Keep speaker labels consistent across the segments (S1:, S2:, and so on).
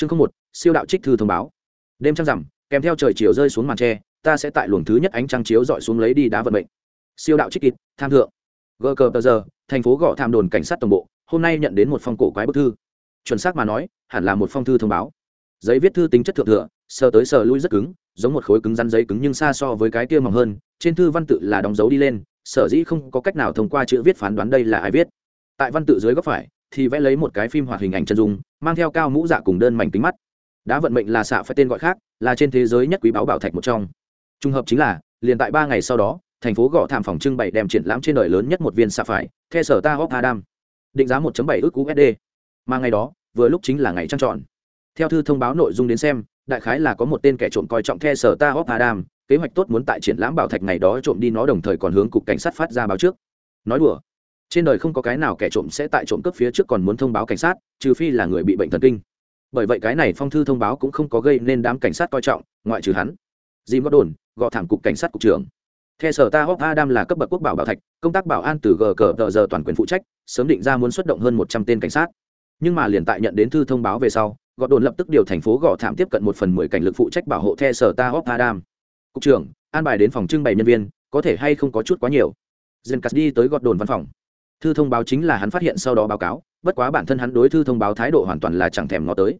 S1: chương không một, siêu đạo trích thư thông báo. Đêm trăng rằm, kèm theo trời chiều rơi xuống màn tre, ta sẽ tại luồng thứ nhất ánh trăng chiếu dọi xuống lấy đi đá vận mệnh. Siêu đạo trích kịt tham thượng. Gờ cờ tờ giờ thành phố gõ tham đồn cảnh sát tổng bộ, hôm nay nhận đến một phong cổ quái bức thư. Chuẩn xác mà nói, hẳn là một phong thư thông báo. Giấy viết thư tính chất thượng thừa, sờ tới sờ lui rất cứng, giống một khối cứng rắn giấy cứng nhưng xa so với cái kia mỏng hơn, trên thư văn tự là đóng dấu đi lên, sở dĩ không có cách nào thông qua chữ viết phán đoán đây là ai viết. Tại văn tự dưới góc phải thì vẽ lấy một cái phim hoạt hình ảnh chân dung, mang theo cao mũ dạ cùng đơn mảnh kính mắt. Đá vận mệnh là xạ phải tên gọi khác, là trên thế giới nhất quý báo bảo thạch một trong. Trùng hợp chính là, liền tại ba ngày sau đó, thành phố gõ thảm phòng trưng bày đem triển lãm trên đời lớn nhất một viên xạ phải theo sở ta hóc adam, định giá 1 bảy ước usd mà ngày đó, vừa lúc chính là ngày trăng tròn. Theo thư thông báo nội dung đến xem, đại khái là có một tên kẻ trộm coi trọng the sở ta hóc adam, kế hoạch tốt muốn tại triển lãm bảo thạch ngày đó trộm đi nó đồng thời còn hướng cục cảnh sát phát ra báo trước. Nói đùa trên đời không có cái nào kẻ trộm sẽ tại trộm cướp phía trước còn muốn thông báo cảnh sát, trừ phi là người bị bệnh thần kinh. Bởi vậy cái này phong thư thông báo cũng không có gây nên đám cảnh sát coi trọng, ngoại trừ hắn. Jim có đồn gọi thảm cục cảnh sát cục trưởng. Theo sở ta hóc adam là cấp bậc quốc bảo bảo thạch, công tác bảo an từ gờ cờ tờ giờ toàn quyền phụ trách, sớm định ra muốn xuất động hơn một trăm tên cảnh sát. Nhưng mà liền tại nhận đến thư thông báo về sau gọi đồn lập tức điều thành phố gõ thảm tiếp cận một phần mười cảnh lực phụ trách bảo hộ theo sở ta hóc adam. Cục trưởng, an bài đến phòng trưng bày nhân viên, có thể hay không có chút quá nhiều. Dân cắt đi tới gọt đồn văn phòng thư thông báo chính là hắn phát hiện sau đó báo cáo, bất quá bản thân hắn đối thư thông báo thái độ hoàn toàn là chẳng thèm ngó tới.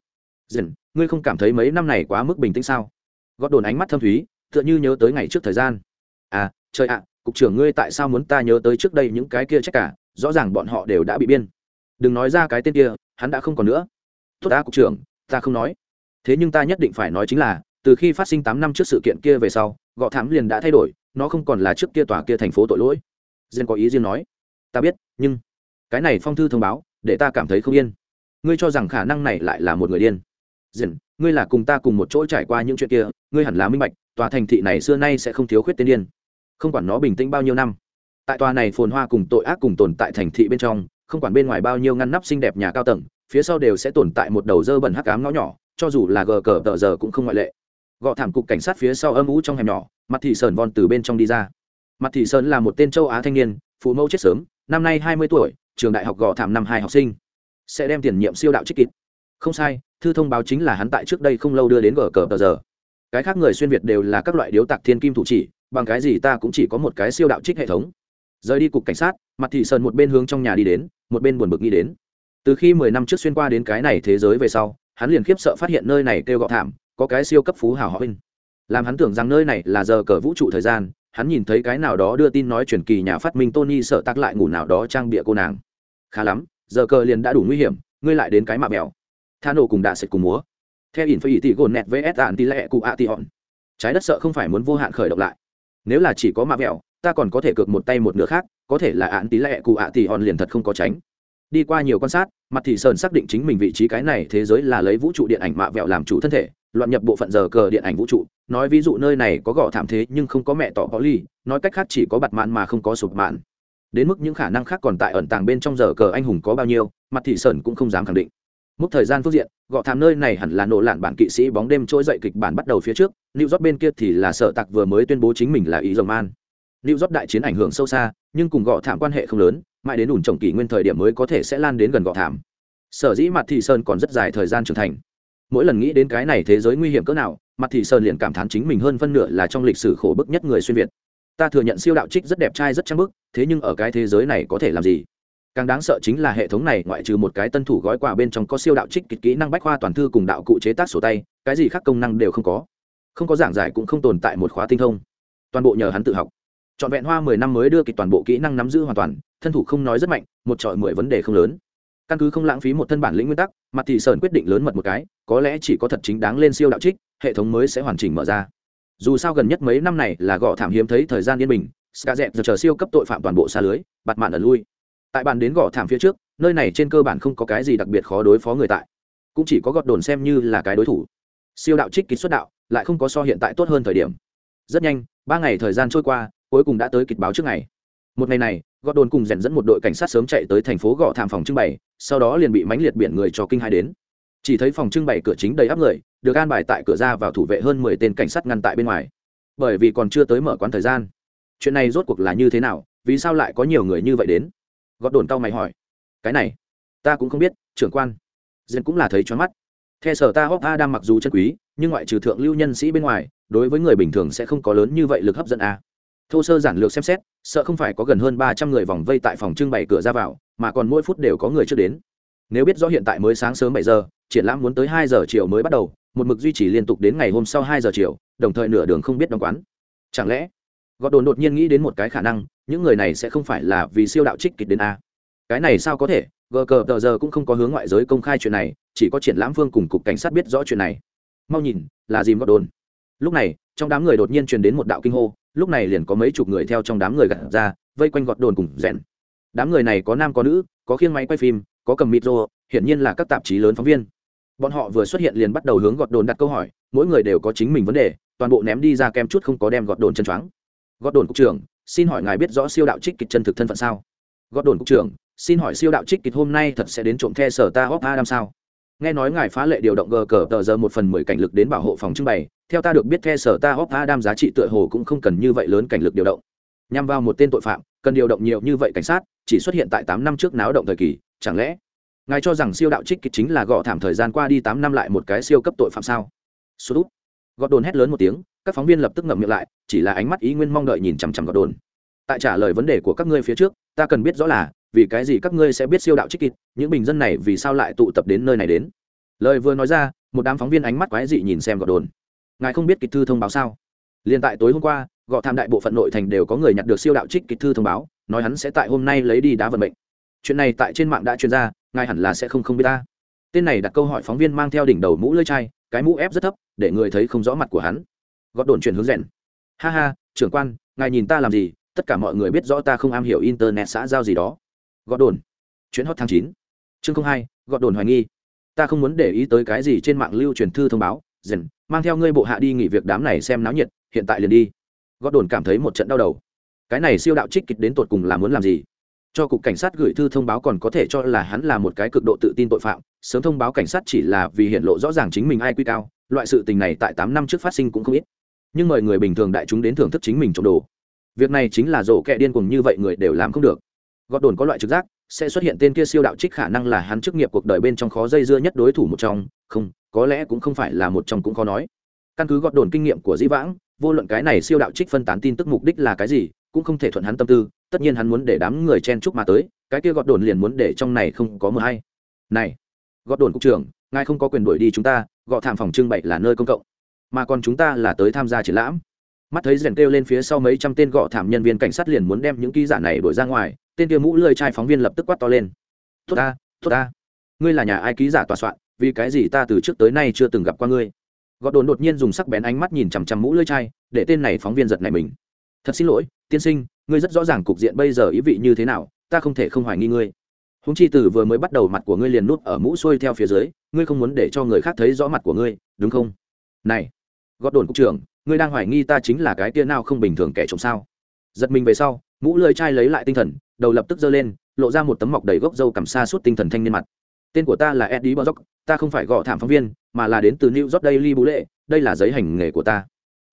S1: Dần, ngươi không cảm thấy mấy năm này quá mức bình tĩnh sao? Gót đồn ánh mắt thâm thúy, tựa như nhớ tới ngày trước thời gian. À trời ạ à, cục trưởng ngươi tại sao muốn ta nhớ tới trước đây những cái kia chắc cả? Rõ ràng bọn họ đều đã bị biên. Đừng nói ra cái tên kia, hắn đã không còn nữa. Tốt đã, cục trưởng, ta không nói. Thế nhưng ta nhất định phải nói chính là, từ khi phát sinh tám năm trước sự kiện kia về sau, gọ thám liền đã thay đổi, nó không còn là trước kia tòa kia thành phố tội lỗi. Diên có ý riêng nói ta biết, nhưng cái này phong thư thông báo, để ta cảm thấy không yên. Ngươi cho rằng khả năng này lại là một người điên. Dần ngươi là cùng ta cùng một chỗ trải qua những chuyện kia, ngươi hẳn là minh bạch, tòa thành thị này xưa nay sẽ không thiếu khuyết tên điên. Không quản nó bình tĩnh bao nhiêu năm, tại tòa này phồn hoa cùng tội ác cùng tồn tại thành thị bên trong, không quản bên ngoài bao nhiêu ngăn nắp xinh đẹp nhà cao tầng, phía sau đều sẽ tồn tại một đầu dơ bẩn hắc ám ngõ nhỏ, cho dù là gờ cờ tờ giờ cũng không ngoại lệ. Gọ thảm cục cảnh sát phía sau âm ú trong hẻm nhỏ, mặt thị sơn von từ bên trong đi ra. Mặt thị sơn là một tên châu á thanh niên, phụ mẫu chết sớm năm nay hai mươi tuổi, trường đại học gò thảm năm hai học sinh. Sẽ đem tiền nhiệm siêu đạo trích kịp không sai, thư thông báo chính là hắn tại trước đây không lâu đưa đến gờ cờ tờ giờ. Cái khác người xuyên việt đều là các loại điếu tạc thiên kim thủ chỉ, bằng cái gì ta cũng chỉ có một cái siêu đạo trích hệ thống. Rời đi cục cảnh sát, mặt thị sơn một bên hướng trong nhà đi đến, một bên buồn bực nghĩ đến. Từ khi mười năm trước xuyên qua đến cái này thế giới về sau, hắn liền khiếp sợ phát hiện nơi này kêu gọ thảm, có cái siêu cấp phú hào họ huynh làm hắn tưởng rằng nơi này là giờ cờ vũ trụ thời gian hắn nhìn thấy cái nào đó đưa tin nói truyền kỳ nhà phát minh tony sợ tắc lại ngủ nào đó trang bịa cô nàng. Khá lắm, giờ cờ liền đã đủ nguy hiểm, ngươi lại đến cái mạ mèo. Tha nổ cùng đạ sệt cùng múa. Theo in phải tỷ gồn nẹt với s tỷ lệ cụ ạ tỷ hòn. Trái đất sợ không phải muốn vô hạn khởi động lại. Nếu là chỉ có mạ mèo, ta còn có thể cược một tay một nửa khác, có thể là ạn tỷ lệ cụ ạ tỷ hòn liền thật không có tránh. Đi qua nhiều quan sát, mặt thị sơn xác định chính mình vị trí cái này thế giới là lấy vũ trụ điện ảnh mạ vẹo làm chủ thân thể loạn nhập bộ phận giờ cờ điện ảnh vũ trụ. Nói ví dụ nơi này có gõ thảm thế nhưng không có mẹ tỏ có ly, nói cách khác chỉ có bặt mạn mà không có sụp mạn. Đến mức những khả năng khác còn tại ẩn tàng bên trong giờ cờ anh hùng có bao nhiêu, mặt thị sơn cũng không dám khẳng định. Mức thời gian phương diện, gõ thảm nơi này hẳn là nổ lạn bản kỵ sĩ bóng đêm trỗi dậy kịch bản bắt đầu phía trước, new york bên kia thì là sở tặc vừa mới tuyên bố chính mình là ý dòng man new york đại chiến ảnh hưởng sâu xa, nhưng cùng gõ thảm quan hệ không lớn, mãi đến ủn trồng kỷ nguyên thời điểm mới có thể sẽ lan đến gần gõ thảm. Sở dĩ mặt thị sơn còn rất dài thời gian trưởng thành mỗi lần nghĩ đến cái này thế giới nguy hiểm cỡ nào, mặt thị sơn liền cảm thán chính mình hơn phân nửa là trong lịch sử khổ bức nhất người xuyên việt. Ta thừa nhận siêu đạo trích rất đẹp trai rất trang bức, thế nhưng ở cái thế giới này có thể làm gì? Càng đáng sợ chính là hệ thống này ngoại trừ một cái tân thủ gói quà bên trong có siêu đạo trích kịch kỹ năng bách khoa toàn thư cùng đạo cụ chế tác sổ tay, cái gì khác công năng đều không có. Không có giảng giải cũng không tồn tại một khóa tinh thông. Toàn bộ nhờ hắn tự học. Trọn vẹn hoa mười năm mới đưa kịch toàn bộ kỹ năng nắm giữ hoàn toàn, thân thủ không nói rất mạnh, một trọi mười vấn đề không lớn căn cứ không lãng phí một thân bản lĩnh nguyên tắc, mặt thị sơn quyết định lớn mật một cái, có lẽ chỉ có thật chính đáng lên siêu đạo trích, hệ thống mới sẽ hoàn chỉnh mở ra. Dù sao gần nhất mấy năm này là gõ thảm hiếm thấy thời gian yên bình ska dẹp giờ chờ siêu cấp tội phạm toàn bộ xa lưới bặt mạn ở lui. Tại bàn đến gõ thảm phía trước, nơi này trên cơ bản không có cái gì đặc biệt khó đối phó người tại. Cũng chỉ có gọt đồn xem như là cái đối thủ. Siêu đạo trích kịch xuất đạo, lại không có so hiện tại tốt hơn thời điểm. Rất nhanh, ba ngày thời gian trôi qua, cuối cùng đã tới kịch báo trước ngày một ngày này gọt đồn cùng rèn dẫn một đội cảnh sát sớm chạy tới thành phố gõ thảm phòng trưng bày, sau đó liền bị mánh liệt biển người cho kinh hai đến. Chỉ thấy phòng trưng bày cửa chính đầy áp người, được an bài tại cửa ra vào thủ vệ hơn mười tên cảnh sát ngăn tại bên ngoài. Bởi vì còn chưa tới mở quán thời gian. Chuyện này rốt cuộc là như thế nào, vì sao lại có nhiều người như vậy đến? Gọt đồn tao mày hỏi. Cái này, ta cũng không biết, trưởng quan. Rèn cũng là thấy choáng mắt. Theo sở ta hóc đang mặc dù chân quý, nhưng ngoại trừ thượng lưu nhân sĩ bên ngoài, đối với người bình thường sẽ không có lớn như vậy lực hấp dẫn a thô sơ giản lược xem xét, sợ không phải có gần hơn ba trăm người vòng vây tại phòng trưng bày cửa ra vào, mà còn mỗi phút đều có người trước đến. Nếu biết rõ hiện tại mới sáng sớm bảy giờ, triển lãm muốn tới hai giờ chiều mới bắt đầu, một mực duy trì liên tục đến ngày hôm sau hai giờ chiều, đồng thời nửa đường không biết đóng quán. Chẳng lẽ gọt đồn đột nhiên nghĩ đến một cái khả năng, những người này sẽ không phải là vì siêu đạo trích kịch đến a. Cái này sao có thể? Gờ cờ tờ giờ cũng không có hướng ngoại giới công khai chuyện này, chỉ có triển lãm phương cùng cục cảnh sát biết rõ chuyện này. Mau nhìn, là dìm gọt đồn lúc này, trong đám người đột nhiên truyền đến một đạo kinh hô lúc này liền có mấy chục người theo trong đám người gặt ra, vây quanh gọt đồn cùng rèn. Đám người này có nam có nữ, có khiêng máy quay phim, có cầm micro hiển nhiên là các tạp chí lớn phóng viên. Bọn họ vừa xuất hiện liền bắt đầu hướng gọt đồn đặt câu hỏi, mỗi người đều có chính mình vấn đề, toàn bộ ném đi ra kem chút không có đem gọt đồn chân choáng. Gọt đồn cục trưởng, xin hỏi ngài biết rõ siêu đạo trích kịch chân thực thân phận sao? Gọt đồn cục trưởng, xin hỏi siêu đạo trích kịch hôm nay thật sẽ đến trộm the sở ta hóc đam sao? Nghe nói ngài phá lệ điều động gờ cờ tờ giờ một phần mười cảnh lực đến bảo hộ phòng trưng bày. Theo ta được biết the sở ta hóc đam giá trị tựa hồ cũng không cần như vậy lớn cảnh lực điều động. Nhằm vào một tên tội phạm, cần điều động nhiều như vậy cảnh sát, chỉ xuất hiện tại tám năm trước náo động thời kỳ, chẳng lẽ? Ngài cho rằng siêu đạo trích kịch chính là gõ thảm thời gian qua đi tám năm lại một cái siêu cấp tội phạm sao? Sút út. Gọt đồn hét lớn một tiếng, các phóng viên lập tức ngậm miệng lại, chỉ là ánh mắt ý nguyên mong đợi nhìn chằm chằm gọt đồn. Tại trả lời vấn đề của các ngươi phía trước, ta cần biết rõ là vì cái gì các ngươi sẽ biết siêu đạo trích kịt những bình dân này vì sao lại tụ tập đến nơi này đến? Lời vừa nói ra, một đám phóng viên ánh mắt quái dị nhìn xem gọt đồn. Ngài không biết kịch thư thông báo sao? Liền tại tối hôm qua gọ tham đại bộ phận nội thành đều có người nhặt được siêu đạo trích kịch thư thông báo, nói hắn sẽ tại hôm nay lấy đi đá vận mệnh. Chuyện này tại trên mạng đã truyền ra, ngài hẳn là sẽ không không biết ta. Tên này đặt câu hỏi phóng viên mang theo đỉnh đầu mũ lưỡi chai, cái mũ ép rất thấp, để người thấy không rõ mặt của hắn. Gọt đồn chuyển hướng rèn. Ha ha, trưởng quan, ngài nhìn ta làm gì? Tất cả mọi người biết rõ ta không am hiểu internet xã giao gì đó gọt đồn. Chuyến hot tháng chín. Chương hai, gọt đồn hoài nghi. Ta không muốn để ý tới cái gì trên mạng lưu truyền thư thông báo, dần, mang theo ngươi bộ hạ đi nghỉ việc đám này xem náo nhiệt, hiện tại liền đi. Gọt đồn cảm thấy một trận đau đầu. Cái này siêu đạo trích kịch đến tột cùng là muốn làm gì? Cho cục cảnh sát gửi thư thông báo còn có thể cho là hắn là một cái cực độ tự tin tội phạm, sớm thông báo cảnh sát chỉ là vì hiện lộ rõ ràng chính mình ai quy cao, loại sự tình này tại tám năm trước phát sinh cũng không ít. Nhưng mời người bình thường đại chúng đến thưởng thức chính mình trộm đồ. Việc này chính là rổ kẹ điên cùng như vậy người đều làm không được gọt đồn có loại trực giác, sẽ xuất hiện tên kia siêu đạo trích khả năng là hắn chức nghiệp cuộc đời bên trong khó dây dưa nhất đối thủ một trong. Không, có lẽ cũng không phải là một trong cũng khó nói. Căn cứ gọt đồn kinh nghiệm của dĩ vãng, vô luận cái này siêu đạo trích phân tán tin tức mục đích là cái gì, cũng không thể thuận hắn tâm tư. Tất nhiên hắn muốn để đám người chen chúc mà tới, cái kia gọt đồn liền muốn để trong này không có mờ hay. Này, gọt đồn cục trưởng, ngài không có quyền đuổi đi chúng ta, gọ thảm phòng trưng bày là nơi công cộng. Mà còn chúng ta là tới tham gia triển lãm. Mắt thấy rèn kêu lên phía sau mấy trăm tên gọ thảm nhân viên cảnh sát liền muốn đem những ký giả này đuổi ra ngoài tên kia mũ lơi trai phóng viên lập tức quát to lên. Tốt ta tốt ta. Ngươi là nhà ai ký giả tòa soạn, vì cái gì ta từ trước tới nay chưa từng gặp qua ngươi? Gọt đồn đột nhiên dùng sắc bén ánh mắt nhìn chằm chằm mũ lơi chai để tên này phóng viên giật này mình. Thật xin lỗi, tiên sinh, ngươi rất rõ ràng cục diện bây giờ ý vị như thế nào, ta không thể không hoài nghi ngươi. Húng chi từ vừa mới bắt đầu mặt của ngươi liền nút ở mũ xuôi theo phía dưới, ngươi không muốn để cho người khác thấy rõ mặt của ngươi, đúng không? Này gót đồn cục trưởng, ngươi đang hoài nghi ta chính là cái tia nào không bình thường kẻ trộm sao? Giật mình về sau, mũ lơi chai lấy lại tinh thần đầu lập tức giơ lên, lộ ra một tấm mọc đầy gốc râu cằm xa suốt tinh thần thanh niên mặt. Tên của ta là eddie bozok ta không phải gõ thảm phóng viên, mà là đến từ new york daily bú lệ đây là giấy hành nghề của ta.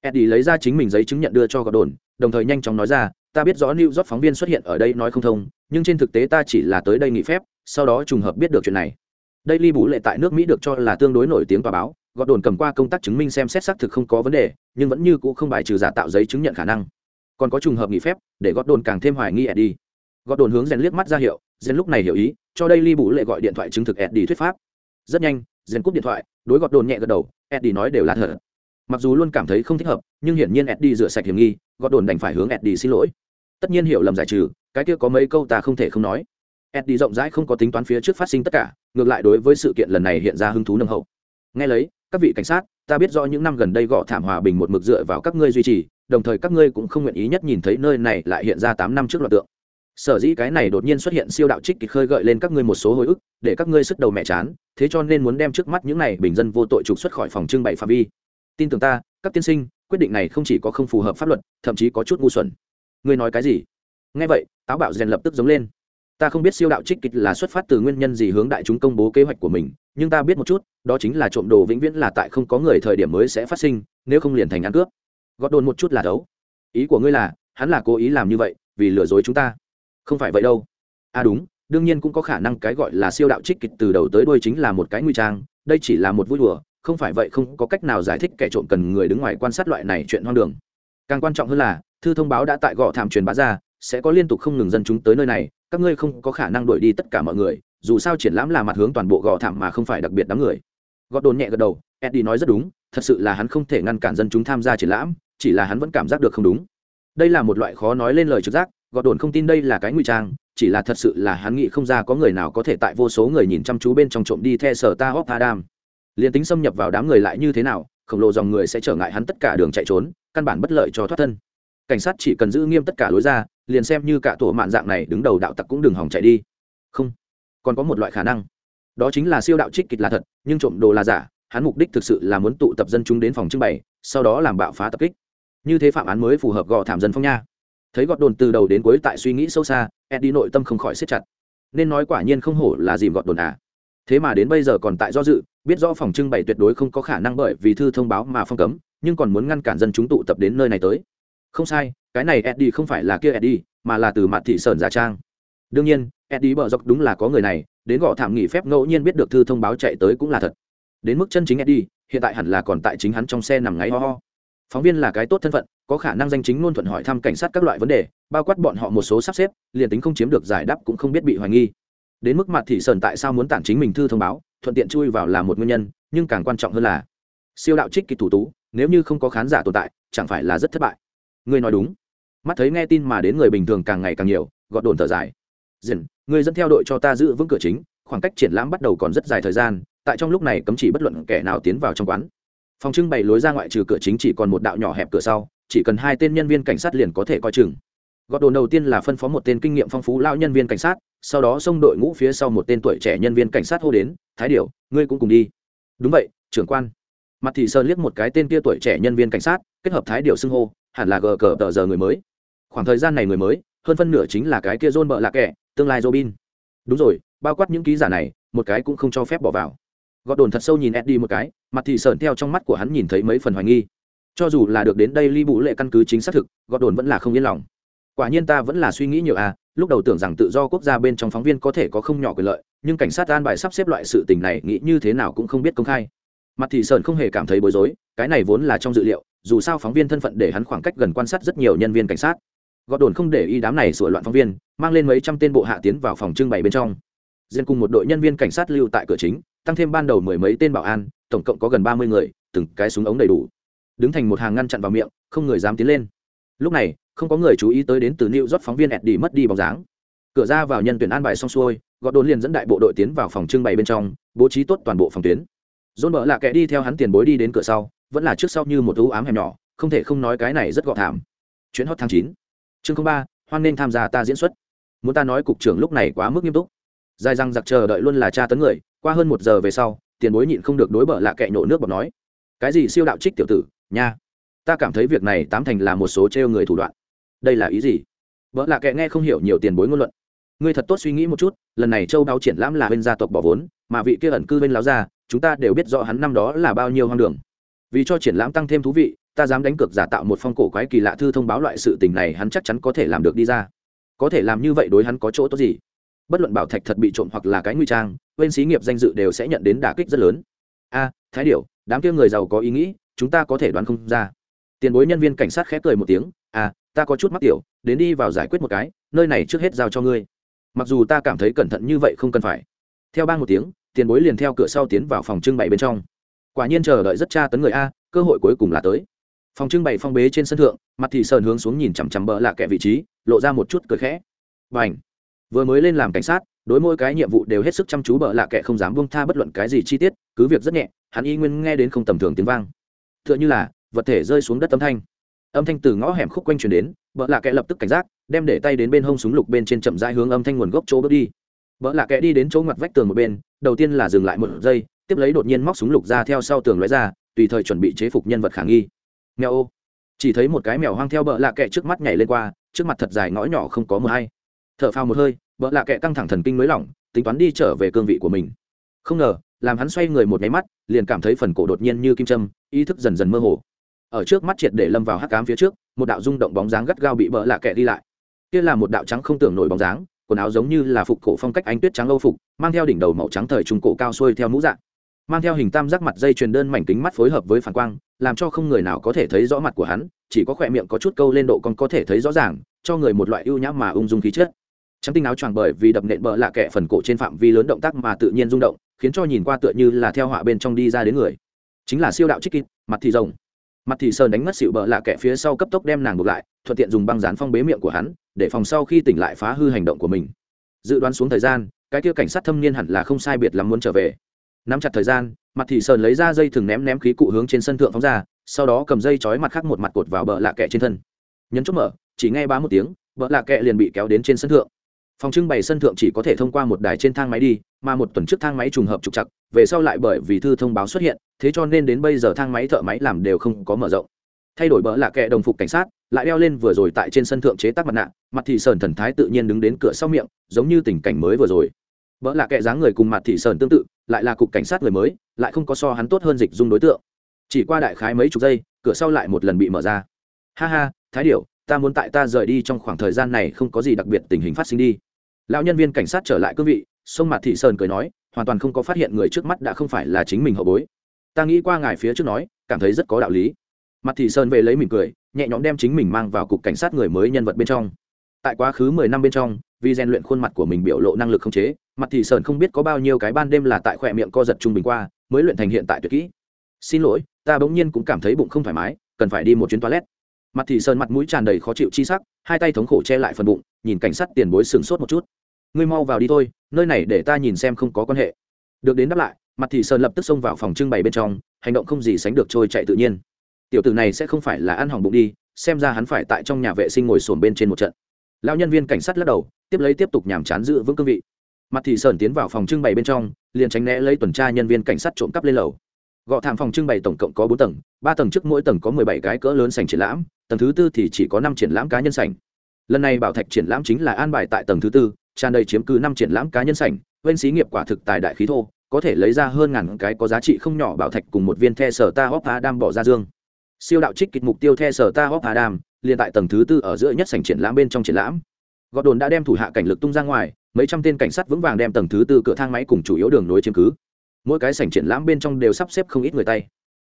S1: Eddie lấy ra chính mình giấy chứng nhận đưa cho gọt đồn đồng thời nhanh chóng nói ra, ta biết rõ new york phóng viên xuất hiện ở đây nói không thông, nhưng trên thực tế ta chỉ là tới đây nghỉ phép, sau đó trùng hợp biết được chuyện này. Daily bú lệ tại nước mỹ được cho là tương đối nổi tiếng tòa báo gọt đồn cầm qua công tác chứng minh xem xét xác thực không có vấn đề, nhưng vẫn như cũ không bài trừ giả tạo giấy chứng nhận khả năng. Còn có trùng hợp nghỉ phép, để gọt đồn càng thêm hoài nghi eddie gọt đồn hướng rèn liếc mắt ra hiệu rèn lúc này hiểu ý, cho đây ly bủ lệ gọi điện thoại chứng thực eddie thuyết pháp. Rất nhanh rèn cúp điện thoại, đối gọt đồn nhẹ gật đầu, eddie nói đều là thật. Mặc dù luôn cảm thấy không thích hợp, nhưng hiển nhiên eddie rửa sạch hiểm nghi, gọt đồn đành phải hướng eddie xin lỗi. Tất nhiên hiểu lầm giải trừ, cái kia có mấy câu ta không thể không nói. Eddie rộng rãi không có tính toán phía trước phát sinh tất cả, ngược lại đối với sự kiện lần này hiện ra hứng thú nâng hậu. Nghe lấy, các vị cảnh sát, ta biết rõ những năm gần đây gõ thảm hòa bình một mực dựa vào các ngươi duy trì, đồng thời các ngươi cũng không nguyện ý nhất nhìn thấy nơi này lại hiện ra tám năm trước loạt tượng sở dĩ cái này đột nhiên xuất hiện siêu đạo trích kịch khơi gợi lên các ngươi một số hồi ức, để các ngươi sức đầu mẹ chán, thế cho nên muốn đem trước mắt những này bình dân vô tội trục xuất khỏi phòng trưng bày phạm vi. Tin tưởng ta, các tiên sinh, quyết định này không chỉ có không phù hợp pháp luật, thậm chí có chút ngu xuẩn. Ngươi nói cái gì? Nghe vậy, táo bạo rèn lập tức giống lên. Ta không biết siêu đạo trích kịch là xuất phát từ nguyên nhân gì hướng đại chúng công bố kế hoạch của mình, nhưng ta biết một chút, đó chính là trộm đồ vĩnh viễn là tại không có người thời điểm mới sẽ phát sinh, nếu không liền thành ăn cướp. Gót đồn một chút là đấu ý của ngươi là, hắn là cố ý làm như vậy, vì lừa dối chúng ta không phải vậy đâu. À đúng, đương nhiên cũng có khả năng cái gọi là siêu đạo trích kịch từ đầu tới đuôi chính là một cái nguy trang, đây chỉ là một vui đùa, không phải vậy không có cách nào giải thích kẻ trộm cần người đứng ngoài quan sát loại này chuyện hoang đường. Càng quan trọng hơn là, thư thông báo đã tại gõ thảm truyền bá ra, sẽ có liên tục không ngừng dân chúng tới nơi này, các ngươi không có khả năng đuổi đi tất cả mọi người, dù sao triển lãm là mặt hướng toàn bộ gò thảm mà không phải đặc biệt đám người. Gọt đồn nhẹ gật đầu, eddie nói rất đúng, thật sự là hắn không thể ngăn cản dân chúng tham gia triển lãm, chỉ là hắn vẫn cảm giác được không đúng. Đây là một loại khó nói lên lời trực giác gọt đồn không tin đây là cái ngụy trang, chỉ là thật sự là hắn nghĩ không ra có người nào có thể tại vô số người nhìn chăm chú bên trong trộm đi theo sở ta hóc adam liền tính xâm nhập vào đám người lại như thế nào, khổng lồ dòng người sẽ trở ngại hắn tất cả đường chạy trốn, căn bản bất lợi cho thoát thân. Cảnh sát chỉ cần giữ nghiêm tất cả lối ra, liền xem như cả tổ mạn dạng này đứng đầu đạo tặc cũng đừng hỏng chạy đi. Không, còn có một loại khả năng. Đó chính là siêu đạo trích kịch là thật, nhưng trộm đồ là giả, hắn mục đích thực sự là muốn tụ tập dân chúng đến phòng trưng bày, sau đó làm bạo phá tập kích. Như thế phạm án mới phù hợp gò thảm dân phong nha thấy gọt đồn từ đầu đến cuối tại suy nghĩ sâu xa, eddie nội tâm không khỏi siết chặt. Nên nói quả nhiên không hổ là dìm gọt đồn à. Thế mà đến bây giờ còn tại do dự, biết rõ phòng trưng bày tuyệt đối không có khả năng bởi vì thư thông báo mà phong cấm, nhưng còn muốn ngăn cản dân chúng tụ tập đến nơi này tới. Không sai, cái này eddie không phải là kia eddie, mà là từ mặt thị sơn giả trang. Đương nhiên, eddie bờ dọc đúng là có người này, đến gõ thảm nghỉ phép ngẫu nhiên biết được thư thông báo chạy tới cũng là thật. Đến mức chân chính eddie, hiện tại hẳn là còn tại chính hắn trong xe nằm ngáy ho ho. Phóng viên là cái tốt thân phận có khả năng danh chính ngôn thuận hỏi thăm cảnh sát các loại vấn đề, bao quát bọn họ một số sắp xếp, liền tính không chiếm được giải đáp cũng không biết bị hoài nghi. Đến mức mặt thị sơn tại sao muốn tản chính mình thư thông báo, thuận tiện chui vào là một nguyên nhân, nhưng càng quan trọng hơn là, siêu đạo trích kịch thủ tú, nếu như không có khán giả tồn tại, chẳng phải là rất thất bại. Ngươi nói đúng. Mắt thấy nghe tin mà đến người bình thường càng ngày càng nhiều, gọt đồn thở dài. Dần người dẫn theo đội cho ta giữ vững cửa chính, khoảng cách triển lãm bắt đầu còn rất dài thời gian, tại trong lúc này cấm chỉ bất luận kẻ nào tiến vào trong quán. Phòng trưng bày lối ra ngoại trừ cửa chính chỉ còn một đạo nhỏ hẹp cửa sau chỉ cần hai tên nhân viên cảnh sát liền có thể coi chừng. Gọt đồn đầu tiên là phân phó một tên kinh nghiệm phong phú lao nhân viên cảnh sát, sau đó xông đội ngũ phía sau một tên tuổi trẻ nhân viên cảnh sát hô đến, thái điểu ngươi cũng cùng đi. Đúng vậy, trưởng quan. Mặt thị sơn liếc một cái tên kia tuổi trẻ nhân viên cảnh sát, kết hợp thái điểu xưng hô, hẳn là gờ cờ tờ giờ người mới. Khoảng thời gian này người mới, hơn phân nửa chính là cái kia john bợ lạ kẻ, tương lai robin. Đúng rồi, bao quát những ký giả này, một cái cũng không cho phép bỏ vào. Gọt đồn thật sâu nhìn eddie một cái, mặt thì sờn theo trong mắt của hắn nhìn thấy mấy phần hoài nghi cho dù là được đến đây ly bụ lệ căn cứ chính xác thực, gọt đồn vẫn là không yên lòng. Quả nhiên ta vẫn là suy nghĩ nhiều à lúc đầu tưởng rằng tự do quốc gia bên trong phóng viên có thể có không nhỏ quyền lợi, nhưng cảnh sát an bài sắp xếp loại sự tình này nghĩ như thế nào cũng không biết công khai. Mặt thì sơn không hề cảm thấy bối rối, cái này vốn là trong dự liệu, dù sao phóng viên thân phận để hắn khoảng cách gần quan sát rất nhiều nhân viên cảnh sát. Gọt đồn không để ý đám này sửa loạn phóng viên, mang lên mấy trăm tên bộ hạ tiến vào phòng trưng bày bên trong. Riêng cùng một đội nhân viên cảnh sát lưu tại cửa chính, tăng thêm ban đầu mười mấy tên bảo an, tổng cộng có gần ba mươi người, từng cái súng ống đầy đủ đứng thành một hàng ngăn chặn vào miệng, không người dám tiến lên. Lúc này, không có người chú ý tới đến từ new york phóng viên ẹt đi mất đi bóng dáng. Cửa ra vào nhân tuyển an bài xong xuôi gọt đồn liền dẫn đại bộ đội tiến vào phòng trưng bày bên trong, bố trí tốt toàn bộ phòng tuyến. Dôn bợ là kẻ đi theo hắn tiền bối đi đến cửa sau, vẫn là trước sau như một ưu ám hẻm nhỏ, không thể không nói cái này rất gọt thảm. Chuyến hot tháng chín. Chương ba, hoan nên tham gia ta diễn xuất. Muốn ta nói cục trưởng lúc này quá mức nghiêm túc. Dài răng giặc chờ đợi luôn là tra tấn người, qua hơn một giờ về sau, tiền bối nhịn không được đối bợ lạ kệ nhổ nước bọt nói. Cái gì siêu đạo trích tiểu tử nha, ta cảm thấy việc này tám thành là một số trêu người thủ đoạn. Đây là ý gì? Vợ lạ kệ nghe không hiểu nhiều tiền bối ngôn luận. Ngươi thật tốt suy nghĩ một chút, lần này châu báo triển lãm là bên gia tộc bỏ vốn, mà vị kia ẩn cư bên láo ra chúng ta đều biết rõ hắn năm đó là bao nhiêu hoang đường. Vì cho triển lãm tăng thêm thú vị, ta dám đánh cược giả tạo một phong cổ quái kỳ lạ thư thông báo loại sự tình này hắn chắc chắn có thể làm được đi ra. Có thể làm như vậy đối hắn có chỗ tốt gì? Bất luận bảo thạch thật bị trộm hoặc là cái nguy trang, bên xí nghiệp danh dự đều sẽ nhận đến đả kích rất lớn. A, thái điệu đám kia người giàu có ý nghĩ chúng ta có thể đoán không ra. Tiền bối nhân viên cảnh sát khép cười một tiếng à ta có chút mắc tiểu, đến đi vào giải quyết một cái, nơi này trước hết giao cho ngươi. Mặc dù ta cảm thấy cẩn thận như vậy không cần phải. Theo ba một tiếng, tiền bối liền theo cửa sau tiến vào phòng trưng bày bên trong. Quả nhiên chờ đợi rất tra tấn người a, cơ hội cuối cùng là tới. Phòng trưng bày phong bế trên sân thượng, mặt thì sờn hướng xuống nhìn chằm chằm bỡ lạ kẻ vị trí, lộ ra một chút cười khẽ. Và ảnh vừa mới lên làm cảnh sát, đối mỗi cái nhiệm vụ đều hết sức chăm chú bỡ lạ kẻ không dám buông tha bất luận cái gì chi tiết, cứ việc rất nhẹ, hắn y nguyên nghe đến không tầm thường tiếng vang tựa như là vật thể rơi xuống đất âm thanh. Âm thanh từ ngõ hẻm khúc quanh chuyển đến bỡ lạ kẽ lập tức cảnh giác, đem để tay đến bên hông súng lục bên trên chậm rãi hướng âm thanh nguồn gốc chỗ bước đi. Bỡ lạ kẽ đi đến chỗ ngoặt vách tường một bên, đầu tiên là dừng lại một giây, tiếp lấy đột nhiên móc súng lục ra theo sau tường lóe ra, tùy thời chuẩn bị chế phục nhân vật khả nghi. Mèo ô. Chỉ thấy một cái mèo hoang theo bờ lạ kệ trước mắt nhảy lên qua, trước mặt thật dài ngõ nhỏ không có mờ hay t h ở phao một hơi bờ lạ kệ căng thẳng thần kinh mới lỏng, tính toán đi trở về cương vị của mình. Không ngờ làm hắn xoay người một máy mắt, liền cảm thấy phần cổ đột nhiên như kim châm, ý thức dần dần mơ hồ. Ở trước mắt triệt để lâm vào hắc cám phía trước, một đạo rung động bóng dáng gắt gao bị bỡ lạ kệ đi lại. Kia là một đạo trắng không tưởng nổi bóng dáng, quần áo giống như là phục cổ phong cách anh tuyết trắng âu phục, mang theo đỉnh đầu màu trắng thời trung cổ cao xuôi theo mũ dạng. Mang theo hình tam giác mặt dây chuyền đơn mảnh kính mắt phối hợp với phản quang, làm cho không người nào có thể thấy rõ mặt của hắn, chỉ có khỏe miệng có chút câu lên độ còn có thể thấy rõ ràng, cho người một loại ưu nhã mà ung dung khí chất. Trắng tinh áo choàng bởi vì đập nện bờ lạ kẹ phần cổ trên phạm vi lớn động tác mà tự nhiên rung động khiến cho nhìn qua tựa như là theo họa bên trong đi ra đến người. Chính là siêu đạo trích kịt mặt thì rồng. Mặt thì sơn đánh mất xịu bờ lạ kẻ phía sau cấp tốc đem nàng buộc lại, thuận tiện dùng băng dán phong bế miệng của hắn, để phòng sau khi tỉnh lại phá hư hành động của mình. Dự đoán xuống thời gian, cái kia cảnh sát thâm niên hẳn là không sai biệt lắm muốn trở về. Nắm chặt thời gian, mặt thì sơn lấy ra dây thừng ném ném khí cụ hướng trên sân thượng phóng ra, sau đó cầm dây chói mặt khác một mặt cột vào bờ lạ kẹ trên thân. Nhấn chốt mở, chỉ nghe ba một tiếng, bờ lạ kẹ liền bị kéo đến trên sân thượng phòng trưng bày sân thượng chỉ có thể thông qua một đài trên thang máy đi, mà một tuần trước thang máy trùng hợp trục chặt về sau lại bởi vì thư thông báo xuất hiện, thế cho nên đến bây giờ thang máy, thợ máy làm đều không có mở rộng. Thay đổi bỡ là kẻ đồng phục cảnh sát, lại đeo lên vừa rồi tại trên sân thượng chế tác mặt nạ, mặt thị sơn thần thái tự nhiên đứng đến cửa sau miệng, giống như tình cảnh mới vừa rồi. Bỡ là kẻ dáng người cùng mặt thị sơn tương tự, lại là cục cảnh sát người mới, lại không có so hắn tốt hơn dịch dung đối tượng. Chỉ qua đại khái mấy chục giây, cửa sau lại một lần bị mở ra. Ha ha, thái điệu ta muốn tại ta rời đi trong khoảng thời gian này không có gì đặc biệt tình hình phát sinh đi. Lão nhân viên cảnh sát trở lại cương vị, sông mặt thị sơn cười nói, hoàn toàn không có phát hiện người trước mắt đã không phải là chính mình hậu bối. Ta nghĩ qua ngài phía trước nói, cảm thấy rất có đạo lý. Mặt thị sơn về lấy mỉm cười, nhẹ nhõm đem chính mình mang vào cục cảnh sát người mới nhân vật bên trong. Tại quá khứ mười năm bên trong, vì rèn luyện khuôn mặt của mình biểu lộ năng lực không chế mặt thị sơn không biết có bao nhiêu cái ban đêm là tại khỏe miệng co giật trung bình qua, mới luyện thành hiện tại tuyệt kỹ. Xin lỗi, ta bỗng nhiên cũng cảm thấy bụng không thoải mái, cần phải đi một chuyến toilet mặt thị sơn mặt mũi tràn đầy khó chịu chi sắc, hai tay thống khổ che lại phần bụng, nhìn cảnh sát tiền bối sửng sốt một chút. Ngươi mau vào đi thôi, nơi này để ta nhìn xem không có quan hệ. Được đến đáp lại, mặt thị sơn lập tức xông vào phòng trưng bày bên trong, hành động không gì sánh được trôi chạy tự nhiên. Tiểu tử này sẽ không phải là ăn hỏng bụng đi, xem ra hắn phải tại trong nhà vệ sinh ngồi sồn bên trên một trận. Lão nhân viên cảnh sát lắc đầu, tiếp lấy tiếp tục nhàm chán giữ vững cương vị. Mặt thị sơn tiến vào phòng trưng bày bên trong, liền tránh né lấy tuần tra nhân viên cảnh sát trộm cắp lên lầu. Gọ thảm phòng trưng bày tổng cộng có bốn tầng, ba tầng trước mỗi tầng có mười bảy cái cỡ lớn sành triển lãm tầng thứ tư thì chỉ có năm triển lãm cá nhân sảnh. lần này bảo thạch triển lãm chính là an bài tại tầng thứ tư, tràn đầy chiếm cứ năm triển lãm cá nhân sảnh. Bên xí nghiệp quả thực tài đại khí thô, có thể lấy ra hơn ngàn cái có giá trị không nhỏ bảo thạch cùng một viên the sở ta hóc adam bỏ ra dương. Siêu đạo trích kịch mục tiêu the sở ta hóc adam, liền tại tầng thứ tư ở giữa nhất sảnh triển lãm bên trong triển lãm. Gọt đồn đã đem thủ hạ cảnh lực tung ra ngoài, mấy trăm tên cảnh sát vững vàng đem tầng thứ tư cửa thang máy cùng chủ yếu đường nối chiếm cứ. Mỗi cái sảnh triển lãm bên trong đều sắp xếp không ít người tay.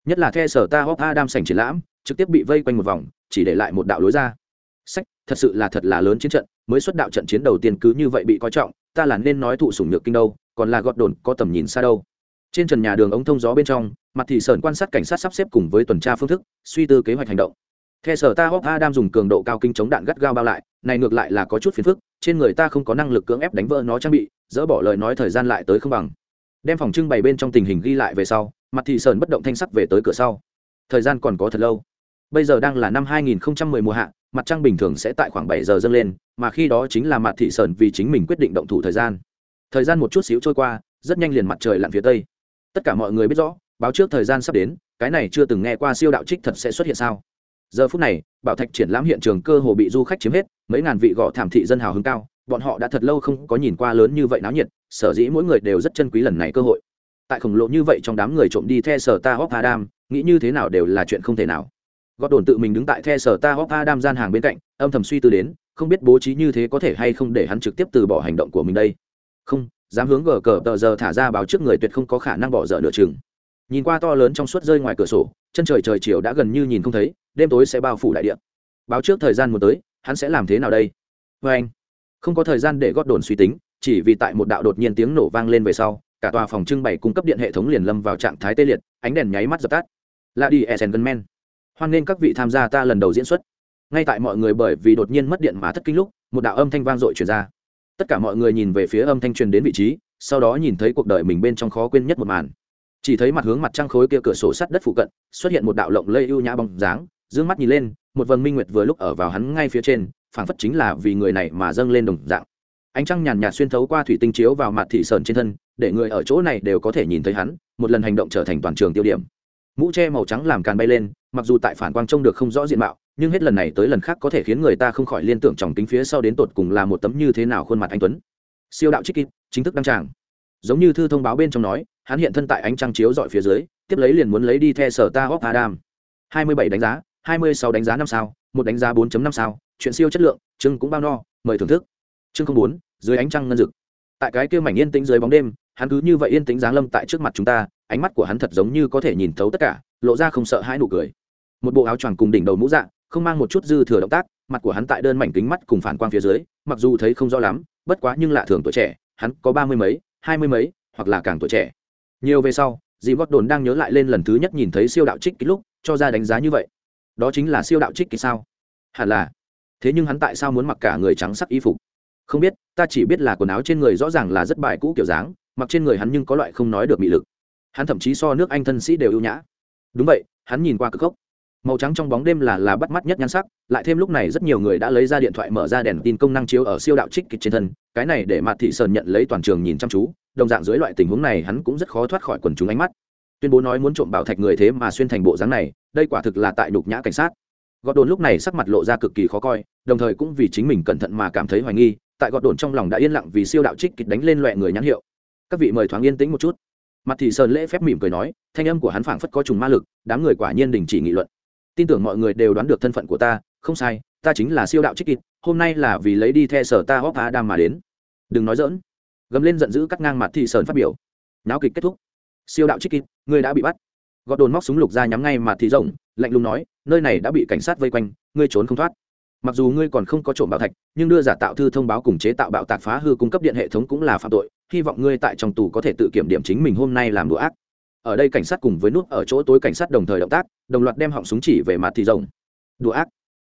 S1: Nhất là the sở ta hóc adam sảnh triển lãm trực tiếp bị vây quanh một vòng, chỉ để lại một đạo lối ra. Sách, thật sự là thật là lớn chiến trận, mới xuất đạo trận chiến đầu tiên cứ như vậy bị coi trọng, ta là nên nói thụ sủng nhược kinh đâu, còn là gọt đồn có tầm nhìn xa đâu. Trên trần nhà đường ống thông gió bên trong, mặt thị sơn quan sát cảnh sát sắp xếp cùng với tuần tra phương thức, suy tư kế hoạch hành động. Theo sở ta hóc đang dùng cường độ cao kinh chống đạn gắt gao bao lại, này ngược lại là có chút phiền phức, trên người ta không có năng lực cưỡng ép đánh vỡ nó trang bị, dỡ bỏ lời nói thời gian lại tới không bằng. Đem phòng trưng bày bên trong tình hình ghi lại về sau, mặt thị sơn bất động thanh sắc về tới cửa sau. Thời gian còn có thật lâu bây giờ đang là năm 2010 mùa hạ, mặt trăng bình thường sẽ tại khoảng bảy giờ dâng lên, mà khi đó chính là mặt thị sơn vì chính mình quyết định động thủ thời gian. Thời gian một chút xíu trôi qua, rất nhanh liền mặt trời lặn phía tây. Tất cả mọi người biết rõ, báo trước thời gian sắp đến, cái này chưa từng nghe qua siêu đạo trích thật sẽ xuất hiện sao. Giờ phút này, bảo thạch triển lãm hiện trường cơ hồ bị du khách chiếm hết, mấy ngàn vị gõ thảm thị dân hào hứng cao, bọn họ đã thật lâu không có nhìn qua lớn như vậy náo nhiệt, sở dĩ mỗi người đều rất chân quý lần này cơ hội. Tại khổng lồ như vậy trong đám người trộm đi theo sở ta hóc adam nghĩ như thế nào đều là chuyện không thể nào gót đồn tự mình đứng tại the sở ta hóc adam gian hàng bên cạnh, âm thầm suy tư đến, không biết bố trí như thế có thể hay không để hắn trực tiếp từ bỏ hành động của mình đây. Không, dám hướng gờ cờ tờ giờ thả ra báo trước người tuyệt không có khả năng bỏ dở nửa chừng. Nhìn qua to lớn trong suốt rơi ngoài cửa sổ, chân trời trời chiều đã gần như nhìn không thấy, đêm tối sẽ bao phủ đại địa. Báo trước thời gian muốn tới, hắn sẽ làm thế nào đây? Vê anh, không có thời gian để gót đồn suy tính, chỉ vì tại một đạo đột nhiên tiếng nổ vang lên về sau, cả tòa phòng trưng bày cung cấp điện hệ thống liền lâm vào trạng thái tê liệt, ánh đèn nháy mắt dập tắt. Là đi Eren gần men hoan nghênh các vị tham gia ta lần đầu diễn xuất. Ngay tại mọi người bởi vì đột nhiên mất điện mà thất kinh lúc, một đạo âm thanh vang dội truyền ra. Tất cả mọi người nhìn về phía âm thanh truyền đến vị trí, sau đó nhìn thấy cuộc đời mình bên trong khó quên nhất một màn. Chỉ thấy mặt hướng mặt trăng khối kia cửa sổ sắt đất phụ cận, xuất hiện một đạo lộng lây ưu nhã bóng dáng d mắt nhìn lên, một vầng minh nguyệt vừa lúc ở vào hắn ngay phía trên, phảng phất chính là vì người này mà dâng lên đồng dạng. Ánh trăng nhàn nhạt xuyên thấu qua thủy tinh chiếu vào mặt thị sơn trên thân, để người ở chỗ này đều có thể nhìn thấy hắn, một lần hành động trở thành toàn trường tiêu điểm mũ che màu trắng làm càn bay lên, mặc dù tại phản quang trông được không rõ diện mạo, nhưng hết lần này tới lần khác có thể khiến người ta không khỏi liên tưởng tròng kính phía sau đến tột cùng là một tấm như thế nào khuôn mặt anh tuấn. Siêu đạo trích kịp chính thức đăng tràng. Giống như thư thông báo bên trong nói, hắn hiện thân tại ánh trăng chiếu dọi phía dưới, tiếp lấy liền muốn lấy đi the sở ta hóc adam. Hai mươi bảy đánh giá, hai mươi sáu đánh giá năm sao, một đánh giá bốn năm sao, chuyện siêu chất lượng, chương cũng bao no, mời thưởng thức. Chương không bốn, dưới ánh trăng ngân rực tại cái kia mảnh yên tĩnh dưới bóng đêm, hắn cứ như vậy yên tĩnh giáng lâm tại trước mặt chúng ta ánh mắt của hắn thật giống như có thể nhìn thấu tất cả, lộ ra không sợ hãi nụ cười. Một bộ áo choàng cùng đỉnh đầu mũ dạng không mang một chút dư thừa động tác, mặt của hắn tại đơn mảnh kính mắt cùng phản quang phía dưới, mặc dù thấy không rõ lắm, bất quá nhưng lạ thường tuổi trẻ, hắn có ba mươi mấy, hai mươi mấy, hoặc là càng tuổi trẻ. Nhiều về sau dì gót đồn đang nhớ lại lên lần thứ nhất nhìn thấy siêu đạo trích kích lúc, cho ra đánh giá như vậy. Đó chính là siêu đạo trích kích sao? Hẳn là. Thế nhưng hắn tại sao muốn mặc cả người trắng sắc y phục? Không biết, ta chỉ biết là quần áo trên người rõ ràng là rất bài cũ kiểu dáng, mặc trên người hắn nhưng có loại không nói được bị lực hắn thậm chí so nước anh thân sĩ đều ưu nhã. Đúng vậy, hắn nhìn qua cực gốc màu trắng trong bóng đêm là là bắt mắt nhất nhan sắc, lại thêm lúc này rất nhiều người đã lấy ra điện thoại mở ra đèn tin công năng chiếu ở siêu đạo trích kịch trên thân, cái này để mặt thị sơn nhận lấy toàn trường nhìn chăm chú, đồng dạng dưới loại tình huống này hắn cũng rất khó thoát khỏi quần chúng ánh mắt. Tuyên bố nói muốn trộm bảo thạch người thế mà xuyên thành bộ dáng này, đây quả thực là tại nhục nhã cảnh sát. Gọt đồn lúc này sắc mặt lộ ra cực kỳ khó coi, đồng thời cũng vì chính mình cẩn thận mà cảm thấy hoài nghi, tại gọt đồn trong lòng đã yên lặng vì siêu đạo trích kịch đánh lên loại người nhãn hiệu. Các vị mời thoáng yên tĩnh một chút mặt thì sơn lễ phép mỉm cười nói, thanh âm của hắn phảng phất có trùng ma lực, đám người quả nhiên đình chỉ nghị luận. Tin tưởng mọi người đều đoán được thân phận của ta, không sai, ta chính là siêu đạo trích kịt hôm nay là vì lấy đi the sở ta hóc adam mà đến. Đừng nói dỡn gầm lên giận dữ cắt ngang mặt thì sơn phát biểu. Náo kịch kết thúc. Siêu đạo trích kịt ngươi đã bị bắt. Gọt đồn móc súng lục ra nhắm ngay mặt thì rộng, lạnh lùng nói, nơi này đã bị cảnh sát vây quanh, ngươi trốn không thoát. Mặc dù ngươi còn không có trộm bảo thạch, nhưng đưa giả tạo thư thông báo cùng chế tạo bạo tạc phá hư cung cấp điện hệ thống cũng là phạm tội hy vọng ngươi tại trong tù có thể tự kiểm điểm chính mình hôm nay làm đồ ác. Ở đây cảnh sát cùng với nút ở chỗ tối cảnh sát đồng thời động tác, đồng loạt đem họng súng chỉ về mặt thì rồng đồ ác.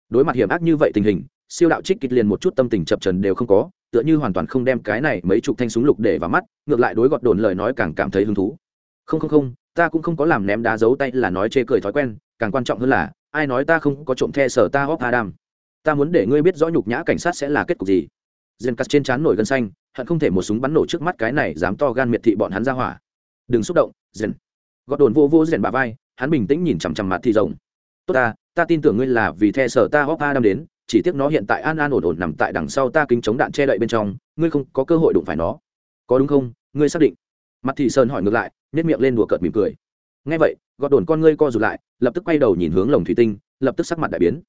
S1: Đối mặt hiểm ác như vậy tình hình, siêu đạo trích kịch liền một chút tâm tình chập trần đều không có, tựa như hoàn toàn không đem cái này mấy chục thanh súng lục để vào mắt, ngược lại đối gọt đồn lời nói càng cảm thấy hứng thú. Không không không, ta cũng không có làm ném đá giấu tay là nói chê cười thói quen, càng quan trọng hơn là, ai nói ta không có trộm the sở ta hóp adam. Ta muốn để ngươi biết rõ nhục nhã cảnh sát sẽ là kết cục gì diên cắt trên trán nổi gân xanh, hận không thể một súng bắn nổ trước mắt cái này dám to gan miệt thị bọn hắn ra hỏa. Đừng xúc động diên gọt đồn vô vô diên bà vai, hắn bình tĩnh nhìn chằm chằm mặt thị rồng. Tốt ta ta tin tưởng ngươi là vì the sở ta hóc đâm đến, chỉ tiếc nó hiện tại an an ổn ổn nằm tại đằng sau ta kính chống đạn che đậy bên trong, ngươi không có cơ hội đụng phải nó. Có đúng không? Ngươi xác định. Mặt thị sơn hỏi ngược lại nếp miệng lên đùa cợt mỉm cười. Ngay vậy gọt đồn con ngươi co rụt lại, lập tức quay đầu nhìn hướng lồng thủy tinh, lập tức sắc mặt đại biến.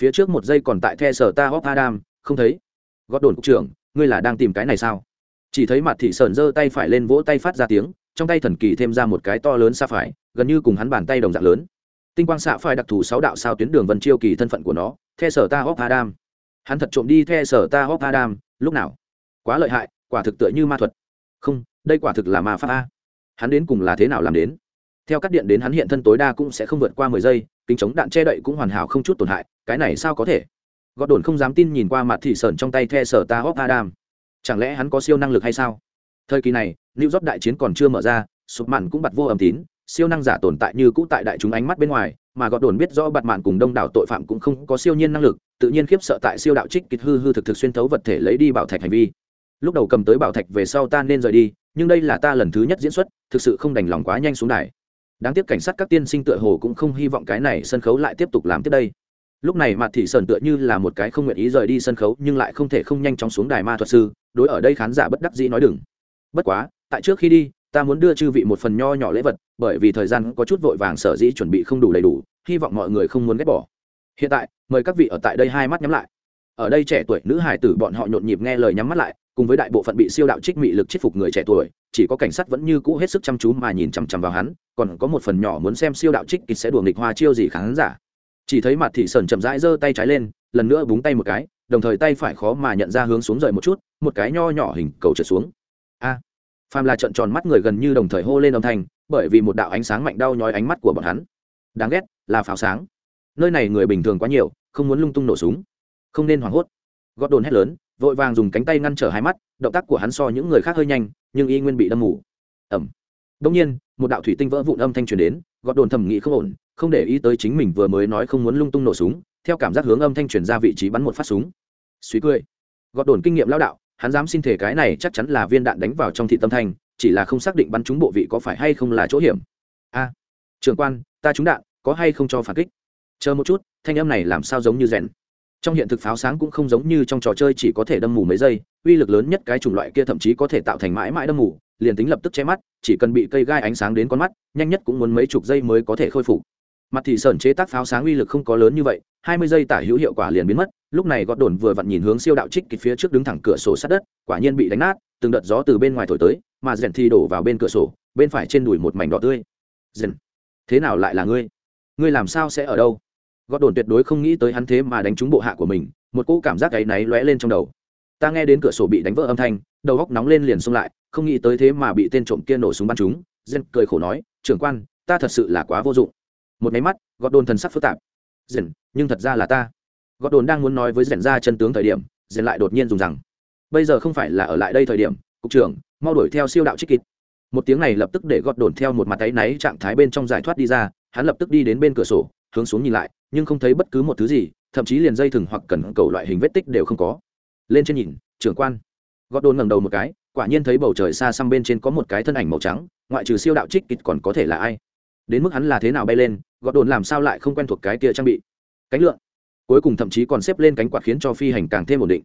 S1: Phía trước một giây còn tại the sở ta hóc đam không thấy gót đồn cục trưởng, ngươi là đang tìm cái này sao? Chỉ thấy mặt thị sơn giơ tay phải lên vỗ tay phát ra tiếng, trong tay thần kỳ thêm ra một cái to lớn xa phải, gần như cùng hắn bàn tay đồng dạng lớn. Tinh quang xạ phải đặc thù sáu đạo sao tuyến đường vân chiêu kỳ thân phận của nó, the sở ta hóc adam. Hắn thật trộm đi the sở ta hóc adam, lúc nào? Quá lợi hại, quả thực tựa như ma thuật. Không, đây quả thực là ma pháp a. Hắn đến cùng là thế nào làm đến? Theo các điện đến hắn hiện thân tối đa cũng sẽ không vượt qua mười giây, kính chống đạn che đậy cũng hoàn hảo không chút tổn hại, cái này sao có thể? Gọt đồn không dám tin nhìn qua mặt thị sơn trong tay the sở ta hóc adam. Chẳng lẽ hắn có siêu năng lực hay sao? Thời kỳ này lưu dóp đại chiến còn chưa mở ra, sụp mặn cũng bật vô âm tín, siêu năng giả tồn tại như cũ tại đại chúng ánh mắt bên ngoài, mà gọt đồn biết rõ bạt mạn cùng đông đảo tội phạm cũng không có siêu nhiên năng lực, tự nhiên khiếp sợ tại siêu đạo trích kịch hư hư thực thực xuyên thấu vật thể lấy đi bảo thạch hành vi. Lúc đầu cầm tới bảo thạch về sau ta nên rời đi, nhưng đây là ta lần thứ nhất diễn xuất, thực sự không đành lòng quá nhanh xuống đài. Đáng tiếc cảnh sát các tiên sinh tựa hồ cũng không hy vọng cái này sân khấu lại tiếp tục làm tiếp đây lúc này mặt thị sơn tựa như là một cái không nguyện ý rời đi sân khấu, nhưng lại không thể không nhanh chóng xuống đài ma thuật sư, đối ở đây khán giả bất đắc dĩ nói đừng. Bất quá, tại trước khi đi, ta muốn đưa chư vị một phần nho nhỏ lễ vật, bởi vì thời gian có chút vội vàng, sở dĩ chuẩn bị không đủ đầy đủ, hy vọng mọi người không muốn ghét bỏ. Hiện tại, mời các vị ở tại đây hai mắt nhắm lại. Ở đây trẻ tuổi nữ hải tử bọn họ nhộn nhịp nghe lời nhắm mắt lại, cùng với đại bộ phận bị siêu đạo trích mị lực chết phục người trẻ tuổi, chỉ có cảnh sát vẫn như cũ hết sức chăm chú mà nhìn chằm chằm vào hắn, còn có một phần nhỏ muốn xem siêu đạo trích kịch sẽ đùa nghịch hoa chiêu gì khán giả chỉ thấy mặt thị sơn chậm rãi giơ tay trái lên, lần nữa búng tay một cái, đồng thời tay phải khó mà nhận ra hướng xuống rời một chút, một cái nho nhỏ hình cầu trượt xuống. A! Phàm là trận tròn mắt người gần như đồng thời hô lên âm thanh, bởi vì một đạo ánh sáng mạnh đau nhói ánh mắt của bọn hắn. Đáng ghét, là pháo sáng. Nơi này người bình thường quá nhiều, không muốn lung tung nổ súng. Không nên hoảng hốt. Gót đồn hét lớn, vội vàng dùng cánh tay ngăn trở hai mắt, động tác của hắn so những người khác hơi nhanh, nhưng y nguyên bị đâm mù. Ẩm đông nhiên, một đạo thủy tinh vỡ vụn âm thanh truyền đến, gót đồn thầm nghĩ không ổn không để ý tới chính mình vừa mới nói không muốn lung tung nổ súng, theo cảm giác hướng âm thanh truyền ra vị trí bắn một phát súng. Suy cười. Gọt đồn kinh nghiệm lao đạo, hắn dám xin thể cái này chắc chắn là viên đạn đánh vào trong thị tâm thanh, chỉ là không xác định bắn trúng bộ vị có phải hay không là chỗ hiểm. A, trưởng quan, ta trúng đạn, có hay không cho phản kích? Chờ một chút, thanh âm này làm sao giống như rèn. Trong hiện thực pháo sáng cũng không giống như trong trò chơi chỉ có thể đâm mù mấy giây, uy lực lớn nhất cái chủng loại kia thậm chí có thể tạo thành mãi mãi đâm mù, liền tính lập tức che mắt, chỉ cần bị cây gai ánh sáng đến con mắt, nhanh nhất cũng muốn mấy chục giây mới có thể khôi phục mặt thì sởn chế tác pháo sáng uy lực không có lớn như vậy, hai mươi giây tả hữu hiệu quả liền biến mất, lúc này gọt đồn vừa vặn nhìn hướng siêu đạo trích kịch phía trước đứng thẳng cửa sổ sát đất, quả nhiên bị đánh nát, từng đợt gió từ bên ngoài thổi tới, mà rèn thì đổ vào bên cửa sổ, bên phải trên đùi một mảnh đỏ tươi. Dần, thế nào lại là ngươi? Ngươi làm sao sẽ ở đâu? Gót đồn tuyệt đối không nghĩ tới hắn thế mà đánh trúng bộ hạ của mình, một cỗ cảm giác áy náy lóe lên trong đầu. Ta nghe đến cửa sổ bị đánh vỡ âm thanh, đầu góc nóng lên liền xông lại, không nghĩ tới thế mà bị tên trộm kia nổ súng bắn chúng dân cười khổ nói, trưởng quan, ta thật sự là quá vô dụng một máy mắt gọt đồn thần sắc phức tạp. Dần, nhưng thật ra là ta. Gọt đồn đang muốn nói với dần ra chân tướng thời điểm, dần lại đột nhiên dùng rằng, bây giờ không phải là ở lại đây thời điểm, cục trưởng, mau đuổi theo siêu đạo trích kịt một tiếng này lập tức để gọt đồn theo một mặt tay náy trạng thái bên trong giải thoát đi ra, hắn lập tức đi đến bên cửa sổ, hướng xuống nhìn lại, nhưng không thấy bất cứ một thứ gì, thậm chí liền dây thừng hoặc cần cầu loại hình vết tích đều không có. Lên trên nhìn, trưởng quan. Gọt đồn ngẩng đầu một cái, quả nhiên thấy bầu trời xa xăm bên trên có một cái thân ảnh màu trắng, ngoại trừ siêu đạo trích kịt còn có thể là ai? Đến mức hắn là thế nào bay lên, gọt đồn làm sao lại không quen thuộc cái kia trang bị. Cánh lượn. Cuối cùng thậm chí còn xếp lên cánh quạt khiến cho phi hành càng thêm ổn định.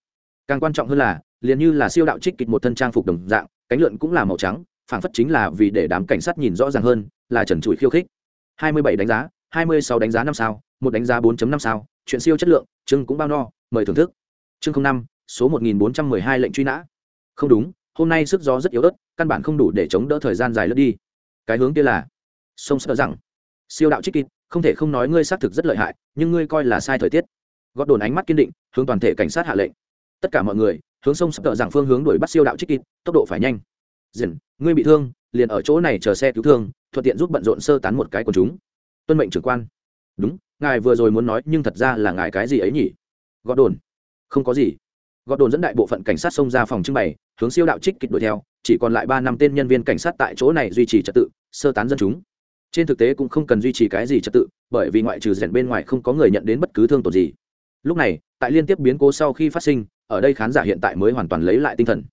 S1: Càng quan trọng hơn là, liền như là siêu đạo trích kịch một thân trang phục đồng dạng, cánh lượn cũng là màu trắng, phảng phất chính là vì để đám cảnh sát nhìn rõ ràng hơn, là trần trụi khiêu khích. 27 đánh giá 26 đánh giá năm sao, một đánh giá 4.5 sao, chuyện siêu chất lượng, chương cũng bao no, mời thưởng thức. Chương năm, số 1412 lệnh truy nã. Không đúng, hôm nay sức gió rất yếu ớt, căn bản không đủ để chống đỡ thời gian dài lướt đi. Cái hướng kia là sông sợ rằng, siêu đạo trích kịch không thể không nói ngươi xác thực rất lợi hại, nhưng ngươi coi là sai thời tiết. Gót đồn ánh mắt kiên định, hướng toàn thể cảnh sát hạ lệnh. Tất cả mọi người, hướng sông sập tợ rằng phương hướng đuổi bắt siêu đạo trích kịt tốc độ phải nhanh. Dần ngươi bị thương, liền ở chỗ này chờ xe cứu thương, thuận tiện giúp bận rộn sơ tán một cái của chúng. Tuân mệnh trưởng quan. Đúng, ngài vừa rồi muốn nói, nhưng thật ra là ngài cái gì ấy nhỉ? Gọt đồn. Không có gì. Gọt đồn dẫn đại bộ phận cảnh sát xông ra phòng trưng bày, hướng siêu đạo trích kịch đuổi theo, chỉ còn lại ba năm tên nhân viên cảnh sát tại chỗ này duy trì trật tự, sơ tán dân chúng trên thực tế cũng không cần duy trì cái gì trật tự, bởi vì ngoại trừ rèn bên ngoài không có người nhận đến bất cứ thương tổn gì. Lúc này, tại liên tiếp biến cố sau khi phát sinh, ở đây khán giả hiện tại mới hoàn toàn lấy lại tinh thần.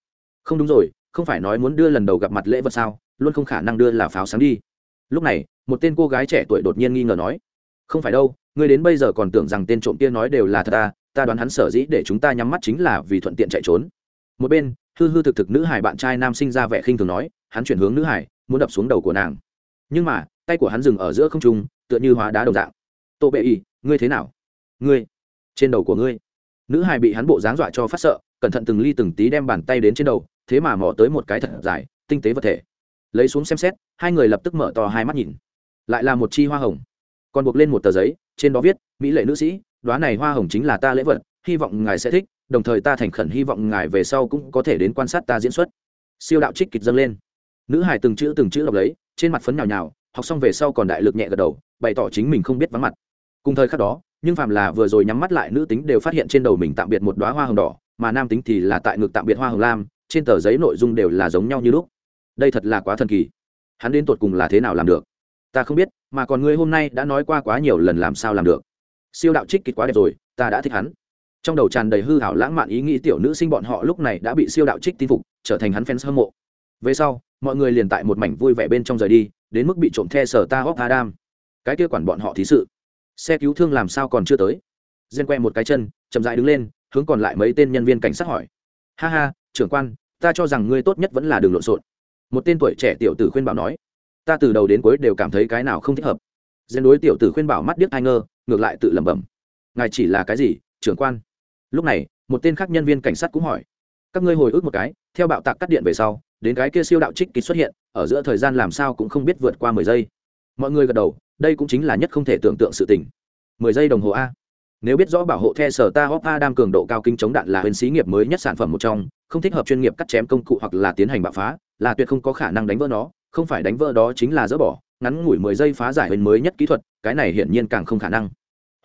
S1: Không đúng rồi, không phải nói muốn đưa lần đầu gặp mặt lễ vật sao, luôn không khả năng đưa là pháo sáng đi. Lúc này, một tên cô gái trẻ tuổi đột nhiên nghi ngờ nói, không phải đâu, ngươi đến bây giờ còn tưởng rằng tên trộm kia nói đều là thật ta ta đoán hắn sở dĩ để chúng ta nhắm mắt chính là vì thuận tiện chạy trốn. Một bên, hư hư thực thực nữ hải bạn trai nam sinh ra vẻ khinh thường nói, hắn chuyển hướng nữ hải, muốn đập xuống đầu của nàng. Nhưng mà tay của hắn dừng ở giữa không trung, tựa như hóa đá đồng dạng. Tô bệ y, ngươi thế nào? Ngươi, trên đầu của ngươi. Nữ hài bị hắn bộ dáng dọa cho phát sợ, cẩn thận từng ly từng tí đem bàn tay đến trên đầu, thế mà mò tới một cái thật dài, tinh tế vật thể. Lấy xuống xem xét, hai người lập tức mở to hai mắt nhìn. Lại là một chi hoa hồng. Còn buộc lên một tờ giấy, trên đó viết, mỹ lệ nữ sĩ đoá này hoa hồng chính là ta lễ vật, hy vọng ngài sẽ thích, đồng thời ta thành khẩn hy vọng ngài về sau cũng có thể đến quan sát ta diễn xuất. Siêu đạo trích kịch dâng lên. Nữ hải từng chữ từng chữ đọc lấy, trên mặt phấn nhào nhào học xong về sau còn đại lực nhẹ gật đầu, bày tỏ chính mình không biết vắng mặt. Cùng thời khắc đó, nhưng phàm là vừa rồi nhắm mắt lại nữ tính đều phát hiện trên đầu mình tạm biệt một đoá hoa hồng đỏ, mà nam tính thì là tại ngực tạm biệt hoa hồng lam, trên tờ giấy nội dung đều là giống nhau như lúc. Đây thật là quá thần kỳ. Hắn đến tột cùng là thế nào làm được? Ta không biết, mà còn ngươi hôm nay đã nói qua quá nhiều lần làm sao làm được. Siêu đạo trích kịch quá đẹp rồi, ta đã thích hắn. Trong đầu tràn đầy hư hảo lãng mạn ý nghĩ tiểu nữ sinh bọn họ lúc này đã bị siêu đạo trích tin phục, trở thành hắn fans hâm mộ. Về sau, mọi người liền tại một mảnh vui vẻ bên trong rời đi đến mức bị trộm the sở ta hóc adam. Cái kia quản bọn họ thí sự. Xe cứu thương làm sao còn chưa tới? Gen que một cái chân, chậm dại đứng lên, hướng còn lại mấy tên nhân viên cảnh sát hỏi. Ha ha, trưởng quan, ta cho rằng ngươi tốt nhất vẫn là đường lộn xộn. Một tên tuổi trẻ tiểu tử khuyên bảo nói. Ta từ đầu đến cuối đều cảm thấy cái nào không thích hợp. Gen đối tiểu tử khuyên bảo mắt điếc ai ngơ ngược lại tự lẩm bẩm. Ngài chỉ là cái gì, trưởng quan? Lúc này, một tên khác nhân viên cảnh sát cũng hỏi. Các ngươi hồi ức một cái, theo bạo tạc cắt điện về sau đến cái kia siêu đạo trích kịch xuất hiện, ở giữa thời gian làm sao cũng không biết vượt qua mười giây. Mọi người gật đầu, đây cũng chính là nhất không thể tưởng tượng sự tình. Mười giây đồng hồ a. Nếu biết rõ bảo hộ the sở ta hop a đam cường độ cao kinh chống đạn là huyền xí nghiệp mới nhất sản phẩm một trong, không thích hợp chuyên nghiệp cắt chém công cụ hoặc là tiến hành bạo phá, là tuyệt không có khả năng đánh vỡ nó, không phải đánh vỡ đó chính là dỡ bỏ, ngắn ngủi mười giây phá giải huyền mới nhất kỹ thuật, cái này hiển nhiên càng không khả năng.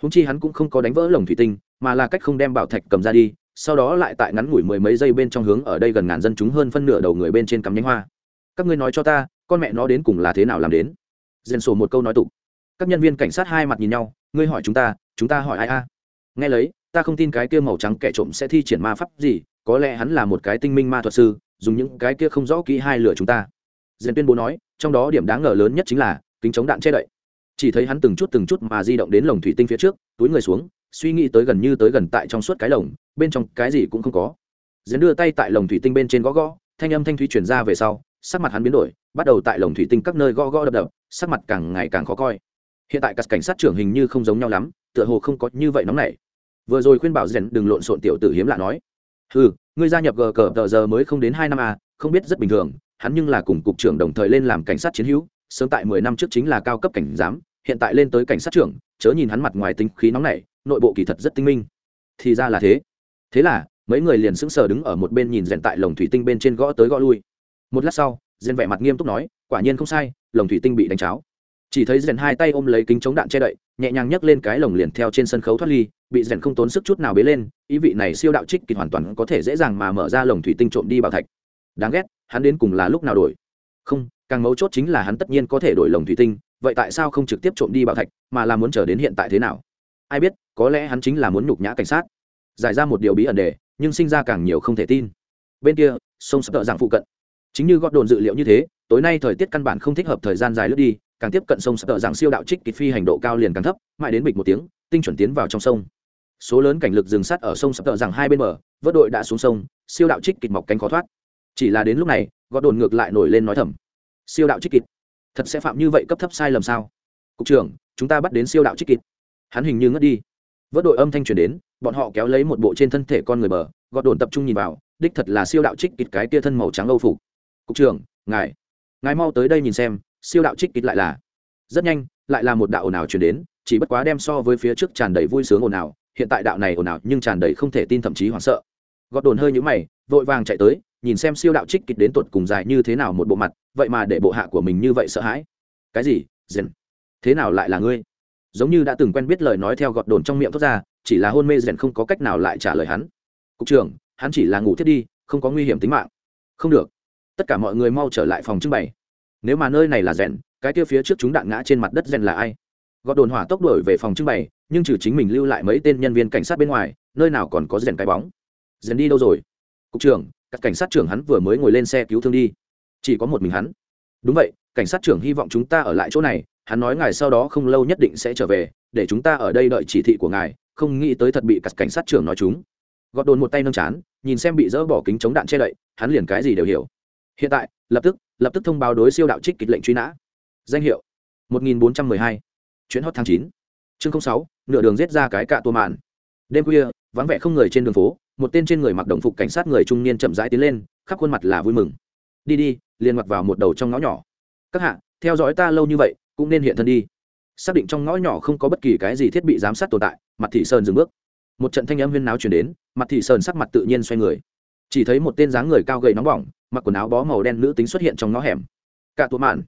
S1: Húng chi hắn cũng không có đánh vỡ lồng thủy tinh, mà là cách không đem bảo thạch cầm ra đi sau đó lại tại ngắn ngủi mười mấy giây bên trong hướng ở đây gần ngàn dân chúng hơn phân nửa đầu người bên trên cắm nhánh hoa. Các ngươi nói cho ta, con mẹ nó đến cùng là thế nào làm đến? Dền sổ một câu nói tục. Các nhân viên cảnh sát hai mặt nhìn nhau, ngươi hỏi chúng ta chúng ta hỏi ai a? Nghe lấy, ta không tin cái kia màu trắng kẻ trộm sẽ thi triển ma pháp gì, có lẽ hắn là một cái tinh minh ma thuật sư, dùng những cái kia không rõ kỹ hai lửa chúng ta. Dền tuyên bố nói, trong đó điểm đáng ngờ lớn nhất chính là, kính chống đạn che đậy. Chỉ thấy hắn từng chút từng chút mà di động đến lồng thủy tinh phía trước, túi người xuống suy nghĩ tới gần như tới gần tại trong suốt cái lồng, bên trong cái gì cũng không có. Diễn đưa tay tại lồng thủy tinh bên trên gõ gõ, thanh âm thanh thúy chuyển ra về sau, sắc mặt hắn biến đổi, bắt đầu tại lồng thủy tinh các nơi gõ gõ đập đập, sắc mặt càng ngày càng khó coi. Hiện tại các cảnh sát trưởng hình như không giống nhau lắm, tựa hồ không có như vậy nóng này vừa rồi khuyên bảo rèn đừng lộn xộn tiểu tử hiếm lạ nói. Ừ ngươi gia nhập gờ cờ tờ giờ mới không đến hai năm à không biết rất bình thường, hắn nhưng là cùng cục trưởng đồng thời lên làm cảnh sát chiến hữu, sớm tại mười năm trước chính là cao cấp cảnh giám, hiện tại lên tới cảnh sát trưởng, chớ nhìn hắn mặt ngoài tính khí nóng nảy nội bộ kỳ thật rất tinh minh. Thì ra là thế. Thế là, mấy người liền sững sờ đứng ở một bên nhìn rèn tại lồng thủy tinh bên trên gõ tới gõ lui. Một lát sau, rèn vẻ mặt nghiêm túc nói, quả nhiên không sai, lồng thủy tinh bị đánh cháo. Chỉ thấy rèn hai tay ôm lấy kính chống đạn che đậy, nhẹ nhàng nhấc lên cái lồng liền theo trên sân khấu thoát ly, bị rèn không tốn sức chút nào bế lên, ý vị này siêu đạo trích kịch hoàn toàn có thể dễ dàng mà mở ra lồng thủy tinh trộm đi bảo thạch. Đáng ghét, hắn đến cùng là lúc nào đổi? Không, càng mấu chốt chính là hắn tất nhiên có thể đổi lồng thủy tinh, vậy tại sao không trực tiếp trộm đi bảo thạch, mà là muốn chờ đến hiện tại thế nào? Ai biết có lẽ hắn chính là muốn nhục nhã cảnh sát. Giải ra một điều bí ẩn đề nhưng sinh ra càng nhiều không thể tin. Bên kia, sông sập tợ giảng phụ cận. Chính như gót đồn dự liệu như thế, tối nay thời tiết căn bản không thích hợp thời gian dài lướt đi, càng tiếp cận sông sập tợ giảng siêu đạo trích kịch phi hành độ cao liền càng thấp, mãi đến bịch một tiếng, tinh chuẩn tiến vào trong sông. Số lớn cảnh lực dừng sắt ở sông sập tợ giảng hai bên bờ, vớt đội đã xuống sông, siêu đạo trích kịch mọc cánh khó thoát. Chỉ là đến lúc này gót đồn ngược lại nổi lên nói thầm, siêu đạo trích kịch? Thật sẽ phạm như vậy cấp thấp sai lầm sao? Cục trưởng, chúng ta bắt đến siêu đạo trích kịch. Hắn hình như ngất đi vớt đội âm thanh truyền đến, bọn họ kéo lấy một bộ trên thân thể con người bờ, gọt đồn tập trung nhìn vào, đích thật là siêu đạo trích kịt cái kia thân màu trắng âu phục. Cục trưởng, ngài ngài mau tới đây nhìn xem, siêu đạo trích kịt lại là. Rất nhanh, lại là một đạo ồn ào truyền đến, chỉ bất quá đem so với phía trước tràn đầy vui sướng ồn ào, hiện tại đạo này ồn ào nhưng tràn đầy không thể tin thậm chí hoảng sợ. Gọt đồn hơi nhũ mày, vội vàng chạy tới, nhìn xem siêu đạo trích kịch đến tột cùng dài như thế nào một bộ mặt, vậy mà để bộ hạ của mình như vậy sợ hãi. Cái gì dền thế nào lại là ngươi? Giống như đã từng quen biết lời nói theo gọt đồn trong miệng thoát ra, chỉ là hôn mê rèn không có cách nào lại trả lời hắn. Cục trưởng, hắn chỉ là ngủ thiết đi, không có nguy hiểm tính mạng. Không được. Tất cả mọi người mau trở lại phòng trưng bày. Nếu mà nơi này là rèn, cái kia phía trước chúng đạn ngã trên mặt đất rèn là ai? Gọt đồn hỏa tốc đổi về phòng trưng bày, nhưng trừ chính mình lưu lại mấy tên nhân viên cảnh sát bên ngoài, nơi nào còn có rèn cái bóng? Rèn đi đâu rồi? Cục trưởng, các cảnh sát trưởng hắn vừa mới ngồi lên xe cứu thương đi. Chỉ có một mình hắn. Đúng vậy, cảnh sát trưởng hy vọng chúng ta ở lại chỗ này hắn nói ngài sau đó không lâu nhất định sẽ trở về để chúng ta ở đây đợi chỉ thị của ngài không nghĩ tới thật bị các cảnh sát trưởng nói chúng. Gọt đồn một tay nâng chán nhìn xem bị dỡ bỏ kính chống đạn che đậy hắn liền cái gì đều hiểu. Hiện tại lập tức lập tức thông báo đối siêu đạo trích kịch lệnh truy nã. Danh hiệu 1412. chuyến hot tháng 9. chương 06, nửa đường giết ra cái cạ tua màn đêm khuya vắng vẻ không người trên đường phố một tên trên người mặc đồng phục cảnh sát người trung niên chậm rãi tiến lên khắp khuôn mặt là vui mừng. Đi đi liền mặc vào một đầu trong ngõ nhỏ. Các hạ theo dõi ta lâu như vậy cũng nên hiện thân đi. Xác định trong ngõ nhỏ không có bất kỳ cái gì thiết bị giám sát tồn tại mặt thị sơn dừng bước. Một trận thanh âm huyên náo chuyển đến mặt thị sơn sắc mặt tự nhiên xoay người. Chỉ thấy một tên dáng người cao gầy nóng bỏng, mặc quần áo bó màu đen nữ tính xuất hiện trong ngõ hẻm. Cả tụ mạn.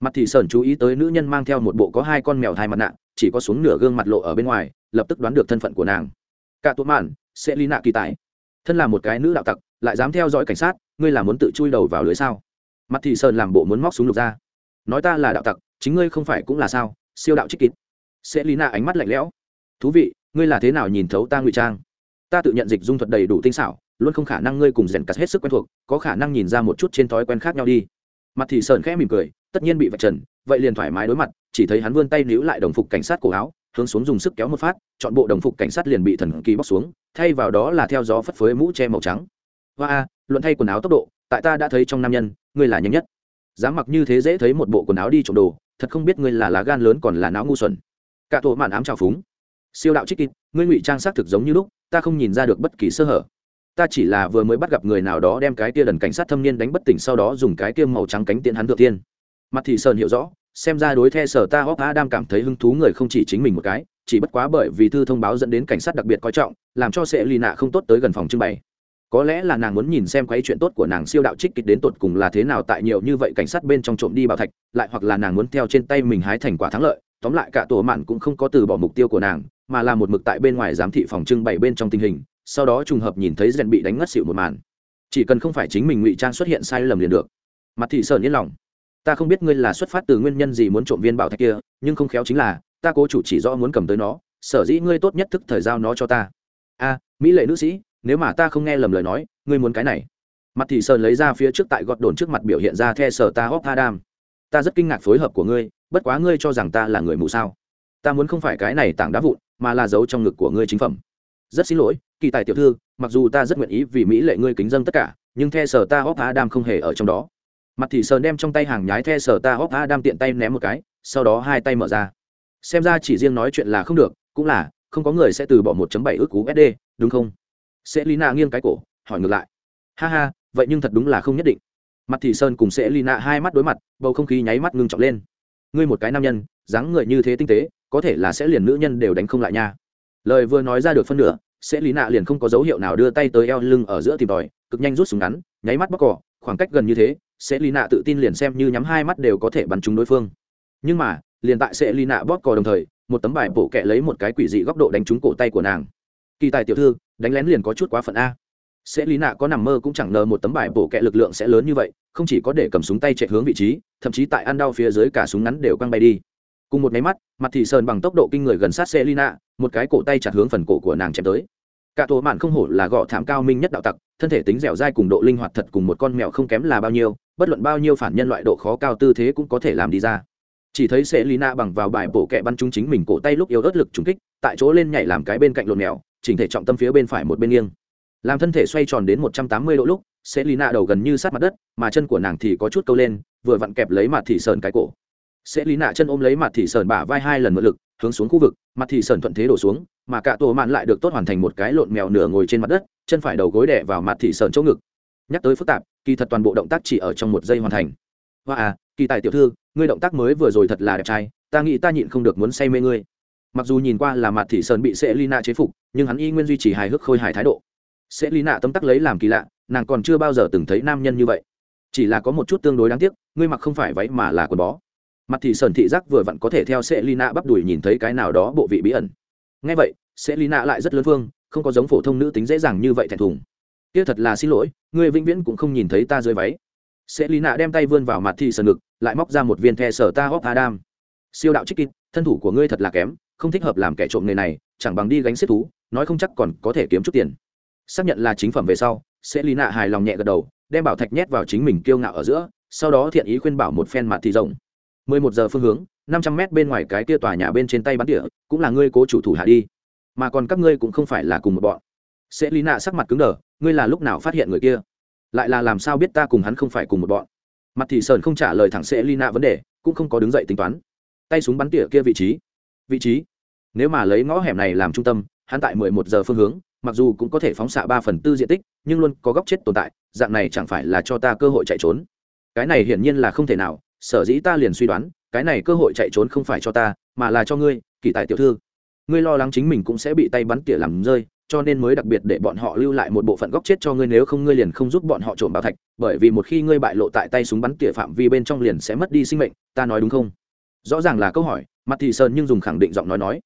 S1: Mặt thị sơn chú ý tới nữ nhân mang theo một bộ có hai con mèo hai mặt nạ, chỉ có xuống nửa gương mặt lộ ở bên ngoài, lập tức đoán được thân phận của nàng. Cả tụ mạn, sẽ ly nạ kỳ tài. Thân là một cái nữ đạo tặc, lại dám theo dõi cảnh sát, ngươi là muốn tự chui đầu vào lưới sao? Mặt thị sơn làm bộ muốn móc súng lục ra. Nói ta là đạo tặc chính ngươi không phải cũng là sao? Siêu đạo trích kín, sẽ lý nạ ánh mắt lạnh lẽo. Thú vị ngươi là thế nào nhìn thấu ta ngụy trang? Ta tự nhận dịch dung thuật đầy đủ tinh xảo luôn không khả năng ngươi cùng rèn cắt hết sức quen thuộc có khả năng nhìn ra một chút trên thói quen khác nhau đi. Mặt thì sờn khẽ mỉm cười tất nhiên bị vạch trần vậy liền thoải mái đối mặt chỉ thấy hắn vươn tay níu lại đồng phục cảnh sát cổ áo hướng xuống dùng sức kéo một phát chọn bộ đồng phục cảnh sát liền bị thần kỳ bóc xuống thay vào đó là theo gió phất phới mũ che màu trắng. Hoa luận thay quần áo tốc độ tại ta đã thấy trong nam nhân ngươi là nhanh nhất. Dám mặc như thế dễ thấy một bộ quần áo đi trộm đồ thật không biết ngươi là lá gan lớn còn là não ngu xuẩn. Cả tổ mạn ám trào phúng. Siêu đạo trích kít ngươi ngụy trang xác thực giống như lúc, ta không nhìn ra được bất kỳ sơ hở. Ta chỉ là vừa mới bắt gặp người nào đó đem cái kia lần cảnh sát thâm niên đánh bất tỉnh sau đó dùng cái kia màu trắng cánh tiện hắn thượng tiên. Mặt thì sơn hiểu rõ, xem ra đối the sở ta hóc đang cảm thấy hứng thú người không chỉ chính mình một cái, chỉ bất quá bởi vì thư thông báo dẫn đến cảnh sát đặc biệt coi trọng, làm cho sẽ lì nạ không tốt tới gần phòng trưng bày có lẽ là nàng muốn nhìn xem quấy chuyện tốt của nàng siêu đạo trích kịch đến tột cùng là thế nào tại nhiều như vậy cảnh sát bên trong trộm đi bảo thạch, lại hoặc là nàng muốn theo trên tay mình hái thành quả thắng lợi. Tóm lại cả tổ mạn cũng không có từ bỏ mục tiêu của nàng, mà là một mực tại bên ngoài giám thị phòng trưng bày bên trong tình hình, sau đó trùng hợp nhìn thấy rèn bị đánh ngất xỉu một màn. Chỉ cần không phải chính mình ngụy trang xuất hiện sai lầm liền được. Mặt thị sơn yên lòng. Ta không biết ngươi là xuất phát từ nguyên nhân gì muốn trộm viên bảo thạch kia, nhưng không khéo chính là, ta cố chủ chỉ rõ muốn cầm tới nó, sở dĩ ngươi tốt nhất thức thời giao nó cho ta. A, mỹ lệ nữ sĩ nếu mà ta không nghe lầm lời nói, ngươi muốn cái này. Mặt thị sơn lấy ra phía trước tại gọt đồn trước mặt biểu hiện ra the sở ta hóc adam ta rất kinh ngạc phối hợp của ngươi, bất quá ngươi cho rằng ta là người mù sao? Ta muốn không phải cái này tảng đá vụn, mà là giấu trong ngực của ngươi chính phẩm. Rất xin lỗi, kỳ tài tiểu thư, mặc dù ta rất nguyện ý vì mỹ lệ ngươi kính dân tất cả, nhưng the sở ta hóc adam không hề ở trong đó. Mặt thị sơn đem trong tay hàng nhái the sở ta hóc adam tiện tay ném một cái, sau đó hai tay mở ra. Xem ra chỉ riêng nói chuyện là không được, cũng là, không có người sẽ từ bỏ 1.7 ước cú sd đúng không? Sẽ lina nghiêng cái cổ, hỏi ngược lại. Ha ha, vậy nhưng thật đúng là không nhất định. Mặt thị sơn cùng sẽ lina hai mắt đối mặt, bầu không khí nháy mắt ngưng trọng lên. Ngươi một cái nam nhân, dáng người như thế tinh tế, có thể là sẽ liền nữ nhân đều đánh không lại nha. Lời vừa nói ra được phân nửa, sẽ lý nạ liền không có dấu hiệu nào đưa tay tới eo lưng ở giữa tìm tòi, cực nhanh rút súng ngắn, nháy mắt bóc cỏ, khoảng cách gần như thế, sẽ lý nạ tự tin liền xem như nhắm hai mắt đều có thể bắn trúng đối phương. Nhưng mà, liền tại sẽ lý nạ bóp cò đồng thời, một tấm bài bổ kẹ lấy một cái quỷ dị góc độ đánh trúng cổ tay của nàng. Kỳ tài tiểu thư đánh lén liền có chút quá phận a. Sẽ lý nạ có nằm mơ cũng chẳng ngờ một tấm bài bổ kẹ lực lượng sẽ lớn như vậy, không chỉ có để cầm súng tay chạy hướng vị trí, thậm chí tại ăn đau phía dưới cả súng ngắn đều quăng bay đi. Cùng một máy mắt, mặt thị sơn bằng tốc độ kinh người gần sát xe lina một cái cổ tay chặt hướng phần cổ của nàng chém tới. Cả tổ mạn không hổ là gõ thảm cao minh nhất đạo tặc, thân thể tính dẻo dai cùng độ linh hoạt thật cùng một con mèo không kém là bao nhiêu, bất luận bao nhiêu phản nhân loại độ khó cao tư thế cũng có thể làm đi ra. Chỉ thấy sẽ lina bằng vào bài bổ kẹ bắn trúng chính mình cổ tay lúc yếu ớt lực trúng kích, tại chỗ lên nhảy làm cái bên cạnh lộn mèo chỉnh thể trọng tâm phía bên phải một bên nghiêng. Làm thân thể xoay tròn đến một trăm tám mươi độ lúc, sẽ lina đầu gần như sát mặt đất, mà chân của nàng thì có chút câu lên, vừa vặn kẹp lấy mặt thị sơn cái cổ. Sẽ lý nạ chân ôm lấy mặt thị sơn bả vai hai lần mượn lực, hướng xuống khu vực, mặt thị sơn thuận thế đổ xuống, mà cả tổ mạn lại được tốt hoàn thành một cái lộn mèo nửa ngồi trên mặt đất, chân phải đầu gối đẻ vào mặt thị sơn chỗ ngực. Nhắc tới phức tạp, kỳ thật toàn bộ động tác chỉ ở trong một giây hoàn thành. Và à kỳ tài tiểu thư, ngươi động tác mới vừa rồi thật là đẹp trai, ta nghĩ ta nhịn không được muốn say mê ngươi mặc dù nhìn qua là mặt thị sơn bị sẽ lina chế phục, nhưng hắn y nguyên duy trì hài hước khôi hài thái độ. Sẽ lina tấm tắc lấy làm kỳ lạ, nàng còn chưa bao giờ từng thấy nam nhân như vậy. Chỉ là có một chút tương đối đáng tiếc, ngươi mặc không phải váy mà là quần bó. Mặt thị sơn thị giác vừa vặn có thể theo sẽ lina bắp đùi nhìn thấy cái nào đó bộ vị bí ẩn. Ngay vậy sẽ lina lại rất lớn phương không có giống phổ thông nữ tính dễ dàng như vậy thẹn thùng. Kia thật là xin lỗi, ngươi vĩnh viễn cũng không nhìn thấy ta dưới váy. Sẽ lina đem tay vươn vào mặt thị sơn ngực, lại móc ra một viên the sở ta hóc adam. Siêu đạo trích kít thân thủ của ngươi thật là kém, không thích hợp làm kẻ trộm nghề này, chẳng bằng đi gánh xếp thú, nói không chắc còn có thể kiếm chút tiền. Xác nhận là chính phẩm về sau sẽ lý nạ hài lòng nhẹ gật đầu, đem bảo thạch nhét vào chính mình kiêu ngạo ở giữa, sau đó thiện ý khuyên bảo một phen mặt thì rộng. Mười một giờ phương hướng, năm trăm mét bên ngoài cái kia tòa nhà bên trên tay bắn tỉa, cũng là ngươi cố chủ thủ hạ đi, mà còn các ngươi cũng không phải là cùng một bọn. Sẽ lý nạ sắc mặt cứng đờ, ngươi là lúc nào phát hiện người kia? Lại là làm sao biết ta cùng hắn không phải cùng một bọn? Mặt thì sơn không trả lời thẳng sẽ lý nạ vấn đề, cũng không có đứng dậy tính toán tay súng bắn tỉa kia vị trí. Vị trí? Nếu mà lấy ngõ hẻm này làm trung tâm, hắn tại mười một giờ phương hướng, mặc dù cũng có thể phóng xạ ba phần tư diện tích, nhưng luôn có góc chết tồn tại, dạng này chẳng phải là cho ta cơ hội chạy trốn. Cái này hiển nhiên là không thể nào, sở dĩ ta liền suy đoán, cái này cơ hội chạy trốn không phải cho ta, mà là cho ngươi, kỳ tài tiểu thư. Ngươi lo lắng chính mình cũng sẽ bị tay bắn tỉa làm rơi, cho nên mới đặc biệt để bọn họ lưu lại một bộ phận góc chết cho ngươi nếu không ngươi liền không giúp bọn họ trộm bảo thạch, bởi vì một khi ngươi bại lộ tại tay súng bắn tỉa phạm vi bên trong liền sẽ mất đi sinh mệnh, ta nói đúng không? Rõ ràng là câu hỏi mặt thị sơn nhưng dùng khẳng định giọng nói nói.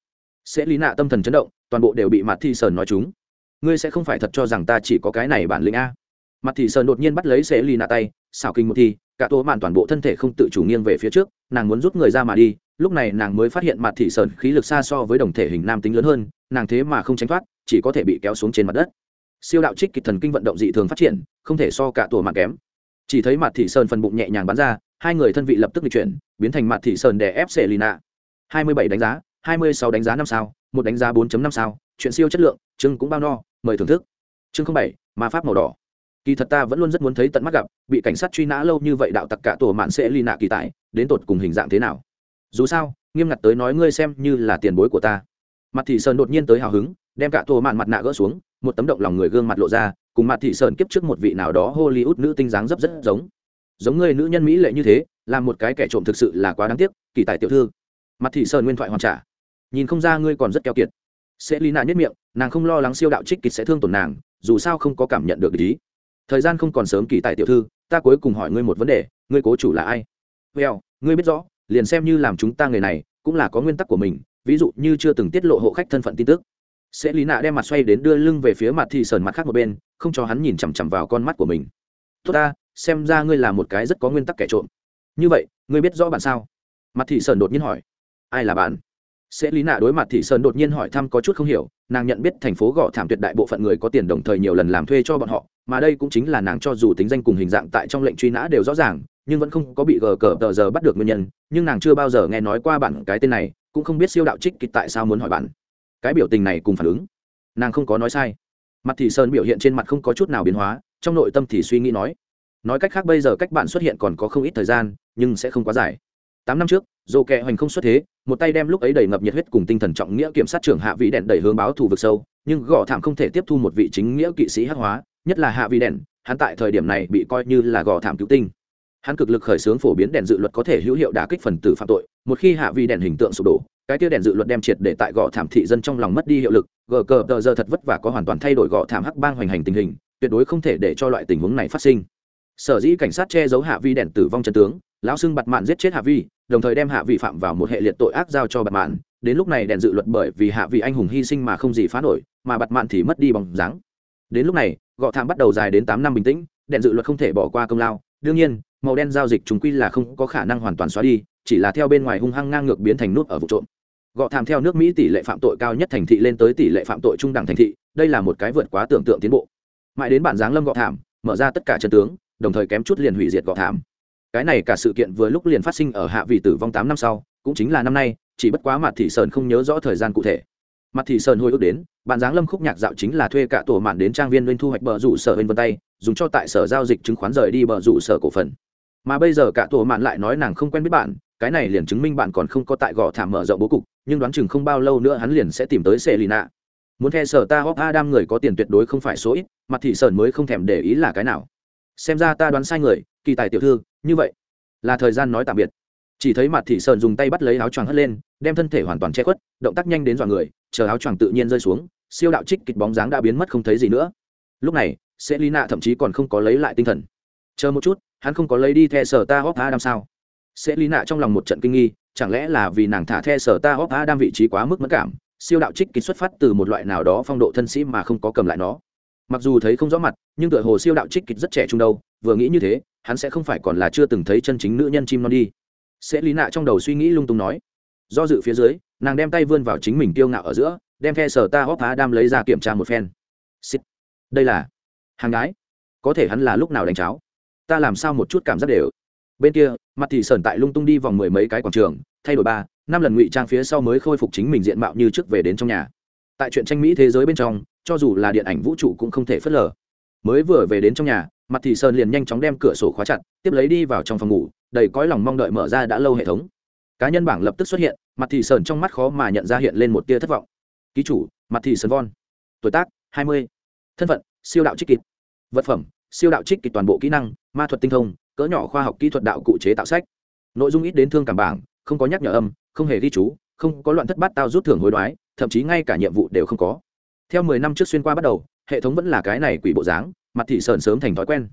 S1: Sẽ lý nạ tâm thần chấn động, toàn bộ đều bị mặt thị sơn nói chúng ngươi sẽ không phải thật cho rằng ta chỉ có cái này bản lĩnh a. Mặt thị sơn đột nhiên bắt lấy sẽ lý nạ tay, xảo kinh một thi, cả tố mạn toàn bộ thân thể không tự chủ nghiêng về phía trước, nàng muốn rút người ra mà đi, lúc này nàng mới phát hiện mặt thị sơn khí lực xa so với đồng thể hình nam tính lớn hơn, nàng thế mà không tránh thoát, chỉ có thể bị kéo xuống trên mặt đất. Siêu đạo trích kịch thần kinh vận động dị thường phát triển, không thể so cả tổ mạn kém. Chỉ thấy mặt thị sơn phần bụng nhẹ nhàng bắn ra hai người thân vị lập tức bị chuyển, biến thành mặt thị sơn để ép sệ lina hai mươi bảy đánh giá, hai mươi sáu đánh giá năm sao, một đánh giá 4 năm sao, chuyện siêu chất lượng, chương cũng bao no, mời thưởng thức. Chương bảy, ma pháp màu đỏ. Kỳ thật ta vẫn luôn rất muốn thấy tận mắt gặp, bị cảnh sát truy nã lâu như vậy đạo tặc cả tổ mạn sẽ ly nạ kỳ tài, đến tột cùng hình dạng thế nào. Dù sao, nghiêm ngặt tới nói ngươi xem như là tiền bối của ta. Mặt thị sơn đột nhiên tới hào hứng, đem cả tổ mạn mặt nạ gỡ xuống, một tấm động lòng người gương mặt lộ ra, cùng mặt thị sơn kiếp trước một vị nào đó hollywood nữ tinh dáng dấp rất giống giống ngươi nữ nhân mỹ lệ như thế là một cái kẻ trộm thực sự là quá đáng tiếc, kỳ tài tiểu thư. Mặt thị sơn nguyên thoại hoàn trả. Nhìn không ra ngươi còn rất keo kiệt. Sẽ lý nạ nhất miệng, nàng không lo lắng siêu đạo trích kịch sẽ thương tổn nàng, dù sao không có cảm nhận được lý thời gian không còn sớm kỳ tài tiểu thư, ta cuối cùng hỏi ngươi một vấn đề, ngươi cố chủ là ai? Well ngươi biết rõ, liền xem như làm chúng ta người này, cũng là có nguyên tắc của mình, ví dụ như chưa từng tiết lộ hộ khách thân phận tin tức. Sẽ lý nạ đem mặt xoay đến đưa lưng về phía mặt thị sơn mặt khác một bên, không cho hắn nhìn chằm chằm vào con mắt của mình. Tốt ta xem ra ngươi là một cái rất có nguyên tắc kẻ trộm. Như vậy, ngươi biết rõ bạn sao? Mặt thị sơn đột nhiên hỏi. Ai là bạn? Sẽ lý nạ đối mặt thị sơn đột nhiên hỏi thăm có chút không hiểu, nàng nhận biết thành phố gõ thảm tuyệt đại bộ phận người có tiền đồng thời nhiều lần làm thuê cho bọn họ, mà đây cũng chính là nàng cho dù tính danh cùng hình dạng tại trong lệnh truy nã đều rõ ràng, nhưng vẫn không có bị gờ cờ tờ giờ bắt được nguyên nhân, nhưng nàng chưa bao giờ nghe nói qua bản cái tên này, cũng không biết siêu đạo trích kịch tại sao muốn hỏi bạn. Cái biểu tình này cùng phản ứng, nàng không có nói sai. Mặt thị sơn biểu hiện trên mặt không có chút nào biến hóa, trong nội tâm thì suy nghĩ nói nói cách khác bây giờ cách bạn xuất hiện còn có không ít thời gian, nhưng sẽ không quá dài. Tám năm trước dồ kẹ hoành không xuất thế, một tay đem lúc ấy đầy ngập nhiệt huyết cùng tinh thần trọng nghĩa kiểm sát trưởng hạ vị đèn đẩy hướng báo thù vực sâu, nhưng gõ thảm không thể tiếp thu một vị chính nghĩa kỵ sĩ hắc hóa, nhất là hạ vị đèn, hắn tại thời điểm này bị coi như là gò thảm cứu tinh. Hắn cực lực khởi xướng phổ biến đèn dự luật có thể hữu hiệu đả kích phần tử phạm tội, một khi hạ vị đèn hình tượng sụp đổ, cái tiêu đèn dự luật đem triệt để tại gò thảm thị dân trong lòng mất đi hiệu lực, gờ cờ tờ giờ thật vất vả có hoàn toàn thay đổi gò thảm hắc bang hoành hành tình hình, tuyệt đối không thể để cho loại tình huống này phát sinh sở dĩ cảnh sát che giấu hạ vi đèn tử vong chân tướng, lão xưng bặt mạn giết chết hạ vi, đồng thời đem hạ vi phạm vào một hệ liệt tội ác giao cho bặt mạn, đến lúc này đèn dự luật bởi vì hạ vi anh hùng hy sinh mà không gì phá nổi, mà bặt mạn thì mất đi bóng dáng. Đến lúc này, gọ thảm bắt đầu dài đến tám năm bình tĩnh, đèn dự luật không thể bỏ qua công lao. Đương nhiên, màu đen giao dịch chúng quy là không có khả năng hoàn toàn xóa đi, chỉ là theo bên ngoài hung hăng ngang ngược biến thành nút ở vụ trộm. Gọ thảm theo nước mỹ tỷ lệ phạm tội cao nhất thành thị lên tới tỷ lệ phạm tội trung đẳng thành thị, đây là một cái vượt quá tưởng tượng tiến bộ. Mãi đến bản giáng lâm gọ thảm, mở ra tất cả chân tướng đồng thời kém chút liền hủy diệt gọ thảm. Cái này cả sự kiện vừa lúc liền phát sinh ở hạ vị tử vong tám năm sau, cũng chính là năm nay, chỉ bất quá mặt thị sơn không nhớ rõ thời gian cụ thể. Mặt thị sơn hồi ước đến, bạn giáng lâm khúc nhạc dạo chính là thuê cả tổ mạn đến trang viên lên thu hoạch bờ rủ sở bên vân tay, dùng cho tại sở giao dịch chứng khoán rời đi bờ rủ sở cổ phần. Mà bây giờ cả tổ mạn lại nói nàng không quen biết bạn, cái này liền chứng minh bạn còn không có tại gò thảm mở rộng bố cục, nhưng đoán chừng không bao lâu nữa hắn liền sẽ tìm tới sệ lì nạ muốn theo sở ta hóc adam người có tiền tuyệt đối không phải số ít mặt thị sơn mới không thèm để ý là cái nào xem ra ta đoán sai người, kỳ tài tiểu thư, như vậy. Là thời gian nói tạm biệt. Chỉ thấy mặt thị sơn dùng tay bắt lấy áo choàng hất lên, đem thân thể hoàn toàn che khuất, động tác nhanh đến dọa người, chờ áo choàng tự nhiên rơi xuống, siêu đạo trích kịch bóng dáng đã biến mất không thấy gì nữa. Lúc này sẽ lý nạ thậm chí còn không có lấy lại tinh thần. Chờ một chút, hắn không có lấy đi the sở ta óc a đam sao? Sẽ lý nạ trong lòng một trận kinh nghi, chẳng lẽ là vì nàng thả the sở ta óc a đam vị trí quá mức mất cảm, siêu đạo trích kịch xuất phát từ một loại nào đó phong độ thân sĩ mà không có cầm lại nó? Mặc dù thấy không rõ mặt, nhưng tựa hồ siêu đạo trích kịch rất trẻ trung đâu, vừa nghĩ như thế, hắn sẽ không phải còn là chưa từng thấy chân chính nữ nhân chim non đi. Sẽ lý nạ trong đầu suy nghĩ lung tung nói. Do dự phía dưới, nàng đem tay vươn vào chính mình tiêu ngạo ở giữa, đem khe sở ta hóp phá đam lấy ra kiểm tra một phen. Xịt. đây là hàng gái. Có thể hắn là lúc nào đánh cháo. Ta làm sao một chút cảm giác đều. Bên kia, mặt thì sờn tại lung tung đi vòng mười mấy cái quảng trường, thay đổi ba, năm lần ngụy trang phía sau mới khôi phục chính mình diện mạo như trước về đến trong nhà tại chuyện tranh mỹ thế giới bên trong cho dù là điện ảnh vũ trụ cũng không thể phớt lờ. Mới vừa về đến trong nhà mặt thì sơn liền nhanh chóng đem cửa sổ khóa chặt tiếp lấy đi vào trong phòng ngủ đầy cõi lòng mong đợi mở ra đã lâu hệ thống. Cá nhân bảng lập tức xuất hiện mặt thì sơn trong mắt khó mà nhận ra hiện lên một tia thất vọng. Ký chủ mặt thì sơn von. Tuổi tác hai mươi. Thân phận siêu đạo trích kịp, vật phẩm siêu đạo trích kịp toàn bộ kỹ năng ma thuật tinh thông cỡ nhỏ khoa học kỹ thuật đạo cụ chế tạo sách. Nội dung ít đến thương cảm bảng không có nhắc nhở âm không hề ghi chú không có loạn thất bát tao rút thưởng hối đoái thậm chí ngay cả nhiệm vụ đều không có. Theo mười năm trước xuyên qua bắt đầu, hệ thống vẫn là cái này quỷ bộ dáng, mặt thị sơn sớm thành thói quen.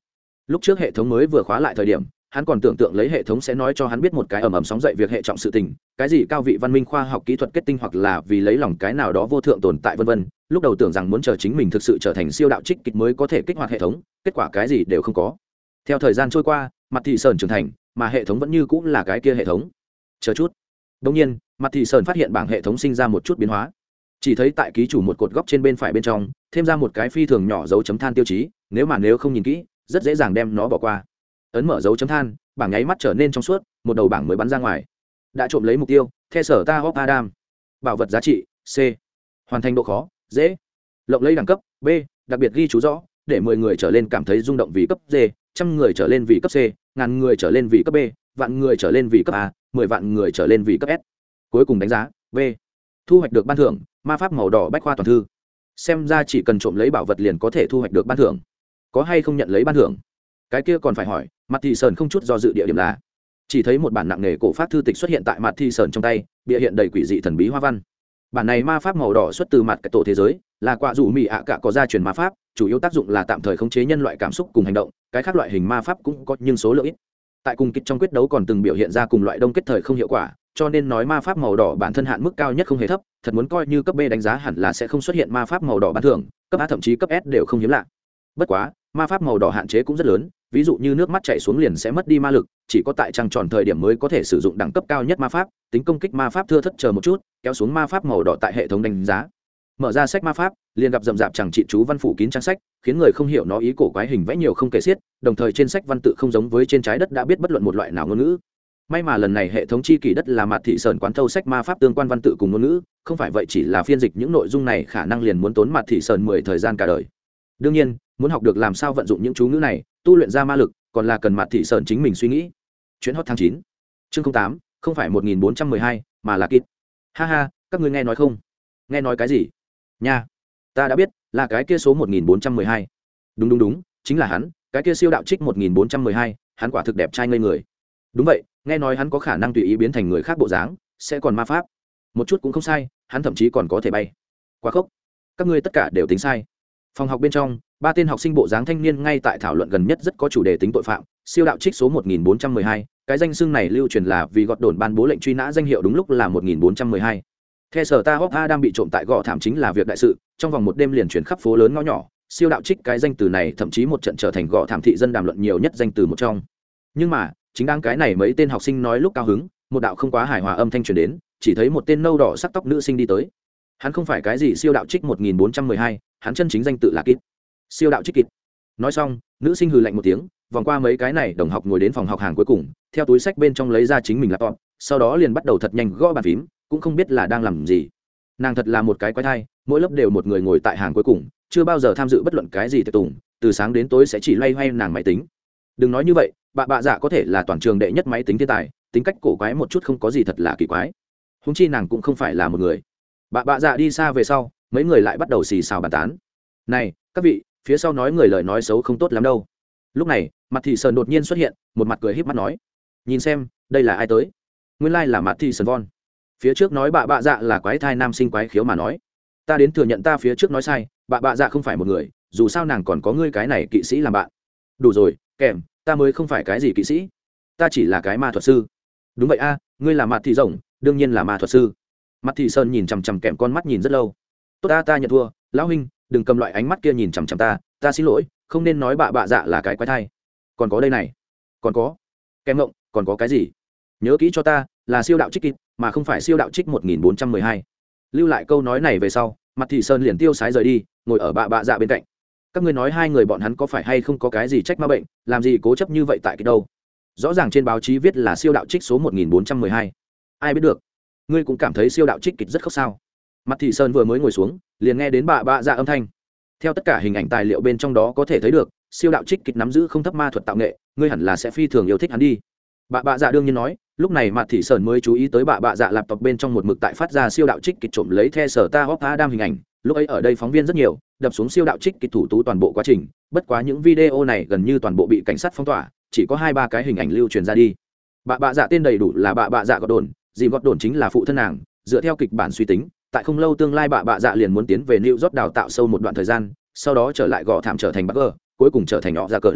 S1: Lúc trước hệ thống mới vừa khóa lại thời điểm, hắn còn tưởng tượng lấy hệ thống sẽ nói cho hắn biết một cái ầm ầm sóng dậy việc hệ trọng sự tình, cái gì cao vị văn minh khoa học kỹ thuật kết tinh hoặc là vì lấy lòng cái nào đó vô thượng tồn tại vân vân, lúc đầu tưởng rằng muốn chờ chính mình thực sự trở thành siêu đạo trích kịch mới có thể kích hoạt hệ thống, kết quả cái gì đều không có. Theo thời gian trôi qua, mặt thị sờn trưởng thành, mà hệ thống vẫn như cũng là cái kia hệ thống. Chờ chút đông nhiên, mặt thị sơn phát hiện bảng hệ thống sinh ra một chút biến hóa. Chỉ thấy tại ký chủ một cột góc trên bên phải bên trong, thêm ra một cái phi thường nhỏ dấu chấm than tiêu chí, nếu mà nếu không nhìn kỹ, rất dễ dàng đem nó bỏ qua. Ấn mở dấu chấm than, bảng nháy mắt trở nên trong suốt, một đầu bảng mới bắn ra ngoài. Đã trộm lấy mục tiêu theo sở ta hop adam. Bảo vật giá trị, c. Hoàn thành độ khó, dễ. Lộng lấy đẳng cấp, b. Đặc biệt ghi chú rõ, để mười người trở lên cảm thấy rung động vì cấp d, trăm người trở lên vì cấp c, ngàn người trở lên vì cấp b, vạn người trở lên vì cấp a mười vạn người trở lên vì cấp s. Cuối cùng đánh giá, v. Thu hoạch được ban thưởng, ma pháp màu đỏ bách khoa toàn thư. Xem ra chỉ cần trộm lấy bảo vật liền có thể thu hoạch được ban thưởng. Có hay không nhận lấy ban thưởng? Cái kia còn phải hỏi mặt thị sơn không chút do dự địa điểm là, chỉ thấy một bản nặng nghề cổ pháp thư tịch xuất hiện tại mặt thị sơn trong tay, bịa hiện đầy quỷ dị thần bí hoa văn. Bản này ma pháp màu đỏ xuất từ mặt cái tổ thế giới, là quả dù mỹ ạ cả có gia truyền ma pháp, chủ yếu tác dụng là tạm thời khống chế nhân loại cảm xúc cùng hành động, cái khác loại hình ma pháp cũng có nhưng số lượng ít tại cùng kịch trong quyết đấu còn từng biểu hiện ra cùng loại đông kết thời không hiệu quả, cho nên nói ma pháp màu đỏ bản thân hạn mức cao nhất không hề thấp, thật muốn coi như cấp b đánh giá hẳn là sẽ không xuất hiện ma pháp màu đỏ bán thường cấp a thậm chí cấp s đều không hiếm lạ. Bất quá, ma pháp màu đỏ hạn chế cũng rất lớn, ví dụ như nước mắt chảy xuống liền sẽ mất đi ma lực, chỉ có tại trăng tròn thời điểm mới có thể sử dụng đẳng cấp cao nhất ma pháp, tính công kích ma pháp thưa thất chờ một chút, kéo xuống ma pháp màu đỏ tại hệ thống đánh giá mở ra sách ma pháp, liền gặp rậm rạp chẳng trị chú văn phủ kín trang sách, khiến người không hiểu nó ý cổ quái hình vẽ nhiều không kể xiết, đồng thời trên sách văn tự không giống với trên trái đất đã biết bất luận một loại nào ngôn ngữ. May mà lần này hệ thống chi kỷ đất là mặt thị sơn quán thâu sách ma pháp tương quan văn tự cùng ngôn ngữ, không phải vậy chỉ là phiên dịch những nội dung này khả năng liền muốn tốn mặt thị sơn mười thời gian cả đời. Đương nhiên, muốn học được làm sao vận dụng những chú ngữ này, tu luyện ra ma lực, còn là cần mặt thị sơn chính mình suy nghĩ. Chuyến hot tháng chín, chương tám, không phải một nghìn bốn trăm mười hai, mà là kít ha ha, các ngươi nghe nói không? Nghe nói cái gì? Nha. Ta đã biết là cái kia số một nghìn bốn trăm mười hai. Đúng đúng đúng chính là hắn cái kia siêu đạo trích một nghìn bốn trăm mười hai hắn quả thực đẹp trai ngây người. Đúng vậy nghe nói hắn có khả năng tùy ý biến thành người khác bộ dáng sẽ còn ma pháp. Một chút cũng không sai hắn thậm chí còn có thể bay. Quá khốc. Các ngươi tất cả đều tính sai. Phòng học bên trong ba tên học sinh bộ dáng thanh niên ngay tại thảo luận gần nhất rất có chủ đề tính tội phạm siêu đạo trích số 1412, cái danh xưng này lưu truyền là vì gọt đồn ban bố lệnh truy nã danh hiệu đúng lúc là 1412. Theo sở ta Hốc A đang bị trộm tại gò thảm chính là việc đại sự, trong vòng một đêm liền chuyển khắp phố lớn ngõ nhỏ, siêu đạo trích cái danh từ này thậm chí một trận trở thành gò thảm thị dân đàm luận nhiều nhất danh từ một trong. Nhưng mà, chính đang cái này mấy tên học sinh nói lúc cao hứng, một đạo không quá hài hòa âm thanh truyền đến, chỉ thấy một tên nâu đỏ sắc tóc nữ sinh đi tới. Hắn không phải cái gì siêu đạo trích 1412, hắn chân chính danh tự là Kít. Siêu đạo trích Kít. Nói xong, nữ sinh hừ lạnh một tiếng, vòng qua mấy cái này đồng học ngồi đến phòng học hàng cuối cùng theo túi sách bên trong lấy ra chính mình laptop sau đó liền bắt đầu thật nhanh gõ bàn phím cũng không biết là đang làm gì. Nàng thật là một cái quái thai, mỗi lớp đều một người ngồi tại hàng cuối cùng, chưa bao giờ tham dự bất luận cái gì tiệc tùng, từ sáng đến tối sẽ chỉ loay hoay nàng máy tính. Đừng nói như vậy, bà bạ dạ có thể là toàn trường đệ nhất máy tính thiên tài, tính cách cổ quái một chút không có gì thật là kỳ quái. Húng chi nàng cũng không phải là một người. Bà bạ dạ đi xa về sau, mấy người lại bắt đầu xì xào bàn tán. Này, các vị, phía sau nói người lời nói xấu không tốt lắm đâu. Lúc này mặt thị sơn đột nhiên xuất hiện, một mặt cười h p mắt nói, nhìn xem, đây là ai tới? Nguyên lai、like、là mặt thị sơn von phía trước nói bà bạ dạ là quái thai nam sinh quái khiếu mà nói. Ta đến thừa nhận ta phía trước nói sai bà bạ dạ không phải một người, dù sao nàng còn có ngươi cái này kỵ sĩ làm bạn. Đủ rồi, kèm, ta mới không phải cái gì kỵ sĩ. Ta chỉ là cái ma thuật sư. Đúng vậy a, ngươi là mặt thị rồng, đương nhiên là ma thuật sư. Mặt thị sơn nhìn chằm chằm kèm con mắt nhìn rất lâu. Tốt ta ta nhận thua. Lão huynh, đừng cầm loại ánh mắt kia nhìn chằm chằm ta. Ta xin lỗi, không nên nói bà bạ dạ là cái quái thai. Còn có đây này. Còn có. Kèm ngộng, còn có cái gì? Nhớ kỹ cho ta là siêu đạo trích kịp mà không phải siêu đạo trích một nghìn bốn trăm mười hai. Lưu lại câu nói này về sau, mặt thị sơn liền tiêu sái rời đi, ngồi ở bạ bạ dạ bên cạnh. Các ngươi nói hai người bọn hắn có phải hay không có cái gì trách ma bệnh, làm gì cố chấp như vậy tại cái đâu? Rõ ràng trên báo chí viết là siêu đạo trích số một nghìn bốn trăm mười hai. Ai biết được? Ngươi cũng cảm thấy siêu đạo trích kịch rất khóc sao? Mặt thị sơn vừa mới ngồi xuống, liền nghe đến bạ bạ dạ âm thanh. Theo tất cả hình ảnh tài liệu bên trong đó có thể thấy được, siêu đạo trích kịch nắm giữ không thấp ma thuật tạo nghệ, ngươi hẳn là sẽ phi thường yêu thích hắn đi bà bạ dạ đương nhiên nói lúc này mặt thị sơn mới chú ý tới bà bạ dạ lạp tộc bên trong một mực tại phát ra siêu đạo trích kịch trộm lấy the sở ta hóc đam hình ảnh lúc ấy ở đây phóng viên rất nhiều đập xuống siêu đạo trích kịch thủ tú toàn bộ quá trình bất quá những video này gần như toàn bộ bị cảnh sát phong tỏa chỉ có hai ba cái hình ảnh lưu truyền ra đi bà bạ dạ tên đầy đủ là bà bạ dạ gọt đồn dì gọt đồn chính là phụ thân nàng dựa theo kịch bản suy tính tại không lâu tương lai bà bạ dạ liền muốn tiến về New York đào tạo sâu một đoạn thời gian, sau đó trở lại gò thảm trở thành bắc ơ, cuối cùng trở thành họ ra cờ.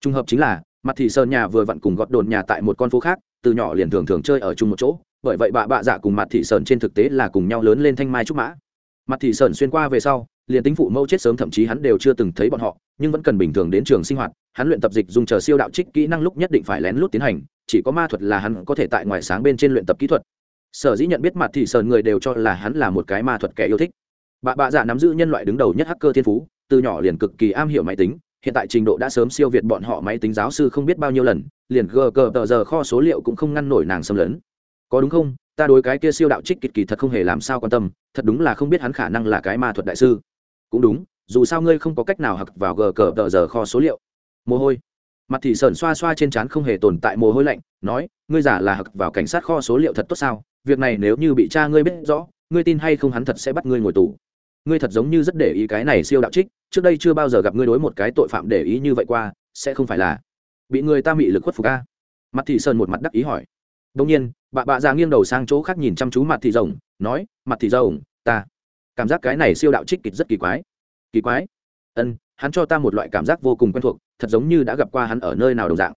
S1: Trùng hợp chính là, mặt thị sơn nhà vừa vặn cùng gọt đồn nhà tại một con phố khác, từ nhỏ liền thường thường chơi ở chung một chỗ, bởi vậy bà bạ dạ cùng mặt thị sơn trên thực tế là cùng nhau lớn lên thanh mai trúc mã. Mặt thị sơn xuyên qua về sau, liền tính phụ mẫu chết sớm thậm chí hắn đều chưa từng thấy bọn họ, nhưng vẫn cần bình thường đến trường sinh hoạt, hắn luyện tập dịch dùng chờ siêu đạo trích kỹ năng lúc nhất định phải lén lút tiến hành, chỉ có ma thuật là hắn có thể tại ngoài sáng bên trên luyện tập kỹ thuật, sở dĩ nhận biết mặt Thị Sơn người đều cho là hắn là một cái ma thuật kẻ yêu thích bà bạ dạ nắm giữ nhân loại đứng đầu nhất hacker thiên phú từ nhỏ liền cực kỳ am hiểu máy tính hiện tại trình độ đã sớm siêu việt bọn họ máy tính giáo sư không biết bao nhiêu lần, liền gờ gờ tờ giờ kho số liệu cũng không ngăn nổi nàng xâm lấn. Có đúng không? Ta đối cái kia siêu đạo trích kịch kỳ thật không hề làm sao quan tâm, thật đúng là không biết hắn khả năng là cái ma thuật đại sư. Cũng đúng, dù sao ngươi không có cách nào hặc vào gờ cờ tờ giờ kho số liệu. Mồ hôi. Mặt thì sởn xoa xoa trên trán không hề tồn tại mồ hôi lạnh, nói, ngươi giả là hặc vào cảnh sát kho số liệu thật tốt sao? Việc này nếu như bị cha ngươi biết rõ, ngươi tin hay không hắn thật sẽ bắt ngươi ngồi tù ngươi thật giống như rất để ý cái này siêu đạo trích, trước đây chưa bao giờ gặp ngươi đối một cái tội phạm để ý như vậy qua, sẽ không phải là bị người ta bị lực khuất phục a? Mặt thị sơn một mặt đắc ý hỏi. Đông nhiên, bà bạ già nghiêng đầu sang chỗ khác nhìn chăm chú mặt thị rồng, nói mặt thị rồng, ta cảm giác cái này siêu đạo trích kịch rất kỳ quái. Kỳ quái? Ân hắn cho ta một loại cảm giác vô cùng quen thuộc, thật giống như đã gặp qua hắn ở nơi nào đồng dạng.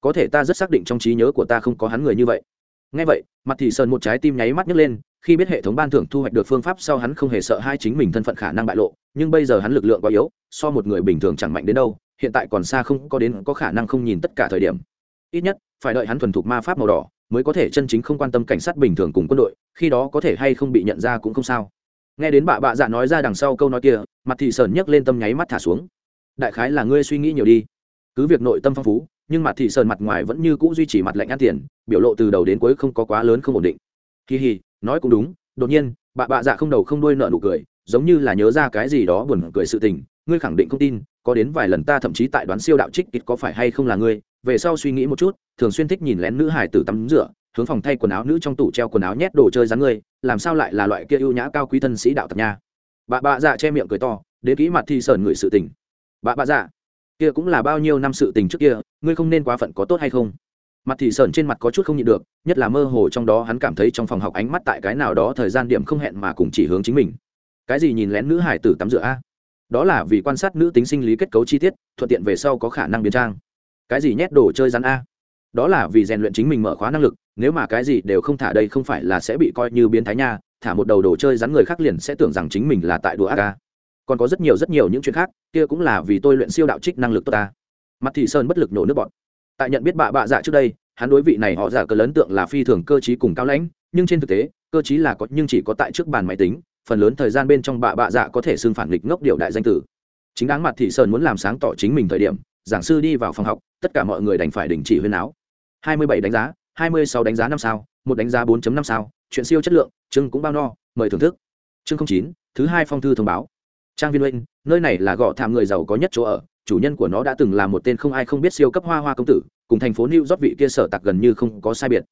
S1: Có thể ta rất xác định trong trí nhớ của ta không có hắn người như vậy. Ngay vậy mặt thị sơn một trái tim nháy mắt nhấc lên khi biết hệ thống ban thưởng thu hoạch được phương pháp sau hắn không hề sợ hai chính mình thân phận khả năng bại lộ, nhưng bây giờ hắn lực lượng quá yếu, so một người bình thường chẳng mạnh đến đâu, hiện tại còn xa không có đến có khả năng không nhìn tất cả thời điểm. Ít nhất, phải đợi hắn thuần thục ma pháp màu đỏ, mới có thể chân chính không quan tâm cảnh sát bình thường cùng quân đội, khi đó có thể hay không bị nhận ra cũng không sao. Nghe đến bà bạ dạ nói ra đằng sau câu nói kia, mặt thị sơn nhấc lên tâm nháy mắt thả xuống. Đại khái là ngươi suy nghĩ nhiều đi. Cứ việc nội tâm phong phú, nhưng mặt thị sơn mặt ngoài vẫn như cũ duy trì mặt lạnh ăn tiền, biểu lộ từ đầu đến cuối không có quá lớn không ổn định. Kỳ hì nói cũng đúng, đột nhiên, bà bạ dạ không đầu không đuôi nợ nụ cười, giống như là nhớ ra cái gì đó buồn cười sự tình, ngươi khẳng định không tin, có đến vài lần ta thậm chí tại đoán siêu đạo trích kịch có phải hay không là ngươi, về sau suy nghĩ một chút, thường xuyên thích nhìn lén nữ hải tử tắm rửa, hướng phòng thay quần áo nữ trong tủ treo quần áo nhét đồ chơi rắn ngươi, làm sao lại là loại kia ưu nhã cao quý thân sĩ đạo tập nha. Bà bạ dạ che miệng cười to đến kỹ mặt thi sờn người sự tình. Bà bạ dạ kia cũng là bao nhiêu năm sự tình trước kia, ngươi không nên quá phận có tốt hay không? Mặt thì sờn trên mặt có chút không nhịn được, nhất là mơ hồ trong đó hắn cảm thấy trong phòng học ánh mắt tại cái nào đó thời gian điểm không hẹn mà cùng chỉ hướng chính mình. Cái gì nhìn lén nữ hải tử tắm rửa a? Đó là vì quan sát nữ tính sinh lý kết cấu chi tiết, thuận tiện về sau có khả năng biến trang. Cái gì nhét đồ chơi rắn a? Đó là vì rèn luyện chính mình mở khóa năng lực, nếu mà cái gì đều không thả đây không phải là sẽ bị coi như biến thái nha, thả một đầu đồ chơi rắn người khác liền sẽ tưởng rằng chính mình là tại đùa ác còn có rất nhiều rất nhiều những chuyện khác, kia cũng là vì tôi luyện siêu đạo trích năng lực tốt ta. Mặt thị sơn bất lực nổ nước bọn tại nhận biết bạ bạ dạ trước đây hắn đối vị này họ giả cờ lớn tượng là phi thường cơ chí cùng cao lãnh nhưng trên thực tế cơ chí là có nhưng chỉ có tại trước bàn máy tính phần lớn thời gian bên trong bạ bạ dạ có thể xưng phản nghịch ngốc điệu đại danh tử. Chính đáng mặt thị sơn muốn làm sáng tỏ chính mình thời điểm giảng sư đi vào phòng học tất cả mọi người đành phải đình chỉ huyên áo. 27 đánh giá 26 đánh giá năm sao một đánh giá 4.5 sao chuyện siêu chất lượng chương cũng bao no mời thưởng thức. Chương 09, thứ hai phong thư thông báo. Trang viên uyên nơi này là gõ thảm người giàu có nhất chỗ ở chủ nhân của nó đã từng là một tên không ai không biết siêu cấp hoa hoa công tử, cùng thành phố new york vị kia sở tặc gần như không có sai biệt.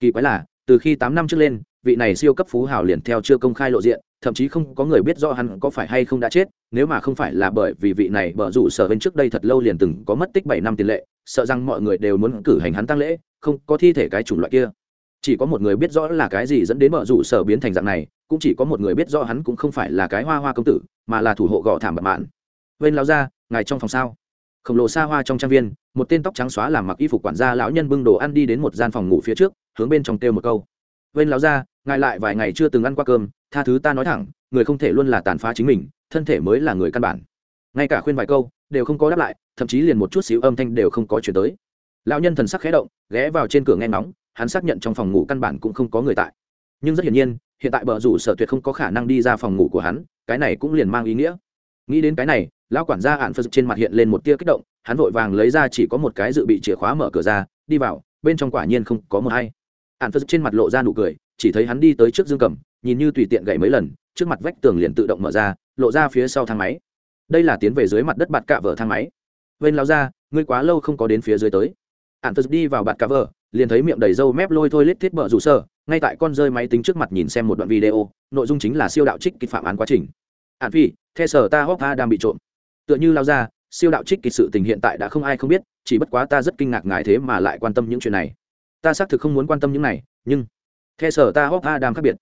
S1: Kỳ quái là, từ khi tám năm trước lên, vị này siêu cấp phú hào liền theo chưa công khai lộ diện, thậm chí không có người biết rõ hắn có phải hay không đã chết, nếu mà không phải là bởi vì vị này bở rủ sở bên trước đây thật lâu liền từng có mất tích bảy năm tiền lệ, sợ rằng mọi người đều muốn cử hành hắn tăng lễ, không có thi thể cái chủng loại kia. Chỉ có một người biết rõ là cái gì dẫn đến bở rủ sở biến thành dạng này, cũng chỉ có một người biết rõ hắn cũng không phải là cái hoa hoa công tử, mà là thủ hộ gò thảm bật mạn. Bên lao ra ngài trong phòng sao? Khổng lồ xa hoa trong trang viên, một tên tóc trắng xóa làm mặc y phục quản gia lão nhân bưng đồ ăn đi đến một gian phòng ngủ phía trước, hướng bên trong kêu một câu. Bên lão ra ngài lại vài ngày chưa từng ăn qua cơm, tha thứ ta nói thẳng, người không thể luôn là tàn phá chính mình, thân thể mới là người căn bản. Ngay cả khuyên vài câu, đều không có đáp lại, thậm chí liền một chút xíu âm thanh đều không có chuyển tới. Lão nhân thần sắc khẽ động, ghé vào trên cửa nghe ngóng, hắn xác nhận trong phòng ngủ căn bản cũng không có người tại. Nhưng rất hiển nhiên, hiện tại bờ rủ sở tuyệt không có khả năng đi ra phòng ngủ của hắn, cái này cũng liền mang ý nghĩa nghĩ đến cái này, lão quản gia hạn phật trên mặt hiện lên một tia kích động, hắn vội vàng lấy ra chỉ có một cái dự bị chìa khóa mở cửa ra, đi vào, bên trong quả nhiên không có một hay hạn phật trên mặt lộ ra nụ cười, chỉ thấy hắn đi tới trước dương cầm, nhìn như tùy tiện gậy mấy lần, trước mặt vách tường liền tự động mở ra, lộ ra phía sau thang máy. Đây là tiến về dưới mặt đất bạt cạ vở thang máy. Bên lao ra ngươi quá lâu không có đến phía dưới tới. Hạn phật đi vào bạt cạ vở, liền thấy miệng đầy râu mép lôi thôi lết thiết bờ rủ sơ, ngay tại con rơi máy tính trước mặt nhìn xem một đoạn video, nội dung chính là siêu đạo trích kịch phạm án quá trình. Hạn phi the sở ta hóc đang bị trộm. Tựa như lao ra, siêu đạo trích kịch sự tình hiện tại đã không ai không biết, chỉ bất quá ta rất kinh ngạc ngài thế mà lại quan tâm những chuyện này. Ta xác thực không muốn quan tâm những này, nhưng the sở ta hóc đang khác biệt.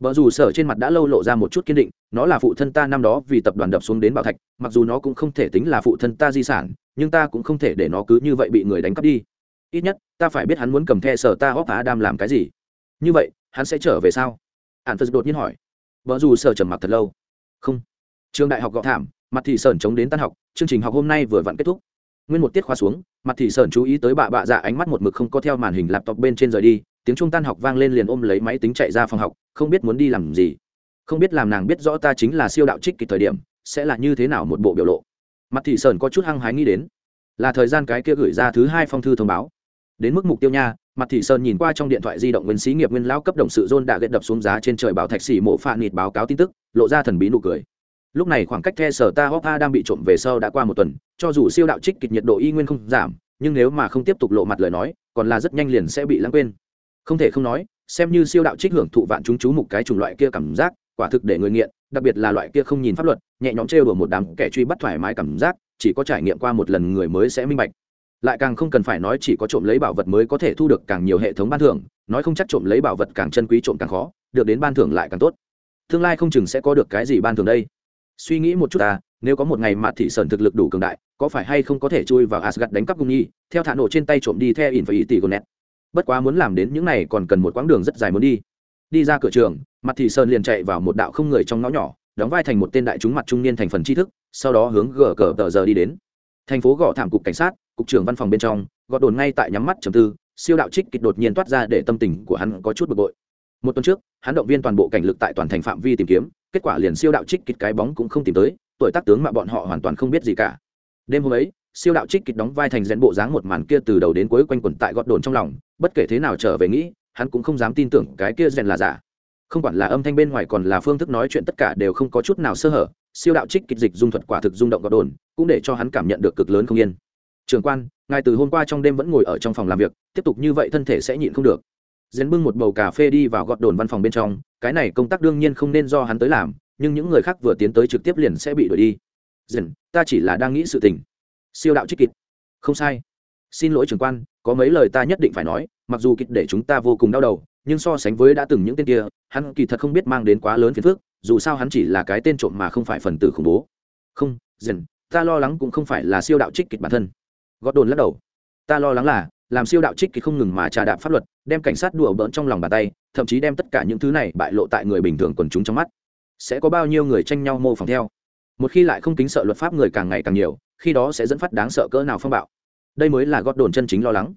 S1: Vợ dù sở trên mặt đã lâu lộ ra một chút kiên định, nó là phụ thân ta năm đó vì tập đoàn đập xuống đến bảo thạch, mặc dù nó cũng không thể tính là phụ thân ta di sản, nhưng ta cũng không thể để nó cứ như vậy bị người đánh cắp đi. Ít nhất, ta phải biết hắn muốn cầm the sở ta hóp á đam làm cái gì. Như vậy, hắn sẽ trở về sao? Hạn phật đột nhiên hỏi. Vợ dù sở trầm mặc thật lâu. Không trường đại học gọ thảm, mặt thị sơn chống đến tan học, chương trình học hôm nay vừa vặn kết thúc. Nguyên một tiết khóa xuống, mặt thị sơn chú ý tới bà bạ dạ ánh mắt một mực không có theo màn hình laptop bên trên rời đi, tiếng trung tan học vang lên liền ôm lấy máy tính chạy ra phòng học, không biết muốn đi làm gì. Không biết làm nàng biết rõ ta chính là siêu đạo trích kịp thời điểm, sẽ là như thế nào một bộ biểu lộ. Mặt thị sơn có chút hăng hái nghĩ đến, là thời gian cái kia gửi ra thứ hai phong thư thông báo. Đến mức mục tiêu nha, mặt thị sơn nhìn qua trong điện thoại di động nguyên sĩ nghiệp nguyên lão cấp đồng sự John đã gậy đập xuống giá trên trời bảo thạch xỉ mộ phạ nịt báo cáo tin tức, lộ ra thần bí nụ cười lúc này khoảng cách the sở ta hóc đang bị trộm về sau đã qua một tuần, cho dù siêu đạo trích kịch nhiệt độ y nguyên không giảm, nhưng nếu mà không tiếp tục lộ mặt lời nói, còn là rất nhanh liền sẽ bị lãng quên. Không thể không nói, xem như siêu đạo trích hưởng thụ vạn chúng chú mục cái chủng loại kia cảm giác, quả thực để người nghiện, đặc biệt là loại kia không nhìn pháp luật, nhẹ nhõm trêu đùa một đám kẻ truy bắt thoải mái cảm giác, chỉ có trải nghiệm qua một lần người mới sẽ minh bạch. Lại càng không cần phải nói chỉ có trộm lấy bảo vật mới có thể thu được càng nhiều hệ thống ban thưởng, nói không chắc trộm lấy bảo vật càng chân quý trộm càng khó, được đến ban thưởng lại càng tốt. Tương lai không chừng sẽ có được cái gì ban thưởng đây suy nghĩ một chút ta, nếu có một ngày mà thị sơn thực lực đủ cường đại, có phải hay không có thể chui vào asgad đánh cắp cung nhi, theo thả nổ trên tay trộm đi theo in và ý tỷ gonet. Bất quá muốn làm đến những này còn cần một quãng đường rất dài muốn đi. Đi ra cửa trường, mặt thị sơn liền chạy vào một đạo không người trong ngõ nhỏ, đóng vai thành một tên đại chúng mặt trung niên thành phần tri thức, sau đó hướng gờ cờ tờ giờ đi đến. Thành phố gõ thảm cục cảnh sát, cục trưởng văn phòng bên trong gọt đồn ngay tại nhắm mắt trầm tư, siêu đạo trích kịch đột nhiên toát ra để tâm tình của hắn có chút bực bội. Một tuần trước, hắn động viên toàn bộ cảnh lực tại toàn thành phạm vi tìm kiếm kết quả liền siêu đạo trích kịch cái bóng cũng không tìm tới, tuổi tác tướng mà bọn họ hoàn toàn không biết gì cả. Đêm hôm ấy, siêu đạo trích kịch đóng vai thành rèn bộ dáng một màn kia từ đầu đến cuối quanh quẩn tại gọt đồn trong lòng, bất kể thế nào trở về nghĩ, hắn cũng không dám tin tưởng cái kia rèn là giả. Không quản là âm thanh bên ngoài còn là phương thức nói chuyện tất cả đều không có chút nào sơ hở, siêu đạo trích kịch dịch dung thuật quả thực rung động gọt đồn, cũng để cho hắn cảm nhận được cực lớn không yên. Trường quan, ngài từ hôm qua trong đêm vẫn ngồi ở trong phòng làm việc, tiếp tục như vậy thân thể sẽ nhịn không được dén bưng một bầu cà phê đi vào gọt đồn văn phòng bên trong, cái này công tác đương nhiên không nên do hắn tới làm, nhưng những người khác vừa tiến tới trực tiếp liền sẽ bị đuổi đi. Dần ta chỉ là đang nghĩ sự tình. Siêu đạo trích kịch. Không sai. Xin lỗi trưởng quan, có mấy lời ta nhất định phải nói, mặc dù kịch để chúng ta vô cùng đau đầu, nhưng so sánh với đã từng những tên kia, hắn kỳ thật không biết mang đến quá lớn phiền phức, dù sao hắn chỉ là cái tên trộm mà không phải phần tử khủng bố. Không dần ta lo lắng cũng không phải là siêu đạo trích kịch bản thân. Gót đồn lắc đầu. Ta lo lắng là, làm siêu đạo trích kịch không ngừng mà trà đạp pháp luật đem cảnh sát đùa bỡn trong lòng bàn tay, thậm chí đem tất cả những thứ này bại lộ tại người bình thường quần chúng trong mắt. Sẽ có bao nhiêu người tranh nhau mô phỏng theo? Một khi lại không kính sợ luật pháp người càng ngày càng nhiều, khi đó sẽ dẫn phát đáng sợ cỡ nào phong bạo. Đây mới là gót đồn chân chính lo lắng.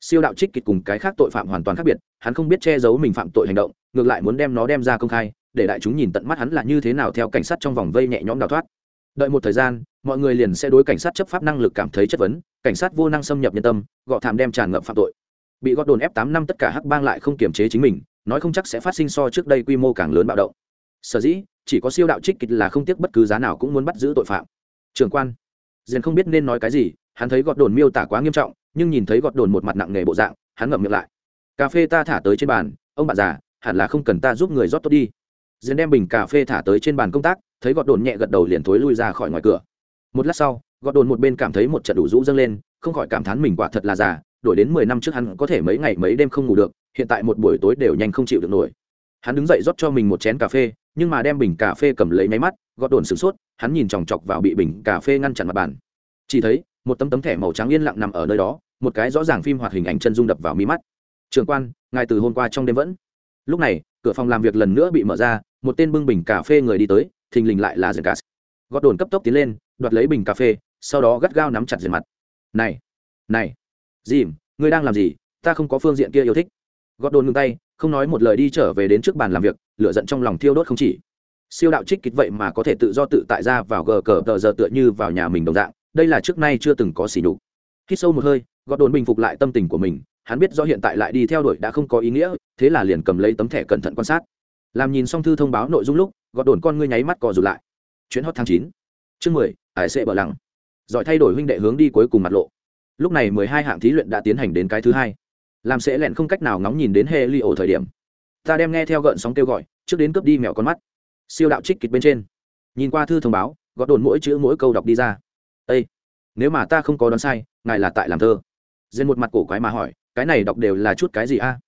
S1: Siêu đạo trích kịch cùng cái khác tội phạm hoàn toàn khác biệt, hắn không biết che giấu mình phạm tội hành động, ngược lại muốn đem nó đem ra công khai, để đại chúng nhìn tận mắt hắn là như thế nào theo cảnh sát trong vòng vây nhẹ nhõm đào thoát. Đợi một thời gian, mọi người liền sẽ đối cảnh sát chấp pháp năng lực cảm thấy chất vấn, cảnh sát vô năng xâm nhập nhân tâm, gọ thảm đem tràn ngập phạm tội bị gót đồn ép tám năm tất cả hắc bang lại không kiềm chế chính mình, nói không chắc sẽ phát sinh so trước đây quy mô càng lớn bạo động. Sở dĩ, chỉ có siêu đạo trích kịch là không tiếc bất cứ giá nào cũng muốn bắt giữ tội phạm. Trường quan, diền không biết nên nói cái gì, hắn thấy gọt đồn miêu tả quá nghiêm trọng, nhưng nhìn thấy gọt đồn một mặt nặng nề bộ dạng, hắn ngậm miệng lại. Cà phê ta thả tới trên bàn, ông bạn già, hẳn là không cần ta giúp người rót tốt đi. Diền đem bình cà phê thả tới trên bàn công tác, thấy gọt đồn nhẹ gật đầu liền thối lui ra khỏi ngoài cửa. Một lát sau gọt đồn một bên cảm thấy một trận đủ rũ dâng lên, không khỏi cảm thán mình quả thật là già đổi đến mười năm trước hắn có thể mấy ngày mấy đêm không ngủ được, hiện tại một buổi tối đều nhanh không chịu được nổi. Hắn đứng dậy rót cho mình một chén cà phê, nhưng mà đem bình cà phê cầm lấy máy mắt gọt đồn sửng sốt, hắn nhìn chòng chọc vào bị bình cà phê ngăn chặn mặt bàn. Chỉ thấy, một tấm tấm thẻ màu trắng yên lặng nằm ở nơi đó, một cái rõ ràng phim hoạt hình ảnh chân dung đập vào mi mắt. Trường quan, ngài từ hôm qua trong đêm vẫn. Lúc này, cửa phòng làm việc lần nữa bị mở ra, một tên bưng bình cà phê người đi tới, thình lình lại là dền cà gót đồn cấp tốc tiến lên, đoạt lấy bình cà phê, sau đó gắt gao nắm chặt dền mặt. Này này dìm, ngươi đang làm gì? Ta không có phương diện kia yêu thích. Gót đồn ngừng tay, không nói một lời đi trở về đến trước bàn làm việc, lửa giận trong lòng thiêu đốt không chỉ. Siêu đạo trích kịch vậy mà có thể tự do tự tại ra vào gờ cờ tờ giờ tựa như vào nhà mình đồng dạng, đây là trước nay chưa từng có xỉ nhục. Khi sâu một hơi gót đồn bình phục lại tâm tình của mình, hắn biết do hiện tại lại đi theo đuổi đã không có ý nghĩa, thế là liền cầm lấy tấm thẻ cẩn thận quan sát. Làm nhìn xong thư thông báo nội dung lúc gót đồn con ngươi nháy mắt cò dù lại. Chuyến hot tháng chín, chương mười ải sẽ bờ lặng giỏi thay đổi huynh đệ hướng đi cuối cùng mặt lộ lúc này mười hai hạng thí luyện đã tiến hành đến cái thứ hai. Làm sẽ lẹn không cách nào ngóng nhìn đến hệ ly ổ thời điểm. Ta đem nghe theo gợn sóng kêu gọi, trước đến cướp đi mèo con mắt. Siêu đạo trích kịch bên trên. Nhìn qua thư thông báo gọt đồn mỗi chữ mỗi câu đọc đi ra. Ây nếu mà ta không có đoán sai, ngài là tại làm thơ. Dên một mặt cổ quái mà hỏi, cái này đọc đều là chút cái gì a?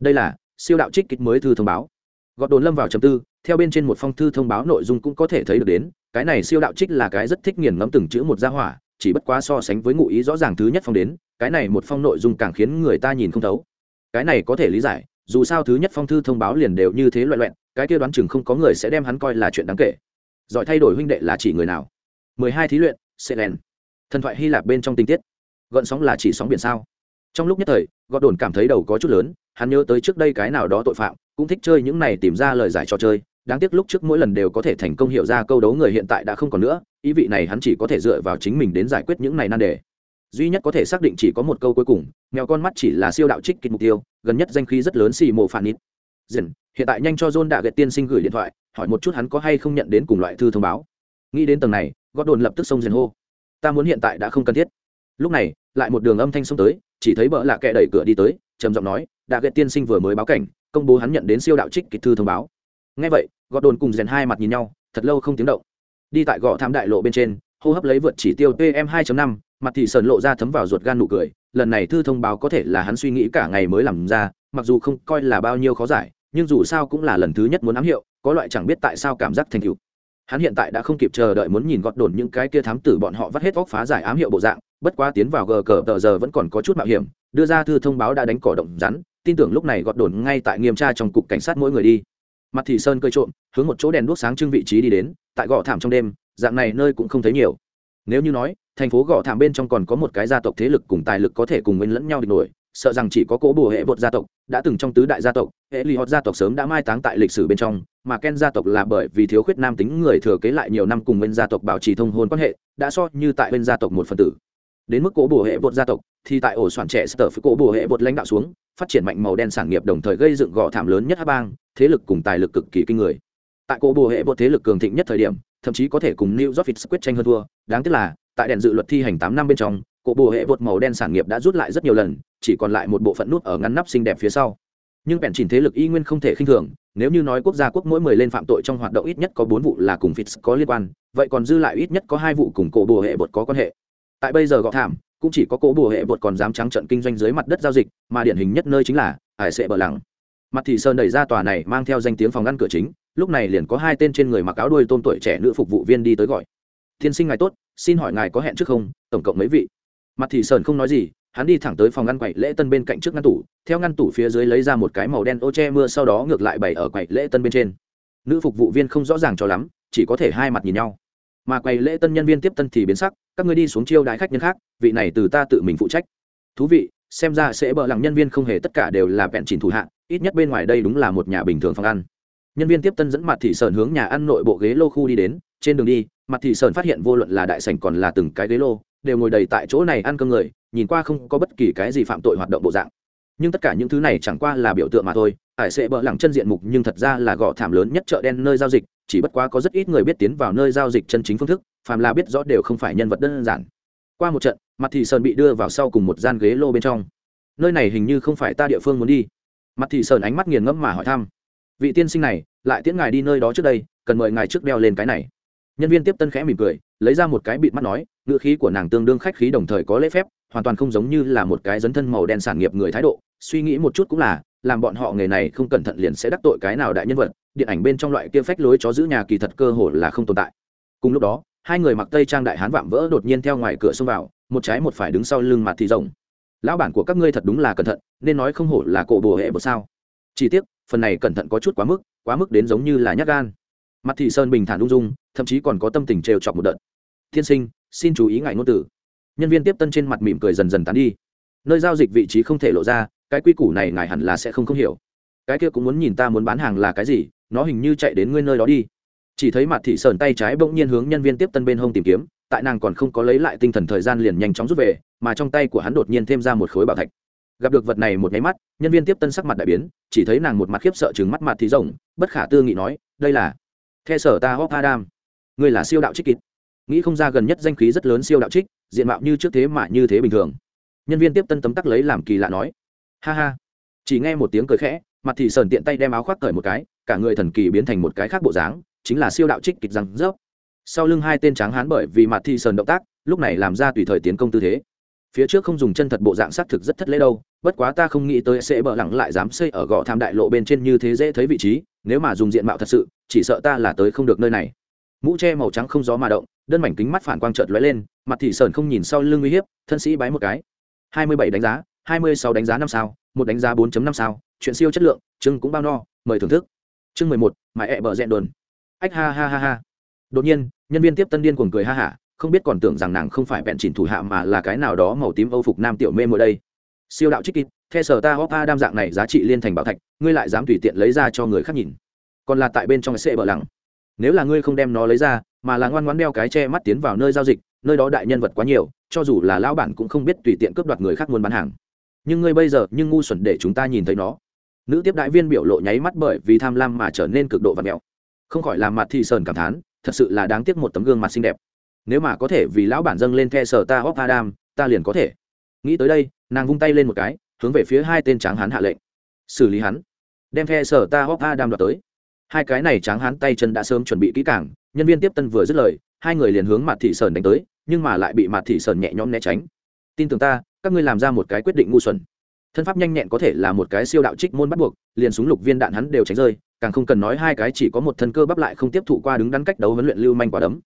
S1: Đây là siêu đạo trích kịch mới thư thông báo. Gọt đồn lâm vào chấm tư, theo bên trên một phong thư thông báo nội dung cũng có thể thấy được đến, cái này siêu đạo trích là cái rất thích nghiền ngẫm từng chữ một gia hỏa chỉ bất quá so sánh với ngụ ý rõ ràng thứ nhất phong đến, cái này một phong nội dung càng khiến người ta nhìn không thấu. Cái này có thể lý giải, dù sao thứ nhất phong thư thông báo liền đều như thế loại loẹn, cái kia đoán chừng không có người sẽ đem hắn coi là chuyện đáng kể. Giỏi thay đổi huynh đệ là chỉ người nào? Mười hai thí luyện selen thần thoại hy lạp bên trong tình tiết. Gợn sóng là chỉ sóng biển sao? Trong lúc nhất thời gọt đồn cảm thấy đầu có chút lớn, hắn nhớ tới trước đây cái nào đó tội phạm, cũng thích chơi những này tìm ra lời giải trò chơi đáng tiếc lúc trước mỗi lần đều có thể thành công hiểu ra câu đấu người hiện tại đã không còn nữa, ý vị này hắn chỉ có thể dựa vào chính mình đến giải quyết những này nan đề. Duy nhất có thể xác định chỉ có một câu cuối cùng, mèo con mắt chỉ là siêu đạo trích kịch mục tiêu, gần nhất danh khí rất lớn xì mộ phản ít dần hiện tại nhanh cho john đã gậy tiên sinh gửi điện thoại, hỏi một chút hắn có hay không nhận đến cùng loại thư thông báo. Nghĩ đến tầng này gót đồn lập tức xông dần hô. Ta muốn hiện tại đã không cần thiết. Lúc này, lại một đường âm thanh xông tới, chỉ thấy bợ lạ kệ đẩy cửa đi tới, trầm giọng nói đã gậy tiên sinh vừa mới báo cảnh, công bố hắn nhận đến siêu đạo trích kịch thư thông báo ngay vậy, gọt đồn cùng rèn hai mặt nhìn nhau, thật lâu không tiếng động. Đi tại gò tham đại lộ bên trên, hô hấp lấy vượt chỉ tiêu pm 2 năm, mặt thị sờn lộ ra thấm vào ruột gan nụ cười. Lần này thư thông báo có thể là hắn suy nghĩ cả ngày mới làm ra, mặc dù không coi là bao nhiêu khó giải, nhưng dù sao cũng là lần thứ nhất muốn ám hiệu, có loại chẳng biết tại sao cảm giác thành tựu. Hắn hiện tại đã không kịp chờ đợi muốn nhìn gọt đồn những cái kia thám tử bọn họ vắt hết óc phá giải ám hiệu bộ dạng, bất quá tiến vào gờ cờ tờ giờ vẫn còn có chút mạo hiểm, đưa ra thư thông báo đã đánh cỏ động rắn, tin tưởng lúc này gọt đồn ngay tại nghiêm tra trong cục cảnh sát mỗi người đi mặt thì sơn cơi trộm, hướng một chỗ đèn đuốc sáng trưng vị trí đi đến, tại gò thảm trong đêm, dạng này nơi cũng không thấy nhiều. Nếu như nói, thành phố gò thảm bên trong còn có một cái gia tộc thế lực cùng tài lực có thể cùng minh lẫn nhau địch nổi, sợ rằng chỉ có cố bùa hệ bột gia tộc, đã từng trong tứ đại gia tộc, hệ li hot gia tộc sớm đã mai táng tại lịch sử bên trong, mà ken gia tộc là bởi vì thiếu khuyết nam tính người thừa kế lại nhiều năm cùng minh gia tộc bảo trì thông hôn quan hệ, đã so như tại bên gia tộc một phần tử đến mức Cổ Bùa hệ bột gia tộc, thì tại ổ soạn trẻ sở Cổ Bùa hệ bột lãnh đạo xuống, phát triển mạnh màu đen sản nghiệp đồng thời gây dựng gò thảm lớn nhất Hắc bang, thế lực cùng tài lực cực kỳ kinh người. Tại Cổ Bùa hệ bột thế lực cường thịnh nhất thời điểm, thậm chí có thể cùng new york quyết tranh hơn thua. Đáng tiếc là, tại đèn dự luật thi hành tám năm bên trong, cổ Bùa hệ bột màu đen sản nghiệp đã rút lại rất nhiều lần, chỉ còn lại một bộ phận nút ở ngăn nắp xinh đẹp phía sau. Nhưng bèn chỉnh thế lực y nguyên không thể khinh thường, nếu như nói quốc gia quốc mỗi mười lên phạm tội trong hoạt động ít nhất có bốn vụ là cùng Fitz có liên quan, vậy còn dư lại ít nhất có hai vụ cùng cổ Bùa hệ bột có quan hệ tại bây giờ gọ thảm, cũng chỉ có cố bùa hệ bột còn dám trắng trận kinh doanh dưới mặt đất giao dịch, mà điển hình nhất nơi chính là ải sệ bờ lẳng mặt thị sơn đẩy ra tòa này mang theo danh tiếng phòng ngăn cửa chính, lúc này liền có hai tên trên người mặc áo đuôi tôm tuổi trẻ nữ phục vụ viên đi tới gọi. Tiên sinh ngài tốt, xin hỏi ngài có hẹn trước không? Tổng cộng mấy vị? Mặt thị sơn không nói gì, hắn đi thẳng tới phòng ngăn quậy lễ tân bên cạnh trước ngăn tủ, theo ngăn tủ phía dưới lấy ra một cái màu đen ô che mưa sau đó ngược lại bày ở quậy lễ tân bên trên. Nữ phục vụ viên không rõ ràng cho lắm, chỉ có thể hai mặt nhìn nhau. Mà quầy lễ tân nhân viên tiếp tân thì biến sắc các người đi xuống chiêu đãi khách nhân khác, vị này từ ta tự mình phụ trách. Thú vị, xem ra sẽ bợ lặng nhân viên không hề tất cả đều là vẹn chỉnh thủ hạ, ít nhất bên ngoài đây đúng là một nhà bình thường phòng ăn. Nhân viên tiếp tân dẫn mặt thị sơn hướng nhà ăn nội bộ ghế lô khu đi đến, trên đường đi mặt thị sơn phát hiện vô luận là đại sảnh còn là từng cái ghế lô, đều ngồi đầy tại chỗ này ăn cơm người, nhìn qua không có bất kỳ cái gì phạm tội hoạt động bộ dạng. Nhưng tất cả những thứ này chẳng qua là biểu tượng mà thôi, ải sẽ bỡ lẳng chân diện mục nhưng thật ra là gõ thảm lớn nhất chợ đen nơi giao dịch, chỉ bất quá có rất ít người biết tiến vào nơi giao dịch chân chính phương thức phàm là biết rõ đều không phải nhân vật đơn giản. Qua một trận, mặt thị sơn bị đưa vào sau cùng một gian ghế lô bên trong. Nơi này hình như không phải ta địa phương muốn đi. Mặt thị sơn ánh mắt nghiền ngẫm mà hỏi thăm. Vị tiên sinh này, lại tiễn ngài đi nơi đó trước đây, cần mời ngài trước đeo lên cái này. Nhân viên tiếp tân khẽ mỉm cười, lấy ra một cái bịt mắt nói, ngựa khí của nàng tương đương khách khí đồng thời có lễ phép, hoàn toàn không giống như là một cái dấn thân màu đen sản nghiệp người thái độ. Suy nghĩ một chút cũng là, làm bọn họ nghề này không cẩn thận liền sẽ đắc tội cái nào đại nhân vật. Điện ảnh bên trong loại kia phách lối chó giữ nhà kỳ thật cơ hồ là không tồn tại. Cùng lúc đó hai người mặc tây trang đại hán vạm vỡ đột nhiên theo ngoài cửa xông vào, một trái một phải đứng sau lưng mặt thì rồng lão bản của các ngươi thật đúng là cẩn thận, nên nói không hổ là cổ bồ hệ một sao. Chỉ tiếc, phần này cẩn thận có chút quá mức quá mức đến giống như là nhát gan. Mặt thị sơn bình thản ung dung, thậm chí còn có tâm tình trêu chọc một đợt. Thiên sinh, xin chú ý ngại ngôn từ. Nhân viên tiếp tân trên mặt mỉm cười dần dần tán đi. Nơi giao dịch vị trí không thể lộ ra, cái quy củ này ngài hẳn là sẽ không không hiểu. Cái kia cũng muốn nhìn ta muốn bán hàng là cái gì, nó hình như chạy đến ngươi nơi đó đi chỉ thấy mặt thị sơn tay trái bỗng nhiên hướng nhân viên tiếp tân bên hông tìm kiếm, tại nàng còn không có lấy lại tinh thần thời gian liền nhanh chóng rút về, mà trong tay của hắn đột nhiên thêm ra một khối bảo thạch. Gặp được vật này một nháy mắt, nhân viên tiếp tân sắc mặt đại biến, chỉ thấy nàng một mặt khiếp sợ chừng mắt mặt thì rồng, bất khả tư nghị nói, đây là the sở ta hop adam. Người là siêu đạo trích kịt. Nghĩ không ra gần nhất danh khí rất lớn siêu đạo trích, diện mạo như trước thế mà như thế bình thường. Nhân viên tiếp tân tấm tắc lấy làm kỳ lạ nói, ha ha. Chỉ nghe một tiếng cười khẽ, mặt thì sờn tiện tay đem áo khoác cởi một cái, cả người thần kỳ biến thành một cái khác bộ dáng chính là siêu đạo trích kịch răng rớp. Sau lưng hai tên tráng hán bởi vì mặt thi sờn động tác, lúc này làm ra tùy thời tiến công tư thế. Phía trước không dùng chân thật bộ dạng xác thực rất thất lễ đâu, bất quá ta không nghĩ tới sẽ bỡ lẳng lại dám xây ở gò tham đại lộ bên trên như thế dễ thấy vị trí, nếu mà dùng diện mạo thật sự, chỉ sợ ta là tới không được nơi này. Mũ che màu trắng không gió mà động, đơn mảnh kính mắt phản quang trợt lóe lên, mặt thị sơn không nhìn sau lưng uy hiếp, thân sĩ bái một cái. Hai mươi bảy đánh giá, hai mươi sáu đánh giá năm sao, một đánh giá 4 năm sao, chuyện siêu chất lượng, chương cũng bao no, mời thưởng thức. Chương mười một, mãi ẹ bờ rẽn đồn ách, ha ha ha ha. Đột nhiên, nhân viên tiếp tân điên cuồng cười ha hả, không biết còn tưởng rằng nàng không phải bẹn chỉnh thủ hạ mà là cái nào đó màu tím âu phục nam tiểu mê mỗi đây. Siêu đạo trích kịp theo sở ta hop ta đam dạng này giá trị liên thành bảo thạch, ngươi lại dám tùy tiện lấy ra cho người khác nhìn. Còn là tại bên trong sẽ bờ lặng. Nếu là ngươi không đem nó lấy ra, mà là ngoan ngoãn đeo cái che mắt tiến vào nơi giao dịch, nơi đó đại nhân vật quá nhiều, cho dù là lão bản cũng không biết tùy tiện cướp đoạt người khác muốn bán hàng. Nhưng ngươi bây giờ, nhưng ngu xuẩn để chúng ta nhìn thấy nó. Nữ tiếp đại viên biểu lộ nháy mắt bởi vì tham lam mà trở nên cực độ và mẹo không khỏi làm mặt thị sờn cảm thán, thật sự là đáng tiếc một tấm gương mặt xinh đẹp. Nếu mà có thể vì lão bản dâng lên the sở ta hop adam, ta liền có thể. Nghĩ tới đây, nàng vung tay lên một cái, hướng về phía hai tên tráng hán hạ lệnh. Xử lý hắn. Đem the sở ta hop adam đoạt tới. Hai cái này tráng hán tay chân đã sớm chuẩn bị kỹ càng, nhân viên tiếp tân vừa dứt lời, hai người liền hướng mặt thị sơn đánh tới, nhưng mà lại bị mặt thị sơn nhẹ nhõm né tránh. Tin tưởng ta, các ngươi làm ra một cái quyết định ngu xuẩn. Thân pháp nhanh nhẹn có thể là một cái siêu đạo trích môn bắt buộc, liền súng lục viên đạn hắn đều tránh rơi càng không cần nói hai cái chỉ có một thân cơ bắp lại không tiếp thụ qua đứng đắn cách đấu huấn luyện lưu manh quả đấm.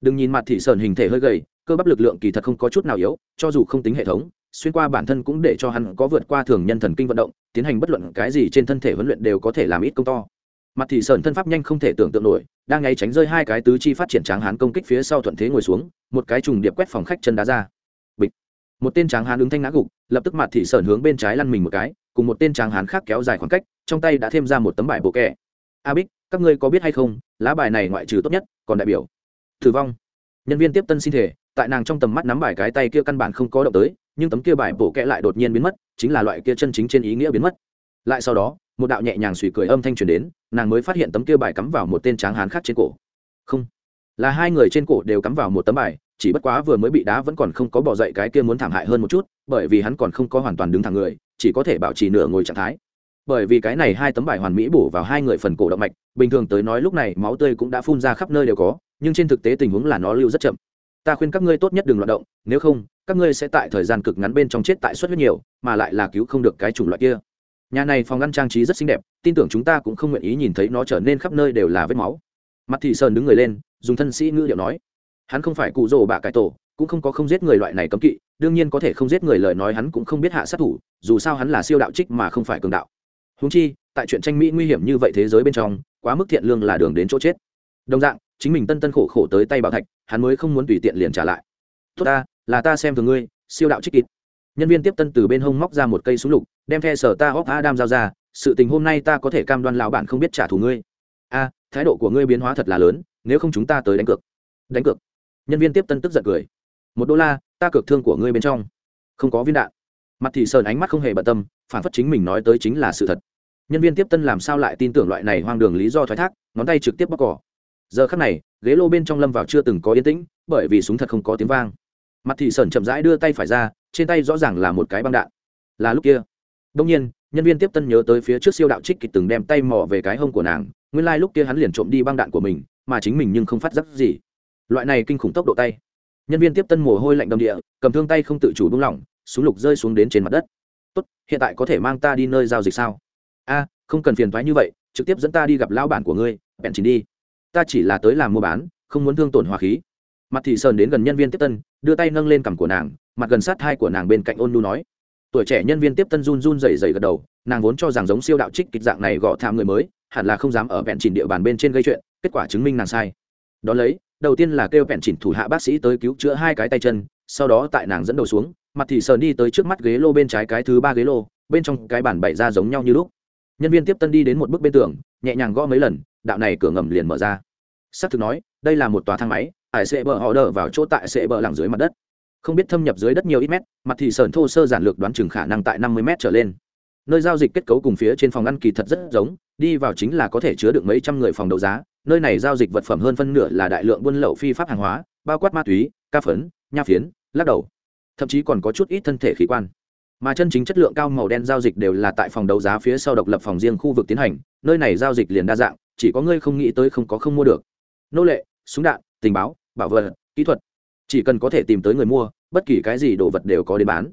S1: Đừng nhìn mặt thị sơn hình thể hơi gầy, cơ bắp lực lượng kỳ thật không có chút nào yếu, cho dù không tính hệ thống, xuyên qua bản thân cũng để cho hắn có vượt qua thường nhân thần kinh vận động, tiến hành bất luận cái gì trên thân thể huấn luyện đều có thể làm ít công to. Mặt thị sơn thân pháp nhanh không thể tưởng tượng nổi, đang ngay tránh rơi hai cái tứ chi phát triển tráng hán công kích phía sau thuận thế ngồi xuống, một cái trùng điệp quét phòng khách chân đá ra. Bịch. Một tên tráng hán đứng thanh ngã gục, lập tức mặt thị sơn hướng bên trái lăn mình một cái, cùng một tên tráng hán khác kéo dài khoảng cách, trong tay đã thêm ra một tấm bài bộ kẹ a bích, các ngươi có biết hay không, lá bài này ngoại trừ tốt nhất, còn đại biểu. Thử vong. Nhân viên tiếp tân xin thể tại nàng trong tầm mắt nắm bài cái tay kia căn bản không có động tới, nhưng tấm kia bài bổ kẽ lại đột nhiên biến mất, chính là loại kia chân chính trên ý nghĩa biến mất. Lại sau đó, một đạo nhẹ nhàng suy cười âm thanh truyền đến, nàng mới phát hiện tấm kia bài cắm vào một tên tráng hán khác trên cổ. Không. Là hai người trên cổ đều cắm vào một tấm bài, chỉ bất quá vừa mới bị đá vẫn còn không có bỏ dậy cái kia muốn thảm hại hơn một chút, bởi vì hắn còn không có hoàn toàn đứng thẳng người, chỉ có thể bảo trì nửa ngồi trạng thái bởi vì cái này hai tấm bài hoàn mỹ bổ vào hai người phần cổ động mạch, bình thường tới nói lúc này máu tươi cũng đã phun ra khắp nơi đều có, nhưng trên thực tế tình huống là nó lưu rất chậm. Ta khuyên các ngươi tốt nhất đừng loạt động, nếu không, các ngươi sẽ tại thời gian cực ngắn bên trong chết tại suất huyết nhiều, mà lại là cứu không được cái chủng loại kia. Nhà này phòng ngăn trang trí rất xinh đẹp, tin tưởng chúng ta cũng không nguyện ý nhìn thấy nó trở nên khắp nơi đều là vết máu. Mặt thị sơn đứng người lên, dùng thân sĩ ngữ điệu nói. Hắn không phải cụ rồ bạ cải tổ, cũng không có không giết người loại này cấm kỵ, đương nhiên có thể không giết người lời nói hắn cũng không biết hạ sát thủ, dù sao hắn là siêu đạo trích mà không phải cường đạo húng chi, tại chuyện tranh mỹ nguy hiểm như vậy thế giới bên trong, quá mức thiện lương là đường đến chỗ chết. Đồng dạng, chính mình tân tân khổ khổ tới tay bảo thạch, hắn mới không muốn tùy tiện liền trả lại. Tốt ta, là ta xem thường ngươi, siêu đạo trích kịt nhân viên tiếp tân từ bên hông móc ra một cây súng lục, đem theo sở ta hóc adam giao ra, sự tình hôm nay ta có thể cam đoan lão bản không biết trả thù ngươi. A, thái độ của ngươi biến hóa thật là lớn, nếu không chúng ta tới đánh cược. Đánh cược? Nhân viên tiếp tân tức giận cười. Một đô la, ta cược thương của ngươi bên trong. Không có viên đạn. Mặt thì sờn ánh mắt không hề bận tâm, phản phất chính mình nói tới chính là sự thật nhân viên tiếp tân làm sao lại tin tưởng loại này hoang đường lý do thoái thác, ngón tay trực tiếp bóc cỏ. Giờ khắc này, ghế lô bên trong lâm vào chưa từng có yên tĩnh, bởi vì súng thật không có tiếng vang. Mặt thị sờn chậm rãi đưa tay phải ra, trên tay rõ ràng là một cái băng đạn. Là lúc kia. Đông nhiên, nhân viên tiếp tân nhớ tới phía trước siêu đạo trích kịch từng đem tay mò về cái hông của nàng, nguyên lai、like、lúc kia hắn liền trộm đi băng đạn của mình, mà chính mình nhưng không phát giác gì. Loại này kinh khủng tốc độ tay. Nhân viên tiếp tân mồ hôi lạnh đầm địa, cầm thương tay không tự chủ buông lỏng, súng lục rơi xuống đến trên mặt đất. Tốt, hiện tại có thể mang ta đi nơi giao dịch sao? A, không cần phiền thoái như vậy, trực tiếp dẫn ta đi gặp lão bản của ngươi, bèn chỉnh đi. Ta chỉ là tới làm mua bán, không muốn thương tổn hòa khí. Mặt thị sơn đến gần nhân viên tiếp tân, đưa tay nâng lên cằm của nàng, mặt gần sát hai của nàng bên cạnh ôn nu nói. Tuổi trẻ nhân viên tiếp tân run run rẩy rẩy gật đầu, nàng vốn cho rằng giống siêu đạo trích kịch dạng này gõ tham người mới, hẳn là không dám ở bẹn chỉnh địa bàn bên trên gây chuyện, kết quả chứng minh nàng sai. Đón lấy, đầu tiên là kêu bẹn chỉnh thủ hạ bác sĩ tới cứu chữa hai cái tay chân, sau đó tại nàng dẫn đầu xuống, mặt thị sơn đi tới trước mắt ghế lô bên trái cái thứ ba ghế lô, bên trong cái bản bày ra giống nhau như lúc nhân viên tiếp tân đi đến một bước bên tường, nhẹ nhàng gõ mấy lần, đạo này cửa ngầm liền mở ra. S ắ c thực nói, đây là một tòa thang máy, ải sẽ bờ họ đờ vào chỗ tại sẽ bờ làng dưới mặt đất. Không biết thâm nhập dưới đất nhiều ít mét, mặt thì sờn thô sơ giản lược đoán chừng khả năng tại năm mươi mét trở lên. Nơi giao dịch kết cấu cùng phía trên phòng ăn kỳ thật rất giống, đi vào chính là có thể chứa được mấy trăm người phòng đấu giá. Nơi này giao dịch vật phẩm hơn phân nửa là đại lượng buôn lậu phi pháp hàng hóa, bao quát ma túy, ca phấn, nha phiến, lắc đầu. Thậm chí còn có chút ít thân thể khí quan mà chân chính chất lượng cao màu đen giao dịch đều là tại phòng đấu giá phía sau độc lập phòng riêng khu vực tiến hành, nơi này giao dịch liền đa dạng, chỉ có ngươi không nghĩ tới không có không mua được. Nô lệ, súng đạn, tình báo, bảo vật, kỹ thuật. Chỉ cần có thể tìm tới người mua, bất kỳ cái gì đồ vật đều có để bán.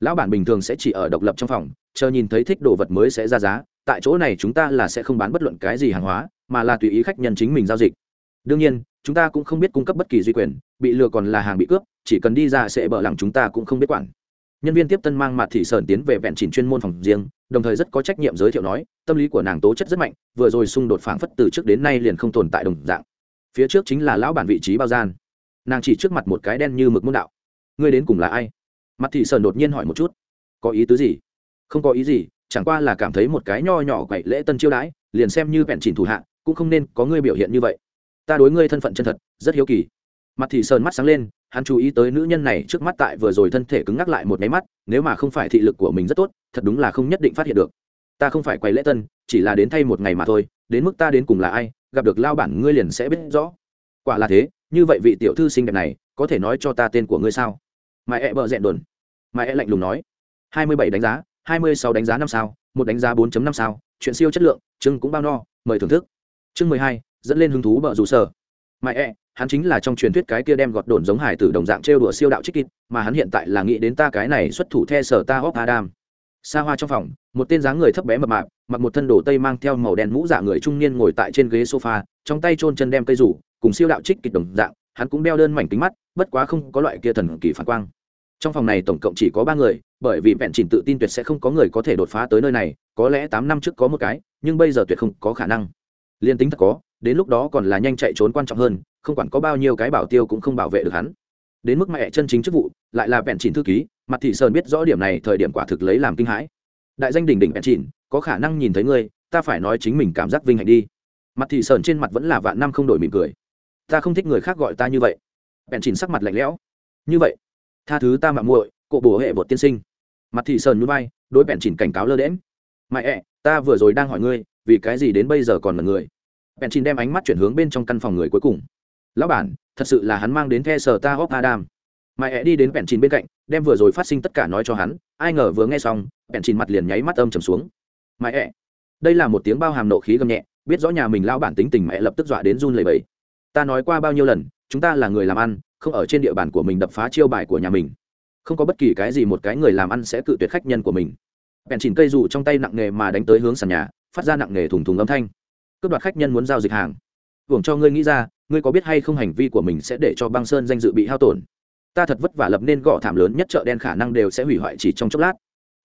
S1: Lão bản bình thường sẽ chỉ ở độc lập trong phòng, chờ nhìn thấy thích đồ vật mới sẽ ra giá, tại chỗ này chúng ta là sẽ không bán bất luận cái gì hàng hóa, mà là tùy ý khách nhân chính mình giao dịch. Đương nhiên, chúng ta cũng không biết cung cấp bất kỳ duy quyền, bị lừa còn là hàng bị cướp, chỉ cần đi ra sẽ bợ lẳng chúng ta cũng không biết quản nhân viên tiếp tân mang mặt thị sơn tiến về vẹn chỉnh chuyên môn phòng riêng, đồng thời rất có trách nhiệm giới thiệu nói, tâm lý của nàng tố chất rất mạnh, vừa rồi xung đột phảng phất từ trước đến nay liền không tồn tại đồng dạng. Phía trước chính là lão bản vị trí bao gian. Nàng chỉ trước mặt một cái đen như mực môn đạo. Ngươi đến cùng là ai? Mặt thị sơn đột nhiên hỏi một chút. Có ý tứ gì? Không có ý gì, chẳng qua là cảm thấy một cái nho nhỏ quậy lễ tân chiêu đãi, liền xem như vẹn chỉnh thủ hạ, cũng không nên có ngươi biểu hiện như vậy. Ta đối ngươi thân phận chân thật, rất hiếu kỳ. Mặt thị sơn mắt sáng lên hắn chú ý tới nữ nhân này trước mắt tại vừa rồi thân thể cứng ngắc lại một máy mắt, nếu mà không phải thị lực của mình rất tốt, thật đúng là không nhất định phát hiện được. Ta không phải quay lễ tân, chỉ là đến thay một ngày mà thôi, đến mức ta đến cùng là ai, gặp được lao bản ngươi liền sẽ biết rõ. Quả là thế, như vậy vị tiểu thư xinh đẹp này, có thể nói cho ta tên của ngươi sao? Mà e bợ rẹn đồn. Mà e lạnh lùng nói. Hai mươi bảy đánh giá, hai mươi sáu đánh giá năm sao, một đánh giá 4 năm sao, chuyện siêu chất lượng, chương cũng bao no, mời thưởng thức. Chương mười hai, dẫn lên hứng thú bợ rủ sở. Mà e hắn chính là trong truyền thuyết cái kia đem gọt đồn giống hải tử đồng dạng trêu đùa siêu đạo trích kịt mà hắn hiện tại là nghĩ đến ta cái này xuất thủ the sở ta hóc adam. Xa hoa trong phòng, một tên dáng người thấp bé mập mạp, mặc một thân đồ tây mang theo màu đen mũ dạ người trung niên ngồi tại trên ghế sofa, trong tay chôn chân đem cây rủ, cùng siêu đạo trích kịch đồng dạng, hắn cũng đeo đơn mảnh kính mắt, bất quá không có loại kia thần kỳ phản quang. Trong phòng này tổng cộng chỉ có ba người, bởi vì vẹn chỉnh tự tin tuyệt sẽ không có người có thể đột phá tới nơi này, có lẽ tám năm trước có một cái, nhưng bây giờ tuyệt không có khả năng. Liên tính thật có đến lúc đó còn là nhanh chạy trốn quan trọng hơn, không quản có bao nhiêu cái bảo tiêu cũng không bảo vệ được hắn. Đến mức mẹ chân chính chức vụ, lại là vẹn chỉnh thư ký, mặt thị sơn biết rõ điểm này, thời điểm quả thực lấy làm kinh hãi. Đại danh đỉnh đỉnh vẹn chỉnh, có khả năng nhìn thấy ngươi, ta phải nói chính mình cảm giác vinh hạnh đi. Mặt thị sơn trên mặt vẫn là vạn năm không đổi mỉm cười. Ta không thích người khác gọi ta như vậy. Vẹn chỉnh sắc mặt lạnh lẽo. Như vậy, tha thứ ta mạng muội cộ bổ hệ bột tiên sinh. Mặt thị sơn núi bay đối vẹn chỉnh cảnh cáo lơ đễm mẹ, ta vừa rồi đang hỏi ngươi, vì cái gì đến bây giờ còn là người? Bèn chín đem ánh mắt chuyển hướng bên trong căn phòng người cuối cùng. Lão bản, thật sự là hắn mang đến the sờ ta hóc adam. Mãi ẹ đi đến bèn chín bên cạnh, đem vừa rồi phát sinh tất cả nói cho hắn. Ai ngờ vừa nghe xong, bèn chín mặt liền nháy mắt âm trầm xuống. Mãi ẹ đây là một tiếng bao hàm nộ khí gầm nhẹ, biết rõ nhà mình lão bản tính tình mẹ lập tức dọa đến run lầy bẫy ta nói qua bao nhiêu lần, chúng ta là người làm ăn, không ở trên địa bàn của mình đập phá chiêu bài của nhà mình. Không có bất kỳ cái gì một cái người làm ăn sẽ cự tuyệt khách nhân của mình. Bèn chỉnh cây dù trong tay nặng nghề mà đánh tới hướng sàn nhà, phát ra nặng nghề thùng thùng âm thanh cướp đoạt khách nhân muốn giao dịch hàng. Hưởng cho ngươi nghĩ ra, ngươi có biết hay không hành vi của mình sẽ để cho băng sơn danh dự bị hao tổn? Ta thật vất vả lập nên gõ thảm lớn nhất chợ đen khả năng đều sẽ hủy hoại chỉ trong chốc lát.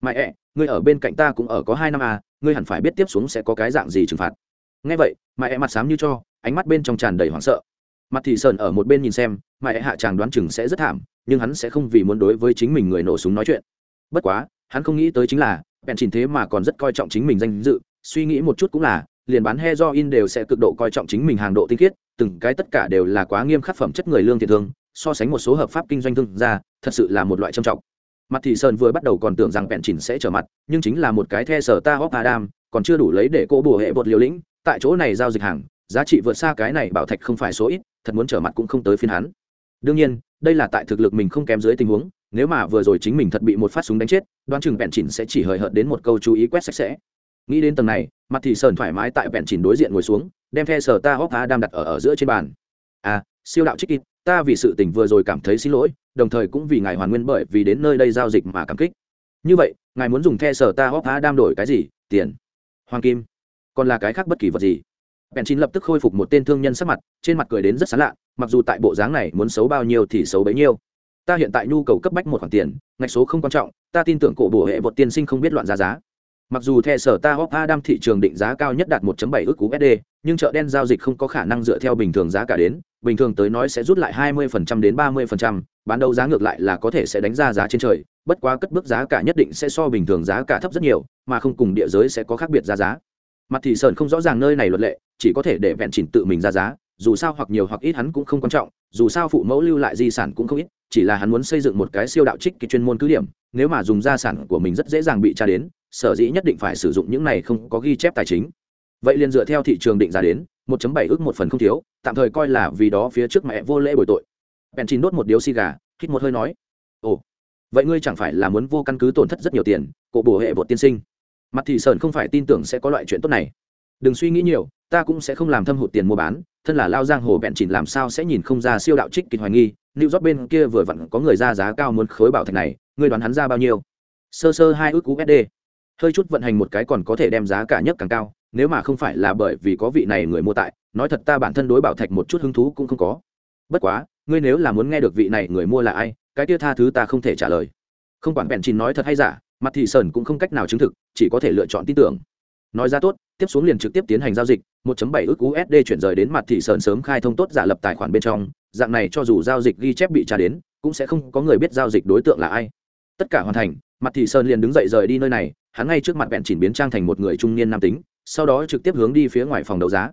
S1: Mãi ẹ ngươi ở bên cạnh ta cũng ở có hai năm à ngươi hẳn phải biết tiếp xuống sẽ có cái dạng gì trừng phạt. Ngay vậy mãi ẹ mặt xám như cho, ánh mắt bên trong tràn đầy hoảng sợ. Mặt thì sờn ở một bên nhìn xem mãi ẹ hạ chàng đoán chừng sẽ rất thảm, nhưng hắn sẽ không vì muốn đối với chính mình người nổ súng nói chuyện. Bất quá, hắn không nghĩ tới chính là, bèn chỉnh thế mà còn rất coi trọng chính mình danh dự, suy nghĩ một chút cũng là liền bán he do in đều sẽ cực độ coi trọng chính mình hàng độ tinh khiết, từng cái tất cả đều là quá nghiêm khắc phẩm chất người lương thiện thương, so sánh một số hợp pháp kinh doanh thương ra thật sự là một loại trầm trọng. Mặt thị sơn vừa bắt đầu còn tưởng rằng bẹn chỉnh sẽ trở mặt, nhưng chính là một cái the sở ta hóc adam còn chưa đủ lấy để cô bùa hệ bột liều lĩnh, tại chỗ này giao dịch hàng, giá trị vượt xa cái này bảo thạch không phải số ít, thật muốn trở mặt cũng không tới phiên hắn. Đương nhiên, đây là tại thực lực mình không kém dưới tình huống, nếu mà vừa rồi chính mình thật bị một phát súng đánh chết, đoán chừng bẹn chỉnh sẽ chỉ hời hợt đến một câu chú ý quét sạch sẽ nghĩ đến tầng này mặt thị sơn thoải mái tại vẹn chỉnh đối diện ngồi xuống đem phe sở ta hóc đam đặt ở, ở giữa trên bàn. À siêu đạo trích kịp ta vì sự tình vừa rồi cảm thấy xin lỗi đồng thời cũng vì ngài hoàn nguyên bởi vì đến nơi đây giao dịch mà cảm kích. Như vậy ngài muốn dùng the sở ta hóc đam đổi cái gì? Tiền. Hoàng kim. Còn là cái khác bất kỳ vật gì? Bèn chín lập tức khôi phục một tên thương nhân sắc mặt trên mặt cười đến rất sán lạ mặc dù tại bộ dáng này muốn xấu bao nhiêu thì xấu bấy nhiêu. Ta hiện tại nhu cầu cấp bách một khoản tiền ngạch số không quan trọng ta tin tưởng cổ bổ hệ vật tiên sinh không biết loạn giá giá mặc dù thẻ sở ta hop adam thị trường định giá cao nhất đạt 1.7 ức usd nhưng chợ đen giao dịch không có khả năng dựa theo bình thường giá cả đến bình thường tới nói sẽ rút lại 20% đến 30%, bán đấu giá ngược lại là có thể sẽ đánh ra giá trên trời bất quá cất bước giá cả nhất định sẽ so bình thường giá cả thấp rất nhiều mà không cùng địa giới sẽ có khác biệt giá giá. Mặt thì sơn không rõ ràng nơi này luật lệ chỉ có thể để vẹn chỉnh tự mình ra giá dù sao hoặc nhiều hoặc ít hắn cũng không quan trọng dù sao phụ mẫu lưu lại di sản cũng không ít chỉ là hắn muốn xây dựng một cái siêu đạo trích kỳ chuyên môn cứ điểm nếu mà dùng gia sản của mình rất dễ dàng bị tra đến sở dĩ nhất định phải sử dụng những này không có ghi chép tài chính. Vậy liền dựa theo thị trường định giá đến 1.7 ước một phần không thiếu, tạm thời coi là vì đó phía trước mẹ vô lễ bồi tội. Bèn chín đốt một điếu xì gà, hít một hơi nói, ồ, vậy ngươi chẳng phải là muốn vô căn cứ tổn thất rất nhiều tiền, cổ bổ hệ bột tiên sinh? Mặt thị sơn không phải tin tưởng sẽ có loại chuyện tốt này. Đừng suy nghĩ nhiều, ta cũng sẽ không làm thâm hụt tiền mua bán, thân là lao giang hồ bẹn chỉnh làm sao sẽ nhìn không ra siêu đạo trích kịch hoài nghi lưu rót bên kia vừa vặn có người ra giá cao muốn khối bảo thạch này, ngươi đoán hắn ra bao nhiêu? Sơ sơ hai ước usd hơi chút vận hành một cái còn có thể đem giá cả nhất càng cao, nếu mà không phải là bởi vì có vị này người mua tại, nói thật ta bản thân đối bảo thạch một chút hứng thú cũng không có. Bất quá, ngươi nếu là muốn nghe được vị này người mua là ai, cái kia tha thứ ta không thể trả lời. Không quản bẹn chín nói thật hay giả, mặt thị sơn cũng không cách nào chứng thực, chỉ có thể lựa chọn tin tưởng. Nói ra tốt, tiếp xuống liền trực tiếp tiến hành giao dịch 1.7 ức USD chuyển rời đến mặt thị sơn sớm khai thông tốt giả lập tài khoản bên trong, dạng này cho dù giao dịch ghi chép bị tra đến, cũng sẽ không có người biết giao dịch đối tượng là ai. Tất cả hoàn thành, mặt thị sơn liền đứng dậy rời đi nơi này hắn ngay trước mặt bẹn chỉnh biến trang thành một người trung niên nam tính, sau đó trực tiếp hướng đi phía ngoài phòng đấu giá.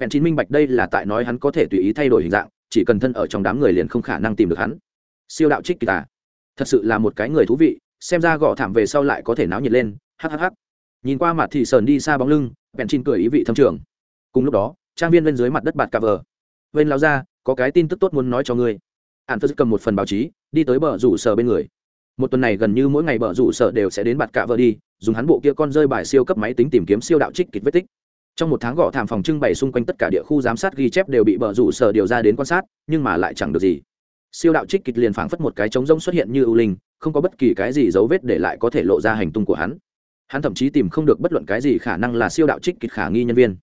S1: Bẹn chỉnh minh bạch đây là tại nói hắn có thể tùy ý thay đổi hình dạng, chỉ cần thân ở trong đám người liền không khả năng tìm được hắn. Siêu đạo trích kỳ tà. Thật sự là một cái người thú vị, xem ra gõ thảm về sau lại có thể náo nhiệt lên hhh nhìn qua mặt thì sờn đi xa bóng lưng, bèn chỉnh cười ý vị thâm trường. Cùng lúc đó, trang viên bên dưới mặt đất bạt cà vờ. Bên lao ra có cái tin tức tốt muốn nói cho ngươi. Ạn phật cầm một phần báo chí, đi tới bờ rủ sờ bên người một tuần này gần như mỗi ngày bờ rủ sở đều sẽ đến bạt cạ vợ đi, dùng hắn bộ kia con rơi bài siêu cấp máy tính tìm kiếm siêu đạo trích kịch vết tích. Trong một tháng gõ thảm phòng trưng bày xung quanh tất cả địa khu giám sát ghi chép đều bị bờ rủ sở điều ra đến quan sát, nhưng mà lại chẳng được gì. Siêu đạo trích kịch liền phảng phất một cái trống rông xuất hiện như ưu linh, không có bất kỳ cái gì dấu vết để lại có thể lộ ra hành tung của hắn. Hắn thậm chí tìm không được bất luận cái gì khả năng là siêu đạo trích kịch khả nghi nhân viên.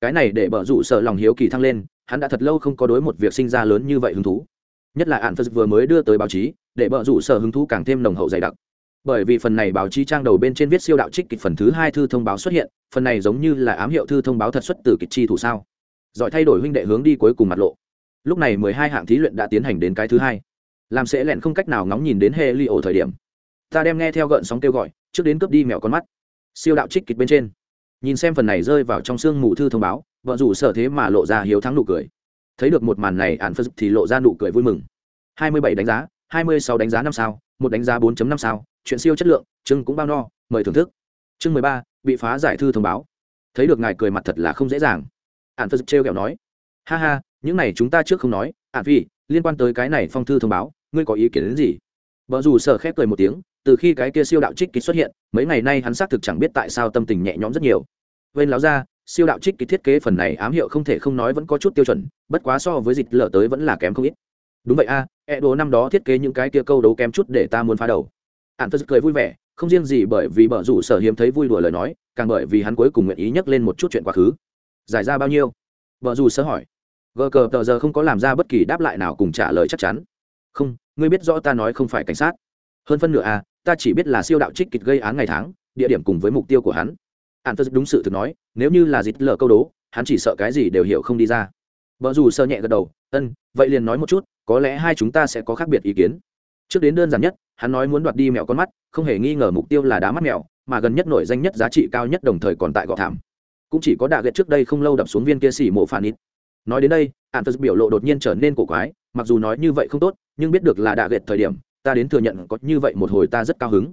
S1: Cái này để bờ rủ sợ lòng hiếu kỳ thăng lên, hắn đã thật lâu không có đối một việc sinh ra lớn như vậy hứng thú nhất là ạn phật vừa mới đưa tới báo chí, để bợ rủ sở hứng thú càng thêm nồng hậu dày đặc. Bởi vì phần này báo chí trang đầu bên trên viết siêu đạo trích kịch phần thứ hai thư thông báo xuất hiện, phần này giống như là ám hiệu thư thông báo thật xuất từ kịch chi thủ sao? Giỏi thay đổi huynh đệ hướng đi cuối cùng mặt lộ. Lúc này mười hai hạng thí luyện đã tiến hành đến cái thứ hai. Làm sẽ lẹn không cách nào ngóng nhìn đến hệ ly ổ thời điểm. Ta đem nghe theo gợn sóng kêu gọi, trước đến cướp đi mèo con mắt. Siêu đạo trích kịch bên trên. Nhìn xem phần này rơi vào trong sương mù thư thông báo vợ rủ sở thế mà lộ ra hiếu thắng nụ cười thấy được một màn này ạn phật thì lộ ra nụ cười vui mừng. Hai mươi bảy đánh giá, hai mươi sáu đánh giá năm sao, một đánh giá 4 năm sao, chuyện siêu chất lượng, chương cũng bao no, mời thưởng thức. Chương mười ba, bị phá giải thư thông báo. Thấy được ngài cười mặt thật là không dễ dàng. Ạn phật trêu kẹo nói, ha ha, những này chúng ta trước không nói ạn phi, liên quan tới cái này phong thư thông báo, ngươi có ý kiến đến gì? Vợ dù sợ khép cười một tiếng, từ khi cái kia siêu đạo trích kịch xuất hiện, mấy ngày nay hắn xác thực chẳng biết tại sao tâm tình nhẹ nhõm rất nhiều. Vên láo ra siêu đạo trích kịch thiết kế phần này ám hiệu không thể không nói vẫn có chút tiêu chuẩn, bất quá so với dịch lở tới vẫn là kém không ít. Đúng vậy a e đồ năm đó thiết kế những cái kia câu đấu kém chút để ta muốn phá đầu. Ạn phật cười vui vẻ, không riêng gì bởi vì bờ rủ sở hiếm thấy vui đùa lời nói, càng bởi vì hắn cuối cùng nguyện ý nhắc lên một chút chuyện quá khứ. Giải ra bao nhiêu? Vợ dù sơ hỏi. Gờ cờ tờ giờ không có làm ra bất kỳ đáp lại nào cùng trả lời chắc chắn. Không, ngươi biết rõ ta nói không phải cảnh sát. Hơn phân nửa à ta chỉ biết là siêu đạo trích kịch gây án ngày tháng, địa điểm cùng với mục tiêu của hắn an phật đúng sự thực nói nếu như là dịt lờ câu đố hắn chỉ sợ cái gì đều hiểu không đi ra. Vợ dù sơ nhẹ gật đầu ân vậy liền nói một chút có lẽ hai chúng ta sẽ có khác biệt ý kiến. Trước đến đơn giản nhất hắn nói muốn đoạt đi mẹo con mắt không hề nghi ngờ mục tiêu là đá mắt mẹo, mà gần nhất nổi danh nhất giá trị cao nhất đồng thời còn tại gọ thảm. Cũng chỉ có đạ ghét trước đây không lâu đập xuống viên kia xỉ mộ phản ít. Nói đến đây ạn tật biểu lộ đột nhiên trở nên cổ quái mặc dù nói như vậy không tốt nhưng biết được là đạ ghét thời điểm ta đến thừa nhận có như vậy một hồi ta rất cao hứng.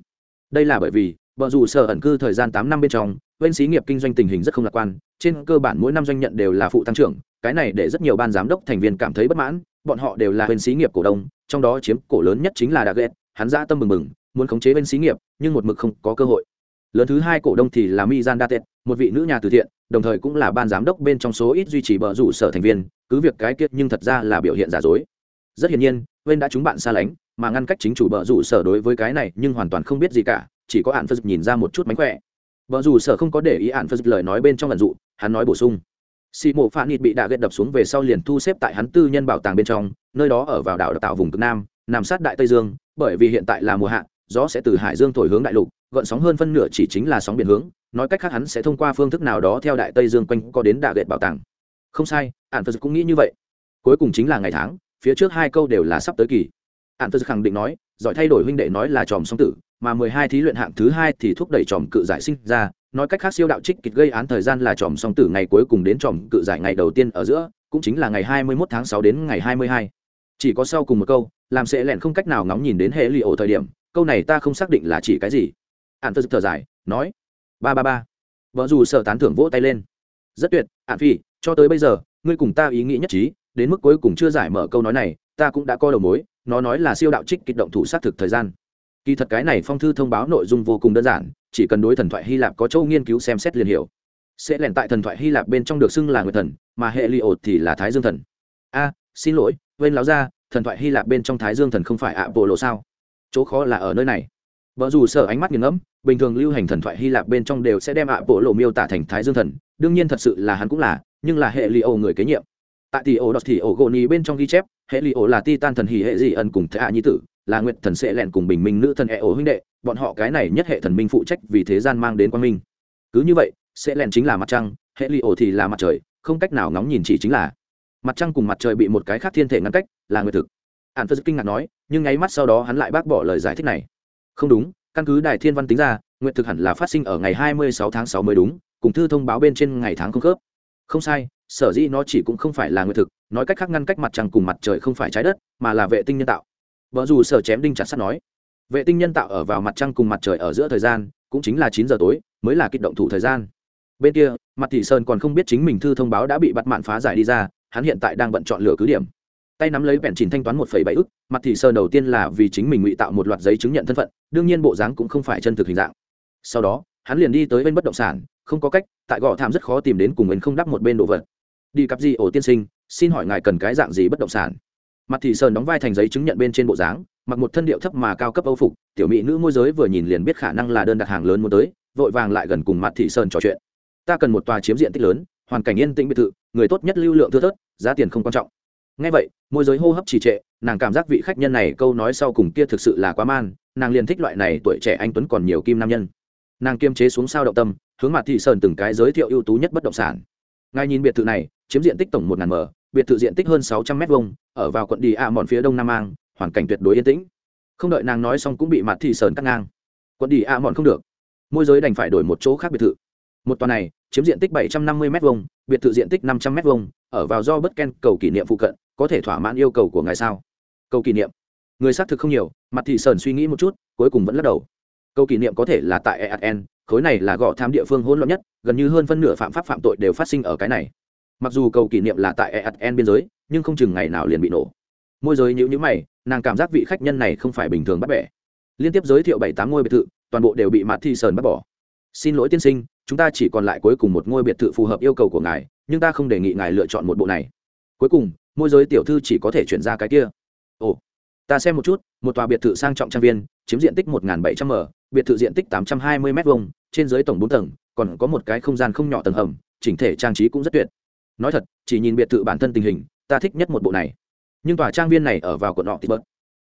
S1: Đây là bởi vì vợ dù sở ẩn cư thời gian tám năm bên trong bên xí nghiệp kinh doanh tình hình rất không lạc quan, trên cơ bản mỗi năm doanh nhận đều là phụ tăng trưởng, cái này để rất nhiều ban giám đốc thành viên cảm thấy bất mãn, bọn họ đều là bên xí nghiệp cổ đông, trong đó chiếm cổ lớn nhất chính là đà ghét hắn ra tâm mừng mừng, muốn khống chế bên xí nghiệp, nhưng một mực không có cơ hội. Lớn thứ hai cổ đông thì là mizan datet một vị nữ nhà từ thiện, đồng thời cũng là ban giám đốc bên trong số ít duy trì bờ rủ sở thành viên, cứ việc cái kiết nhưng thật ra là biểu hiện giả dối. Rất hiển nhiên, bên đã chúng bạn xa lánh, mà ngăn cách chính chủ bờ rủ sở đối với cái này nhưng hoàn toàn không biết gì cả, chỉ có hạn phật nhìn ra một chút mánh khỏe vợ rủ sở không có để ý ạn phật lời nói bên trong lần dụ, hắn nói bổ sung. Xì mộ phan nịt bị đạ ghét đập xuống về sau liền thu xếp tại hắn tư nhân bảo tàng bên trong, nơi đó ở vào đảo đặc tạo vùng cực nam, nằm sát đại tây dương, bởi vì hiện tại là mùa hạ, gió sẽ từ hải dương thổi hướng đại lục, gợn sóng hơn phân nửa chỉ chính là sóng biển hướng, nói cách khác hắn sẽ thông qua phương thức nào đó theo đại tây dương quanh có đến đạ ghét bảo tàng. Không sai, ạn phật cũng nghĩ như vậy. Cuối cùng chính là ngày tháng, phía trước hai câu đều là sắp tới kỳ. Ạn phật khẳng định nói giỏi thay đổi huynh đệ nói là tròm song tử, mà mười hai thí luyện hạng thứ hai thì thúc đẩy tròm cự giải sinh ra, nói cách khác siêu đạo trích kịch gây án thời gian là tròm song tử ngày cuối cùng đến tròm cự giải ngày đầu tiên ở giữa, cũng chính là ngày hai mươi 21 tháng sáu đến ngày hai mươi hai. Chỉ có sau cùng một câu, làm sẽ lẹn không cách nào ngóng nhìn đến hệ lụy ổ thời điểm, câu này ta không xác định là chỉ cái gì. Ạn phật thở dài, nói, ba ba ba. Vợ dù sợ tán thưởng vỗ tay lên. Rất tuyệt ạn phi, cho tới bây giờ, ngươi cùng ta ý nghĩ nhất trí, đến mức cuối cùng chưa giải mở câu nói này, ta cũng đã coi đầu mối nó nói là siêu đạo trích kịch động thủ xác thực thời gian. Kỳ thật cái này phong thư thông báo nội dung vô cùng đơn giản, chỉ cần đối thần thoại hy lạp có châu nghiên cứu xem xét liền hiểu. Sẽ lẻn tại thần thoại hy lạp bên trong được xưng là người thần, mà hệ li ột thì là thái dương thần. A, xin lỗi vên láo ra, thần thoại hy lạp bên trong thái dương thần không phải ạ, bộ lộ sao? Chỗ khó là ở nơi này. Vợ dù sợ ánh mắt nghiền ngẫm, bình thường lưu hành thần thoại hy lạp bên trong đều sẽ đem ạ, bộ lộ miêu tả thành thái dương thần, đương nhiên thật sự là hắn cũng là, nhưng là hệ li ổ người kế nhiệm tại tỷ ổ đọc thì ổ gỗ ní bên trong ghi chép, hệ lì ổ là ti tan thần hỉ hệ dị ẩn cùng thế hạ nhi tử, là nguyện thần sẽ lẹn cùng bình minh nữ thần hệ ổ huynh đệ, bọn họ cái này nhất hệ thần minh phụ trách vì thế gian mang đến quang minh. Cứ như vậy, sẽ lẹn chính là mặt trăng, hệ lì ổ thì là mặt trời, không cách nào ngóng nhìn chỉ chính là. Mặt trăng cùng mặt trời bị một cái khác thiên thể ngăn cách, là nguyệt thực. Ạn phật kinh ngạc nói, nhưng nháy mắt sau đó hắn lại bác bỏ lời giải thích này. Không đúng, căn cứ đài thiên văn tính ra, nguyệt thực hẳn là phát sinh ở ngày hai mươi sáu tháng sáu mới đúng, cùng thư thông báo bên trên ngày tháng không khớp. Không sai sở dĩ nó chỉ cũng không phải là nguyệt thực, nói cách khác ngăn cách mặt trăng cùng mặt trời không phải trái đất, mà là vệ tinh nhân tạo. Vợ dù sở chém đinh chặt sắt nói, vệ tinh nhân tạo ở vào mặt trăng cùng mặt trời ở giữa thời gian, cũng chính là chín giờ tối, mới là kích động thủ thời gian. Bên kia, mặt thị sơn còn không biết chính mình thư thông báo đã bị bắt mạn phá giải đi ra, hắn hiện tại đang bận chọn lựa cứ điểm. Tay nắm lấy vẹn chỉnh thanh toán một phẩy bảy ức, mặt thị sơn đầu tiên là vì chính mình ngụy tạo một loạt giấy chứng nhận thân phận, đương nhiên bộ dáng cũng không phải chân thực hình dạng. Sau đó, hắn liền đi tới bên bất động sản, không có cách, tại gò tham rất khó tìm đến cùng mình không đắp một bên đồ vật đi cặp gì, ổ tiên sinh, xin hỏi ngài cần cái dạng gì bất động sản? Mặt thị sơn đóng vai thành giấy chứng nhận bên trên bộ dáng, mặc một thân điệu thấp mà cao cấp âu phục, tiểu mỹ nữ môi giới vừa nhìn liền biết khả năng là đơn đặt hàng lớn muốn tới, vội vàng lại gần cùng mặt thị sơn trò chuyện. Ta cần một tòa chiếm diện tích lớn, hoàn cảnh yên tĩnh biệt thự, người tốt nhất lưu lượng thưa thớt, giá tiền không quan trọng. Ngay vậy, môi giới hô hấp trì trệ, nàng cảm giác vị khách nhân này câu nói sau cùng kia thực sự là quá man, nàng liền thích loại này tuổi trẻ anh tuấn còn nhiều kim nam nhân. Nàng kiêm chế xuống sao động tâm, hướng mặt thị sơn từng cái giới thiệu ưu tú nhất bất động sản ngài nhìn biệt thự này, chiếm diện tích tổng một ngàn m, biệt thự diện tích hơn sáu trăm m hai ở vào quận đi a mòn phía đông nam ang hoàn cảnh tuyệt đối yên tĩnh. Không đợi nàng nói xong cũng bị mặt thị sơn cắt ngang. Quận đi a mòn không được. Môi giới đành phải đổi một chỗ khác biệt thự. Một tòa này, chiếm diện tích bảy trăm năm mươi m hai biệt thự diện tích năm trăm m hai ở vào do bất ken cầu kỷ niệm phụ cận, có thể thỏa mãn yêu cầu của ngài sao? Cầu kỷ niệm. Người xác thực không nhiều, mặt thị sơn suy nghĩ một chút, cuối cùng vẫn lắc đầu cầu kỷ niệm có thể là tại ean khối này là gõ tham địa phương hỗn loạn nhất, gần như hơn phân nửa phạm pháp phạm tội đều phát sinh ở cái này. Mặc dù cầu kỷ niệm là tại ean biên giới, nhưng không chừng ngày nào liền bị nổ. Môi giới nhữ nhữ mày, nàng cảm giác vị khách nhân này không phải bình thường bắt bẻ. Liên tiếp giới thiệu bảy tám ngôi biệt thự, toàn bộ đều bị mặt thi sơn bắt bỏ. Xin lỗi tiên sinh, chúng ta chỉ còn lại cuối cùng một ngôi biệt thự phù hợp yêu cầu của ngài, nhưng ta không đề nghị ngài lựa chọn một bộ này. Cuối cùng, môi giới tiểu thư chỉ có thể chuyển ra cái kia. Ồ, ta xem một chút, một tòa biệt thự sang trọng trang viên, chiếm diện tích một bảy trăm m biệt thự diện tích tám trăm hai mươi m hai trên dưới tổng bốn tầng, còn có một cái không gian không nhỏ tầng hầm, chỉnh thể trang trí cũng rất tuyệt. Nói thật, chỉ nhìn biệt thự bản thân tình hình, ta thích nhất một bộ này. Nhưng tòa trang viên này ở vào quận họ tít bớt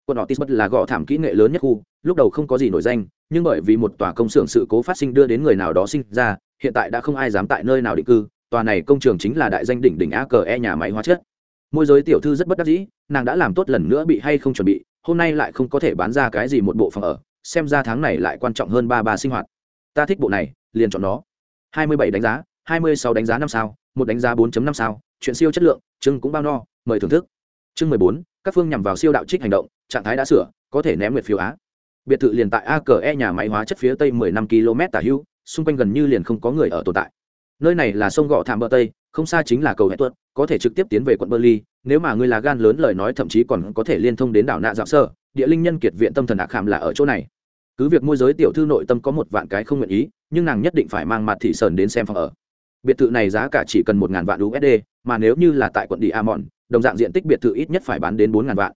S1: quận họ tít bớt là gõ thảm kỹ nghệ lớn nhất khu, lúc đầu không có gì nổi danh, nhưng bởi vì một tòa công xưởng sự cố phát sinh đưa đến người nào đó sinh ra, hiện tại đã không ai dám tại nơi nào định cư, tòa này công trường chính là đại danh đỉnh đỉnh a cờ e nhà máy hóa chất. Môi giới tiểu thư rất bất đắc dĩ, nàng đã làm tốt lần nữa bị hay không chuẩn bị, hôm nay lại không có thể bán ra cái gì một bộ phòng ở xem ra tháng này lại quan trọng hơn ba ba sinh hoạt. Ta thích bộ này, liền chọn nó. Hai mươi bảy đánh giá, hai mươi sáu đánh giá năm sao, một đánh giá 4 năm sao, chuyện siêu chất lượng, chương cũng bao no, mời thưởng thức. Chương mười bốn, các phương nhằm vào siêu đạo trích hành động, trạng thái đã sửa, có thể ném nguyệt phiếu á. Biệt thự liền tại a cờ e nhà máy hóa chất phía tây mười năm km tả hữu, xung quanh gần như liền không có người ở tồn tại. Nơi này là sông gọ thảm bờ tây, không xa chính là cầu hệ tuất có thể trực tiếp tiến về quận berly nếu mà ngươi là gan lớn lời nói thậm chí còn có thể liên thông đến đảo nạ dạng sơ địa linh nhân kiệt viện tâm thần ạc khảm là ở chỗ này. Cứ việc môi giới tiểu thư nội tâm có một vạn cái không nguyện ý, nhưng nàng nhất định phải mang mặt thị sơn đến xem phòng ở. Biệt thự này giá cả chỉ cần một ngàn vạn usd mà nếu như là tại quận đi amon, đồng dạng diện tích biệt thự ít nhất phải bán đến bốn ngàn vạn.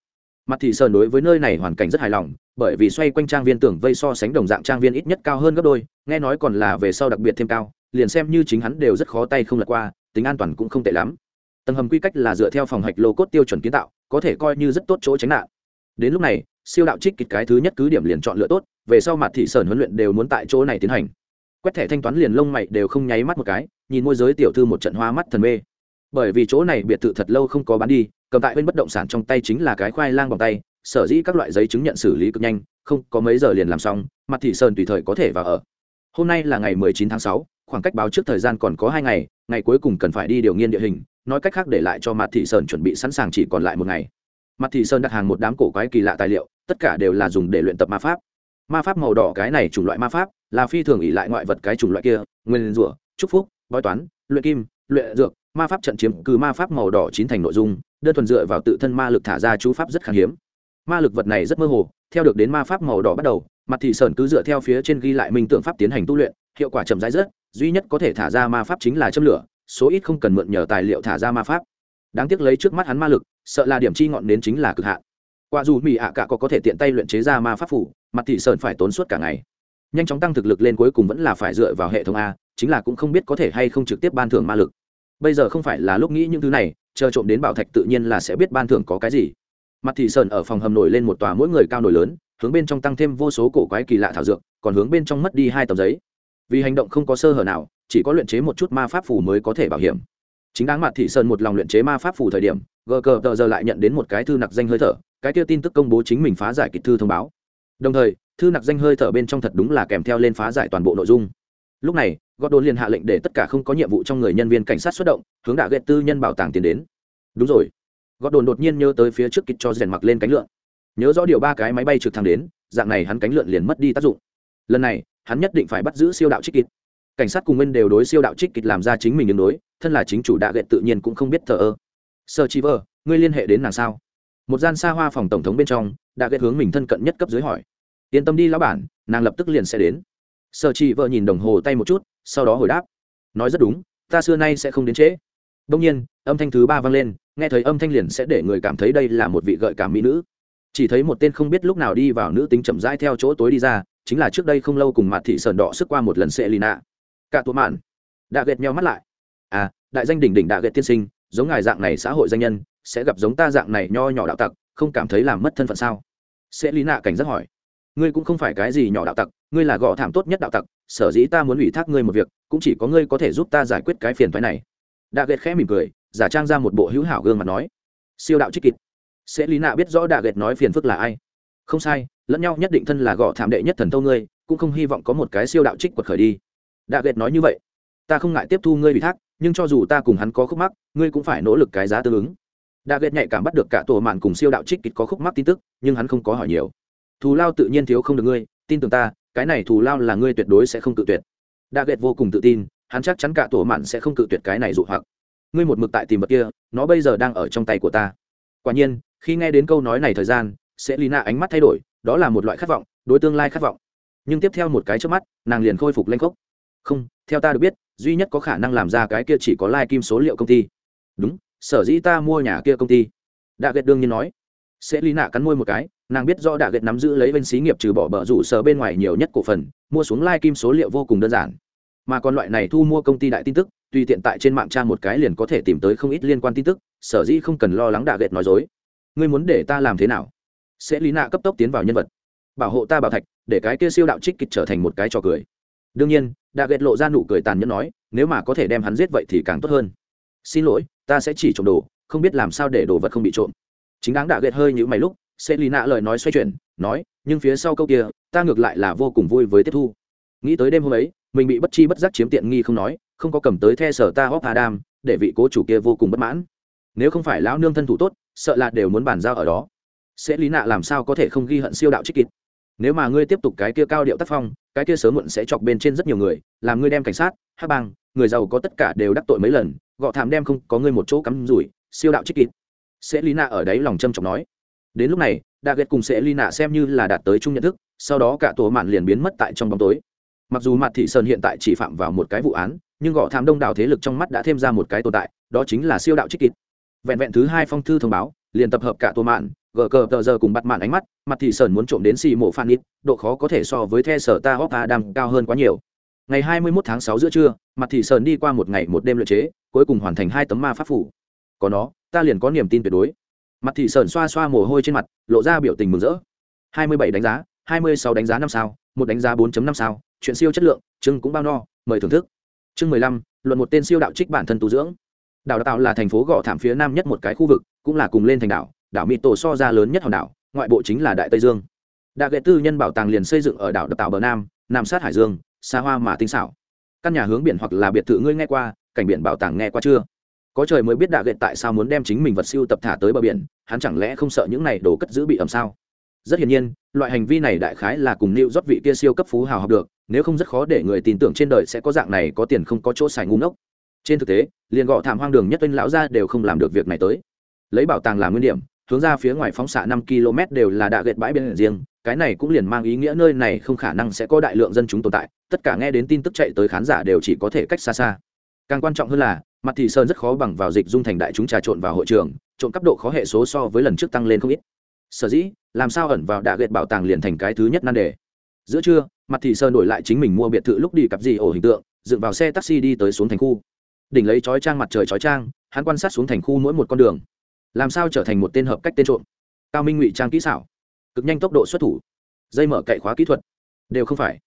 S1: Mặt thị sơn đối với nơi này hoàn cảnh rất hài lòng, bởi vì xoay quanh trang viên tưởng vây so sánh đồng dạng trang viên ít nhất cao hơn gấp đôi, nghe nói còn là về sau đặc biệt thêm cao, liền xem như chính hắn đều rất khó tay không lật qua, tính an toàn cũng không tệ lắm. Tầng hầm quy cách là dựa theo phòng hạch lô cốt tiêu chuẩn kiến tạo, có thể coi như rất tốt chỗ tránh nạn đến lúc này siêu đạo trích kịch cái thứ nhất cứ điểm liền chọn lựa tốt về sau mặt thị sơn huấn luyện đều muốn tại chỗ này tiến hành. Quét thẻ thanh toán liền lông mày đều không nháy mắt một cái nhìn môi giới tiểu thư một trận hoa mắt thần mê. Bởi vì chỗ này biệt thự thật lâu không có bán đi cầm tại bên bất động sản trong tay chính là cái khoai lang bằng tay sở dĩ các loại giấy chứng nhận xử lý cực nhanh không có mấy giờ liền làm xong mặt thị sơn tùy thời có thể vào ở. Hôm nay là ngày 19 tháng 6, khoảng cách báo trước thời gian còn có hai ngày ngày cuối cùng cần phải đi điều nghiên địa hình nói cách khác để lại cho mặt thị sơn chuẩn bị sẵn sàng chỉ còn lại một ngày mặt thị sơn đặt hàng một đám cổ quái kỳ lạ tài liệu, tất cả đều là dùng để luyện tập ma pháp. Ma pháp màu đỏ cái này chủng loại ma pháp, là phi thường ỉ lại ngoại vật cái chủng loại kia, nguyên rủa, trúc phúc, bói toán, luyện kim, luyện dược, ma pháp trận chiếm cứ ma pháp màu đỏ chín thành nội dung, đơn thuần dựa vào tự thân ma lực thả ra chú pháp rất khan hiếm. Ma lực vật này rất mơ hồ, theo được đến ma pháp màu đỏ bắt đầu, mặt thị sơn cứ dựa theo phía trên ghi lại minh tượng pháp tiến hành tu luyện, hiệu quả chậm rãi rất, duy nhất có thể thả ra ma pháp chính là châm lửa, số ít không cần mượn nhờ tài liệu thả ra ma pháp đáng tiếc lấy trước mắt hắn ma lực, sợ là điểm chi ngọn đến chính là cực hạn. Qua dù mỹ ạ cả có có thể tiện tay luyện chế ra ma pháp phủ, mặt thị sơn phải tốn suốt cả ngày. Nhanh chóng tăng thực lực lên cuối cùng vẫn là phải dựa vào hệ thống a, chính là cũng không biết có thể hay không trực tiếp ban thưởng ma lực. Bây giờ không phải là lúc nghĩ những thứ này, chờ trộm đến bảo thạch tự nhiên là sẽ biết ban thưởng có cái gì. Mặt thị sơn ở phòng hầm nổi lên một tòa mỗi người cao nổi lớn, hướng bên trong tăng thêm vô số cổ quái kỳ lạ thảo dược, còn hướng bên trong mất đi hai tờ giấy. Vì hành động không có sơ hở nào, chỉ có luyện chế một chút ma pháp phù mới có thể bảo hiểm chính đáng mặt thị sơn một lòng luyện chế ma pháp phù thời điểm gờ cờ tờ giờ lại nhận đến một cái thư nặc danh hơi thở, cái kia tin tức công bố chính mình phá giải kịch thư thông báo. Đồng thời, thư nặc danh hơi thở bên trong thật đúng là kèm theo lên phá giải toàn bộ nội dung. Lúc này, gordon liền hạ lệnh để tất cả không có nhiệm vụ trong người nhân viên cảnh sát xuất động, hướng đạ ghét tư nhân bảo tàng tiến đến. Đúng rồi. Gordon đột nhiên nhớ tới phía trước kịch cho rèn mặc lên cánh lượn. Nhớ rõ điều ba cái máy bay trực thăng đến, dạng này hắn cánh lượn liền mất đi tác dụng. Lần này, hắn nhất định phải bắt giữ siêu đạo trích kịch cảnh sát cùng nguyên đều đối siêu đạo trích kịch làm ra chính mình đường đối, thân là chính chủ đạ ghệ tự nhiên cũng không biết thờ ơ. Sơ chi vơ, ngươi liên hệ đến nàng sao? Một gian xa hoa phòng tổng thống bên trong, đạ ghệ hướng mình thân cận nhất cấp dưới hỏi. Yên tâm đi lão bản, nàng lập tức liền sẽ đến. Sở chi vợ nhìn đồng hồ tay một chút, sau đó hồi đáp. Nói rất đúng, ta xưa nay sẽ không đến trễ. Đông nhiên, âm thanh thứ ba vang lên, nghe thấy âm thanh liền sẽ để người cảm thấy đây là một vị gợi cảm mỹ nữ. Chỉ thấy một tên không biết lúc nào đi vào nữ tính chậm rãi theo chỗ tối đi ra, chính là trước đây không lâu cùng mặt thị sờn đỏ sức qua một lần sẽ lì nạ cả tụ mạn. Đã ghét nhau mắt lại. À đại danh đỉnh đỉnh đã ghét tiên sinh, giống ngài dạng này xã hội danh nhân, sẽ gặp giống ta dạng này nho nhỏ đạo tặc, không cảm thấy làm mất thân phận sao? Sẽ lý nạ cảnh giác hỏi. Ngươi cũng không phải cái gì nhỏ đạo tặc, ngươi là gõ thảm tốt nhất đạo tặc, sở dĩ ta muốn ủy thác ngươi một việc, cũng chỉ có ngươi có thể giúp ta giải quyết cái phiền thoái này. Đạ ghét khẽ mỉm cười, giả trang ra một bộ hữu hảo gương mặt nói. Siêu đạo trích kịt sẽ lý nạ biết rõ đạ ghét nói phiền phức là ai. Không sai, lẫn nhau nhất định thân là gõ thảm đệ nhất thần tâu ngươi, cũng không hy vọng có một cái siêu đạo trích quật khởi đi đạ ghét nói như vậy, ta không ngại tiếp thu ngươi ủy thác, nhưng cho dù ta cùng hắn có khúc mắc, ngươi cũng phải nỗ lực cái giá tương ứng. Đạ ghét nhạy cảm bắt được cả tổ mạn cùng siêu đạo trích kịch có khúc mắc tin tức, nhưng hắn không có hỏi nhiều. Thù lao tự nhiên thiếu không được ngươi, tin tưởng ta, cái này thù lao là ngươi tuyệt đối sẽ không tự tuyệt. Đạ ghét vô cùng tự tin, hắn chắc chắn cả tổ mạn sẽ không tự tuyệt cái này dụ hoặc. Ngươi một mực tại tìm vật kia, nó bây giờ đang ở trong tay của ta. Quả nhiên, khi nghe đến câu nói này thời gian, sẽ lì nạ ánh mắt thay đổi, đó là một loại khát vọng, đối tương lai khát vọng. Nhưng tiếp theo một cái trước mắt, nàng liền khôi phục lanh khốc không, theo ta được biết, duy nhất có khả năng làm ra cái kia chỉ có lai、like、kim số liệu công ty. Đúng, sở dĩ ta mua nhà kia công ty. Đạ ghét đương nhiên nói. Sẽ lý nạ cắn môi một cái, nàng biết do đạ ghét nắm giữ lấy bên xí nghiệp trừ bỏ bờ rủ sở bên ngoài nhiều nhất cổ phần, mua xuống lai、like、kim số liệu vô cùng đơn giản. Mà còn loại này thu mua công ty đại tin tức, tùy tiện tại trên mạng tra một cái liền có thể tìm tới không ít liên quan tin tức, sở dĩ không cần lo lắng đạ ghét nói dối. Ngươi muốn để ta làm thế nào? Sẽ lý nạ cấp tốc tiến vào nhân vật. Bảo hộ ta bảo thạch, để cái kia siêu đạo trích kịch trở thành một cái trò cười đương nhiên, đạ ghét lộ ra nụ cười tàn nhẫn nói, nếu mà có thể đem hắn giết vậy thì càng tốt hơn. Xin lỗi, ta sẽ chỉ trộm đồ, không biết làm sao để đồ vật không bị trộm. Chính đáng đạ ghét hơi như mày lúc sẽ lý nạ lời nói xoay chuyển, nói, nhưng phía sau câu kia, ta ngược lại là vô cùng vui với tiếp thu. Nghĩ tới đêm hôm ấy, mình bị bất chi bất giác chiếm tiện nghi không nói, không có cầm tới the sở ta hóc adam, để vị cố chủ kia vô cùng bất mãn. Nếu không phải lão nương thân thủ tốt, sợ là đều muốn bàn giao ở đó. Sẽ lý nạ làm sao có thể không ghi hận siêu đạo trích kịt nếu mà ngươi tiếp tục cái kia cao điệu tác phong, cái kia sớm muộn sẽ chọc bên trên rất nhiều người, làm ngươi đem cảnh sát, hát bang, người giàu có tất cả đều đắc tội mấy lần, gọ thảm đem không có ngươi một chỗ cắm rủi, siêu đạo trích kịt sẽ lý ở đấy lòng châm trọng nói. Đến lúc này đa ghét cùng sẽ lý xem như là đạt tới chung nhận thức, sau đó cả tổ mạn liền biến mất tại trong bóng tối. Mặc dù mặt thị sơn hiện tại chỉ phạm vào một cái vụ án, nhưng gọ thảm đông đảo thế lực trong mắt đã thêm ra một cái tồn tại, đó chính là siêu đạo trích kịt vẹn vẹn thứ hai phong thư thông báo, liền tập hợp cả tổ mạn gờ cờ tờ giờ cùng bắt mạn ánh mắt, mặt thị sơn muốn trộm đến xì mộ phan ít, độ khó có thể so với the sở ta hóc adam cao hơn quá nhiều. Ngày hai mươi 21 tháng sáu giữa trưa, mặt thị sơn đi qua một ngày một đêm luyện chế, cuối cùng hoàn thành hai tấm ma pháp phủ. Có nó, ta liền có niềm tin tuyệt đối. Mặt thị sơn xoa xoa mồ hôi trên mặt, lộ ra biểu tình mừng rỡ. Hai mươi bảy đánh giá, hai mươi sáu đánh giá năm sao, một đánh giá 4 năm sao, chuyện siêu chất lượng, chương cũng bao no, mời thưởng thức. Chương mười lăm, luận một tên siêu đạo trích bản thân tu dưỡng. Đảo tạo là thành phố gò thảm phía nam nhất một cái khu vực, cũng là cùng lên thành đảo đảo mỹ tổ so ra lớn nhất hòn đảo, ngoại bộ chính là đại tây dương. Đại ghệ tư nhân bảo tàng liền xây dựng ở đảo đập tạo bờ nam nam sát hải dương xa hoa mà tinh xảo. Căn nhà hướng biển hoặc là biệt thự ngươi nghe qua, cảnh biển bảo tàng nghe qua chưa? Có trời mới biết đại ghệ tại sao muốn đem chính mình vật siêu tập thả tới bờ biển, hắn chẳng lẽ không sợ những này đồ cất giữ bị ẩm sao? Rất hiển nhiên, loại hành vi này đại khái là cùng lưu rót vị kia siêu cấp phú hào học được, nếu không rất khó để người tin tưởng trên đời sẽ có dạng này có tiền không có chỗ xài ngu ngốc. Trên thực tế, liền gọ thảm hoang đường nhất tên lão gia đều không làm được việc này tới. Lấy bảo tàng làm nguyên điểm hướng ra phía ngoài phóng xạ năm km đều là đạ gệt bãi bên riêng, cái này cũng liền mang ý nghĩa nơi này không khả năng sẽ có đại lượng dân chúng tồn tại, tất cả nghe đến tin tức chạy tới khán giả đều chỉ có thể cách xa xa. Càng quan trọng hơn là, mặt thị sơn rất khó bằng vào dịch dung thành đại chúng trà trộn vào hội trường, trộn cấp độ khó hệ số so với lần trước tăng lên không ít. Sở dĩ, làm sao ẩn vào đạ gệt bảo tàng liền thành cái thứ nhất nan đề. Giữa trưa, mặt thị sơn đổi lại chính mình mua biệt thự lúc đi cặp gì ổ hình tượng, dựng vào xe taxi đi tới xuống thành khu. Đỉnh lấy chói trang mặt trời chói trang, hắn quan sát xuống thành khu mỗi một con đường làm sao trở thành một tên hợp cách tên trộm? Cao minh ngụy trang kỹ xảo, cực nhanh tốc độ xuất thủ, dây mở cậy khóa kỹ thuật, đều không phải.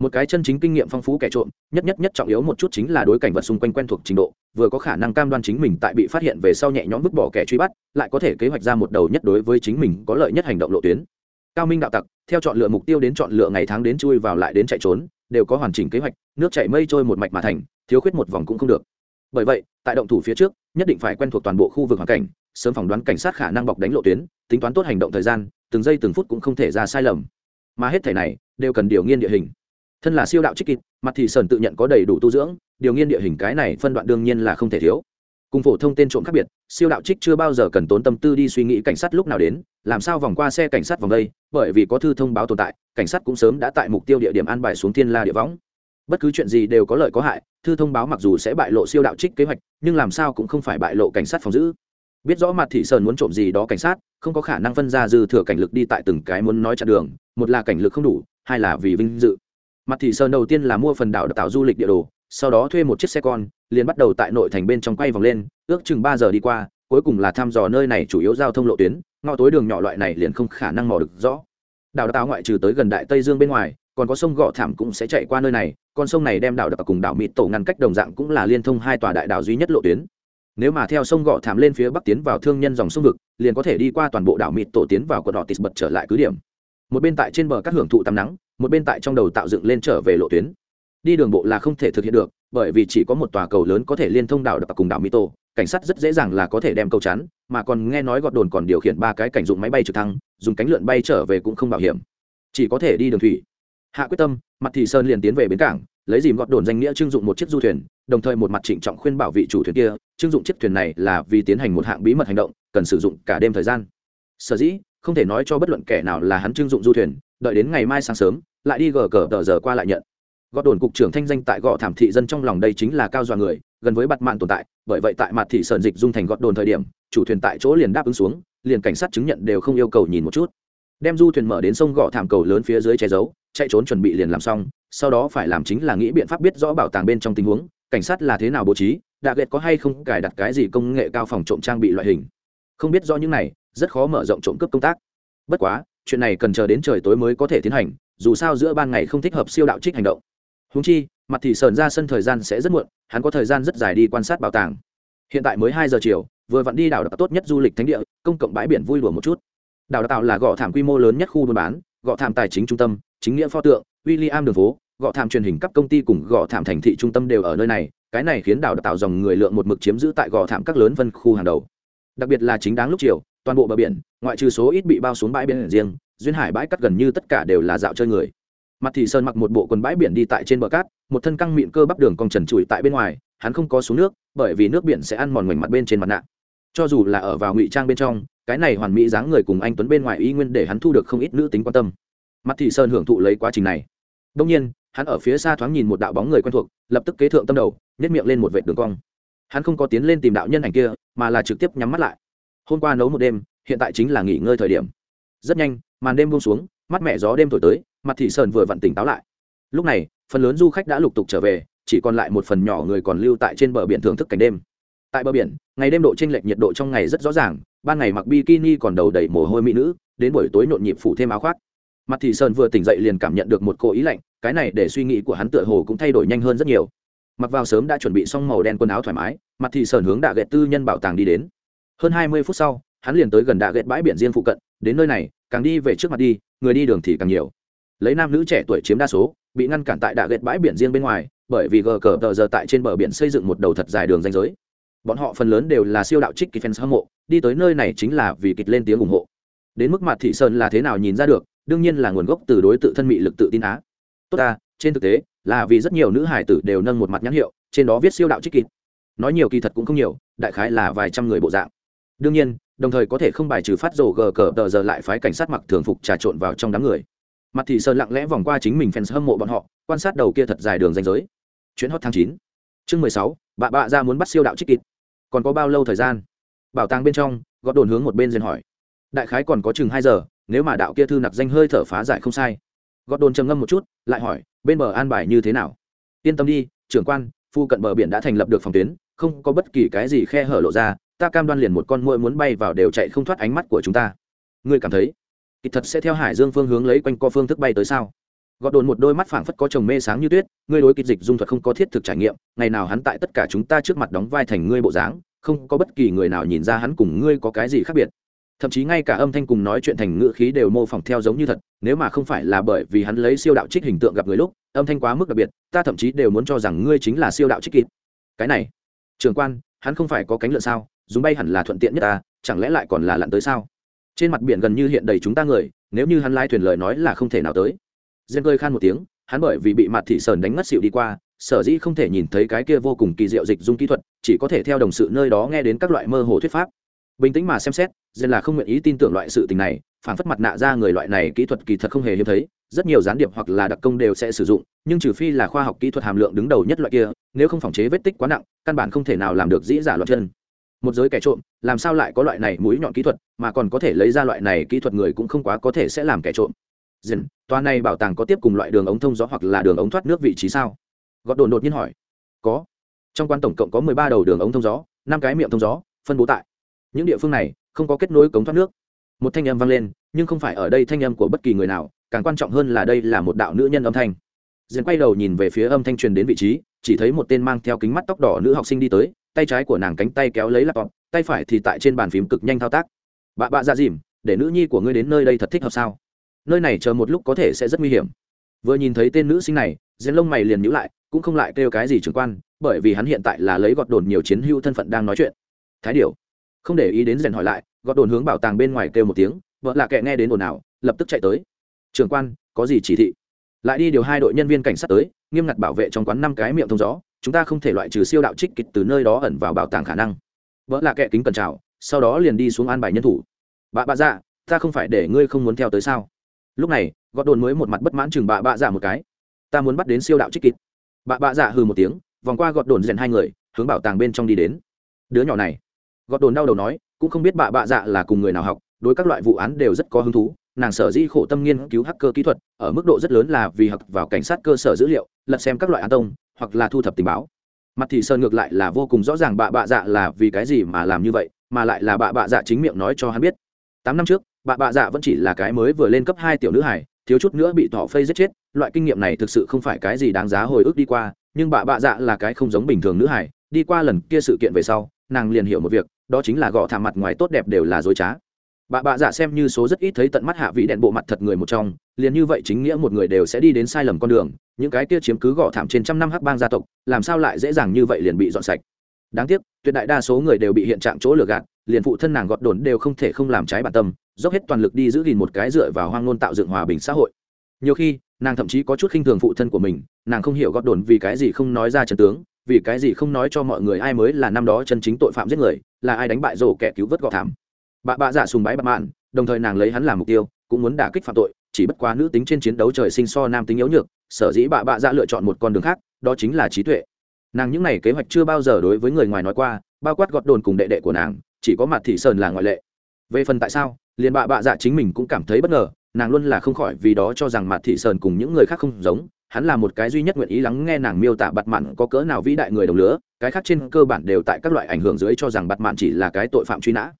S1: Một cái chân chính kinh nghiệm phong phú kẻ trộm, nhất nhất nhất trọng yếu một chút chính là đối cảnh vật xung quanh quen thuộc trình độ, vừa có khả năng cam đoan chính mình tại bị phát hiện về sau nhẹ nhõm vứt bỏ kẻ truy bắt, lại có thể kế hoạch ra một đầu nhất đối với chính mình có lợi nhất hành động lộ tuyến. Cao minh đạo tặc, theo chọn lựa mục tiêu đến chọn lựa ngày tháng đến chui vào lại đến chạy trốn, đều có hoàn chỉnh kế hoạch, nước chảy mây trôi một mạch mà thành, thiếu khuyết một vòng cũng không được. Bởi vậy, tại động thủ phía trước, nhất định phải quen thuộc toàn bộ khu vực hoàn cảnh sớm phỏng đoán cảnh sát khả năng bọc đánh lộ tuyến, tính toán tốt hành động thời gian, từng giây từng phút cũng không thể ra sai lầm. Mà hết thể này, đều cần điều nghiên địa hình. Thân là siêu đạo trích kịt mặt thì sơn tự nhận có đầy đủ tu dưỡng, điều nghiên địa hình cái này phân đoạn đương nhiên là không thể thiếu. Cùng phổ thông tên trộm khác biệt, siêu đạo trích chưa bao giờ cần tốn tâm tư đi suy nghĩ cảnh sát lúc nào đến, làm sao vòng qua xe cảnh sát vòng đây, bởi vì có thư thông báo tồn tại, cảnh sát cũng sớm đã tại mục tiêu địa điểm an bài xuống thiên la địa võng. Bất cứ chuyện gì đều có lợi có hại, thư thông báo mặc dù sẽ bại lộ siêu đạo trích kế hoạch, nhưng làm sao cũng không phải bại lộ cảnh sát phòng giữ biết rõ mặt thị sơn muốn trộm gì đó cảnh sát, không có khả năng phân ra dư thừa cảnh lực đi tại từng cái muốn nói chặn đường, một là cảnh lực không đủ, hai là vì vinh dự. Mặt thị sơn đầu tiên là mua phần đảo tạo du lịch địa đồ, sau đó thuê một chiếc xe con, liền bắt đầu tại nội thành bên trong quay vòng lên, ước chừng ba giờ đi qua, cuối cùng là thăm dò nơi này chủ yếu giao thông lộ tuyến, ngõ tối đường nhỏ loại này liền không khả năng mò được rõ. Đảo tạo ngoại trừ tới gần đại tây dương bên ngoài, còn có sông gọ thảm cũng sẽ chạy qua nơi này, con sông này đem đảo đập cùng đảo mịt tổ ngăn cách đồng dạng cũng là liên thông hai tòa đại đảo duy nhất lộ tuyến nếu mà theo sông gọ thảm lên phía bắc tiến vào thương nhân dòng sông vực, liền có thể đi qua toàn bộ đảo mịt tổ tiến vào quận đỏ tịt bật trở lại cứ điểm. Một bên tại trên bờ các hưởng thụ tắm nắng, một bên tại trong đầu tạo dựng lên trở về lộ tuyến. Đi đường bộ là không thể thực hiện được, bởi vì chỉ có một tòa cầu lớn có thể liên thông đảo đập cùng đảo mỹ tổ, cảnh sát rất dễ dàng là có thể đem cầu chắn, mà còn nghe nói gọt đồn còn điều khiển ba cái cảnh dụng máy bay trực thăng, dùng cánh lượn bay trở về cũng không bảo hiểm. Chỉ có thể đi đường thủy. Hạ quyết tâm, mặt thị sơn liền tiến về bến cảng lấy dìm gọt đồn danh nghĩa trưng dụng một chiếc du thuyền, đồng thời một mặt trịnh trọng khuyên bảo vị chủ thuyền kia trưng dụng chiếc thuyền này là vì tiến hành một hạng bí mật hành động, cần sử dụng cả đêm thời gian. Sở dĩ, không thể nói cho bất luận kẻ nào là hắn trưng dụng du thuyền, đợi đến ngày mai sáng sớm, lại đi gờ cờ tờ giờ qua lại nhận. Gọt đồn cục trưởng thanh danh tại gọ thảm thị dân trong lòng đây chính là cao dọa người, gần với bặt mạn tồn tại, bởi vậy tại mặt thị sơn dịch dung thành gọt đồn thời điểm, chủ thuyền tại chỗ liền đáp ứng xuống, liền cảnh sát chứng nhận đều không yêu cầu nhìn một chút đem du thuyền mở đến sông gọ thảm cầu lớn phía dưới che giấu, chạy trốn chuẩn bị liền làm xong, sau đó phải làm chính là nghĩ biện pháp biết rõ bảo tàng bên trong tình huống, cảnh sát là thế nào bố trí, đạ ghét có hay không cài đặt cái gì công nghệ cao phòng trộm trang bị loại hình. Không biết rõ những này, rất khó mở rộng trộm cướp công tác. Bất quá, chuyện này cần chờ đến trời tối mới có thể tiến hành, dù sao giữa ban ngày không thích hợp siêu đạo trích hành động. Húng chi, mặt thì sờn ra sân thời gian sẽ rất muộn, hắn có thời gian rất dài đi quan sát bảo tàng. Hiện tại mới hai giờ chiều, vừa vặn đi đảo đặc tốt nhất du lịch thánh địa, công cộng bãi biển vui đùa một chút đảo đào tạo là gọ thảm quy mô lớn nhất khu buôn bán, gọ thảm tài chính trung tâm, chính nghĩa pho tượng w i l l i am đường phố, gọ thảm truyền hình các công ty cùng gọ thảm thành thị trung tâm đều ở nơi này, cái này khiến đảo đào tạo dòng người lượng một mực chiếm giữ tại gọ thảm các lớn vân khu hàng đầu. Đặc biệt là chính đáng lúc chiều, toàn bộ bờ biển, ngoại trừ số ít bị bao xuống bãi biển riêng, duyên hải bãi cắt gần như tất cả đều là dạo chơi người. Mặt thì sơn mặc một bộ quần bãi biển đi tại trên bờ cát, một thân căng mịn cơ bắp đường cong trần trụi tại bên ngoài, hắn không có xuống nước, bởi vì nước biển sẽ ăn mòn ngoảnh mặt bên trên mặt nạ. Cho dù là ở vào ngụy trang bên trong cái này hoàn mỹ dáng người cùng anh tuấn bên ngoài y nguyên để hắn thu được không ít nữ tính quan tâm. Mặt thị sơn hưởng thụ lấy quá trình này. Đông nhiên, hắn ở phía xa thoáng nhìn một đạo bóng người quen thuộc, lập tức kế thượng tâm đầu nhét miệng lên một vệ đường cong. Hắn không có tiến lên tìm đạo nhân ảnh kia, mà là trực tiếp nhắm mắt lại. Hôm qua nấu một đêm, hiện tại chính là nghỉ ngơi thời điểm. Rất nhanh, màn đêm buông xuống mắt mẹ gió đêm thổi tới, mặt thị sơn vừa vặn tỉnh táo lại. Lúc này, phần lớn du khách đã lục tục trở về, chỉ còn lại một phần nhỏ người còn lưu tại trên bờ biển thưởng thức cảnh đêm tại bờ biển, ngày đêm độ t r ê n lệch nhiệt độ trong ngày rất rõ ràng, ban ngày mặc bikini còn đầu đầy mồ hôi mỹ nữ, đến buổi tối nhộn nhịp phủ thêm áo khoác. Mặt thị sơn vừa tỉnh dậy liền cảm nhận được một cô ý lạnh, cái này để suy nghĩ của hắn tựa hồ cũng thay đổi nhanh hơn rất nhiều. Mặc vào sớm đã chuẩn bị xong màu đen quần áo thoải mái, mặt thị sơn hướng đạ ghẹt tư nhân bảo tàng đi đến. Hơn hai mươi phút sau, hắn liền tới gần đạ ghẹt bãi biển riêng phụ cận, đến nơi này, càng đi về trước mặt đi, người đi đường thì càng nhiều. Lấy nam nữ trẻ tuổi chiếm đa số, bị ngăn cản tại đạ ghẹt bãi biển riêng bên ngoài, bởi vì gờ cờ tờ giờ tại trên bờ biển xây dựng một đầu thật dài đường danh giới bọn họ phần lớn đều là siêu đạo trích kịch fans hâm mộ, đi tới nơi này chính là vì kịch lên tiếng ủng hộ. Đến mức mặt thị sơn là thế nào nhìn ra được, đương nhiên là nguồn gốc từ đối tự thân mị lực tự tin á. Tốt ta, trên thực tế, là vì rất nhiều nữ hải tử đều nâng một mặt nhãn hiệu, trên đó viết siêu đạo trích kịch. Nói nhiều kỳ thật cũng không nhiều, đại khái là vài trăm người bộ dạng. Đương nhiên, đồng thời có thể không bài trừ phát rồ gờ cờ tờ giờ lại phái cảnh sát mặc thường phục trà trộn vào trong đám người. Mặt thị sơn lặng lẽ vòng qua chính mình fans hâm mộ bọn họ, quan sát đầu kia thật dài đường danh giới. Chuyến hot tháng chín, chương mười sáu bà bạ ra muốn bắt siêu đạo trích kịch còn có bao lâu thời gian? Bảo tàng bên trong, gót đồn hướng một bên dền hỏi. Đại khái còn có chừng hai giờ, nếu mà đạo kia thư nặc danh hơi thở phá giải không sai. Gót đồn trầm ngâm một chút, lại hỏi, bên bờ an bài như thế nào? Yên tâm đi, trưởng quan, phu cận bờ biển đã thành lập được phòng tuyến, không có bất kỳ cái gì khe hở lộ ra, ta cam đoan liền một con muỗi muốn bay vào đều chạy không thoát ánh mắt của chúng ta. Ngươi cảm thấy kịch thật sẽ theo hải dương phương hướng lấy quanh co phương thức bay tới sao? Gọt đồn một đôi mắt phảng phất có chồng mê sáng như tuyết, ngươi đối kịch dịch dung thuật không có thiết thực trải nghiệm, ngày nào hắn tại tất cả chúng ta trước mặt đóng vai thành ngươi bộ dáng, không có bất kỳ người nào nhìn ra hắn cùng ngươi có cái gì khác biệt. Thậm chí ngay cả âm thanh cùng nói chuyện thành ngữ khí đều mô phỏng theo giống như thật, nếu mà không phải là bởi vì hắn lấy siêu đạo trích hình tượng gặp người lúc, âm thanh quá mức đặc biệt, ta thậm chí đều muốn cho rằng ngươi chính là siêu đạo trích kịp cái này trường quan, hắn không phải có cánh lượn sao, dùng bay hẳn là thuận tiện nhất ta, chẳng lẽ lại còn là lặn tới sao? Trên mặt biển gần như hiện đầy chúng ta người, nếu như hắn lai thuyền lời nói là không thể nào tới diên cười khan một tiếng, hắn bởi vì bị Mạt thị Sởn đánh ngất xỉu đi qua, sở dĩ không thể nhìn thấy cái kia vô cùng kỳ diệu dịch dung kỹ thuật, chỉ có thể theo đồng sự nơi đó nghe đến các loại mơ hồ thuyết pháp. Bình tĩnh mà xem xét, diên là không nguyện ý tin tưởng loại sự tình này phản phất mặt nạ ra người loại này kỹ thuật kỳ thật không hề hiếm thấy, rất nhiều gián điệp hoặc là đặc công đều sẽ sử dụng, nhưng trừ phi là khoa học kỹ thuật hàm lượng đứng đầu nhất loại kia, nếu không phòng chế vết tích quá nặng, căn bản không thể nào làm được dĩ giả loạn chân. Một giới kẻ trộm, làm sao lại có loại này mũi nhọn kỹ thuật, mà còn có thể lấy ra loại này kỹ thuật người cũng không quá có thể sẽ làm kẻ trộm dần toa này bảo tàng có tiếp cùng loại đường ống thông gió hoặc là đường ống thoát nước vị trí sao? Gọt đồn đột nhiên hỏi. Có. Trong quan tổng cộng có mười ba đầu đường ống thông gió, năm cái miệng thông gió, phân bố tại. Những địa phương này, không có kết nối cống thoát nước. Một thanh âm vang lên, nhưng không phải ở đây thanh âm của bất kỳ người nào, càng quan trọng hơn là đây là một đạo nữ nhân âm thanh. Dần quay đầu nhìn về phía âm thanh truyền đến vị trí, chỉ thấy một tên mang theo kính mắt tóc đỏ nữ học sinh đi tới, tay trái của nàng cánh tay kéo lấy laptop, tay phải thì tại trên bàn phím cực nhanh thao tác. Bà bạ ra dạ dìm, để nữ nhi của ngươi đến nơi đây thật thích hợp sao? Nơi này chờ một lúc có thể sẽ rất nguy hiểm. Vừa nhìn thấy tên nữ sinh này diễn lông mày liền nhữ lại cũng không lại kêu cái gì trưởng quan bởi vì hắn hiện tại là lấy gọt đồn nhiều chiến hữu thân phận đang nói chuyện. Thái điểu, không để ý đến rèn hỏi lại gọt đồn hướng bảo tàng bên ngoài kêu một tiếng vợ lạ kệ nghe đến ồn ào lập tức chạy tới. Trưởng quan có gì chỉ thị? Lại đi điều hai đội nhân viên cảnh sát tới nghiêm ngặt bảo vệ trong quán năm cái miệng thông gió chúng ta không thể loại trừ siêu đạo trích kịch từ nơi đó ẩn vào bảo tàng khả năng. Vợ lạ kệ kính cẩn trào sau đó liền đi xuống an bài nhân thủ. Bà bà dạ ta không phải để ngươi không muốn theo tới sao? Lúc này gọt đồn mới một mặt bất mãn chừng bà bạ dạ một cái. Ta muốn bắt đến siêu đạo trích kịt bà bạ dạ hừ một tiếng, vòng qua gọt đồn rèn hai người, hướng bảo tàng bên trong đi đến. Đứa nhỏ này. Gọt đồn đau đầu nói, cũng không biết bà bạ dạ là cùng người nào học, đối các loại vụ án đều rất có hứng thú. Nàng sở dĩ khổ tâm nghiên cứu hacker kỹ thuật, ở mức độ rất lớn là vì học vào cảnh sát cơ sở dữ liệu, lật xem các loại án tông, hoặc là thu thập tình báo. Mặt thì sơn ngược lại là vô cùng rõ ràng bà bạ dạ là vì cái gì mà làm như vậy, mà lại là bà bạ dạ chính miệng nói cho hắn biết. Tám năm trước bà bạ dạ vẫn chỉ là cái mới vừa lên cấp hai tiểu nữ hải thiếu chút nữa bị thỏ phây giết chết, loại kinh nghiệm này thực sự không phải cái gì đáng giá hồi ức đi qua, nhưng bà bạ dạ là cái không giống bình thường nữ hải đi qua lần kia sự kiện về sau, nàng liền hiểu một việc, đó chính là gõ thả mặt ngoài tốt đẹp đều là dối trá. Bà bạ dạ xem như số rất ít thấy tận mắt hạ vị đèn bộ mặt thật người một trong, liền như vậy chính nghĩa một người đều sẽ đi đến sai lầm con đường, những cái kia chiếm cứ gõ thảm trên trăm năm hắc bang gia tộc, làm sao lại dễ dàng như vậy liền bị dọn sạch. Đáng tiếc, tuyệt đại đa số người đều bị hiện trạng chỗ lừa gạt, liền phụ thân nàng gọt đồn đều không thể không làm trái bản tâm dốc hết toàn lực đi giữ gìn một cái dựa vào hoang ngôn tạo dựng hòa bình xã hội. Nhiều khi, nàng thậm chí có chút khinh thường phụ thân của mình, nàng không hiểu gót đồn vì cái gì không nói ra trận tướng, vì cái gì không nói cho mọi người ai mới là năm đó chân chính tội phạm giết người, là ai đánh bại rổ kẻ cứu vớt gọt thảm. Bà bạ dạ sùng bái bạ mạn, đồng thời nàng lấy hắn làm mục tiêu, cũng muốn đả kích phạm tội, chỉ bất quá nữ tính trên chiến đấu trời sinh so nam tính yếu nhược, sở dĩ bà bạ dạ lựa chọn một con đường khác, đó chính là trí tuệ. Nàng những n à y kế hoạch chưa bao giờ đối với người ngoài nói qua, bao quát gọt đồn cùng đệ đệ của nàng, chỉ có mặt thị sơn là ngoại lệ. Về phần tại sao liền bạ bạ dạ chính mình cũng cảm thấy bất ngờ, nàng luôn là không khỏi vì đó cho rằng mặt thị sơn cùng những người khác không giống, hắn là một cái duy nhất nguyện ý lắng nghe nàng miêu tả bặt mạn có cỡ nào vĩ đại người đồng lứa, cái khác trên cơ bản đều tại các loại ảnh hưởng dưới cho rằng bặt mạn chỉ là cái tội phạm truy nã.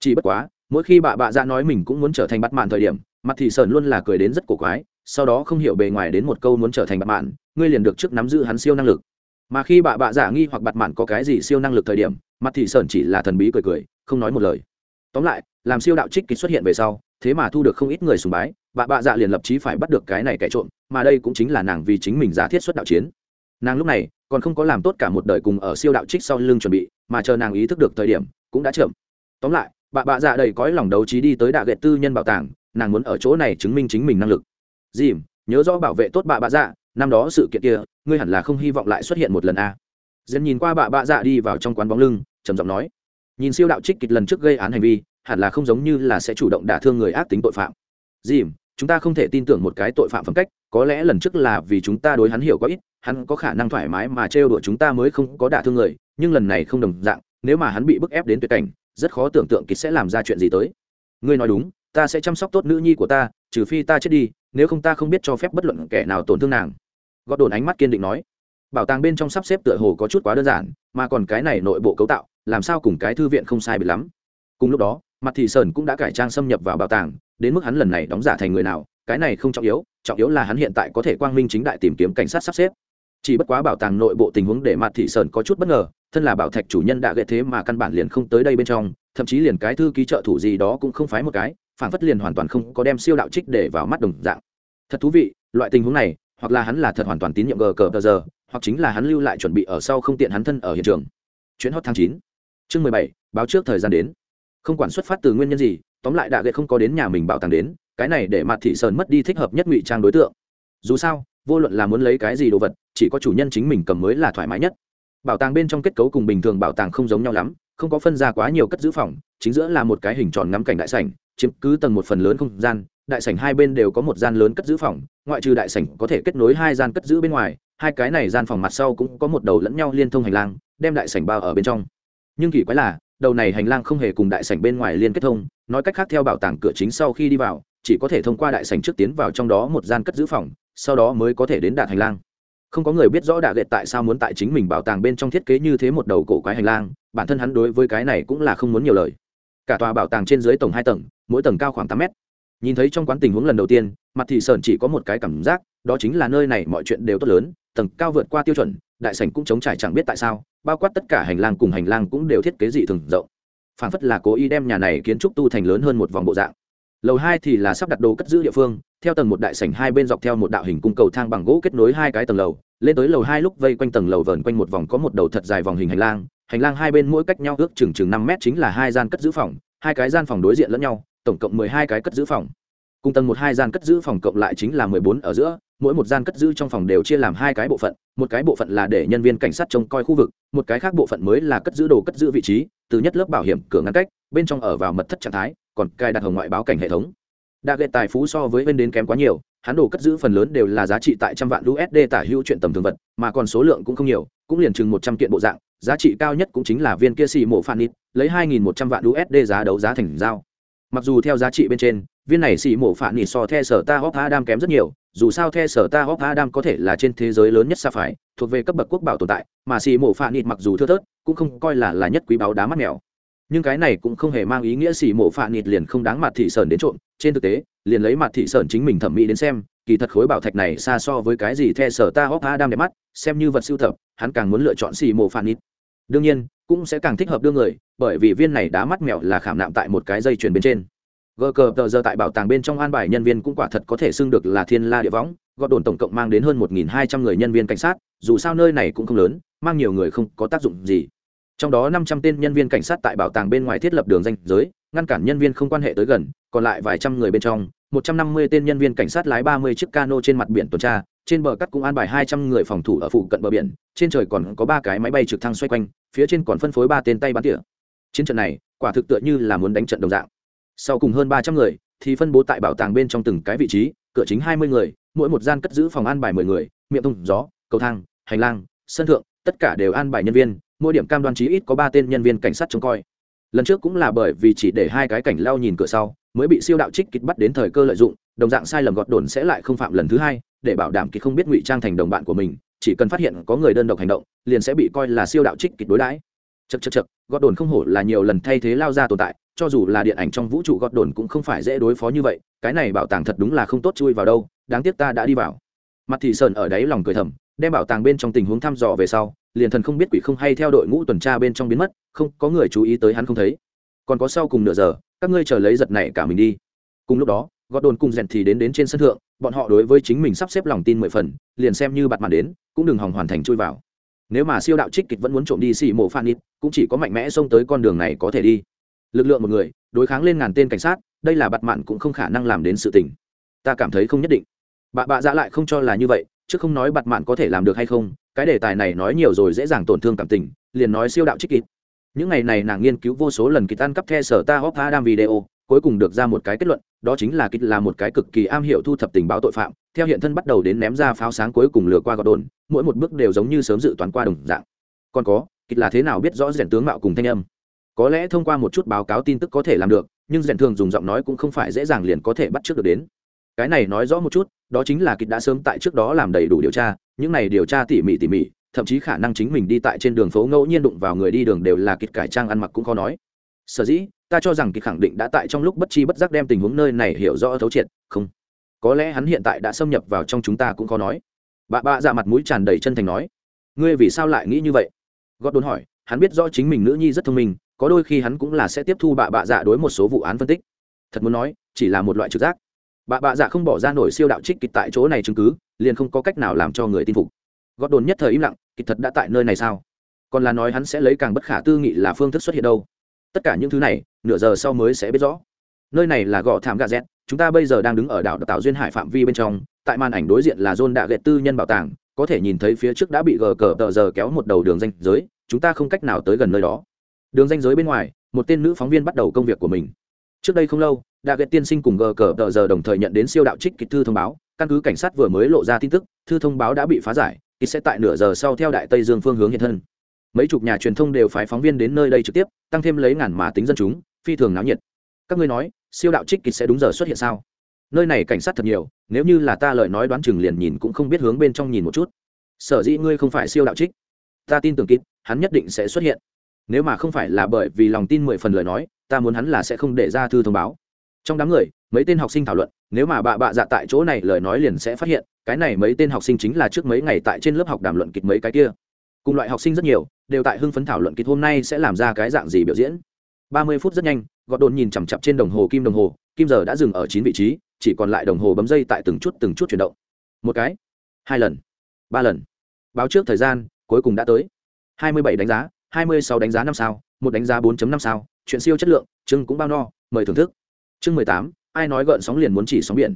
S1: Chỉ bất quá, mỗi khi bà bạ dạ nói mình cũng muốn trở thành bặt mạn thời điểm mặt thị sơn luôn là cười đến rất cổ quái, sau đó không hiểu bề ngoài đến một câu muốn trở thành bặt mạn, ngươi liền được trước nắm giữ hắn siêu năng lực. Mà khi bà bạ dạ nghi hoặc bặt mạn có cái gì siêu năng lực thời điểm mặt thị sơn chỉ là thần bí cười cười, không nói một lời tóm lại, làm siêu đạo trích kịch xuất hiện về sau, thế mà thu được không ít người sùng bái, bà bạ dạ liền lập chí phải bắt được cái này kẻ trộm, mà đây cũng chính là nàng vì chính mình giả thiết xuất đạo chiến. Nàng lúc này còn không có làm tốt cả một đời cùng ở siêu đạo trích sau lưng chuẩn bị, mà chờ nàng ý thức được thời điểm, cũng đã chậm. Tóm lại, bà bạ dạ đầy cõi lòng đấu trí đi tới đạ gậy tư nhân bảo tàng, nàng muốn ở chỗ này chứng minh chính mình năng lực. Dìm, nhớ rõ bảo vệ tốt bà bạ dạ năm đó sự kiện kia, ngươi hẳn là không hy vọng lại xuất hiện một lần a à. dần nhìn qua bà bạ dạ đi vào trong quán bóng lưng, trầm giọng nói nhìn siêu đạo trích kịch lần trước gây án hành vi, hẳn là không giống như là sẽ chủ động đả thương người ác tính tội phạm. Dìm, chúng ta không thể tin tưởng một cái tội phạm phẩm cách, có lẽ lần trước là vì chúng ta đối hắn hiểu có ít, hắn có khả năng thoải mái mà trêu đuổi chúng ta mới không có đả thương người, nhưng lần này không đồng dạng, nếu mà hắn bị bức ép đến tuyệt cảnh, rất khó tưởng tượng kịch sẽ làm ra chuyện gì tới. Ngươi nói đúng, ta sẽ chăm sóc tốt nữ nhi của ta, trừ phi ta chết đi, nếu không ta không biết cho phép bất luận kẻ nào tổn thương nàng. Gót đồn ánh mắt kiên định nói bảo tàng bên trong sắp xếp tựa hồ có chút quá đơn giản, mà còn cái này nội bộ cấu tạo, làm sao cùng cái thư viện không sai bị lắm. Cùng lúc đó mặt thị sơn cũng đã cải trang xâm nhập vào bảo tàng, đến mức hắn lần này đóng giả thành người nào, cái này không trọng yếu trọng yếu là hắn hiện tại có thể quang minh chính đại tìm kiếm cảnh sát sắp xếp. Chỉ bất quá bảo tàng nội bộ tình huống để mặt thị sơn có chút bất ngờ, thân là bảo thạch chủ nhân đã ghệ thế mà căn bản liền không tới đây bên trong, thậm chí liền cái thư ký trợ thủ gì đó cũng không phái một cái phản phất liền hoàn toàn không có đem siêu đạo trích để vào mắt đồng dạng. Thật thú vị, loại tình huống này, hoặc là hắn là thật hoàn toàn tín nhiệm gờ cờ giờ hoặc chính là hắn lưu lại chuẩn bị ở sau không tiện hắn thân ở hiện trường. Chuyến hot tháng chín, chương mười bảy, báo trước thời gian đến. Không quản xuất phát từ nguyên nhân gì, tóm lại đạ ghệ không có đến nhà mình bảo tàng đến, cái này để mặt thị sơn mất đi thích hợp nhất ngụy trang đối tượng. Dù sao, vô luận là muốn lấy cái gì đồ vật, chỉ có chủ nhân chính mình cầm mới là thoải mái nhất. Bảo tàng bên trong kết cấu cùng bình thường bảo tàng không giống nhau lắm, không có phân ra quá nhiều cất giữ phòng, chính giữa là một cái hình tròn ngắm cảnh đại sảnh, chiếm cứ tầng một phần lớn không gian, đại sảnh hai bên đều có một gian lớn cất giữ phòng, ngoại trừ đại sảnh có thể kết nối hai gian cất giữ bên ngoài hai cái này gian phòng mặt sau cũng có một đầu lẫn nhau liên thông hành lang, đem đại sảnh bao ở bên trong. Nhưng kỳ quái là, đầu này hành lang không hề cùng đại sảnh bên ngoài liên kết thông, nói cách khác theo bảo tàng cửa chính sau khi đi vào, chỉ có thể thông qua đại sảnh trước tiến vào trong đó một gian cất giữ phòng, sau đó mới có thể đến đạt hành lang. Không có người biết rõ đạ lệ tại sao muốn tại chính mình bảo tàng bên trong thiết kế như thế một đầu cổ quái hành lang, bản thân hắn đối với cái này cũng là không muốn nhiều lời. Cả tòa bảo tàng trên dưới tổng hai tầng, mỗi tầng cao khoảng tám mét. Nhìn thấy trong quán tình huống lần đầu tiên, mặt thị sơn chỉ có một cái cảm giác, đó chính là nơi này mọi chuyện đều tốt lớn tầng cao vượt qua tiêu chuẩn, đại sảnh cũng chống trải chẳng biết tại sao, bao quát tất cả hành lang cùng hành lang cũng đều thiết kế dị thường rộng. Phản phất là cố ý đem nhà này kiến trúc tu thành lớn hơn một vòng bộ dạng. Lầu hai thì là sắp đặt đồ cất giữ địa phương, theo tầng một đại sảnh hai bên dọc theo một đạo hình cung cầu thang bằng gỗ kết nối hai cái tầng lầu, lên tới lầu hai lúc vây quanh tầng lầu vờn quanh một vòng có một đầu thật dài vòng hình hành lang hành lang hai bên mỗi cách nhau ước chừng chừng năm mét chính là hai gian cất giữ phòng, hai cái gian phòng đối diện lẫn nhau, tổng cộng mười hai cái cất giữ phòng cùng tầng một hai gian cất giữ phòng cộng lại chính là mười bốn ở giữa, mỗi một gian cất giữ trong phòng đều chia làm hai cái bộ phận, một cái bộ phận là để nhân viên cảnh sát trông coi khu vực, một cái khác bộ phận mới là cất giữ đồ cất giữ vị trí, từ nhất lớp bảo hiểm, cửa ngăn cách, bên trong ở vào mật thất trạng thái, còn cài đặt hồng ngoại báo cảnh hệ thống. Đa ghệ tài phú so với bên đến kém quá nhiều, hắn đồ cất giữ phần lớn đều là giá trị tại trăm vạn usd tả hữu chuyện tầm thường vật, mà còn số lượng cũng không nhiều, cũng liền chừng một trăm kiện bộ dạng, giá trị cao nhất cũng chính là viên kia xì mổ phan nít lấy 2.100 vạn usd giá đấu giá thành giao mặc dù theo giá trị bên trên, viên này xì mổ phản nỉ so the sở ta hóc adam kém rất nhiều, dù sao the sở ta hóc adam có thể là trên thế giới lớn nhất xa phải thuộc về cấp bậc quốc bảo tồn tại, mà xì mổ phản nỉ mặc dù thưa thớt, cũng không coi là là nhất quý báo đá mắt mèo. Nhưng cái này cũng không hề mang ý nghĩa xì mổ phản nỉ liền không đáng mặt thị sơn đến trộm, trên thực tế, liền lấy mặt thị sơn chính mình thẩm mỹ đến xem, kỳ thật khối bảo thạch này xa so với cái gì the sở ta hóc adam đẹp mắt, xem như vật sưu tập, hắn càng muốn lựa chọn xì mổ phản nịt đương nhiên, cũng sẽ càng thích hợp đưa người, bởi vì viên này đá mắt mèo là khảm nạm tại một cái dây chuyền bên trên. Gờ cờ tờ giờ tại bảo tàng bên trong an bài nhân viên cũng quả thật có thể xưng được là thiên la địa võng gọt đồn tổng cộng mang đến hơn một nghìn hai trăm người nhân viên cảnh sát, dù sao nơi này cũng không lớn, mang nhiều người không có tác dụng gì. Trong đó năm trăm tên nhân viên cảnh sát tại bảo tàng bên ngoài thiết lập đường danh giới, ngăn cản nhân viên không quan hệ tới gần, còn lại vài trăm người bên trong, một trăm năm mươi tên nhân viên cảnh sát lái ba mươi chiếc cano trên mặt biển tuần tra, trên bờ cắt cũng an bài hai trăm người phòng thủ ở phụ cận bờ biển, trên trời còn có ba cái máy bay trực thăng xoay quanh phía trên còn phân phối ba tên tay bắn tỉa. Chiến trận này, quả thực tựa như là muốn đánh trận đồng dạng. Sau cùng hơn ba trăm người, thì phân bố tại bảo tàng bên trong từng cái vị trí, cửa chính hai mươi người, mỗi một gian cất giữ phòng an bài mười người, miệng thông gió, cầu thang, hành lang, sân thượng, tất cả đều an bài nhân viên, mỗi điểm cam đoan chí ít có ba tên nhân viên cảnh sát trông coi. Lần trước cũng là bởi vì chỉ để hai cái cảnh lao nhìn cửa sau, mới bị siêu đạo trích kịch bắt đến thời cơ lợi dụng, đồng dạng sai lầm gọt đồn sẽ lại không phạm lần thứ hai để bảo đảm kỳ không biết ngụy trang thành đồng bạn của mình, chỉ cần phát hiện có người đơn độc hành động, liền sẽ bị coi là siêu đạo trích kịch đối đãi. Chật chật chật gót đồn không hổ là nhiều lần thay thế lao ra tồn tại, cho dù là điện ảnh trong vũ trụ gót đồn cũng không phải dễ đối phó như vậy, cái này bảo tàng thật đúng là không tốt chui vào đâu, đáng tiếc ta đã đi vào. Mặt thị sơn ở đáy lòng cười thầm, đem bảo tàng bên trong tình huống thăm dò về sau, liền thần không biết quỷ không hay theo đội ngũ tuần tra bên trong biến mất, không, có người chú ý tới hắn không thấy. Còn có sau cùng nửa giờ, các ngươi chờ lấy giật này cả mình đi. Cùng lúc đó gọt đồn cùng rèn thì đến đến trên sân thượng, bọn họ đối với chính mình sắp xếp lòng tin mười phần, liền xem như bạt màn đến, cũng đừng hòng hoàn thành chui vào. Nếu mà siêu đạo trích kịch vẫn muốn trộm đi xì mộ phan ít, cũng chỉ có mạnh mẽ xông tới con đường này có thể đi. Lực lượng một người, đối kháng lên ngàn tên cảnh sát, đây là bạt mạn cũng không khả năng làm đến sự tình. Ta cảm thấy không nhất định. Bà bạ dạ lại không cho là như vậy, chứ không nói bạt mạn có thể làm được hay không, cái đề tài này nói nhiều rồi dễ dàng tổn thương cảm tình, liền nói siêu đạo trích kịch. Những ngày này nàng nghiên cứu vô số lần kịch ăn cắp the sở ta hóc đam video cuối cùng được ra một cái kết luận, đó chính là kịch là một cái cực kỳ am hiểu thu thập tình báo tội phạm, theo hiện thân bắt đầu đến ném ra pháo sáng cuối cùng lừa qua gọt đồn, mỗi một bước đều giống như sớm dự toán qua đồng dạng. Còn có kịch là thế nào biết rõ rèn tướng mạo cùng thanh âm? Có lẽ thông qua một chút báo cáo tin tức có thể làm được, nhưng rèn thường dùng giọng nói cũng không phải dễ dàng liền có thể bắt trước được đến. Cái này nói rõ một chút, đó chính là kịch đã sớm tại trước đó làm đầy đủ điều tra, những này điều tra tỉ mỉ tỉ mỉ, thậm chí khả năng chính mình đi tại trên đường phố ngẫu nhiên đụng vào người đi đường đều là kịch cải trang ăn mặc cũng khó nói. Sở dĩ ta cho rằng kỳ khẳng định đã tại trong lúc bất chi bất giác đem tình huống nơi này hiểu rõ thấu triệt, không. Có lẽ hắn hiện tại đã xâm nhập vào trong chúng ta cũng khó nói. Bà bạ dạ ra mặt mũi tràn đầy chân thành nói. Ngươi vì sao lại nghĩ như vậy? Gót đốn hỏi, hắn biết rõ chính mình nữ nhi rất thông minh, có đôi khi hắn cũng là sẽ tiếp thu bà bạ dạ đối một số vụ án phân tích. Thật muốn nói, chỉ là một loại trực giác. Bà bạ dạ không bỏ ra nổi siêu đạo trích kịch tại chỗ này chứng cứ, liền không có cách nào làm cho người tin phục. Gót đồn nhất thời im lặng, kịch thật đã tại nơi này sao? Còn là nói hắn sẽ lấy càng bất khả tư nghị là phương thức xuất hiện đâu? Tất cả những thứ này, nửa giờ sau mới sẽ biết rõ. Nơi này là gò thảm gà z chúng ta bây giờ đang đứng ở đảo tạo duyên hải phạm vi bên trong, tại màn ảnh đối diện là john đạ ghệ tư nhân bảo tàng, có thể nhìn thấy phía trước đã bị gờ cờ tờ giờ kéo một đầu đường danh giới, chúng ta không cách nào tới gần nơi đó. Đường danh giới bên ngoài, một tên nữ phóng viên bắt đầu công việc của mình. Trước đây không lâu đạ ghệ tiên sinh cùng gờ cờ tờ giờ đồng thời nhận đến siêu đạo trích kịch thư thông báo, căn cứ cảnh sát vừa mới lộ ra tin tức, thư thông báo đã bị phá giải, kịch sẽ tại nửa giờ sau theo đại tây dương phương hướng hiện thân mấy chục nhà truyền thông đều phái phóng viên đến nơi đây trực tiếp, tăng thêm lấy ngàn mà tính dân chúng, phi thường náo nhiệt. Các ngươi nói, siêu đạo trích kịch sẽ đúng giờ xuất hiện sao? Nơi này cảnh sát thật nhiều, nếu như là ta lời nói đoán chừng liền nhìn cũng không biết hướng bên trong nhìn một chút. Sở dĩ ngươi không phải siêu đạo trích, ta tin tưởng kịp hắn nhất định sẽ xuất hiện. Nếu mà không phải là bởi vì lòng tin mười phần lời nói, ta muốn hắn là sẽ không để ra thư thông báo. Trong đám người, mấy tên học sinh thảo luận, nếu mà bà bạ dạ tại chỗ này lời nói liền sẽ phát hiện, cái này mấy tên học sinh chính là trước mấy ngày tại trên lớp học đàm luận kịch mấy cái kia. Cùng loại học sinh rất nhiều đều tại hưng phấn thảo luận kịch hôm nay sẽ làm ra cái dạng gì biểu diễn. Ba mươi phút rất nhanh, gọt đồn nhìn chằm chặp trên đồng hồ kim đồng hồ, kim giờ đã dừng ở chín vị trí, chỉ còn lại đồng hồ bấm dây tại từng chút từng chút chuyển động. Một cái, hai lần, ba lần. Báo trước thời gian, cuối cùng đã tới. Hai mươi bảy đánh giá, hai mươi sáu đánh giá năm sao, một đánh giá 4 năm sao, chuyện siêu chất lượng, chương cũng bao no, mời thưởng thức. Chương mười tám, ai nói gợn sóng liền muốn chỉ sóng biển.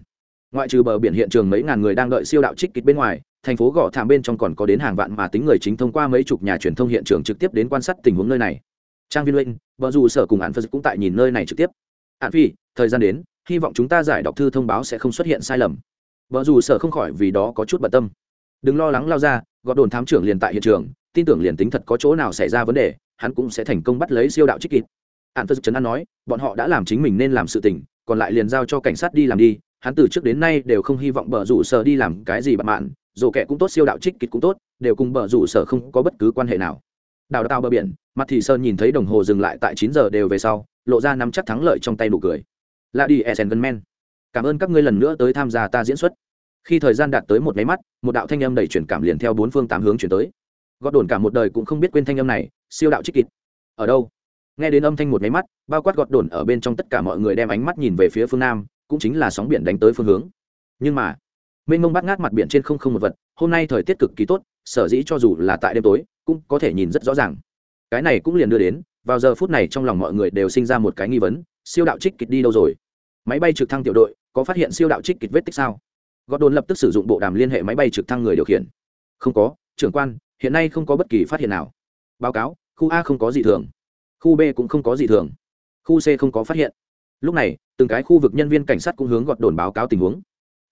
S1: Ngoại trừ bờ biển hiện trường mấy ngàn người đang đợi siêu đạo trích kịch bên ngoài thành phố gò thảm bên trong còn có đến hàng vạn mà tính người chính thông qua mấy chục nhà truyền thông hiện trường trực tiếp đến quan sát tình huống nơi này. Trang viên lên vợ dù sở cùng hạn phật cũng tại nhìn nơi này trực tiếp. Hạn phi, thời gian đến, hy vọng chúng ta giải đọc thư thông báo sẽ không xuất hiện sai lầm. Vợ dù sở không khỏi vì đó có chút bận tâm. Đừng lo lắng lao ra gọt đồn thám trưởng liền tại hiện trường, tin tưởng liền tính thật có chỗ nào xảy ra vấn đề, hắn cũng sẽ thành công bắt lấy siêu đạo trích kịp. Hạn phật trấn an nói, bọn họ đã làm chính mình nên làm sự tình, còn lại liền giao cho cảnh sát đi làm đi, hắn từ trước đến nay đều không hy vọng bờ rủ sở đi làm cái gì bạn mạn dù kẻ cũng tốt, siêu đạo trích kịch cũng tốt, đều cùng bờ rủ sở không có bất cứ quan hệ nào. Đào đào bờ biển, mặt thì sơn nhìn thấy đồng hồ dừng lại tại chín giờ đều về sau, lộ ra nắm chắc thắng lợi trong tay nụ cười. Là đi, essen gunman cảm ơn các ngươi lần nữa tới tham gia ta diễn xuất. Khi thời gian đạt tới một máy mắt, một đạo thanh âm đầy chuyển cảm liền theo bốn phương tám hướng chuyển tới. Gót đồn cả một đời cũng không biết quên thanh âm này, siêu đạo trích kịch. Ở đâu? Nghe đến âm thanh một máy mắt, bao quát gọt đồn ở bên trong tất cả mọi người đem ánh mắt nhìn về phía phương nam, cũng chính là sóng biển đánh tới phương hướng. Nhưng mà mênh mông bắt ngát mặt biển trên không không một vật, hôm nay thời tiết cực kỳ tốt, sở dĩ cho dù là tại đêm tối, cũng có thể nhìn rất rõ ràng. Cái này cũng liền đưa đến, vào giờ phút này trong lòng mọi người đều sinh ra một cái nghi vấn, siêu đạo trích kịch đi đâu rồi? Máy bay trực thăng tiểu đội, có phát hiện siêu đạo trích kịch vết tích sao? Gọt đồn lập tức sử dụng bộ đàm liên hệ máy bay trực thăng người điều khiển. Không có, trưởng quan, hiện nay không có bất kỳ phát hiện nào. Báo cáo, khu a không có gì thường. Khu b cũng không có gì thường. Khu c không có phát hiện. Lúc này, từng cái khu vực nhân viên cảnh sát cũng hướng gọt đồn báo cáo tình huống.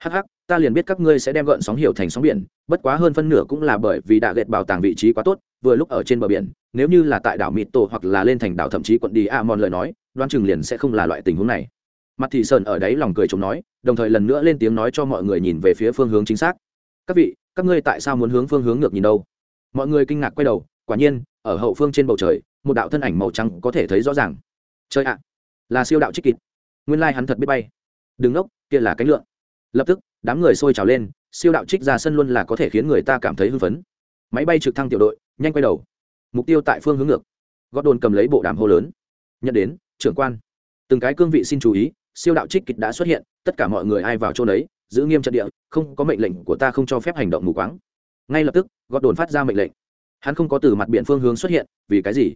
S1: Hh ta liền biết các ngươi sẽ đem gợn sóng hiểu thành sóng biển, bất quá hơn phân nửa cũng là bởi vì đã ghẹt bảo tàng vị trí quá tốt, vừa lúc ở trên bờ biển, nếu như là tại đảo mịt tổ hoặc là lên thành đảo thậm chí quận đi a mòn lời nói đoan chừng liền sẽ không là loại tình huống này. Mặt thị sơn ở đấy lòng cười chống nói, đồng thời lần nữa lên tiếng nói cho mọi người nhìn về phía phương hướng chính xác. Các vị, các ngươi tại sao muốn hướng phương hướng ngược nhìn đâu? Mọi người kinh ngạc quay đầu, quả nhiên, ở hậu phương trên bầu trời, một đạo thân ảnh màu trắng có thể thấy rõ ràng. Chơi ạ, là siêu đạo trích kịt. Nguyên lai、like、hắn thật biết bay. Đừng ốc kia là cánh lượn. Lập tức đám người sôi trào lên, siêu đạo trích ra sân luôn là có thể khiến người ta cảm thấy hưng phấn. Máy bay trực thăng tiểu đội, nhanh quay đầu. Mục tiêu tại phương hướng ngược. Gót đồn cầm lấy bộ đàm hô lớn. Nhận đến, trưởng quan. Từng cái cương vị xin chú ý, siêu đạo trích kịch đã xuất hiện, tất cả mọi người ai vào chỗ đấy giữ nghiêm trận địa, không có mệnh lệnh của ta không cho phép hành động mù quáng. Ngay lập tức gót đồn phát ra mệnh lệnh. Hắn không có từ mặt biện phương hướng xuất hiện, vì cái gì?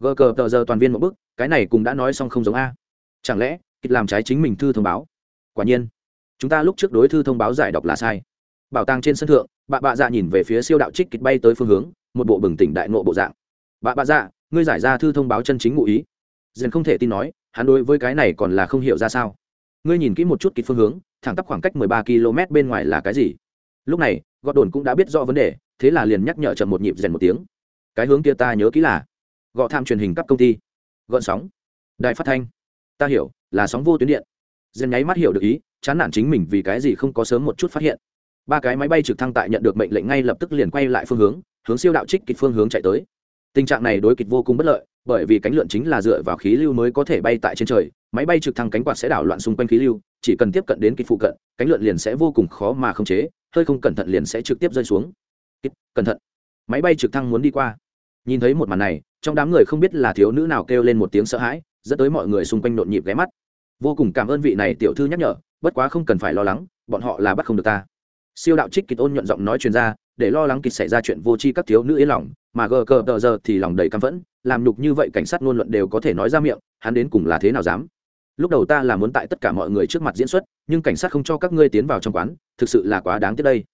S1: Gờ cờ tờ giờ toàn viên một bức cái này cũng đã nói xong không giống a. Chẳng lẽ, kịch làm trái chính mình thư thông báo? Quả nhiên chúng ta lúc trước đối thư thông báo giải đọc là sai. Bảo tàng trên sân thượng, bà bạ dạ nhìn về phía siêu đạo trích kịch bay tới phương hướng, một bộ bừng tỉnh đại nộ bộ dạng. Bà bạ dạ ngươi giải ra thư thông báo chân chính ngụ ý. Dần không thể tin nói, hắn đối với cái này còn là không hiểu ra sao. Ngươi nhìn kỹ một chút kịch phương hướng, thẳng tắp khoảng cách mười ba km bên ngoài là cái gì? Lúc này gọt đồn cũng đã biết rõ vấn đề, thế là liền nhắc nhở chậm một nhịp rèn một tiếng. Cái hướng kia ta nhớ kỹ là gọ tham truyền hình các công ty. Gọn sóng. Đài phát thanh. Ta hiểu, là sóng vô tuyến điện rèn nháy mắt hiểu được ý, chán nản chính mình vì cái gì không có sớm một chút phát hiện. Ba cái máy bay trực thăng tại nhận được mệnh lệnh ngay lập tức liền quay lại phương hướng hướng siêu đạo trích kịch phương hướng chạy tới. Tình trạng này đối kịch vô cùng bất lợi, bởi vì cánh lượn chính là dựa vào khí lưu mới có thể bay tại trên trời, máy bay trực thăng cánh quạt sẽ đảo loạn xung quanh khí lưu, chỉ cần tiếp cận đến kịch phụ cận, cánh lượn liền sẽ vô cùng khó mà khống chế, hơi không cẩn thận liền sẽ trực tiếp rơi xuống. Kịch, cẩn thận. Máy bay trực thăng muốn đi qua. Nhìn thấy một màn này, trong đám người không biết là thiếu nữ nào kêu lên một tiếng sợ hãi, dẫn tới mọi người xung quanh nhộn nhịp ghé mắt vô cùng cảm ơn vị này tiểu thư nhắc nhở, bất quá không cần phải lo lắng, bọn họ là bắt không được ta. Siêu đạo trích kịch ôn nhuận giọng nói chuyên ra, để lo lắng kịch xảy ra chuyện vô tri các thiếu nữ yên lòng, mà gờ cờ tờ giờ thì lòng đầy căm phẫn, làm nhục như vậy cảnh sát ngôn luận đều có thể nói ra miệng, hắn đến cùng là thế nào dám? Lúc đầu ta là muốn tại tất cả mọi người trước mặt diễn xuất, nhưng cảnh sát không cho các ngươi tiến vào trong quán, thực sự là quá đáng tiếc đây.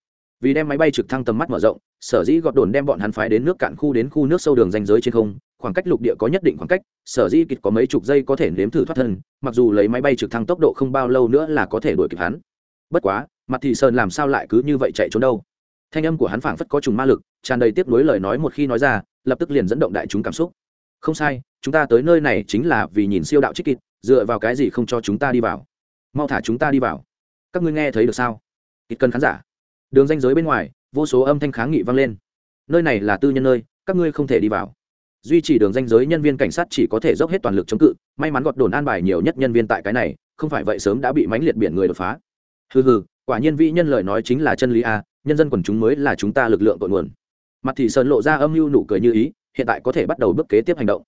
S1: Vì đem máy bay trực thăng tầm mắt mở rộng, sở dĩ gọt đồn đem bọn hắn phái đến nước cạn khu đến khu nước sâu đường danh giới trên không khoảng cách lục địa có nhất định khoảng cách, sở di kịch có mấy chục giây có thể nếm thử thoát thân, mặc dù lấy máy bay trực thăng tốc độ không bao lâu nữa là có thể đuổi kịp hắn. Bất quá, mặt thị sơn làm sao lại cứ như vậy chạy trốn đâu? Thanh âm của hắn phảng phất có trùng ma lực, tràn đầy tiếp nối lời nói một khi nói ra, lập tức liền dẫn động đại chúng cảm xúc. Không sai, chúng ta tới nơi này chính là vì nhìn siêu đạo trích kịch, dựa vào cái gì không cho chúng ta đi vào? Mau thả chúng ta đi vào. Các ngươi nghe thấy được sao? Kịch cần khán giả. Đường danh giới bên ngoài, vô số âm thanh kháng nghị vang lên. Nơi này là tư nhân nơi, các ngươi không thể đi vào duy trì đường danh giới nhân viên cảnh sát chỉ có thể dốc hết toàn lực chống cự, may mắn gọt đồn an bài nhiều nhất nhân viên tại cái này, không phải vậy sớm đã bị mánh liệt biển người đột phá. Hừ hừ, quả nhiên vĩ nhân lời nói chính là chân lý a, nhân dân quần chúng mới là chúng ta lực lượng cội nguồn. Mặt thị sơn lộ ra âm mưu nụ cười như ý, hiện tại có thể bắt đầu bước kế tiếp hành động.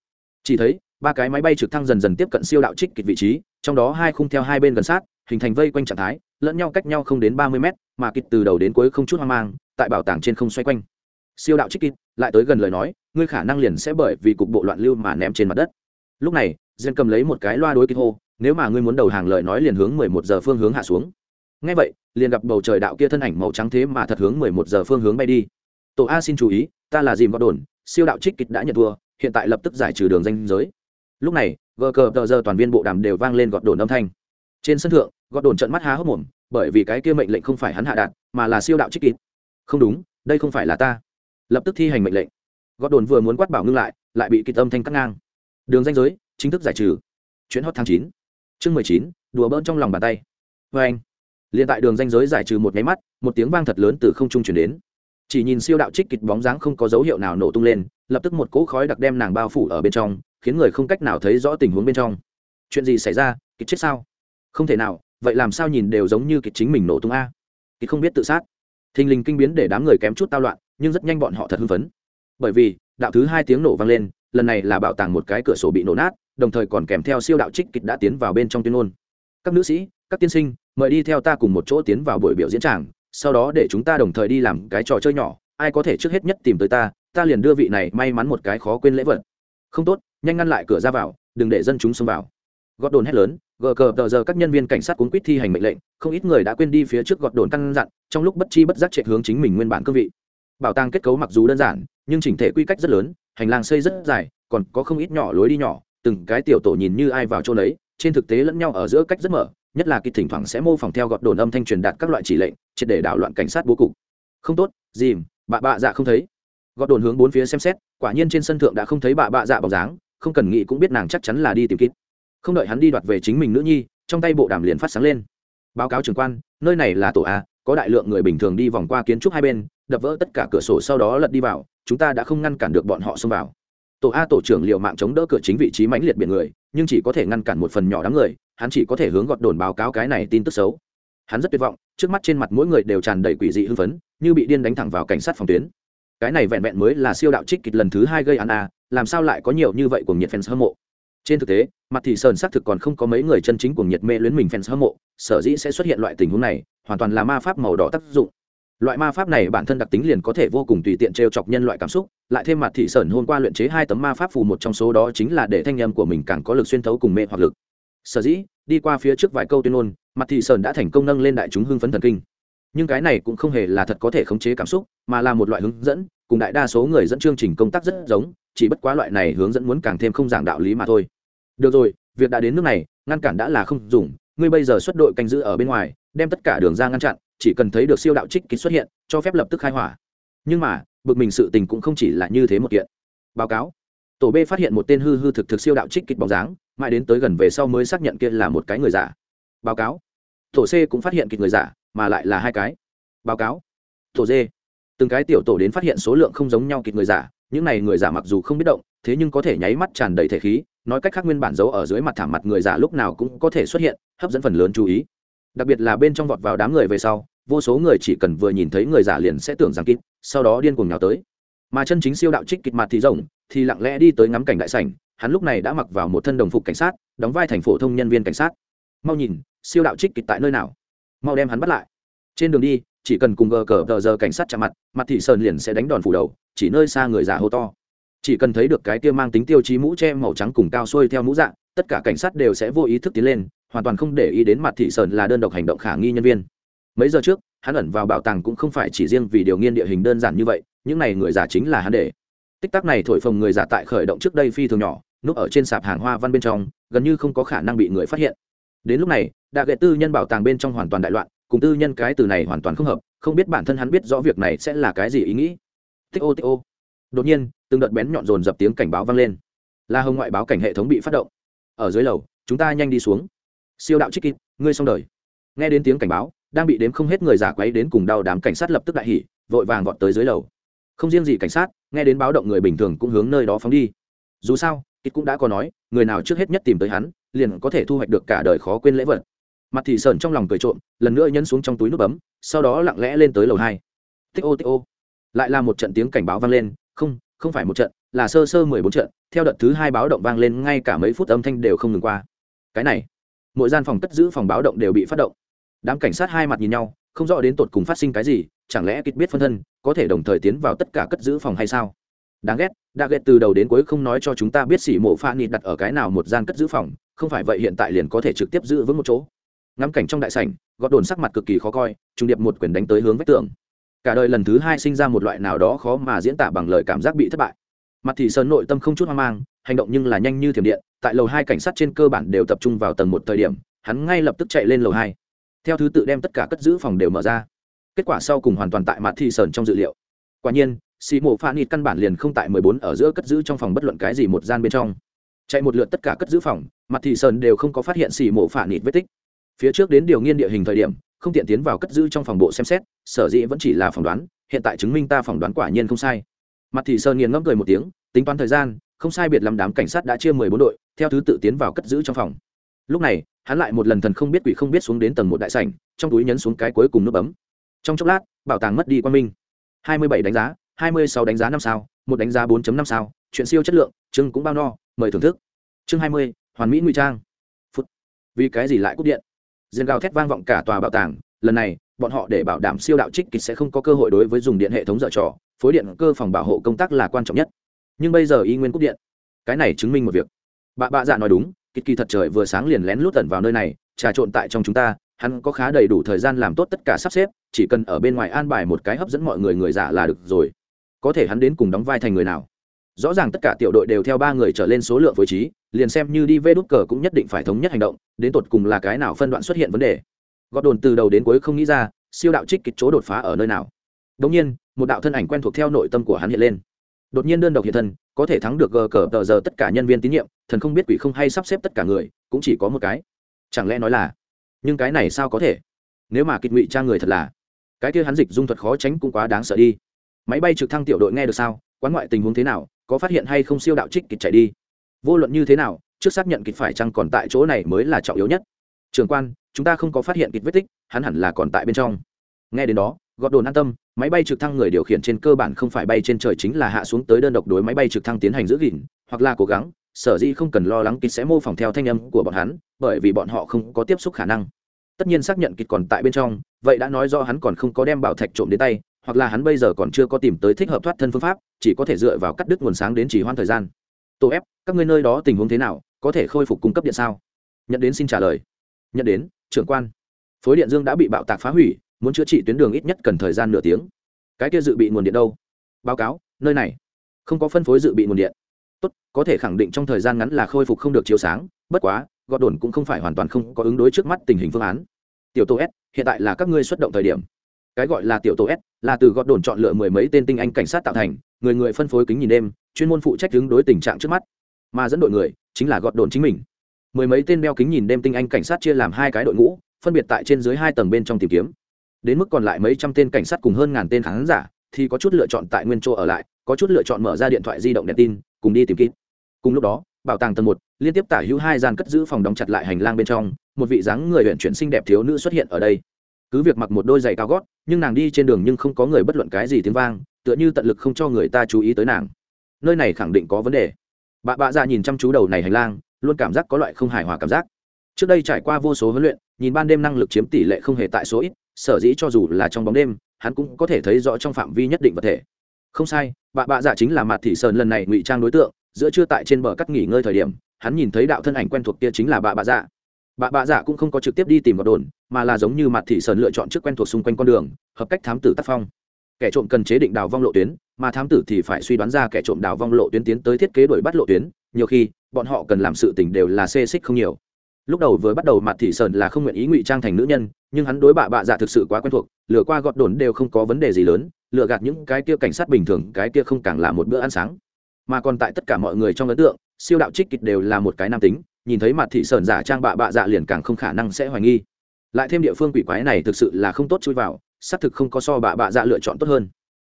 S1: Chỉ thấy, ba cái máy bay trực thăng dần dần tiếp cận siêu đạo trích kịch vị trí, trong đó hai khung theo hai bên gần sát, hình thành vây quanh trạng thái, lẫn nhau cách nhau không đến ba mươi mét, mà kịch từ đầu đến cuối không chút hoang mang, tại bảo tàng trên không xoay quanh. Siêu đạo trích kịch, lại tới gần lời nói ngươi khả năng liền sẽ bởi vì cục bộ loạn lưu mà ném trên mặt đất. Lúc này, diên cầm lấy một cái loa đối kịch hô, nếu mà ngươi muốn đầu hàng lời nói liền hướng mười một giờ phương hướng hạ xuống. Ngay vậy, liền gặp bầu trời đạo kia thân ảnh màu trắng thế mà thật hướng mười một giờ phương hướng bay đi. Tổ a xin chú ý, ta là dìm gọt đồn, siêu đạo trích kịch đã nhận thua, hiện tại lập tức giải trừ đường danh giới. Lúc này, gờ cờ tờ giờ toàn viên bộ đàm đều vang lên gọt đồn âm thanh. Trên sân thượng, gọt đồn trận mắt há hốc mồm, bởi vì cái kia mệnh lệnh không phải hắn hạ đạt, mà là siêu đạo trích kịch. Không đúng, đây không phải là ta. Lập tức thi hành mệnh lệnh gót đồn vừa muốn quát bảo ngưng lại lại bị kịch âm thanh cắt ngang. Đường danh giới, chính thức giải trừ. Chuyến hot tháng chín. Chương mười chín, đùa bỡn trong lòng bàn tay. Vê anh, liền tại đường danh giới giải trừ một nháy mắt, một tiếng vang thật lớn từ không trung chuyển đến. Chỉ nhìn siêu đạo trích kịch bóng dáng không có dấu hiệu nào nổ tung lên, lập tức một cỗ khói đặc đem nàng bao phủ ở bên trong, khiến người không cách nào thấy rõ tình huống bên trong. Chuyện gì xảy ra? Kịch chết sao? Không thể nào, vậy làm sao nhìn đều giống như kịch chính mình nổ tung a? Kịch không biết tự sát. Thình lình kinh biến để đám người kém chút tao loạn, nhưng rất nhanh bọn họ thật hưng phấn bởi vì, đạo thứ hai tiếng nổ vang lên, lần này là bảo tàng một cái cửa sổ bị nổ nát, đồng thời còn kèm theo siêu đạo trích kịch đã tiến vào bên trong tuyên ngôn. Các nữ sĩ, các tiên sinh, mời đi theo ta cùng một chỗ tiến vào buổi biểu diễn tràng, sau đó để chúng ta đồng thời đi làm cái trò chơi nhỏ, ai có thể trước hết nhất tìm tới ta ta liền đưa vị này may mắn một cái khó quên lễ vật. Không tốt, nhanh ngăn lại cửa ra vào, đừng để dân chúng xông vào. Gọt đồn hét lớn, gờ cờ tờ giờ các nhân viên cảnh sát cuốn quýt thi hành mệnh lệnh, không ít người đã quên đi phía trước gọt đồn căn dặn, trong lúc bất chi bất giác chạy hướng chính mình nguyên bản cương vị. Bảo tàng kết cấu mặc dù đơn giản nhưng chỉnh thể quy cách rất lớn, hành lang xây rất dài, còn có không ít nhỏ lối đi nhỏ, từng cái tiểu tổ nhìn như ai vào chỗ đấy trên thực tế lẫn nhau ở giữa cách rất mở, nhất là kịch thỉnh thoảng sẽ mô phỏng theo gọt đồn âm thanh truyền đạt các loại chỉ lệnh, triệt để đảo loạn cảnh sát bố cục. Không tốt, dìm bà bạ dạ không thấy. Gọt đồn hướng bốn phía xem xét, quả nhiên trên sân thượng đã không thấy bà bạ dạ bóng dáng, không cần nghĩ cũng biết nàng chắc chắn là đi tìm kít không đợi hắn đi đoạt về chính mình nữ nhi, trong tay bộ đàm liền phát sáng lên. Báo cáo trưởng quan, nơi này là tổ a, có đại lượng người bình thường đi vòng qua kiến trúc hai bên đập vỡ tất cả cửa sổ sau đó lật đi vào, chúng ta đã không ngăn cản được bọn họ xông vào. Tổ a tổ trưởng liệu mạng chống đỡ cửa chính vị trí mãnh liệt biển người, nhưng chỉ có thể ngăn cản một phần nhỏ đám người, hắn chỉ có thể hướng gọt đồn báo cáo cái này tin tức xấu. Hắn rất tuyệt vọng, trước mắt trên mặt mỗi người đều tràn đầy quỷ dị hưng phấn, như bị điên đánh thẳng vào cảnh sát phòng tuyến. Cái này vẹn vẹn mới là siêu đạo trích kịch lần thứ hai gây án a, làm sao lại có nhiều như vậy của nhiệt fans hâm mộ? Trên thực tế, mặt thì sơn xác thực còn không có mấy người chân chính cuồng nhiệt mê luyến mình fans hâm mộ, sở dĩ sẽ xuất hiện loại tình huống này, hoàn toàn là ma pháp màu đỏ tác dụng loại ma pháp này bản thân đặc tính liền có thể vô cùng tùy tiện t chọc nhân loại cảm xúc, lại thêm mặt thị sơn hôm qua luyện chế hai tấm ma pháp phù một trong số đó chính là để thanh âm của mình càng có lực xuyên thấu cùng mê hoặc lực. Sở dĩ, đi qua phía trước vài câu tuyên ngôn, mặt thị sơn đã thành công nâng lên đại chúng hưng phấn thần kinh. Nhưng cái này cũng không hề là thật có thể khống chế cảm xúc, mà là một loại hướng dẫn, cùng đại đa số người dẫn chương trình công tác rất giống, chỉ bất quá loại này hướng dẫn muốn càng thêm không giảng đạo lý mà thôi. Được rồi, việc đã đến nước này, ngăn cản đã là không dùng, ngươi bây giờ xuất đội canh giữ ở bên ngoài, đem tất cả đường ra ngăn chặn chỉ cần thấy được siêu đạo trích kích xuất hiện, cho phép lập tức khai hỏa. Nhưng mà, bực mình sự tình cũng không chỉ là như thế một kiện. Báo cáo. Tổ b phát hiện một tên hư hư thực thực siêu đạo trích kích bóng dáng, mãi đến tới gần về sau mới xác nhận kia là một cái người giả. Báo cáo. Tổ c cũng phát hiện kịch người giả, mà lại là hai cái. Báo cáo. Tổ d. Từng cái tiểu tổ đến phát hiện số lượng không giống nhau kịch người giả, những này người giả mặc dù không biết động, thế nhưng có thể nháy mắt tràn đầy thể khí, nói cách khác nguyên bản giấu ở dưới mặt thảm mặt người giả lúc nào cũng có thể xuất hiện, hấp dẫn phần lớn chú ý đặc biệt là bên trong vọt vào đám người về sau, vô số người chỉ cần vừa nhìn thấy người giả liền sẽ tưởng rằng kít, sau đó điên cuồng nhào tới. Mà chân chính siêu đạo trích kịch mặt thì rộng, thì lặng lẽ đi tới ngắm cảnh đại sảnh, hắn lúc này đã mặc vào một thân đồng phục cảnh sát, đóng vai thành phổ thông nhân viên cảnh sát. Mau nhìn, siêu đạo trích kịch tại nơi nào? Mau đem hắn bắt lại. Trên đường đi, chỉ cần cùng gờ cờ tờ giờ cảnh sát chạm mặt mặt thị sơn liền sẽ đánh đòn phủ đầu, chỉ nơi xa người giả hô to. Chỉ cần thấy được cái kia mang tính tiêu chí mũ che màu trắng cùng cao xuôi theo mũ dạng tất cả cảnh sát đều sẽ vô ý thức tiến lên hoàn toàn không để ý đến mặt thị sơn là đơn độc hành động khả nghi nhân viên. Mấy giờ trước, hắn ẩn vào bảo tàng cũng không phải chỉ riêng vì điều nghiên địa hình đơn giản như vậy, những này người giả chính là hắn để. Tích tắc này thổi phồng người giả tại khởi động trước đây phi thường nhỏ, núp ở trên sạp hàng hoa văn bên trong, gần như không có khả năng bị người phát hiện. Đến lúc này, đã ghệ tư nhân bảo tàng bên trong hoàn toàn đại loạn, cùng tư nhân cái từ này hoàn toàn không hợp, không biết bản thân hắn biết rõ việc này sẽ là cái gì ý nghĩ. Tích ô tích ô. Đột nhiên, từng đợt bén nhọn dồn dập tiếng cảnh báo vang lên. La hồng ngoại báo cảnh hệ thống bị phát động. Ở dưới lầu, chúng ta nhanh đi xuống siêu đạo trích kịp ngươi xong đời. Nghe đến tiếng cảnh báo, đang bị đếm không hết người giả quấy đến cùng đau đám cảnh sát lập tức đại hỉ, vội vàng vọt tới dưới lầu. Không riêng gì cảnh sát, nghe đến báo động người bình thường cũng hướng nơi đó phóng đi. Dù sao kịp cũng đã có nói, người nào trước hết nhất tìm tới hắn, liền có thể thu hoạch được cả đời khó quên lễ vật. Mặt thì sờn trong lòng cười trộm, lần nữa nhấn xuống trong túi nút bấm, sau đó lặng lẽ lên tới lầu hai. Tích ô tích ô. Lại là một trận tiếng cảnh báo vang lên, không không phải một trận, là sơ sơ mười bốn trận, theo đợt thứ hai báo động vang lên, ngay cả mấy phút âm thanh đều không ngừng qua. Cái này mỗi gian phòng cất giữ phòng báo động đều bị phát động. Đám cảnh sát hai mặt nhìn nhau, không rõ đến tột cùng phát sinh cái gì, chẳng lẽ kịch biết phân thân, có thể đồng thời tiến vào tất cả cất giữ phòng hay sao? Đáng ghét đã ghét từ đầu đến cuối không nói cho chúng ta biết xỉ mộ pha nịt đặt ở cái nào một gian cất giữ phòng, không phải vậy hiện tại liền có thể trực tiếp giữ vững một chỗ. Ngắm cảnh trong đại sảnh, gọt đồn sắc mặt cực kỳ khó coi trung điệp một quyền đánh tới hướng vách tường. Cả đời lần thứ hai sinh ra một loại nào đó khó mà diễn tả bằng lời cảm giác bị thất bại. Mặt thì sơn nội tâm không chút hoang mang, hành động nhưng là nhanh như thiểm điện tại lầu hai cảnh sát trên cơ bản đều tập trung vào tầng một thời điểm, hắn ngay lập tức chạy lên lầu hai. Theo thứ tự đem tất cả cất giữ phòng đều mở ra. Kết quả sau cùng hoàn toàn tại mặt thị sơn trong dự liệu. Quả nhiên, xì mộ pha nịt căn bản liền không tại mười bốn ở giữa cất giữ trong phòng bất luận cái gì một gian bên trong. Chạy một lượt tất cả cất giữ phòng, mặt thị sơn đều không có phát hiện xì mộ pha nịt vết tích. Phía trước đến điều nghiên địa hình thời điểm, không tiện tiến vào cất giữ trong phòng bộ xem xét, sở dĩ vẫn chỉ là phỏng đoán, hiện tại chứng minh ta phỏng đoán quả nhiên không sai. Mặt thị sơn nghiền ngẫm cười một tiếng, tính toán thời gian không sai biệt lắm đám cảnh sát đã chia mười bốn đội, theo thứ tự tiến vào cất giữ trong phòng. Lúc này, hắn lại một lần thần không biết quỷ không biết xuống đến tầng một đại sảnh, trong túi nhấn xuống cái cuối cùng nút bấm. Trong chốc lát, bảo tàng mất đi quan minh. Hai mươi bảy đánh giá, hai mươi sáu đánh giá năm sao, một đánh giá 4 năm sao, chuyện siêu chất lượng, chương cũng bao no, mời thưởng thức. Chương hai mươi, hoàn mỹ ngụy trang. Phút. Vì cái gì lại cúp điện? Diên gào thét vang vọng cả tòa bảo tàng, lần này, bọn họ để bảo đảm siêu đạo trích kịch sẽ không có cơ hội đối với dùng điện hệ thống dở trò, phối điện cơ phòng bảo hộ công tác là quan trọng nhất nhưng bây giờ y nguyên cúp điện. Cái này chứng minh một việc. Bà bạ dạ nói đúng kịch kỳ thật trời vừa sáng liền lén lút tẩn vào nơi này, trà trộn tại trong chúng ta, hắn có khá đầy đủ thời gian làm tốt tất cả sắp xếp, chỉ cần ở bên ngoài an bài một cái hấp dẫn mọi người người giả là được rồi. Có thể hắn đến cùng đóng vai thành người nào. Rõ ràng tất cả tiểu đội đều theo ba người trở lên số lượng phối trí, liền xem như đi vê đút cờ cũng nhất định phải thống nhất hành động, đến tột cùng là cái nào phân đoạn xuất hiện vấn đề. Gọt đồn từ đầu đến cuối không nghĩ ra, siêu đạo trích kịch chỗ đột phá ở nơi nào. Đống nhiên, một đạo thân ảnh quen thuộc theo nội tâm của hắn hiện lên đột nhiên đơn độc hiện thân, có thể thắng được gờ cờ tờ giờ tất cả nhân viên tín nhiệm, thần không biết quỷ không hay sắp xếp tất cả người, cũng chỉ có một cái. Chẳng lẽ nói là, nhưng cái này sao có thể? Nếu mà kịch ngụy trang người thật là, cái kia hắn dịch dung thuật khó tránh cũng quá đáng sợ đi. Máy bay trực thăng tiểu đội nghe được sao? Quán ngoại tình huống thế nào? Có phát hiện hay không siêu đạo trích kịch chạy đi? Vô luận như thế nào, trước xác nhận kịch phải chăng còn tại chỗ này mới là trọng yếu nhất. Trường quan, chúng ta không có phát hiện kịch vết tích, hắn hẳn là còn tại bên trong. Nghe đến đó gọt đồn an tâm máy bay trực thăng người điều khiển trên cơ bản không phải bay trên trời chính là hạ xuống tới đơn độc đối máy bay trực thăng tiến hành giữ gìn, hoặc là cố gắng, sở dĩ không cần lo lắng kịch sẽ mô phỏng theo thanh âm của bọn hắn, bởi vì bọn họ không có tiếp xúc khả năng. Tất nhiên xác nhận kịch còn tại bên trong, vậy đã nói do hắn còn không có đem bảo thạch trộm đến tay, hoặc là hắn bây giờ còn chưa có tìm tới thích hợp thoát thân phương pháp, chỉ có thể dựa vào cắt đứt nguồn sáng đến chỉ hoãn thời gian. Tổ ép các ngươi nơi đó tình huống thế nào, có thể khôi phục cung cấp điện sao? Nhận đến xin trả lời. Nhận đến, trưởng quan. Phối điện dương đã bị bạo tạc phá hủy muốn chữa trị tuyến đường ít nhất cần thời gian nửa tiếng. Cái kia dự bị nguồn điện đâu? Báo cáo, nơi này. Không có phân phối dự bị nguồn điện. Tốt, có thể khẳng định trong thời gian ngắn là khôi phục không được chiếu sáng, bất quá, gọt đồn cũng không phải hoàn toàn không có ứng đối trước mắt tình hình phương án. Tiểu tổ s, hiện tại là các ngươi xuất động thời điểm. Cái gọi là tiểu tổ s, là từ gọt đồn chọn lựa mười mấy tên tinh anh cảnh sát tạo thành, người người phân phối kính nhìn đêm, chuyên môn phụ trách ứng đối tình trạng trước mắt. Mà dẫn đội người, chính là gọt đồn chính mình. Mười mấy tên đeo kính nhìn đêm tinh anh cảnh sát chia làm hai cái đội ngũ, phân biệt tại trên dưới hai tầng bên trong tìm kiếm đến mức còn lại mấy trăm tên cảnh sát cùng hơn ngàn tên khán giả, thì có chút lựa chọn tại nguyên chỗ ở lại, có chút lựa chọn mở ra điện thoại di động đèn tin, cùng đi tìm kiếm cùng lúc đó, bảo tàng tầng một liên tiếp tả hữu hai gian cất giữ phòng đóng chặt lại hành lang bên trong, một vị dáng người huyện chuyển xinh đẹp thiếu nữ xuất hiện ở đây. Cứ việc mặc một đôi giày cao gót, nhưng nàng đi trên đường nhưng không có người bất luận cái gì tiếng vang, tựa như tận lực không cho người ta chú ý tới nàng. Nơi này khẳng định có vấn đề. Bà bạ ra nhìn chăm chú đầu này hành lang, luôn cảm giác có loại không hài hòa cảm giác. Trước đây trải qua vô số huấn luyện, nhìn ban đêm năng lực chiếm tỷ lệ không hề tại số ít sở dĩ cho dù là trong bóng đêm, hắn cũng có thể thấy rõ trong phạm vi nhất định vật thể. Không sai, bà bạ dạ chính là mặt thị sơn lần này ngụy trang đối tượng, giữa trưa tại trên bờ cắt nghỉ ngơi thời điểm, hắn nhìn thấy đạo thân ảnh quen thuộc kia chính là bà bạ dạ. Bà bạ dạ cũng không có trực tiếp đi tìm một đồn, mà là giống như mặt thị sơn lựa chọn trước quen thuộc xung quanh con đường, hợp cách thám tử tác phong. Kẻ trộm cần chế định đào vong lộ tuyến, mà thám tử thì phải suy đoán ra kẻ trộm đào vong lộ tuyến tiến tới thiết kế đuổi bắt lộ tuyến, nhiều khi, bọn họ cần làm sự tình đều là xê xích không nhiều lúc đầu vừa bắt đầu mặt thị sơn là không nguyện ý ngụy trang thành nữ nhân, nhưng hắn đối bà bạ dạ thực sự quá quen thuộc lừa qua gọt đồn đều không có vấn đề gì lớn lừa gạt những cái kia cảnh sát bình thường, cái kia không càng là một bữa ăn sáng. Mà còn tại tất cả mọi người trong ấn tượng, siêu đạo trích kịch đều là một cái nam tính, nhìn thấy mặt thị sơn giả trang bạ bạ dạ liền càng không khả năng sẽ hoài nghi. Lại thêm địa phương quỷ quái này thực sự là không tốt chui vào, xác thực không có so bạ bạ dạ lựa chọn tốt hơn.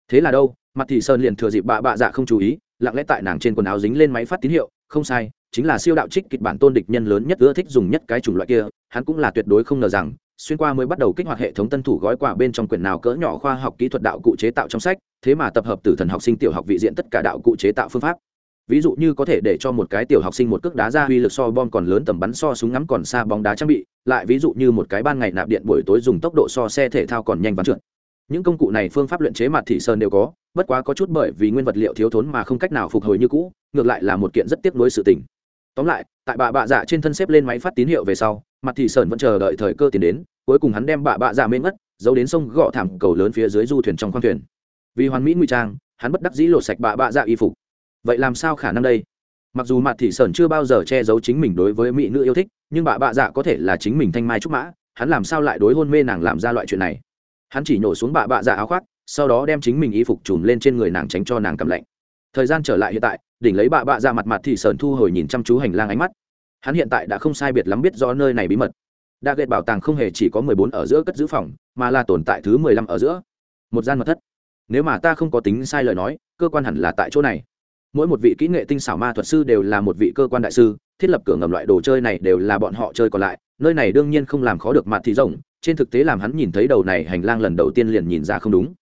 S1: Thế là đâu, mặt thị sơn liền thừa dịp bạ bạ dạ không chú ý, lặng lẽ tại nàng trên quần áo dính lên máy phát tín hiệu, không sai chính là siêu đạo trích kịch bản tôn địch nhân lớn nhất ưa thích dùng nhất cái chủng loại kia, hắn cũng là tuyệt đối không ngờ rằng, xuyên qua mới bắt đầu kích hoạt hệ thống tân thủ gói quà bên trong quyển nào cỡ nhỏ khoa học kỹ thuật đạo cụ chế tạo trong sách, thế mà tập hợp từ thần học sinh tiểu học vị diện tất cả đạo cụ chế tạo phương pháp. Ví dụ như có thể để cho một cái tiểu học sinh một cước đá ra uy lực so bom còn lớn tầm bắn so súng ngắm còn xa bóng đá trang bị, lại ví dụ như một cái ban ngày nạp điện buổi tối dùng tốc độ so xe thể thao còn nhanh bắn trượt. Những công cụ này phương pháp luyện chế mặt thị sơn đều có, bất quá có chút bởi vì nguyên vật liệu thiếu thốn mà không cách nào phục hồi như cũ, ngược lại là một kiện rất tiếc nuối sự tình tóm lại, tại bà bạ dạ trên thân xếp lên máy phát tín hiệu về sau, mặt thị sơn vẫn chờ đợi thời cơ tiến đến, cuối cùng hắn đem bà bạ dạ mê ngất, giấu đến sông gọ thảm cầu lớn phía dưới du thuyền trong khoang thuyền. Vì hoàn mỹ ngụy trang, hắn bất đắc dĩ lột sạch bà bạ dạ y phục. Vậy làm sao khả năng đây? Mặc dù mặt thị sơn chưa bao giờ che giấu chính mình đối với mỹ nữ yêu thích, nhưng bà bạ dạ có thể là chính mình thanh mai trúc mã, hắn làm sao lại đối hôn mê nàng làm ra loại chuyện này? Hắn chỉ nhổ xuống bà bạ dạ áo khoác, sau đó đem chính mình y phục chùm lên trên người nàng tránh cho nàng cầm lạnh. Thời gian trở lại hiện tại đỉnh lấy bạ bạ ra mặt mặt thì sờn thu hồi nhìn chăm chú hành lang ánh mắt. Hắn hiện tại đã không sai biệt lắm biết rõ nơi này bí mật. Đa ghệ bảo tàng không hề chỉ có mười bốn ở giữa cất giữ phòng, mà là tồn tại thứ mười lăm ở giữa. Một gian mật thất. Nếu mà ta không có tính sai lời nói, cơ quan hẳn là tại chỗ này. Mỗi một vị kỹ nghệ tinh xảo ma thuật sư đều là một vị cơ quan đại sư, thiết lập cửa ngầm loại đồ chơi này đều là bọn họ chơi còn lại, nơi này đương nhiên không làm khó được mặt thị rồng trên thực tế làm hắn nhìn thấy đầu này hành lang lần đầu tiên liền nhìn ra không đúng.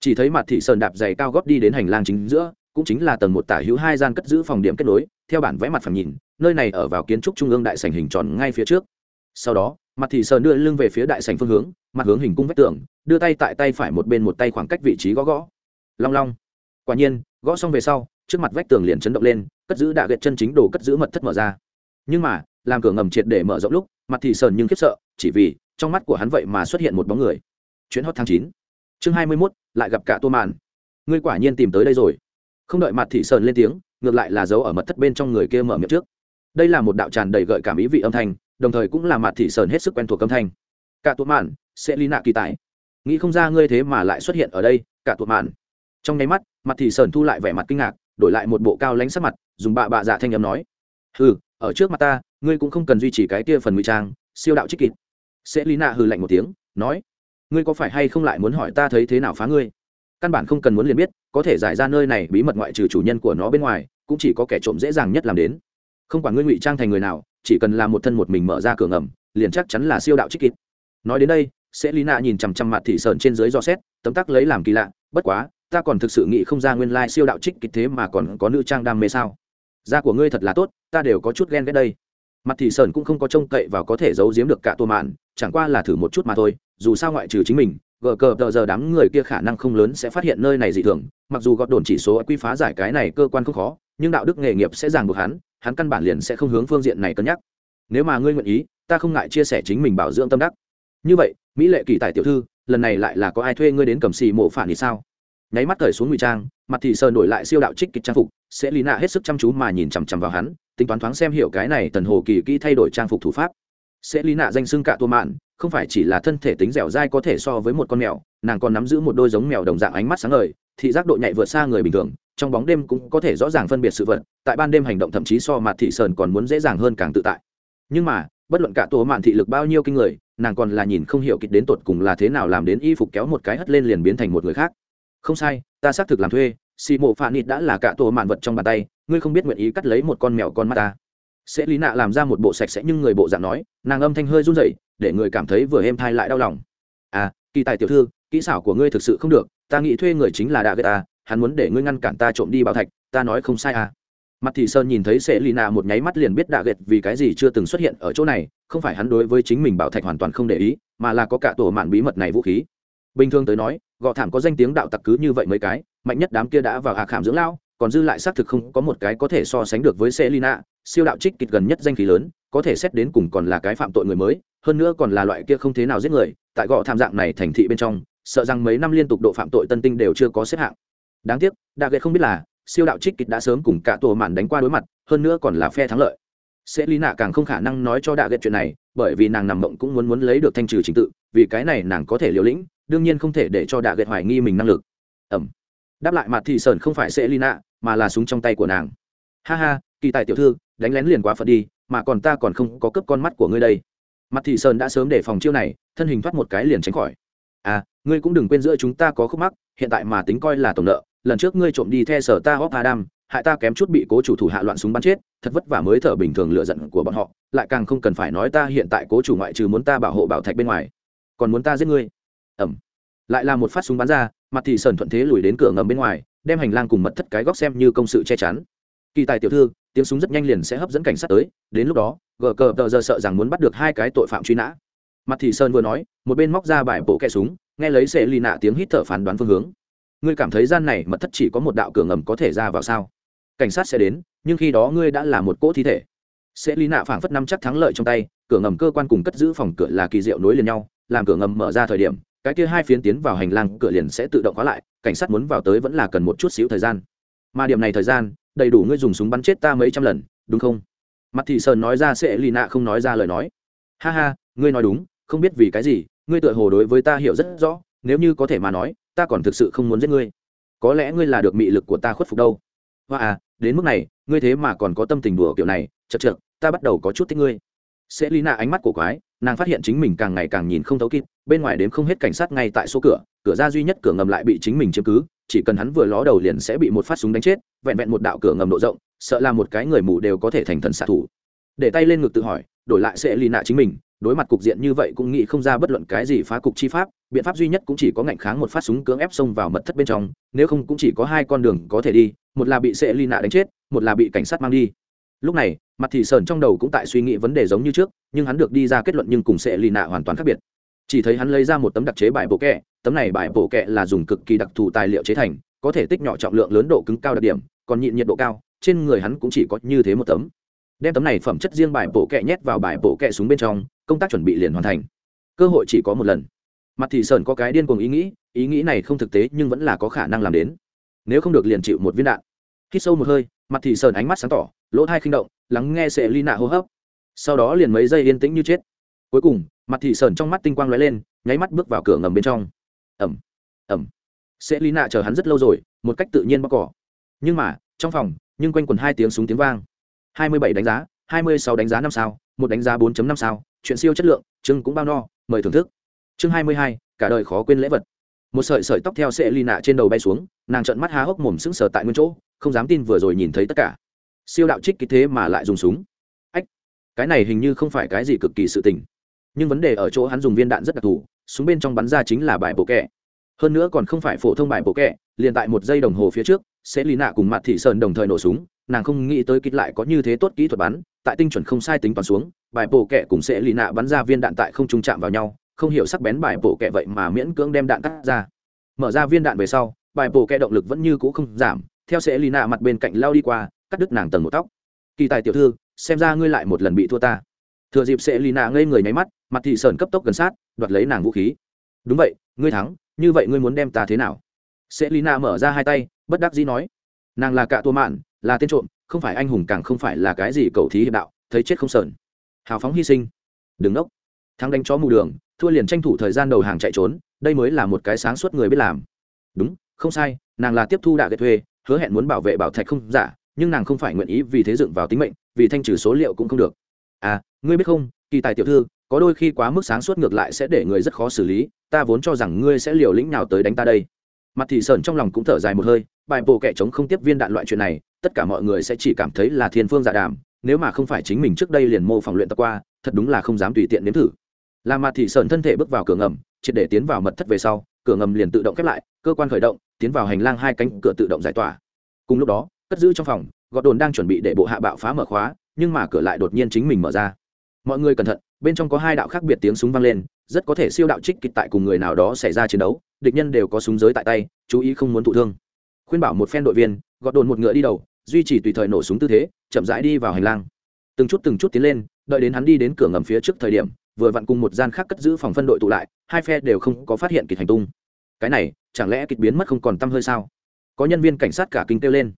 S1: Chỉ thấy mặt thị sơn đạp giày cao góp đi đến hành lang chính giữa cũng chính là tầng một tả hữu hai gian cất giữ phòng điểm kết nối, theo bản vẽ mặt phẳng nhìn, nơi này ở vào kiến trúc trung ương đại sành hình tròn ngay phía trước. Sau đó, mặt thì sờ đưa lưng về phía đại sành phương hướng, mặt hướng hình cung vách tường, đưa tay tại tay phải một bên một tay khoảng cách vị trí gõ gõ. Long long. Quả nhiên, gõ xong về sau, trước mặt vách tường liền chấn động lên, cất giữ đạ gậy chân chính đồ cất giữ mật thất mở ra. Nhưng mà, làm cửa ngầm triệt để mở rộng lúc, mặt thì sờn nhưng khiếp sợ, chỉ vì, trong mắt của hắn vậy mà xuất hiện một bóng người. Chuyến hot tháng chín. Chương hai mươi mốt, lại gặp cả tô màn ngươi quả nhiên tìm tới đây rồi không đợi mặt thị sơn lên tiếng ngược lại là giấu ở mật thất bên trong người kia mở miệng trước. Đây là một đạo tràn đầy gợi cảm ý vị âm thanh đồng thời cũng là mặt thị sơn hết sức quen thuộc âm thanh. Cả tuột mạn, sẽ ly nạ kỳ tài nghĩ không ra ngươi thế mà lại xuất hiện ở đây cả tuột mạn. trong nháy mắt mặt thị sơn thu lại vẻ mặt kinh ngạc đổi lại một bộ cao lánh sắc mặt dùng bạ bạ dạ thanh âm nói. Ừ ở trước mặt ta ngươi cũng không cần duy trì cái kia phần ngụy trang siêu đạo trích kịt sẽ lý nạ hừ lạnh một tiếng nói. Ngươi có phải hay không lại muốn hỏi ta thấy thế nào phá ngươi? Căn bản không cần muốn liền biết, có thể giải ra nơi này bí mật ngoại trừ chủ nhân của nó bên ngoài, cũng chỉ có kẻ trộm dễ dàng nhất làm đến. Không quản ngươi ngụy trang thành người nào, chỉ cần làm một thân một mình mở ra cửa ngầm, liền chắc chắn là siêu đạo trích kịt nói đến đây, sẽ lý nạ nhìn chằm chằm mặt thị sơn trên dưới do xét, tấm tắc lấy làm kỳ lạ, bất quá, ta còn thực sự nghĩ không ra nguyên lai siêu đạo trích kịch thế mà còn có nữ trang đam mê sao. Da của ngươi thật là tốt, ta đều có chút ghen ghét đây. Mặt thị sơn cũng không có trông cậy vào có thể giấu giếm được cả tô mạn, chẳng qua là thử một chút mà thôi, dù sao ngoại trừ chính mình gờ cờ tờ giờ đám người kia khả năng không lớn sẽ phát hiện nơi này dị thường, mặc dù gọt đồn chỉ số quy phá giải cái này cơ quan không khó, nhưng đạo đức nghề nghiệp sẽ ràng buộc hắn hắn căn bản liền sẽ không hướng phương diện này cân nhắc. Nếu mà ngươi nguyện ý, ta không ngại chia sẻ chính mình bảo dưỡng tâm đắc. Như vậy, mỹ lệ kỳ tài tiểu thư, lần này lại là có ai thuê ngươi đến cầm xì mộ phản thì sao? Nháy mắt thời xuống ngụy trang, mặt thì sờ nổi lại siêu đạo trích kịch trang phục, sẽ lý nạ hết sức chăm chú mà nhìn chằm chằm vào hắn, tính toán thoáng xem hiểu cái này tần hồ kỳ kỹ thay đổi trang phục thủ pháp. Sẽ lý nạ danh xưng cả tua mạn không phải chỉ là thân thể tính dẻo dai có thể so với một con mèo, nàng còn nắm giữ một đôi giống mèo đồng dạng ánh mắt sáng ngời, thị giác độ nhạy vượt xa người bình thường, trong bóng đêm cũng có thể rõ ràng phân biệt sự vật, tại ban đêm hành động thậm chí so mặt thị sơn còn muốn dễ dàng hơn càng tự tại. Nhưng mà, bất luận cả tổ mạn thị lực bao nhiêu kinh người, nàng còn là nhìn không hiểu kịch đến tột cùng là thế nào làm đến y phục kéo một cái hất lên liền biến thành một người khác. Không sai, ta xác thực làm thuê, xì mộ phạ nịt đã là cả tổ mạn vật trong bàn tay, ngươi không biết nguyện ý cắt lấy một con mèo con mắt ta. Sẽ lý nạ làm ra một bộ sạch sẽ nhưng người bộ dạng nói, nàng âm thanh hơi run rẩy để người cảm thấy vừa êm thai lại đau lòng. À kỳ tài tiểu thư kỹ xảo của ngươi thực sự không được ta nghĩ thuê người chính là đạ gây ta hắn muốn để ngươi ngăn cản ta trộm đi bảo thạch ta nói không sai à. Mặt thị sơn nhìn thấy sẽ lì nạ một nháy mắt liền biết đạ gậy vì cái gì chưa từng xuất hiện ở chỗ này không phải hắn đối với chính mình bảo thạch hoàn toàn không để ý mà là có cả tổ mạn bí mật này vũ khí. Bình thường tới nói gọ thảm có danh tiếng đạo tặc cứ như vậy mấy cái mạnh nhất đám kia đã vào hạ khảm dưỡng lao còn dư lại xác thực không có một cái có thể so sánh được với Selina, siêu đạo trích kịch gần nhất danh khí lớn, có thể xét đến cùng còn là cái phạm tội người mới, hơn nữa còn là loại kia không thế nào giết người, tại gọ tham dạng này thành thị bên trong, sợ rằng mấy năm liên tục độ phạm tội tân tinh đều chưa có xếp hạng. Đáng tiếc, Đa Ghệ không biết là, siêu đạo trích kịch đã sớm cùng cả tổ mạn đánh qua đối mặt, hơn nữa còn là phe thắng lợi. sẽ lý nạ càng không khả năng nói cho đạ Ghệ chuyện này, bởi vì nàng nằm mộng cũng muốn muốn lấy được thanh trừ chính tự, vì cái này nàng có thể liều lĩnh, đương nhiên không thể để cho đạ Ghệ hoài nghi mình năng lực. Ẩm đáp lại mặt thị sơn không phải sẽ lina mà là súng trong tay của nàng ha ha kỳ tài tiểu thư đánh lén liền quá phật đi mà còn ta còn không có cướp con mắt của ngươi đây mặt thị sơn đã sớm để phòng chiêu này, thân hình thoát một cái liền tránh khỏi. À ngươi cũng đừng quên giữa chúng ta có khúc mắc, hiện tại mà tính coi là tổng nợ, lần trước ngươi trộm đi the sở ta hóp adam hại ta kém chút bị cố chủ thủ hạ loạn súng bắn chết, thật vất vả mới thở bình thường lựa giận của bọn họ, lại càng không cần phải nói ta hiện tại cố chủ ngoại trừ muốn ta bảo hộ bảo thạch bên ngoài, còn muốn ta giết ngươi. Ẩm. Lại là một phát súng bắn ra, mặt thị sơn thuận thế lùi đến cửa ngầm bên ngoài, đem hành lang cùng mật thất cái góc xem như công sự che chắn. Kỳ tài tiểu thư, tiếng súng rất nhanh liền sẽ hấp dẫn cảnh sát tới, đến lúc đó gờ cờ tờ giờ sợ rằng muốn bắt được hai cái tội phạm truy nã. Mặt thị sơn vừa nói, một bên móc ra bài bộ kẹ súng, nghe lấy sẽ lì nạ tiếng hít thở phán đoán phương hướng. Ngươi cảm thấy gian này mật thất chỉ có một đạo cửa ngầm có thể ra vào sao? Cảnh sát sẽ đến, nhưng khi đó ngươi đã là một cỗ thi thể. Sẽ lì nạ phảng phất năm chắc thắng lợi trong tay, cửa ngầm cơ quan cùng cất giữ phòng cửa là kỳ diệu nối liền nhau, làm cửa ngầm mở ra thời điểm, cái kia hai phiến tiến vào hành lang cửa liền sẽ tự động khóa lại, cảnh sát muốn vào tới vẫn là cần một chút xíu thời gian. Mà điểm này thời gian, đầy đủ ngươi dùng súng bắn chết ta mấy trăm lần, đúng không? Mặt thị sơn nói ra sẽ lì nạ không nói ra lời nói. Ha ha, ngươi nói đúng, không biết vì cái gì, ngươi tựa hồ đối với ta hiểu rất rõ, nếu như có thể mà nói, ta còn thực sự không muốn giết ngươi. Có lẽ ngươi là được mị lực của ta khuất phục đâu. Hoa à đến mức này, ngươi thế mà còn có tâm tình đùa kiểu này chật chật ta bắt đầu có chút thích ngươi. Sẽ lý nạ ánh mắt của quái, nàng phát hiện chính mình càng ngày càng nhìn không thấu kịp, bên ngoài đếm không hết cảnh sát ngay tại số cửa cửa ra duy nhất cửa ngầm lại bị chính mình chiếm cứ, chỉ cần hắn vừa ló đầu liền sẽ bị một phát súng đánh chết, vẹn vẹn một đạo cửa ngầm độ rộng sợ là một cái người mù đều có thể thành thần xạ thủ. Để tay lên ngực tự hỏi, đổi lại sẽ lì nạ chính mình, đối mặt cục diện như vậy cũng nghĩ không ra bất luận cái gì phá cục chi pháp, biện pháp duy nhất cũng chỉ có ngạnh kháng một phát súng cưỡng ép xông vào mật thất bên trong, nếu không cũng chỉ có hai con đường có thể đi, một là bị sệ ly nạ đánh chết, một là bị cảnh sát mang đi. Lúc này, mặt thị sờn trong đầu cũng tại suy nghĩ vấn đề giống như trước, nhưng hắn được đi ra kết luận nhưng cùng sệ ly nạ hoàn toàn khác biệt. Chỉ thấy hắn lấy ra một tấm đặc chế bài bộ kẹ, tấm này bài bộ kẹ là dùng cực kỳ đặc thù tài liệu chế thành, có thể tích nhỏ trọng lượng lớn độ cứng cao đặc điểm, còn nhịn nhiệt độ cao trên người hắn cũng chỉ có như thế một tấm. Đem tấm này phẩm chất riêng bài bộ kẹ nhét vào bài bộ kẹ xuống bên trong, công tác chuẩn bị liền hoàn thành. Cơ hội chỉ có một lần. Mặt thị sơn có cái điên cuồng ý nghĩ ý nghĩ này không thực tế nhưng vẫn là có khả năng làm đến. Nếu không được liền chịu một viên đạn. Hít sâu một hơi, mặt thị sơn ánh mắt sáng tỏ, lỗ thai khinh động, lắng nghe sệ ly nạ hô hấp. Sau đó liền mấy giây yên tĩnh như chết. Cuối cùng, mặt thị sơn trong mắt tinh quang lóe lên, nháy mắt bước vào cửa ngầm bên trong. Ẩm ẩm. Sẽ ly nạ chờ hắn rất lâu rồi, một cách tự nhiên bóc cỏ. Nhưng mà, trong phòng nhưng quanh quần hai tiếng súng tiếng vang. Hai mươi bảy đánh giá, hai mươi sáu đánh giá năm sao, một đánh giá 4 năm sao, chuyện siêu chất lượng, chương cũng bao no, mời thưởng thức. Chương hai mươi hai, cả đời khó quên lễ vật. Một sợi sợi tóc theo sẽ ly nạ trên đầu bay xuống, nàng trợn mắt há hốc mồm sững sờ tại nguyên chỗ, không dám tin vừa rồi nhìn thấy tất cả. Siêu đạo trích kích thế mà lại dùng súng. Ách, cái này hình như không phải cái gì cực kỳ sự tình. Nhưng vấn đề ở chỗ hắn dùng viên đạn rất đặc thù, súng bên trong bắn ra chính là bài bộ kẹ. Hơn nữa còn không phải phổ thông bài bộ kẹ, liền tại một giây đồng hồ phía trước sẽ lý nạ cùng mặt thị sơn đồng thời nổ súng, nàng không nghĩ tới kích lại có như thế tốt kỹ thuật bắn, tại tinh chuẩn không sai tính toán xuống, bài bộ kẹ cùng sẽ lý nạ bắn ra viên đạn tại không trung chạm vào nhau, không hiểu sắc bén bài bộ kẹ vậy mà miễn cưỡng đem đạn cắt ra. Mở ra viên đạn về sau, bài bộ kẹ động lực vẫn như cũ không giảm, theo sẽ lý nạ mặt bên cạnh lao đi qua, cắt đứt nàng tầng một tóc. Kỳ tài tiểu thư, xem ra ngươi lại một lần bị thua ta. Thừa dịp sẽ lý nạ ngây người nháy mắt mặt thị sơn cấp tốc gần sát, đoạt lấy nàng vũ khí. Đúng vậy, ngươi thắng, như vậy ngươi muốn đem ta thế nào? Sẽ Lina nạ mở ra hai tay, bất đắc dĩ nói, nàng là cạ tua mạn, là tên trộm, không phải anh hùng càng không phải là cái gì cầu thí hiệp đạo, thấy chết không sờn. Hào phóng hy sinh. Đừng nốc. Thắng đánh chó mù đường, thua liền tranh thủ thời gian đầu hàng chạy trốn, đây mới là một cái sáng suốt người biết làm. Đúng, không sai, nàng là tiếp thu đạ ghệ thuê, hứa hẹn muốn bảo vệ bảo thạch không giả, nhưng nàng không phải nguyện ý vì thế dựng vào tính mệnh, vì thanh trừ số liệu cũng không được. À ngươi biết không, kỳ tài tiểu thư, có đôi khi quá mức sáng suốt ngược lại sẽ để người rất khó xử lý, ta vốn cho rằng ngươi sẽ liều lĩnh nào tới đánh ta đây mặt thị sơn trong lòng cũng thở dài một hơi, bài bộ kẻ chống không tiếp viên đạn loại chuyện này, tất cả mọi người sẽ chỉ cảm thấy là thiên phương giả đàm, nếu mà không phải chính mình trước đây liền mô phỏng luyện tập qua, thật đúng là không dám tùy tiện nếm thử. Là mặt thị sơn thân thể bước vào cửa ngầm, triệt để tiến vào mật thất về sau, cửa ngầm liền tự động khép lại, cơ quan khởi động, tiến vào hành lang hai cánh cửa tự động giải tỏa. Cùng lúc đó, cất giữ trong phòng, gọt đồn đang chuẩn bị để bộ hạ bạo phá mở khóa, nhưng mà cửa lại đột nhiên chính mình mở ra. Mọi người cẩn thận, bên trong có hai đạo khác biệt tiếng súng vang lên rất có thể siêu đạo trích kịch tại cùng người nào đó xảy ra chiến đấu, địch nhân đều có súng giới tại tay, chú ý không muốn thụ thương. Khuyên bảo một phen đội viên, gọt đồn một ngựa đi đầu, duy trì tùy thời nổ súng tư thế, chậm rãi đi vào hành lang. Từng chút từng chút tiến lên, đợi đến hắn đi đến cửa ngầm phía trước thời điểm, vừa vặn cùng một gian khác cất giữ phòng phân đội tụ lại, hai phe đều không có phát hiện kịch hành tung. Cái này, chẳng lẽ kịch biến mất không còn tăm hơi sao? Có nhân viên cảnh sát cả kinh kêu lên.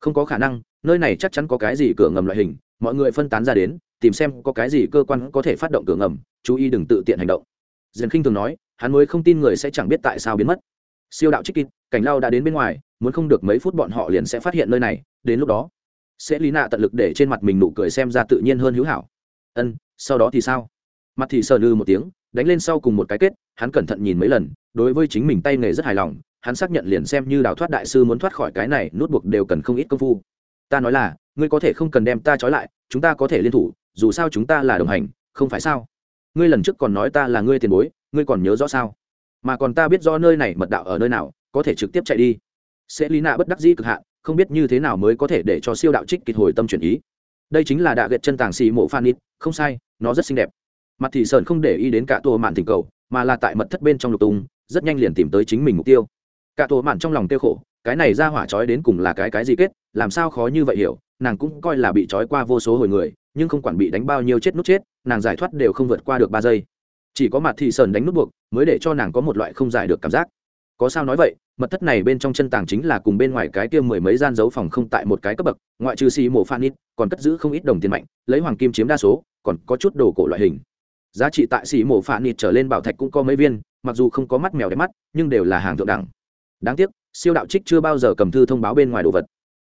S1: Không có khả năng, nơi này chắc chắn có cái gì cửa ngầm loại hình, mọi người phân tán ra đến, tìm xem có cái gì cơ quan có thể phát động cửa ngầm, chú ý đừng tự tiện hành động diền khinh thường nói, hắn mới không tin người sẽ chẳng biết tại sao biến mất. Siêu đạo trích kịp cảnh lao đã đến bên ngoài, muốn không được mấy phút bọn họ liền sẽ phát hiện nơi này, đến lúc đó, sẽ lý nạ tận lực để trên mặt mình nụ cười xem ra tự nhiên hơn hữu hảo. Ân, sau đó thì sao? Mặt thì sờ lư một tiếng, đánh lên sau cùng một cái kết, hắn cẩn thận nhìn mấy lần, đối với chính mình tay nghề rất hài lòng, hắn xác nhận liền xem như đào thoát đại sư muốn thoát khỏi cái này, nút buộc đều cần không ít công phu. Ta nói là, ngươi có thể không cần đem ta trói lại, chúng ta có thể liên thủ, dù sao chúng ta là đồng hành, không phải sao? Ngươi lần trước còn nói ta là ngươi tiền bối, ngươi còn nhớ rõ sao? Mà còn ta biết do nơi này mật đạo ở nơi nào, có thể trực tiếp chạy đi. Sẽ lý nạ bất đắc dĩ cực hạn, không biết như thế nào mới có thể để cho siêu đạo trích kịch hồi tâm chuyển ý. Đây chính là đạ gậy chân tàng xì mộ phan ít không sai, nó rất xinh đẹp. Mặt thị sơn không để ý đến cả tổ mạn thỉnh cầu, mà là tại mật thất bên trong lục tung, rất nhanh liền tìm tới chính mình mục tiêu. Cả tổ mạn trong lòng tiêu khổ, cái này ra hỏa trói đến cùng là cái cái gì kết, làm sao khó như vậy hiểu? Nàng cũng coi là bị trói qua vô số hồi người, nhưng không quản bị đánh bao nhiêu chết nút chết, nàng giải thoát đều không vượt qua được ba giây. Chỉ có mặt thị sơn đánh nút buộc, mới để cho nàng có một loại không giải được cảm giác. Có sao nói vậy, mật thất này bên trong chân tàng chính là cùng bên ngoài cái kia mười mấy gian dấu phòng không tại một cái cấp bậc, ngoại trừ xì mổ phan ít, còn cất giữ không ít đồng tiền mạnh, lấy hoàng kim chiếm đa số, còn có chút đồ cổ loại hình. Giá trị tại xì mổ phan ít trở lên bảo thạch cũng có mấy viên, mặc dù không có mắt mèo đẹp mắt, nhưng đều là hàng thượng đẳng. Đáng tiếc, siêu đạo trích chưa bao giờ cầm thư thông báo bên ngoài đồ vật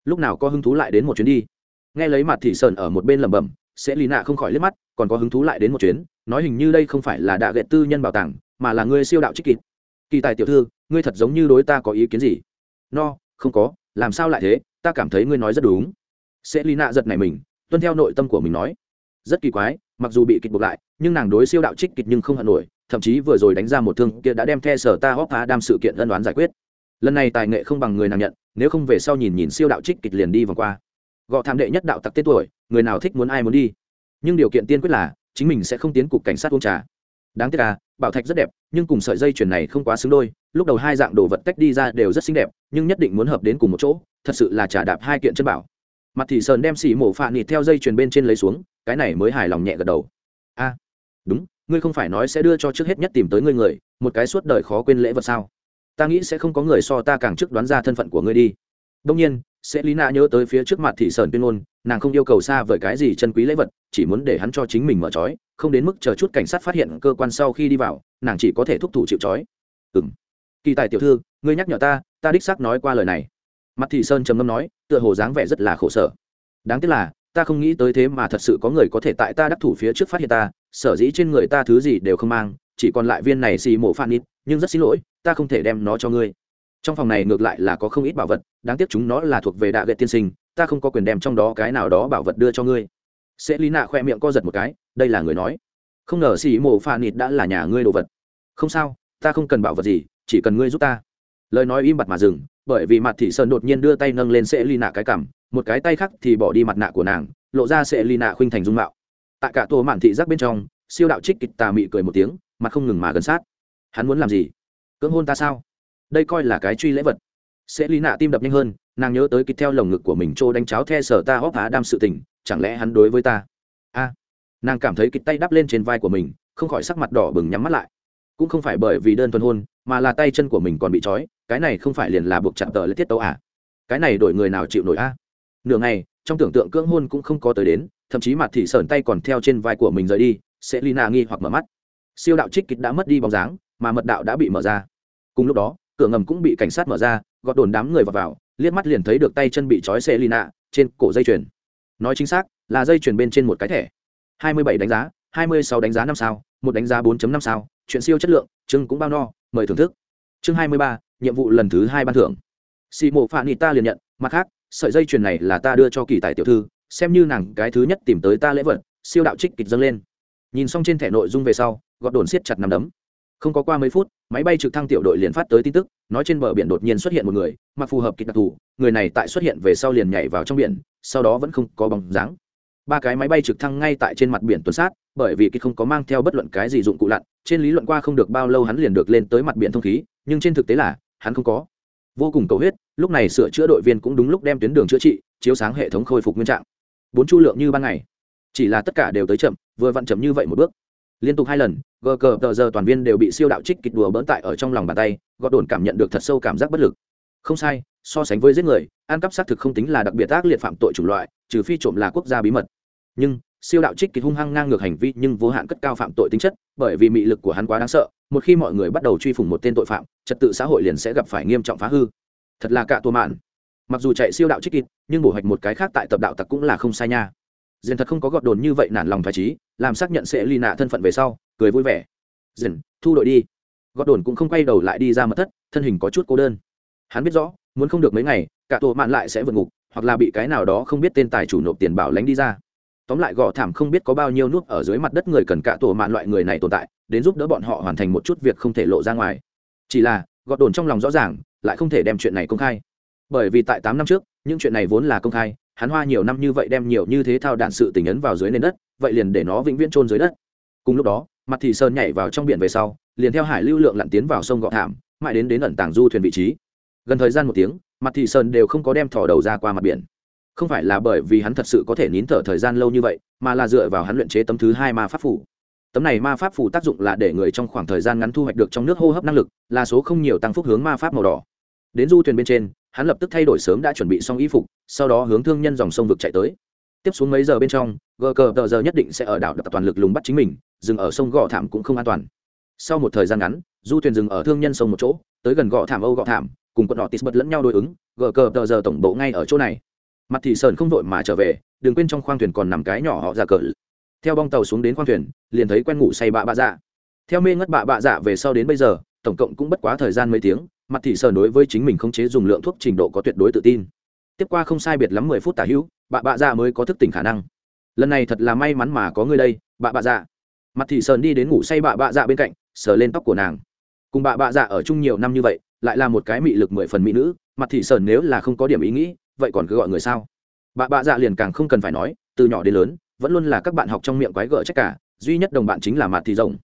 S1: lúc nào có hứng thú lại đến một chuyến đi. Nghe lấy mặt thị sơn ở một bên lẩm bẩm, sẽ lì nạ không khỏi liếc mắt, còn có hứng thú lại đến một chuyến, nói hình như đây không phải là đạ ghẹt tư nhân bảo tàng, mà là ngươi siêu đạo trích kịt kỳ tài tiểu thư, ngươi thật giống như đối ta có ý kiến gì? No, không có, làm sao lại thế? Ta cảm thấy ngươi nói rất đúng. Sẽ lì nạ giật này mình, tuân theo nội tâm của mình nói. Rất kỳ quái, mặc dù bị kịch buộc lại, nhưng nàng đối siêu đạo trích kịch nhưng không hận nổi, thậm chí vừa rồi đánh ra một thương kia đã đem the sở ta hóp phá đam sự kiện ân đoán giải quyết. Lần này tài nghệ không bằng người nàng nhận nếu không về sau nhìn nhìn siêu đạo trích kịch liền đi vòng qua. Gọ tham đệ nhất đạo tặc tên tuổi, người nào thích muốn ai muốn đi. Nhưng điều kiện tiên quyết là, chính mình sẽ không tiến cục cảnh sát uống trà. Đáng tiếc là bảo thạch rất đẹp, nhưng cùng sợi dây chuyền này không quá xứng đôi, lúc đầu hai dạng đồ vật tách đi ra đều rất xinh đẹp, nhưng nhất định muốn hợp đến cùng một chỗ, thật sự là trả đạp hai kiện chân bảo. Mặt thì sờn đem xỉ mổ phạ nịt theo dây chuyền bên trên lấy xuống, cái này mới hài lòng nhẹ gật đầu. A đúng, ngươi không phải nói sẽ đưa cho trước hết nhất tìm tới ngươi người, một cái suốt đời khó quên lễ vật sao? Ta nghĩ sẽ không có người so ta càng trước đoán ra thân phận của ngươi đi. Đông nhiên, sẽ lý nạ nhớ tới phía trước mặt thị sơn tuyên ngôn, nàng không yêu cầu xa vời cái gì chân quý lễ vật, chỉ muốn để hắn cho chính mình mở trói, không đến mức chờ chút cảnh sát phát hiện cơ quan sau khi đi vào, nàng chỉ có thể thúc thủ chịu trói. Ừng kỳ tài tiểu thư, ngươi nhắc nhở ta ta đích xác nói qua lời này. Mặt thị sơn trầm ngâm nói, tựa hồ dáng vẻ rất là khổ sở. Đáng tiếc là, ta không nghĩ tới thế mà thật sự có người có thể tại ta đắc thủ phía trước phát hiện ta, sở dĩ trên người ta thứ gì đều không mang, chỉ còn lại viên này xì mổ phan ít nhưng rất xin lỗi, ta không thể đem nó cho ngươi. Trong phòng này ngược lại là có không ít bảo vật, đáng tiếc chúng nó là thuộc về đạ gậy tiên sinh, ta không có quyền đem trong đó cái nào đó bảo vật đưa cho ngươi. Sẽ lý nạ khoe miệng co giật một cái, đây là người nói. Không ngờ xì mổ pha nịt đã là nhà ngươi đồ vật. Không sao, ta không cần bảo vật gì, chỉ cần ngươi giúp ta. Lời nói im bặt mà dừng, bởi vì mặt thị sơn đột nhiên đưa tay nâng lên sẽ ly nạ cái cảm một cái tay khác thì bỏ đi mặt nạ của nàng, lộ ra sẽ ly nạ khuynh thành dung mạo. Tại cả tổ mạn thị giác bên trong, siêu đạo trích kịch tà mị cười một tiếng, mặt không ngừng mà gần sát hắn muốn làm gì? Cưỡng hôn ta sao? Đây coi là cái truy lễ vật. Sẽ ly nạ tim đập nhanh hơn, nàng nhớ tới kịp theo lồng ngực của mình trô đánh cháo the sở ta hóp há đam sự tình, chẳng lẽ hắn đối với ta? A. Nàng cảm thấy kịp tay đắp lên trên vai của mình, không khỏi sắc mặt đỏ bừng nhắm mắt lại. Cũng không phải bởi vì đơn thuần hôn, mà là tay chân của mình còn bị trói, cái này không phải liền là buộc chặt tờ lấy tiết tấu à? Cái này đổi người nào chịu nổi a? Nửa ngày, trong tưởng tượng cưỡng hôn cũng không có tới đến, thậm chí mặt thị sờn tay còn theo trên vai của mình rời đi, sẽ lina nghi hoặc mở mắt siêu đạo trích kịch đã mất đi bóng dáng mà mật đạo đã bị mở ra. Cùng lúc đó cửa ngầm cũng bị cảnh sát mở ra gọt đồn đám người vào, vào liếc mắt liền thấy được tay chân bị trói xe lina trên cổ dây chuyền. Nói chính xác là dây chuyền bên trên một cái thẻ. Hai mươi bảy đánh giá hai mươi sáu đánh giá năm sao một đánh giá 4 năm sao chuyện siêu chất lượng chưng cũng bao no mời thưởng thức. Chương hai mươi ba nhiệm vụ lần thứ hai ban thưởng. Xì mộ phạ nị ta liền nhận mặt khác sợi dây chuyền này là ta đưa cho kỳ tài tiểu thư xem như nàng cái thứ nhất tìm tới ta lễ vật siêu đạo trích kịch dâng lên. Nhìn xong trên thẻ nội dung về sau gọt đồn siết chặt nằm đấm. Không có qua mấy phút, máy bay trực thăng tiểu đội liền phát tới tin tức, nói trên bờ biển đột nhiên xuất hiện một người, mặc phù hợp kịch đặc thù, người này tại xuất hiện về sau liền nhảy vào trong biển, sau đó vẫn không có bóng dáng. Ba cái máy bay trực thăng ngay tại trên mặt biển tuần sát, bởi vì kịch không có mang theo bất luận cái gì dụng cụ lặn, trên lý luận qua không được bao lâu hắn liền được lên tới mặt biển thông khí, nhưng trên thực tế là, hắn không có. Vô cùng cầu huyết, lúc này sửa chữa đội viên cũng đúng lúc đem tuyến đường chữa trị, chiếu sáng hệ thống khôi phục nguyên trạng. Bốn chu lượng như ban ngày. Chỉ là tất cả đều tới chậm, vừa vặn chậm như vậy một bước liên tục hai lần, gờ cờ tờ giờ toàn viên đều bị siêu đạo trích kịch đùa bỡn tại ở trong lòng bàn tay, gọt đồn cảm nhận được thật sâu cảm giác bất lực. Không sai, so sánh với giết người, ăn cắp xác thực không tính là đặc biệt ác liệt phạm tội chủng loại, trừ phi trộm là quốc gia bí mật. Nhưng, siêu đạo trích kịch hung hăng ngang ngược hành vi nhưng vô hạn cất cao phạm tội tính chất, bởi vì mị lực của hắn quá đáng sợ, một khi mọi người bắt đầu truy phủng một tên tội phạm, trật tự xã hội liền sẽ gặp phải nghiêm trọng phá hư. Thật là cả tua mạn. Mặc dù chạy siêu đạo trích kịch, nhưng bổ hoạch một cái khác tại tập đạo tặc cũng là không sai nha dền thật không có gọt đồn như vậy nản lòng phải trí, làm xác nhận sẽ ly nạ thân phận về sau, cười vui vẻ. Dền, thu đội đi. Gọt đồn cũng không quay đầu lại đi ra mật thất, thân hình có chút cô đơn. Hắn biết rõ, muốn không được mấy ngày, cả tổ mạn lại sẽ vượt ngục, hoặc là bị cái nào đó không biết tên tài chủ nộp tiền bảo lánh đi ra. Tóm lại gò thảm không biết có bao nhiêu nút ở dưới mặt đất người cần cả tổ mạn loại người này tồn tại, đến giúp đỡ bọn họ hoàn thành một chút việc không thể lộ ra ngoài. Chỉ là, gọt đồn trong lòng rõ ràng, lại không thể đem chuyện này công khai. Bởi vì tại tám năm trước, những chuyện này vốn là công khai hắn hoa nhiều năm như vậy đem nhiều như thế thao đạn sự tình ấn vào dưới nền đất, vậy liền để nó vĩnh viễn trôn dưới đất. Cùng lúc đó, mặt thị sơn nhảy vào trong biển về sau, liền theo hải lưu lượng lặn tiến vào sông gọ thảm, mãi đến đến ẩn tàng du thuyền vị trí. Gần thời gian một tiếng, mặt thị sơn đều không có đem thỏ đầu ra qua mặt biển. Không phải là bởi vì hắn thật sự có thể nín thở thời gian lâu như vậy, mà là dựa vào hắn luyện chế tấm thứ hai ma pháp phủ. Tấm này ma pháp phủ tác dụng là để người trong khoảng thời gian ngắn thu hoạch được trong nước hô hấp năng lực, là số không nhiều tăng phúc hướng ma pháp màu đỏ. Đến du thuyền bên trên hắn lập tức thay đổi sớm đã chuẩn bị xong y phục, sau đó hướng thương nhân dòng sông vực chạy tới. Tiếp xuống mấy giờ bên trong, gờ cờ tờ giờ nhất định sẽ ở đảo đập toàn lực lùng bắt chính mình, dừng ở sông gò thảm cũng không an toàn. Sau một thời gian ngắn, du thuyền dừng ở thương nhân sông một chỗ, tới gần gò thảm âu gò thảm, cùng quận họ tít bật lẫn nhau đối ứng, gờ cờ tờ giờ tổng bộ ngay ở chỗ này. Mặt thì sờn không vội mà trở về, đừng quên trong khoang thuyền còn nằm cái nhỏ họ ra cờ. Theo bong tàu xuống đến khoang thuyền, liền thấy quen ngủ say bạ bạ dạ. Theo mê ngất bạ bạ dạ về sau đến bây giờ, tổng cộng cũng bất quá thời gian mấy tiếng mặt Thị sơn đối với chính mình không chế dùng lượng thuốc trình độ có tuyệt đối tự tin. Tiếp qua không sai biệt lắm mười phút tả hữu, bà bạ dạ mới có thức tỉnh khả năng. Lần này thật là may mắn mà có người đây, bà bạ dạ. Mặt Thị sơn đi đến ngủ say bà bạ dạ bên cạnh, sờ lên tóc của nàng. Cùng bà bạ dạ ở chung nhiều năm như vậy, lại là một cái mị lực mười phần mỹ nữ, mặt Thị sơn nếu là không có điểm ý nghĩ, vậy còn cứ gọi người sao? Bà bạ dạ liền càng không cần phải nói, từ nhỏ đến lớn, vẫn luôn là các bạn học trong miệng quái gở trách cả, duy nhất đồng bạn chính là mặt thị rồng.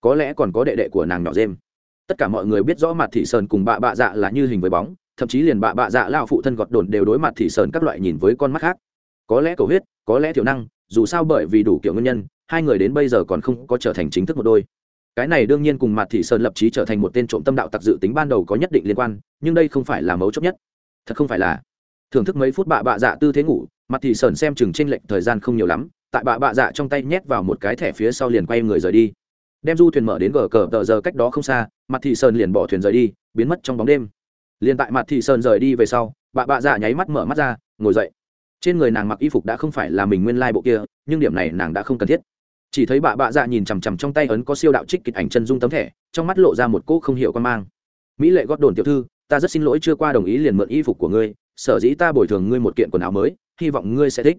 S1: Có lẽ còn có đệ đệ của nàng nhỏ dêm tất cả mọi người biết rõ mặt thị sơn cùng bạ bạ dạ là như hình với bóng, thậm chí liền bạ bạ dạ lao phụ thân gọt đồn đều đối mặt thị sơn các loại nhìn với con mắt khác. Có lẽ cầu huyết, có lẽ thiểu năng, dù sao bởi vì đủ kiểu nguyên nhân, hai người đến bây giờ còn không có trở thành chính thức một đôi. Cái này đương nhiên cùng mặt thị sơn lập trí trở thành một tên trộm tâm đạo tặc dự tính ban đầu có nhất định liên quan, nhưng đây không phải là mấu chốt nhất. Thật không phải là. Thưởng thức mấy phút bạ bạ dạ tư thế ngủ, mặt thị sơn xem chừng trên lệnh thời gian không nhiều lắm, tại bạ bạ dạ trong tay nhét vào một cái thẻ phía sau liền quay người rời đi đem du thuyền mở đến gờ cờ tờ giờ cách đó không xa mặt thị sơn liền bỏ thuyền rời đi, biến mất trong bóng đêm. Liền tại mặt thị sơn rời đi về sau, bà bạ dạ nháy mắt mở mắt ra, ngồi dậy. Trên người nàng mặc y phục đã không phải là mình nguyên lai bộ kia, nhưng điểm này nàng đã không cần thiết. Chỉ thấy bà bạ dạ nhìn chằm chằm trong tay ấn có siêu đạo trích kịch ảnh chân dung tấm thẻ, trong mắt lộ ra một cỗ không hiểu con mang. Mỹ lệ gót đồn tiểu thư, ta rất xin lỗi chưa qua đồng ý liền mượn y phục của ngươi, sở dĩ ta bồi thường ngươi một kiện quần áo mới, hy vọng ngươi sẽ thích.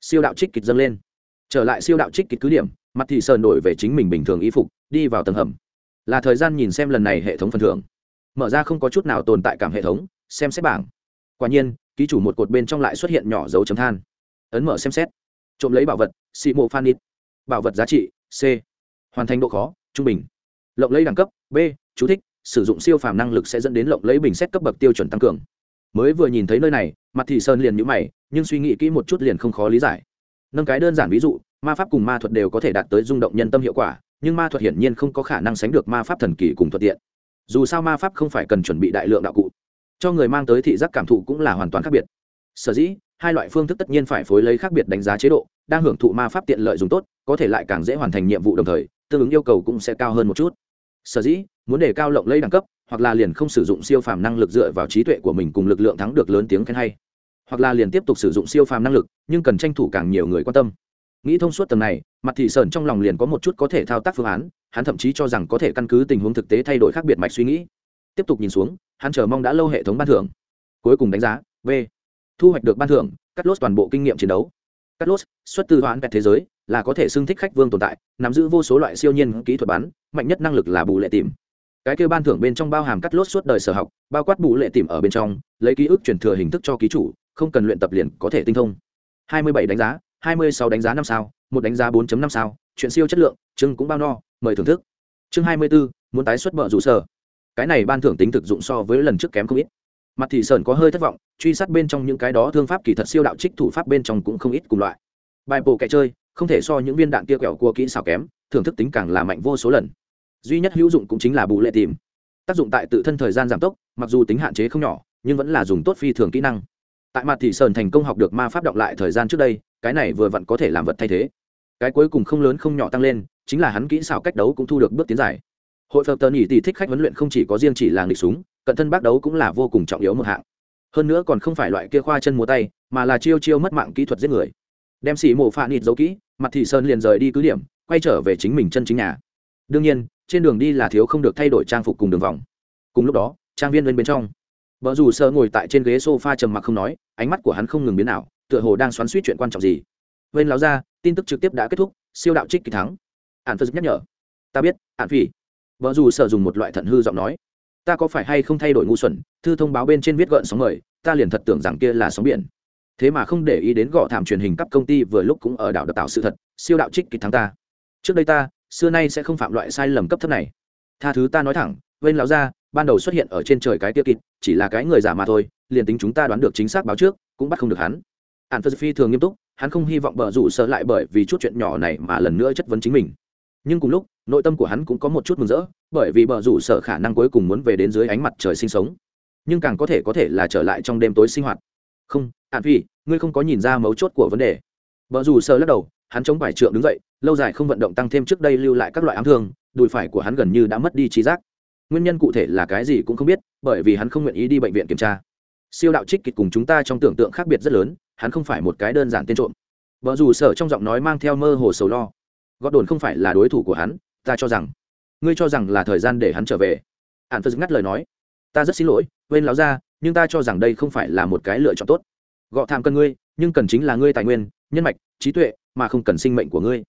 S1: Siêu đạo trích kịch dâng lên. Trở lại siêu đạo trích kịch cứ điểm mặt thị sơn đổi về chính mình bình thường y phục, đi vào tầng hầm. Là thời gian nhìn xem lần này hệ thống phần thưởng. Mở ra không có chút nào tồn tại cảm hệ thống, xem xét bảng. Quả nhiên, ký chủ một cột bên trong lại xuất hiện nhỏ dấu chấm than. Ấn mở xem xét. Trộm lấy bảo vật xị mộ phan ít bảo vật giá trị, c. Hoàn thành độ khó, trung bình. Lộng lấy đẳng cấp, b. Chú thích, sử dụng siêu phàm năng lực sẽ dẫn đến lộng lấy bình xét cấp bậc tiêu chuẩn tăng cường. Mới vừa nhìn thấy nơi này, mặt thị sơn liền nhũ mày, nhưng suy nghĩ kỹ một chút liền không khó lý giải. Nâng cái đơn giản ví dụ ma pháp cùng ma thuật đều có thể đạt tới rung động nhân tâm hiệu quả, nhưng ma thuật hiển nhiên không có khả năng sánh được ma pháp thần kỳ cùng thuận tiện. Dù sao ma pháp không phải cần chuẩn bị đại lượng đạo cụ, cho người mang tới thị giác cảm thụ cũng là hoàn toàn khác biệt. Sở dĩ, hai loại phương thức tất nhiên phải phối lấy khác biệt đánh giá chế độ, đang hưởng thụ ma pháp tiện lợi dùng tốt, có thể lại càng dễ hoàn thành nhiệm vụ đồng thời, tương ứng yêu cầu cũng sẽ cao hơn một chút. Sở dĩ, muốn để cao lộng lây đẳng cấp, hoặc là liền không sử dụng siêu phàm năng lực dựa vào trí tuệ của mình cùng lực lượng thắng được lớn tiếng khen hay, hoặc là liền tiếp tục sử dụng siêu phàm năng lực, nhưng cần tranh thủ càng nhiều người quan tâm nghĩ thông suốt tầng này, mặt thị sơn trong lòng liền có một chút có thể thao tác phương án, hắn thậm chí cho rằng có thể căn cứ tình huống thực tế thay đổi khác biệt mạch suy nghĩ. Tiếp tục nhìn xuống, hắn chờ mong đã lâu hệ thống ban thưởng. Cuối cùng đánh giá, v. Thu hoạch được ban thưởng cắt lốt toàn bộ kinh nghiệm chiến đấu. Cắt lốt xuất từ hoãn vẹt thế giới, là có thể xưng thích khách vương tồn tại, nắm giữ vô số loại siêu nhiên kỹ thuật bắn, mạnh nhất năng lực là bù lệ tìm. Cái kêu ban thưởng bên trong bao hàm cắt lốt suốt đời sở học, bao quát bù lệ tìm ở bên trong, lấy ký ức chuyển thừa hình thức cho ký chủ, không cần luyện tập liền có thể tinh thông. 27 đánh giá 26 đánh giá năm sao một đánh giá 4.5 sao chuyện siêu chất lượng chương cũng bao no mời thưởng thức. Chương 24, muốn tái xuất bợ rủ sở. Cái này ban thưởng tính thực dụng so với lần trước kém không ít. Mặt thị sơn có hơi thất vọng truy sát bên trong những cái đó thương pháp kỳ thật siêu đạo trích thủ pháp bên trong cũng không ít cùng loại. Bài bộ kẻ chơi không thể so những viên đạn kia quẹo cua kỹ xảo kém thưởng thức tính càng là mạnh vô số lần. Duy nhất hữu dụng cũng chính là bù lệ tìm. Tác dụng tại tự thân thời gian giảm tốc mặc dù tính hạn chế không nhỏ nhưng vẫn là dùng tốt phi thường kỹ năng. Tại mặt thị sơn thành công học được ma pháp đọc lại thời gian trước đây cái này vừa vặn có thể làm vật thay thế. Cái cuối cùng không lớn không nhỏ tăng lên, chính là hắn kỹ xảo cách đấu cũng thu được bước tiến dài. Hội phật tần nhị tỷ thích khách huấn luyện không chỉ có riêng chỉ là nghịch súng, cận thân bác đấu cũng là vô cùng trọng yếu một hạng. Hơn nữa còn không phải loại kia khoa chân múa tay, mà là chiêu chiêu mất mạng kỹ thuật giết người. Đem xỉ mổ phạ nịt giấu kỹ, mặt thị sơn liền rời đi cứ điểm, quay trở về chính mình chân chính nhà. Đương nhiên, trên đường đi là thiếu không được thay đổi trang phục cùng đường vòng. Cùng lúc đó, trang viên bên bên trong. Vợ dù sơ ngồi tại trên ghế s o f a trầm mặc không nói, ánh mắt của hắn không ngừng biến nào tựa hồ đang xoắn suýt chuyện quan trọng gì. Bên láo ra tin tức trực tiếp đã kết thúc, siêu đạo trích kỳ thắng. Ạn phật nhắc nhở. Ta biết ạn phỉ. Vợ dù sợ dùng một loại thận hư giọng nói. Ta có phải hay không thay đổi ngu xuẩn, thư thông báo bên trên viết gợn sóng mời, ta liền thật tưởng rằng kia là sóng biển. Thế mà không để ý đến gõ thảm truyền hình cấp công ty vừa lúc cũng ở đảo đập tạo sự thật, siêu đạo trích kịch thắng ta. Trước đây ta, xưa nay sẽ không phạm loại sai lầm cấp thấp này. Tha thứ ta nói thẳng, vên lão ra ban đầu xuất hiện ở trên trời cái tiêu kịch chỉ là cái người giả mà thôi, liền tính chúng ta đoán được chính xác báo trước, cũng bắt không được hắn ạn phật phi thường nghiêm túc, hắn không hy vọng bờ rủ sợ lại bởi vì chút chuyện nhỏ này mà lần nữa chất vấn chính mình. Nhưng cùng lúc, nội tâm của hắn cũng có một chút mừng rỡ, bởi vì bờ rủ sợ khả năng cuối cùng muốn về đến dưới ánh mặt trời sinh sống. Nhưng càng có thể có thể là trở lại trong đêm tối sinh hoạt. Không ạn phi, ngươi không có nhìn ra mấu chốt của vấn đề. Bờ rủ sợ lắc đầu, hắn chống vải trượng đứng dậy, lâu dài không vận động tăng thêm trước đây lưu lại các loại ám thương, đùi phải của hắn gần như đã mất đi trí giác. Nguyên nhân cụ thể là cái gì cũng không biết, bởi vì hắn không nguyện ý đi bệnh viện kiểm tra. Siêu đạo trích kịch cùng chúng ta trong tưởng tượng khác biệt rất lớn hắn không phải một cái đơn giản tên trộm. Vợ dù sở trong giọng nói mang theo mơ hồ sầu lo. Gót đồn không phải là đối thủ của hắn, ta cho rằng, ngươi cho rằng là thời gian để hắn trở về. Hạn phật ngắt lời nói, ta rất xin lỗi, quên láo ra nhưng ta cho rằng đây không phải là một cái lựa chọn tốt. Gọ thảm cần ngươi, nhưng cần chính là ngươi tài nguyên, nhân mạch, trí tuệ, mà không cần sinh mệnh của ngươi.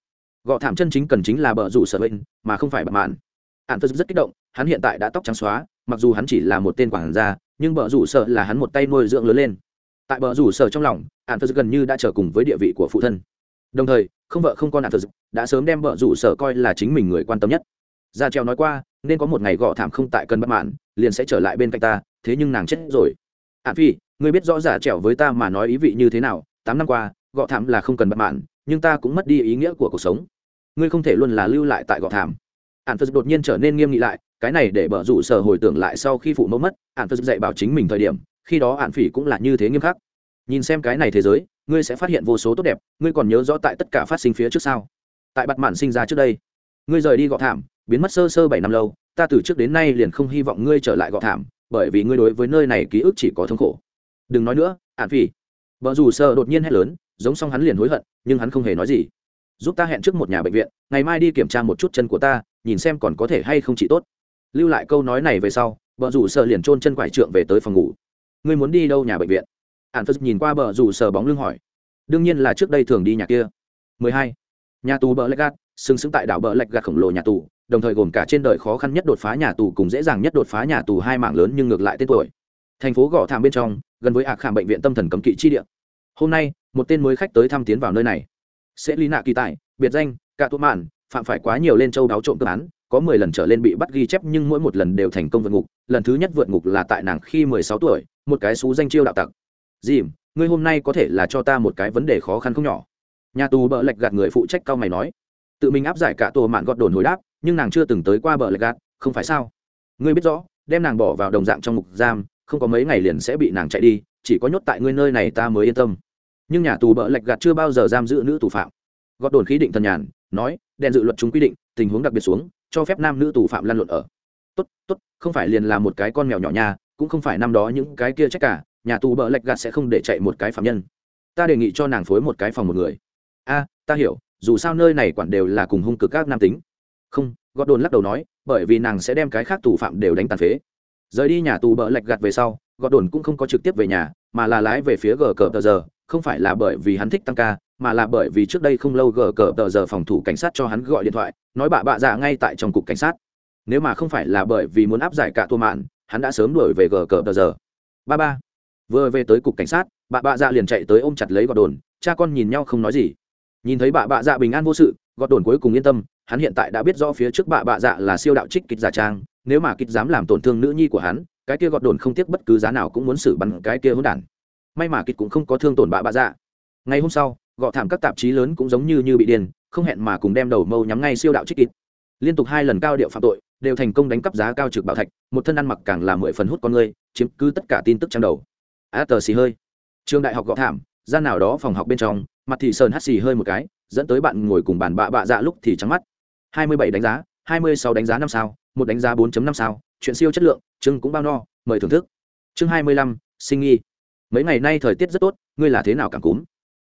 S1: Gọ thảm chân chính cần chính là bờ rủ sở bên mà không phải bạc mạn. Hạn phật rất kích động, hắn hiện tại đã tóc trắng xóa, mặc dù hắn chỉ là một tên quản gia, nhưng bờ rủ sở là hắn một tay nuôi dưỡng lớn lên tại bờ rủ sở trong lòng hạn phật gần như đã trở cùng với địa vị của phụ thân. Đồng thời không vợ không con hạn phật đã sớm đem bờ rủ sở coi là chính mình người quan tâm nhất. Gia treo nói qua nên có một ngày gõ thảm không tại cân bất mãn, liền sẽ trở lại bên cạnh ta thế nhưng nàng chết rồi. Hạn phi ngươi biết rõ giả trẻo với ta mà nói ý vị như thế nào? Tám năm qua gõ thảm là không cần bất mãn, nhưng ta cũng mất đi ý nghĩa của cuộc sống. Ngươi không thể luôn là lưu lại tại gò thảm. Ạn phật đột nhiên trở nên nghiêm nghị lại cái này để bờ rủ sở hồi tưởng lại sau khi phụ mẫu mất ạn phật dạy bảo chính mình thời điểm khi đó ạn phỉ cũng là như thế nghiêm khắc. Nhìn xem cái này thế giới, ngươi sẽ phát hiện vô số tốt đẹp, ngươi còn nhớ rõ tại tất cả phát sinh phía trước sau tại bặt mạn sinh ra trước đây, ngươi rời đi gọ thảm, biến mất sơ sơ bảy năm lâu, ta từ trước đến nay liền không hy vọng ngươi trở lại gọ thảm, bởi vì ngươi đối với nơi này ký ức chỉ có thống khổ. Đừng nói nữa, ạn phỉ. Vợ dù sơ đột nhiên hét lớn, giống xong hắn liền hối hận, nhưng hắn không hề nói gì. Giúp ta hẹn trước một nhà bệnh viện, ngày mai đi kiểm tra một chút chân của ta, nhìn xem còn có thể hay không chỉ tốt. Lưu lại câu nói này về sau, vợ rủ sợ liền trôn chân quải trượng về tới phòng ngủ ngươi muốn đi đâu nhà bệnh viện? Ạn phật nhìn qua bờ rủ sờ bóng lưng hỏi. Đương nhiên là trước đây thường đi nhà kia. 12. nhà tù bờ lạch gạt xứng xứng tại đảo bờ lạch gạt khổng lồ nhà tù, đồng thời gồm cả trên đời khó khăn nhất đột phá nhà tù cùng dễ dàng nhất đột phá nhà tù hai mạng lớn nhưng ngược lại tên tuổi. Thành phố gò thảm bên trong, gần với ạc khảm bệnh viện tâm thần cấm kỵ chi địa. Hôm nay, một tên mới khách tới thăm tiến vào nơi này. Sẽ lý nạ kỳ tài biệt danh cả thuốc mạn, phạm phải quá nhiều lên châu đáo trộm cơ án có mười lần trở lên bị bắt ghi chép nhưng mỗi một lần đều thành công vượt ngục. Lần thứ nhất vượt ngục là tại nàng khi mười sáu tuổi, một cái xú danh chiêu đạo tặc. Dìm, ngươi hôm nay có thể là cho ta một cái vấn đề khó khăn không nhỏ. Nhà tù bợ lệch gạt người phụ trách cao mày nói. Tự mình áp giải cả tổ mạn gọt đồn hồi đáp, nhưng nàng chưa từng tới qua bờ lệch gạt, không phải sao? Ngươi biết rõ, đem nàng bỏ vào đồng dạng trong ngục giam, không có mấy ngày liền sẽ bị nàng chạy đi, chỉ có nhốt tại ngươi nơi này ta mới yên tâm. Nhưng nhà tù bợ lệch gạt chưa bao giờ giam giữ nữ tù phạm. Gọt đồn khí định thần nhàn, nói, đèn dự luật chúng quy định, tình huống đặc biệt xuống cho phép nam nữ tù phạm lăn lộn ở. Tốt tốt, không phải liền là một cái con mèo nhỏ nha, cũng không phải năm đó những cái kia trách cả, nhà tù bợ lệch gạt sẽ không để chạy một cái phạm nhân. Ta đề nghị cho nàng phối một cái phòng một người. A, ta hiểu, dù sao nơi này quản đều là cùng hung cực các nam tính. Không gọt đồn lắc đầu nói, bởi vì nàng sẽ đem cái khác tù phạm đều đánh tàn phế. Rời đi nhà tù bợ lệch gạt về sau gọt đồn cũng không có trực tiếp về nhà, mà là lái về phía gờ cờ tờ giờ không phải là bởi vì hắn thích tăng ca, mà là bởi vì trước đây không lâu gờ cờ tờ giờ phòng thủ cảnh sát cho hắn gọi điện thoại, nói bạ bạ dạ ngay tại trong cục cảnh sát. Nếu mà không phải là bởi vì muốn áp giải cả tua mạn hắn đã sớm đuổi về gờ cờ tờ giờ. Ba ba. Vừa về tới cục cảnh sát bạ bạ dạ liền chạy tới ôm chặt lấy gọt đồn, cha con nhìn nhau không nói gì. Nhìn thấy bạ bạ dạ bình an vô sự, gọt đồn cuối cùng yên tâm, hắn hiện tại đã biết rõ phía trước bạ bạ dạ là siêu đạo trích kịch giả trang, nếu mà kịch dám làm tổn thương nữ nhi của hắn, cái kia gọt đồn không tiếc bất cứ giá nào cũng muốn xử bắn cái kia hỗn đản may mà kịch cũng không có thương tổn bạ bạ dạ. Ngày hôm sau, gọ thảm các tạp chí lớn cũng giống như như bị điên, không hẹn mà cùng đem đầu mâu nhắm ngay siêu đạo trích kịch. Liên tục hai lần cao điệu phạm tội, đều thành công đánh cắp giá cao trực bảo thạch, một thân ăn mặc càng là mười phần hút con người, chiếm cứ tất cả tin tức trang đầu. A tờ xì hơi. Trường đại học gọ thảm, gian nào đó phòng học bên trong, mặt thì sơn hắt xì hơi một cái, dẫn tới bạn ngồi cùng bàn bạ bạ dạ lúc thì trắng mắt. Hai mươi bảy đánh giá, hai mươi sáu đánh giá năm sao, một đánh giá 4 năm sao, chuyện siêu chất lượng, chương cũng bao no, mời thưởng thức. Chương hai mươi lăm, sinh nghi mấy ngày nay thời tiết rất tốt, ngươi là thế nào cảm cúm?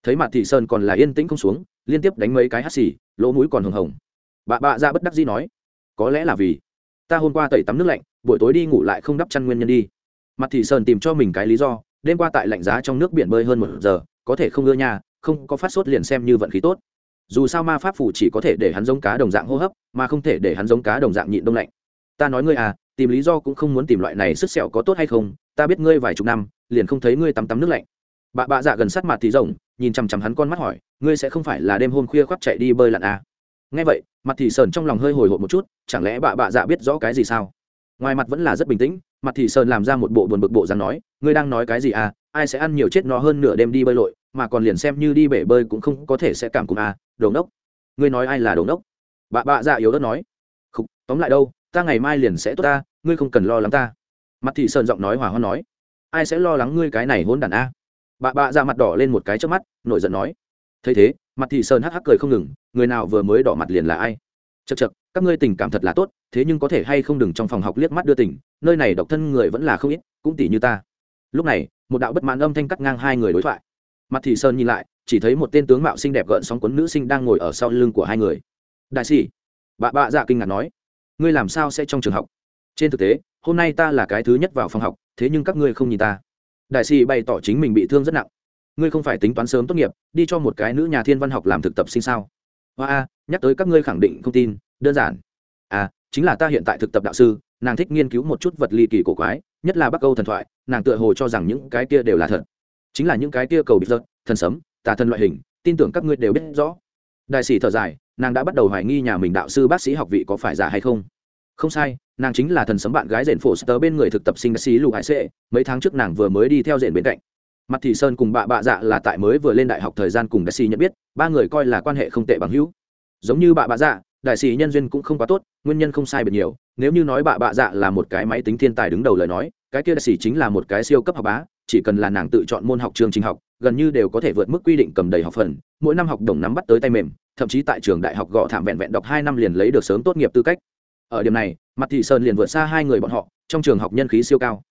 S1: Thấy mặt thị sơn còn là yên tĩnh không xuống, liên tiếp đánh mấy cái hắt xì, lỗ mũi còn hồng hồng. Bà bạ ra bất đắc dĩ nói, có lẽ là vì ta hôm qua tẩy tắm nước lạnh, buổi tối đi ngủ lại không đắp chăn nguyên nhân đi. Mặt thị sơn tìm cho mình cái lý do, đêm qua tại lạnh giá trong nước biển bơi hơn một giờ, có thể không ưa nhà, không có phát sốt liền xem như vận khí tốt. Dù sao ma pháp phủ chỉ có thể để hắn giống cá đồng dạng hô hấp, mà không thể để hắn giống cá đồng dạng nhịn đông lạnh. Ta nói ngươi à tìm lý do cũng không muốn tìm loại này sức sẹo có tốt hay không ta biết ngươi vài chục năm, liền không thấy ngươi tắm tắm nước lạnh. Bà bạ dạ gần sát mặt thì rồng nhìn chằm chằm hắn con mắt hỏi, ngươi sẽ không phải là đêm hôm khuya khoác chạy đi bơi lặn à? nghe vậy, mặt thì sờn trong lòng hơi hồi hộp một chút, chẳng lẽ bà bạ dạ biết rõ cái gì sao? Ngoài mặt vẫn là rất bình tĩnh, mặt thì sờn làm ra một bộ buồn bực bộ rằng nói, ngươi đang nói cái gì à? Ai sẽ ăn nhiều chết no hơn nửa đêm đi bơi lội, mà còn liền xem như đi bể bơi cũng không có thể sẽ cảm cùng à? Đồ đốc ngươi nói ai là đồ đốc bà bạ dạ yếu đất nói. Không tóm lại đâu, ta ngày mai liền sẽ tốt ta, ngươi không cần lo lắng ta mặt thị sơn giọng nói hòa hoan nói, ai sẽ lo lắng ngươi cái này hôn đàn a? Bà bạ ra mặt đỏ lên một cái trước mắt, nổi giận nói, thấy thế, mặt thị sơn hắc hắc cười không ngừng, người nào vừa mới đỏ mặt liền là ai? Chật chật các ngươi tình cảm thật là tốt, thế nhưng có thể hay không đừng trong phòng học liếc mắt đưa tỉnh nơi này độc thân người vẫn là không ít, cũng tỷ như ta. Lúc này, một đạo bất mãn âm thanh cắt ngang hai người đối thoại. Mặt thị sơn nhìn lại, chỉ thấy một tên tướng mạo xinh đẹp gợn sóng quấn nữ sinh đang ngồi ở sau lưng của hai người. Đại sĩ. Bà bạ dạ kinh ngạc nói, ngươi làm sao sẽ trong trường học? Trên thực tế, hôm nay ta là cái thứ nhất vào phòng học, thế nhưng các ngươi không nhìn ta. Đại sĩ bày tỏ chính mình bị thương rất nặng. Ngươi không phải tính toán sớm tốt nghiệp, đi cho một cái nữ nhà thiên văn học làm thực tập sinh sao? Hoa a, nhắc tới các ngươi khẳng định không tin, đơn giản. À chính là ta hiện tại thực tập đạo sư, nàng thích nghiên cứu một chút vật ly kỳ cổ quái, nhất là bắc âu thần thoại, nàng tựa hồ cho rằng những cái kia đều là thật. Chính là những cái kia cầu bị giật thần sấm, tà thần loại hình, tin tưởng các ngươi đều biết rõ. Đại sĩ thở dài, nàng đã bắt đầu hoài nghi nhà mình đạo sư bác sĩ học vị có phải giả hay không. Không sai nàng chính là thần sấm bạn gái rền phổ sơ bên người thực tập sinh xí sĩ hải sệ, mấy tháng trước nàng vừa mới đi theo rền bên cạnh. Mặt thị sơn cùng bạ bạ dạ là tại mới vừa lên đại học thời gian cùng đại sĩ nhận biết, ba người coi là quan hệ không tệ bằng hữu. Giống như bạ bạ dạ đại sĩ nhân duyên cũng không quá tốt, nguyên nhân không sai biệt nhiều, nếu như nói bạ bạ dạ là một cái máy tính thiên tài đứng đầu lời nói, cái kia đại sĩ chính là một cái siêu cấp học bá, chỉ cần là nàng tự chọn môn học trường trình học, gần như đều có thể vượt mức quy định cầm đầy học phần, mỗi năm học đồng nắm bắt tới tay mềm, thậm chí tại trường đại học gõ thảm vẹn vẹn đọc hai năm liền lấy được sớm tốt nghiệp tư cách ở điểm này mặt thị sơn liền vượt xa hai người bọn họ, trong trường học nhân khí siêu cao.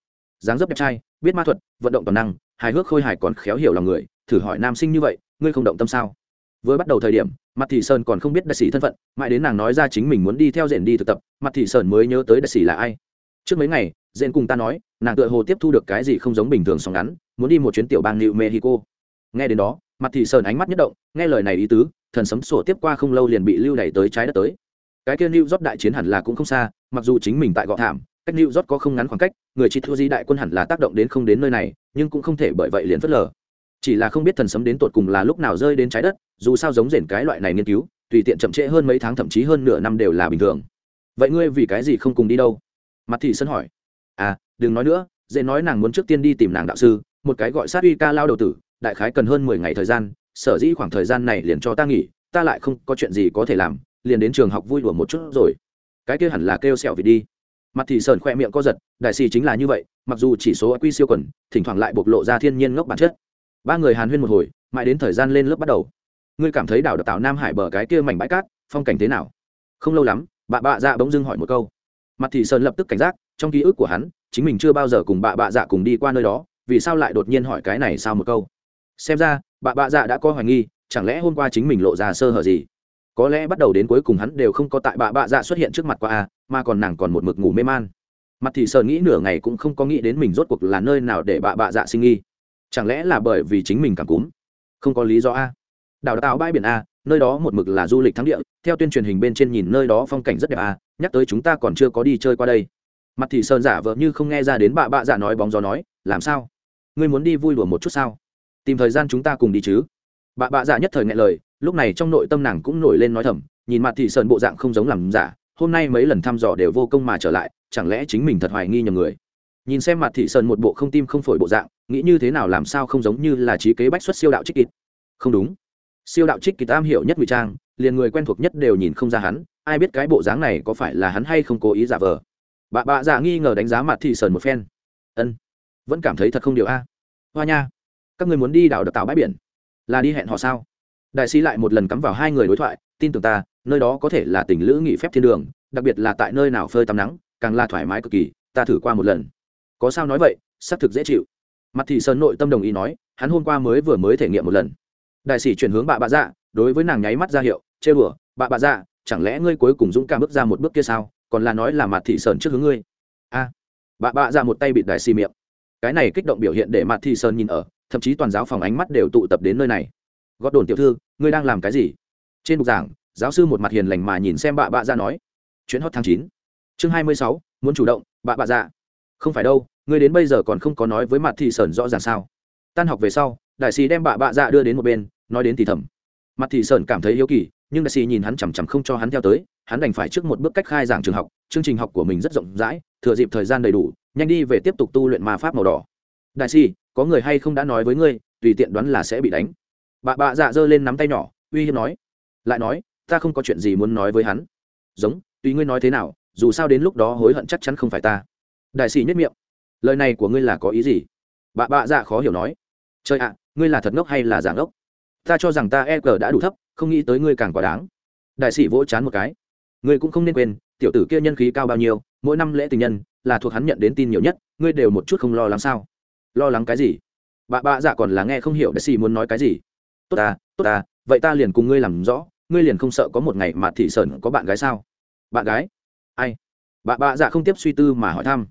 S1: Dáng dấp đẹp trai, biết ma thuật, vận động toàn năng, hài hước khôi hài còn khéo hiểu lòng người, thử hỏi nam sinh như vậy, ngươi không động tâm sao? Vừa bắt đầu thời điểm mặt thị sơn còn không biết đại sĩ thân phận, mãi đến nàng nói ra chính mình muốn đi theo rèn đi thực tập mặt thị sơn mới nhớ tới đại sĩ là ai. Trước mấy ngày, rèn cùng ta nói, nàng tựa hồ tiếp thu được cái gì không giống bình thường song ngắn, muốn đi một chuyến tiểu bang new mexico. Nghe đến đó mặt thị sơn ánh mắt nhất động, nghe lời này ý tứ, thần sấm sổ tiếp qua không lâu liền bị lưu đẩy tới trái đất tới cái kia new york đại chiến hẳn là cũng không xa, mặc dù chính mình tại gọ thảm, cách new york có không ngắn khoảng cách, người chỉ thua di đại quân hẳn là tác động đến không đến nơi này, nhưng cũng không thể bởi vậy liền phớt lờ. Chỉ là không biết thần sấm đến tột cùng là lúc nào rơi đến trái đất, dù sao giống rển cái loại này nghiên cứu, tùy tiện chậm trễ hơn mấy tháng thậm chí hơn nửa năm đều là bình thường. Vậy ngươi vì cái gì không cùng đi đâu? Mặt thị sân hỏi. À đừng nói nữa, dễ nói nàng muốn trước tiên đi tìm nàng đạo sư, một cái gọi sát uy ca lao đầu tử, đại khái cần hơn mười ngày thời gian, sở dĩ khoảng thời gian này liền cho ta nghỉ, ta lại không có chuyện gì có thể làm liền đến trường học vui đùa một chút rồi. Cái kia hẳn là kêu sẹo vì đi. Mặt thì sơn khoe miệng co giật, đại sĩ chính là như vậy, mặc dù chỉ số q siêu quần, thỉnh thoảng lại bộc lộ ra thiên nhiên ngốc bản chất. Ba người hàn huyên một hồi, mãi đến thời gian lên lớp bắt đầu. Ngươi cảm thấy đảo đập tạo nam hải bờ cái kia mảnh bãi cát, phong cảnh thế nào? Không lâu lắm, bà bạ dạ bỗng dưng hỏi một câu. Mặt thị sơn lập tức cảnh giác, trong ký ức của hắn, chính mình chưa bao giờ cùng bà bạ dạ cùng đi qua nơi đó, vì sao lại đột nhiên hỏi cái này sao một câu? Xem ra, bà bạ dạ đã có hoài nghi, chẳng lẽ hôm qua chính mình lộ ra sơ hở gì? Có lẽ bắt đầu đến cuối cùng hắn đều không có tại bà bạ dạ xuất hiện trước mặt qua a, mà còn nàng còn một mực ngủ mê man. Mặt thị sơn nghĩ nửa ngày cũng không có nghĩ đến mình rốt cuộc là nơi nào để bà bạ dạ sinh nghi. Chẳng lẽ là bởi vì chính mình cảm cúm? Không có lý do a. Đảo tạo bãi biển a, nơi đó một mực là du lịch thắng địa, theo tuyên truyền hình bên trên nhìn nơi đó phong cảnh rất đẹp a, nhắc tới chúng ta còn chưa có đi chơi qua đây. Mặt thị sơn giả vờ như không nghe ra đến bà bạ dạ nói bóng gió nói, làm sao? Ngươi muốn đi vui đùa một chút sao? Tìm thời gian chúng ta cùng đi chứ. Bà bạ dạ nhất thời nghe lời lúc này trong nội tâm nàng cũng nổi lên nói thầm, nhìn mặt thị sơn bộ dạng không giống làm giả, hôm nay mấy lần thăm dò đều vô công mà trở lại, chẳng lẽ chính mình thật hoài nghi nhầm người? Nhìn xem mặt thị sơn một bộ không tim không phổi bộ dạng, nghĩ như thế nào làm sao không giống như là trí kế bách xuất siêu đạo trích kịt không đúng. Siêu đạo trích kịt am hiểu nhất ngụy trang, liền người quen thuộc nhất đều nhìn không ra hắn, ai biết cái bộ dáng này có phải là hắn hay không cố ý giả vờ. Bà bạ giả nghi ngờ đánh giá mặt thị sơn một phen. Ân, vẫn cảm thấy thật không điều a. Hoa nha, các người muốn đi đảo đập tạo bãi biển, là đi hẹn họ sao? Đại sĩ lại một lần cắm vào hai người đối thoại, tin tưởng ta, nơi đó có thể là tình lữ nghỉ phép thiên đường, đặc biệt là tại nơi nào phơi tắm nắng, càng là thoải mái cực kỳ, ta thử qua một lần. Có sao nói vậy, xác thực dễ chịu. Mặt thị sơn nội tâm đồng ý nói, hắn hôm qua mới vừa mới thể nghiệm một lần. Đại sĩ chuyển hướng bà bạ dạ đối với nàng nháy mắt ra hiệu, chê bửa bà bạ dạ chẳng lẽ ngươi cuối cùng dũng cảm bước ra một bước kia sao? Còn là nói là mặt thị sơn trước hướng ngươi. A. Bà bạ dạ một tay bịt đại sĩ miệng. Cái này kích động biểu hiện để mặt thị sơn nhìn ở, thậm chí toàn giáo phòng ánh mắt đều tụ tập đến nơi này gót đồn tiểu thư, ngươi đang làm cái gì? Trên bục giảng, giáo sư một mặt hiền lành mà nhìn xem bà bạ ra dạ nói. Chuyến hot tháng chín. Chương hai mươi sáu, muốn chủ động bà bạ dạ. Không phải đâu, ngươi đến bây giờ còn không có nói với mặt thị sơn rõ ràng sao? Tan học về sau, đại sĩ đem bà bạ dạ đưa đến một bên, nói đến thì thầm. Mặt thị sơn cảm thấy yếu kỳ, nhưng đại sĩ nhìn hắn chằm chằm không cho hắn theo tới, hắn đành phải trước một bước cách khai giảng trường học, chương trình học của mình rất rộng rãi, thừa dịp thời gian đầy đủ, nhanh đi về tiếp tục tu luyện ma pháp màu đỏ. Đại sĩ, có người hay không đã nói với ngươi, tùy tiện đoán là sẽ bị đánh bà bạ dạ giơ lên nắm tay nhỏ, uy hiếp nói. Lại nói, ta không có chuyện gì muốn nói với hắn. Giống, tùy ngươi nói thế nào, dù sao đến lúc đó hối hận chắc chắn không phải ta. Đại sĩ nhất miệng. Lời này của ngươi là có ý gì? Bà bạ dạ khó hiểu nói. Trời ạ, ngươi là thật ngốc hay là giả ngốc? Ta cho rằng ta e g đã đủ thấp, không nghĩ tới ngươi càng quá đáng. Đại sĩ vỗ chán một cái. Ngươi cũng không nên quên, tiểu tử kia nhân khí cao bao nhiêu, mỗi năm lễ tình nhân là thuộc hắn nhận đến tin nhiều nhất, ngươi đều một chút không lo lắng sao? Lo lắng cái gì? Bà bạ dạ còn là nghe không hiểu đại sĩ muốn nói cái gì tốt ta tốt ta, vậy ta liền cùng ngươi làm rõ, ngươi liền không sợ có một ngày mà thị sơn có bạn gái sao? Bạn gái? Ai? Bà bạ dạ không tiếp suy tư mà hỏi thăm.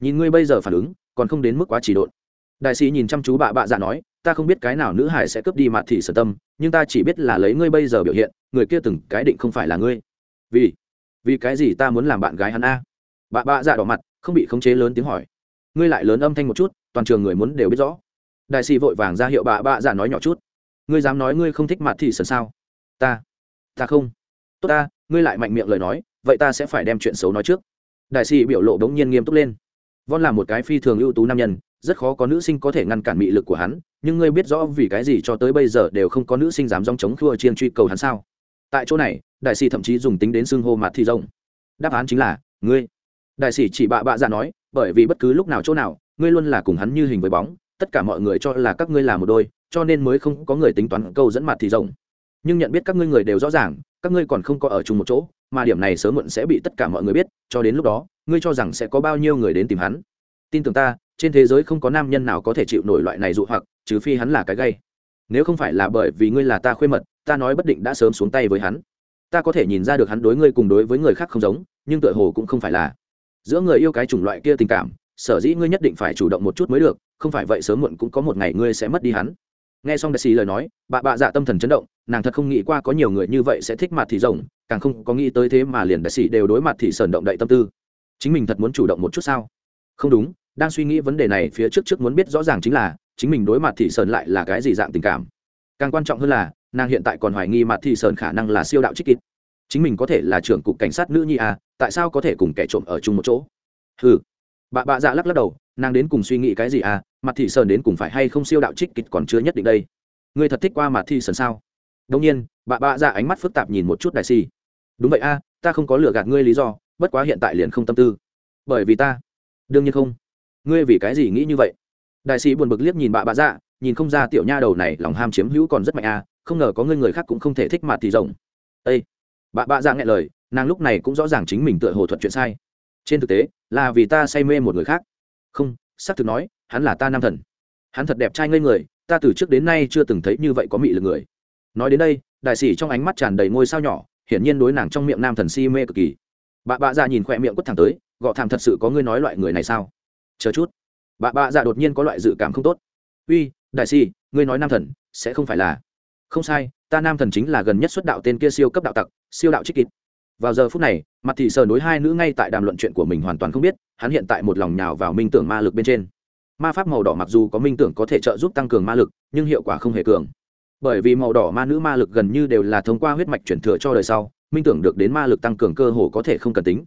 S1: Nhìn ngươi bây giờ phản ứng, còn không đến mức quá chỉ độn. Đại sĩ nhìn chăm chú bà bạ dạ nói, ta không biết cái nào nữ hải sẽ cướp đi mặt thị sở tâm, nhưng ta chỉ biết là lấy ngươi bây giờ biểu hiện, người kia từng cái định không phải là ngươi. Vì vì cái gì ta muốn làm bạn gái hắn a? Bà bạ dạ đỏ mặt, không bị khống chế lớn tiếng hỏi. Ngươi lại lớn âm thanh một chút, toàn trường người muốn đều biết rõ. Đại sĩ vội vàng ra hiệu bà bạ dạ nói nhỏ chút ngươi dám nói ngươi không thích mặt thị sần sao? Ta ta không. Tốt ta, ngươi lại mạnh miệng lời nói, vậy ta sẽ phải đem chuyện xấu nói trước. Đại sĩ biểu lộ đống nhiên nghiêm túc lên. Von là một cái phi thường ưu tú nam nhân, rất khó có nữ sinh có thể ngăn cản mị lực của hắn, nhưng ngươi biết rõ vì cái gì cho tới bây giờ đều không có nữ sinh dám dòng chống khua chiên truy cầu hắn sao? Tại chỗ này, đại sĩ thậm chí dùng tính đến xưng hô mặt thị rộng. Đáp án chính là, ngươi. Đại sĩ chỉ bạ bạ ra dạ nói, bởi vì bất cứ lúc nào chỗ nào, ngươi luôn là cùng hắn như hình với bóng, tất cả mọi người cho là các ngươi là một đôi cho nên mới không có người tính toán câu dẫn mặt thì rộng. Nhưng nhận biết các ngươi người đều rõ ràng, các ngươi còn không có ở chung một chỗ, mà điểm này sớm muộn sẽ bị tất cả mọi người biết, cho đến lúc đó, ngươi cho rằng sẽ có bao nhiêu người đến tìm hắn. Tin tưởng ta, trên thế giới không có nam nhân nào có thể chịu nổi loại này dụ hoặc, trừ phi hắn là cái gay. Nếu không phải là bởi vì ngươi là ta khuê mật, ta nói bất định đã sớm xuống tay với hắn. Ta có thể nhìn ra được hắn đối ngươi cùng đối với người khác không giống, nhưng tựa hồ cũng không phải là. Giữa người yêu cái chủng loại kia tình cảm, sở dĩ ngươi nhất định phải chủ động một chút mới được, không phải vậy sớm muộn cũng có một ngày ngươi sẽ mất đi hắn nghe xong đại sĩ lời nói, bà bạ dạ tâm thần chấn động, nàng thật không nghĩ qua có nhiều người như vậy sẽ thích mặt thì rồng càng không có nghĩ tới thế mà liền đại sĩ đều đối mặt thì sờn động đậy tâm tư. Chính mình thật muốn chủ động một chút sao? Không đúng, đang suy nghĩ vấn đề này phía trước trước muốn biết rõ ràng chính là, chính mình đối mặt thị sơn lại là cái gì dạng tình cảm. Càng quan trọng hơn là, nàng hiện tại còn hoài nghi mặt thị sơn khả năng là siêu đạo trích kít chính mình có thể là trưởng cục cảnh sát nữ nhi à tại sao có thể cùng kẻ trộm ở chung một chỗ? Ừ bà bạ dạ lắc lắc đầu nàng đến cùng suy nghĩ cái gì à? Mặt thị sơn đến cùng phải hay không siêu đạo trích kịch còn chưa nhất định đây. Ngươi thật thích qua mặt thị sơn sao? Đông nhiên bà bạ dạ ánh mắt phức tạp nhìn một chút đại si. Đúng vậy a à, ta không có lừa gạt ngươi lý do bất quá hiện tại liền không tâm tư. Bởi vì ta đương nhiên không. Ngươi vì cái gì nghĩ như vậy? Đại sĩ buồn bực liếc nhìn bà bạ dạ nhìn không ra tiểu nha đầu này lòng ham chiếm hữu còn rất mạnh à không ngờ có ngươi người khác cũng không thể thích mặt thì rồng ây bà bạ dạ nghe lời nàng lúc này cũng rõ ràng chính mình tựa hồ thuận chuyện sai. Trên thực tế là vì ta say mê một người khác không, xác thực nói, hắn là ta nam thần. Hắn thật đẹp trai ngây người, ta từ trước đến nay chưa từng thấy như vậy có mị lực người. Nói đến đây, đại sĩ trong ánh mắt tràn đầy ngôi sao nhỏ, hiển nhiên đối nàng trong miệng nam thần si mê cực kỳ. Bà bà dạ nhìn khỏe miệng quất thẳng tới, gọ thảm thật sự có ngươi nói loại người này sao? Chờ chút. Bà bạ dạ đột nhiên có loại dự cảm không tốt. Uy, đại sĩ, ngươi nói nam thần, sẽ không phải là. Không sai, ta nam thần chính là gần nhất xuất đạo tên kia siêu cấp đạo tặc, siêu đạo trích kịt vào giờ phút này, mặt thị sờ nối hai nữ ngay tại đàm luận chuyện của mình hoàn toàn không biết, hắn hiện tại một lòng nhào vào minh tưởng ma lực bên trên. Ma pháp màu đỏ mặc dù có minh tưởng có thể trợ giúp tăng cường ma lực, nhưng hiệu quả không hề cường. Bởi vì màu đỏ ma nữ ma lực gần như đều là thông qua huyết mạch chuyển thừa cho đời sau, minh tưởng được đến ma lực tăng cường cơ hồ có thể không cần tính.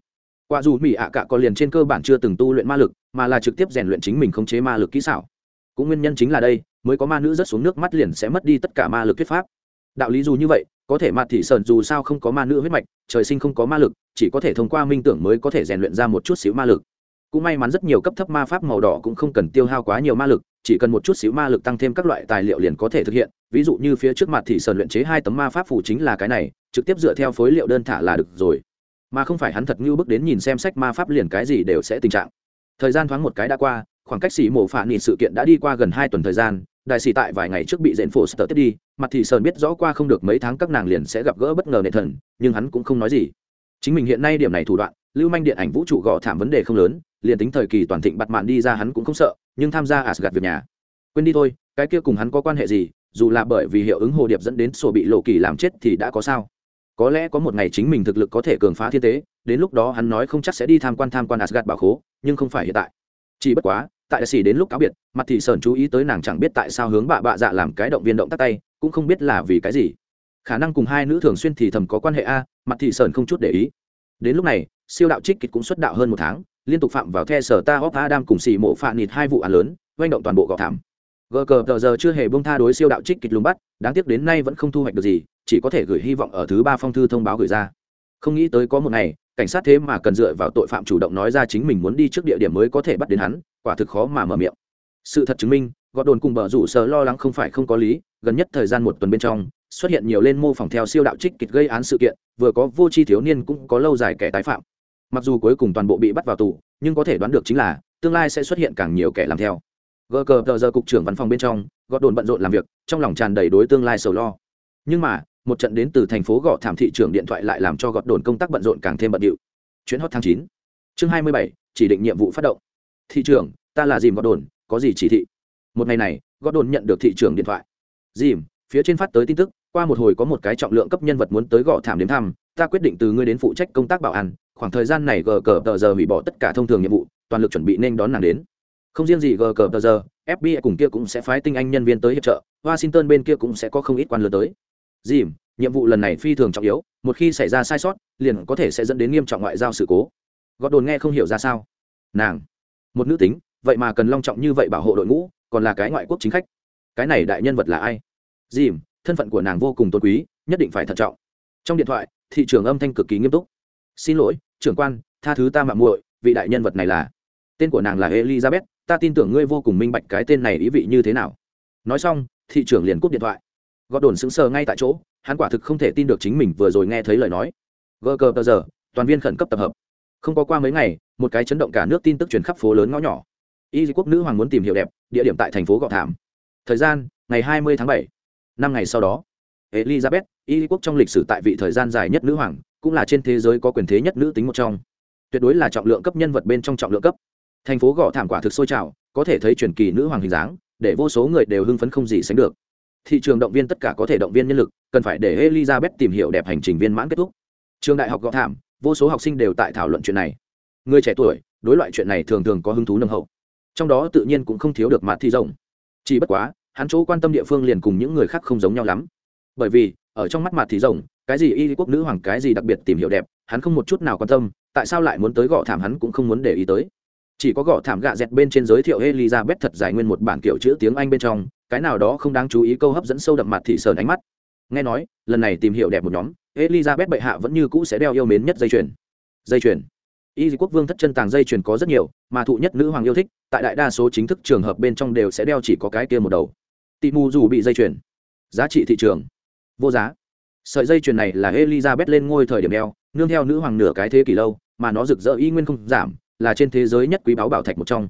S1: Quả dù mỹ ạ cạ có liền trên cơ bản chưa từng tu luyện ma lực, mà là trực tiếp rèn luyện chính mình khống chế ma lực kỹ xảo. Cũng nguyên nhân chính là đây, mới có ma nữ rất xuống nước mắt liền sẽ mất đi tất cả ma lực thuyết pháp. Đạo lý dù như vậy có thể mặt thị sơn dù sao không có ma nữ huyết mạch, trời sinh không có ma lực, chỉ có thể thông qua minh tưởng mới có thể rèn luyện ra một chút xíu ma lực. Cũng may mắn rất nhiều cấp thấp ma pháp màu đỏ cũng không cần tiêu hao quá nhiều ma lực, chỉ cần một chút xíu ma lực tăng thêm các loại tài liệu liền có thể thực hiện. Ví dụ như phía trước mặt thị sơn luyện chế hai tấm ma pháp phủ chính là cái này, trực tiếp dựa theo phối liệu đơn thả là được rồi. Mà không phải hắn thật ngưu bước đến nhìn xem sách ma pháp liền cái gì đều sẽ tình trạng. Thời gian thoáng một cái đã qua, khoảng cách xỉ mổ phản nhìn sự kiện đã đi qua gần hai tuần thời gian, đại sĩ tại vài ngày trước bị dện phổ sờ tiếp đi mặt thì sơn biết rõ qua không được mấy tháng các nàng liền sẽ gặp gỡ bất ngờ nệ thần, nhưng hắn cũng không nói gì. Chính mình hiện nay điểm này thủ đoạn, lưu manh điện ảnh vũ trụ gõ thảm vấn đề không lớn, liền tính thời kỳ toàn thịnh bặt mạn đi ra hắn cũng không sợ, nhưng tham gia asgad việc nhà. Quên đi thôi, cái kia cùng hắn có quan hệ gì, dù là bởi vì hiệu ứng hồ điệp dẫn đến sổ bị lộ kỳ làm chết thì đã có sao? Có lẽ có một ngày chính mình thực lực có thể cường phá thiên tế, đến lúc đó hắn nói không chắc sẽ đi tham quan tham quan asgad bảo khố, nhưng không phải hiện tại. Chỉ bất quá, tại đại sĩ đến lúc cáo biệt, mặt thị sơn chú ý tới nàng chẳng biết tại sao hướng bà bạ dạ làm cái động viên động tắt tay cũng không biết là vì cái gì. Khả năng cùng hai nữ thường xuyên thì thầm có quan hệ a, mặt thị sơn không chút để ý. Đến lúc này, siêu đạo trích kịch cũng xuất đạo hơn một tháng, liên tục phạm vào the sở ta hóc adam cùng xì mộ phạ nịt hai vụ án lớn doanh động toàn bộ gạo thảm. Gờ cờ tờ giờ chưa hề bông tha đối siêu đạo trích kịch lùng bắt, đáng tiếc đến nay vẫn không thu hoạch được gì, chỉ có thể gửi hy vọng ở thứ ba phong thư thông báo gửi ra. Không nghĩ tới có một ngày, cảnh sát thế mà cần dựa vào tội phạm chủ động nói ra chính mình muốn đi trước địa điểm mới có thể bắt đến hắn, quả thực khó mà mở miệng. Sự thật chứng minh gọt đồn cùng bờ rủ sờ lo lắng không phải không có lý, gần nhất thời gian một tuần bên trong, xuất hiện nhiều lên mô phỏng theo siêu đạo trích kịch gây án sự kiện, vừa có vô tri thiếu niên cũng có lâu dài kẻ tái phạm. Mặc dù cuối cùng toàn bộ bị bắt vào tù, nhưng có thể đoán được chính là, tương lai sẽ xuất hiện càng nhiều kẻ làm theo. Gờ cờ tờ giờ cục trưởng văn phòng bên trong, gọt đồn bận rộn làm việc, trong lòng tràn đầy đối tương lai sầu lo. Nhưng mà, một trận đến từ thành phố gọ thảm thị trường điện thoại lại làm cho gọt đồn công tác bận rộn càng thêm bận điệu. Chuyến hot tháng chín. Chương hai mươi bảy, chỉ định nhiệm vụ phát động. Thị trường ta là dìm gọt đồn, có gì chỉ thị? Một ngày này gọt đồn nhận được thị trường điện thoại. Dìm, phía trên phát tới tin tức, qua một hồi có một cái trọng lượng cấp nhân vật muốn tới gõ thảm đến thăm, ta quyết định từ ngươi đến phụ trách công tác bảo an, khoảng thời gian này gờ cờ tờ giờ hủy bỏ tất cả thông thường nhiệm vụ, toàn lực chuẩn bị nên đón nàng đến. Không riêng gì gờ cờ tờ giờ fbi cùng kia cũng sẽ phái tinh anh nhân viên tới hiệp trợ, washington bên kia cũng sẽ có không ít quan lừa tới. Dìm, nhiệm vụ lần này phi thường trọng yếu, một khi xảy ra sai sót, liền có thể sẽ dẫn đến nghiêm trọng ngoại giao sự cố. Gọt đồn nghe không hiểu ra sao. Nàng, một nữ tính, vậy mà cần long trọng như vậy bảo hộ đội ngũ còn là cái ngoại quốc chính khách. Cái này đại nhân vật là ai? Dìm, thân phận của nàng vô cùng tôn quý, nhất định phải thận trọng. Trong điện thoại, thị trường âm thanh cực kỳ nghiêm túc. Xin lỗi, trưởng quan, tha thứ ta mạng muội, vị đại nhân vật này là. Tên của nàng là elizabeth, ta tin tưởng ngươi vô cùng minh bạch cái tên này ý vị như thế nào. Nói xong, thị trưởng liền cúp điện thoại. Gọt đồn sững sờ ngay tại chỗ, hắn quả thực không thể tin được chính mình vừa rồi nghe thấy lời nói. Gờ cờ giờ toàn viên khẩn cấp tập hợp. Không có qua mấy ngày, một cái chấn động cả nước tin tức truyền khắp phố lớn ngõ nhỏ y quốc nữ hoàng muốn tìm hiểu đẹp, địa điểm tại thành phố gọ thảm. Thời gian, ngày 20 tháng 7. năm ngày sau đó, elizabeth, y quốc trong lịch sử tại vị thời gian dài nhất nữ hoàng, cũng là trên thế giới có quyền thế nhất nữ tính một trong. Tuyệt đối là trọng lượng cấp nhân vật bên trong trọng lượng cấp. Thành phố gọ thảm quả thực sôi trào, có thể thấy truyền kỳ nữ hoàng hình dáng, để vô số người đều hưng phấn không gì sánh được. Thị trường động viên tất cả có thể động viên nhân lực, cần phải để elizabeth tìm hiểu đẹp hành trình viên mãn kết thúc. Trường đại học gọ thảm, vô số học sinh đều tại thảo luận chuyện này. Người trẻ tuổi, đối loại chuyện này thường thường có hứng thú nâng hậu trong đó tự nhiên cũng không thiếu được mặt thi rộng chỉ bất quá, hắn chỗ quan tâm địa phương liền cùng những người khác không giống nhau lắm. Bởi vì, ở trong mắt mặt thì rộng cái gì y quốc nữ hoàng, cái gì đặc biệt tìm hiểu đẹp, hắn không một chút nào quan tâm, tại sao lại muốn tới gõ thảm hắn cũng không muốn để ý tới. Chỉ có gõ thảm gạ dẹt bên trên giới thiệu elizabeth thật dài nguyên một bản kiểu chữ tiếng anh bên trong, cái nào đó không đáng chú ý câu hấp dẫn sâu đậm mặt thị sờn ánh mắt. Nghe nói, lần này tìm hiểu đẹp một nhóm, elizabeth bệ hạ vẫn như cũ sẽ đeo yêu mến nhất dây chuyền. Dây chuyền y quốc vương thất chân tàng dây chuyền có rất nhiều, mà thụ nhất nữ hoàng yêu thích, tại đại đa số chính thức trường hợp bên trong đều sẽ đeo chỉ có cái kia một đầu. Tị mù dù bị dây chuyền. Giá trị thị trường. Vô giá. Sợi dây chuyền này là elizabeth lên ngôi thời điểm đeo, nương theo nữ hoàng nửa cái thế kỷ lâu, mà nó rực rỡ y nguyên không giảm, là trên thế giới nhất quý báu bảo thạch một trong.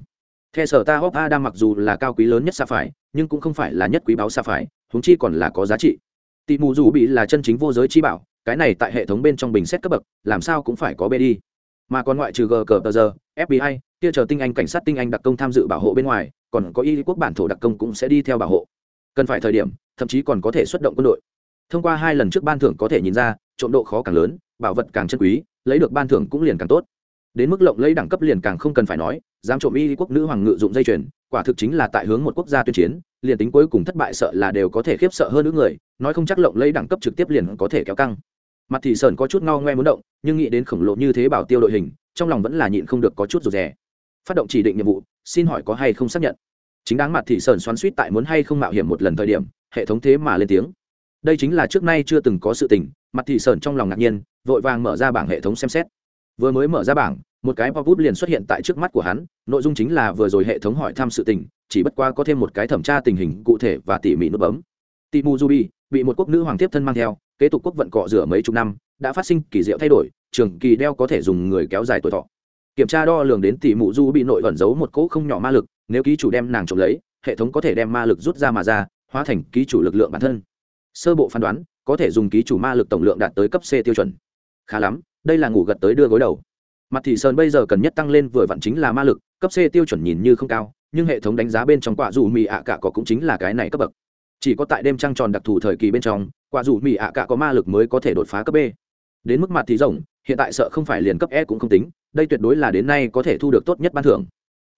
S1: Theo sở ta hop a đang mặc dù là cao quý lớn nhất xa phải, nhưng cũng không phải là nhất quý báu xa phải húng chi còn là có giá trị. Tị mù dù bị là chân chính vô giới chi bảo, cái này tại hệ thống bên trong bình xét cấp bậc, làm sao cũng phải có bê đi mà còn ngoại trừ g cờ tờ giờ fbi kia chờ tinh anh cảnh sát tinh anh đặc công tham dự bảo hộ bên ngoài, còn có y quốc bản thổ đặc công cũng sẽ đi theo bảo hộ. Cần phải thời điểm, thậm chí còn có thể xuất động quân đội. Thông qua hai lần trước ban thưởng có thể nhìn ra, trộm độ khó càng lớn, bảo vật càng chân quý, lấy được ban thưởng cũng liền càng tốt. Đến mức lộng lấy đẳng cấp liền càng không cần phải nói, dám trộm y quốc nữ hoàng ngự dụng dây chuyền, quả thực chính là tại hướng một quốc gia tuyên chiến, liền tính cuối cùng thất bại sợ là đều có thể khiếp sợ hơn nữ người, nói không chắc lộng lấy đẳng cấp trực tiếp liền có thể kéo căng mặt thì sơn có chút ngao ngoe muốn động, nhưng nghĩ đến khổng lồ như thế bảo tiêu đội hình, trong lòng vẫn là nhịn không được có chút rụt rè. Phát động chỉ định nhiệm vụ, xin hỏi có hay không xác nhận? Chính đáng mặt thị sơn xoắn suýt tại muốn hay không mạo hiểm một lần thời điểm, hệ thống thế mà lên tiếng. Đây chính là trước nay chưa từng có sự tình, mặt thị sơn trong lòng ngạc nhiên, vội vàng mở ra bảng hệ thống xem xét. Vừa mới mở ra bảng, một cái pop up liền xuất hiện tại trước mắt của hắn, nội dung chính là vừa rồi hệ thống hỏi thăm sự tình, chỉ bất qua có thêm một cái thẩm tra tình hình cụ thể và tỉ mỉ nút bấm. Timu jubi bị một quốc nữ hoàng tiếp thân mang theo kế tục quốc vận cọ rửa mấy chục năm, đã phát sinh kỳ diệu thay đổi, trường kỳ đeo có thể dùng người kéo dài tuổi thọ. Kiểm tra đo lường đến tỷ mụ du bị nội ẩn giấu một cỗ không nhỏ ma lực, nếu ký chủ đem nàng trộm lấy, hệ thống có thể đem ma lực rút ra mà ra, hóa thành ký chủ lực lượng bản thân. Sơ bộ phán đoán, có thể dùng ký chủ ma lực tổng lượng đạt tới cấp c tiêu chuẩn. Khá lắm, đây là ngủ gật tới đưa gối đầu. Mặt thị sơn bây giờ cần nhất tăng lên vừa vặn chính là ma lực, cấp c tiêu chuẩn nhìn như không cao, nhưng hệ thống đánh giá bên trong quả dù mì ạ cả có cũng chính là cái này cấp bậc. Chỉ có tại đêm trăng tròn đặc thù thời kỳ bên trong quả dù mỹ ạ cả có ma lực mới có thể đột phá cấp b. Đến mức mặt thì rộng, hiện tại sợ không phải liền cấp e cũng không tính, đây tuyệt đối là đến nay có thể thu được tốt nhất ban thưởng.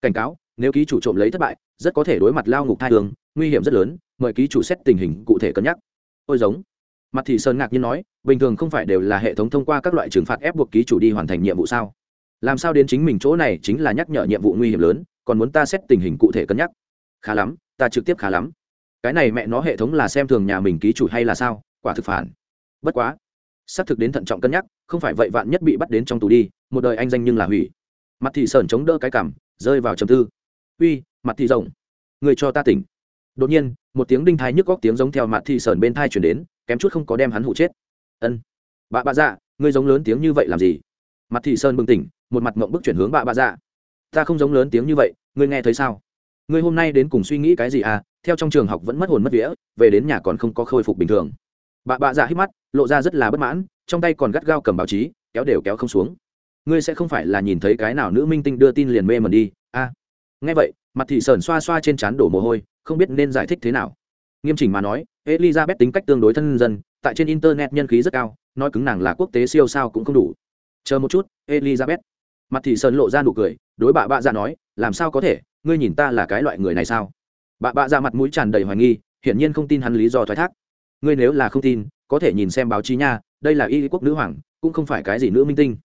S1: Cảnh cáo, nếu ký chủ trộm lấy thất bại, rất có thể đối mặt lao ngục thai thường nguy hiểm rất lớn, mời ký chủ xét tình hình cụ thể cân nhắc. Ôi giống. Mặt thị sơn ngạc nhiên nói, bình thường không phải đều là hệ thống thông qua các loại trừng phạt ép buộc ký chủ đi hoàn thành nhiệm vụ sao? Làm sao đến chính mình chỗ này chính là nhắc nhở nhiệm vụ nguy hiểm lớn, còn muốn ta xét tình hình cụ thể cân nhắc? Khá lắm, ta trực tiếp khá lắm. Cái này mẹ nó hệ thống là xem thường nhà mình ký chủ hay là sao? Quả thực phản. Bất quá, xác thực đến thận trọng cân nhắc, không phải vậy vạn nhất bị bắt đến trong tù đi, một đời anh danh nhưng là hủy. Mặt thị sơn chống đỡ cái cảm rơi vào trầm tư. Uy, mặt thị rộng. Người cho ta tỉnh. Đột nhiên, một tiếng đinh thái nhức góc tiếng giống theo mặt thị sơn bên thai chuyển đến, kém chút không có đem hắn hụ chết. Ân. Bà bà dạ ngươi giống lớn tiếng như vậy làm gì? Mặt thị sơn bừng tỉnh, một mặt mộng bức chuyển hướng bà bà dạ. Ta không giống lớn tiếng như vậy, ngươi nghe thấy sao? Ngươi hôm nay đến cùng suy nghĩ cái gì à? Theo trong trường học vẫn mất hồn mất vía, về đến nhà còn không có khôi phục bình thường bà bà dạ hít mắt, lộ ra rất là bất mãn, trong tay còn gắt gao cầm báo chí, kéo đều kéo không xuống. Ngươi sẽ không phải là nhìn thấy cái nào nữ minh tinh đưa tin liền mê mẩn đi, a. À. nghe vậy, mặt thị sờn xoa xoa trên trán đổ mồ hôi, không biết nên giải thích thế nào. Nghiêm chỉnh mà nói, elizabeth tính cách tương đối thân dân, tại trên internet nhân khí rất cao, nói cứng nàng là quốc tế siêu sao cũng không đủ. Chờ một chút, elizabeth. Mặt thị sơn lộ ra nụ cười, đối bà bạ dạ nói, làm sao có thể? Ngươi nhìn ta là cái loại người này sao? Bà bạ dạ mặt mũi tràn đầy hoài nghi, hiển nhiên không tin hắn lý do thoái thác ngươi nếu là không tin, có thể nhìn xem báo chí nha, đây là y quốc nữ hoàng, cũng không phải cái gì nữ minh tinh.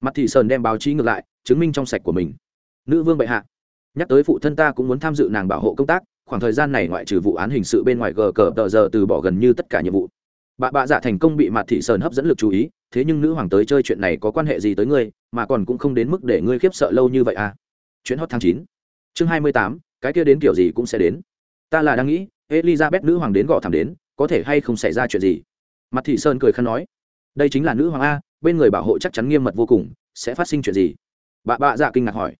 S1: Mặt thị sơn đem báo chí ngược lại, chứng minh trong sạch của mình. Nữ vương bệ hạ, nhắc tới phụ thân ta cũng muốn tham dự nàng bảo hộ công tác, khoảng thời gian này ngoại trừ vụ án hình sự bên ngoài gờ cờ tờ giờ từ bỏ gần như tất cả nhiệm vụ. Bà bạ dạ thành công bị mặt thị sơn hấp dẫn lực chú ý, thế nhưng nữ hoàng tới chơi chuyện này có quan hệ gì tới ngươi, mà còn cũng không đến mức để ngươi khiếp sợ lâu như vậy à? Chuyến hot tháng chín, chương hai mươi tám, cái kia đến kiểu gì cũng sẽ đến. Ta là đang nghĩ, elizabeth nữ hoàng đến gõ thảm đến có thể hay không xảy ra chuyện gì? Mặt thị sơn cười khăn nói, đây chính là nữ hoàng a, bên người bảo hộ chắc chắn nghiêm mật vô cùng, sẽ phát sinh chuyện gì? Bà bạ dạ kinh ngạc hỏi.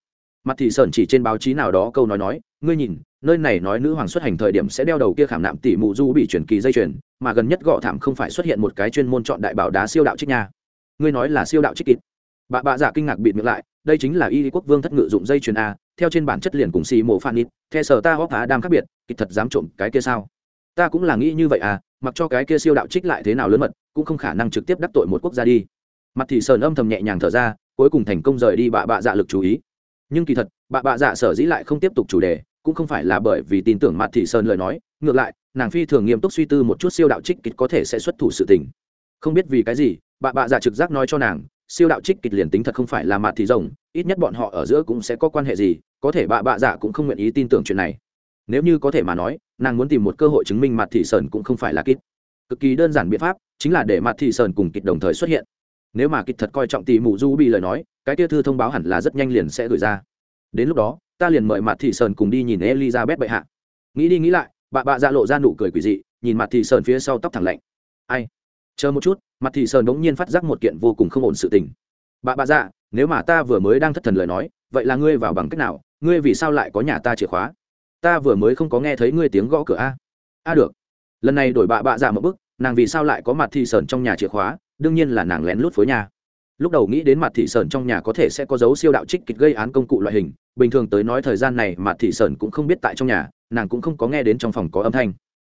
S1: Mặt thị sơn chỉ trên báo chí nào đó câu nói nói, ngươi nhìn, nơi này nói nữ hoàng xuất hành thời điểm sẽ đeo đầu kia khảm nạm tỷ mụ du bị chuyển kỳ dây chuyền, mà gần nhất gõ thảm không phải xuất hiện một cái chuyên môn chọn đại bảo đá siêu đạo trích nha. Ngươi nói là siêu đạo trích kịp bà bạ giả kinh ngạc bịt miệng lại, đây chính là y quốc vương thất ngự dụng dây chuyền a, theo trên bản chất liền cùng xì mổ phan ít theo sở ta hóc phá đam khác biệt kịch thật dám trộm cái kia sao? Ta cũng là nghĩ như vậy à mặc cho cái kia siêu đạo trích lại thế nào lớn mật, cũng không khả năng trực tiếp đắc tội một quốc gia đi. Mặt thì sờn âm thầm nhẹ nhàng thở ra, cuối cùng thành công rời đi bà bạ dạ lực chú ý. Nhưng kỳ thật bà bạ dạ sở dĩ lại không tiếp tục chủ đề, cũng không phải là bởi vì tin tưởng mặt thị sơn lời nói, ngược lại, nàng phi thường nghiêm túc suy tư một chút siêu đạo trích kịch có thể sẽ xuất thủ sự tình. Không biết vì cái gì bà bạ dạ trực giác nói cho nàng, siêu đạo trích kịch liền tính thật không phải là mặt thị rồng, ít nhất bọn họ ở giữa cũng sẽ có quan hệ gì, có thể bà bạ dạ cũng không nguyện ý tin tưởng chuyện này. Nếu như có thể mà nói nàng muốn tìm một cơ hội chứng minh mặt thị sơn cũng không phải là kít. Cực kỳ đơn giản biện pháp, chính là để mặt thị sơn cùng kịch đồng thời xuất hiện. Nếu mà kịch thật coi trọng tỷ mụ du bị lời nói, cái tia thư thông báo hẳn là rất nhanh liền sẽ gửi ra. Đến lúc đó, ta liền mời mặt thị sơn cùng đi nhìn elizabeth bệ hạ. Nghĩ đi nghĩ lại, bà bạ dạ ra lộ ra nụ cười quỷ dị, nhìn mặt thị sơn phía sau tóc thẳng lạnh. Ai? Chờ một chút, mặt thị sơn bỗng nhiên phát giác một kiện vô cùng không ổn sự tình. Bà bạ dạ nếu mà ta vừa mới đang thất thần lời nói, vậy là ngươi vào bằng cách nào? Ngươi vì sao lại có nhà ta chìa khóa? Ta vừa mới không có nghe thấy ngươi tiếng gõ cửa a. A được. Lần này đổi bà bạ dạ một bức nàng vì sao lại có mặt thị sơn trong nhà chìa khóa, đương nhiên là nàng lén lút phối nhà. Lúc đầu nghĩ đến mặt thị sơn trong nhà có thể sẽ có dấu siêu đạo trích kịch gây án công cụ loại hình, bình thường tới nói thời gian này mặt thị sơn cũng không biết tại trong nhà, nàng cũng không có nghe đến trong phòng có âm thanh.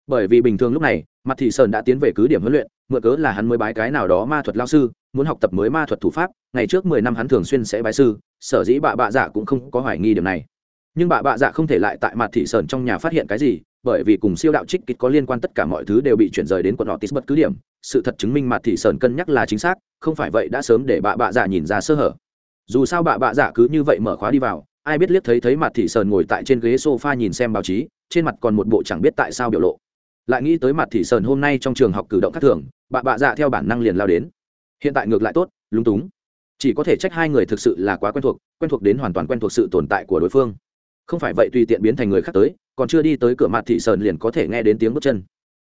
S1: Bởi vì bình thường lúc này, mặt thị sơn đã tiến về cứ điểm huấn luyện, mượn cớ là hắn mới bái cái nào đó ma thuật lao sư, muốn học tập mới ma thuật thủ pháp, ngày trước mười năm hắn thường xuyên sẽ bái sư, sở dĩ bạ bạ dạ cũng không có hoài nghi điểm này nhưng bà bạ dạ không thể lại tại mặt thị sơn trong nhà phát hiện cái gì, bởi vì cùng siêu đạo trích kịch có liên quan tất cả mọi thứ đều bị chuyển rời đến quận họ tis bất cứ điểm. Sự thật chứng minh mặt thị sơn cân nhắc là chính xác, không phải vậy đã sớm để bà bạ dạ nhìn ra sơ hở. Dù sao bà bạ dạ cứ như vậy mở khóa đi vào, ai biết liếc thấy thấy mặt thị sơn ngồi tại trên ghế sofa nhìn xem báo chí, trên mặt còn một bộ chẳng biết tại sao biểu lộ. Lại nghĩ tới mặt thị sơn hôm nay trong trường học cử động khác thường, bà bạ dạ theo bản năng liền lao đến. Hiện tại ngược lại tốt, lúng túng. Chỉ có thể trách hai người thực sự là quá quen thuộc quen thuộc đến hoàn toàn quen thuộc sự tồn tại của đối phương không phải vậy tùy tiện biến thành người khác tới, còn chưa đi tới cửa mặt thị sơn liền có thể nghe đến tiếng bước chân.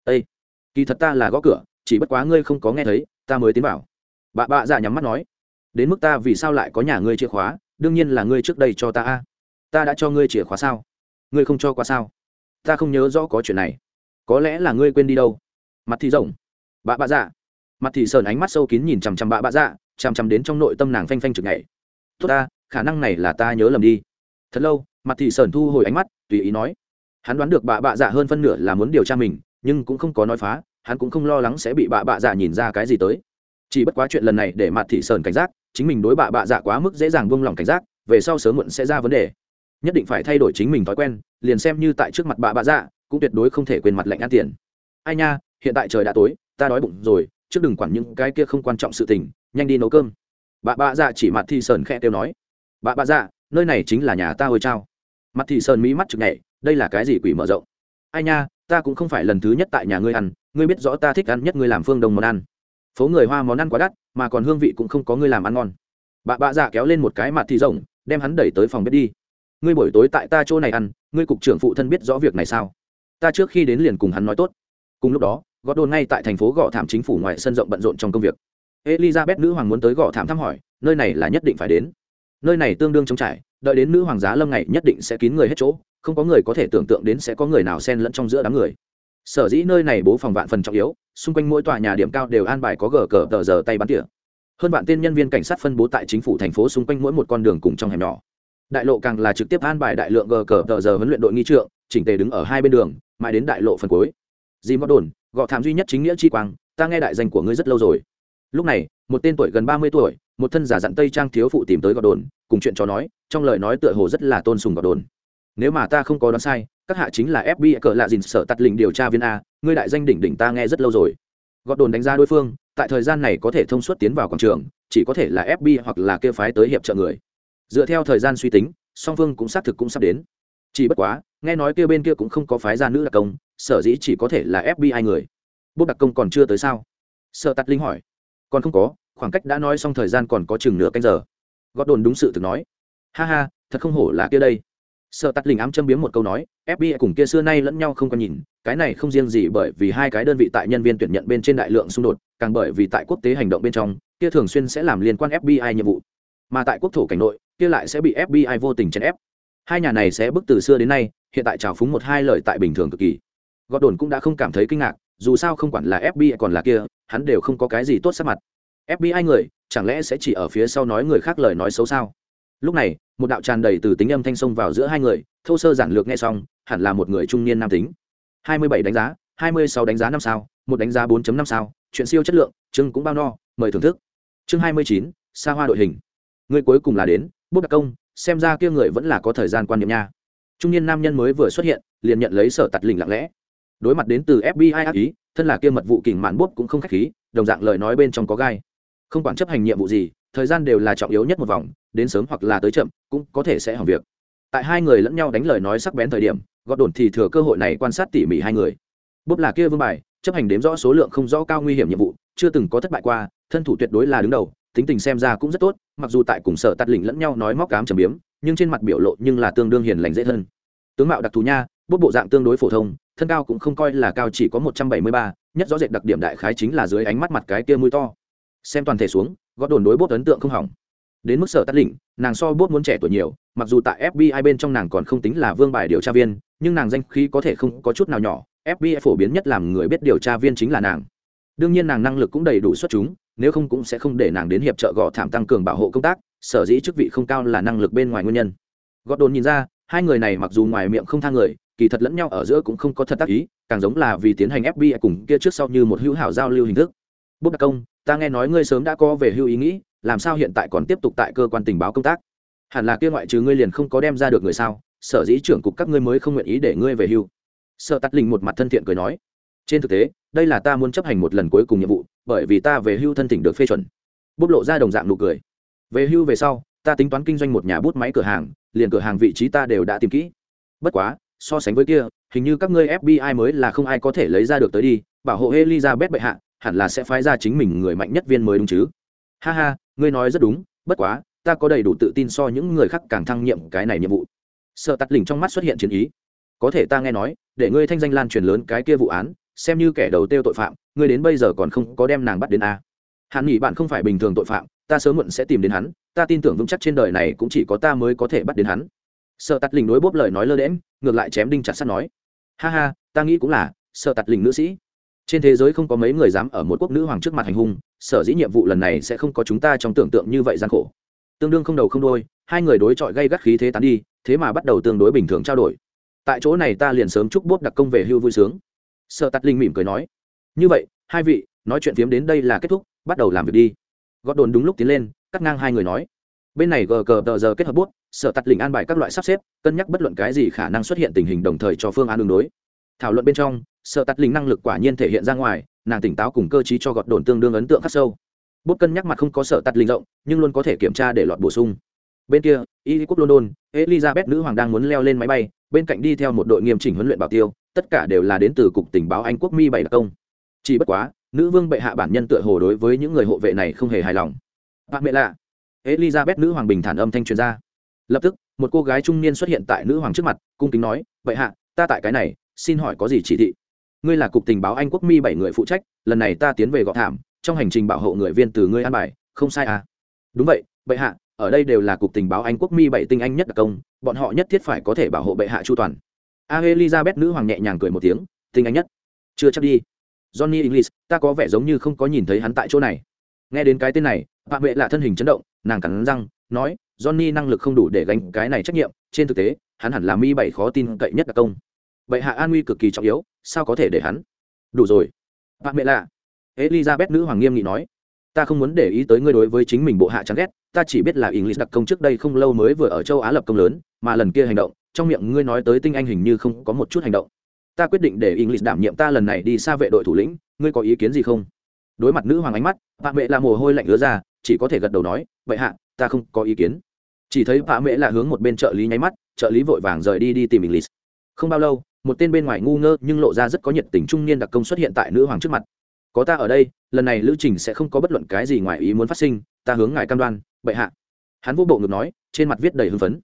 S1: Ây kỳ thật ta là gõ cửa, chỉ bất quá ngươi không có nghe thấy, ta mới tiến vào. Bà bạ dạ nhắm mắt nói, đến mức ta vì sao lại có nhà ngươi chìa khóa, đương nhiên là ngươi trước đây cho ta a. Ta đã cho ngươi chìa khóa sao? Ngươi không cho qua sao? Ta không nhớ rõ có chuyện này. Có lẽ là ngươi quên đi đâu. Mặt thì rộng. Bà bạ dạ mặt thì sờn ánh mắt sâu kín nhìn chằm chằm bà bạ dạ chằm chằm đến trong nội tâm nàng phanh phanh chực ngày tốt ta, khả năng này là ta nhớ lầm đi. Thật lâu mặt Thị Sởn thu hồi ánh mắt, tùy ý nói. Hắn đoán được bà bạ dạ hơn phân nửa là muốn điều tra mình, nhưng cũng không có nói phá, hắn cũng không lo lắng sẽ bị bà bạ dạ nhìn ra cái gì tới. Chỉ bất quá chuyện lần này để mặt thị sơn cảnh giác, chính mình đối bà bạ dạ quá mức dễ dàng buông lỏng cảnh giác, về sau sớm muộn sẽ ra vấn đề. Nhất định phải thay đổi chính mình thói quen, liền xem như tại trước mặt bà bạ dạ cũng tuyệt đối không thể quên mặt lạnh ăn tiền. Ai nha, hiện tại trời đã tối, ta đói bụng rồi, trước đừng quản những cái kia không quan trọng sự tình, nhanh đi nấu cơm. Bà bạ dạ chỉ mặt thị sơn khẽ kêu nói. Bà bạ dạ nơi này chính là nhà ta ôi trao mặt thị sơn mỹ mắt chực nhảy, đây là cái gì quỷ mở rộng? Ai nha, ta cũng không phải lần thứ nhất tại nhà ngươi ăn, ngươi biết rõ ta thích ăn nhất ngươi làm phương đông món ăn. Phố người hoa món ăn quá đắt, mà còn hương vị cũng không có ngươi làm ăn ngon. Bà bạ dạ kéo lên một cái mặt thì rộng, đem hắn đẩy tới phòng bếp đi. Ngươi buổi tối tại ta chỗ này ăn, ngươi cục trưởng phụ thân biết rõ việc này sao? Ta trước khi đến liền cùng hắn nói tốt. Cùng lúc đó gõ đồn ngay tại thành phố gõ thảm chính phủ ngoài sân rộng bận rộn trong công việc. Elizabeth nữ hoàng muốn tới gõ thảm thăm hỏi, nơi này là nhất định phải đến. Nơi này tương đương trống trải đợi đến nữ hoàng giá lâm ngày nhất định sẽ kín người hết chỗ, không có người có thể tưởng tượng đến sẽ có người nào xen lẫn trong giữa đám người. Sở dĩ nơi này bố phòng vạn phần trọng yếu, xung quanh mỗi tòa nhà điểm cao đều an bài có gờ cờ tờ giờ tay bắn tỉa. Hơn vạn tên nhân viên cảnh sát phân bố tại chính phủ thành phố xung quanh mỗi một con đường cùng trong hẻm nhỏ. Đại lộ càng là trực tiếp an bài đại lượng gờ cờ tờ giờ huấn luyện đội nghi trượng, chỉnh tề đứng ở hai bên đường, mãi đến đại lộ phần cuối. Dì mất đồn gọ thảm duy nhất chính nghĩa chi quang, ta nghe đại danh của ngươi rất lâu rồi. Lúc này một tên tuổi gần ba mươi tuổi, một thân giả dặn tây trang thiếu phụ tìm tới gọt đồn, cùng chuyện cho nói, trong lời nói tựa hồ rất là tôn sùng gọt đồn. Nếu mà ta không có đoán sai, các hạ chính là fbi cờ lạ dìn sở tắt lình điều tra viên a, ngươi đại danh đỉnh đỉnh ta nghe rất lâu rồi. Gọt đồn đánh giá đối phương, tại thời gian này có thể thông suốt tiến vào quảng trường, chỉ có thể là fbi hoặc là kêu phái tới hiệp trợ người. Dựa theo thời gian suy tính, song phương cũng xác thực cũng sắp đến. Chỉ bất quá, nghe nói kêu bên kia cũng không có phái gia nữ đặc công, sở dĩ chỉ có thể là fbi người. Bút đặc công còn chưa tới sao? Sợ tắt linh hỏi. Còn không có khoảng cách đã nói xong thời gian còn có chừng nửa canh giờ. Gót đồn đúng sự thực nói. Ha ha, thật không hổ là kia đây. Sợ tắt lình ám châm biếm một câu nói fbi cùng kia xưa nay lẫn nhau không có nhìn, cái này không riêng gì bởi vì hai cái đơn vị tại nhân viên tuyển nhận bên trên đại lượng xung đột, càng bởi vì tại quốc tế hành động bên trong, kia thường xuyên sẽ làm liên quan fbi nhiệm vụ. Mà tại quốc thổ cảnh nội, kia lại sẽ bị fbi vô tình chèn ép. Hai nhà này sẽ bước từ xưa đến nay, hiện tại trào phúng một hai lời tại bình thường cực kỳ. Gót đồn cũng đã không cảm thấy kinh ngạc, dù sao không quản là fbi còn là kia, hắn đều không có cái gì tốt sắc mặt fbi người, chẳng lẽ sẽ chỉ ở phía sau nói người khác lời nói xấu sao? Lúc này, một đạo tràn đầy từ tính âm thanh sông vào giữa hai người, thô sơ giản lược nghe xong, hẳn là một người trung niên nam tính. Hai mươi bảy đánh giá, hai mươi sáu đánh giá năm sao, một đánh giá 4 năm sao, chuyện siêu chất lượng, chương cũng bao no, mời thưởng thức. Chương hai mươi chín xa hoa đội hình. Người cuối cùng là đến, bút đặc công, xem ra kia người vẫn là có thời gian quan niệm nha. Trung niên nam nhân mới vừa xuất hiện, liền nhận lấy sở tạt lình lặng lẽ. Đối mặt đến từ fbi ác ý, thân là kia mật vụ kình mạn bút cũng không khách khí, đồng dạng lời nói bên trong có gai không quản chấp hành nhiệm vụ gì, thời gian đều là trọng yếu nhất một vòng, đến sớm hoặc là tới chậm, cũng có thể sẽ hỏng việc. Tại hai người lẫn nhau đánh lời nói sắc bén thời điểm, gọt đồn thì thừa cơ hội này quan sát tỉ mỉ hai người. Bút là kia vương bài, chấp hành đếm rõ số lượng không rõ cao nguy hiểm nhiệm vụ, chưa từng có thất bại qua, thân thủ tuyệt đối là đứng đầu, tính tình xem ra cũng rất tốt, mặc dù tại cùng sở tắt lĩnh lẫn nhau nói móc cám trầm biếm, nhưng trên mặt biểu lộ nhưng là tương đương hiền lành dễ thân. Tướng mạo đặc thù nha bút bộ dạng tương đối phổ thông, thân cao cũng không coi là cao chỉ có một trăm bảy mươi ba, nhất rõ rệt đặc điểm đại khái chính là dưới ánh mắt mặt cái kia mũi to xem toàn thể xuống, gót đồn đối bút ấn tượng không hỏng. Đến mức sở tắt lĩnh nàng so bút muốn trẻ tuổi nhiều, mặc dù tại fbi bên trong nàng còn không tính là vương bài điều tra viên, nhưng nàng danh khí có thể không có chút nào nhỏ fbi phổ biến nhất làm người biết điều tra viên chính là nàng. Đương nhiên nàng năng lực cũng đầy đủ xuất chúng, nếu không cũng sẽ không để nàng đến hiệp trợ gò thảm tăng cường bảo hộ công tác, sở dĩ chức vị không cao là năng lực bên ngoài nguyên nhân. Gót đồn nhìn ra, hai người này mặc dù ngoài miệng không thang người, kỳ thật lẫn nhau ở giữa cũng không có thật tác ý, càng giống là vì tiến hành fbi cùng kia trước sau như một hữu hảo giao lưu hình thức bút đặc công, ta nghe nói ngươi sớm đã có về hưu ý nghĩ, làm sao hiện tại còn tiếp tục tại cơ quan tình báo công tác? Hẳn là kia ngoại trừ ngươi liền không có đem ra được người sao? Sở dĩ trưởng cục các ngươi mới không nguyện ý để ngươi về hưu. Sợ tắt linh một mặt thân thiện cười nói. Trên thực tế, đây là ta muốn chấp hành một lần cuối cùng nhiệm vụ, bởi vì ta về hưu thân thỉnh được phê chuẩn. Bút lộ ra đồng dạng nụ cười. Về hưu về sau, ta tính toán kinh doanh một nhà bút máy cửa hàng, liền cửa hàng vị trí ta đều đã tìm kỹ. Bất quá, so sánh với kia, hình như các ngươi fbi mới là không ai có thể lấy ra được tới đi, bảo hộ elizabeth bệ hạ hẳn là sẽ phái ra chính mình người mạnh nhất viên mới đúng chứ. Ha ha, ngươi nói rất đúng, bất quá, ta có đầy đủ tự tin so những người khác càng thăng nhiệm cái này nhiệm vụ. Sợ tắt lỉnh trong mắt xuất hiện chiến ý. Có thể ta nghe nói, để ngươi thanh danh lan truyền lớn cái kia vụ án, xem như kẻ đầu tiêu tội phạm, ngươi đến bây giờ còn không có đem nàng bắt đến a. Hắn nghĩ bạn không phải bình thường tội phạm, ta sớm muộn sẽ tìm đến hắn, ta tin tưởng vững chắc trên đời này cũng chỉ có ta mới có thể bắt đến hắn. Sợ tắt lỉnh đối bốp lời nói lơ đễm ngược lại chém đinh chặt sắt nói. Ha ha, ta nghĩ cũng là, sợ tắt lỉnh nữ sĩ trên thế giới không có mấy người dám ở một quốc nữ hoàng trước mặt hành hung, sở dĩ nhiệm vụ lần này sẽ không có chúng ta trong tưởng tượng như vậy gian khổ. Tương đương không đầu không đôi hai người đối chọi gây gắt khí thế tán đi, thế mà bắt đầu tương đối bình thường trao đổi. Tại chỗ này ta liền sớm chúc bốt đặc công về hưu vui sướng. Sợ tắt linh mỉm cười nói, như vậy, hai vị, nói chuyện phiếm đến đây là kết thúc, bắt đầu làm việc đi. Gót đồn đúng lúc tiến lên, cắt ngang hai người nói, bên này gờ cờ tờ giờ kết hợp bút sở tắt linh an bài các loại sắp xếp, cân nhắc bất luận cái gì khả năng xuất hiện tình hình đồng thời cho phương án đường đối thảo luận bên trong, sợ tắt linh năng lực quả nhiên thể hiện ra ngoài, nàng tỉnh táo cùng cơ t cho gọt đồn tương đương ấn tượng khắc sâu. Bút cân nhắc mặt không có sợ tắt linh rộng, nhưng luôn có thể kiểm tra để lọt bổ sung. Bên kia, y quốc london, elizabeth nữ hoàng đang muốn leo lên máy bay, bên cạnh đi theo một đội nghiêm chỉnh huấn luyện bảo tiêu, tất cả đều là đến từ cục tình báo anh quốc mi bảy đặc công. Chỉ bất quá, nữ vương bệ hạ bản nhân tựa hồ đối với những người hộ vệ này không hề hài lòng. Bạn mẹ lạ elizabeth nữ hoàng bình thản âm thanh truyền ra. Lập tức, một cô gái trung niên xuất hiện tại nữ hoàng trước mặt, cung kính nói, bệ hạ, ta tại cái này xin hỏi có gì chỉ thị? Ngươi là cục tình báo anh quốc mi bảy người phụ trách, lần này ta tiến về gọ thảm, trong hành trình bảo hộ người viên từ ngươi an bài, không sai à? Đúng vậy, bệ hạ, ở đây đều là cục tình báo anh quốc mi bảy tinh anh nhất đặc công, bọn họ nhất thiết phải có thể bảo hộ bệ hạ chu toàn. A elizabeth nữ hoàng nhẹ nhàng cười một tiếng, tinh anh nhất. Chưa chắc đi. Johnny english, ta có vẻ giống như không có nhìn thấy hắn tại chỗ này. Nghe đến cái tên này bà bệ là thân hình chấn động, nàng cắn răng, nói, johnny năng lực không đủ để gánh cái này trách nhiệm, trên thực tế, hắn hẳn là mi bảy khó tin cậy nhất đặc công bệ hạ an nguy cực kỳ trọng yếu, sao có thể để hắn? Đủ rồi. Bạn mẹ lạ. Elizabeth nữ hoàng nghiêm nghị nói. Ta không muốn để ý tới ngươi đối với chính mình bộ hạ chán ghét, ta chỉ biết là english đặc công trước đây không lâu mới vừa ở châu á lập công lớn, mà lần kia hành động, trong miệng ngươi nói tới tinh anh hình như không có một chút hành động. Ta quyết định để english đảm nhiệm ta lần này đi xa vệ đội thủ lĩnh, ngươi có ý kiến gì không? Đối mặt nữ hoàng ánh mắt bà mẹ là mồ hôi lạnh ứa ra, chỉ có thể gật đầu nói vậy hạ, ta không có ý kiến. Chỉ thấy bà mẹ là hướng một bên trợ lý nháy mắt, trợ lý vội vàng rời đi đi tìm english. Không bao lâu một tên bên ngoài ngu ngơ nhưng lộ ra rất có nhiệt tình trung niên đặc công xuất hiện tại nữ hoàng trước mặt. Có ta ở đây, lần này lữ trình sẽ không có bất luận cái gì ngoài ý muốn phát sinh, ta hướng ngài cam đoan, bệ hạ. Hắn vô bộ ngực nói, trên mặt viết đầy hưng phấn.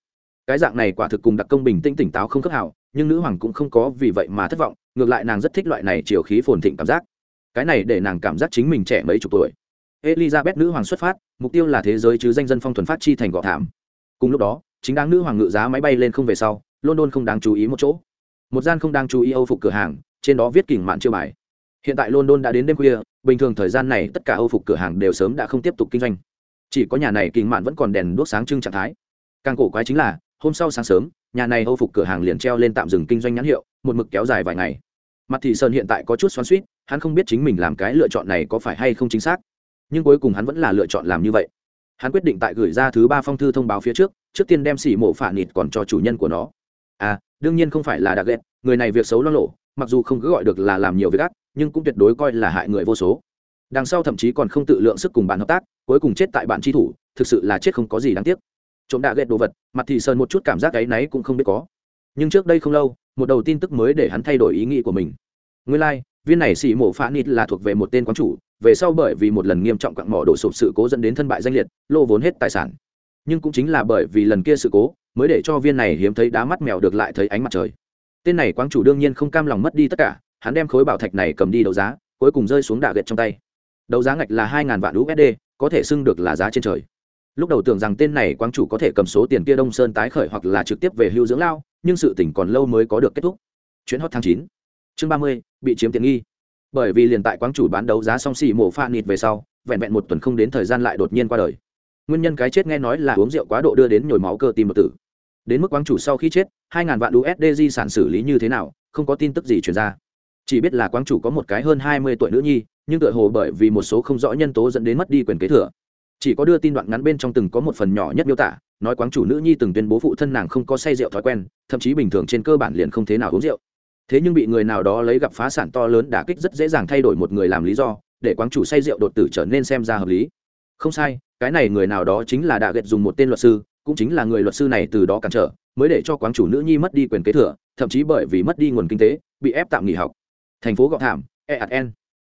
S1: Cái dạng này quả thực cùng đặc công bình tĩnh tỉnh táo không khớp hảo, nhưng nữ hoàng cũng không có vì vậy mà thất vọng, ngược lại nàng rất thích loại này chiều khí phồn thịnh cảm giác. Cái này để nàng cảm giác chính mình trẻ mấy chục tuổi. Elizabeth nữ hoàng xuất phát, mục tiêu là thế giới chứ danh dân phong thuần phát chi thành gọ thảm. Cùng lúc đó, chính đáng nữ hoàng ngự giá máy bay lên không về sau, london không đáng chú ý một chỗ một gian không đang chú ý âu phục cửa hàng, trên đó viết kỉnh mạn chiêu bài. Hiện tại london đã đến đêm khuya, bình thường thời gian này tất cả âu phục cửa hàng đều sớm đã không tiếp tục kinh doanh. Chỉ có nhà này kỉnh mạn vẫn còn đèn đuốc sáng trưng trạng thái. Càng cổ quái chính là, hôm sau sáng sớm, nhà này âu phục cửa hàng liền treo lên tạm dừng kinh doanh nhãn hiệu, một mực kéo dài vài ngày. Mặt thị sơn hiện tại có chút xoắn suýt hắn không biết chính mình làm cái lựa chọn này có phải hay không chính xác. Nhưng cuối cùng hắn vẫn là lựa chọn làm như vậy. Hắn quyết định tại gửi ra thứ ba phong thư thông báo phía trước trước tiên đem xỉ mộ phản nịt còn cho chủ nhân của nó. À đương nhiên không phải là đặc lệ người này việc xấu lo lộ mặc dù không cứ gọi được là làm nhiều việc ác nhưng cũng tuyệt đối coi là hại người vô số. Đằng sau thậm chí còn không tự lượng sức cùng bạn hợp tác cuối cùng chết tại bạn tri thủ thực sự là chết không có gì đáng tiếc. Trộm đạ ghét đồ vật mặt thì sơn một chút cảm giác áy náy cũng không biết có. Nhưng trước đây không lâu một đầu tin tức mới để hắn thay đổi ý nghĩ của mình. Nguyên lai、like, viên này xì mổ phá nít là thuộc về một tên quán chủ về sau bởi vì một lần nghiêm trọng quặng mỏ đổ sụp sự cố dẫn đến thân bại danh liệt lô vốn hết tài sản. Nhưng cũng chính là bởi vì lần kia sự cố mới để cho viên này hiếm thấy đá mắt mèo được lại thấy ánh mặt trời. Tên này quang chủ đương nhiên không cam lòng mất đi tất cả, hắn đem khối bảo thạch này cầm đi đấu giá, cuối cùng rơi xuống đạ gậy trong tay. Đấu giá ngạch là hai ngàn vạn usd có thể xưng được là giá trên trời. Lúc đầu tưởng rằng tên này quang chủ có thể cầm số tiền kia đông sơn tái khởi hoặc là trực tiếp về hưu dưỡng lao, nhưng sự tỉnh còn lâu mới có được kết thúc. Chuyến hot tháng chín, chương ba mươi, bị chiếm tiện nghi. Bởi vì liền tại quang chủ bán đấu giá song xì mổ pha nịt về sau, vẹn vẹn một tuần không đến thời gian lại đột nhiên qua đời. Nguyên nhân cái chết nghe nói là uống rượu quá độ đưa đến nhồi máu cơ tim một tử đến mức quang chủ sau khi chết, hai ngàn vạn usd di sản xử lý như thế nào, không có tin tức gì chuyển ra. Chỉ biết là quang chủ có một cái hơn hai mươi tuổi nữ nhi, nhưng tựa hồ bởi vì một số không rõ nhân tố dẫn đến mất đi quyền kế thừa. Chỉ có đưa tin đoạn ngắn bên trong từng có một phần nhỏ nhất miêu tả, nói quán chủ nữ nhi từng tuyên bố phụ thân nàng không có say rượu thói quen, thậm chí bình thường trên cơ bản liền không thế nào uống rượu. Thế nhưng bị người nào đó lấy gặp phá sản to lớn đả kích rất dễ dàng thay đổi một người làm lý do, để quán chủ say rượu đột tử trở nên xem ra hợp lý. Không sai, cái này người nào đó chính là đạ gệt dùng một tên luật sư cũng chính là người luật sư này từ đó cản trở, mới để cho quán chủ nữ nhi mất đi quyền kế thừa, thậm chí bởi vì mất đi nguồn kinh tế, bị ép tạm nghỉ học. Thành phố gọ thảm eadn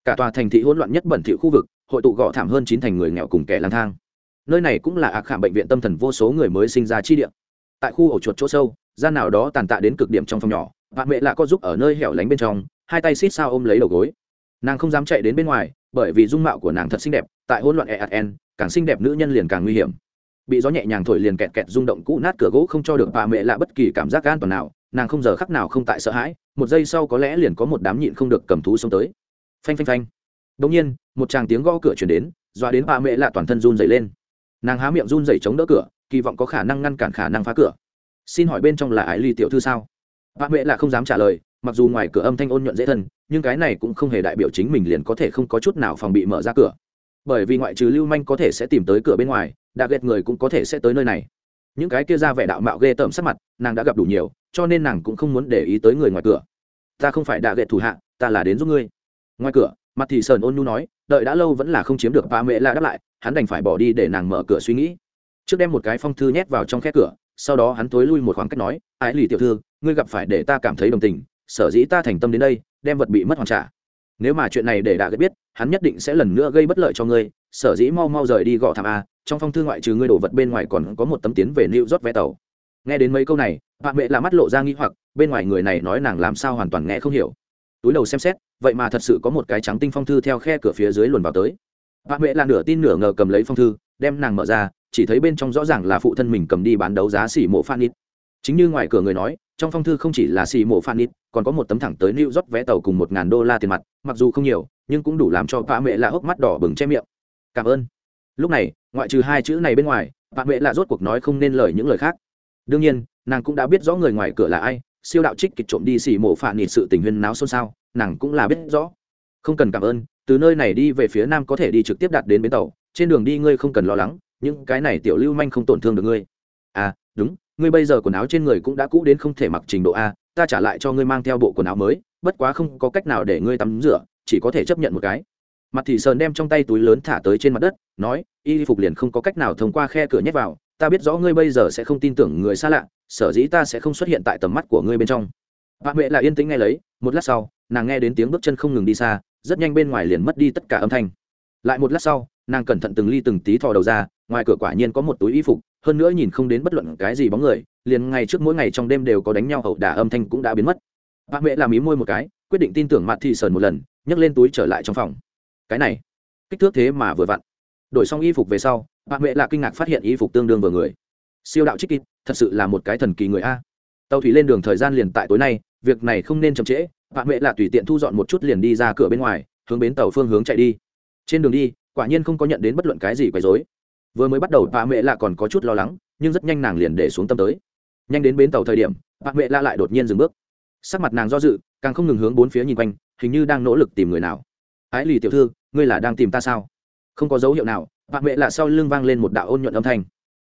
S1: cả tòa thành thị hỗn loạn nhất bẩn thỉu khu vực, hội tụ gọ thảm hơn chín thành người nghèo cùng kẻ lang thang. Nơi này cũng là ạc khảm bệnh viện tâm thần vô số người mới sinh ra chi địa. Tại khu ổ chuột chỗ sâu, gian nào đó tàn tạ đến cực điểm trong phòng nhỏ bạn mẹ lạ có giúp ở nơi hẻo lánh bên trong, hai tay xít sao ôm lấy đầu gối. Nàng không dám chạy đến bên ngoài, bởi vì dung mạo của nàng thật xinh đẹp, tại hỗn loạn eadn càng xinh đẹp nữ nhân liền càng nguy hiểm bị gió nhẹ nhàng thổi liền kẹt kẹt rung động cũ nát cửa gỗ không cho được bà mẹ lạ bất kỳ cảm giác an toàn nào nàng không giờ khắc nào không tại sợ hãi một giây sau có lẽ liền có một đám nhịn không được cầm thú xông tới phanh phanh phanh Đột nhiên, một tràng tiếng gõ cửa truyền đến, dọa đến bà mẹ lạ toàn thân run rẩy lên. Nàng há miệng run rẩy chống đỡ cửa, kỳ vọng có khả năng ngăn cản khả năng phá cửa. Xin hỏi bên trong là Ái Ly tiểu thư sao? Bà mẹ lạ không dám trả lời, mặc dù ngoài cửa âm thanh ôn nhuận dễ thân, nhưng cái này cũng không hề đại biểu chính mình liền có thể không có chút nào phòng bị mở ra cửa. Bởi vì ngoại trừ Lưu Manh có thể sẽ tìm tới cửa bên ngoài, đã ghét người cũng có thể sẽ tới nơi này. Những cái kia ra vẻ đạo mạo ghê tởm sắc mặt, nàng đã gặp đủ nhiều, cho nên nàng cũng không muốn để ý tới người ngoài cửa. Ta không phải đạ ghét thủ hạ, ta là đến giúp ngươi. Ngoài cửa, mặt thì sờn ôn nhu nói đợi đã lâu vẫn là không chiếm được ba mẹ la đáp lại hắn đành phải bỏ đi để nàng mở cửa suy nghĩ trước đem một cái phong thư nhét vào trong khe cửa sau đó hắn tối lui một khoảng cách nói ái lì tiểu thư ngươi gặp phải để ta cảm thấy đồng tình sở dĩ ta thành tâm đến đây đem vật bị mất hoàn trả nếu mà chuyện này để đã biết hắn nhất định sẽ lần nữa gây bất lợi cho ngươi sở dĩ mau mau rời đi gõ thảm a trong phong thư ngoại trừ ngươi đổ vật bên ngoài còn có một tấm tiến về new rót vé tàu. Nghe đến mấy câu này bạn mẹ là mắt lộ ra nghi hoặc, bên ngoài người này nói nàng làm sao hoàn toàn nghe không hiểu. Túi đầu xem xét, vậy mà thật sự có một cái trắng tinh phong thư theo khe cửa phía dưới luồn vào tới. Bạn mẹ là nửa tin nửa ngờ cầm lấy phong thư, đem nàng mở ra, chỉ thấy bên trong rõ ràng là phụ thân mình cầm đi bán đấu giá xỉ mộ phan ít chính như ngoài cửa người nói, trong phong thư không chỉ là xỉ mộ phan ít còn có một tấm thẳng tới new york vé tàu cùng một ngàn đô la tiền mặt, mặc dù không nhiều, nhưng cũng đủ làm cho bà mẹ là hốc mắt đỏ bừng che miệng. Cảm ơn lúc này, ngoại trừ hai chữ này bên ngoài bạn mẹ là rốt cuộc nói không nên lời những lời khác. Đương nhiên, nàng cũng đã biết rõ người ngoài cửa là ai, siêu đạo trích kịch trộm đi xỉ mổ phản nịt sự tình huyên náo xôn xao, nàng cũng là biết rõ. Không cần cảm ơn, từ nơi này đi về phía nam có thể đi trực tiếp đạt đến bến tàu, trên đường đi ngươi không cần lo lắng, những cái này tiểu lưu manh không tổn thương được ngươi. À đúng, ngươi bây giờ quần áo trên người cũng đã cũ đến không thể mặc trình độ a, ta trả lại cho ngươi mang theo bộ quần áo mới, bất quá không có cách nào để ngươi tắm rửa, chỉ có thể chấp nhận một cái mặt thị sơn đem trong tay túi lớn thả tới trên mặt đất, nói, y phục liền không có cách nào thông qua khe cửa nhét vào, ta biết rõ ngươi bây giờ sẽ không tin tưởng người xa lạ, sở dĩ ta sẽ không xuất hiện tại tầm mắt của ngươi bên trong. Bà mẹ là yên tĩnh nghe lấy, một lát sau, nàng nghe đến tiếng bước chân không ngừng đi xa, rất nhanh bên ngoài liền mất đi tất cả âm thanh. Lại một lát sau, nàng cẩn thận từng ly từng tí thò đầu ra, ngoài cửa quả nhiên có một túi y phục, hơn nữa nhìn không đến bất luận cái gì bóng người, liền ngay trước mỗi ngày trong đêm đều có đánh nhau, ẩu đả âm thanh cũng đã biến mất. Bà mẹ làm ý môi một cái, quyết định tin tưởng mặt thị Sơn một lần, nhấc lên túi trở lại trong phòng cái này kích thước thế mà vừa vặn đổi xong y phục về sau bà mẹ là kinh ngạc phát hiện y phục tương đương vừa người siêu đạo trích kịp thật sự là một cái thần kỳ người a tàu thủy lên đường thời gian liền tại tối nay việc này không nên chậm trễ bà mẹ là tùy tiện thu dọn một chút liền đi ra cửa bên ngoài hướng bến tàu phương hướng chạy đi trên đường đi quả nhiên không có nhận đến bất luận cái gì quấy rối. vừa mới bắt đầu bà mẹ lạ còn có chút lo lắng nhưng rất nhanh nàng liền để xuống tâm tới nhanh đến bến tàu thời điểm bà mẹ lạ lại đột nhiên dừng bước sắc mặt nàng do dự càng không ngừng hướng bốn phía nhìn quanh hình như đang nỗ lực tìm người nào ái lì tiểu thư, ngươi là đang tìm ta sao? Không có dấu hiệu nào bạn mẹ là sau lưng vang lên một đạo ôn nhuận âm thanh.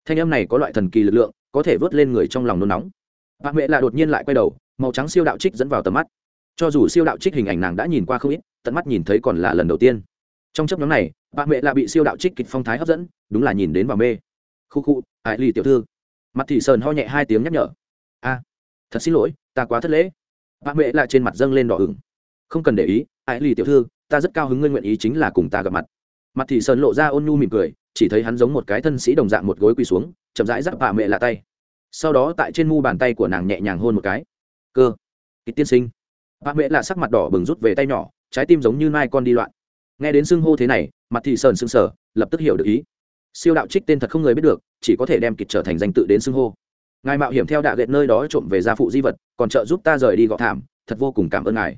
S1: Thanh âm này có loại thần kỳ lực lượng, có thể vớt lên người trong lòng nôn nóng. Bạn mẹ là đột nhiên lại quay đầu, màu trắng siêu đạo trích dẫn vào tầm mắt. Cho dù siêu đạo trích hình ảnh nàng đã nhìn qua không ít, tận mắt nhìn thấy còn là lần đầu tiên. Trong chấp nhóm này bạn mẹ là bị siêu đạo trích kịch phong thái hấp dẫn, đúng là nhìn đến và mê. Khu khu ải lì tiểu thư. Mặt thị sờn ho nhẹ hai tiếng nhắc nhở. A, thật xin lỗi, ta quá thất lễ. Bạn mẹ là trên mặt dâng lên đỏ ửng. Không cần để ý ải lì tiểu thư ta rất cao hứng ngươi nguyện ý chính là cùng ta gặp mặt. Mặt thị sơn lộ ra ôn nhu mỉm cười, chỉ thấy hắn giống một cái thân sĩ đồng dạng một gối quỳ xuống, chậm rãi dắt bà mẹ lạ tay. Sau đó tại trên mu bàn tay của nàng nhẹ nhàng hôn một cái. Cơ. Kịch tiên sinh. Bà mẹ lạ sắc mặt đỏ bừng rút về tay nhỏ, trái tim giống như mai con đi loạn. Nghe đến xưng hô thế này, mặt thị sơn sưng sở lập tức hiểu được ý. Siêu đạo trích tên thật không người biết được, chỉ có thể đem kịch trở thành danh tự đến xưng hô. Ngài mạo hiểm theo đạ ghệ nơi đó trộm về gia phụ di vật, còn trợ giúp ta rời đi gọ thảm, thật vô cùng cảm ơn ngài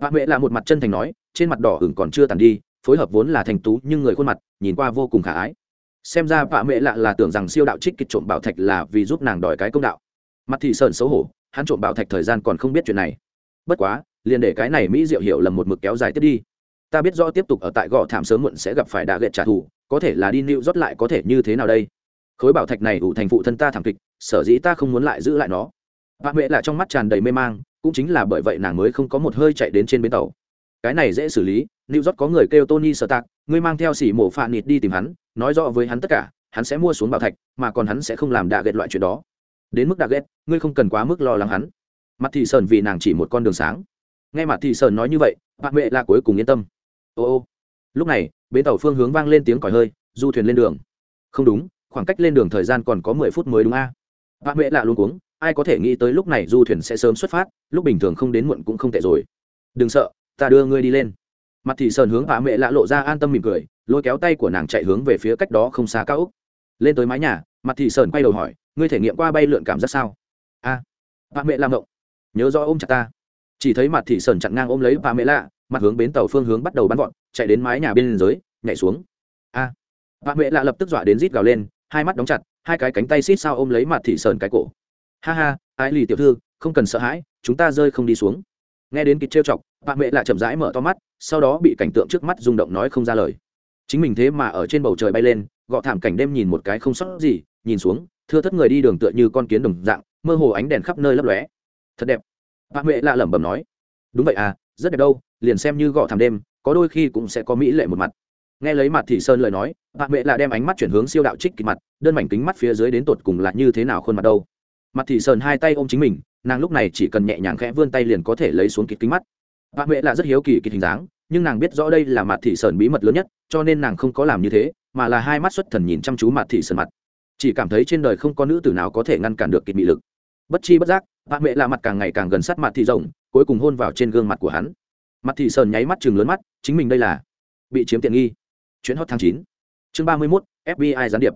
S1: bà mẹ là một mặt chân thành nói, trên mặt đỏ hửng còn chưa tàn đi, phối hợp vốn là thành tú nhưng người khuôn mặt, nhìn qua vô cùng khả ái. Xem ra bà mẹ lạ là tưởng rằng siêu đạo trích kịch trộm bảo thạch là vì giúp nàng đòi cái công đạo. Mặt thị sờn xấu hổ, hắn trộm bảo thạch thời gian còn không biết chuyện này. Bất quá, liền để cái này mỹ diệu hiểu lầm một mực kéo dài tiếp đi. Ta biết rõ tiếp tục ở tại gò thảm sớm muộn sẽ gặp phải đạ ghệ trả thù, có thể là đi nịu rót lại có thể như thế nào đây? Khối bảo thạch này ủ thành phụ thân ta thảm kịch, sở dĩ ta không muốn lại giữ lại nó. Bà mẹ lạ trong mắt tràn đầy mê mang cũng chính là bởi vậy nàng mới không có một hơi chạy đến trên bến tàu. Cái này dễ xử lý, new york có người kêu tony sợ tạc ngươi mang theo xỉ mổ phạ nịt đi tìm hắn, nói rõ với hắn tất cả, hắn sẽ mua xuống bảo thạch, mà còn hắn sẽ không làm đạ ghét loại chuyện đó. Đến mức đạ ghét, ngươi không cần quá mức lo lắng hắn. Mặt thị sơn vì nàng chỉ một con đường sáng. Nghe mặt thị sơn nói như vậy, bạn mẹ là cuối cùng yên tâm. Ô ô. Lúc này, bến tàu phương hướng vang lên tiếng còi hơi, du thuyền lên đường. Không đúng, khoảng cách lên đường thời gian còn có mười phút mới đúng a. À? bà mẹ lạ luôn cuống ai có thể nghĩ tới lúc này du thuyền sẽ sớm xuất phát lúc bình thường không đến muộn cũng không tệ rồi. Đừng sợ ta đưa ngươi đi lên. Mặt thị sơn hướng bà mẹ lạ lộ ra an tâm mỉm cười lôi kéo tay của nàng chạy hướng về phía cách đó không xa cao úc lên tới mái nhà mặt thị sơn quay đầu hỏi ngươi thể nghiệm qua bay lượn cảm giác sao? A à, bà mẹ làm động nhớ rõ ôm chặt ta. Chỉ thấy mặt thị sơn chặn ngang ôm lấy bà mẹ lạ mặt hướng bến tàu phương hướng bắt đầu bắn gọn chạy đến mái nhà bên dưới nhảy xuống. A bà mẹ lạ lập tức dọa đến rít gào lên hai mắt đóng chặt hai cái cánh tay xít sao ôm lấy mặt thị sơn cái cổ ha ha ai lì tiểu thư, không cần sợ hãi, chúng ta rơi không đi xuống. Nghe đến kịch trêu chọc, bà mẹ lại chậm rãi mở to mắt, sau đó bị cảnh tượng trước mắt rung động nói không ra lời. Chính mình thế mà ở trên bầu trời bay lên, gọ thảm cảnh đêm nhìn một cái không sót gì, nhìn xuống, thưa thất người đi đường tựa như con kiến đồng dạng, mơ hồ ánh đèn khắp nơi lấp lóe. Thật đẹp. Bà mẹ lạ lẩm bẩm nói. Đúng vậy à rất đẹp đâu, liền xem như gọ thảm đêm, có đôi khi cũng sẽ có mỹ lệ một mặt. Nghe lấy mặt thị sơn lời nói, bà mẹ lạ đem ánh mắt chuyển hướng siêu đạo trích kịch mặt, đơn mảnh kính mắt phía dưới đến tột cùng là như thế nào khuôn mặt đâu mặt thị sơn hai tay ôm chính mình, nàng lúc này chỉ cần nhẹ nhàng khẽ vươn tay liền có thể lấy xuống kịch kính mắt. Bà mẹ là rất hiếu kỳ kịch hình dáng, nhưng nàng biết rõ đây là mặt thị sơn bí mật lớn nhất, cho nên nàng không có làm như thế, mà là hai mắt xuất thần nhìn chăm chú mặt thị sơn mặt. Chỉ cảm thấy trên đời không có nữ tử nào có thể ngăn cản được kịch mị lực. Bất chi bất giác bạn mẹ là mặt càng ngày càng gần sát mặt thị rồng cuối cùng hôn vào trên gương mặt của hắn. Mặt thị sơn nháy mắt chừng lớn mắt, chính mình đây là bị chiếm tiện nghi. Chuyến hot tháng chín, chương ba mươi mốt fbi gián điệp.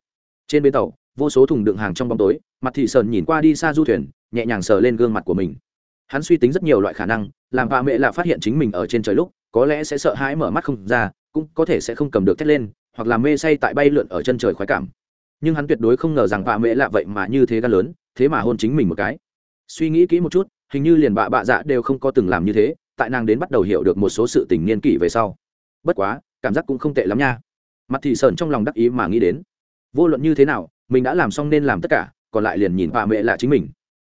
S1: Trên bến tàu vô số thùng đựng hàng trong bóng tối, mặt thị sơn nhìn qua đi xa du thuyền, nhẹ nhàng sờ lên gương mặt của mình. Hắn suy tính rất nhiều loại khả năng, làm bà mẹ là phát hiện chính mình ở trên trời lúc, có lẽ sẽ sợ hãi mở mắt không ra, cũng có thể sẽ không cầm được thét lên, hoặc là mê say tại bay lượn ở chân trời khoái cảm. Nhưng hắn tuyệt đối không ngờ rằng bà mẹ lạ vậy mà như thế gan lớn, thế mà hôn chính mình một cái. Suy nghĩ kỹ một chút, hình như liền bạ bạ dạ đều không có từng làm như thế, tại nàng đến bắt đầu hiểu được một số sự tình niên kỷ về sau. Bất quá, cảm giác cũng không tệ lắm nha. Mặt thị sơn trong lòng đắc ý mà nghĩ đến. Vô luận như thế nào mình đã làm xong nên làm tất cả, còn lại liền nhìn bà mẹ là chính mình.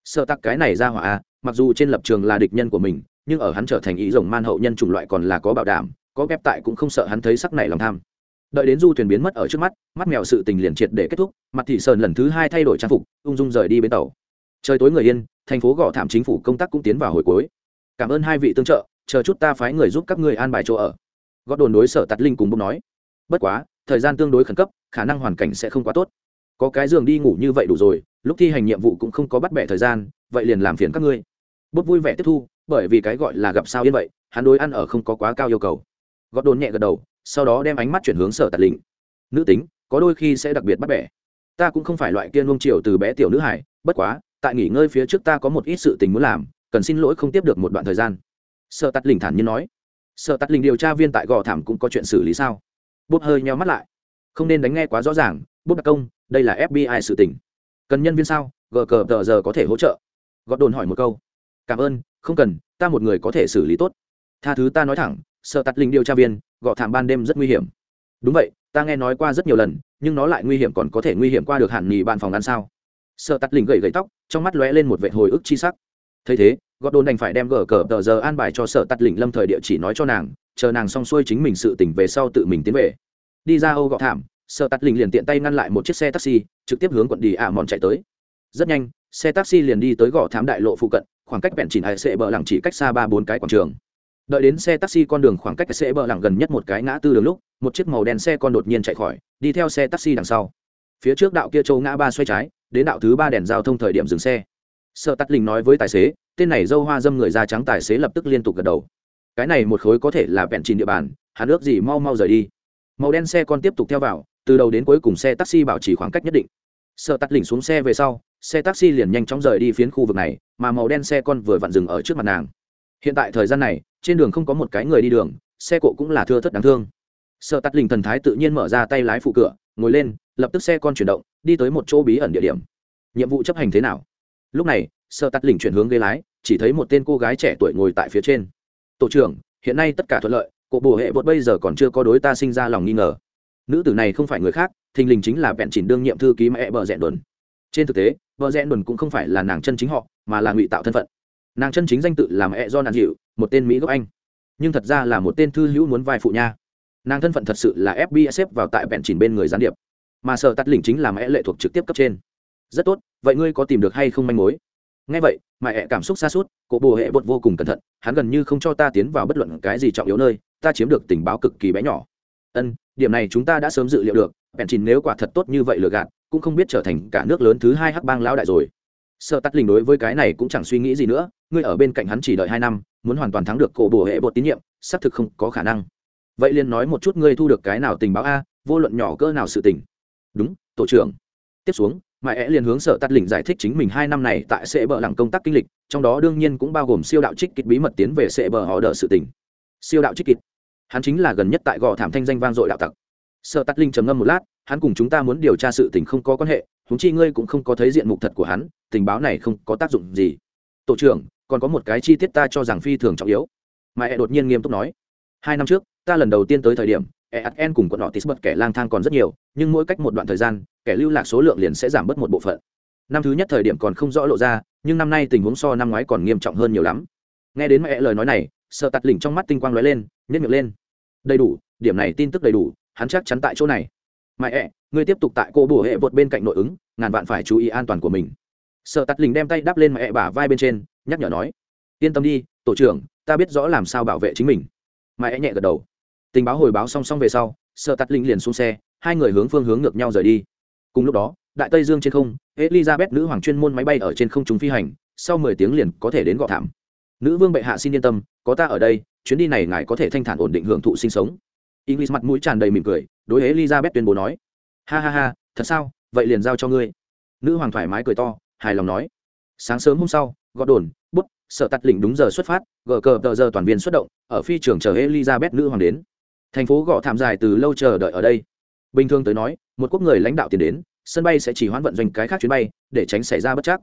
S1: Sợ tắc cái này ra hỏa a mặc dù trên lập trường là địch nhân của mình, nhưng ở hắn trở thành ý rồng man hậu nhân chủng loại còn là có bảo đảm, có ghép tại cũng không sợ hắn thấy sắc này lòng tham. Đợi đến du thuyền biến mất ở trước mắt mắt mèo sự tình liền triệt để kết thúc, mặt thị sơn lần thứ hai thay đổi trang phục, ung dung rời đi bến tàu. Trời tối người yên, thành phố gõ thảm chính phủ công tác cũng tiến vào hồi cuối. Cảm ơn hai vị tương trợ, chờ chút ta phái người giúp các ngươi an bài chỗ ở. Gót đồn đối sở tạt linh cùng bông nói. Bất quá, thời gian tương đối khẩn cấp, khả năng hoàn cảnh sẽ không quá tốt có cái giường đi ngủ như vậy đủ rồi, lúc thi hành nhiệm vụ cũng không có bắt bẻ thời gian, vậy liền làm phiền các ngươi. Bút vui vẻ tiếp thu, bởi vì cái gọi là gặp sao yên vậy, hắn đối ăn ở không có quá cao yêu cầu. Gót đồn nhẹ gật đầu, sau đó đem ánh mắt chuyển hướng sở tạt lĩnh. Nữ tính, có đôi khi sẽ đặc biệt bắt bẻ. Ta cũng không phải loại kia nuông chiều từ bé tiểu nữ hải bất quá, tại nghỉ ngơi phía trước ta có một ít sự tình muốn làm, cần xin lỗi không tiếp được một đoạn thời gian. Sợ tắt linh thản nhiên nói. Sợ tắt linh điều tra viên tại gò thảm cũng có chuyện xử lý sao? Bút hơi nheo mắt lại. Không nên đánh nghe quá rõ ràng bút đặc công, đây là fbi sự tình. Cần nhân viên sao? Gờ cờ tờ giờ có thể hỗ trợ. Gọt đồn hỏi một câu. Cảm ơn, không cần, ta một người có thể xử lý tốt. Tha thứ ta nói thẳng, sợ tắt linh điều tra viên gọ thảm ban đêm rất nguy hiểm. Đúng vậy, ta nghe nói qua rất nhiều lần, nhưng nó lại nguy hiểm còn có thể nguy hiểm qua được hẳn nghỉ bạn phòng ăn sao? Sợ tắt linh gậy gậy tóc, trong mắt lóe lên một vệ hồi ức chi sắc. Thấy thế, gọt đồn đành phải đem gờ cờ tờ giờ an bài cho sợ tắt linh lâm thời địa chỉ nói cho nàng, chờ nàng xong xuôi chính mình sự tỉnh về sau tự mình tiến về. Đi ra âu gọ thảm sợ tắt lình liền tiện tay ngăn lại một chiếc xe taxi, trực tiếp hướng quận đi ạ mòn chạy tới. Rất nhanh, xe taxi liền đi tới gò thám đại lộ phụ cận, khoảng cách bẹn chỉnh hải sệ bờ lẳng chỉ cách xa ba bốn cái quảng trường. Đợi đến xe taxi con đường khoảng cách sệ bờ lẳng gần nhất một cái ngã tư đường lúc, một chiếc màu đen xe con đột nhiên chạy khỏi, đi theo xe taxi đằng sau. Phía trước đạo kia châu ngã ba xoay trái, đến đạo thứ ba đèn giao thông thời điểm dừng xe. Sợ tắt linh nói với tài xế, tên này dâu hoa dâm người da trắng tài xế lập tức liên tục gật đầu. Cái này một khối có thể là vẹn trình địa bàn, hắn ước gì mau mau rời đi. Màu đen xe con tiếp tục theo vào từ đầu đến cuối cùng xe taxi bảo trì khoảng cách nhất định. Sợ tắt lỉnh xuống xe về sau, xe taxi liền nhanh chóng rời đi phiến khu vực này, mà màu đen xe con vừa vặn dừng ở trước mặt nàng. Hiện tại thời gian này, trên đường không có một cái người đi đường, xe cộ cũng là thưa thất đáng thương. Sợ tắt lỉnh thần thái tự nhiên mở ra tay lái phụ cửa, ngồi lên, lập tức xe con chuyển động, đi tới một chỗ bí ẩn địa điểm. Nhiệm vụ chấp hành thế nào? Lúc này, sợ tắt lỉnh chuyển hướng ghế lái, chỉ thấy một tên cô gái trẻ tuổi ngồi tại phía trên. Tổ trưởng, hiện nay tất cả thuận lợi cộ bồ hệ bột bây giờ còn chưa có đối ta sinh ra lòng nghi ngờ nữ tử này không phải người khác, thình lình chính là vẹn chỉnh đương nhiệm thư ký mẹ bờ rẽ đồn. Trên thực tế vợ rẽ đồn cũng không phải là nàng chân chính họ, mà là ngụy tạo thân phận. Nàng chân chính danh tự là mẹ do nạn dịu, một tên mỹ gốc anh. Nhưng thật ra là một tên thư hữu muốn vai phụ nha. Nàng thân phận thật sự là fbi xếp vào tại vẹn chỉnh bên người gián điệp. Mà sợ tắt lỉnh chính là mẹ lệ thuộc trực tiếp cấp trên. Rất tốt, vậy ngươi có tìm được hay không manh mối? Ngay vậy mẹ ẹ cảm xúc xa suốt, cổ bồ hệ bột vô cùng cẩn thận, hắn gần như không cho ta tiến vào bất luận cái gì trọng yếu nơi, ta chiếm được tình báo cực kỳ bé nhỏ. Ân điểm này chúng ta đã sớm dự liệu được, bèn chìn nếu quả thật tốt như vậy lừa gạt, cũng không biết trở thành cả nước lớn thứ hai hắc bang lão đại rồi. Sợ tắt lình đối với cái này cũng chẳng suy nghĩ gì nữa, ngươi ở bên cạnh hắn chỉ đợi hai năm, muốn hoàn toàn thắng được cổ bồ hệ bột tín nhiệm, xác thực không có khả năng. Vậy liền nói một chút ngươi thu được cái nào tình báo a, vô luận nhỏ cỡ nào sự tình. Đúng, tổ trưởng. Tiếp xuống mãi ẽ liền hướng sở tắt lỉnh giải thích chính mình hai năm này tại sệ bờ lặng công tác kinh lịch, trong đó đương nhiên cũng bao gồm siêu đạo trích kịch bí mật tiến về sệ bờ họ đỡ sự tình. Siêu đạo trích kịch hắn chính là gần nhất tại gò thảm thanh danh vang dội đạo tặc Sợ tắt linh trầm ngâm một lát hắn cùng chúng ta muốn điều tra sự tình không có quan hệ húng chi ngươi cũng không có thấy diện mục thật của hắn tình báo này không có tác dụng gì tổ trưởng còn có một cái chi tiết ta cho rằng phi thường trọng yếu mà e đột nhiên nghiêm túc nói hai năm trước ta lần đầu tiên tới thời điểm ESN cùng quận họ Tisbert kẻ lang thang còn rất nhiều, nhưng mỗi cách một đoạn thời gian, kẻ lưu lạc số lượng liền sẽ giảm bớt một bộ phận. Năm thứ nhất thời điểm còn không rõ lộ ra, nhưng năm nay tình huống so năm ngoái còn nghiêm trọng hơn nhiều lắm. Nghe đến mẹ lời nói này, sợ tạt lỉnh trong mắt tinh quang lóe lên, nhét miệng lên. Đầy đủ, điểm này tin tức đầy đủ, hắn chắc chắn tại chỗ này. Mẹ, ngươi tiếp tục tại cô bùa hệ vượt bên cạnh nội ứng, ngàn vạn phải chú ý an toàn của mình. Sợ tắt lình đem tay đắp lên mẹ bả vai bên trên, nhắc nhở nói: "Yên tâm đi, tổ trưởng, ta biết rõ làm sao bảo vệ chính mình." Mẹ nhẹ gật đầu tình báo hồi báo song song về sau sợ tắt linh liền xuống xe hai người hướng phương hướng ngược nhau rời đi cùng lúc đó đại tây dương trên không elizabeth nữ hoàng chuyên môn máy bay ở trên không trung phi hành sau mười tiếng liền có thể đến gọ thảm nữ vương bệ hạ xin yên tâm có ta ở đây chuyến đi này ngài có thể thanh thản ổn định hưởng thụ sinh sống. English mặt mũi tràn đầy mỉm cười, đối elizabeth tuyên bố nói, ha ha ha, thật sao? Vậy liền giao cho ngươi. Nữ hoàng thoải mái cười to, hài lòng nói, sáng sớm hôm sau gọt đồn bút sợ tắt lỉnh đúng giờ xuất phát, gờ cờ tờ giờ toàn viên xuất động, ở phi trường chờ elizabeth nữ hoàng đến. Thành phố gõ thảm dài từ lâu chờ đợi ở đây. Bình thường tới nói, một quốc người lãnh đạo tiền đến, sân bay sẽ chỉ hoãn vận doanh cái khác chuyến bay, để tránh xảy ra bất chắc.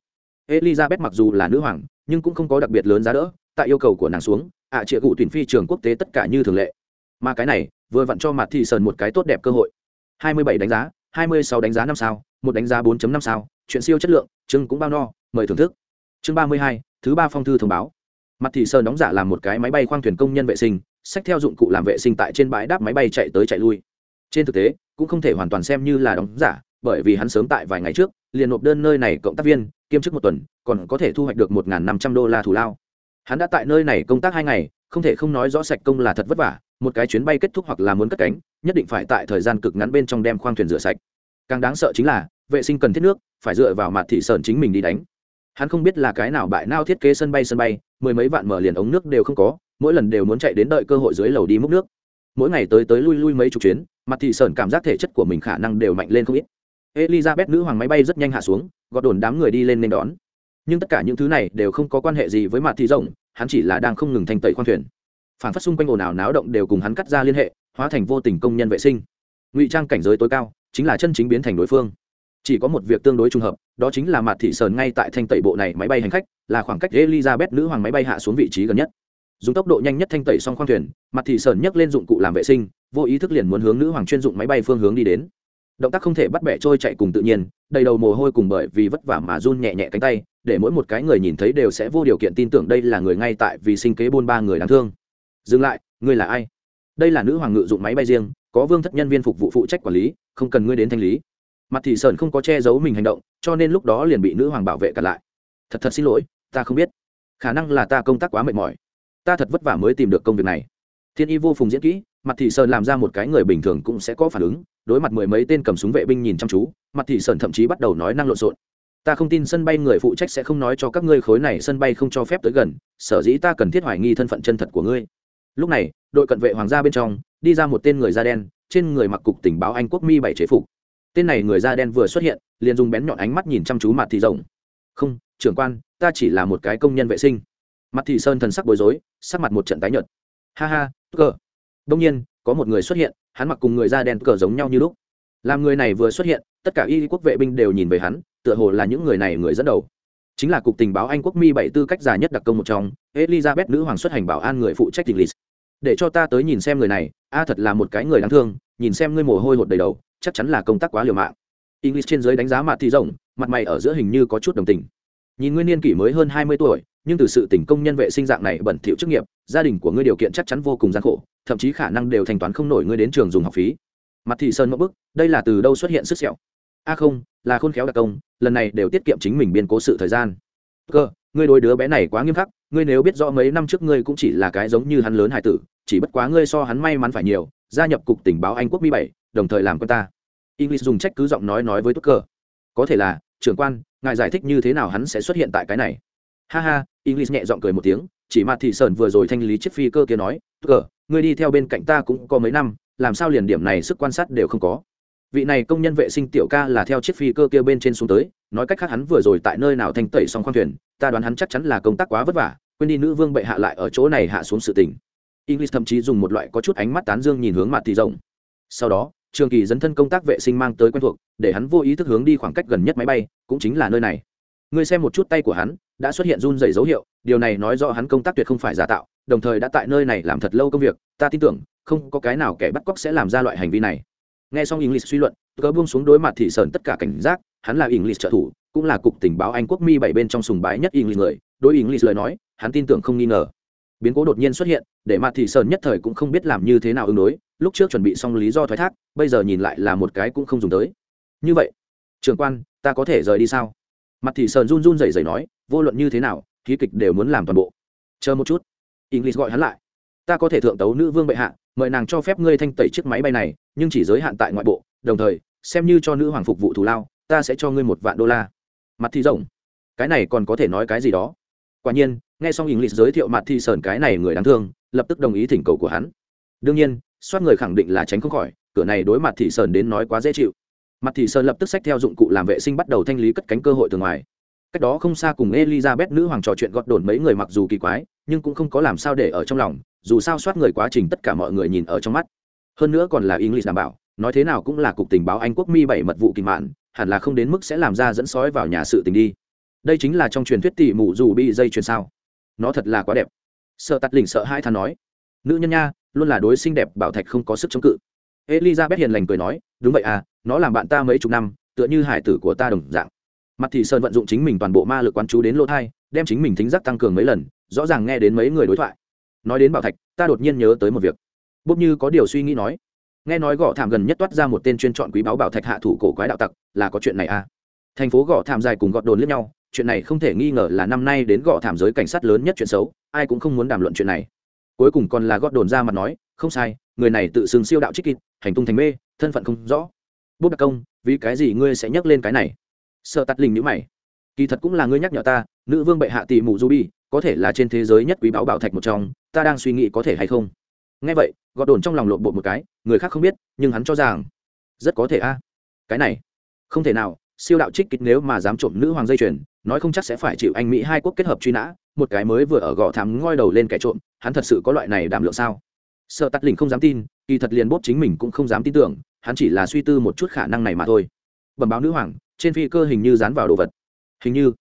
S1: Elizabeth mặc dù là nữ hoàng, nhưng cũng không có đặc biệt lớn giá đỡ, tại yêu cầu của nàng xuống ạ à, chịa cụ tuyển phi trường quốc tế tất cả như thường lệ. Mà cái này vừa vặn cho mặt thị sơn một cái tốt đẹp cơ hội. 27 đánh giá 26 đánh giá năm sao một đánh giá 4.5 sao chuyện siêu chất lượng chương cũng bao no mời thưởng thức. Chương 32, thứ ba phong thư thông báo. Mặt thị sơn đóng giả làm một cái máy bay khoang thuyền công nhân vệ sinh sách theo dụng cụ làm vệ sinh tại trên bãi đáp máy bay chạy tới chạy lui. Trên thực tế cũng không thể hoàn toàn xem như là đóng giả bởi vì hắn sớm tại vài ngày trước liền nộp đơn nơi này cộng tác viên kiêm chức một tuần còn có thể thu hoạch được một năm trăm đô la thù lao hắn đã tại nơi này công tác hai ngày, không thể không nói rõ sạch công là thật vất vả, một cái chuyến bay kết thúc hoặc là muốn cất cánh, nhất định phải tại thời gian cực ngắn bên trong đem khoang thuyền rửa sạch. Càng đáng sợ chính là, vệ sinh cần thiết nước, phải dựa vào mặt thị sơn chính mình đi đánh. Hắn không biết là cái nào bại nao thiết kế sân bay sân bay, mười mấy vạn mở liền ống nước đều không có, mỗi lần đều muốn chạy đến đợi cơ hội dưới lầu đi múc nước. Mỗi ngày tới tới lui lui mấy chục chuyến, mặt thị sơn cảm giác thể chất của mình khả năng đều mạnh lên không ít. Elizabeth nữ hoàng máy bay rất nhanh hạ xuống, gọt đồn đám người đi lên nên đón nhưng tất cả những thứ này đều không có quan hệ gì với mặt thị rộng, hắn chỉ là đang không ngừng thanh tẩy khoang thuyền. Phản phát xung quanh ồn ào náo động đều cùng hắn cắt ra liên hệ, hóa thành vô tình công nhân vệ sinh. Ngụy trang cảnh giới tối cao, chính là chân chính biến thành đối phương. Chỉ có một việc tương đối trùng hợp, đó chính là mặt thị sờn ngay tại thanh tẩy bộ này máy bay hành khách, là khoảng cách elizabeth nữ hoàng máy bay hạ xuống vị trí gần nhất. Dùng tốc độ nhanh nhất thanh tẩy xong khoang thuyền mặt thị sờn nhấc lên dụng cụ làm vệ sinh, vô ý thức liền muốn hướng nữ hoàng chuyên dụng máy bay phương hướng đi đến động tác không thể bắt bẻ trôi chạy cùng tự nhiên, đầy đầu mồ hôi cùng bởi vì vất vả mà run nhẹ nhẹ cánh tay, để mỗi một cái người nhìn thấy đều sẽ vô điều kiện tin tưởng đây là người ngay tại vì sinh kế buôn ba người đáng thương. Dừng lại, ngươi là ai? Đây là nữ hoàng ngự dụng máy bay riêng, có vương thất nhân viên phục vụ phụ trách quản lý, không cần ngươi đến thanh lý. Mặt thị sơn không có che giấu mình hành động, cho nên lúc đó liền bị nữ hoàng bảo vệ cả lại. Thật thật xin lỗi, ta không biết. Khả năng là ta công tác quá mệt mỏi. Ta thật vất vả mới tìm được công việc này. Thiên y vô phùng diễn kỹ, mặt thị sơn làm ra một cái người bình thường cũng sẽ có phản ứng đối mặt mười mấy tên cầm súng vệ binh nhìn chăm chú, mặt thị sơn thậm chí bắt đầu nói năng lộn xộn. Ta không tin sân bay người phụ trách sẽ không nói cho các ngươi khối này sân bay không cho phép tới gần, sở dĩ ta cần thiết hoài nghi thân phận chân thật của ngươi. Lúc này, đội cận vệ hoàng gia bên trong, đi ra một tên người da đen, trên người mặc cục tình báo anh quốc mi bảy chế phục. Tên này người da đen vừa xuất hiện, liền dùng bén nhọn ánh mắt nhìn chăm chú mặt thị rộng. Không, trưởng quan, ta chỉ là một cái công nhân vệ sinh. Mặt thị sơn thần sắc bối rối, sắc mặt một trận tái nhợt. Ha ha cơ đông nhiên có một người xuất hiện, hắn mặc cùng người da đen cờ giống nhau như lúc. Làm người này vừa xuất hiện, tất cả y quốc vệ binh đều nhìn về hắn, tựa hồ là những người này người dẫn đầu. Chính là cục tình báo anh quốc mi bảy tư cách già nhất đặc công một trong, elizabeth nữ hoàng xuất hành bảo an người phụ trách tình lịch. Để cho ta tới nhìn xem người này, a thật là một cái người đáng thương, nhìn xem ngươi mồ hôi hột đầy đầu, chắc chắn là công tác quá liều mạng. English trên giới đánh giá mặt thị rộng, mặt mày ở giữa hình như có chút đồng tình nhìn ngươi niên kỷ mới hơn hai mươi tuổi, nhưng từ sự tỉnh công nhân vệ sinh dạng này bẩn thỉu chức nghiệp, gia đình của ngươi điều kiện chắc chắn vô cùng gian khổ, thậm chí khả năng đều thanh toán không nổi ngươi đến trường dùng học phí. Mặt thị sơn mẫu bức, đây là từ đâu xuất hiện sức sẹo? A không, là khôn khéo đặc công, lần này đều tiết kiệm chính mình biên cố sự thời gian. Cơ, ngươi đối đứa bé này quá nghiêm khắc, ngươi nếu biết rõ mấy năm trước ngươi cũng chỉ là cái giống như hắn lớn hải tử, chỉ bất quá ngươi so hắn may mắn phải nhiều, gia nhập cục tình báo anh quốc mi bảy, đồng thời làm quân ta. English dùng trách cứ giọng nói nói với tucker. Có thể là, trưởng quan ngài giải thích như thế nào hắn sẽ xuất hiện tại cái này? Ha ha, english nhẹ giọng cười một tiếng, chỉ mặt thị sơn vừa rồi thanh lý chiếc phi cơ kia nói cờ ngươi đi theo bên cạnh ta cũng có mấy năm, làm sao liền điểm này sức quan sát đều không có? Vị này công nhân vệ sinh tiểu ca là theo chiếc phi cơ kia bên trên xuống tới, nói cách khác hắn vừa rồi tại nơi nào thanh tẩy xong khoang thuyền, ta đoán hắn chắc chắn là công tác quá vất vả, quên đi nữ vương bệ hạ lại ở chỗ này hạ xuống sự tình. English thậm chí dùng một loại có chút ánh mắt tán dương nhìn hướng mặt thị rộng. Sau đó trường kỳ dấn thân công tác vệ sinh mang tới quen thuộc, để hắn vô ý thức hướng đi khoảng cách gần nhất máy bay, cũng chính là nơi này. Ngươi xem một chút tay của hắn, đã xuất hiện run dày dấu hiệu, điều này nói rõ hắn công tác tuyệt không phải giả tạo, đồng thời đã tại nơi này làm thật lâu công việc, ta tin tưởng, không có cái nào kẻ bắt cóc sẽ làm ra loại hành vi này. Nghe xong english suy luận cớ buông xuống đối mặt thị sơn tất cả cảnh giác, hắn là english trợ thủ, cũng là cục tình báo anh quốc mi bảy bên trong sùng bái nhất english người, đối english lời nói, hắn tin tưởng không nghi ngờ biến cố đột nhiên xuất hiện, để mặt thị sơn nhất thời cũng không biết làm như thế nào ứng đối. Lúc trước chuẩn bị xong lý do thoái thác, bây giờ nhìn lại là một cái cũng không dùng tới. Như vậy trường quan, ta có thể rời đi sao? Mặt thị sơn run run rẩy rẩy nói, vô luận như thế nào ký kịch đều muốn làm toàn bộ. Chờ một chút. English gọi hắn lại. Ta có thể thượng tấu nữ vương bệ hạ, mời nàng cho phép ngươi thanh tẩy chiếc máy bay này, nhưng chỉ giới hạn tại ngoại bộ. Đồng thời, xem như cho nữ hoàng phục vụ thù lao, ta sẽ cho ngươi một vạn đô la. Mặt thì rộng. Cái này còn có thể nói cái gì đó? Quả nhiên nghe xong hình giới thiệu mặt thì sờn cái này người đáng thương, lập tức đồng ý thỉnh cầu của hắn. Đương nhiên, soát người khẳng định là tránh không khỏi, cửa này đối mặt thị sờn đến nói quá dễ chịu. Mặt thị sờn lập tức xách theo dụng cụ làm vệ sinh bắt đầu thanh lý cất cánh cơ hội từ ngoài. Cách đó không xa cùng elizabeth nữ hoàng trò chuyện gọt đồn mấy người mặc dù kỳ quái, nhưng cũng không có làm sao để ở trong lòng, dù sao soát người quá trình tất cả mọi người nhìn ở trong mắt. Hơn nữa còn là english đảm bảo, nói thế nào cũng là cục tình báo anh quốc mi bảy mật vụ kỳ mạn, hẳn là không đến mức sẽ làm ra dẫn sói vào nhà sự tình đi. Đây chính là trong truyền thuyết tỷ mụ dù bị dây truyền sao nó thật là quá đẹp. Sợ tắt lỉnh sợ hai thà nói, nữ nhân nha, luôn là đối xinh đẹp bảo thạch không có sức chống cự. Elizabeth hiền lành cười nói, đúng vậy à nó làm bạn ta mấy chục năm, tựa như hải tử của ta đồng dạng. Mặt thị sơn vận dụng chính mình toàn bộ ma lực quán chú đến lỗ thai, đem chính mình thính giác tăng cường mấy lần, rõ ràng nghe đến mấy người đối thoại. Nói đến bảo thạch, ta đột nhiên nhớ tới một việc. Bốc như có điều suy nghĩ nói, nghe nói gõ thảm gần nhất toát ra một tên chuyên chọn quý báo bảo thạch hạ thủ cổ quái đạo tặc, là có chuyện này à? Thành phố gõ thảm dài cùng gọt đồn lẫn nhau chuyện này không thể nghi ngờ là năm nay đến gõ thảm giới cảnh sát lớn nhất chuyện xấu, ai cũng không muốn đàm luận chuyện này. Cuối cùng còn là gót đồn ra mặt nói, không sai, người này tự xưng siêu đạo trích kịt hành tung thành mê, thân phận không rõ. Bút đặc công, vì cái gì ngươi sẽ nhắc lên cái này? Sợ tắt linh nhữ mày. Kỳ thật cũng là ngươi nhắc nhở ta, nữ vương bệ hạ tỷ mù ruby, có thể là trên thế giới nhất quý báo bảo thạch một trong, ta đang suy nghĩ có thể hay không? Nghe vậy gọt đồn trong lòng lộn bộ một cái, người khác không biết, nhưng hắn cho rằng, rất có thể a. Cái này, không thể nào siêu đạo trích kịch nếu mà dám trộm nữ hoàng dây chuyền, nói không chắc sẽ phải chịu anh mỹ hai quốc kết hợp truy nã, một cái mới vừa ở gò thám ngoi đầu lên kẻ trộm, hắn thật sự có loại này đảm lượng sao? Sợ tắt lình không dám tin, kỳ thật liền bốp chính mình cũng không dám tin tưởng, hắn chỉ là suy tư một chút khả năng này mà thôi. Bẩm báo nữ hoàng, trên phi cơ hình như dán vào đồ vật. Hình như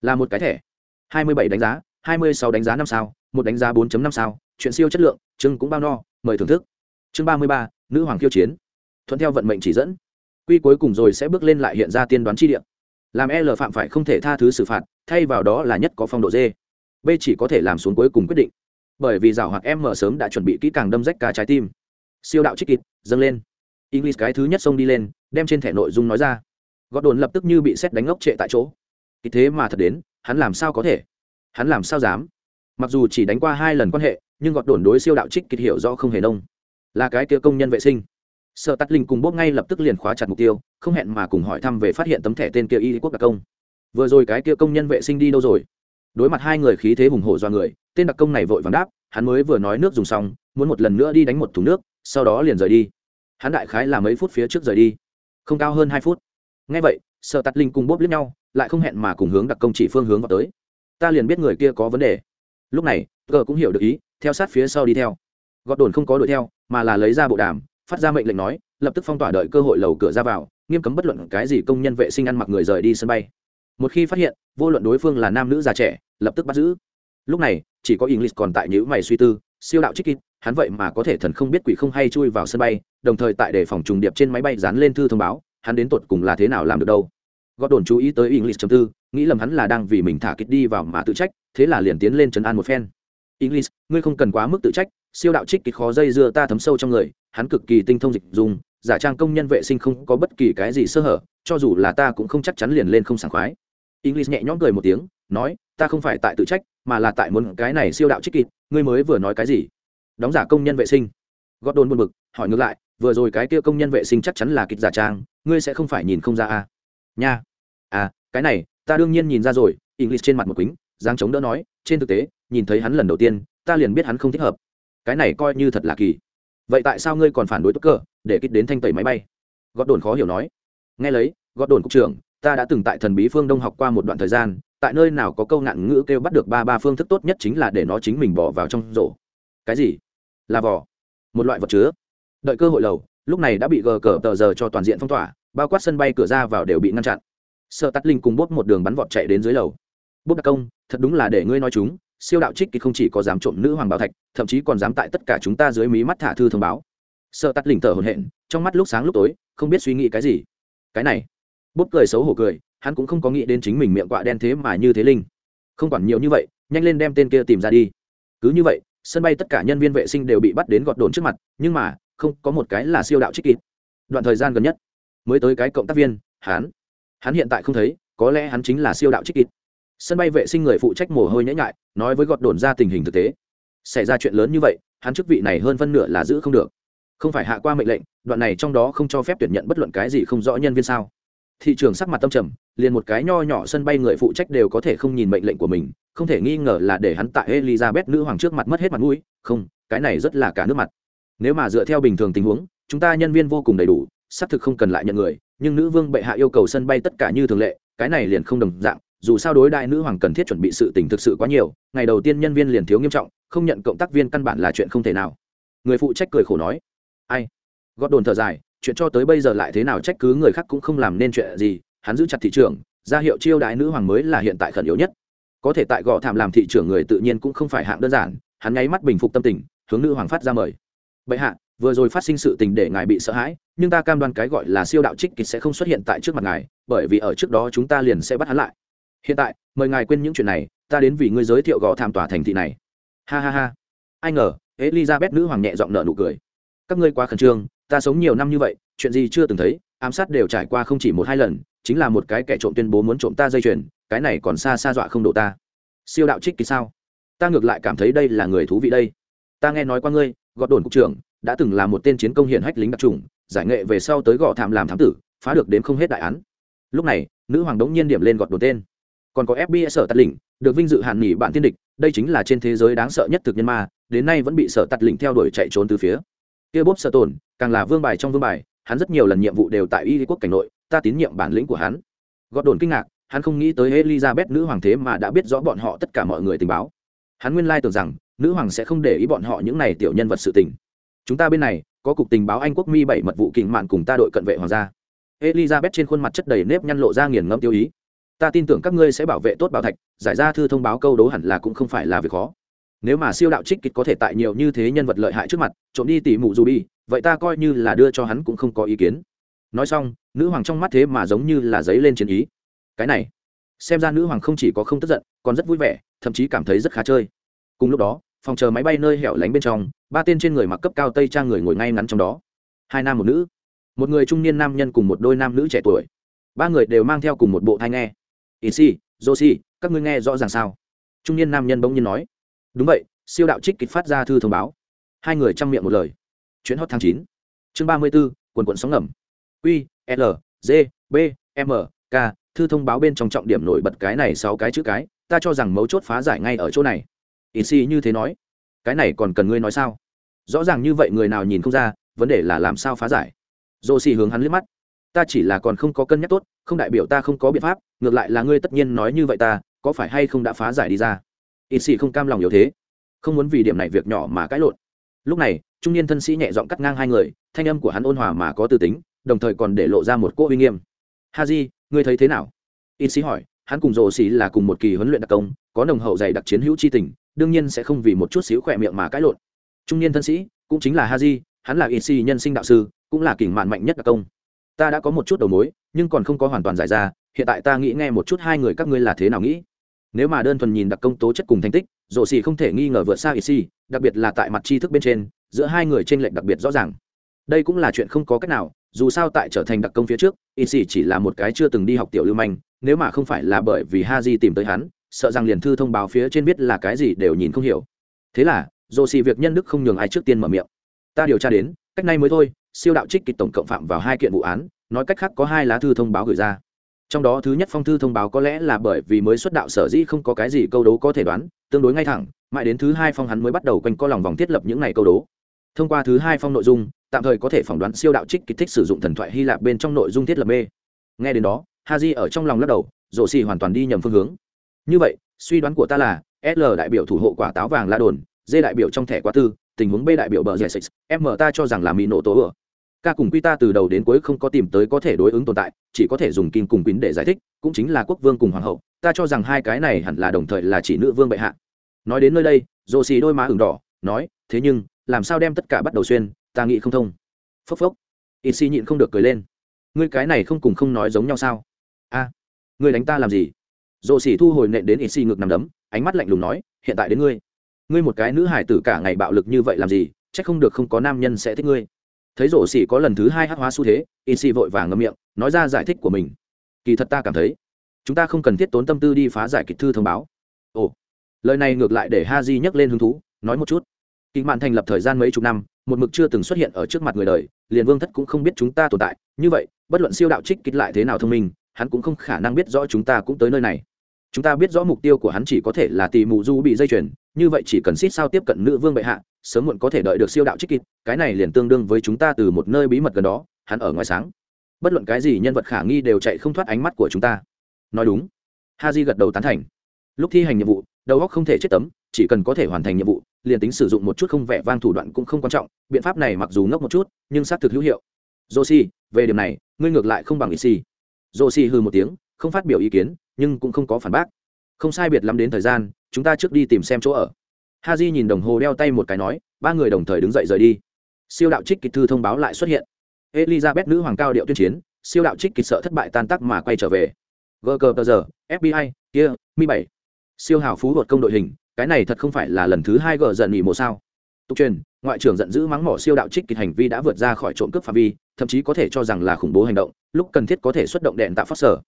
S1: là một cái thẻ. Hai mươi bảy đánh giá, hai mươi sáu đánh giá năm sao, một đánh giá 4 năm sao, chuyện siêu chất lượng chưng cũng bao no, mời thưởng thức. Chương ba mươi ba, nữ hoàng khiêu chiến. Thuận theo vận mệnh chỉ dẫn quy cuối cùng rồi sẽ bước lên lại hiện ra tiên đoán chi địa. Làm l phạm phải không thể tha thứ xử phạt, thay vào đó là nhất có phong độ d. B chỉ có thể làm xuống cuối cùng quyết định. Bởi vì rào hoặc em mở sớm đã chuẩn bị kỹ càng đâm rách cả trái tim. Siêu đạo trích kịt dâng lên. English cái thứ nhất xông đi lên, đem trên thẻ nội dung nói ra. Gót đồn lập tức như bị xét đánh ngốc trệ tại chỗ. Kịch thế mà thật đến, hắn làm sao có thể? Hắn làm sao dám? Mặc dù chỉ đánh qua hai lần quan hệ, nhưng gọt đồn đối siêu đạo trích kịch hiểu rõ không hề nông. Là cái kia công nhân vệ sinh sợ tắt linh cùng bốp ngay lập tức liền khóa chặt mục tiêu, không hẹn mà cùng hỏi thăm về phát hiện tấm thẻ tên kia y quốc đặc công. Vừa rồi cái kia công nhân vệ sinh đi đâu rồi? Đối mặt hai người khí thế hùng hổ do người, tên đặc công này vội vàng đáp, hắn mới vừa nói nước dùng xong, muốn một lần nữa đi đánh một thùng nước, sau đó liền rời đi. Hắn đại khái là mấy phút phía trước rời đi. Không cao hơn hai phút. Ngay vậy sợ tắt linh cùng bốp lướt nhau, lại không hẹn mà cùng hướng đặc công chỉ phương hướng vào tới. Ta liền biết người kia có vấn đề. Lúc này gờ cũng hiểu được ý, theo sát phía sau đi theo. Gọt đồn không có đuổi theo, mà là lấy ra bộ đàm phát ra mệnh lệnh nói, lập tức phong tỏa đợi cơ hội lầu cửa ra vào, nghiêm cấm bất luận cái gì công nhân vệ sinh ăn mặc người rời đi sân bay. Một khi phát hiện, vô luận đối phương là nam nữ già trẻ, lập tức bắt giữ. Lúc này, chỉ có english còn tại nhữ mày suy tư, siêu đạo trích kít hắn vậy mà có thể thần không biết quỷ không hay chui vào sân bay, đồng thời tại đề phòng trùng điệp trên máy bay dán lên thư thông báo, hắn đến tột cùng là thế nào làm được đâu. Gót đồn chú ý tới english chấm tư, nghĩ lầm hắn là đang vì mình thả kích đi vào mà tự trách, thế là liền tiến lên trấn an một phen. English, ngươi không cần quá mức tự trách siêu đạo trích kịch khó dây dưa ta thấm sâu trong người, hắn cực kỳ tinh thông dịch dùng, giả trang công nhân vệ sinh không có bất kỳ cái gì sơ hở, cho dù là ta cũng không chắc chắn liền lên không sảng khoái. English nhẹ nhõm cười một tiếng, nói, ta không phải tại tự trách, mà là tại muốn cái này siêu đạo trích kịch, ngươi mới vừa nói cái gì? Đóng giả công nhân vệ sinh. Gót đồn buồn bực, hỏi ngược lại, vừa rồi cái kia công nhân vệ sinh chắc chắn là kịch giả trang, ngươi sẽ không phải nhìn không ra à? Nha. À cái này, ta đương nhiên nhìn ra rồi, english trên mặt một quýnh giáng chống đỡ nói, trên thực tế, nhìn thấy hắn lần đầu tiên, ta liền biết hắn không thích hợp cái này coi như thật là kỳ. Vậy tại sao ngươi còn phản đối tốt cơ để kích đến thanh tẩy máy bay? Gót đồn khó hiểu nói. Nghe lấy gót đồn cục trưởng, ta đã từng tại thần bí phương đông học qua một đoạn thời gian, tại nơi nào có câu nạn ngữ kêu bắt được ba ba phương thức tốt nhất chính là để nó chính mình bỏ vào trong rổ. Cái gì? Là vỏ. Một loại vật chứa. Đợi cơ hội lầu, lúc này đã bị gờ cờ tờ giờ cho toàn diện phong tỏa, bao quát sân bay cửa ra vào đều bị ngăn chặn. Sợ tắt linh cùng bốt một đường bắn vọt chạy đến dưới lầu. Bốt đặc công, thật đúng là để ngươi nói chúng siêu đạo trích kịch không chỉ có dám trộm nữ hoàng bảo thạch, thậm chí còn dám tại tất cả chúng ta dưới mí mắt thả thư thông báo. Sợ tắt lỉnh thở hồn hện trong mắt lúc sáng lúc tối, không biết suy nghĩ cái gì. Cái này bút cười xấu hổ cười, hắn cũng không có nghĩ đến chính mình miệng quạ đen thế mà như thế linh. Không quản nhiều như vậy, nhanh lên đem tên kia tìm ra đi. Cứ như vậy, sân bay tất cả nhân viên vệ sinh đều bị bắt đến gọt đồn trước mặt, nhưng mà, không, có một cái là siêu đạo trích kịp. Đoạn thời gian gần nhất, mới tới cái cộng tác viên, hắn. Hắn hiện tại không thấy, có lẽ hắn chính là siêu đạo trích kịp sân bay vệ sinh người phụ trách mồ hôi nhễ nhại, nói với gọt đồn ra tình hình thực tế. Xảy ra chuyện lớn như vậy, hắn chức vị này hơn phân nửa là giữ không được. Không phải hạ qua mệnh lệnh, đoạn này trong đó không cho phép tuyển nhận bất luận cái gì không rõ nhân viên sao? Thị trường sắc mặt tâm trầm, liền một cái nho nhỏ sân bay người phụ trách đều có thể không nhìn mệnh lệnh của mình, không thể nghi ngờ là để hắn tại elizabeth nữ hoàng trước mặt mất hết mặt mũi. Không, cái này rất là cả nước mặt. Nếu mà dựa theo bình thường tình huống, chúng ta nhân viên vô cùng đầy đủ, xác thực không cần lại nhận người, nhưng nữ vương bệ hạ yêu cầu sân bay tất cả như thường lệ, cái này liền không đồng dạng dù sao đối đại nữ hoàng cần thiết chuẩn bị sự tình thực sự quá nhiều, ngày đầu tiên nhân viên liền thiếu nghiêm trọng, không nhận cộng tác viên căn bản là chuyện không thể nào. Người phụ trách cười khổ nói, ai? Gót đồn thở dài, chuyện cho tới bây giờ lại thế nào trách cứ người khác cũng không làm nên chuyện gì, hắn giữ chặt thị trường, ra hiệu chiêu đại nữ hoàng mới là hiện tại khẩn yếu nhất. Có thể tại gò thảm làm thị trưởng người tự nhiên cũng không phải hạng đơn giản, hắn nháy mắt bình phục tâm tình, hướng nữ hoàng phát ra mời. Bệ hạ, vừa rồi phát sinh sự tình để ngài bị sợ hãi, nhưng ta cam đoan cái gọi là siêu đạo trích kịch sẽ không xuất hiện tại trước mặt ngài, bởi vì ở trước đó chúng ta liền sẽ bắt hắn lại hiện tại, mời ngài quên những chuyện này, ta đến vì ngươi giới thiệu gò tham tòa thành thị này. Ha ha ha. Ai ngờ, elizabeth nữ hoàng nhẹ giọng nợ nụ cười. Các ngươi quá khẩn trương, ta sống nhiều năm như vậy, chuyện gì chưa từng thấy, ám sát đều trải qua không chỉ một hai lần, chính là một cái kẻ trộm tuyên bố muốn trộm ta dây chuyền, cái này còn xa xa dọa không độ ta. Siêu đạo trích kỳ sao? Ta ngược lại cảm thấy đây là người thú vị đây. Ta nghe nói qua ngươi, gọt đồn cục trưởng, đã từng là một tên chiến công hiển hách lính đặc trùng, giải nghệ về sau tới gõ thảm làm thám tử, phá được đến không hết đại án. Lúc này, nữ hoàng đống nhiên điểm lên gọt đồn tên còn có fbi sở tạt lĩnh được vinh dự hạn nghỉ bạn tiên địch, đây chính là trên thế giới đáng sợ nhất thực nhân ma, đến nay vẫn bị sở tạt lĩnh theo đuổi chạy trốn từ phía. Kia bốp sợ tồn, càng là vương bài trong vương bài, hắn rất nhiều lần nhiệm vụ đều tại y quốc cảnh nội, ta tín nhiệm bản lĩnh của hắn. Gọt đồn kinh ngạc, hắn không nghĩ tới elizabeth nữ hoàng thế mà đã biết rõ bọn họ tất cả mọi người tình báo. Hắn nguyên lai tưởng rằng, nữ hoàng sẽ không để ý bọn họ những này tiểu nhân vật sự tình. Chúng ta bên này, có cục tình báo anh quốc mi bảy mật vụ kình mạn cùng ta đội cận vệ hoàng gia. Elizabeth trên khuôn mặt chất đầy nếp nhăn lộ ra nghiền ngẫm tiêu ý ta tin tưởng các ngươi sẽ bảo vệ tốt bảo thạch, giải ra thư thông báo câu đố hẳn là cũng không phải là việc khó. Nếu mà siêu đạo trích kịch có thể tại nhiều như thế nhân vật lợi hại trước mặt, trộm đi tỉ mụ dù bi, vậy ta coi như là đưa cho hắn cũng không có ý kiến. Nói xong, nữ hoàng trong mắt thế mà giống như là giấy lên chiến ý. Cái này, xem ra nữ hoàng không chỉ có không tức giận, còn rất vui vẻ, thậm chí cảm thấy rất khá chơi. Cùng lúc đó, phòng chờ máy bay nơi hẻo lánh bên trong, ba tên trên người mặc cấp cao tây trang người ngồi ngay ngắn trong đó. Hai nam một nữ, một người trung niên nam nhân cùng một đôi nam nữ trẻ tuổi. Ba người đều mang theo cùng một bộ thai nghe ý si josi các ngươi nghe rõ ràng sao? Trung niên nam nhân bỗng nhiên nói. Đúng vậy, siêu đạo trích kịch phát ra thư thông báo. Hai người chăm miệng một lời. Chuyến hot tháng chín. Chương ba mươi b ố quần quận sóng ngầm. Q l, g, b, m, k, thư thông báo bên trong trọng điểm nổi bật cái này sáu cái chữ cái, ta cho rằng mấu chốt phá giải ngay ở chỗ này. Ý si như thế nói. Cái này còn cần ngươi nói sao? Rõ ràng như vậy người nào nhìn không ra, vấn đề là làm sao phá giải? Dô xì hướng hắn liếc mắt. Ta chỉ là còn không có cân nhắc tốt, không đại biểu ta không có biện pháp ngược lại là ngươi tất nhiên nói như vậy ta, có phải hay không đã phá giải đi ra? Ít xì không cam lòng yếu thế, không muốn vì điểm này việc nhỏ mà cãi lộn. Lúc này, trung niên thân sĩ nhẹ giọng cắt ngang hai người, thanh âm của hắn ôn hòa mà có tư tính, đồng thời còn để lộ ra một cỗ uy nghiêm. Ha di ngươi thấy thế nào? Ít sĩ hỏi, hắn cùng rồ xì là cùng một kỳ huấn luyện đặc công, có nồng hậu dày đặc chiến hữu c h i tình, đương nhiên sẽ không vì một chút xíu khỏe miệng mà cãi lộn. Trung niên thân sĩ, cũng chính là ha di hắn là ít sĩ nhân sinh đạo sư, cũng là kình mạn mạnh nhất đặc công. Ta đã có một chút đầu mối, nhưng còn không có hoàn toàn giải ra hiện tại ta nghĩ nghe một chút hai người các ngươi là thế nào nghĩ. Nếu mà đơn thuần nhìn đặc công tố chất cùng thành tích rộ xì không thể nghi ngờ vượt xa ý xì đặc biệt là tại mặt tri thức bên trên, giữa hai người t r ê n lệch đặc biệt rõ ràng. Đây cũng là chuyện không có cách nào, dù sao tại trở thành đặc công phía trước ý xì chỉ là một cái chưa từng đi học tiểu lưu manh, nếu mà không phải là bởi vì ha di tìm tới hắn, sợ rằng liền thư thông báo phía trên biết là cái gì đều nhìn không hiểu. Thế là rộ xì việc nhân đức không nhường ai trước tiên mở miệng. Ta điều tra đến, cách nay mới thôi, siêu đạo trích kịch tổng cộng phạm vào hai kiện vụ án, nói cách khác có hai lá thư thông báo gửi ra trong đó thứ nhất phong thư thông báo có lẽ là bởi vì mới xuất đạo sở dĩ không có cái gì câu đố có thể đoán, tương đối ngay thẳng, mãi đến thứ hai phong hắn mới bắt đầu quanh co lòng vòng thiết lập những ngày câu đố. Thông qua thứ hai phong nội dung, tạm thời có thể phỏng đoán siêu đạo trích kích thích sử dụng thần thoại hy lạp bên trong nội dung thiết lập mê. Nghe đến đó ha di ở trong lòng lắc đầu rổ xì hoàn toàn đi nhầm phương hướng. Như vậy, suy đoán của ta là, l đại biểu thủ hộ quả táo vàng la đồn, d đại biểu trong thẻ quá tư, tình huống b đại biểu bờ rẻ six m ta cho rằng là mỹ nổ tố ựa ca cùng quy ta từ đầu đến cuối không có tìm tới có thể đối ứng tồn tại, chỉ có thể dùng kim cùng quýnh để giải thích, cũng chính là quốc vương cùng hoàng hậu, ta cho rằng hai cái này hẳn là đồng thời là chỉ nữ vương bệ hạ. Nói đến nơi đây rồ xì đôi má ửng đỏ, nói, thế nhưng, làm sao đem tất cả bắt đầu xuyên, ta nghĩ không thông. Phốc phốc. Ít xì nhịn không được cười lên. Ngươi cái này không cùng không nói giống nhau sao? A, ngươi đánh ta làm gì? Rồ xì thu hồi nện đến ít xì ngực nằm đấm, ánh mắt lạnh lùng nói, hiện tại đến ngươi. Ngươi một cái nữ hải tử cả ngày bạo lực như vậy làm gì, chắc không được không có nam nhân sẽ thích ngươi thấy rổ xỉ có lần thứ hai hát hóa xu thế, in xì vội vàng ngâm miệng, nói ra giải thích của mình. Kỳ thật ta cảm thấy, chúng ta không cần thiết tốn tâm tư đi phá giải kịch thư thông báo. Ồ, lời này ngược lại để ha di nhắc lên hứng thú, nói một chút. Kỳ mạn thành lập thời gian mấy chục năm, một mực chưa từng xuất hiện ở trước mặt người đời, liền vương thất cũng không biết chúng ta tồn tại. Như vậy, bất luận siêu đạo trích kích lại thế nào thông minh, hắn cũng không khả năng biết rõ chúng ta cũng tới nơi này chúng ta biết rõ mục tiêu của hắn chỉ có thể là tì mù du bị dây chuyền, như vậy chỉ cần xít sao tiếp cận nữ vương bệ hạ, sớm muộn có thể đợi được siêu đạo trích kịp cái này liền tương đương với chúng ta từ một nơi bí mật gần đó, hắn ở ngoài sáng. Bất luận cái gì nhân vật khả nghi đều chạy không thoát ánh mắt của chúng ta. Nói đúng. Ha di gật đầu tán thành. Lúc thi hành nhiệm vụ, đầu óc không thể chết tấm, chỉ cần có thể hoàn thành nhiệm vụ, liền tính sử dụng một chút không vẻ vang thủ đoạn cũng không quan trọng, biện pháp này mặc dù ngốc một chút, nhưng xác thực hữu hiệu. Joshi, về điểm này, ngươi ngược lại không bằng ý si joshi hư một tiếng, không phát biểu ý kiến nhưng cũng không có phản bác. Không sai biệt lắm đến thời gian, chúng ta trước đi tìm xem chỗ ở. Ha di nhìn đồng hồ đeo tay một cái nói, ba người đồng thời đứng dậy rời đi. Siêu đạo trích kịch thư thông báo lại xuất hiện. Elizabeth nữ hoàng cao điệu tuyên chiến, siêu đạo trích kịch sợ thất bại tan tắc mà quay trở về. Gờ cờ tờ giờ fbi kia, mi bảy. Siêu hào phú vượt công đội hình, cái này thật không phải là lần thứ hai gờ giận nghỉ mùa sao? Tục truyền, ngoại trưởng giận dữ mắng mỏ siêu đạo trích kịch hành vi đã vượt ra khỏi trộm cướp phạm vi, thậm chí có thể cho rằng là khủng bố hành động, lúc cần thiết có thể xuất động đèn tạo phát sở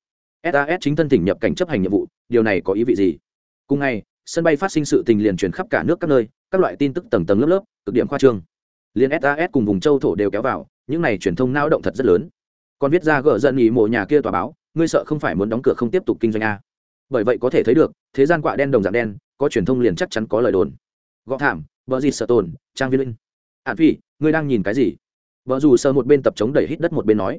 S1: sas chính thân tỉnh nhập cảnh chấp hành nhiệm vụ, điều này có ý vị gì? Cùng ngày, sân bay phát sinh sự tình liền truyền khắp cả nước các nơi, các loại tin tức tầng tầng lớp lớp, cực điểm khoa trương. Liên sas cùng vùng châu thổ đều kéo vào, những này truyền thông não động thật rất lớn. Còn viết ra gỡ giận nghỉ mộ nhà kia tòa báo, ngươi sợ không phải muốn đóng cửa không tiếp tục kinh doanh a bởi vậy có thể thấy được, thế gian quạ đen đồng dạng đen, có truyền thông liền chắc chắn có lời đồn. Gõ thảm vợ gì sợ tồn, trang viên linh. Hạn phi, ngươi đang nhìn cái gì? Vợ dù sờ một bên tập chống đẩy hít đất một bên nói.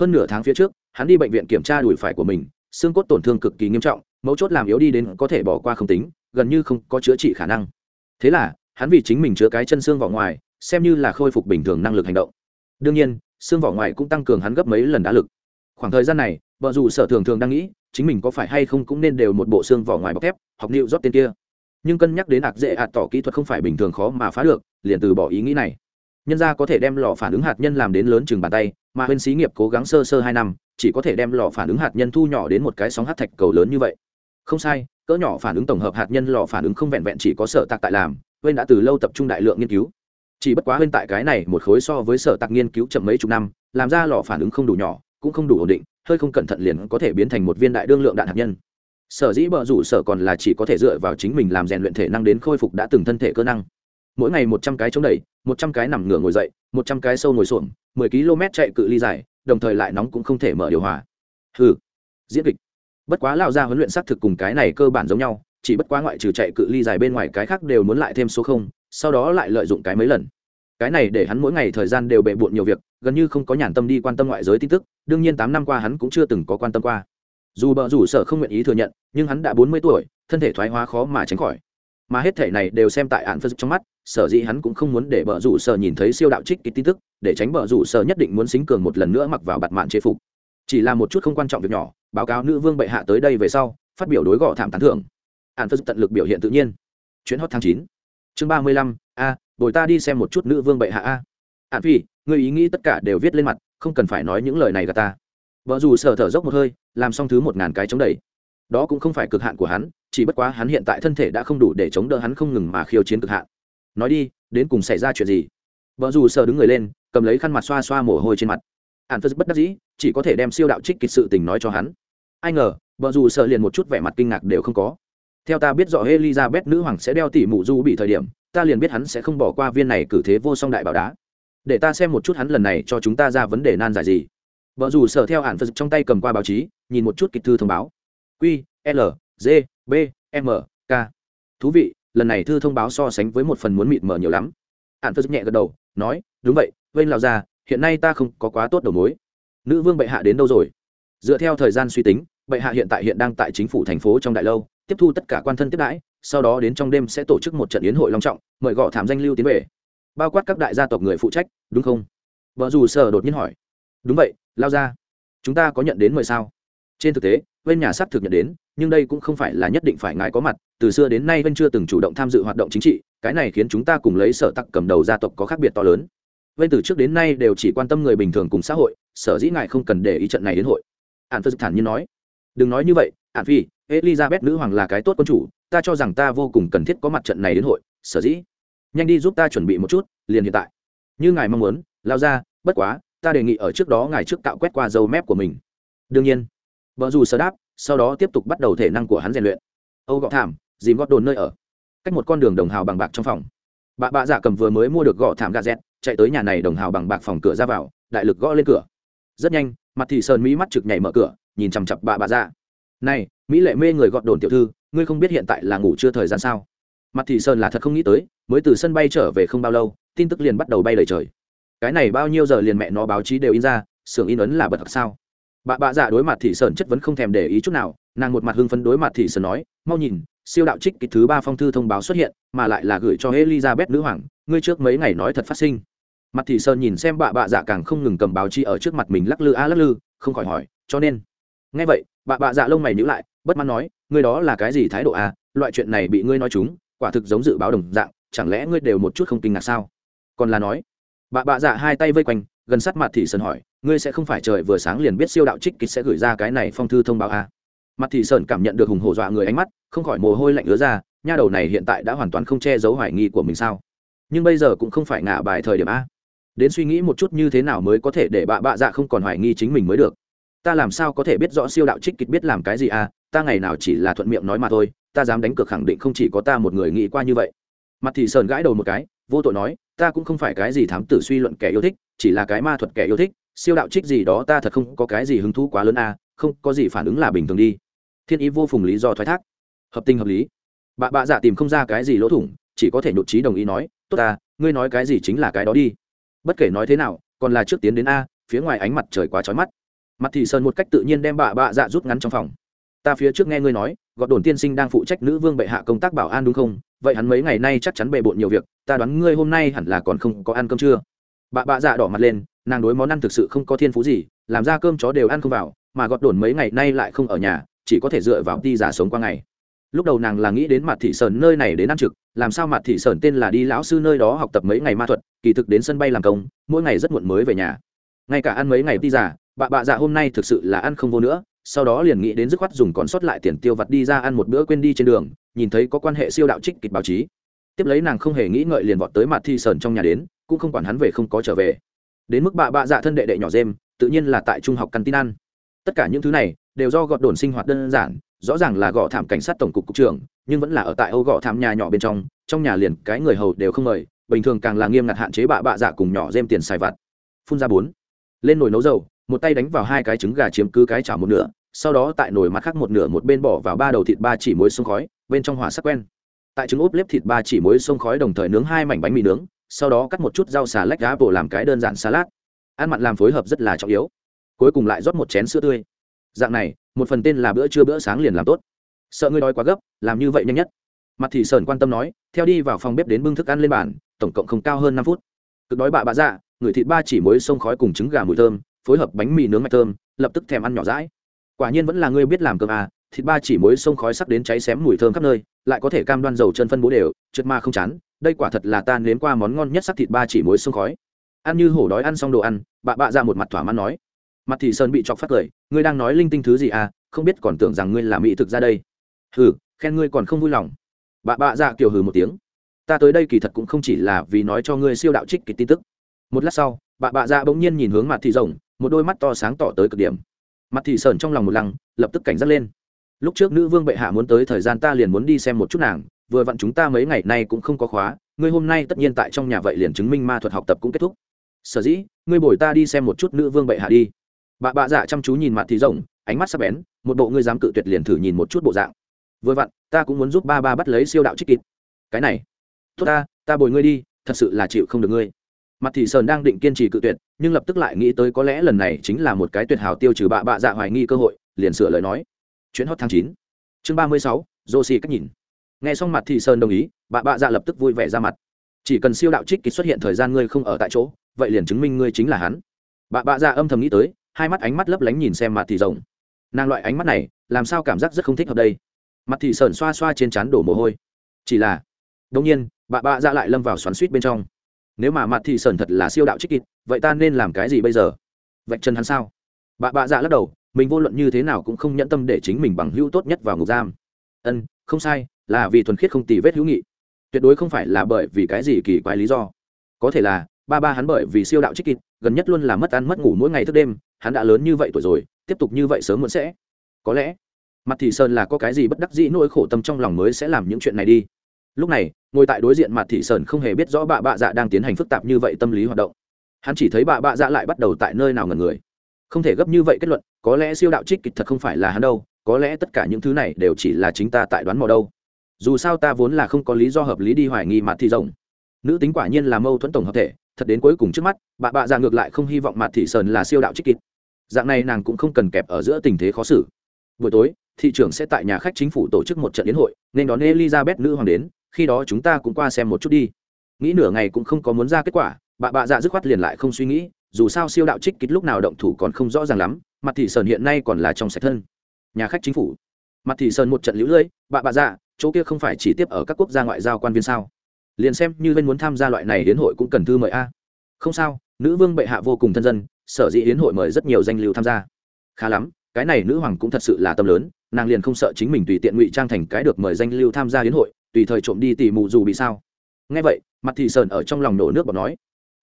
S1: Hơn nửa tháng phía trước hắn đi bệnh viện kiểm tra đùi phải của mình, xương cốt tổn thương cực kỳ nghiêm trọng, mấu chốt làm yếu đi đến có thể bỏ qua không tính, gần như không có chữa trị khả năng. Thế là, hắn vì chính mình chứa cái chân xương vỏ ngoài, xem như là khôi phục bình thường năng lực hành động. Đương nhiên, xương vỏ ngoài cũng tăng cường hắn gấp mấy lần đá lực. Khoảng thời gian này, vợ dù sở thường thường đang nghĩ, chính mình có phải hay không cũng nên đều một bộ xương vỏ ngoài bọc thép, học nịu rót tên kia. Nhưng cân nhắc đến ạc dễ ạt tỏ kỹ thuật không phải bình thường khó mà phá được, liền từ bỏ ý nghĩ này. Nhân ra có thể đem lò phản ứng hạt nhân làm đến lớn chừng bàn tay, mà huyên xí nghiệp cố gắng sơ sơ hai năm chỉ có thể đem lò phản ứng hạt nhân thu nhỏ đến một cái sóng hát thạch cầu lớn như vậy. Không sai, cỡ nhỏ phản ứng tổng hợp hạt nhân lò phản ứng không vẹn vẹn chỉ có sở tạc tại làm bên đã từ lâu tập trung đại lượng nghiên cứu. Chỉ bất quá bên tại cái này một khối so với sở tạc nghiên cứu chậm mấy chục năm, làm ra lò phản ứng không đủ nhỏ, cũng không đủ ổn định, hơi không cẩn thận liền có thể biến thành một viên đại đương lượng đạn hạt nhân. Sở dĩ bờ rủ sở còn là chỉ có thể dựa vào chính mình làm rèn luyện thể năng đến khôi phục đã từng thân thể cơ năng. Mỗi ngày một trăm cái chống đẩy, một trăm cái nằm ngửa ngồi dậy, một trăm cái sâu ngồi xổm, mười km chạy cự ly dài đồng thời lại nóng cũng không thể mở điều hòa. Hừ, diễn kịch. Bất quá lao ra huấn luyện xác thực cùng cái này cơ bản giống nhau, chỉ bất quá ngoại trừ chạy cự ly dài bên ngoài cái khác đều muốn lại thêm số không, sau đó lại lợi dụng cái mấy lần. Cái này để hắn mỗi ngày thời gian đều bệ bộn nhiều việc, gần như không có nhàn tâm đi quan tâm ngoại giới tin tức, đương nhiên tám năm qua hắn cũng chưa từng có quan tâm qua. Dù bờ rủ sở không nguyện ý thừa nhận, nhưng hắn đã bốn mươi tuổi, thân thể thoái hóa khó mà tránh khỏi. Mà hết thể này đều xem tại hạn phật trong mắt sở dĩ hắn cũng không muốn để bờ rủ sở nhìn thấy siêu đạo trích ký tin tức, để tránh bờ rủ sở nhất định muốn xính cường một lần nữa mặc vào bạt mạn chế phục. Chỉ là một chút không quan trọng việc nhỏ, báo cáo nữ vương bệ hạ tới đây về sau, phát biểu đối gọ thảm tán thưởng. Hạn phật tận lực biểu hiện tự nhiên. Chuyến hot tháng chín. Chương ba mươi lăm, a, bồi ta đi xem một chút nữ vương bệ hạ a. Hạn phi người ý nghĩ tất cả đều viết lên mặt, không cần phải nói những lời này gà ta. Vợ dù sở thở dốc một hơi, làm xong thứ một ngàn cái chống đẩy. Đó cũng không phải cực hạn của hắn, chỉ bất quá hắn hiện tại thân thể đã không đủ để chống đỡ hắn không ngừng mà khiêu chiến cực hạn nói đi, đến cùng xảy ra chuyện gì? Vợ dù sợ đứng người lên, cầm lấy khăn mặt xoa xoa mồ hôi trên mặt. Hạn phật bất đắc dĩ, chỉ có thể đem siêu đạo trích kịch sự tình nói cho hắn. Ai ngờ, vợ dù sợ liền một chút vẻ mặt kinh ngạc đều không có. Theo ta biết rõ elizabeth nữ hoàng sẽ đeo tỉ mụ du bị thời điểm, ta liền biết hắn sẽ không bỏ qua viên này cử thế vô song đại bảo đá. Để ta xem một chút hắn lần này cho chúng ta ra vấn đề nan giải gì. Vợ dù sợ theo hạn phật trong tay cầm qua báo chí, nhìn một chút kịch thư thông báo. Q l, g, b, m, k. Thú vị lần này thư thông báo so sánh với một phần muốn mịt mờ nhiều lắm. Hạn phật nhẹ gật đầu, nói, đúng vậy vênh lao ra hiện nay ta không có quá tốt đầu mối. Nữ vương bệ hạ đến đâu rồi? Dựa theo thời gian suy tính, bệ hạ hiện tại hiện đang tại chính phủ thành phố trong đại lâu, tiếp thu tất cả quan thân tiếp đãi, sau đó đến trong đêm sẽ tổ chức một trận yến hội long trọng, mời gõ thảm danh lưu tiến về. Bao quát các đại gia tộc người phụ trách, đúng không? Vợ dù sở đột nhiên hỏi. Đúng vậy lao ra chúng ta có nhận đến mời sao? Trên thực tế, bên nhà sắp thực nhận đến nhưng đây cũng không phải là nhất định phải ngài có mặt, từ xưa đến nay vân chưa từng chủ động tham dự hoạt động chính trị, cái này khiến chúng ta cùng lấy sở tặc cầm đầu gia tộc có khác biệt to lớn. Vân từ trước đến nay đều chỉ quan tâm người bình thường cùng xã hội, sở dĩ ngài không cần để ý trận này đến hội. Ạn phật thản nhiên nói. Đừng nói như vậy ạn phi, elizabeth nữ hoàng là cái tốt quân chủ, ta cho rằng ta vô cùng cần thiết có mặt trận này đến hội, sở dĩ. Nhanh đi giúp ta chuẩn bị một chút, liền hiện tại. Như ngài mong muốn, lao ra, bất quá, ta đề nghị ở trước đó ngài trước tạo quét qua dâu mép của mình. Đương nhiên. Vợ dù sơ đáp sau đó tiếp tục bắt đầu thể năng của hắn rèn luyện. Âu gọ thảm, dìm gót đồn nơi ở. Cách một con đường đồng hào bằng bạc trong phòng. Bà bạ dạ cầm vừa mới mua được gõ thảm gà dẹt, chạy tới nhà này đồng hào bằng bạc phòng cửa ra vào, đại lực gõ lên cửa. Rất nhanh, mặt thị sơn mỹ mắt trực nhảy mở cửa, nhìn chằm chặp bà bạ dạ. Này, mỹ lệ mê người gọt đồn tiểu thư, ngươi không biết hiện tại là ngủ chưa thời gian sao? Mặt thị sơn là thật không nghĩ tới, mới từ sân bay trở về không bao lâu, tin tức liền bắt đầu bay lời trời. Cái này bao nhiêu giờ liền mẹ nó báo chí đều in ra, xưởng in ấn là bật thật sao? Bà bạ dạ đối mặt thị sơn chất vấn không thèm để ý chút nào, nàng một mặt hưng phấn đối mặt thị sơn nói, mau nhìn, siêu đạo trích kịch thứ ba phong thư thông báo xuất hiện, mà lại là gửi cho elizabeth nữ hoàng, ngươi trước mấy ngày nói thật phát sinh. Mặt thị sơn nhìn xem bà bạ dạ càng không ngừng cầm báo chi ở trước mặt mình lắc lư a à lắc lư, không khỏi hỏi, cho nên? Nghe vậy, bà bạ dạ lông mày nhữ lại, bất mãn nói, ngươi đó là cái gì thái độ à loại chuyện này bị ngươi nói chúng, quả thực giống dự báo đồng dạng, chẳng lẽ ngươi đều một chút không kinh ngạc sao? Còn là nói, bà bạ dạ hai tay vây quanh gần sát mặt thị sơn hỏi, ngươi sẽ không phải trời vừa sáng liền biết siêu đạo trích kịch sẽ gửi ra cái này phong thư thông báo à? Mặt thị sơn cảm nhận được hùng hổ dọa người ánh mắt, không khỏi mồ hôi lạnh ứa ra, nha đầu này hiện tại đã hoàn toàn không che giấu hoài nghi của mình sao? Nhưng bây giờ cũng không phải ngả bài thời điểm a. Đến suy nghĩ một chút như thế nào mới có thể để bạ bạ dạ không còn hoài nghi chính mình mới được. Ta làm sao có thể biết rõ siêu đạo trích kịch biết làm cái gì à? Ta ngày nào chỉ là thuận miệng nói mà thôi, ta dám đánh cược khẳng định không chỉ có ta một người nghĩ qua như vậy. Mặt thị sơn gãi đầu một cái vô tội nói, ta cũng không phải cái gì thám tử suy luận kẻ yêu thích, chỉ là cái ma thuật kẻ yêu thích, siêu đạo trích gì đó ta thật không có cái gì hứng thú quá lớn à không có gì phản ứng là bình thường đi. Thiên ý vô phùng lý do thoái thác. Hợp tình hợp lý. Bà bạ dạ tìm không ra cái gì lỗ thủng, chỉ có thể nhộn trí đồng ý nói, tốt ta, ngươi nói cái gì chính là cái đó đi. Bất kể nói thế nào, còn là trước tiến đến a, phía ngoài ánh mặt trời quá trói mắt. Mặt thì sơn một cách tự nhiên đem bà bạ dạ rút ngắn trong phòng ta phía trước nghe ngươi nói gọt đồn tiên sinh đang phụ trách nữ vương bệ hạ công tác bảo an đúng không? Vậy hắn mấy ngày nay chắc chắn bề bộn nhiều việc, ta đoán ngươi hôm nay hẳn là còn không có ăn cơm chưa? Bà bạ dạ đỏ mặt lên, nàng đối món ăn thực sự không có thiên phú gì, làm ra cơm chó đều ăn không vào, mà gọt đồn mấy ngày nay lại không ở nhà, chỉ có thể dựa vào đi giả sống qua ngày. Lúc đầu nàng là nghĩ đến mặt thị sơn nơi này đến ăn trực, làm sao mặt thị sơn tên là đi lão sư nơi đó học tập mấy ngày ma thuật, kỳ thực đến sân bay làm công, mỗi ngày rất muộn mới về nhà. Ngay cả ăn mấy ngày đi giả, bà bạ dạ hôm nay thực sự là ăn không vô nữa sau đó liền nghĩ đến dứt khoát dùng còn sót lại tiền tiêu vặt đi ra ăn một bữa quên đi trên đường, nhìn thấy có quan hệ siêu đạo trích kịch báo chí. Tiếp lấy nàng không hề nghĩ ngợi liền vọt tới mặt thi sơn trong nhà đến, cũng không quản hắn về không có trở về. Đến mức bà bạ dạ thân đệ đệ nhỏ dêm tự nhiên là tại trung học căn tin ăn. Tất cả những thứ này đều do gọt đồn sinh hoạt đơn giản, rõ ràng là gõ thảm cảnh sát tổng cục cục trưởng, nhưng vẫn là ở tại âu gõ thảm nhà nhỏ bên trong trong nhà liền cái người hầu đều không mời, bình thường càng là nghiêm ngặt hạn chế bà bạ dạ cùng nhỏ dêm tiền xài vặt. Phun ra bốn. Lên nồi nấu dầu một tay đánh vào hai cái trứng gà chiếm cứ cái chảo một nửa, sau đó tại nồi mặt khác một nửa một bên bỏ vào ba đầu thịt ba chỉ muối sông khói, bên trong hỏa sắc quen. Tại trứng ốp lép thịt ba chỉ muối sông khói đồng thời nướng hai mảnh bánh mì nướng, sau đó cắt một chút rau xà lách đá bổ làm cái đơn giản salad. Ăn mặn làm phối hợp rất là trọng yếu. Cuối cùng lại rót một chén sữa tươi. Dạng này, một phần tên là bữa trưa bữa sáng liền làm tốt. Sợ ngươi đói quá gấp, làm như vậy nhanh nhất. Mặt thì sờn quan tâm nói, theo đi vào phòng bếp đến bưng thức ăn lên bàn, tổng cộng không cao hơn năm phút. Cực đói bạ bạ dạ người thịt ba chỉ muối sông khói cùng trứng gà mùi thơm phối hợp bánh mì nướng mạch thơm, lập tức thèm ăn nhỏ rãi. Quả nhiên vẫn là ngươi biết làm cơm à thịt ba chỉ muối sông khói sắc đến cháy xém mùi thơm khắp nơi, lại có thể cam đoan dầu chân phân bố đều, trượt ma không chán, đây quả thật là ta nếm qua món ngon nhất sắc thịt ba chỉ muối sông khói. Ăn như hổ đói ăn xong đồ ăn bạ bạ ra một mặt thỏa mãn nói. Mặt thì sơn bị chọc phát cười, ngươi đang nói linh tinh thứ gì à không biết còn tưởng rằng ngươi là mỹ thực ra đây. Hừ, khen ngươi còn không vui lòng. Bà bạ dạ ra kiều hừ một tiếng. Ta tới đây kỳ thật cũng không chỉ là vì nói cho ngươi siêu đạo trích kịch tin tức. Một lát sau, bà bạ ra bỗng nhiên nhìn hướng mặt thị rồng một đôi mắt to sáng tỏ tới cực điểm. Mặt thị sờn trong lòng một lăng, lập tức cảnh giác lên. Lúc trước nữ vương bệ hạ muốn tới thời gian ta liền muốn đi xem một chút nàng, vừa vặn chúng ta mấy ngày nay cũng không có khóa, ngươi hôm nay tất nhiên tại trong nhà vậy liền chứng minh ma thuật học tập cũng kết thúc. Sở dĩ, ngươi bồi ta đi xem một chút nữ vương bệ hạ đi. Bà bạ dạ chăm chú nhìn mặt thị rồng ánh mắt sắc bén, một bộ ngươi dám cự tuyệt liền thử nhìn một chút bộ dạng. Vừa vặn, ta cũng muốn giúp ba ba bắt lấy siêu đạo trích kịp cái này, tốt ta ta bồi ngươi đi, thật sự là chịu không được ngươi mặt thị sơn đang định kiên trì cự tuyệt, nhưng lập tức lại nghĩ tới có lẽ lần này chính là một cái tuyệt hảo tiêu trừ bạ bạ dạ hoài nghi cơ hội, liền sửa lời nói. Chuyến hot tháng chín, chương ba mươi sáu, josie cách nhìn. Nghe xong mặt thị sơn đồng ý, bạ bạ dạ lập tức vui vẻ ra mặt. Chỉ cần siêu đạo trích kịch xuất hiện thời gian ngươi không ở tại chỗ, vậy liền chứng minh ngươi chính là hắn. Bạ bạ dạ âm thầm nghĩ tới, hai mắt ánh mắt lấp lánh nhìn xem mặt thị rồng nàng loại ánh mắt này, làm sao cảm giác rất không thích hợp đây? Mặt thị sơn xoa xoa trên trán đổ mồ hôi. Chỉ là đông nhiên, bạ bạ dạ lại lâm vào xoắn suýt bên trong nếu mà mặt thị sơn thật là siêu đạo trích kịt vậy ta nên làm cái gì bây giờ? Vạch chân hắn sao? Bà bạ dạ lắc đầu, mình vô luận như thế nào cũng không nhẫn tâm để chính mình bằng hữu tốt nhất vào ngục giam. Ân, không sai, là vì thuần khiết không tì vết hữu nghị. Tuyệt đối không phải là bởi vì cái gì kỳ quái lý do. Có thể là, ba ba hắn bởi vì siêu đạo trích kịt gần nhất luôn là mất ăn mất ngủ mỗi ngày thức đêm, hắn đã lớn như vậy tuổi rồi, tiếp tục như vậy sớm muộn sẽ. Có lẽ, mặt thị sơn là có cái gì bất đắc dĩ nỗi khổ tâm trong lòng mới sẽ làm những chuyện này đi. Lúc này ngồi tại đối diện mặt thị sơn không hề biết rõ bà bạ dạ đang tiến hành phức tạp như vậy tâm lý hoạt động. Hắn chỉ thấy bà bạ dạ lại bắt đầu tại nơi nào ngần người. Không thể gấp như vậy kết luận, có lẽ siêu đạo trích kịch thật không phải là hắn đâu, có lẽ tất cả những thứ này đều chỉ là chính ta tại đoán mò đâu. Dù sao ta vốn là không có lý do hợp lý đi hoài nghi mặt thị rồng nữ tính quả nhiên là mâu thuẫn tổng hợp thể, thật đến cuối cùng trước mắt bà bạ dạ ngược lại không hy vọng mặt thị sơn là siêu đạo trích kịch. Dạng này nàng cũng không cần kẹp ở giữa tình thế khó xử. Buổi tối, thị trưởng sẽ tại nhà khách chính phủ tổ chức một trận yến hội, nên đón elizabeth nữ hoàng đến khi đó chúng ta cũng qua xem một chút đi. Nghĩ nửa ngày cũng không có muốn ra kết quả, bà bạ dạ dứt khoát liền lại không suy nghĩ, dù sao siêu đạo trích kích lúc nào động thủ còn không rõ ràng lắm mặt thị sơn hiện nay còn là trong sạch thân. Nhà khách chính phủ. Mặt thị sơn một trận lũ lưỡi bà bạ dạ chỗ kia không phải chỉ tiếp ở các quốc gia ngoại giao quan viên sao? Liền xem như bên muốn tham gia loại này hiến hội cũng cần thư mời a. Không sao, nữ vương bệ hạ vô cùng thân dân, sở dĩ hiến hội mời rất nhiều danh lưu tham gia. Khá lắm, cái này nữ hoàng cũng thật sự là tâm lớn, nàng liền không sợ chính mình tùy tiện ngụy trang thành cái được mời danh lưu tham gia hiến hội tùy thời trộm đi tỉ mù dù bị sao? Nghe vậy, mặt thị sơn ở trong lòng nổ nước bọt nói,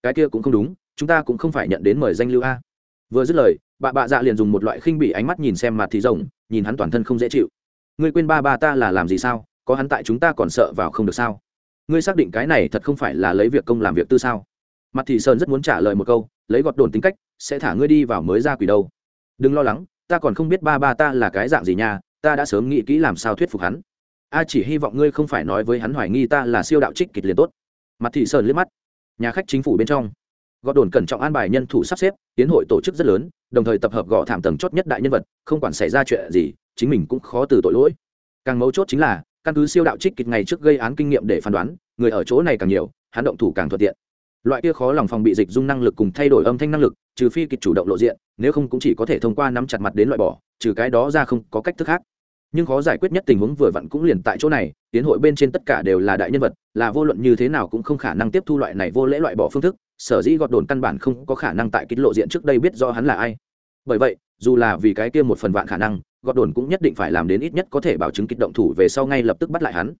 S1: cái kia cũng không đúng, chúng ta cũng không phải nhận đến mời danh lưu a. Vừa dứt lời, bà bạ dạ liền dùng một loại khinh bỉ ánh mắt nhìn xem mặt thị rồng, nhìn hắn toàn thân không dễ chịu. Ngươi quên ba ba ta là làm gì sao? Có hắn tại chúng ta còn sợ vào không được sao? Ngươi xác định cái này thật không phải là lấy việc công làm việc tư sao? Mặt thị sơn rất muốn trả lời một câu, lấy gọt đồn tính cách, sẽ thả ngươi đi vào mới ra quỷ đâu. Đừng lo lắng, ta còn không biết ba ba ta là cái dạng gì nha, ta đã sớm nghĩ kỹ làm sao thuyết phục hắn a chỉ hy vọng ngươi không phải nói với hắn hoài nghi ta là siêu đạo trích kịch liền tốt. Mặt thị sơn liếc mắt. Nhà khách chính phủ bên trong. Gọt đồn cẩn trọng an bài nhân thủ sắp xếp, tiến hội tổ chức rất lớn, đồng thời tập hợp gõ thảm tầng chót nhất đại nhân vật, không quản xảy ra chuyện gì, chính mình cũng khó từ tội lỗi. Càng mấu chốt chính là, căn cứ siêu đạo trích kịch ngày trước gây án kinh nghiệm để phán đoán, người ở chỗ này càng nhiều, hắn động thủ càng thuận tiện. Loại kia khó lòng phòng bị dịch dung năng lực cùng thay đổi âm thanh năng lực, trừ phi kịch chủ động lộ diện, nếu không cũng chỉ có thể thông qua nắm chặt mặt đến loại bỏ, trừ cái đó ra không có cách thức khác nhưng khó giải quyết nhất tình huống vừa vặn cũng liền tại chỗ này, tiến hội bên trên tất cả đều là đại nhân vật, là vô luận như thế nào cũng không khả năng tiếp thu loại này vô lễ loại bỏ phương thức, sở dĩ gọt đồn căn bản không có khả năng tại kích lộ diện trước đây biết do hắn là ai. Bởi vậy, dù là vì cái kia một phần vạn khả năng, gọt đồn cũng nhất định phải làm đến ít nhất có thể bảo chứng kích động thủ về sau ngay lập tức bắt lại hắn.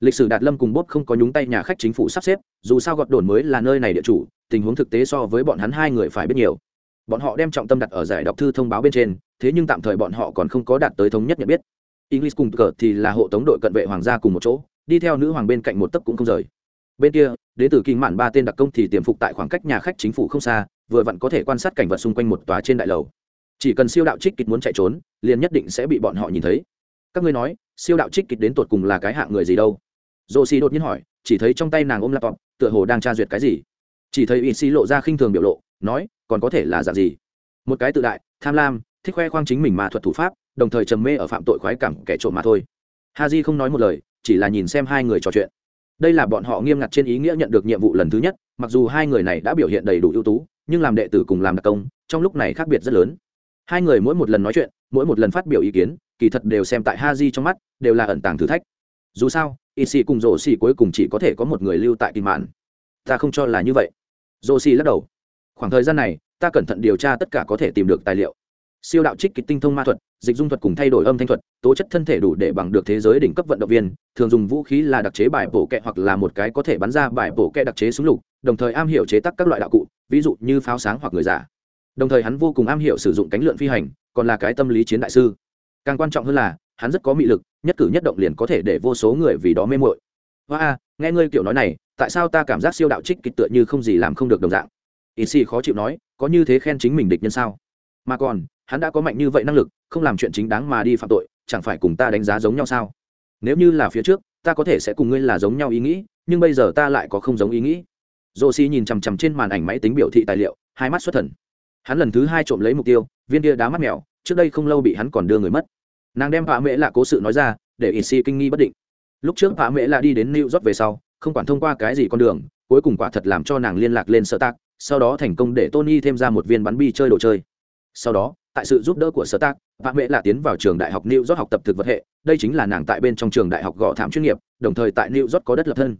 S1: Lịch sử đạt lâm cùng bốt không có nhúng tay nhà khách chính phủ sắp xếp, dù sao gọt đồn mới là nơi này địa chủ, tình huống thực tế so với bọn hắn hai người phải biết nhiều. Bọn họ đem trọng tâm đặt ở giải đọc thư thông báo bên trên, thế nhưng tạm thời bọn họ còn không có đạt tới thống nhất nhận biết english cùng cờ thì là hộ tống đội cận vệ hoàng gia cùng một chỗ, đi theo nữ hoàng bên cạnh một tấc cũng không rời. Bên kia đến từ kinh mạn ba tên đặc công thì tiềm phục tại khoảng cách nhà khách chính phủ không xa, vừa vặn có thể quan sát cảnh vật xung quanh một tòa trên đại lầu. Chỉ cần siêu đạo trích kịch muốn chạy trốn, liền nhất định sẽ bị bọn họ nhìn thấy. Các ngươi nói, siêu đạo trích kịch đến tột cùng là cái hạng người gì đâu? Dô xì đột nhiên hỏi, chỉ thấy trong tay nàng ôm laptop, tựa hồ đang tra duyệt cái gì. Chỉ thấy Y xì lộ ra khinh thường biểu lộ, nói, còn có thể là dạng gì? Một cái tự đại, tham lam, thích khoe khoang chính mình mà thuật thủ pháp đồng thời trầm mê ở phạm tội khoái cảm kẻ trộm mà thôi. Ha di không nói một lời, chỉ là nhìn xem hai người trò chuyện. Đây là bọn họ nghiêm ngặt trên ý nghĩa nhận được nhiệm vụ lần thứ nhất, mặc dù hai người này đã biểu hiện đầy đủ ưu tú, nhưng làm đệ tử cùng làm đặc công, trong lúc này khác biệt rất lớn. Hai người mỗi một lần nói chuyện, mỗi một lần phát biểu ý kiến, kỳ thật đều xem tại ha di trong mắt, đều là ẩn tàng thử thách. Dù sao y sĩ cùng rổ cuối cùng chỉ có thể có một người lưu tại kim mạn. Ta không cho là như vậy. Rổ lắc đầu. Khoảng thời gian này, ta cẩn thận điều tra tất cả có thể tìm được tài liệu. Siêu đạo trích kịch tinh thông ma thuật dịch dung thuật cùng thay đổi âm thanh thuật, tố chất thân thể đủ để bằng được thế giới đỉnh cấp vận động viên, thường dùng vũ khí là đặc chế bài bổ kẹ hoặc là một cái có thể bắn ra bài bổ kẹ đặc chế súng lục, đồng thời am hiểu chế tác các loại đạo cụ, ví dụ như pháo sáng hoặc người giả. Đồng thời hắn vô cùng am hiểu sử dụng cánh lượn phi hành, còn là cái tâm lý chiến đại sư. Càng quan trọng hơn là, hắn rất có mị lực, nhất cử nhất động liền có thể để vô số người vì đó mê mội hoa a nghe ngươi kiểu nói này, tại sao ta cảm giác siêu đạo trích kịch tựa như không gì làm không được đồng dạng? Ý xì khó chịu nói, có như thế khen chính mình địch nhân sao? Mà còn hắn đã có mạnh như vậy năng lực không làm chuyện chính đáng mà đi phạm tội chẳng phải cùng ta đánh giá giống nhau sao? Nếu như là phía trước ta có thể sẽ cùng ngươi là giống nhau ý nghĩ nhưng bây giờ ta lại có không giống ý nghĩ. Dô xi nhìn chằm chằm trên màn ảnh máy tính biểu thị tài liệu hai mắt xuất thần. Hắn lần thứ hai trộm lấy mục tiêu viên kia đá mắt mèo trước đây không lâu bị hắn còn đưa người mất. Nàng đem vạ mễ lạ cố sự nói ra để ít si kinh nghi bất định. Lúc trước vạ mễ lạ đi đến new york về sau không quản thông qua cái gì con đường cuối cùng quả thật làm cho nàng liên lạc lên sợ tạc, sau đó thành công để tony thêm ra một viên bắn bi chơi đồ chơi sau đó tại sự giúp đỡ của sở tác vạ mẹ lạ tiến vào trường đại học new york học tập thực vật hệ đây chính là nàng tại bên trong trường đại học gõ thảm chuyên nghiệp đồng thời tại new york có đất lập thân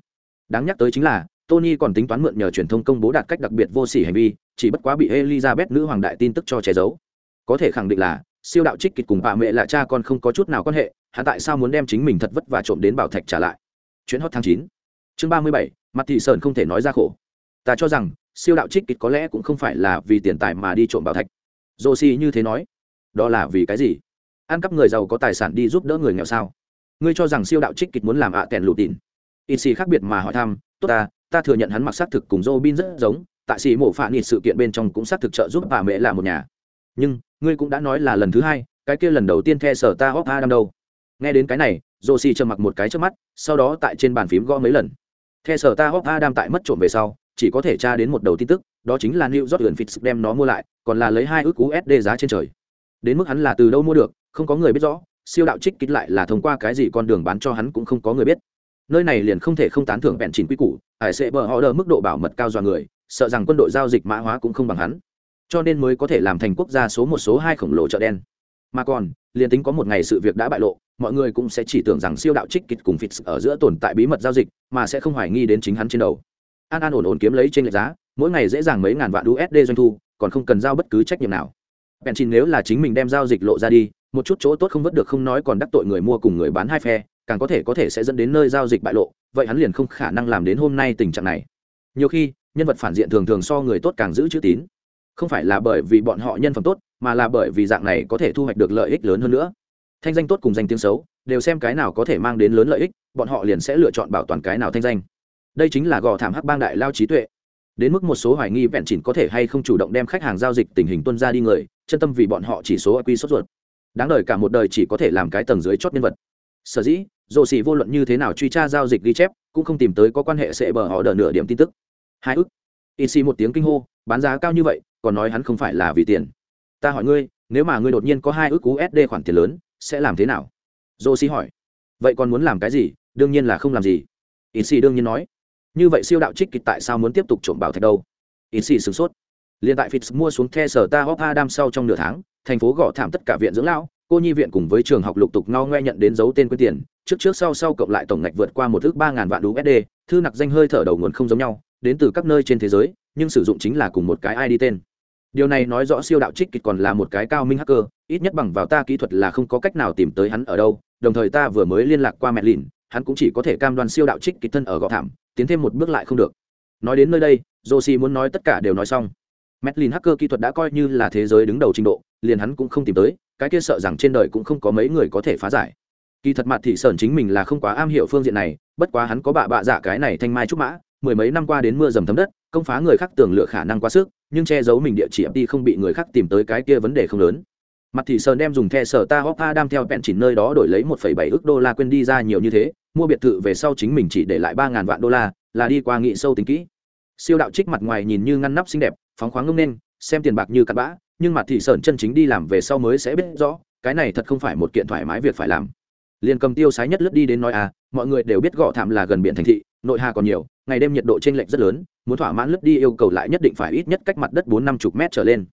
S1: đáng nhắc tới chính là Tony còn tính toán mượn nhờ truyền thông công bố đạt cách đặc biệt vô sỉ hành vi, chỉ bất quá bị Elizabeth nữ hoàng đại tin tức cho che giấu. Có thể khẳng định là, siêu đạo trích kịch cùng bà mẹ là cha con không có chút nào quan hệ, hắn tại sao muốn đem chính mình thật vất và trộm đến bảo thạch trả lại. Chuyến hot tháng chín. Chương 37, mặt thị sơn không thể nói ra khổ. Ta cho rằng, siêu đạo trích kịch có lẽ cũng không phải là vì tiền tài mà đi trộm bảo thạch. Rosi như thế nói. Đó là vì cái gì? Ăn cắp người giàu có tài sản đi giúp đỡ người nghèo sao? Ngươi cho rằng siêu đạo trích kịch muốn làm ạ à tèn lụt tịn ít xì khác biệt mà hỏi thăm, tốt ta ta thừa nhận hắn mặc xác thực cùng Robin rất giống, tại xì mổ phạ nịt sự kiện bên trong cũng xác thực trợ giúp bà mẹ là một nhà nhưng, ngươi cũng đã nói là lần thứ hai, cái kia lần đầu tiên the sở ta hóc đang đâu nghe đến cái này dô xì trầm mặc một cái trước mắt, sau đó tại trên bàn phím gõ mấy lần the sở ta hóc đang tại mất trộm về sau chỉ có thể tra đến một đầu tin tức, đó chính là new york gần fix đem nó mua lại, còn là lấy hai ước usd giá trên trời. Đến mức hắn là từ đâu mua được, không có người biết rõ, siêu đạo trích kích lại là thông qua cái gì con đường bán cho hắn cũng không có người biết. Nơi này liền không thể không tán thưởng vẹn chỉnh quy củ, hải sẽ bờ họ đờ mức độ bảo mật cao dọa người, sợ rằng quân đội giao dịch mã hóa cũng không bằng hắn. Cho nên mới có thể làm thành quốc gia số một số hai khổng lồ chợ đen. Mà còn, liền tính có một ngày sự việc đã bại lộ, mọi người cũng sẽ chỉ tưởng rằng siêu đạo trích kịch cùng fix ở giữa tồn tại bí mật giao dịch, mà sẽ không hoài nghi đến chính hắn trên đầu an an ổn ổn kiếm lấy trên lệch giá, mỗi ngày dễ dàng mấy ngàn vạn usd doanh thu, còn không cần giao bất cứ trách nhiệm nào. Bèn chỉ nếu là chính mình đem giao dịch lộ ra đi, một chút chỗ tốt không vớt được không nói còn đắc tội người mua cùng người bán hai phe, càng có thể có thể sẽ dẫn đến nơi giao dịch bại lộ, vậy hắn liền không khả năng làm đến hôm nay tình trạng này. Nhiều khi, nhân vật phản diện thường thường so người tốt càng giữ chữ tín. Không phải là bởi vì bọn họ nhân phẩm tốt, mà là bởi vì dạng này có thể thu hoạch được lợi ích lớn hơn nữa. Thanh danh tốt cùng danh tiếng xấu, đều xem cái nào có thể mang đến lớn lợi ích, bọn họ liền sẽ lựa chọn bảo toàn cái nào thanh danh đây chính là gò thảm hắc bang đại lao trí tuệ. Đến mức một số hoài nghi vẹn chỉnh có thể hay không chủ động đem khách hàng giao dịch tình hình tuân ra đi người, chân tâm vì bọn họ chỉ số quy sốt ruột. Đáng đời cả một đời chỉ có thể làm cái tầng dưới chót nhân vật. Sở dĩ dồ xỉ vô luận như thế nào truy tra giao dịch ghi chép, cũng không tìm tới có quan hệ sẽ bờ họ đỡ nửa điểm tin tức. Hai ức. Y xì một tiếng kinh hô, bán giá cao như vậy, còn nói hắn không phải là vì tiền. Ta hỏi ngươi, nếu mà ngươi đột nhiên có hai ước usd khoản tiền lớn, sẽ làm thế nào? Dô xì hỏi. Vậy còn muốn làm cái gì? Đương nhiên là không làm gì. Y xì đương nhiên nói như vậy siêu đạo trích kịch tại sao muốn tiếp tục trộm bảo thạch đâu? Ít xì sửng sốt. Liền tại Fitz mua xuống the sở ta hop Adam sau trong nửa tháng, thành phố gõ thảm tất cả viện dưỡng lão, cô nhi viện cùng với trường học lục tục ngao ngoe nhận đến dấu tên quyên tiền, trước trước sau sau cộng lại tổng ngạch vượt qua một thước ba ngàn vạn USD, thư nặc danh hơi thở đầu nguồn không giống nhau, đến từ các nơi trên thế giới, nhưng sử dụng chính là cùng một cái ID tên. Điều này nói rõ siêu đạo trích kịch còn là một cái cao minh hacker, ít nhất bằng vào ta kỹ thuật là không có cách nào tìm tới hắn ở đâu, đồng thời ta vừa mới liên lạc qua mẹ lìn, hắn cũng chỉ có thể cam đoan siêu đạo trích kịch thân ở gò thảm, tiến thêm một bước lại không được. Nói đến nơi đây, Josie muốn nói tất cả đều nói xong. Medlin hacker kỹ thuật đã coi như là thế giới đứng đầu trình độ, liền hắn cũng không tìm tới, cái kia sợ rằng trên đời cũng không có mấy người có thể phá giải. Kỳ thật mặt thị sởn chính mình là không quá am hiểu phương diện này, bất quá hắn có bạ bạ dạ cái này thanh mai trúc mã, mười mấy năm qua đến mưa dầm thấm đất, công phá người khác tưởng lựa khả năng quá sức, nhưng che giấu mình địa chỉ đi không bị người khác tìm tới cái kia vấn đề không lớn. Mặt thị sơn đem dùng the sở ta hoppa Adam theo bẹn chỉ nơi đó đổi lấy 1,7 ức đô la quên đi ra nhiều như thế, mua biệt thự về sau chính mình chỉ để lại 3000 vạn đô la, là đi qua nghị sâu tính kỹ. Siêu đạo trích mặt ngoài nhìn như ngăn nắp xinh đẹp, phóng khoáng ngông nên, xem tiền bạc như cặn bã nhưng mặt thị sơn chân chính đi làm về sau mới sẽ biết rõ cái này thật không phải một kiện thoải mái việc phải làm. Liền cầm tiêu sái nhất lướt đi đến nói à mọi người đều biết gõ thảm là gần biển thành thị nội hà còn nhiều ngày đêm nhiệt độ trên lệch rất lớn muốn thỏa mãn lướt đi yêu cầu lại nhất định phải ít nhất cách mặt đất bốn năm chục mét trở lên.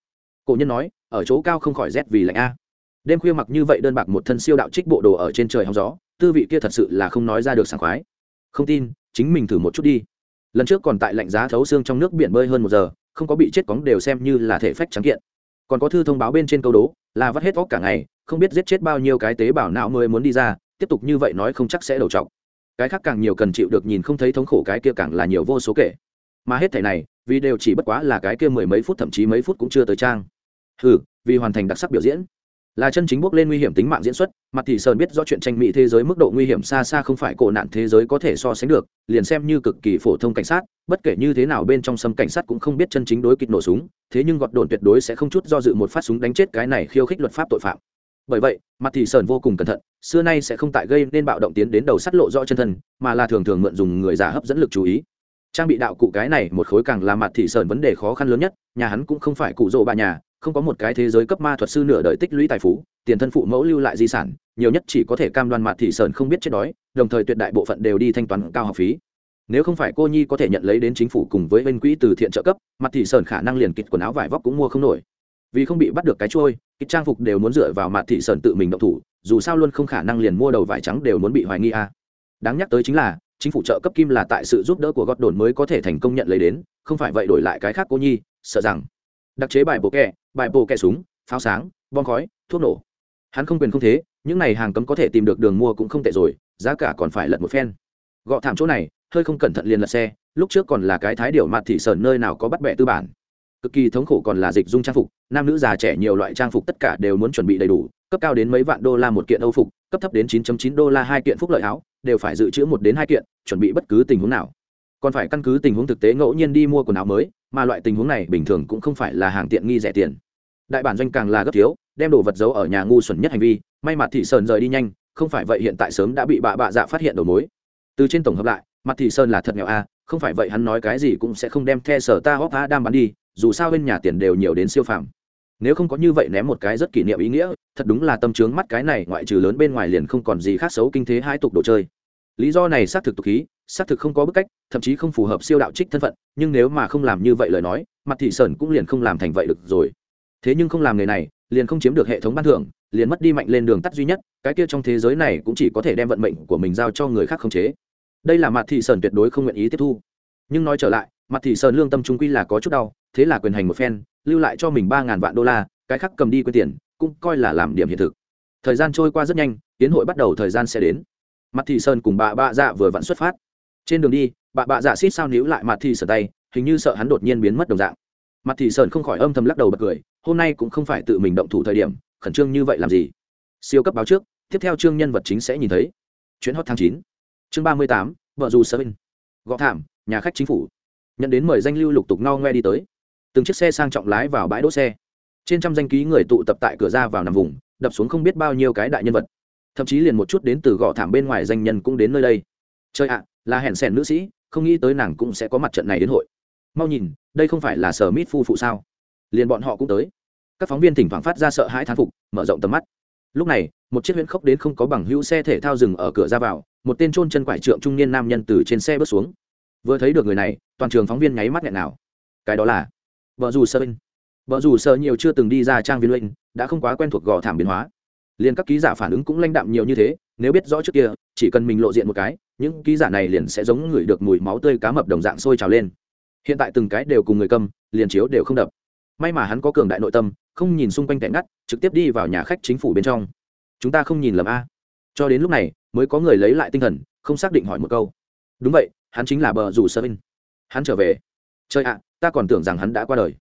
S1: Cổ nhân nói ở chỗ cao không khỏi rét vì lạnh a. Đêm khuya mặc như vậy đơn bạc một thân siêu đạo trích bộ đồ ở trên trời hóng gió tư vị kia thật sự là không nói ra được sảng khoái. Không tin, chính mình thử một chút đi. Lần trước còn tại lạnh giá thấu xương trong nước biển bơi hơn một giờ, không có bị chết cóng đều xem như là thể phách trắng kiện. Còn có thư thông báo bên trên câu đố, là vắt hết óc cả ngày, không biết giết chết bao nhiêu cái tế bào não mới muốn đi ra, tiếp tục như vậy nói không chắc sẽ đầu trọc. Cái khác càng nhiều cần chịu được nhìn không thấy thống khổ cái kia càng là nhiều vô số kể. Mà hết thảy này, vì đều chỉ bất quá là cái kia mười mấy phút thậm chí mấy phút cũng chưa tới trang. Ừ vì hoàn thành đặc sắc biểu diễn. Là chân chính bước lên nguy hiểm tính mạng diễn xuất mặt Thị sơn biết rõ chuyện tranh mỹ thế giới mức độ nguy hiểm xa xa không phải cổ nạn thế giới có thể so sánh được, liền xem như cực kỳ phổ thông cảnh sát, bất kể như thế nào bên trong sâm cảnh sát cũng không biết chân chính đối kịch nổ súng, thế nhưng gọt đồn tuyệt đối sẽ không chút do dự một phát súng đánh chết cái này khiêu khích luật pháp tội phạm. Bởi vậy, mặt Thị sơn vô cùng cẩn thận, xưa nay sẽ không tại gây nên bạo động tiến đến đầu sắt lộ rõ chân thân, mà là thường thường mượn dùng người già hấp dẫn lực chú ý. Trang bị đạo cụ cái này một khối càng là mặt thị sơn vấn đề khó khăn lớn nhất, nhà hắn cũng không phải cụ rỗ bà nhà, không có một cái thế giới cấp ma thuật sư nửa đời tích lũy tài phú, tiền thân phụ mẫu lưu lại di sản nhiều nhất chỉ có thể cam đoan mặt thị sơn không biết chết đói, đồng thời tuyệt đại bộ phận đều đi thanh toán cao học phí. Nếu không phải cô nhi có thể nhận lấy đến chính phủ cùng với bên quỹ từ thiện trợ cấp mặt thị sơn khả năng liền kịch quần áo vải vóc cũng mua không nổi. Vì không bị bắt được cái trôi kịch trang phục đều muốn dựa vào mặt thị sơn tự mình động thủ, dù sao luôn không khả năng liền mua đầu vải trắng đều muốn bị hoài nghi a à. đáng nhắc tới chính là, chính phủ trợ cấp kim là tại sự giúp đỡ của gót đồn mới có thể thành công nhận lấy đến, không phải vậy đổi lại cái khác cô nhi, sợ rằng. Đặc chế bài bộ kẹ, bài bộ kẹ súng, pháo sáng, bom khói, thuốc nổ. Hắn không quyền không thế những này hàng cấm có thể tìm được đường mua cũng không tệ rồi, giá cả còn phải lật một phen. Gọ thảm chỗ này, hơi không cẩn thận liền lật xe, lúc trước còn là cái thái điệu mặt thị sờn nơi nào có bắt bẻ tư bản. Cực kỳ thống khổ còn là dịch dung trang phục, nam nữ già trẻ nhiều loại trang phục tất cả đều muốn chuẩn bị đầy đủ, cấp cao đến mấy vạn đô la một kiện âu phục, cấp thấp đến 9.9 đô la hai kiện phúc lợi áo, đều phải dự trữ một đến hai kiện, chuẩn bị bất cứ tình huống nào. Còn phải căn cứ tình huống thực tế ngẫu nhiên đi mua quần áo mới, mà loại tình huống này bình thường cũng không phải là hàng tiện nghi rẻ tiền. Đại bản doanh càng là gấp thiếu đem đồ vật giấu ở nhà ngu xuẩn nhất hành vi, may mặt thị sơn rời đi nhanh, không phải vậy hiện tại sớm đã bị bạ bạ dạ phát hiện đầu mối. Từ trên tổng hợp lại, mặt thị sơn là thật nghèo a, không phải vậy hắn nói cái gì cũng sẽ không đem the sở ta hóc đam bán đi, dù sao bên nhà tiền đều nhiều đến siêu phàm. Nếu không có như vậy ném một cái rất kỷ niệm ý nghĩa, thật đúng là tâm trướng mắt cái này ngoại trừ lớn bên ngoài liền không còn gì khác xấu kinh thế hai tục đồ chơi. Lý do này xác thực tục khí, xác thực không có bức cách, thậm chí không phù hợp siêu đạo trích thân phận, nhưng nếu mà không làm như vậy lời nói, mặt thị sơn cũng liền không làm thành vậy được rồi. Thế nhưng không làm người này liền không chiếm được hệ thống ban thưởng, liền mất đi mạnh lên đường tắt duy nhất, cái kia trong thế giới này cũng chỉ có thể đem vận mệnh của mình giao cho người khác khống chế. Đây là mặt thị sơn tuyệt đối không nguyện ý tiếp thu. Nhưng nói trở lại mặt thị sơn lương tâm trung quy là có chút đau, thế là quyền hành một phen, lưu lại cho mình ba ngàn vạn đô la, cái khác cầm đi quên tiền, cũng coi là làm điểm hiện thực. Thời gian trôi qua rất nhanh, tiến hội bắt đầu thời gian sẽ đến. Mặt thị sơn cùng bà bạ dạ vừa vặn xuất phát. Trên đường đi, bà bạ dạ xít sao níu lại mặt thị sơn tay, hình như sợ hắn đột nhiên biến mất đồng dạng mặt thị sơn không khỏi âm thầm lắc đầu bật cười, hôm nay cũng không phải tự mình động thủ thời điểm, khẩn trương như vậy làm gì? Siêu cấp báo trước, tiếp theo chương nhân vật chính sẽ nhìn thấy. Chuyến hot tháng chín, chương ba mươi tám, vợ dù sơ binh gõ thảm, nhà khách chính phủ. Nhận đến mời danh lưu lục tục no ngoe đi tới. Từng chiếc xe sang trọng lái vào bãi đỗ xe. Trên trăm danh ký người tụ tập tại cửa ra vào nằm vùng, đập xuống không biết bao nhiêu cái đại nhân vật. Thậm chí liền một chút đến từ gõ thảm bên ngoài danh nhân cũng đến nơi đây. Chơi ạ, là hẹn sẻn nữ sĩ, không nghĩ tới nàng cũng sẽ có mặt trận này đến hội mau nhìn, đây không phải là sở mít phu phụ sao? Liền bọn họ cũng tới. Các phóng viên thỉnh thoảng phát ra sợ hãi thán phục, mở rộng tầm mắt. Lúc này, một chiếc huyễn khốc đến không có bằng hữu xe thể thao dừng ở cửa ra vào, một tên trôn chân quải trượng trung niên nam nhân từ trên xe bước xuống. Vừa thấy được người này, toàn trường phóng viên nháy mắt nghẹn nào. Cái đó là vợ dù sơ binh vợ dù sơ nhiều chưa từng đi ra trang viên linh đã không quá quen thuộc gò thảm biến hóa. Liền các ký giả phản ứng cũng lãnh đạm nhiều như thế, nếu biết rõ trước kia, chỉ cần mình lộ diện một cái, những ký giả này liền sẽ giống người được mùi máu tươi cá mập đồng dạng sôi trào lên hiện tại từng cái đều cùng người cầm liền chiếu đều không đập. May mà hắn có cường đại nội tâm không nhìn xung quanh tẻ ngắt trực tiếp đi vào nhà khách chính phủ bên trong. Chúng ta không nhìn lầm a. Cho đến lúc này mới có người lấy lại tinh thần không xác định hỏi một câu. Đúng vậy hắn chính là bờ rủ sơ vinh. Hắn trở về. Chơi ạ ta còn tưởng rằng hắn đã qua đời.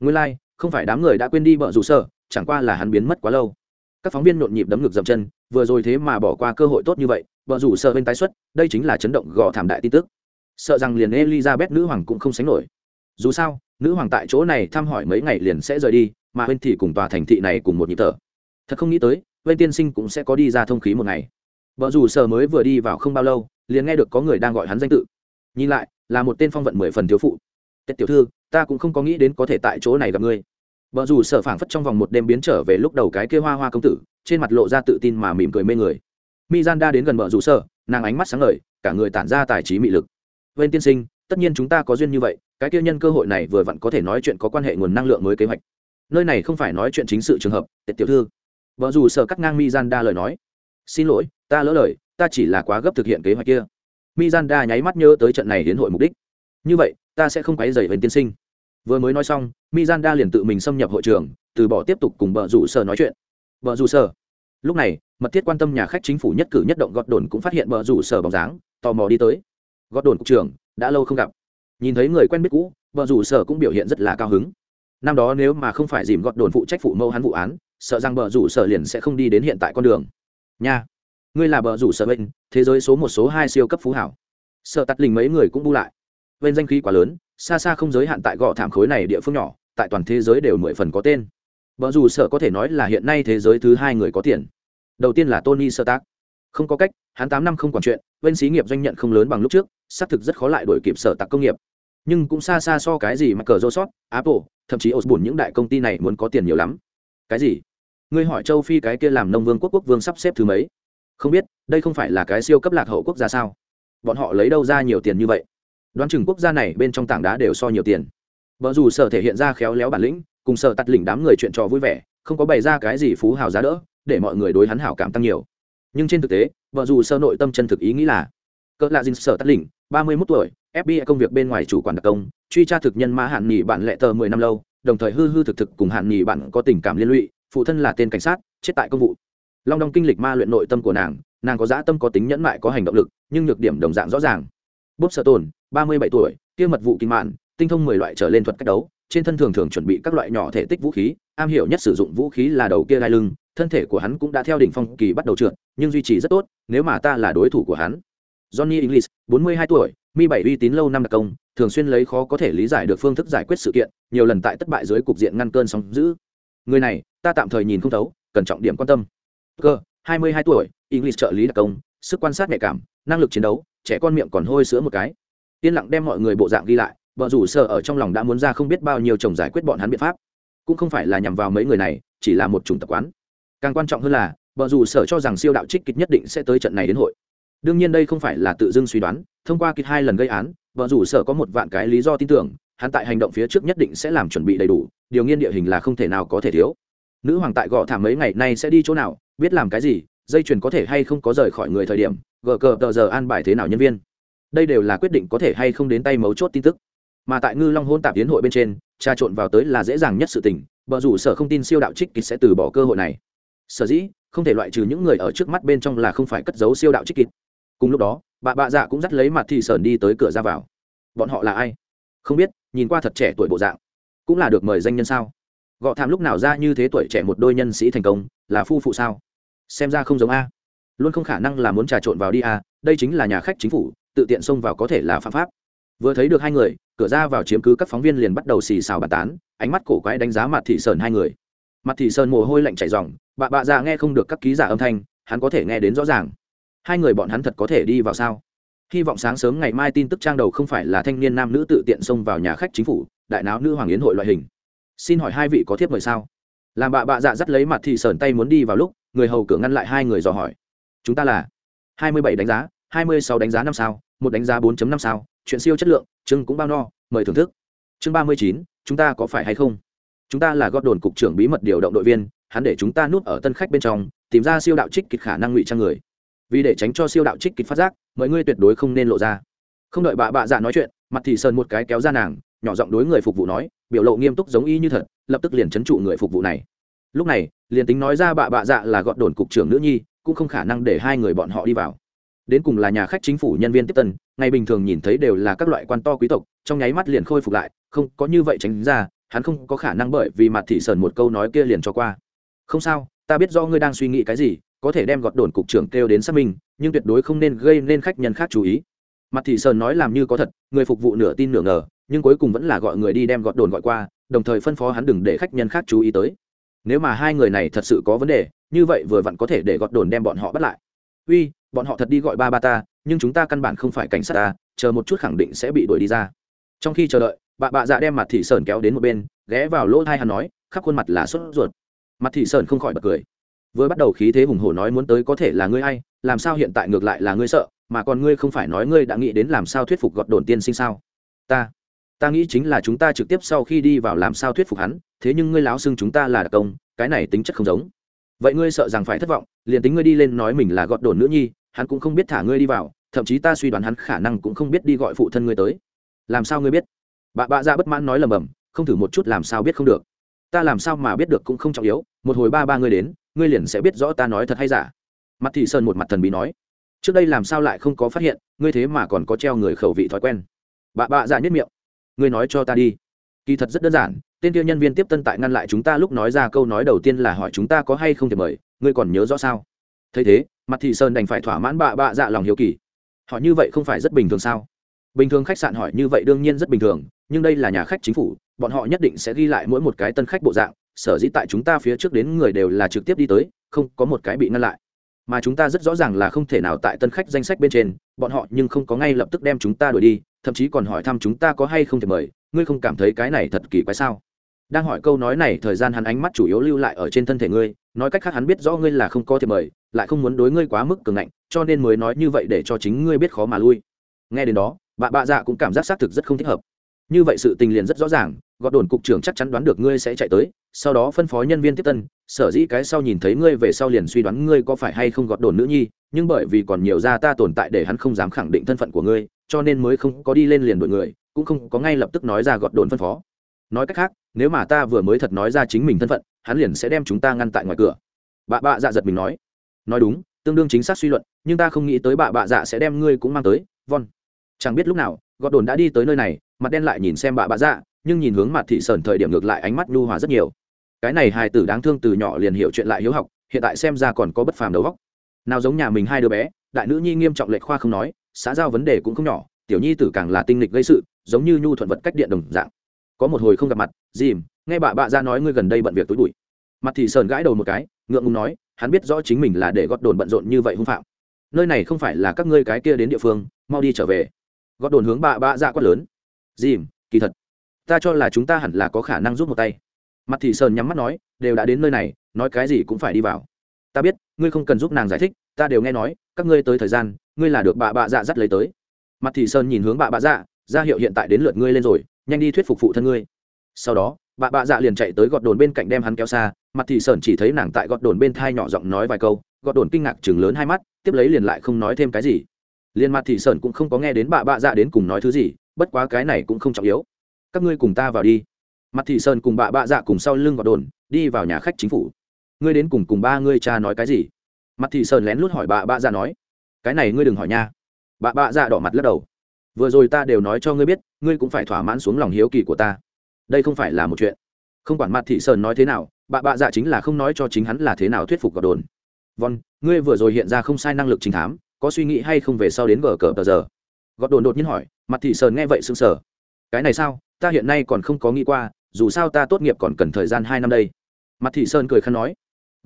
S1: Nguyên lai、like, không phải đám người đã quên đi bờ rủ sơ chẳng qua là hắn biến mất quá lâu. Các phóng viên nhộn nhịp đấm ngực dậm chân vừa rồi thế mà bỏ qua cơ hội tốt như vậy bờ rủ sơ vinh tái xuất đây chính là chấn động gò thảm đại tin tức sợ rằng liền elizabeth nữ hoàng cũng không sánh nổi. Dù sao, nữ hoàng tại chỗ này thăm hỏi mấy ngày liền sẽ rời đi, mà bên thì cùng tòa thành thị này cùng một nhịp thở. Thật không nghĩ tới bên tiên sinh cũng sẽ có đi ra thông khí một ngày. Vợ dù sở mới vừa đi vào không bao lâu, liền nghe được có người đang gọi hắn danh tự. Nhìn lại, là một tên phong vận mười phần thiếu phụ. Tết tiểu thư, ta cũng không có nghĩ đến có thể tại chỗ này gặp ngươi. Vợ dù sở phảng phất trong vòng một đêm biến trở về lúc đầu cái kia hoa hoa công tử, trên mặt lộ ra tự tin mà mỉm cười mê người. Mi gian đa đến gần vợ dù sở nàng ánh mắt sáng ngời, cả người tản ra tài trí mị lực. Wen tiên sinh, tất nhiên chúng ta có duyên như vậy, cái kia nhân cơ hội này vừa vặn có thể nói chuyện có quan hệ nguồn năng lượng mới kế hoạch. Nơi này không phải nói chuyện chính sự trường hợp tệ tiểu thư. Vợ dù sở cắt ngang Mizanda lời nói. Xin lỗi, ta lỡ lời, ta chỉ là quá gấp thực hiện kế hoạch kia. Mizanda nháy mắt nhớ tới trận này đến hội mục đích. Như vậy, ta sẽ không quấy rầy Wen tiên sinh. Vừa mới nói xong, Mizanda liền tự mình xâm nhập hội trường, từ bỏ tiếp tục cùng vợ rủ sở nói chuyện. Vợ rủ sở lúc này, mật thiết quan tâm nhà khách chính phủ nhất cử nhất động gọt đồn cũng phát hiện vợ rủ sở bóng dáng, tò mò đi tới gót đồn cục trưởng, đã lâu không gặp. Nhìn thấy người quen biết cũ, vợ rủ sở cũng biểu hiện rất là cao hứng. Năm đó nếu mà không phải dìm gót đồn phụ trách phụ mâu hắn vụ án, sợ rằng bờ rủ sở liền sẽ không đi đến hiện tại con đường. Nha, ngươi là bờ rủ sở bên thế giới số một số hai siêu cấp phú hảo. Sợ tắt lình mấy người cũng bu lại. Bên danh khí quá lớn, xa xa không giới hạn tại gọ thảm khối này địa phương nhỏ, tại toàn thế giới đều mười phần có tên. Bờ rủ sở có thể nói là hiện nay thế giới thứ hai người có tiền. Đầu tiên là tony sơ tác không có cách, hắn tám năm không quản chuyện, bên xí nghiệp doanh nhận không lớn bằng lúc trước, xác thực rất khó lại đổi kịp sở tạc công nghiệp. Nhưng cũng xa xa so cái gì mà cờ rô sót, apple, thậm chí osborne những đại công ty này muốn có tiền nhiều lắm. Cái gì? Ngươi hỏi châu phi cái kia làm nông vương quốc quốc vương sắp xếp thứ mấy? Không biết, đây không phải là cái siêu cấp lạc hậu quốc gia sao? Bọn họ lấy đâu ra nhiều tiền như vậy? Đoán chừng quốc gia này bên trong tảng đá đều so nhiều tiền. Vợ dù sở thể hiện ra khéo léo bản lĩnh, cùng sở tắt lỉnh đám người chuyện trò vui vẻ, không có bày ra cái gì phú hào giá đỡ, để mọi người đối hắn hảo cảm tăng nhiều nhưng trên thực tế, vợ dù sơ nội tâm chân thực ý nghĩ là, cỡ lạ dinh sở tắt lỉnh, ba mươi mốt tuổi fbi công việc bên ngoài chủ quản đặc công, truy tra thực nhân ma hạn nghỉ bạn lệ tờ mười năm lâu, đồng thời hư hư thực thực cùng hạn nghỉ bạn có tình cảm liên lụy, phụ thân là tên cảnh sát, chết tại công vụ. Long đong kinh lịch ma luyện nội tâm của nàng nàng có dã tâm có tính nhẫn mại có hành động lực, nhưng nhược điểm đồng dạng rõ ràng. Bốp sở tồn, ba mươi bảy tuổi, kia mật vụ kinh mạn, tinh thông mười loại trở lên thuật cách đấu, trên thân thường thường chuẩn bị các loại nhỏ thể tích vũ khí, am hiểu nhất sử dụng vũ khí là đầu kia gai lưng thân thể của hắn cũng đã theo đỉnh phong kỳ bắt đầu trượt, nhưng duy trì rất tốt, nếu mà ta là đối thủ của hắn. Johnny english 42 tuổi, mi bảy uy tín lâu năm đặc công, thường xuyên lấy khó có thể lý giải được phương thức giải quyết sự kiện, nhiều lần tại thất bại dưới cục diện ngăn cơn sóng dữ. người này, ta tạm thời nhìn không thấu, cần trọng điểm quan tâm. Cơ 22 tuổi, english trợ lý đặc công, sức quan sát nhạy cảm, năng lực chiến đấu, trẻ con miệng còn hôi sữa một cái. Tiên lặng đem mọi người bộ dạng ghi lại, vợ rủ sợ ở trong lòng đã muốn ra không biết bao nhiêu chồng giải quyết bọn hắn biện pháp. Cũng không phải là nhằm vào mấy người này, chỉ là một chủng tập quán càng quan trọng hơn là vợ rủ sở cho rằng siêu đạo trích kịch nhất định sẽ tới trận này đến hội. Đương nhiên đây không phải là tự dưng suy đoán, thông qua kịch hai lần gây án vợ rủ sở có một vạn cái lý do tin tưởng, hắn tại hành động phía trước nhất định sẽ làm chuẩn bị đầy đủ, điều nghiên địa hình là không thể nào có thể thiếu. Nữ hoàng tại gõ thảm mấy ngày nay sẽ đi chỗ nào, biết làm cái gì, dây chuyền có thể hay không có rời khỏi người thời điểm, gờ cờ tờ giờ an bài thế nào nhân viên. Đây đều là quyết định có thể hay không đến tay mấu chốt tin tức. Mà tại ngư long hôn tạp tiến hội bên trên, trà trộn vào tới là dễ dàng nhất sự tình bờ rủ sở không tin siêu đạo trích kịch sẽ từ bỏ cơ hội này sở dĩ, không thể loại trừ những người ở trước mắt bên trong là không phải cất giấu siêu đạo trích kịp cùng lúc đó, bà bạ dạ cũng dắt lấy mặt thị sơn đi tới cửa ra vào. Bọn họ là ai? Không biết, nhìn qua thật trẻ tuổi bộ dạng, cũng là được mời danh nhân sao? Gọ thảm lúc nào ra như thế tuổi trẻ một đôi nhân sĩ thành công, là phu phụ sao? Xem ra không giống a. Luôn không khả năng là muốn trà trộn vào đi a, đây chính là nhà khách chính phủ, tự tiện xông vào có thể là phạm pháp. Vừa thấy được hai người, cửa ra vào chiếm cứ các phóng viên liền bắt đầu xì xào bàn tán, ánh mắt cổ quái đánh giá mặt thị sơn hai người. Mặt thị sơn mồ hôi lạnh chảy dòng bà bạ già nghe không được các ký giả âm thanh, hắn có thể nghe đến rõ ràng. Hai người bọn hắn thật có thể đi vào sao? Hy vọng sáng sớm ngày mai tin tức trang đầu không phải là thanh niên nam nữ tự tiện xông vào nhà khách chính phủ, đại náo nữ hoàng yến hội loại hình. Xin hỏi hai vị có thiếp mời sao? Làm bà bạ dạ dắt lấy mặt thì sờn tay muốn đi vào lúc, người hầu cửa ngăn lại hai người dò hỏi. Chúng ta là hai mươi bảy đánh giá, hai mươi sáu đánh giá năm sao, một đánh giá bốn năm sao, chuyện siêu chất lượng chưng cũng bao no, mời thưởng thức. Chương ba mươi chín, chúng ta có phải hay không? Chúng ta là gót đồn cục trưởng bí mật điều động đội viên hắn để chúng ta núp ở tân khách bên trong, tìm ra siêu đạo trích kịch khả năng ngụy trang người. Vì để tránh cho siêu đạo trích kịch phát giác, mọi người tuyệt đối không nên lộ ra. Không đợi bà bạ dạ nói chuyện, mặt thì sơn một cái kéo ra nàng, nhỏ giọng đối người phục vụ nói, biểu lộ nghiêm túc giống y như thật, lập tức liền chấn trụ người phục vụ này. Lúc này, liền tính nói ra bà bạ dạ là gọn đồn cục trưởng nữ nhi, cũng không khả năng để hai người bọn họ đi vào. Đến cùng là nhà khách chính phủ nhân viên tiếp tân, ngày bình thường nhìn thấy đều là các loại quan to quý tộc, trong nháy mắt liền khôi phục lại, không có như vậy tránh ra, hắn không có khả năng bởi vì mặt thị sơn một câu nói kia liền cho qua không sao, ta biết do ngươi đang suy nghĩ cái gì, có thể đem gọt đồn cục trưởng kêu đến xác minh, nhưng tuyệt đối không nên gây nên khách nhân khác chú ý. Mặt thị sơn nói làm như có thật, người phục vụ nửa tin nửa ngờ, nhưng cuối cùng vẫn là gọi người đi đem gọt đồn gọi qua, đồng thời phân phó hắn đừng để khách nhân khác chú ý tới. Nếu mà hai người này thật sự có vấn đề, như vậy vừa vặn có thể để gọt đồn đem bọn họ bắt lại. Uy, bọn họ thật đi gọi ba ba ta, nhưng chúng ta căn bản không phải cảnh sát ta, chờ một chút khẳng định sẽ bị đuổi đi ra. Trong khi chờ đợi, bà bạ dạ đem mặt thị sơn kéo đến một bên, ghé vào lỗ thai hắn nói, khắp khuôn mặt là sốt ruột mặt thị sơn không khỏi bật cười. Vừa bắt đầu khí thế hùng hổ nói muốn tới có thể là ngươi hay làm sao hiện tại ngược lại là ngươi sợ, mà còn ngươi không phải nói ngươi đã nghĩ đến làm sao thuyết phục gọt đồn tiên sinh sao? Ta ta nghĩ chính là chúng ta trực tiếp sau khi đi vào làm sao thuyết phục hắn, thế nhưng ngươi láo xưng chúng ta là đặc công, cái này tính chất không giống. Vậy ngươi sợ rằng phải thất vọng, liền tính ngươi đi lên nói mình là gọt đồn nữ nhi, hắn cũng không biết thả ngươi đi vào, thậm chí ta suy đoán hắn khả năng cũng không biết đi gọi phụ thân ngươi tới. Làm sao ngươi biết? Bà bạ ra bất mãn nói lầm bầm, không thử một chút làm sao biết không được ta làm sao mà biết được cũng không trọng yếu, một hồi ba ba ngươi đến, ngươi liền sẽ biết rõ ta nói thật hay giả. Mặt thị sơn một mặt thần bí nói. Trước đây làm sao lại không có phát hiện, ngươi thế mà còn có treo người khẩu vị thói quen. Bà bạ dạ nhất miệng. Ngươi nói cho ta đi. Kỳ thật rất đơn giản, tên tiêu nhân viên tiếp tân tại ngăn lại chúng ta lúc nói ra câu nói đầu tiên là hỏi chúng ta có hay không thể mời, ngươi còn nhớ rõ sao? Thấy thế, mặt thị sơn đành phải thỏa mãn Bà bạ dạ lòng hiếu kỳ. Họ như vậy không phải rất bình thường sao? Bình thường khách sạn hỏi như vậy đương nhiên rất bình thường, nhưng đây là nhà khách chính phủ, bọn họ nhất định sẽ ghi lại mỗi một cái tân khách bộ dạng, sở dĩ tại chúng ta phía trước đến người đều là trực tiếp đi tới, không có một cái bị ngăn lại. Mà chúng ta rất rõ ràng là không thể nào tại tân khách danh sách bên trên, bọn họ nhưng không có ngay lập tức đem chúng ta đuổi đi, thậm chí còn hỏi thăm chúng ta có hay không thể mời, ngươi không cảm thấy cái này thật kỳ quái sao? Đang hỏi câu nói này, thời gian hắn ánh mắt chủ yếu lưu lại ở trên thân thể ngươi, nói cách khác hắn biết rõ ngươi là không có thể mời, lại không muốn đối ngươi quá mức cường ngạnh, cho nên mới nói như vậy để cho chính ngươi biết khó mà lui. Nghe đến đó bà bạ dạ cũng cảm giác xác thực rất không thích hợp. Như vậy sự tình liền rất rõ ràng, gọt đồn cục trưởng chắc chắn đoán được ngươi sẽ chạy tới, sau đó phân phó nhân viên tiếp tân, sở dĩ cái sau nhìn thấy ngươi về sau liền suy đoán ngươi có phải hay không gọt đồn nữ nhi, nhưng bởi vì còn nhiều gia ta tồn tại để hắn không dám khẳng định thân phận của ngươi, cho nên mới không có đi lên liền đội người, cũng không có ngay lập tức nói ra gọt đồn phân phó. Nói cách khác, nếu mà ta vừa mới thật nói ra chính mình thân phận, hắn liền sẽ đem chúng ta ngăn tại ngoài cửa. Bà bạ dạ giật mình nói. Nói đúng, tương đương chính xác suy luận, nhưng ta không nghĩ tới bà bạ dạ sẽ đem ngươi cũng mang tới, von chẳng biết lúc nào gọt đồn đã đi tới nơi này, mặt đen lại nhìn xem bà bà dạ nhưng nhìn hướng mặt thị sơn thời điểm ngược lại ánh mắt nhu hòa rất nhiều. Cái này hài tử đáng thương từ nhỏ liền hiểu chuyện lại hiếu học, hiện tại xem ra còn có bất phàm đầu góc nào giống nhà mình hai đứa bé, đại nữ nhi nghiêm trọng lệch khoa không nói, xã giao vấn đề cũng không nhỏ, tiểu nhi tử càng là tinh lịch gây sự, giống như nhu thuận vật cách điện đồng dạng. Có một hồi không gặp mặt, dìm, nghe bà bạ ra nói ngươi gần đây bận việc túi bụi. Mặt thì sờn gãi đầu một cái, ngượng ngùng nói, hắn biết rõ chính mình là để gót đồn bận rộn như vậy hung phạm. Nơi này không phải là các ngươi cái kia đến địa phương, mau đi trở về gót đồn hướng bà bạ dạ quát lớn. Dìm, kỳ thật, ta cho là chúng ta hẳn là có khả năng giúp một tay. Mặt thị sơn nhắm mắt nói, đều đã đến nơi này, nói cái gì cũng phải đi vào. Ta biết, ngươi không cần giúp nàng giải thích, ta đều nghe nói, các ngươi tới thời gian, ngươi là được bà bạ dạ dắt lấy tới. Mặt thị sơn nhìn hướng bà bạ dạ ra hiệu hiện tại đến lượt ngươi lên rồi, nhanh đi thuyết phục phụ thân ngươi. Sau đó bà bạ dạ liền chạy tới gọt đồn bên cạnh đem hắn kéo xa, mặt thị sơn chỉ thấy nàng tại gọt đồn bên thai nhỏ giọng nói vài câu gọt đồn kinh ngạc chừng lớn hai mắt, tiếp lấy liền lại không nói thêm cái gì liên mặt thị sơn cũng không có nghe đến bà bạ dạ đến cùng nói thứ gì, bất quá cái này cũng không trọng yếu. Các ngươi cùng ta vào đi. Mặt thị sơn cùng bà bạ dạ cùng sau lưng gọt đồn, đi vào nhà khách chính phủ. Ngươi đến cùng cùng ba ngươi cha nói cái gì? Mặt thị sơn lén lút hỏi bà bạ dạ nói. Cái này ngươi đừng hỏi nha. Bà bạ dạ đỏ mặt lắc đầu. Vừa rồi ta đều nói cho ngươi biết, ngươi cũng phải thỏa mãn xuống lòng hiếu kỳ của ta. Đây không phải là một chuyện. Không quản mặt thị sơn nói thế nào bà bạ dạ chính là không nói cho chính hắn là thế nào thuyết phục gọt đồn. Vâng ngươi vừa rồi hiện ra không sai năng lực chính thám có suy nghĩ hay không về sau đến gờ cờ tờ giờ? Gọt đồn đột nhiên hỏi, mặt thị sơn nghe vậy sững sờ. Cái này sao? Ta hiện nay còn không có nghĩ qua, dù sao ta tốt nghiệp còn cần thời gian hai năm đây. Mặt thị sơn cười khăn nói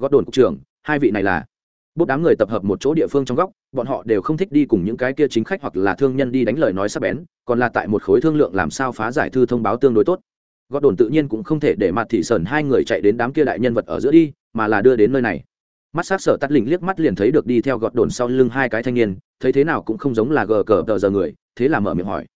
S1: gót đồn cục trưởng, hai vị này là bút đám người tập hợp một chỗ địa phương trong góc, bọn họ đều không thích đi cùng những cái kia chính khách hoặc là thương nhân đi đánh lời nói sắp bén, còn là tại một khối thương lượng làm sao phá giải thư thông báo tương đối tốt. Gót đồn tự nhiên cũng không thể để mặt thị sơn hai người chạy đến đám kia đại nhân vật ở giữa đi, mà là đưa đến nơi này mắt s á sở tắt lình liếc mắt liền thấy được đi theo gọt đồn sau lưng hai cái thanh niên thấy thế nào cũng không giống là gờ cờ tờ giờ người thế là mở miệng hỏi.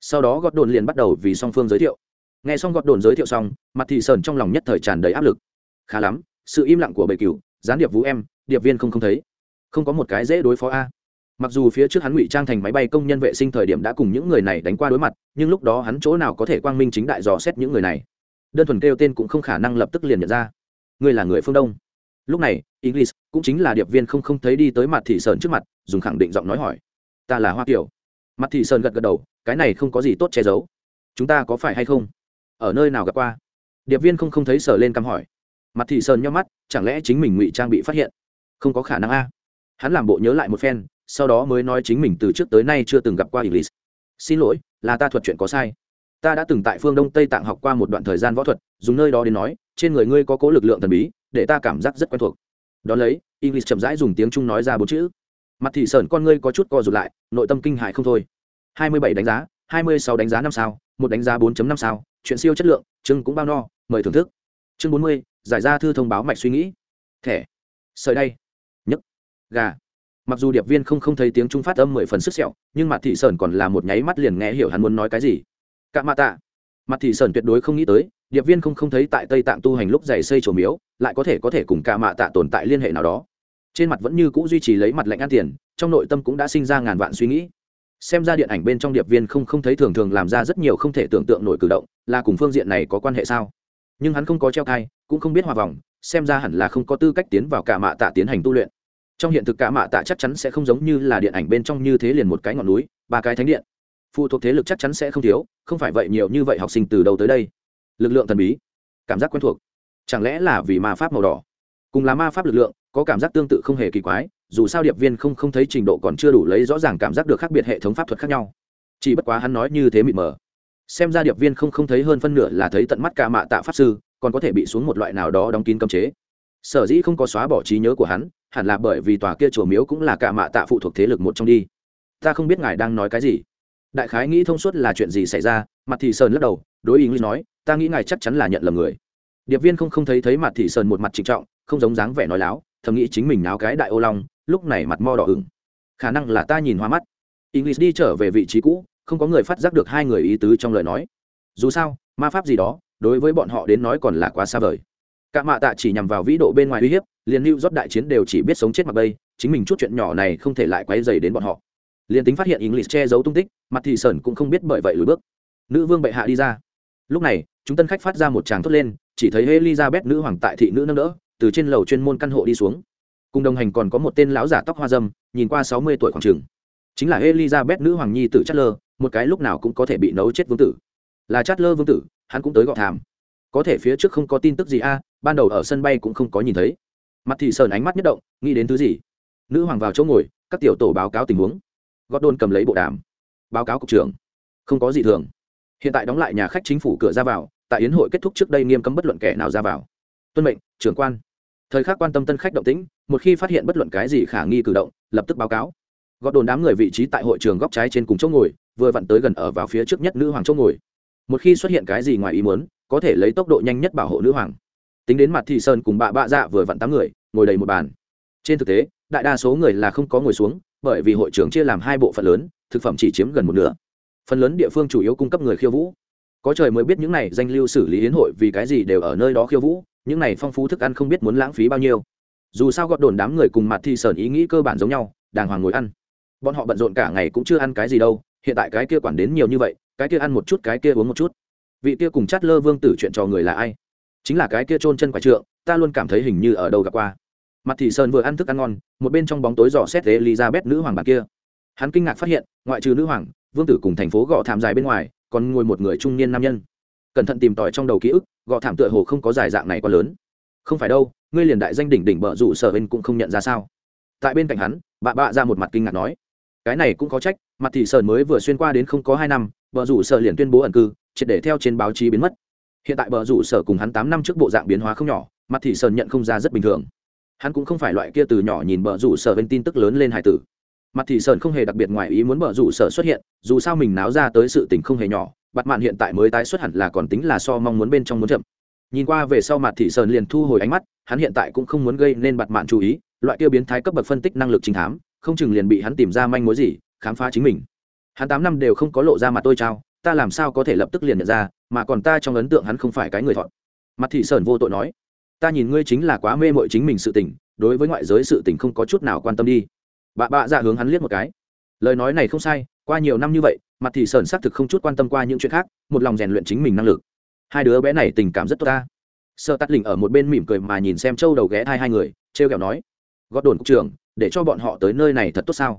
S1: Sau đó gọt đồn liền bắt đầu vì song phương giới thiệu. Nghe xong gọt đồn giới thiệu xong mặt thị sơn trong lòng nhất thời tràn đầy áp lực. Khá lắm sự im lặng của bầy Cửu, gián điệp vũ em điệp viên không không thấy. Không có một cái dễ đối phó a. Mặc dù phía trước hắn ngụy trang thành máy bay công nhân vệ sinh thời điểm đã cùng những người này đánh qua đối mặt nhưng lúc đó hắn chỗ nào có thể quang minh chính đại dò xét những người này. Đơn thuần kêu tên cũng không khả năng lập tức liền nhận ra. Ngươi là người phương đông lúc này, english cũng chính là điệp viên không không thấy đi tới mặt thị sơn trước mặt, dùng khẳng định giọng nói hỏi. Ta là hoa kiều. Mặt thị sơn gật gật đầu, cái này không có gì tốt che giấu. Chúng ta có phải hay không? Ở nơi nào gặp qua? Điệp viên không không thấy sờ lên căm hỏi. Mặt thị sơn nhó mắt, chẳng lẽ chính mình ngụy trang bị phát hiện? Không có khả năng a. Hắn làm bộ nhớ lại một phen, sau đó mới nói chính mình từ trước tới nay chưa từng gặp qua english. Xin lỗi, là ta thuật chuyện có sai. Ta đã từng tại phương đông tây tạng học qua một đoạn thời gian võ thuật, dùng nơi đó đến nói, trên người ngươi có cố lực lượng thần bí để ta cảm giác rất quen thuộc. Đ ó lấy, english chậm rãi dùng tiếng trung nói ra bốn chữ. Mặt thị sơn con ngươi có chút co rụt lại, nội tâm kinh hại không thôi. Hai mươi bảy đánh giá, hai mươi sáu đánh giá năm sao, một đánh giá bốn năm sao, chuyện siêu chất lượng chưng cũng bao no, mời thưởng thức. Chương bốn mươi, giải ra thư thông báo mạch suy nghĩ. Thẻ. Sợi đây nhấc. Gà. Mặc dù điệp viên không không thấy tiếng trung phát âm mười phần sức sẹo, nhưng mặt thị sơn còn là một nháy mắt liền nghe hiểu hắn muốn nói cái gì. Cạ mạ tạ. Mặt thị sơn tuyệt đối không nghĩ tới, điệp viên không không thấy tại tây tạng tu hành lúc dày xây trổ miếu lại có thể có thể cùng Cả mạ tạ tồn tại liên hệ nào đó. Trên mặt vẫn như cũ duy trì lấy mặt lạnh ăn tiền, trong nội tâm cũng đã sinh ra ngàn vạn suy nghĩ. Xem ra điện ảnh bên trong điệp viên không không thấy thường thường làm ra rất nhiều không thể tưởng tượng nổi cử động, là cùng phương diện này có quan hệ sao? Nhưng hắn không có treo thai, cũng không biết hòa vòng, xem ra hẳn là không có tư cách tiến vào cả mạ tạ tiến hành tu luyện. Trong hiện thực cả mạ tạ chắc chắn sẽ không giống như là điện ảnh bên trong như thế liền một cái ngọn núi, ba cái thánh điện. Phụ thuộc thế lực chắc chắn sẽ không thiếu, không phải vậy nhiều như vậy học sinh từ đầu tới đây. Lực lượng thần bí, cảm giác quen thuộc chẳng lẽ là vì ma pháp màu đỏ? Cùng là ma pháp lực lượng, có cảm giác tương tự không hề kỳ quái, dù sao điệp viên không không thấy trình độ còn chưa đủ lấy rõ ràng cảm giác được khác biệt hệ thống pháp thuật khác nhau. Chỉ bất quá hắn nói như thế mịt mờ. Xem ra điệp viên không không thấy hơn phân nửa là thấy tận mắt ca mạ tạ pháp sư, còn có thể bị xuống một loại nào đó đóng kín cấm chế. Sở dĩ không có xóa bỏ trí nhớ của hắn, hẳn là bởi vì tòa kia chùa miếu cũng là ca mạ tạ phụ thuộc thế lực một trong đi. Ta không biết ngài đang nói cái gì. Đại khái nghĩ thông suốt là chuyện gì xảy ra, mặt thì sơn lắc đầu, đối ý nghĩ nói, ta nghĩ ngài chắc chắn là nhận lầm người điệp viên không không thấy thấy mặt thị sơn một mặt trịnh trọng, không giống dáng vẻ nói láo, thầm nghĩ chính mình náo cái đại ô long, lúc này mặt mo đỏ ửng. Khả năng là ta nhìn hoa mắt. English đi trở về vị trí cũ, không có người phát giác được hai người ý tứ trong lời nói. Dù sao, ma pháp gì đó, đối với bọn họ đến nói còn là quá xa vời. Cả mạ tạ chỉ nhằm vào vĩ độ bên ngoài uy hiếp, liền lưu rót đại chiến đều chỉ biết sống chết mặc bây chính mình chút chuyện nhỏ này không thể lại quay dày đến bọn họ. Liền tính phát hiện english che giấu tung tích, mặt thị sơn cũng không biết bởi vậy lùi bước. Nữ vương bệ hạ đi ra lúc này, chúng tân khách phát ra một tràng thốt lên, chỉ thấy elizabeth nữ hoàng tại thị nữ nâng đỡ, từ trên lầu chuyên môn căn hộ đi xuống. Cùng đồng hành còn có một tên lão giả tóc hoa dâm, nhìn qua sáu mươi tuổi khoảng trường. Chính là elizabeth nữ hoàng nhi tử chát lơ một cái lúc nào cũng có thể bị nấu chết vương tử. Là chát lơ vương tử, hắn cũng tới gọ thảm. Có thể phía trước không có tin tức gì a, ban đầu ở sân bay cũng không có nhìn thấy. Mặt thị sờn ánh mắt nhất động, nghĩ đến thứ gì? Nữ hoàng vào chỗ ngồi, các tiểu tổ báo cáo tình huống. Gót đôn cầm lấy bộ đàm. Báo cáo cục trưởng. Không có gì thường hiện tại đóng lại nhà khách chính phủ cửa ra vào, tại yến hội kết thúc trước đây nghiêm cấm bất luận kẻ nào ra vào. Tuân mệnh, trưởng quan. Thời khắc quan tâm tân khách động tĩnh, một khi phát hiện bất luận cái gì khả nghi cử động, lập tức báo cáo. Gọt đồn đám người vị trí tại hội trường góc trái trên cùng chỗ ngồi, vừa vặn tới gần ở vào phía trước nhất nữ hoàng chỗ ngồi. Một khi xuất hiện cái gì ngoài ý muốn, có thể lấy tốc độ nhanh nhất bảo hộ nữ hoàng. Tính đến mặt thị sơn cùng bạ bạ dạ vừa vặn tám người, ngồi đầy một bàn. Trên thực tế, đại đa số người là không có ngồi xuống, bởi vì hội trường chia làm hai bộ phận lớn, thực phẩm chỉ chiếm gần một nửa phần lớn địa phương chủ yếu cung cấp người khiêu vũ. Có trời mới biết những này danh lưu xử lý hiến hội vì cái gì đều ở nơi đó khiêu vũ, những này phong phú thức ăn không biết muốn lãng phí bao nhiêu. Dù sao gọt đồn đám người cùng mặt thì sởn ý nghĩ cơ bản giống nhau, đàng hoàng ngồi ăn. Bọn họ bận rộn cả ngày cũng chưa ăn cái gì đâu, hiện tại cái kia quản đến nhiều như vậy, cái kia ăn một chút, cái kia uống một chút. Vị kia cùng chát lơ vương tử chuyện trò người là ai? Chính là cái kia trôn chân quả trượng, ta luôn cảm thấy hình như ở đâu gặp qua. Mặt thị sơn vừa ăn thức ăn ngon, một bên trong bóng tối dò xét elizabeth nữ hoàng bà kia. Hắn kinh ngạc phát hiện, ngoại trừ nữ hoàng vương tử cùng thành phố gọ thảm dài bên ngoài, còn ngồi một người trung niên nam nhân. Cẩn thận tìm tòi trong đầu ký ức, gọ thảm tựa hồ không có dài dạng này quá lớn. Không phải đâu, ngươi liền đại danh đỉnh đỉnh bợ rủ sở bên cũng không nhận ra sao? Tại bên cạnh hắn, bà bạ ra một mặt kinh ngạc nói, cái này cũng có trách, mặt thị sơn mới vừa xuyên qua đến không có hai năm bờ rủ sở liền tuyên bố ẩn cư, triệt để theo trên báo chí biến mất. Hiện tại bờ rủ sở cùng hắn tám năm trước bộ dạng biến hóa không nhỏ, mặt thị sơn nhận không ra rất bình thường. Hắn cũng không phải loại kia từ nhỏ nhìn bờ rủ sở bên tin tức lớn lên hải tử mặt thị sơn không hề đặc biệt ngoài ý muốn bợ rủ sở xuất hiện, dù sao mình náo ra tới sự tình không hề nhỏ bặt mạn hiện tại mới tái xuất hẳn là còn tính là so mong muốn bên trong muốn chậm. Nhìn qua về sau mặt thị sơn liền thu hồi ánh mắt, hắn hiện tại cũng không muốn gây nên bặt mạn chú ý, loại kia biến thái cấp bậc phân tích năng lực trình thám, không chừng liền bị hắn tìm ra manh mối gì, khám phá chính mình. Hắn tám năm đều không có lộ ra mặt tôi trao, ta làm sao có thể lập tức liền nhận ra, mà còn ta trong ấn tượng hắn không phải cái người thọn. Mặt thị sơn vô tội nói, ta nhìn ngươi chính là quá mê mội chính mình sự tình, đối với ngoại giới sự tình không có chút nào quan tâm đi bà bạ dạ hướng hắn liếc một cái. Lời nói này không sai, qua nhiều năm như vậy, mặt thị sơn xác thực không chút quan tâm qua những chuyện khác, một lòng rèn luyện chính mình năng lực. Hai đứa bé này tình cảm rất tốt ta. Sợ tắt lình ở một bên mỉm cười mà nhìn xem châu đầu ghé hai hai người t r e o kẹo nói, gót đồn cục trưởng, để cho bọn họ tới nơi này thật tốt sao?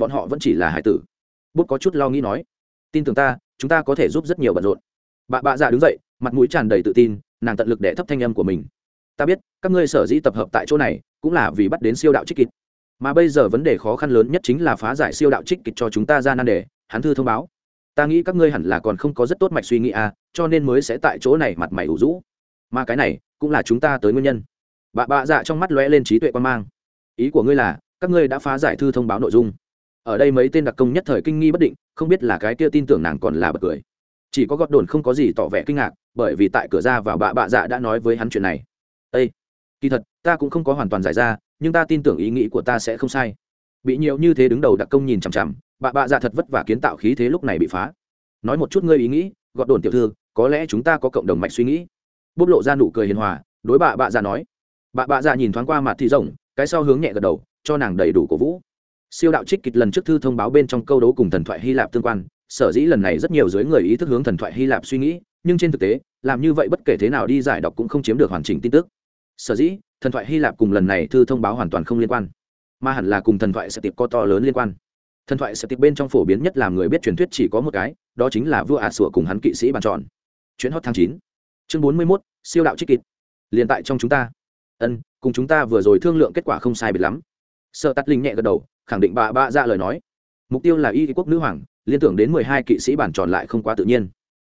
S1: Bọn họ vẫn chỉ là hải tử. Bút có chút lo nghĩ nói, tin tưởng ta, chúng ta có thể giúp rất nhiều bận rộn. Bà bạ dạ đứng dậy, mặt mũi tràn đầy tự tin, nàng tận lực để thấp thanh âm của mình. Ta biết, các ngươi sở dĩ tập hợp tại chỗ này, cũng là vì bắt đến siêu đạo trích kịch mà bây giờ vấn đề khó khăn lớn nhất chính là phá giải siêu đạo trích kịch cho chúng ta ra nan đề, hắn thư thông báo. Ta nghĩ các ngươi hẳn là còn không có rất tốt mạch suy nghĩ à cho nên mới sẽ tại chỗ này mặt mày ủ rũ. Mà cái này, cũng là chúng ta tới nguyên nhân. Bà bạ dạ trong mắt lóe lên trí tuệ quan mang. Ý của ngươi là, các ngươi đã phá giải thư thông báo nội dung. Ở đây mấy tên đặc công nhất thời kinh nghi bất định, không biết là cái kia tin tưởng nàng còn là bật cười. Chỉ có gót đồn không có gì tỏ vẻ kinh ngạc, bởi vì tại cửa ra vào bà bạ dạ đã nói với hắn chuyện này. Ây kỳ thật, ta cũng không có hoàn toàn giải ra, nhưng ta tin tưởng ý nghĩ của ta sẽ không sai. Bị nhiều như thế đứng đầu đặc công nhìn chằm chằm, bà bạ dạ thật vất vả kiến tạo khí thế lúc này bị phá. Nói một chút ngươi ý nghĩ, gọt đồn tiểu thư, có lẽ chúng ta có cộng đồng mạch suy nghĩ. Bốc lộ ra nụ cười hiền hòa, đối bà bạ dạ nói. Bà bạ dạ nhìn thoáng qua mặt thị rồng cái sau hướng nhẹ gật đầu, cho nàng đầy đủ cổ vũ. Siêu đạo trích kịch lần trước thư thông báo bên trong câu đấu cùng thần thoại hy lạp tương quan, sở dĩ lần này rất nhiều dưới người ý thức hướng thần thoại hy lạp suy nghĩ, nhưng trên thực tế, làm như vậy bất kể thế nào đi giải đọc cũng không chiếm được hoàn chỉnh tin tức sở dĩ, thần thoại hy lạp cùng lần này thư thông báo hoàn toàn không liên quan, mà hẳn là cùng thần thoại sẽ tiệp có to lớn liên quan. Thần thoại sẽ tiệp bên trong phổ biến nhất làm người biết truyền thuyết chỉ có một cái, đó chính là vua ả sủa cùng hắn kỵ sĩ bàn tròn. Chuyến hot tháng chín, chương bốn mươi mốt, siêu đạo trích kịt liền tại trong chúng ta. Ân, cùng chúng ta vừa rồi thương lượng kết quả không sai biệt lắm. Sợ tắt linh nhẹ gật đầu, khẳng định bà bạ ra lời nói. Mục tiêu là y quốc nữ hoàng, liên tưởng đến mười hai kỵ sĩ bản tròn lại không quá tự nhiên.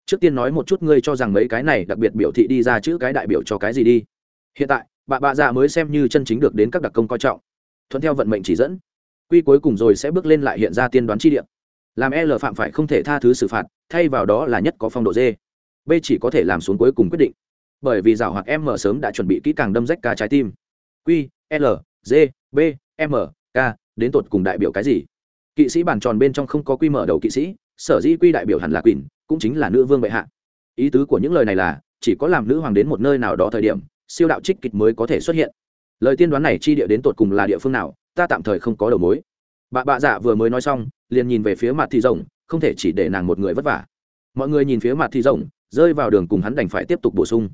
S1: Trước tiên nói một chút ngươi cho rằng mấy cái này đặc biệt biểu thị đi ra chữ cái đại biểu cho cái gì đi hiện tại, bà bạ dạ mới xem như chân chính được đến các đặc công coi trọng. Thuận theo vận mệnh chỉ dẫn, quy cuối cùng rồi sẽ bước lên lại hiện ra tiên đoán chi điểm làm l phạm phải không thể tha thứ xử phạt, thay vào đó là nhất có phong độ d b chỉ có thể làm xuống cuối cùng quyết định. Bởi vì rào hoặc m sớm đã chuẩn bị kỹ càng đâm rách cả trái tim. Q l, g, b, m, k, đến tột cùng đại biểu cái gì? Kỵ sĩ bàn tròn bên trong không có quy mở đầu kỵ sĩ, sở dĩ quy đại biểu hẳn là quỳnh, cũng chính là nữ vương bệ hạ. Ý tứ của những lời này là, chỉ có làm nữ hoàng đến một nơi nào đó thời điểm siêu đạo trích kịch mới có thể xuất hiện. Lời tiên đoán này chi địa đến tột cùng là địa phương nào, ta tạm thời không có đầu mối. Bà bạ dạ vừa mới nói xong, liền nhìn về phía mặt thị rồng không thể chỉ để nàng một người vất vả. Mọi người nhìn phía mặt thị rồng rơi vào đường cùng hắn đành phải tiếp tục bổ sung.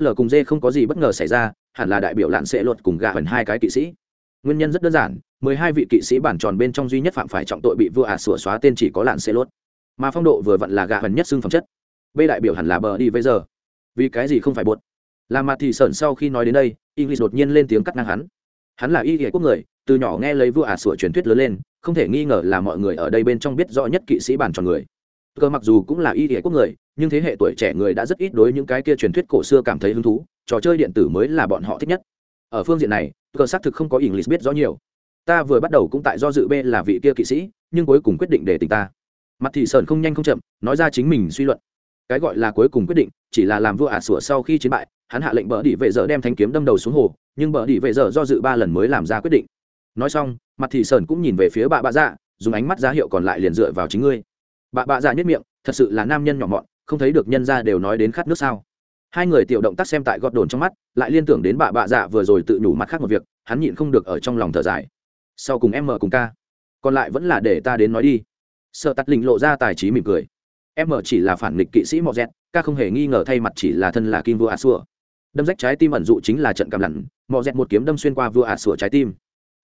S1: L cùng d không có gì bất ngờ xảy ra, hẳn là đại biểu lạn sẽ luật cùng gạ gần hai cái kỵ sĩ. Nguyên nhân rất đơn giản, mười hai vị kỵ sĩ bản tròn bên trong duy nhất phạm phải trọng tội bị vua ả sửa xóa tên chỉ có lạn sẽ luật. Mà phong độ vừa vặn là gạ gần nhất xưng phẩm chất. B đại biểu hẳn là bờ đi bây giờ. Vì cái gì không phải buột là mặt thì sợn sau khi nói đến đây, english đột nhiên lên tiếng cắt ngang hắn. Hắn là y hệ quốc người, từ nhỏ nghe lấy vua ả sủa truyền thuyết lớn lên, không thể nghi ngờ là mọi người ở đây bên trong biết rõ nhất kỵ sĩ bản tròn người. Cơ mặc dù cũng là y hệ quốc người, nhưng thế hệ tuổi trẻ người đã rất ít đối những cái kia truyền thuyết cổ xưa cảm thấy hứng thú, trò chơi điện tử mới là bọn họ thích nhất. Ở phương diện này, cơ xác thực không có english biết rõ nhiều. Ta vừa bắt đầu cũng tại do dự b là vị kia kỵ sĩ, nhưng cuối cùng quyết định để tình ta. Mặt thị sơn không nhanh không chậm, nói ra chính mình suy luận. Cái gọi là cuối cùng quyết định chỉ là làm vua ả sủa sau khi chiến bại, hắn hạ lệnh bờ đỉ vệ dở đem thanh kiếm đâm đầu xuống hồ, nhưng bờ đỉ vệ dở do dự ba lần mới làm ra quyết định. Nói xong, mặt thị sơn cũng nhìn về phía bà bạ dạ dùng ánh mắt giá hiệu còn lại liền dựa vào chính ngươi. Bà bạ dạ nhất miệng, thật sự là nam nhân nhỏ mọn, không thấy được nhân ra đều nói đến khát nước sao. Hai người tiểu động tác xem tại gọt đồn trong mắt, lại liên tưởng đến bà bạ dạ vừa rồi tự nhủ mặt khác một việc, hắn nhịn không được ở trong lòng thở dài. Sau cùng em mở cùng ca. Còn lại vẫn là để ta đến nói đi. Sợ tắt lình lộ ra tài trí mỉm cười em mở chỉ là phản nghịch kỵ sĩ Mọt dẹt, ca không hề nghi ngờ thay mặt chỉ là thân là kim vua a xua đâm rách trái tim ẩn dụ chính là trận cảm lặn Mọt dẹt một kiếm đâm xuyên qua vua a xua trái tim.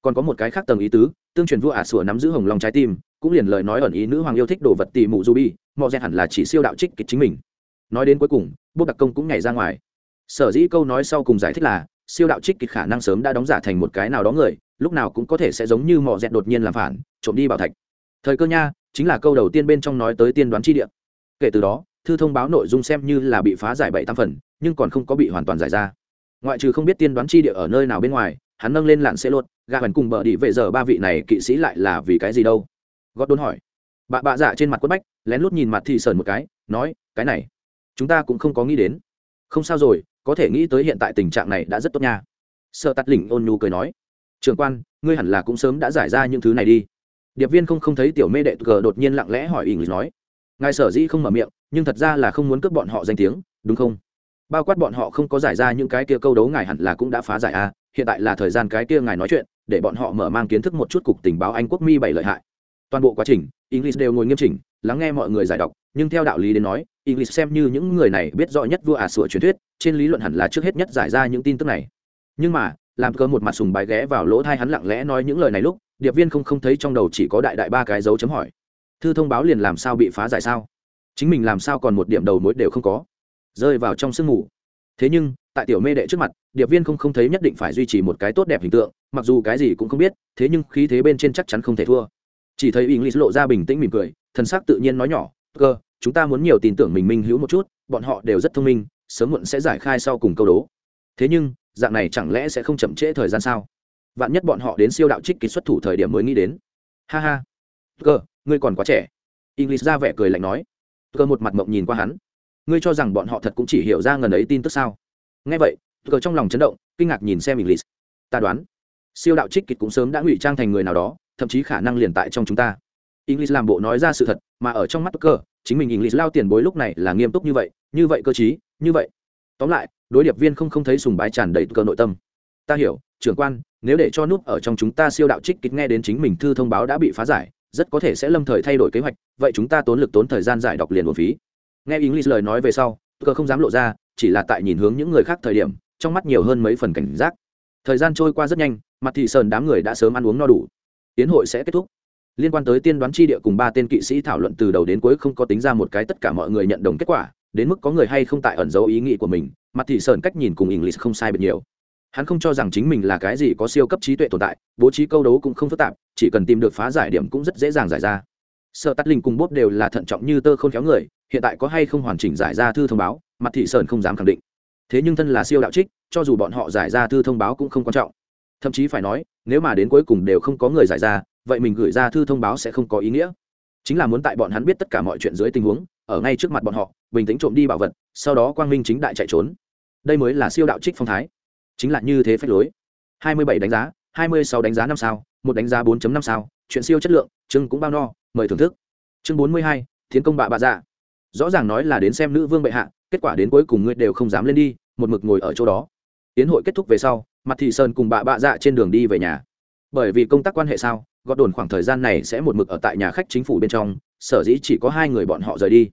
S1: Còn có một cái khác tầng ý tứ, tương truyền vua ả sủa nắm giữ hồng lòng trái tim, cũng liền lời nói ẩn ý nữ hoàng yêu thích đồ vật tỉ mụ ruby mò rẽ hẳn là chỉ siêu đạo trích kịch chính mình. Nói đến cuối cùng bốc đặc công cũng nhảy ra ngoài. Sở dĩ câu nói sau cùng giải thích là, siêu đạo trích kịch khả năng sớm đã đóng giả thành một cái nào đó người, lúc nào cũng có thể sẽ giống như mò rẽ đột nhiên làm phản, trộm đi bảo thạch. Thời cơ nha, chính là câu đầu tiên bên trong nói tới tiên đoán chi địa kể từ đó, thư thông báo nội dung xem như là bị phá giải bảy tam phần, nhưng còn không có bị hoàn toàn giải ra. Ngoại trừ không biết tiên đoán chi địa ở nơi nào bên ngoài, hắn nâng lên lạn xe lột gà hẳn cùng bờ đi về giờ ba vị này kỵ sĩ lại là vì cái gì đâu? Gót đốn hỏi. Bà bạ dạ trên mặt quất bách, lén lút nhìn mặt thị sờn một cái, nói, cái này, chúng ta cũng không có nghĩ đến. Không sao rồi, có thể nghĩ tới hiện tại tình trạng này đã rất tốt nha. Sợ tắt lỉnh ôn nhu cười nói. Trường quan, ngươi hẳn là cũng sớm đã giải ra những thứ này đi. Điệp viên không không thấy tiểu mê đệ cờ đột nhiên lặng lẽ hỏi ỉng nói ngài sở dĩ không mở miệng nhưng thật ra là không muốn cướp bọn họ danh tiếng đúng không? Bao quát bọn họ không có giải ra những cái kia câu đấu ngài hẳn là cũng đã phá giải a à, hiện tại là thời gian cái kia ngài nói chuyện để bọn họ mở mang kiến thức một chút cục tình báo anh quốc mi bảy lợi hại. Toàn bộ quá trình english đều ngồi nghiêm chỉnh lắng nghe mọi người giải đọc nhưng theo đạo lý đến nói english xem như những người này biết rõ nhất vua ả à sủa truyền thuyết trên lý luận hẳn là trước hết nhất giải ra những tin tức này. Nhưng mà làm cơ một mặt sùng bài ghé vào lỗ thai hắn lặng lẽ nói những lời này lúc điệp viên không không thấy trong đầu chỉ có đại đại ba cái dấu chấm hỏi thư thông báo liền làm sao bị phá giải sao? Chính mình làm sao còn một điểm đầu mối đều không có? Rơi vào trong sương mù. Thế nhưng, tại tiểu mê đệ trước mặt, điệp viên không không thấy nhất định phải duy trì một cái tốt đẹp hình tượng, mặc dù cái gì cũng không biết, thế nhưng khí thế bên trên chắc chắn không thể thua. Chỉ thấy english lộ ra bình tĩnh mỉm cười, thần sắc tự nhiên nói nhỏ, cơ, chúng ta muốn nhiều tin tưởng mình minh hữu một chút, bọn họ đều rất thông minh, sớm muộn sẽ giải khai sau cùng câu đố. Thế nhưng, dạng này chẳng lẽ sẽ không chậm trễ thời gian sao? Vạn nhất bọn họ đến siêu đạo trích ký xuất thủ thời điểm mới nghĩ đến. Ha ha. Cơ ngươi còn quá trẻ. English ra vẻ cười lạnh nói. Cơ một mặt mộng nhìn qua hắn. Ngươi cho rằng bọn họ thật cũng chỉ hiểu ra ngần ấy tin tức sao? Nghe vậy cơ trong lòng chấn động, kinh ngạc nhìn xem english. Ta đoán, siêu đạo trích kịch cũng sớm đã ngụy trang thành người nào đó, thậm chí khả năng liền tại trong chúng ta. English làm bộ nói ra sự thật, mà ở trong mắt cơ chính mình english lao tiền bối lúc này là nghiêm túc như vậy như vậy cơ chí như vậy. Tóm lại, đối điệp viên không không thấy sùng bái tràn đầy cơ nội tâm. Ta hiểu, trưởng quan, nếu để cho nút ở trong chúng ta siêu đạo trích kịch nghe đến chính mình thư thông báo đã bị phá giải rất có thể sẽ lâm thời thay đổi kế hoạch, vậy chúng ta tốn lực tốn thời gian giải đọc liền một phí. Nghe english lời nói về sau cơ không dám lộ ra, chỉ là tại nhìn hướng những người khác thời điểm, trong mắt nhiều hơn mấy phần cảnh giác. Thời gian trôi qua rất nhanh, mặt thị sơn đám người đã sớm ăn uống no đủ. Tiến hội sẽ kết thúc. Liên quan tới tiên đoán tri địa cùng ba tên kỵ sĩ thảo luận từ đầu đến cuối không có tính ra một cái tất cả mọi người nhận đồng kết quả, đến mức có người hay không tại ẩn dấu ý nghĩ của mình, mặt thị sơn cách nhìn cùng english không sai biệt nhiều hắn không cho rằng chính mình là cái gì có siêu cấp trí tuệ tồn tại, bố trí câu đấu cũng không phức tạp, chỉ cần tìm được phá giải điểm cũng rất dễ dàng giải ra. Sợ tắt linh cùng bốt đều là thận trọng như tơ không khéo người, hiện tại có hay không hoàn chỉnh giải ra thư thông báo, mặt thị sơn không dám khẳng định. Thế nhưng thân là siêu đạo trích, cho dù bọn họ giải ra thư thông báo cũng không quan trọng. Thậm chí phải nói, nếu mà đến cuối cùng đều không có người giải ra, vậy mình gửi ra thư thông báo sẽ không có ý nghĩa. Chính là muốn tại bọn hắn biết tất cả mọi chuyện dưới tình huống, ở ngay trước mặt bọn họ, bình tĩnh trộm đi bảo vật, sau đó quang minh chính đại chạy trốn. Đây mới là siêu đạo trích phong thái chính là như thế phép lối. 27 đánh giá 26 đánh giá năm sao một đánh giá 4.5 sao chuyện siêu chất lượng chương cũng bao no mời thưởng thức. Chương 42, tiến công bạ bạ dạ. Rõ ràng nói là đến xem nữ vương bệ hạ kết quả đến cuối cùng ngươi đều không dám lên đi một mực ngồi ở chỗ đó. Tiến hội kết thúc về sau mặt thị sơn cùng bạ bạ dạ trên đường đi về nhà. Bởi vì công tác quan hệ sao gọt đồn khoảng thời gian này sẽ một mực ở tại nhà khách chính phủ bên trong sở dĩ chỉ có hai người bọn họ rời đi.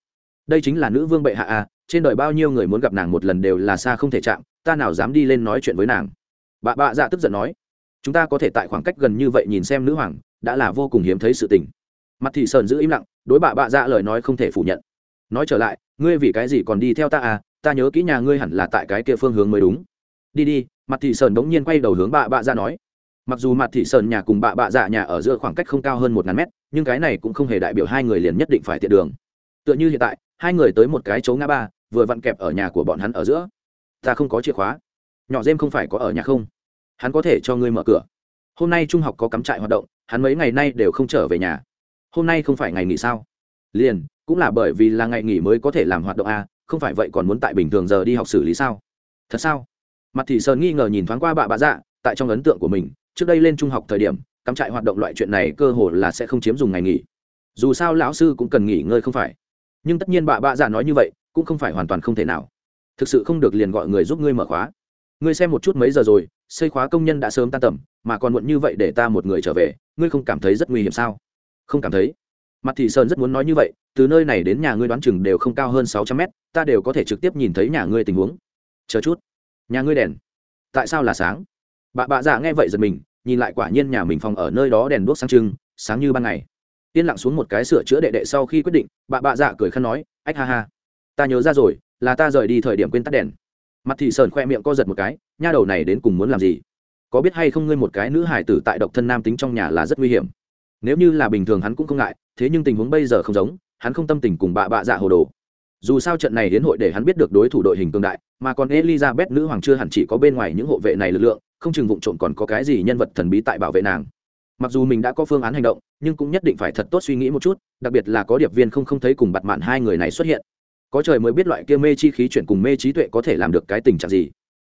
S1: Đây chính là nữ vương bệ hạ à trên đời bao nhiêu người muốn gặp nàng một lần đều là xa không thể chạm ta nào dám đi lên nói chuyện với nàng? Bà bạ dạ tức giận nói. Chúng ta có thể tại khoảng cách gần như vậy nhìn xem nữ hoàng, đã là vô cùng hiếm thấy sự tình. Mặt thị sơn giữ im lặng, đối bà bạ dạ lời nói không thể phủ nhận. Nói trở lại, ngươi vì cái gì còn đi theo ta à? Ta nhớ kỹ nhà ngươi hẳn là tại cái kia phương hướng mới đúng. Đi đi, mặt thị sơn bỗng nhiên quay đầu hướng bà bạ dạ nói. Mặc dù mặt thị sơn nhà cùng bà bạ dạ nhà ở giữa khoảng cách không cao hơn một ngàn mét, nhưng cái này cũng không hề đại biểu hai người liền nhất định phải tiện đường. Tựa như hiện tại, hai người tới một cái chỗ ngã ba, vừa vặn kẹp ở nhà của bọn hắn ở giữa ta không có chìa khóa. Nhỏ dêm không phải có ở nhà không? Hắn có thể cho ngươi mở cửa. Hôm nay trung học có cắm trại hoạt động, hắn mấy ngày nay đều không trở về nhà. Hôm nay không phải ngày nghỉ sao? Liền, cũng là bởi vì là ngày nghỉ mới có thể làm hoạt động à? không phải vậy còn muốn tại bình thường giờ đi học xử lý sao? Thật sao? Mặt thị sơn nghi ngờ nhìn thoáng qua bạ bạ dạ tại trong ấn tượng của mình, trước đây lên trung học thời điểm, cắm trại hoạt động loại chuyện này cơ hồ là sẽ không chiếm dùng ngày nghỉ. Dù sao lão sư cũng cần nghỉ ngơi không phải. Nhưng tất nhiên bạ bạ dạ nói như vậy, cũng không phải hoàn toàn không thể nào thực sự không được liền gọi người giúp ngươi mở khóa. Ngươi xem một chút mấy giờ rồi, xây khóa công nhân đã sớm tan tầm, mà còn muộn như vậy để ta một người trở về, ngươi không cảm thấy rất nguy hiểm sao? Không cảm thấy. Mặt thị sơn rất muốn nói như vậy, từ nơi này đến nhà ngươi đoán chừng đều không cao hơn sáu trăm mét, ta đều có thể trực tiếp nhìn thấy nhà ngươi tình huống. Chờ chút. Nhà ngươi đèn. Tại sao là sáng? Bà bạ già nghe vậy giật mình, nhìn lại quả nhiên nhà mình phòng ở nơi đó đèn đuốc sáng trưng, sáng như ban ngày. Yên lặng xuống một cái sửa chữa đệ đệ sau khi quyết định, bà bạ dạ cười khăn nói, ách ha ha, ta nhớ ra rồi là ta rời đi thời điểm quên tắt đèn. Mặt thị sơn khoe miệng co giật một cái, nha đầu này đến cùng muốn làm gì? Có biết hay không ngươi một cái nữ hải tử tại độc thân nam tính trong nhà là rất nguy hiểm. Nếu như là bình thường hắn cũng không ngại, thế nhưng tình huống bây giờ không giống, hắn không tâm tình cùng bạ bạ dạ hồ đồ. Dù sao trận này đến hội để hắn biết được đối thủ đội hình tương đại, mà còn elizabeth nữ hoàng chưa hẳn chỉ có bên ngoài những hộ vệ này lực lượng, không chừng vụn trộm còn có cái gì nhân vật thần bí tại bảo vệ nàng. Mặc dù mình đã có phương án hành động, nhưng cũng nhất định phải thật tốt suy nghĩ một chút, đặc biệt là có điệp viên không không thấy cùng bặt mạn hai người này xuất hiện có trời mới biết loại kia mê chi khí chuyển cùng mê trí tuệ có thể làm được cái tình trạng gì.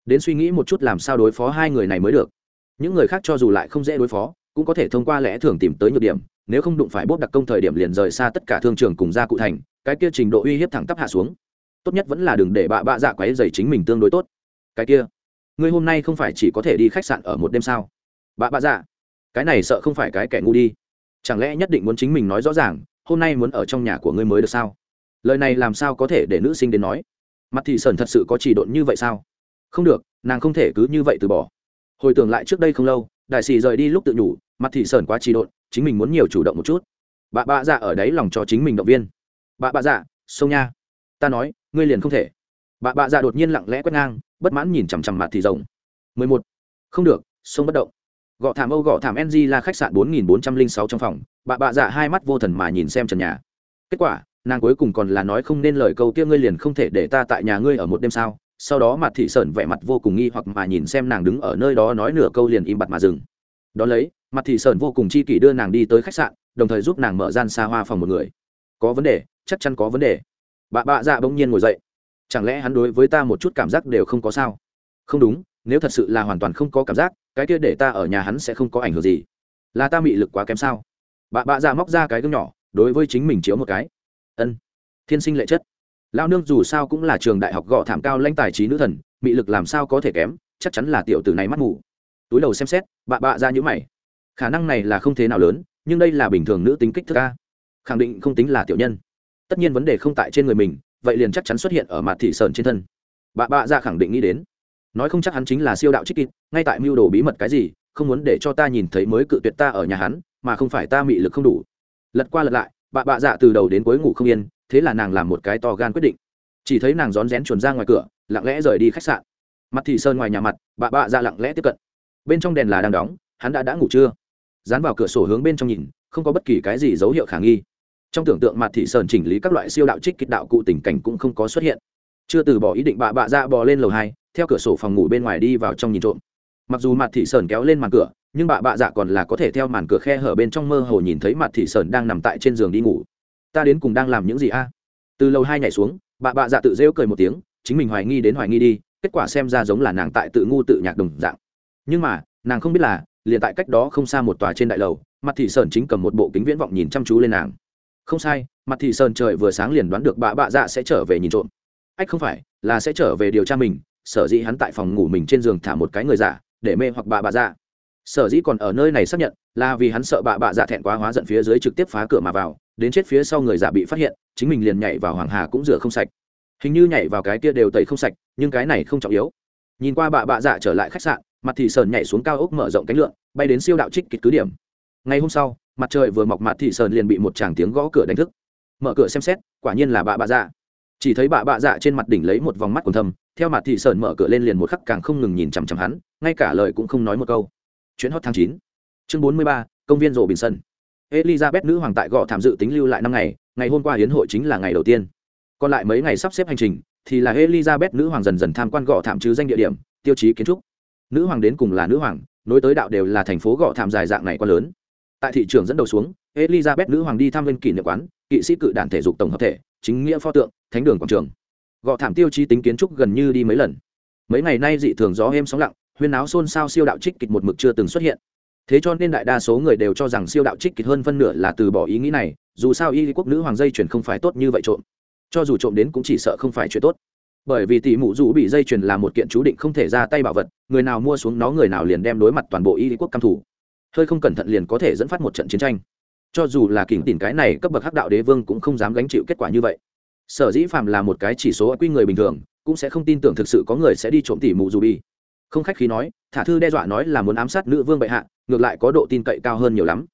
S1: Đến suy nghĩ một chút làm sao đối phó hai người này mới được. Những người khác cho dù lại không dễ đối phó, cũng có thể thông qua lẽ thường tìm tới nhược điểm, nếu không đụng phải bốt đặc công thời điểm liền rời xa tất cả thương trường cùng ra cụ thành, cái kia trình độ uy hiếp thẳng tắp hạ xuống. Tốt nhất vẫn là đừng để bạ bạ dạ quáy dày chính mình tương đối tốt. Cái kia, ngươi hôm nay không phải chỉ có thể đi khách sạn ở một đêm sao? Bạ bạ dạ cái này sợ không phải cái kẻ ngu đi. Chẳng lẽ nhất định muốn chính mình nói rõ ràng, hôm nay muốn ở trong nhà của ngươi mới được sao? Lời này làm sao có thể để nữ sinh đến nói? Mặt thị sơn thật sự có chỉ độn như vậy sao? Không được, nàng không thể cứ như vậy từ bỏ. Hồi tưởng lại trước đây không lâu, đại sĩ rời đi lúc tự nhủ, mặt thị sơn quá chỉ độn, chính mình muốn nhiều chủ động một chút. Bà bà dạ ở đấy lòng cho chính mình động viên. Bà bà dạ sông nha. Ta nói, ngươi liền không thể. Bà bà dạ đột nhiên lặng lẽ quét ngang, bất mãn nhìn chằm chằm mặt thị rồng. Mười một. Không được, sông bất động. Gõ thảm âu gõ thảm ng là khách sạn bốn nghìn bốn trăm linh sáu trong phòng. Bà bà dạ hai mắt vô thần mà nhìn xem trần nhà. Kết quả nàng cuối cùng còn là nói không nên lời câu kia ngươi liền không thể để ta tại nhà ngươi ở một đêm sao? Sau đó mặt thị sơn vẻ mặt vô cùng nghi hoặc mà nhìn xem nàng đứng ở nơi đó nói nửa câu liền im bặt mà dừng. Đón lấy, mặt thị sơn vô cùng chi kỷ đưa nàng đi tới khách sạn, đồng thời giúp nàng mở gian xa hoa phòng một người. Có vấn đề, chắc chắn có vấn đề. Bà bạ dạ bỗng nhiên ngồi dậy. Chẳng lẽ hắn đối với ta một chút cảm giác đều không có sao? Không đúng, nếu thật sự là hoàn toàn không có cảm giác, cái kia để ta ở nhà hắn sẽ không có ảnh hưởng gì. Là ta mị lực quá kém sao? Bà bạ dạ móc ra cái gương nhỏ, đối với chính mình chiếu một cái ân. Thiên sinh lệ chất. Lao nương dù sao cũng là trường đại học gọ thảm cao lãnh tài trí nữ thần bị lực làm sao có thể kém, chắc chắn là tiểu tử này mắt mù. Túi đầu xem xét, bạ bạ ra nhữ mày. Khả năng này là không thế nào lớn, nhưng đây là bình thường nữ tính kích thước ca khẳng định không tính là tiểu nhân. Tất nhiên vấn đề không tại trên người mình, vậy liền chắc chắn xuất hiện ở mặt thị sơn trên thân. Bạ bạ ra khẳng định nghĩ đến. Nói không chắc hắn chính là siêu đạo trích kịt ngay tại mưu đồ bí mật cái gì, không muốn để cho ta nhìn thấy mới cự tuyệt ta ở nhà hắn, mà không phải ta mị lực không đủ. Lật qua lật lại bà bạ dạ từ đầu đến cuối ngủ không yên, thế là nàng làm một cái to gan quyết định. Chỉ thấy nàng rón rén chuồn ra ngoài cửa, lặng lẽ rời đi khách sạn. Mặt thị sơn ngoài nhà mặt, bà bạ dạ lặng lẽ tiếp cận. Bên trong đèn là đang đóng, hắn đã đã ngủ chưa? Dán vào cửa sổ hướng bên trong nhìn, không có bất kỳ cái gì dấu hiệu khả nghi. Trong tưởng tượng mặt thị sơn chỉnh lý các loại siêu đạo trích kịch đạo cụ tình cảnh cũng không có xuất hiện. Chưa từ bỏ ý định bà bạ dạ bò lên lầu hai, theo cửa sổ phòng ngủ bên ngoài đi vào trong nhìn trộm. Mặc dù mặt thị sơn kéo lên màn cửa nhưng bạ bạ dạ còn là có thể theo màn cửa khe hở bên trong mơ hồ nhìn thấy mặt thị sơn đang nằm tại trên giường đi ngủ. Ta đến cùng đang làm những gì a? Từ lầu hai nhảy xuống, bạ bạ dạ tự rêu cười một tiếng, chính mình hoài nghi đến hoài nghi đi, kết quả xem ra giống là nàng tại tự ngu tự nhạc đồng dạng. Nhưng mà, nàng không biết là, liền tại cách đó không xa một tòa trên đại lầu, mặt thị sơn chính cầm một bộ kính viễn vọng nhìn chăm chú lên nàng. Không sai, mặt thị sơn trời vừa sáng liền đoán được bà bạ dạ sẽ trở về nhìn trộm. Ách không phải, là sẽ trở về điều tra mình, sở dĩ hắn tại phòng ngủ mình trên giường thả một cái người giả, để mê hoặc bà bạ dạ sở dĩ còn ở nơi này xác nhận là vì hắn sợ bạ bạ dạ thẹn quá hóa giận phía dưới trực tiếp phá cửa mà vào, đến chết phía sau người giả bị phát hiện, chính mình liền nhảy vào hoàng hà cũng rửa không sạch. Hình như nhảy vào cái kia đều tẩy không sạch, nhưng cái này không trọng yếu. Nhìn qua bạ bạ dạ trở lại khách sạn, mặt thị sơn nhảy xuống cao ốc mở rộng cánh lượn, bay đến siêu đạo trích kịch cứ điểm. Ngày hôm sau, mặt trời vừa mọc mặt thị sơn liền bị một chàng tiếng gõ cửa đánh thức. Mở cửa xem xét, quả nhiên là bạ bạ dạ. Chỉ thấy bạ bạ dạ trên mặt đỉnh lấy một vòng mắt còn thầm theo mặt thị sơn mở cửa lên liền một khắc càng không ngừng nhìn chằm chằm hắn, ngay cả lời cũng không nói một câu chuyến hot tháng chín. Chương bốn mươi ba, công viên rộ bình sân elizabeth nữ hoàng tại gò tham dự tính lưu lại năm ngày ngày hôm qua hiến hội chính là ngày đầu tiên. Còn lại mấy ngày sắp xếp hành trình, thì là elizabeth nữ hoàng dần dần tham quan gò thảm chứ danh địa điểm, tiêu chí kiến trúc. Nữ hoàng đến cùng là nữ hoàng, nối tới đạo đều là thành phố gò thảm dài dạng này quá lớn. Tại thị trường dẫn đầu xuống, elizabeth nữ hoàng đi thăm lên kỷ niệm quán, kỵ sĩ cự đàn thể dục tổng hợp thể, chính nghĩa pho tượng, thánh đường quảng trường. Gò thảm tiêu chí tính kiến trúc gần như đi mấy lần. Mấy ngày nay dị thường gió êm sóng lặng huyên áo xôn xao siêu đạo trích kịch một mực chưa từng xuất hiện. Thế cho nên đại đa số người đều cho rằng siêu đạo trích kịch hơn phân nửa là từ bỏ ý nghĩ này, dù sao y quốc nữ hoàng dây chuyển không phải tốt như vậy trộm. Cho dù trộm đến cũng chỉ sợ không phải chuyện tốt. Bởi vì tỷ mụ dù bị dây chuyền là một kiện chú định không thể ra tay bảo vật, người nào mua xuống nó người nào liền đem đối mặt toàn bộ y quốc căm thủ hơi không cẩn thận liền có thể dẫn phát một trận chiến tranh. Cho dù là kỉnh tìm cái này cấp bậc hắc đạo đế vương cũng không dám gánh chịu kết quả như vậy. Sở dĩ phạm là một cái chỉ số quy người bình thường, cũng sẽ không tin tưởng thực sự có người sẽ đi trộm tỷ mụ dù bi không khách khí nói, thả thư đe dọa nói là muốn ám sát nữ vương bệ hạ, ngược lại có độ tin cậy cao hơn nhiều lắm.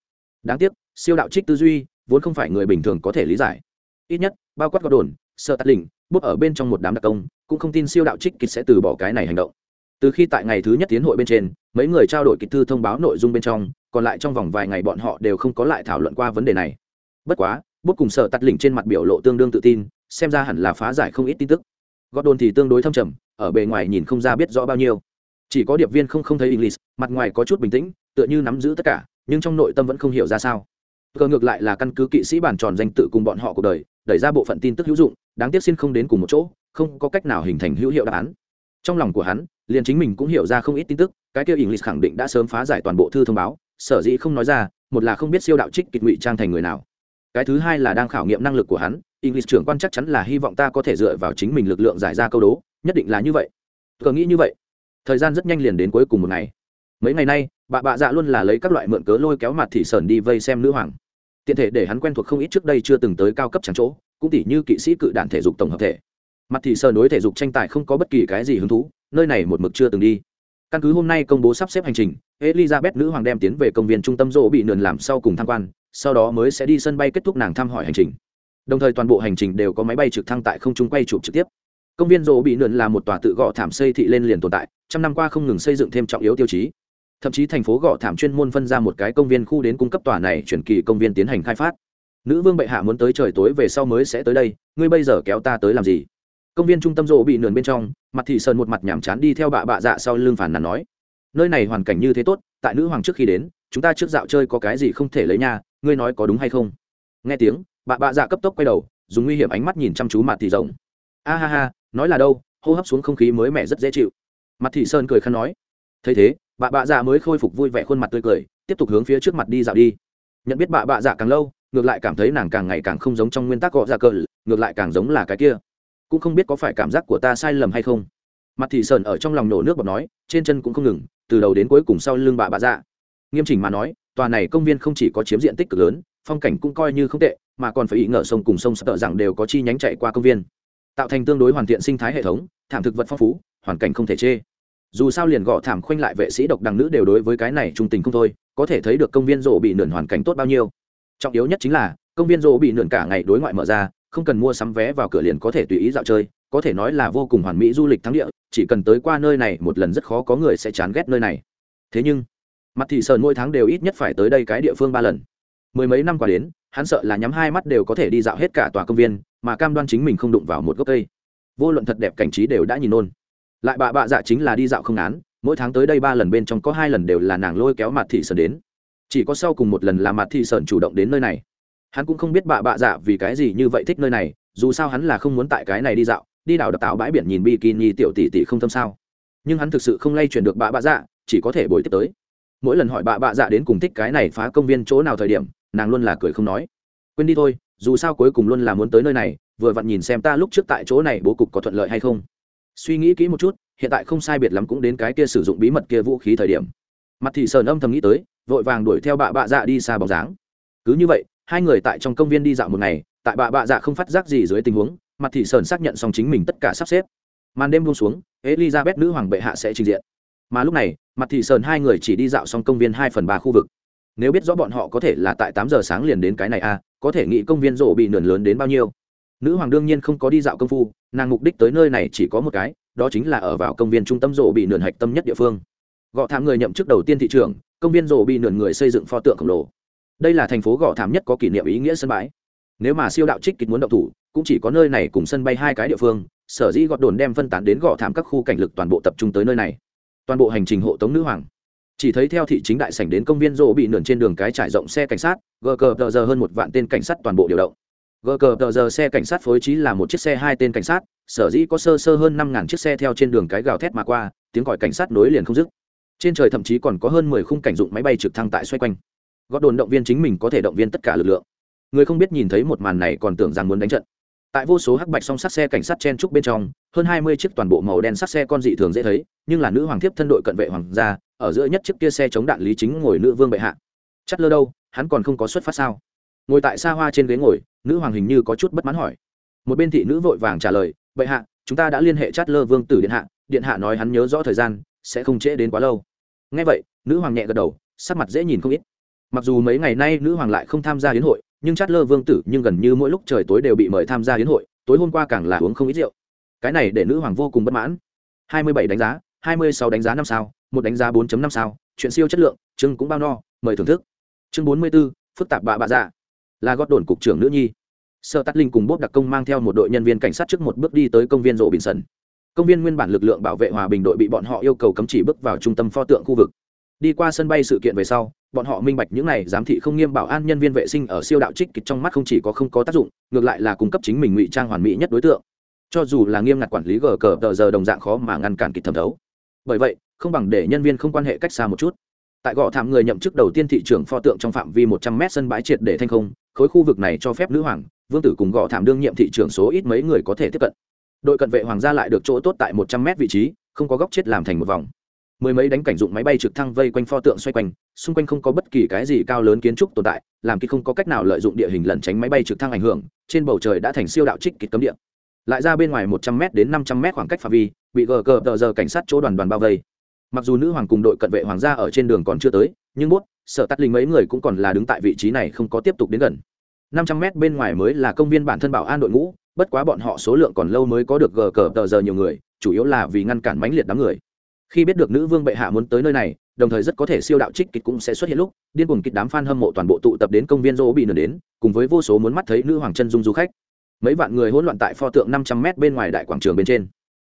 S1: Đáng tiếc, siêu đạo trích tư duy, vốn không phải người bình thường có thể lý giải. Ít nhất, bao quát có đồn sợ tắt lình bút ở bên trong một đám đặc công, cũng không tin siêu đạo trích kịch sẽ từ bỏ cái này hành động. Từ khi tại ngày thứ nhất tiến hội bên trên, mấy người trao đổi kịch thư thông báo nội dung bên trong, còn lại trong vòng vài ngày bọn họ đều không có lại thảo luận qua vấn đề này. Bất quá, bút cùng sợ tắt lình trên mặt biểu lộ tương đương tự tin, xem ra hẳn là phá giải không ít tin tức. Gót đồn thì tương đối thâm trầm, ở bề ngoài nhìn không ra biết rõ bao nhiêu chỉ có điệp viên không không thấy english, mặt ngoài có chút bình tĩnh, tựa như nắm giữ tất cả, nhưng trong nội tâm vẫn không hiểu ra sao. Cờ ngược lại là căn cứ kỵ sĩ bản tròn danh tự cùng bọn họ cuộc đời, đẩy ra bộ phận tin tức hữu dụng, đáng tiếc xin không đến cùng một chỗ, không có cách nào hình thành hữu hiệu đáp án. Trong lòng của hắn, liền chính mình cũng hiểu ra không ít tin tức, cái kia english khẳng định đã sớm phá giải toàn bộ thư thông báo, sở dĩ không nói ra, một là không biết siêu đạo trích kịch ngụy trang thành người nào. Cái thứ hai là đang khảo nghiệm năng lực của hắn, english trưởng quan chắc chắn là hy vọng ta có thể dựa vào chính mình lực lượng giải ra câu đố, nhất định là như vậy. Cờ nghĩ như vậy thời gian rất nhanh liền đến cuối cùng một ngày. Mấy ngày nay, bà bạ dạ luôn là lấy các loại mượn cớ lôi kéo mặt thị sơn đi vây xem nữ hoàng. Tiện thể để hắn quen thuộc không ít trước đây chưa từng tới cao cấp trắng chỗ, cũng tỉ như kỵ sĩ cự đạn thể dục tổng hợp thể. Mặt thị sơn đối thể dục tranh tài không có bất kỳ cái gì hứng thú, nơi này một mực chưa từng đi. Căn cứ hôm nay công bố sắp xếp hành trình, elizabeth nữ hoàng đem tiến về công viên trung tâm rỗ bị nườn làm sau cùng tham quan, sau đó mới sẽ đi sân bay kết thúc nàng thăm hỏi hành trình. Đồng thời toàn bộ hành trình đều có máy bay trực thăng tại không trung quay chụp trực tiếp công viên rỗ bị nượn là một tòa tự gõ thảm xây thị lên liền tồn tại, trăm năm qua không ngừng xây dựng thêm trọng yếu tiêu chí. Thậm chí thành phố gõ thảm chuyên môn phân ra một cái công viên khu đến cung cấp tòa này chuyển kỳ công viên tiến hành khai phát. Nữ vương bệ hạ muốn tới trời tối về sau mới sẽ tới đây, ngươi bây giờ kéo ta tới làm gì? Công viên trung tâm rộ bị nườn bên trong, mặt thị sơn một mặt nhàm chán đi theo bạ bạ dạ sau lưng phản nàn nói. Nơi này hoàn cảnh như thế tốt, tại nữ hoàng trước khi đến, chúng ta trước dạo chơi có cái gì không thể lấy nha, ngươi nói có đúng hay không? Nghe tiếng, bạ bạ dạ cấp tốc quay đầu, dùng nguy hiểm ánh mắt nhìn chăm chú mặt thị rộng. A ha ha nói là đâu, hô hấp xuống không khí mới mẻ rất dễ chịu. Mặt thị sơn cười khăn nói, thấy thế, bà bạ dạ mới khôi phục vui vẻ khuôn mặt tươi cười, tiếp tục hướng phía trước mặt đi dạo đi. Nhận biết bà bạ dạ càng lâu, ngược lại cảm thấy nàng càng ngày càng không giống trong nguyên tắc gọ dạ cờ, ngược lại càng giống là cái kia. Cũng không biết có phải cảm giác của ta sai lầm hay không. Mặt thị sơn ở trong lòng nổ nước bọt nói, trên chân cũng không ngừng, từ đầu đến cuối cùng sau lưng bà bạ dạ. Nghiêm chỉnh mà nói, tòa này công viên không chỉ có chiếm diện tích cực lớn, phong cảnh cũng coi như không tệ, mà còn phải ý ngờ sông cùng sông sợ rằng đều có chi nhánh chạy qua công viên tạo thành tương đối hoàn thiện sinh thái hệ thống, thảm thực vật phong phú, hoàn cảnh không thể chê. Dù sao liền gõ thảm khoanh lại vệ sĩ độc đằng nữ đều đối với cái này trung tình không thôi, có thể thấy được công viên rộ bị nườn hoàn cảnh tốt bao nhiêu. Trọng yếu nhất chính là, công viên rộ bị nườn cả ngày đối ngoại mở ra, không cần mua sắm vé vào cửa liền có thể tùy ý dạo chơi, có thể nói là vô cùng hoàn mỹ du lịch thắng địa, chỉ cần tới qua nơi này một lần rất khó có người sẽ chán ghét nơi này. Thế nhưng, mặt thị sơn mỗi tháng đều ít nhất phải tới đây cái địa phương ba lần. Mười mấy năm qua đến, hắn sợ là nhắm hai mắt đều có thể đi dạo hết cả tòa công viên mà cam đoan chính mình không đụng vào một gốc cây. Vô luận thật đẹp cảnh trí đều đã nhìn nôn. Lại bà bạ dạ chính là đi dạo không án mỗi tháng tới đây ba lần bên trong có hai lần đều là nàng lôi kéo mặt thị sơn đến. Chỉ có sau cùng một lần là mặt thị sơn chủ động đến nơi này. Hắn cũng không biết bà bạ dạ vì cái gì như vậy thích nơi này, dù sao hắn là không muốn tại cái này đi dạo, đi đảo đập tạo bãi biển nhìn bikini tiểu tỷ tỷ không tâm sao. Nhưng hắn thực sự không lay chuyển được bà bạ dạ chỉ có thể bồi tiếp tới. Mỗi lần hỏi bà bạ dạ đến cùng thích cái này phá công viên chỗ nào thời điểm, nàng luôn là cười không nói. Quên đi thôi dù sao cuối cùng luôn là muốn tới nơi này, vừa vặn nhìn xem ta lúc trước tại chỗ này bố cục có thuận lợi hay không. Suy nghĩ kỹ một chút, hiện tại không sai biệt lắm cũng đến cái kia sử dụng bí mật kia vũ khí thời điểm. Mặt thị sờn âm thầm nghĩ tới, vội vàng đuổi theo bà bạ dạ đi xa bóng dáng. Cứ như vậy, hai người tại trong công viên đi dạo một ngày, tại bà bạ dạ không phát giác gì dưới tình huống, mặt thị sờn xác nhận xong chính mình tất cả sắp xếp. Màn đêm buông xuống, elizabeth nữ hoàng bệ hạ sẽ trình diện. Mà lúc này, mặt thị sờn hai người chỉ đi dạo xong công viên hai phần ba khu vực nếu biết rõ bọn họ có thể là tại tám giờ sáng liền đến cái này a à, có thể nghĩ công viên rộ bị nườn lớn đến bao nhiêu. Nữ hoàng đương nhiên không có đi dạo công phu nàng mục đích tới nơi này chỉ có một cái đó chính là ở vào công viên trung tâm rộ bị nườn hạch tâm nhất địa phương. Gọ thảm người nhậm chức đầu tiên thị trường công viên rộ bị nườn người xây dựng pho tượng khổng lồ. Đây là thành phố gò thảm nhất có kỷ niệm ý nghĩa sân bãi. Nếu mà siêu đạo trích kịch muốn động thủ cũng chỉ có nơi này cùng sân bay hai cái địa phương sở dĩ gọt đồn đem phân tán đến gò thảm các khu cảnh lực toàn bộ tập trung tới nơi này. Toàn bộ hành trình hộ tống nữ hoàng chỉ thấy theo thị chính đại sảnh đến công viên rộ bị nườn trên đường cái trải rộng xe cảnh sát, gờ cờ tờ giờ hơn một vạn tên cảnh sát toàn bộ điều động. Gờ cờ tờ giờ xe cảnh sát phối trí là một chiếc xe hai tên cảnh sát, sở dĩ có sơ sơ hơn năm ngàn chiếc xe theo trên đường cái gào thét mà qua, tiếng còi cảnh sát nối liền không dứt. Trên trời thậm chí còn có hơn mười khung cảnh dụng máy bay trực thăng tại xoay quanh. Gót đồn động viên chính mình có thể động viên tất cả lực lượng. Người không biết nhìn thấy một màn này còn tưởng rằng muốn đánh trận. Tại vô số hắc bạch song sắt xe cảnh sát chen trúc bên trong, hơn hai mươi chiếc toàn bộ màu đen sắt xe con dị thường dễ thấy, nhưng là nữ hoàng thiếp thân đội cận vệ hoàng gia ở giữa nhất chiếc kia xe chống đạn lý chính ngồi nữ vương bệ hạ. Chắt lơ đâu, hắn còn không có xuất phát sao? Ngồi tại xa hoa trên ghế ngồi, nữ hoàng hình như có chút bất mãn hỏi. Một bên thị nữ vội vàng trả lời, bệ hạ, chúng ta đã liên hệ chát lơ vương tử điện hạ điện hạ nói hắn nhớ rõ thời gian, sẽ không trễ đến quá lâu. Ngay vậy, nữ hoàng nhẹ gật đầu, sắc mặt dễ nhìn không ít. Mặc dù mấy ngày nay nữ hoàng lại không tham gia hiến hội, nhưng chát lơ vương tử nhưng gần như mỗi lúc trời tối đều bị mời tham gia hiến hội, tối hôm qua càng là uống không ít rượu. Cái này để nữ hoàng vô cùng bất mãn. Hai mươi bảy đánh giá, hai mươi sáu đánh giá năm sao một đánh giá 4 năm sao chuyện siêu chất lượng chương cũng bao no mời thưởng thức. Chương bốn mươi 44, phức tạp bạ bạ dạ. Là gót đồn cục trưởng nữ nhi. Sơ tát linh cùng bốp đặc công mang theo một đội nhân viên cảnh sát trước một bước đi tới công viên rộ bình sần công viên nguyên bản lực lượng bảo vệ hòa bình đội bị bọn họ yêu cầu cấm chỉ bước vào trung tâm pho tượng khu vực. Đi qua sân bay sự kiện về sau bọn họ minh bạch những này giám thị không nghiêm bảo an nhân viên vệ sinh ở siêu đạo trích kịch trong mắt không chỉ có không có tác dụng ngược lại là cung cấp chính mình ngụy trang hoàn mỹ nhất đối tượng. Cho dù là nghiêm ngặt quản lý gờ cờ tờ giờ đồng dạng khó mà ngăn cản kịch thẩm thấu bởi vậy, không bằng để nhân viên không quan hệ cách xa một chút. Tại gò thảm người nhậm chức đầu tiên thị trường pho tượng trong phạm vi một trăm m sân bãi triệt để thanh không, khối khu vực này cho phép nữ hoàng, vương tử cùng gò thảm đương nhiệm thị trường số ít mấy người có thể tiếp cận. Đội cận vệ hoàng gia lại được chỗ tốt tại một trăm m vị trí, không có góc chết làm thành một vòng. Mười mấy đánh cảnh dụng máy bay trực thăng vây quanh pho tượng xoay quanh, xung quanh không có bất kỳ cái gì cao lớn kiến trúc tồn tại, làm khi không có cách nào lợi dụng địa hình lẩn tránh máy bay trực thăng ảnh hưởng, trên bầu trời đã thành siêu đạo trích kịch cấm địa lại ra bên ngoài một trăm m đến năm trăm m khoảng cách phạm vi, bị gờ cờ tờ giờ cảnh sát chỗ đoàn đoàn bao vây. Mặc dù nữ hoàng cùng đội cận vệ hoàng gia ở trên đường còn chưa tới, nhưng muốt sợ tắt linh mấy người cũng còn là đứng tại vị trí này không có tiếp tục đến gần. Năm trăm mét bên ngoài mới là công viên bản thân bảo an đội ngũ, bất quá bọn họ số lượng còn lâu mới có được gờ cờ tờ giờ nhiều người, chủ yếu là vì ngăn cản mãnh liệt đám người. Khi biết được nữ vương bệ hạ muốn tới nơi này, đồng thời rất có thể siêu đạo trích kịch cũng sẽ xuất hiện lúc, điên cuồng kịch đám f a n hâm mộ toàn bộ tụ tập đến công viên dỗ bị nở đến, cùng với vô số muốn mắt thấy nữ hoàng chân dung du khách mấy vạn người hỗn loạn tại pho tượng năm trăm m bên ngoài đại quảng trường bên trên.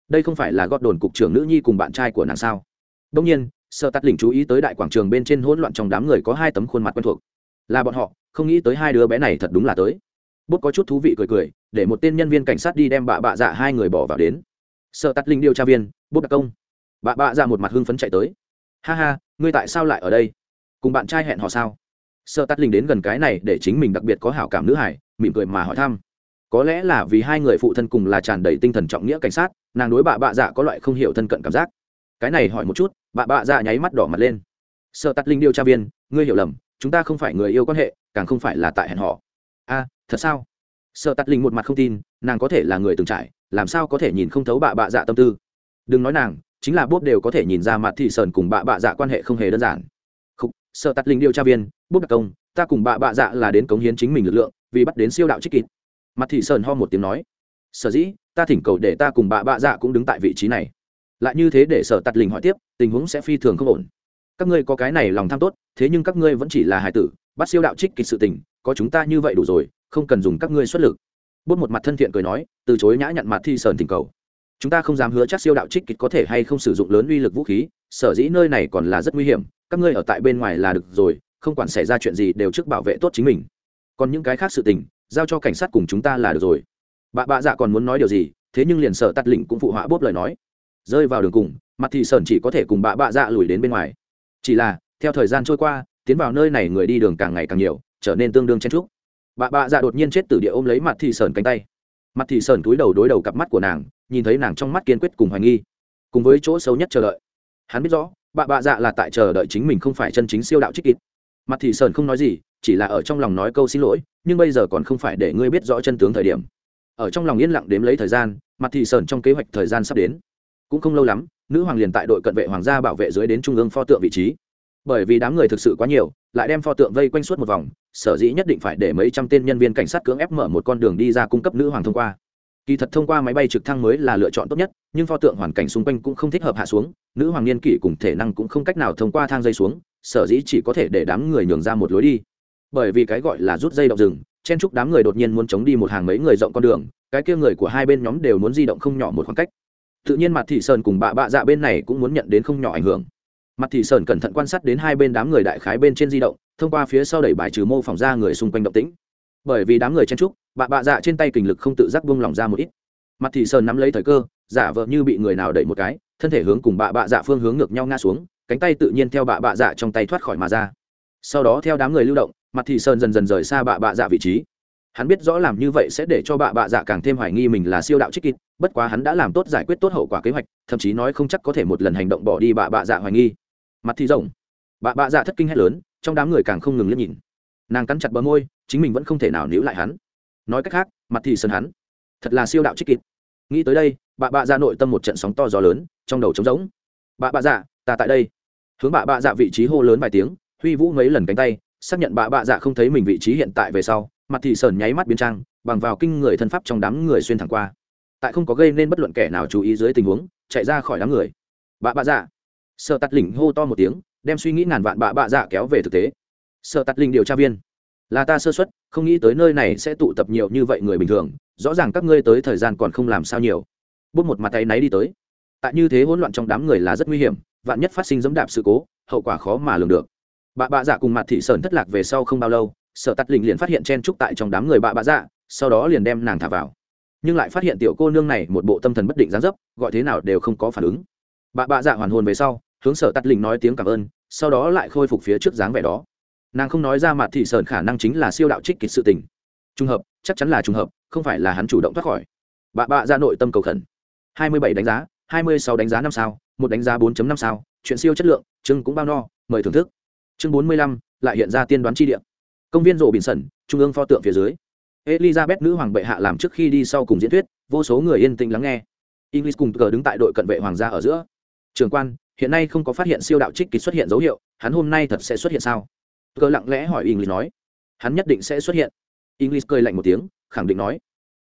S1: Đây không phải là gót đồn cục trưởng nữ nhi cùng bạn trai của nàng sao? Đông nhiên, sợ tắt lỉnh chú ý tới đại quảng trường bên trên hỗn loạn trong đám người có hai tấm khuôn mặt quen thuộc. Là bọn họ, không nghĩ tới hai đứa bé này thật đúng là tới. Bút có chút thú vị cười cười, để một tên nhân viên cảnh sát đi đem bạ bạ dạ hai người bỏ vào đến. Sợ tắt linh điều tra viên, bút đặc công. Bạ bạ dạ một mặt hưng phấn chạy tới. Ha ha, ngươi tại sao lại ở đây? Cùng bạn trai hẹn họ sao? Sợ tắt linh đến gần cái này để chính mình đặc biệt có hảo cảm nữ hải, mỉm cười mà hỏi thăm có lẽ là vì hai người phụ thân cùng là tràn đầy tinh thần trọng nghĩa cảnh sát, nàng đối bà bạ dạ có loại không hiểu thân cận cảm giác. Cái này hỏi một chút bà bạ dạ nháy mắt đỏ mặt lên. Sợ tắt linh điều tra viên, ngươi hiểu lầm, chúng ta không phải người yêu quan hệ, càng không phải là tại hẹn họ a, thật sao? Sợ tắt linh một mặt không tin, nàng có thể là người từng trải, làm sao có thể nhìn không thấu bà bạ dạ tâm tư? Đừng nói nàng, chính là bốp đều có thể nhìn ra mặt thị sơn cùng bà bạ dạ quan hệ không hề đơn giản. Không sợ tắt linh điều tra viên, bốp đặc công, ta cùng bà bạ dạ là đến cống hiến chính mình lực lượng, vì bắt đến siêu đạo trích kịt mặt thị sơn ho một tiếng nói, sở dĩ, ta thỉnh cầu để ta cùng bà bạ dạ cũng đứng tại vị trí này. Lại như thế để sở tạt lình hỏi tiếp, tình huống sẽ phi thường không ổn. Các ngươi có cái này lòng tham tốt, thế nhưng các ngươi vẫn chỉ là hài tử, bắt siêu đạo trích kịch sự tình, có chúng ta như vậy đủ rồi, không cần dùng các ngươi xuất lực. Bốt một mặt thân thiện cười nói, từ chối nhã nhặn mặt thi sờn thỉnh cầu. Chúng ta không dám hứa chắc siêu đạo trích kịch có thể hay không sử dụng lớn uy lực vũ khí, sở dĩ nơi này còn là rất nguy hiểm, các ngươi ở tại bên ngoài là được rồi, không quản xảy ra chuyện gì đều trước bảo vệ tốt chính mình. Còn những cái khác sự tình giao cho cảnh sát cùng chúng ta là được rồi. Bà bạ dạ còn muốn nói điều gì? Thế nhưng liền sợ tắt lĩnh cũng phụ họa bốp lời nói. Rơi vào đường cùng, mặt thị sơn chỉ có thể cùng bà bạ dạ lùi đến bên ngoài. Chỉ là, theo thời gian trôi qua, tiến vào nơi này người đi đường càng ngày càng nhiều, trở nên tương đương chen trúc bà bạ dạ đột nhiên chết từ địa ôm lấy mặt thị sơn cánh tay. Mặt thị sơn túi đầu đối đầu cặp mắt của nàng, nhìn thấy nàng trong mắt kiên quyết cùng hoài nghi. Cùng với chỗ xấu nhất chờ đợi. Hắn biết rõ, bà bạ dạ là tại chờ đợi chính mình không phải chân chính siêu đạo trích kịp mặt thị sơn không nói gì, chỉ là ở trong lòng nói câu xin lỗi, nhưng bây giờ còn không phải để ngươi biết rõ chân tướng thời điểm. Ở trong lòng yên lặng đếm lấy thời gian, mặt thị sơn trong kế hoạch thời gian sắp đến. Cũng không lâu lắm, nữ hoàng liền tại đội cận vệ hoàng gia bảo vệ dưới đến trung ương pho tượng vị trí. Bởi vì đám người thực sự quá nhiều, lại đem pho tượng vây quanh suốt một vòng, sở dĩ nhất định phải để mấy trăm tên nhân viên cảnh sát cưỡng ép mở một con đường đi ra cung cấp nữ hoàng thông qua. Kỳ thật thông qua máy bay trực thăng mới là lựa chọn tốt nhất, nhưng pho tượng hoàn cảnh xung quanh cũng không thích hợp hạ xuống, nữ hoàng niên kỷ cùng thể năng cũng không cách nào thông qua thang dây xuống sở dĩ chỉ có thể để đám người nhường ra một lối đi. Bởi vì cái gọi là rút dây động rừng, chen chúc đám người đột nhiên muốn chống đi một hàng mấy người rộng con đường, cái kia người của hai bên nhóm đều muốn di động không nhỏ một khoảng cách. Tự nhiên mặt thị sơn cùng bạ bạ dạ bên này cũng muốn nhận đến không nhỏ ảnh hưởng. Mặt thị sơn cẩn thận quan sát đến hai bên đám người đại khái bên trên di động, thông qua phía sau đẩy bài trừ mô phỏng ra người xung quanh động tĩnh. Bởi vì đám người chen trúc bạ bạ dạ trên tay kình lực không tự giác buông lỏng ra một ít. Mặt thị sơn nắm lấy thời cơ, giả vờ như bị người nào đẩy một cái, thân thể hướng cùng bạ bạ dạ phương hướng ngược nhau ngã xuống cánh tay tự nhiên theo bạ bạ dạ trong tay thoát khỏi mà ra. Sau đó theo đám người lưu động, mặt thị sơn dần dần rời xa bạ bạ dạ vị trí. Hắn biết rõ làm như vậy sẽ để cho bạ bạ dạ càng thêm hoài nghi mình là siêu đạo trích kịt bất quá hắn đã làm tốt giải quyết tốt hậu quả kế hoạch, thậm chí nói không chắc có thể một lần hành động bỏ đi bạ bạ dạ hoài nghi. Mặt thì rộng. Bạ bạ dạ thất kinh hét lớn, trong đám người càng không ngừng liếc nhìn. Nàng cắn chặt bờ môi, chính mình vẫn không thể nào níu lại hắn. Nói cách khác, mặt thị sơn hắn. Thật là siêu đạo trích kịt nghĩ tới đây, bạ bạ dạ nội tâm một trận sóng to gió lớn, trong đầu trống rỗng. Bạ bạ dạ ta tại đây hướng bạ bạ dạ vị trí hô lớn vài tiếng, huy vũ mấy lần cánh tay, xác nhận bạ bạ dạ không thấy mình vị trí hiện tại về sau, mặt thị sởn nháy mắt biến trang, bằng vào kinh người thân pháp trong đám người xuyên thẳng qua. Tại không có gây nên bất luận kẻ nào chú ý dưới tình huống, chạy ra khỏi đám người. Bạ bạ dạ. Sợ tắt lỉnh hô to một tiếng, đem suy nghĩ ngàn vạn bạ bạ dạ kéo về thực tế. Sợ tắt lỉnh điều tra viên. Là ta sơ xuất không nghĩ tới nơi này sẽ tụ tập nhiều như vậy người bình thường, rõ ràng các ngươi tới thời gian còn không làm sao nhiều. Bút một mặt tay náy đi tới. Tại như thế hỗn loạn trong đám người là rất nguy hiểm vạn nhất phát sinh dẫm đạp sự cố, hậu quả khó mà lường được. Bạ bạ dạ cùng mặt thị sơn thất lạc về sau không bao lâu sợ tắt lình liền phát hiện chen trúc tại trong đám người bạ bạ dạ sau đó liền đem nàng thả vào. Nhưng lại phát hiện tiểu cô nương này một bộ tâm thần bất định gián dấp, gọi thế nào đều không có phản ứng. Bạ bạ dạ hoàn hồn về sau, hướng sở tắt lình nói tiếng cảm ơn, sau đó lại khôi phục phía trước dáng vẻ đó. Nàng không nói ra mặt thị sơn khả năng chính là siêu đạo trích kịch sự tình. Trùng hợp, chắc chắn là trùng hợp, không phải là hắn chủ động thoát khỏi. Bạ bạ Dạ nội tâm cầu khẩn. Hai mươi bảy đánh giá hai mươi sáu đánh giá năm sao, một đánh giá 4 năm sao, chuyện siêu chất lượng, chương cũng bao no, mời thưởng thức. Chương bốn mươi lăm, lại hiện ra tiên đoán chi địa. Công viên rộ bình sẩn, trung ương pho tượng phía dưới. Elizabeth nữ hoàng bệ hạ làm trước khi đi sau cùng diễn thuyết, vô số người yên tĩnh lắng nghe. English cùng cờ đứng tại đội cận vệ hoàng gia ở giữa. Trường quan, hiện nay không có phát hiện siêu đạo trích kịch xuất hiện dấu hiệu, hắn hôm nay thật sẽ xuất hiện sao? Cờ lặng lẽ hỏi english nói. Hắn nhất định sẽ xuất hiện. English cười lạnh một tiếng, khẳng định nói.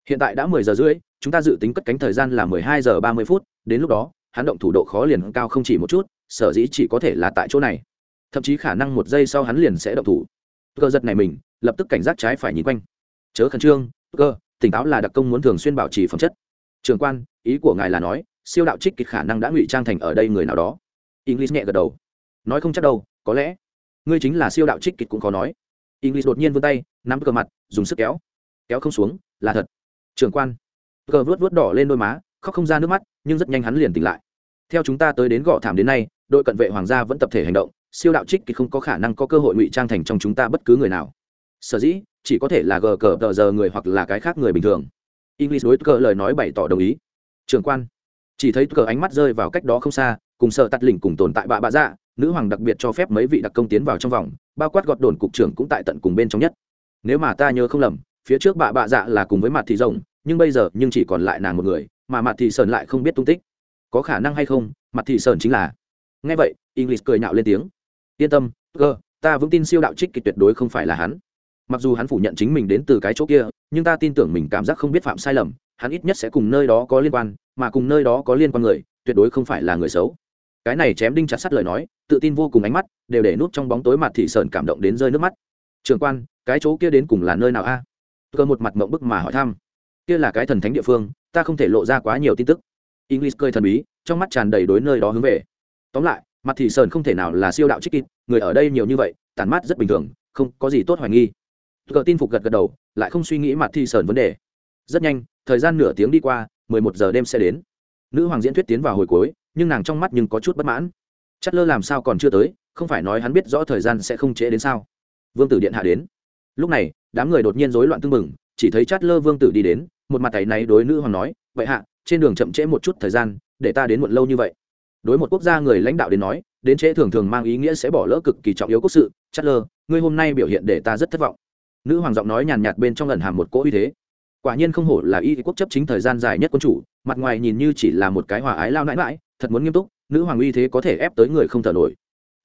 S1: Hiện tại đã mười giờ rưỡi chúng ta dự tính cất cánh thời gian là mười hai giờ ba mươi phút, đến lúc đó, hắn động thủ độ khó liền cao không chỉ một chút, sở dĩ chỉ có thể là tại chỗ này. Thậm chí khả năng một giây sau hắn liền sẽ động thủ. Cơ giật này mình, lập tức cảnh giác trái phải nhìn quanh. Chớ khẩn trương, cơ, tỉnh táo là đặc công muốn thường xuyên bảo trì phẩm chất. Trường quan, ý của ngài là nói, siêu đạo trích kịch khả năng đã ngụy trang thành ở đây người nào đó. English nhẹ gật đầu. Nói không chắc đâu, có lẽ. Ngươi chính là siêu đạo trích kịch cũng có nói. English đột nhiên vươn tay, nắm cờ mặt, dùng sức kéo. Kéo không xuống, là thật. Trường quan cờ vớt vớt đỏ lên đôi má, khóc không ra nước mắt, nhưng rất nhanh hắn liền tỉnh lại. Theo chúng ta tới đến gõ thảm đến nay, đội cận vệ hoàng gia vẫn tập thể hành động, siêu đạo trích thì không có khả năng có cơ hội ngụy trang thành trong chúng ta bất cứ người nào. Sở dĩ, chỉ có thể là gờ cờ tờ giờ người hoặc là cái khác người bình thường. English đối cờ lời nói bày tỏ đồng ý. Trường quan, chỉ thấy cờ ánh mắt rơi vào cách đó không xa, cùng sợ tắt lỉnh cùng tồn tại bạ bạ dạ nữ hoàng đặc biệt cho phép mấy vị đặc công tiến vào trong vòng, bao quát gọt đồn cục trưởng cũng tại tận cùng bên trong nhất. Nếu mà ta nhớ không lầm, phía trước bạ bạ dạ là cùng với mặt thị rồng nhưng bây giờ nhưng chỉ còn lại nàng một người, mà mặt thị sơn lại không biết tung tích. Có khả năng hay không mặt thị sơn chính là. Ngay vậy, english cười nhạo lên tiếng. Yên tâm, cơ, ta vững tin siêu đạo trích kịch tuyệt đối không phải là hắn. Mặc dù hắn phủ nhận chính mình đến từ cái chỗ kia, nhưng ta tin tưởng mình cảm giác không biết phạm sai lầm, hắn ít nhất sẽ cùng nơi đó có liên quan, mà cùng nơi đó có liên quan người, tuyệt đối không phải là người xấu. Cái này chém đinh chặt sắt lời nói, tự tin vô cùng ánh mắt, đều để nút trong bóng tối mặt thị sơn cảm động đến rơi nước mắt. Trường quan, cái chỗ kia đến cùng là nơi nào a? Cơ một mặt mộng bức mà hỏi thăm kia là cái thần thánh địa phương, ta không thể lộ ra quá nhiều tin tức. English cười thần bí, trong mắt tràn đầy đối nơi đó hướng về. Tóm lại, mặt thị sơn không thể nào là siêu đạo trích kịp người ở đây nhiều như vậy, tản mát rất bình thường, không có gì tốt hoài nghi. Cờ tin phục gật gật đầu, lại không suy nghĩ mặt thị sơn vấn đề. Rất nhanh, thời gian nửa tiếng đi qua, mười một giờ đêm sẽ đến. Nữ hoàng diễn thuyết tiến vào hồi cuối, nhưng nàng trong mắt nhưng có chút bất mãn. Chất lơ làm sao còn chưa tới, không phải nói hắn biết rõ thời gian sẽ không trễ đến sao? Vương tử điện hạ đến. Lúc này, đám người đột nhiên rối loạn tưng bừng, chỉ thấy chát lơ vương tử đi đến một mặt tay náy đối nữ hoàng nói, vậy hạ, trên đường chậm trễ một chút thời gian, để ta đến muộn lâu như vậy. Đối một quốc gia người lãnh đạo đến nói, đến trễ thường thường mang ý nghĩa sẽ bỏ lỡ cực kỳ trọng yếu quốc sự. Chất lơ ngươi hôm nay biểu hiện để ta rất thất vọng. Nữ hoàng giọng nói nhàn nhạt bên trong lần hàm một cỗ uy thế. Quả nhiên không hổ là y quốc chấp chính thời gian dài nhất quân chủ, mặt ngoài nhìn như chỉ là một cái hòa ái lao nãi mãi thật muốn nghiêm túc, nữ hoàng uy thế có thể ép tới người không thở nổi.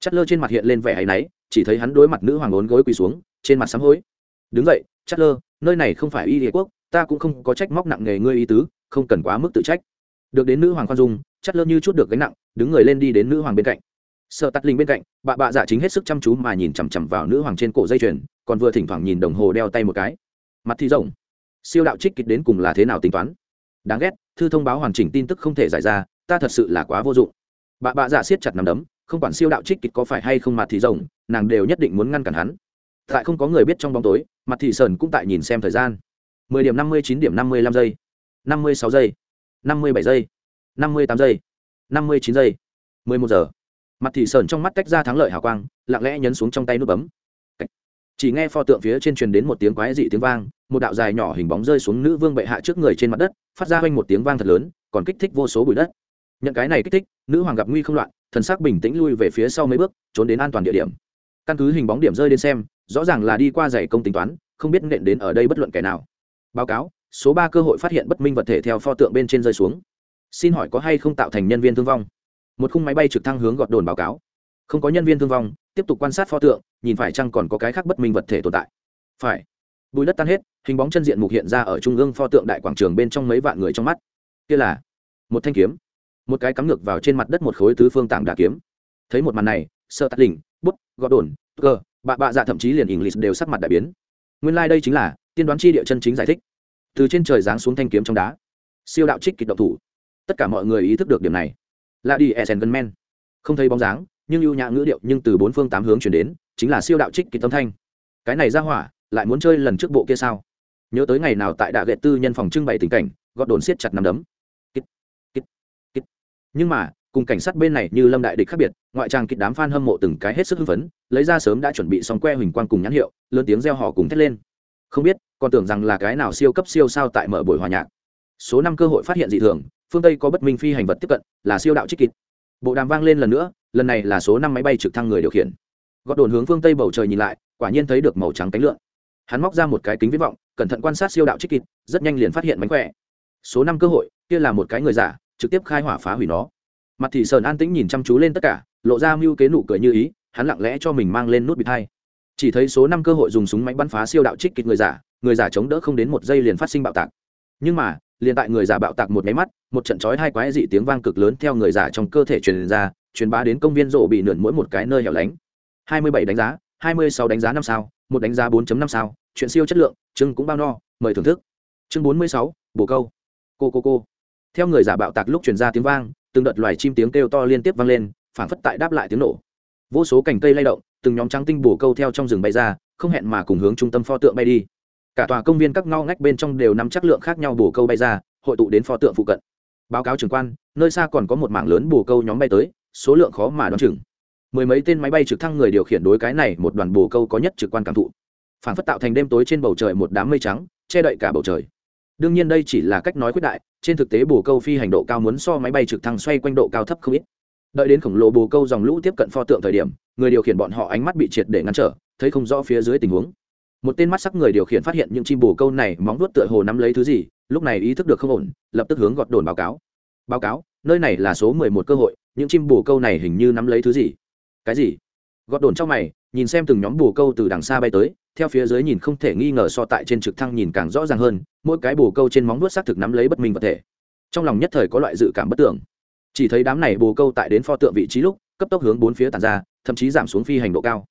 S1: Chất lơ trên mặt hiện lên vẻ áy náy, chỉ thấy hắn đối mặt nữ hoàng ốn gối quỳ xuống, trên mặt sám hối. Đứng vậy chất lơ nơi này không phải y quốc ta cũng không có trách móc nặng nề ngươi y tứ, không cần quá mức tự trách. Được đến nữ hoàng khoan dung chát lơ như chút được gánh nặng, đứng người lên đi đến nữ hoàng bên cạnh. Sợ tắt linh bên cạnh, bà bạ dạ chính hết sức chăm chú mà nhìn chằm chằm vào nữ hoàng trên cổ dây chuyền, còn vừa thỉnh thoảng nhìn đồng hồ đeo tay một cái. Mặt thì rộng. Siêu đạo trích kịch đến cùng là thế nào tính toán? Đáng ghét, thư thông báo hoàn chỉnh tin tức không thể giải ra, ta thật sự là quá vô dụng. Bà bạ dạ siết chặt nằm đấm, không quản siêu đạo trích kịch có phải hay không mặt thì rộng, nàng đều nhất định muốn ngăn cản hắn. Tại không có người biết trong bóng tối, mặt thị sơn cũng tại nhìn xem thời gian mười điểm năm mươi chín điểm năm mươi lăm giây, năm mươi sáu giây, năm mươi bảy giây, năm mươi tám giây, năm mươi chín giây, mười một giờ. Mặt thị sơn trong mắt tách ra thắng lợi hào quang, lặng lẽ nhấn xuống trong tay nút bấm. Chỉ nghe pho tượng phía trên truyền đến một tiếng quái dị tiếng vang, một đạo dài nhỏ hình bóng rơi xuống nữ vương bệ hạ trước người trên mặt đất, phát ra quanh một tiếng vang thật lớn, còn kích thích vô số bụi đất. Nhận cái này kích thích, nữ hoàng gặp nguy không loạn, thần sắc bình tĩnh lui về phía sau mấy bước, trốn đến an toàn địa điểm. Căn cứ hình bóng điểm rơi đến xem, rõ ràng là đi qua dày công tính toán, không biết nện đến ở đây bất luận kẻ nào báo cáo, số ba cơ hội phát hiện bất minh vật thể theo pho tượng bên trên rơi xuống. Xin hỏi có hay không tạo thành nhân viên thương vong? Một khung máy bay trực thăng hướng gọt đồn báo cáo. Không có nhân viên thương vong, tiếp tục quan sát pho tượng, nhìn phải chăng còn có cái khác bất minh vật thể tồn tại. Phải. Bùi đất tan hết, hình bóng chân diện mục hiện ra ở trung ương pho tượng đại quảng trường bên trong mấy vạn người trong mắt. Kia là một thanh kiếm. Một cái cắm ngược vào trên mặt đất một khối tứ phương tảng đà kiếm. Thấy một màn này sợ tắt đỉnh bút, gọt đồn, cơ, bạ bạ dạ thậm chí liền english đều sắc mặt đại biến. Nguyên lai、like、đây chính là tiên đoán chi địa chân chính giải thích. Từ trên trời giáng xuống thanh kiếm trong đá. Siêu đạo trích kịch động thủ. Tất cả mọi người ý thức được điểm này. Là đi e sen gần men. Không thấy bóng dáng nhưng ưu nhã ngữ điệu nhưng từ bốn phương tám hướng chuyển đến chính là siêu đạo trích kịch tâm thanh. Cái này ra hỏa lại muốn chơi lần trước bộ kia sao? Nhớ tới ngày nào tại đạ gậy tư nhân phòng trưng bày tình cảnh gọt đồn siết chặt nằm đấm. Kít, kít, kít. nhưng mà cùng cảnh sát bên này như lâm đại địch khác biệt ngoại trang kịch đám f a n hâm mộ từng cái hết sức hưng phấn lấy ra sớm đã chuẩn bị xong que huỳnh quang cùng nhãn hiệu lớn tiếng reo họ cùng thét lên không biết, còn tưởng rằng là cái nào siêu cấp siêu sao tại mở buổi hòa nhạc. Số năm cơ hội phát hiện dị thường, phương tây có bất minh phi hành vật tiếp cận, là siêu đạo trích kịt bộ đàm vang lên lần nữa, lần này là số năm máy bay trực thăng người điều khiển. Gọt đồn hướng phương tây bầu trời nhìn lại, quả nhiên thấy được màu trắng cánh lượn. Hắn móc ra một cái kính viễn vọng, cẩn thận quan sát siêu đạo trích kịt rất nhanh liền phát hiện mánh khỏe. Số năm cơ hội, kia là một cái người giả, trực tiếp khai hỏa phá hủy nó. Mặt thị sơn an tĩnh nhìn chăm chú lên tất cả, lộ ra mưu kế nụ cười như ý, hắn lặng lẽ cho mình mang lên nút bịt hai chỉ thấy số năm cơ hội dùng súng máy bắn phá siêu đạo trích kịch người giả người giả chống đỡ không đến một giây liền phát sinh bạo tạc. Nhưng mà, liền tại người giả bạo tạc một máy mắt, một trận chói hai quái dị tiếng vang cực lớn theo người giả trong cơ thể truyền ra, truyền bá đến công viên rộ bị nượn mỗi một cái nơi hẻo lánh. Hai mươi bảy đánh giá, hai mươi sáu đánh giá năm sao, một đánh giá 4 năm sao, chuyện siêu chất lượng, chương cũng bao no, mời thưởng thức. Chương bốn mươi sáu bồ câu. Cô cô cô. Theo người giả bạo tạc lúc truyền ra tiếng vang, từng đợt loài chim tiếng kêu to liên tiếp vang lên phản phất tại đáp lại tiếng nổ. Vô số cành cây lay động từng nhóm trắng tinh bổ câu theo trong rừng bay ra, không hẹn mà cùng hướng trung tâm pho tượng bay đi. Cả tòa công viên các ngao ngách bên trong đều nắm chắc lượng khác nhau bổ câu bay ra, hội tụ đến pho tượng phụ cận. Báo cáo trưởng quan, nơi xa còn có một mảng lớn bổ câu nhóm bay tới, số lượng khó mà đoán chừng. Mười mấy tên máy bay trực thăng người điều khiển đối cái này một đoàn bồ câu có nhất trực quan cảm thụ. Phản phất tạo thành đêm tối trên bầu trời một đám mây trắng, che đậy cả bầu trời. Đương nhiên đây chỉ là cách nói quyết đại, trên thực tế bồ câu phi hành độ cao muốn so máy bay trực thăng xoay quanh độ cao thấp không ít. Đợi đến khổng lồ bồ câu dòng lũ tiếp cận pho tượng thời điểm người điều khiển bọn họ ánh mắt bị triệt để ngăn trở, thấy không rõ phía dưới tình huống. Một tên mắt sắc người điều khiển phát hiện những chim bồ câu này móng vuốt tựa hồ nắm lấy thứ gì, lúc này ý thức được không ổn, lập tức hướng gọt đồn báo cáo. Báo cáo, nơi này là số mười một cơ hội, những chim bồ câu này hình như nắm lấy thứ gì? Cái gì? Gọt đồn trong mày, nhìn xem từng nhóm bồ câu từ đằng xa bay tới, theo phía dưới nhìn không thể nghi ngờ so tại trên trực thăng nhìn càng rõ ràng hơn, mỗi cái bồ câu trên móng vuốt xác thực nắm lấy bất minh vật thể. Trong lòng nhất thời có loại dự cảm bất tưởng. Chỉ thấy đám này bồ câu tại đến pho tượng vị trí lúc cấp tốc hướng bốn phía tàn ra, thậm chí giảm xuống phi hành độ cao.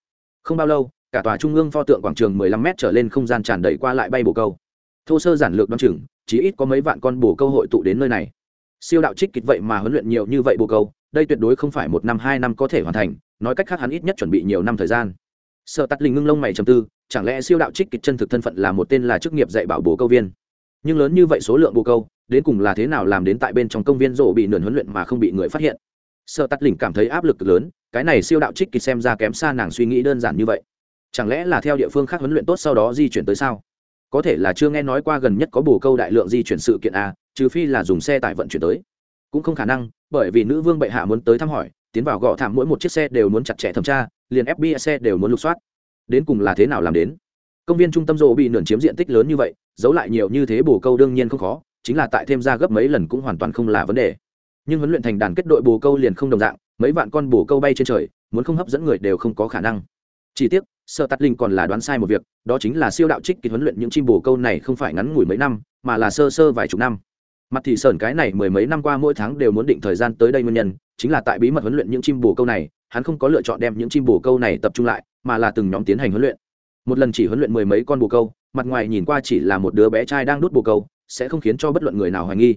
S1: Không bao lâu, cả tòa trung ương pho tượng quảng trường 15 m trở lên không gian tràn đầy qua lại bay bồ câu. Thô sơ giản lược đoán chừng, chỉ ít có mấy vạn con bồ câu hội tụ đến nơi này. Siêu đạo trích kịch vậy mà huấn luyện nhiều như vậy bồ câu, đây tuyệt đối không phải một năm, hai năm có thể hoàn thành, nói cách khác hắn ít nhất chuẩn bị nhiều năm thời gian. Sợ tắt linh ngưng lông mày trầm tư, chẳng lẽ siêu đạo trích kịch chân thực thân phận là một tên là chức nghiệp dạy bảo bồ câu viên? Nhưng lớn như vậy số lượng bồ câu, đến cùng là thế nào làm đến tại bên trong công viên rổ bị nườn huấn luyện mà không bị người phát hiện? Sợ tắt lỉnh cảm thấy áp lực lớn, cái này siêu đạo trích kịch xem ra kém xa nàng suy nghĩ đơn giản như vậy. Chẳng lẽ là theo địa phương khác huấn luyện tốt sau đó di chuyển tới sao? Có thể là chưa nghe nói qua gần nhất có bù câu đại lượng di chuyển sự kiện a trừ phi là dùng xe tải vận chuyển tới. Cũng không khả năng, bởi vì nữ vương bệ hạ muốn tới thăm hỏi, tiến vào gõ thảm mỗi một chiếc xe đều muốn chặt chẽ thẩm tra, liền fbi xe đều muốn lục soát. Đến cùng là thế nào làm đến? Công viên trung tâm rộ bị nườn chiếm diện tích lớn như vậy, giấu lại nhiều như thế bù câu đương nhiên không khó, chính là tại thêm ra gấp mấy lần cũng hoàn toàn không là vấn đề nhưng huấn luyện thành đàn kết đội bồ câu liền không đồng dạng, mấy vạn con bồ câu bay trên trời, muốn không hấp dẫn người đều không có khả năng. Chỉ tiếc sợ tắt linh còn là đoán sai một việc, đó chính là siêu đạo trích kịch huấn luyện những chim bồ câu này không phải ngắn ngủi mấy năm, mà là sơ sơ vài chục năm. Mặt thì sởn cái này mười mấy năm qua mỗi tháng đều muốn định thời gian tới đây nguyên nhân, chính là tại bí mật huấn luyện những chim bồ câu này, hắn không có lựa chọn đem những chim bồ câu này tập trung lại, mà là từng nhóm tiến hành huấn luyện. Một lần chỉ huấn luyện mười mấy con bồ câu, mặt ngoài nhìn qua chỉ là một đứa bé trai đang đút bồ câu, sẽ không khiến cho bất luận người nào hoài nghi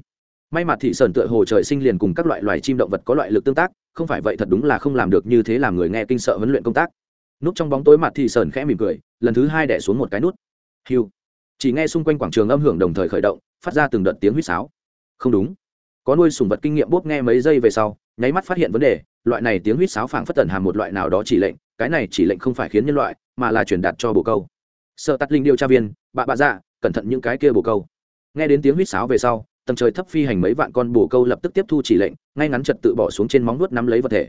S1: may mặt thị sơn tựa hồ trời sinh liền cùng các loại loài chim động vật có loại lực tương tác, không phải vậy thật đúng là không làm được như thế làm người nghe kinh sợ huấn luyện công tác. Núp trong bóng tối mặt thị sơn khẽ mỉm cười, lần thứ hai đẻ xuống một cái nút. Hiu. Chỉ nghe xung quanh quảng trường âm hưởng đồng thời khởi động, phát ra từng đợt tiếng huýt sáo. Không đúng. Có nuôi sùng vật kinh nghiệm bốp nghe mấy giây về sau, nháy mắt phát hiện vấn đề, loại này tiếng huýt sáo phảng phất tần hàm một loại nào đó chỉ lệnh, cái này chỉ lệnh không phải khiến nhân loại, mà là truyền đạt cho bồ câu. Sợ tắt linh điều tra viên, bạ bạ dạ cẩn thận những cái kia bồ câu. Nghe đến tiếng huýt sáo về sau tầng trời thấp phi hành mấy vạn con bồ câu lập tức tiếp thu chỉ lệnh, ngay ngắn trật tự bỏ xuống trên móng nuốt nắm lấy vật thể.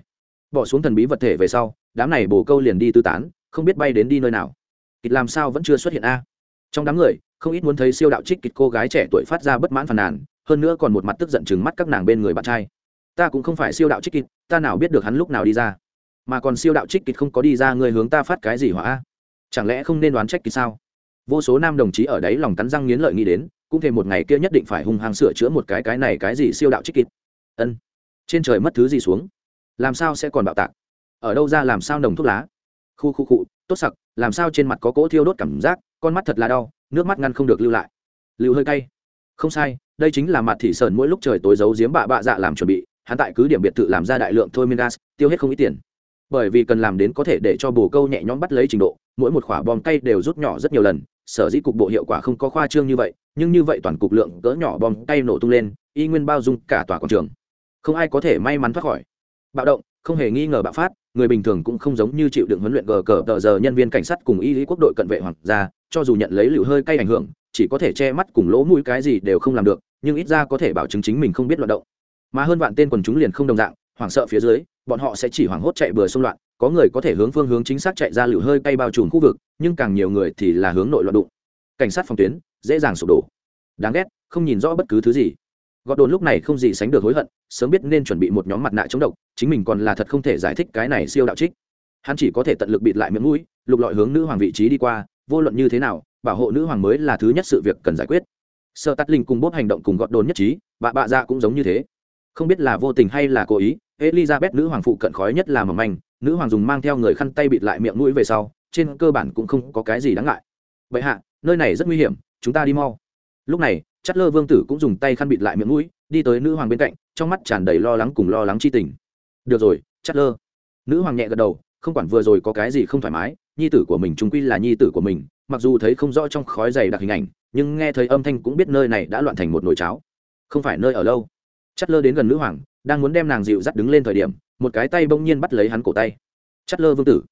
S1: Bỏ xuống thần bí vật thể về sau, đám này bồ câu liền đi tư tán, không biết bay đến đi nơi nào. Kịch làm sao vẫn chưa xuất hiện a? Trong đám người, không ít muốn thấy siêu đạo trích kịch cô gái trẻ tuổi phát ra bất mãn phàn nàn, hơn nữa còn một mặt tức giận chừng mắt các nàng bên người bạn trai. Ta cũng không phải siêu đạo trích kịch ta nào biết được hắn lúc nào đi ra. Mà còn siêu đạo trích kịch không có đi ra người hướng ta phát cái gì hỏa chẳng lẽ không nên đoán trách kịch sao? Vô số nam đồng chí ở đấy lòng cắn răng nghiến lợi nghĩ đến, cũng thêm một ngày kia nhất định phải hung hăng sửa chữa một cái cái này cái gì siêu đạo trích kịp ân. Trên trời mất thứ gì xuống? Làm sao sẽ còn bạo tạc? Ở đâu ra làm sao nồng thuốc lá? Khu khu cụ tốt sặc, làm sao trên mặt có cỗ thiêu đốt cảm giác, con mắt thật là đau, nước mắt ngăn không được lưu lại. Lưu hơi cay. Không sai, đây chính là mặt thị sơn mỗi lúc trời tối giấu giếm bạ bạ dạ làm chuẩn bị, hắn tại cứ điểm biệt thự làm ra đại lượng thôi miên gas, tiêu hết không ít tiền. Bởi vì cần làm đến có thể để cho bồ câu nhẹ nhõm bắt lấy trình độ, mỗi một quả bom cay đều rút nhỏ rất nhiều lần sở dĩ cục bộ hiệu quả không có khoa trương như vậy, nhưng như vậy toàn cục lượng cỡ nhỏ bom cay nổ tung lên, y nguyên bao dung cả tòa quảng trường. Không ai có thể may mắn thoát khỏi. Bạo động, không hề nghi ngờ bạo phát, người bình thường cũng không giống như chịu đựng huấn luyện gờ cờ tờ giờ nhân viên cảnh sát cùng y lý quốc đội cận vệ hoàng gia, cho dù nhận lấy lựu hơi cay ảnh hưởng, chỉ có thể che mắt cùng lỗ mũi cái gì đều không làm được, nhưng ít ra có thể bảo chứng chính mình không biết loạt động. Mà hơn vạn tên quần chúng liền không đồng dạng, hoảng sợ phía dưới, bọn họ sẽ chỉ hoảng hốt chạy bừa xung loạn có người có thể hướng phương hướng chính xác chạy ra lựu hơi cay bao trùm khu vực, nhưng càng nhiều người thì là hướng nội loạn đụng. Cảnh sát phòng tuyến, dễ dàng sụp đổ. Đáng ghét, không nhìn rõ bất cứ thứ gì. Gọt đồn lúc này không gì sánh được hối hận, sớm biết nên chuẩn bị một nhóm mặt nạ chống độc, chính mình còn là thật không thể giải thích cái này siêu đạo trích. Hắn chỉ có thể tận lực bịt lại miệng mũi, lục lọi hướng nữ hoàng vị trí đi qua, vô luận như thế nào, bảo hộ nữ hoàng mới là thứ nhất sự việc cần giải quyết. Sợ tắt linh cùng bốt hành động cùng gọt đồn nhất trí, bà bạ dạ cũng giống như thế. Không biết là vô tình hay là cố ý, elizabeth nữ hoàng phụ cận khói nhất là mầm manh nữ hoàng dùng mang theo người khăn tay bịt lại miệng mũi về sau, trên cơ bản cũng không có cái gì đáng ngại. Vậy hạ, nơi này rất nguy hiểm, chúng ta đi mau. Lúc này, chất lơ vương tử cũng dùng tay khăn bịt lại miệng mũi, đi tới nữ hoàng bên cạnh, trong mắt tràn đầy lo lắng cùng lo lắng chi tình. Được rồi, chất lơ. Nữ hoàng nhẹ gật đầu, không quản vừa rồi có cái gì không thoải mái, nhi tử của mình chúng quy là nhi tử của mình, mặc dù thấy không rõ trong khói dày đặc hình ảnh, nhưng nghe thấy âm thanh cũng biết nơi này đã loạn thành một nồi cháo. Không phải nơi ở lâu. Chất lơ đến gần nữ hoàng, đang muốn đem nàng dịu dắt đứng lên thời điểm một cái tay bỗng nhiên bắt lấy hắn cổ tay. Chất lơ vương tử.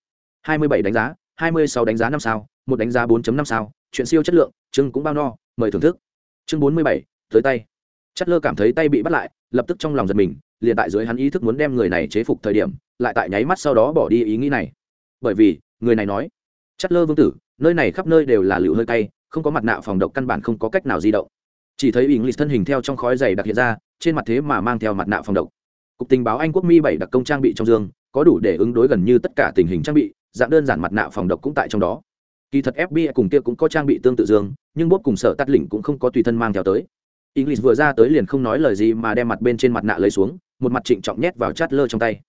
S1: Hai mươi bảy đánh giá, hai mươi sáu đánh giá năm sao, một đánh giá 4 năm sao, chuyện siêu chất lượng, chương cũng bao no, mời thưởng thức. Chương bốn mươi bảy, tới tay. Chất lơ cảm thấy tay bị bắt lại, lập tức trong lòng giật mình, liền tại dưới hắn ý thức muốn đem người này chế phục thời điểm, lại tại nháy mắt sau đó bỏ đi ý nghĩ này. Bởi vì, người này nói, chất lơ vương tử, nơi này khắp nơi đều là lựu hơi cay, không có mặt nạ phòng độc căn bản không có cách nào di động. Chỉ thấy ỉng lịch thân hình theo trong khói dày đặc hiện ra, trên mặt thế mà mang theo mặt nạ phòng độc cục tình báo anh quốc mi bảy đặc công trang bị trong dương, có đủ để ứng đối gần như tất cả tình hình trang bị, dạng đơn giản mặt nạ phòng độc cũng tại trong đó. Kỳ thật fbi cùng kia cũng có trang bị tương tự dương, nhưng bốt cùng sở tắt lỉnh cũng không có tùy thân mang theo tới. English vừa ra tới liền không nói lời gì mà đem mặt bên trên mặt nạ lấy xuống, một mặt trịnh trọng nhét vào chát lơ trong tay.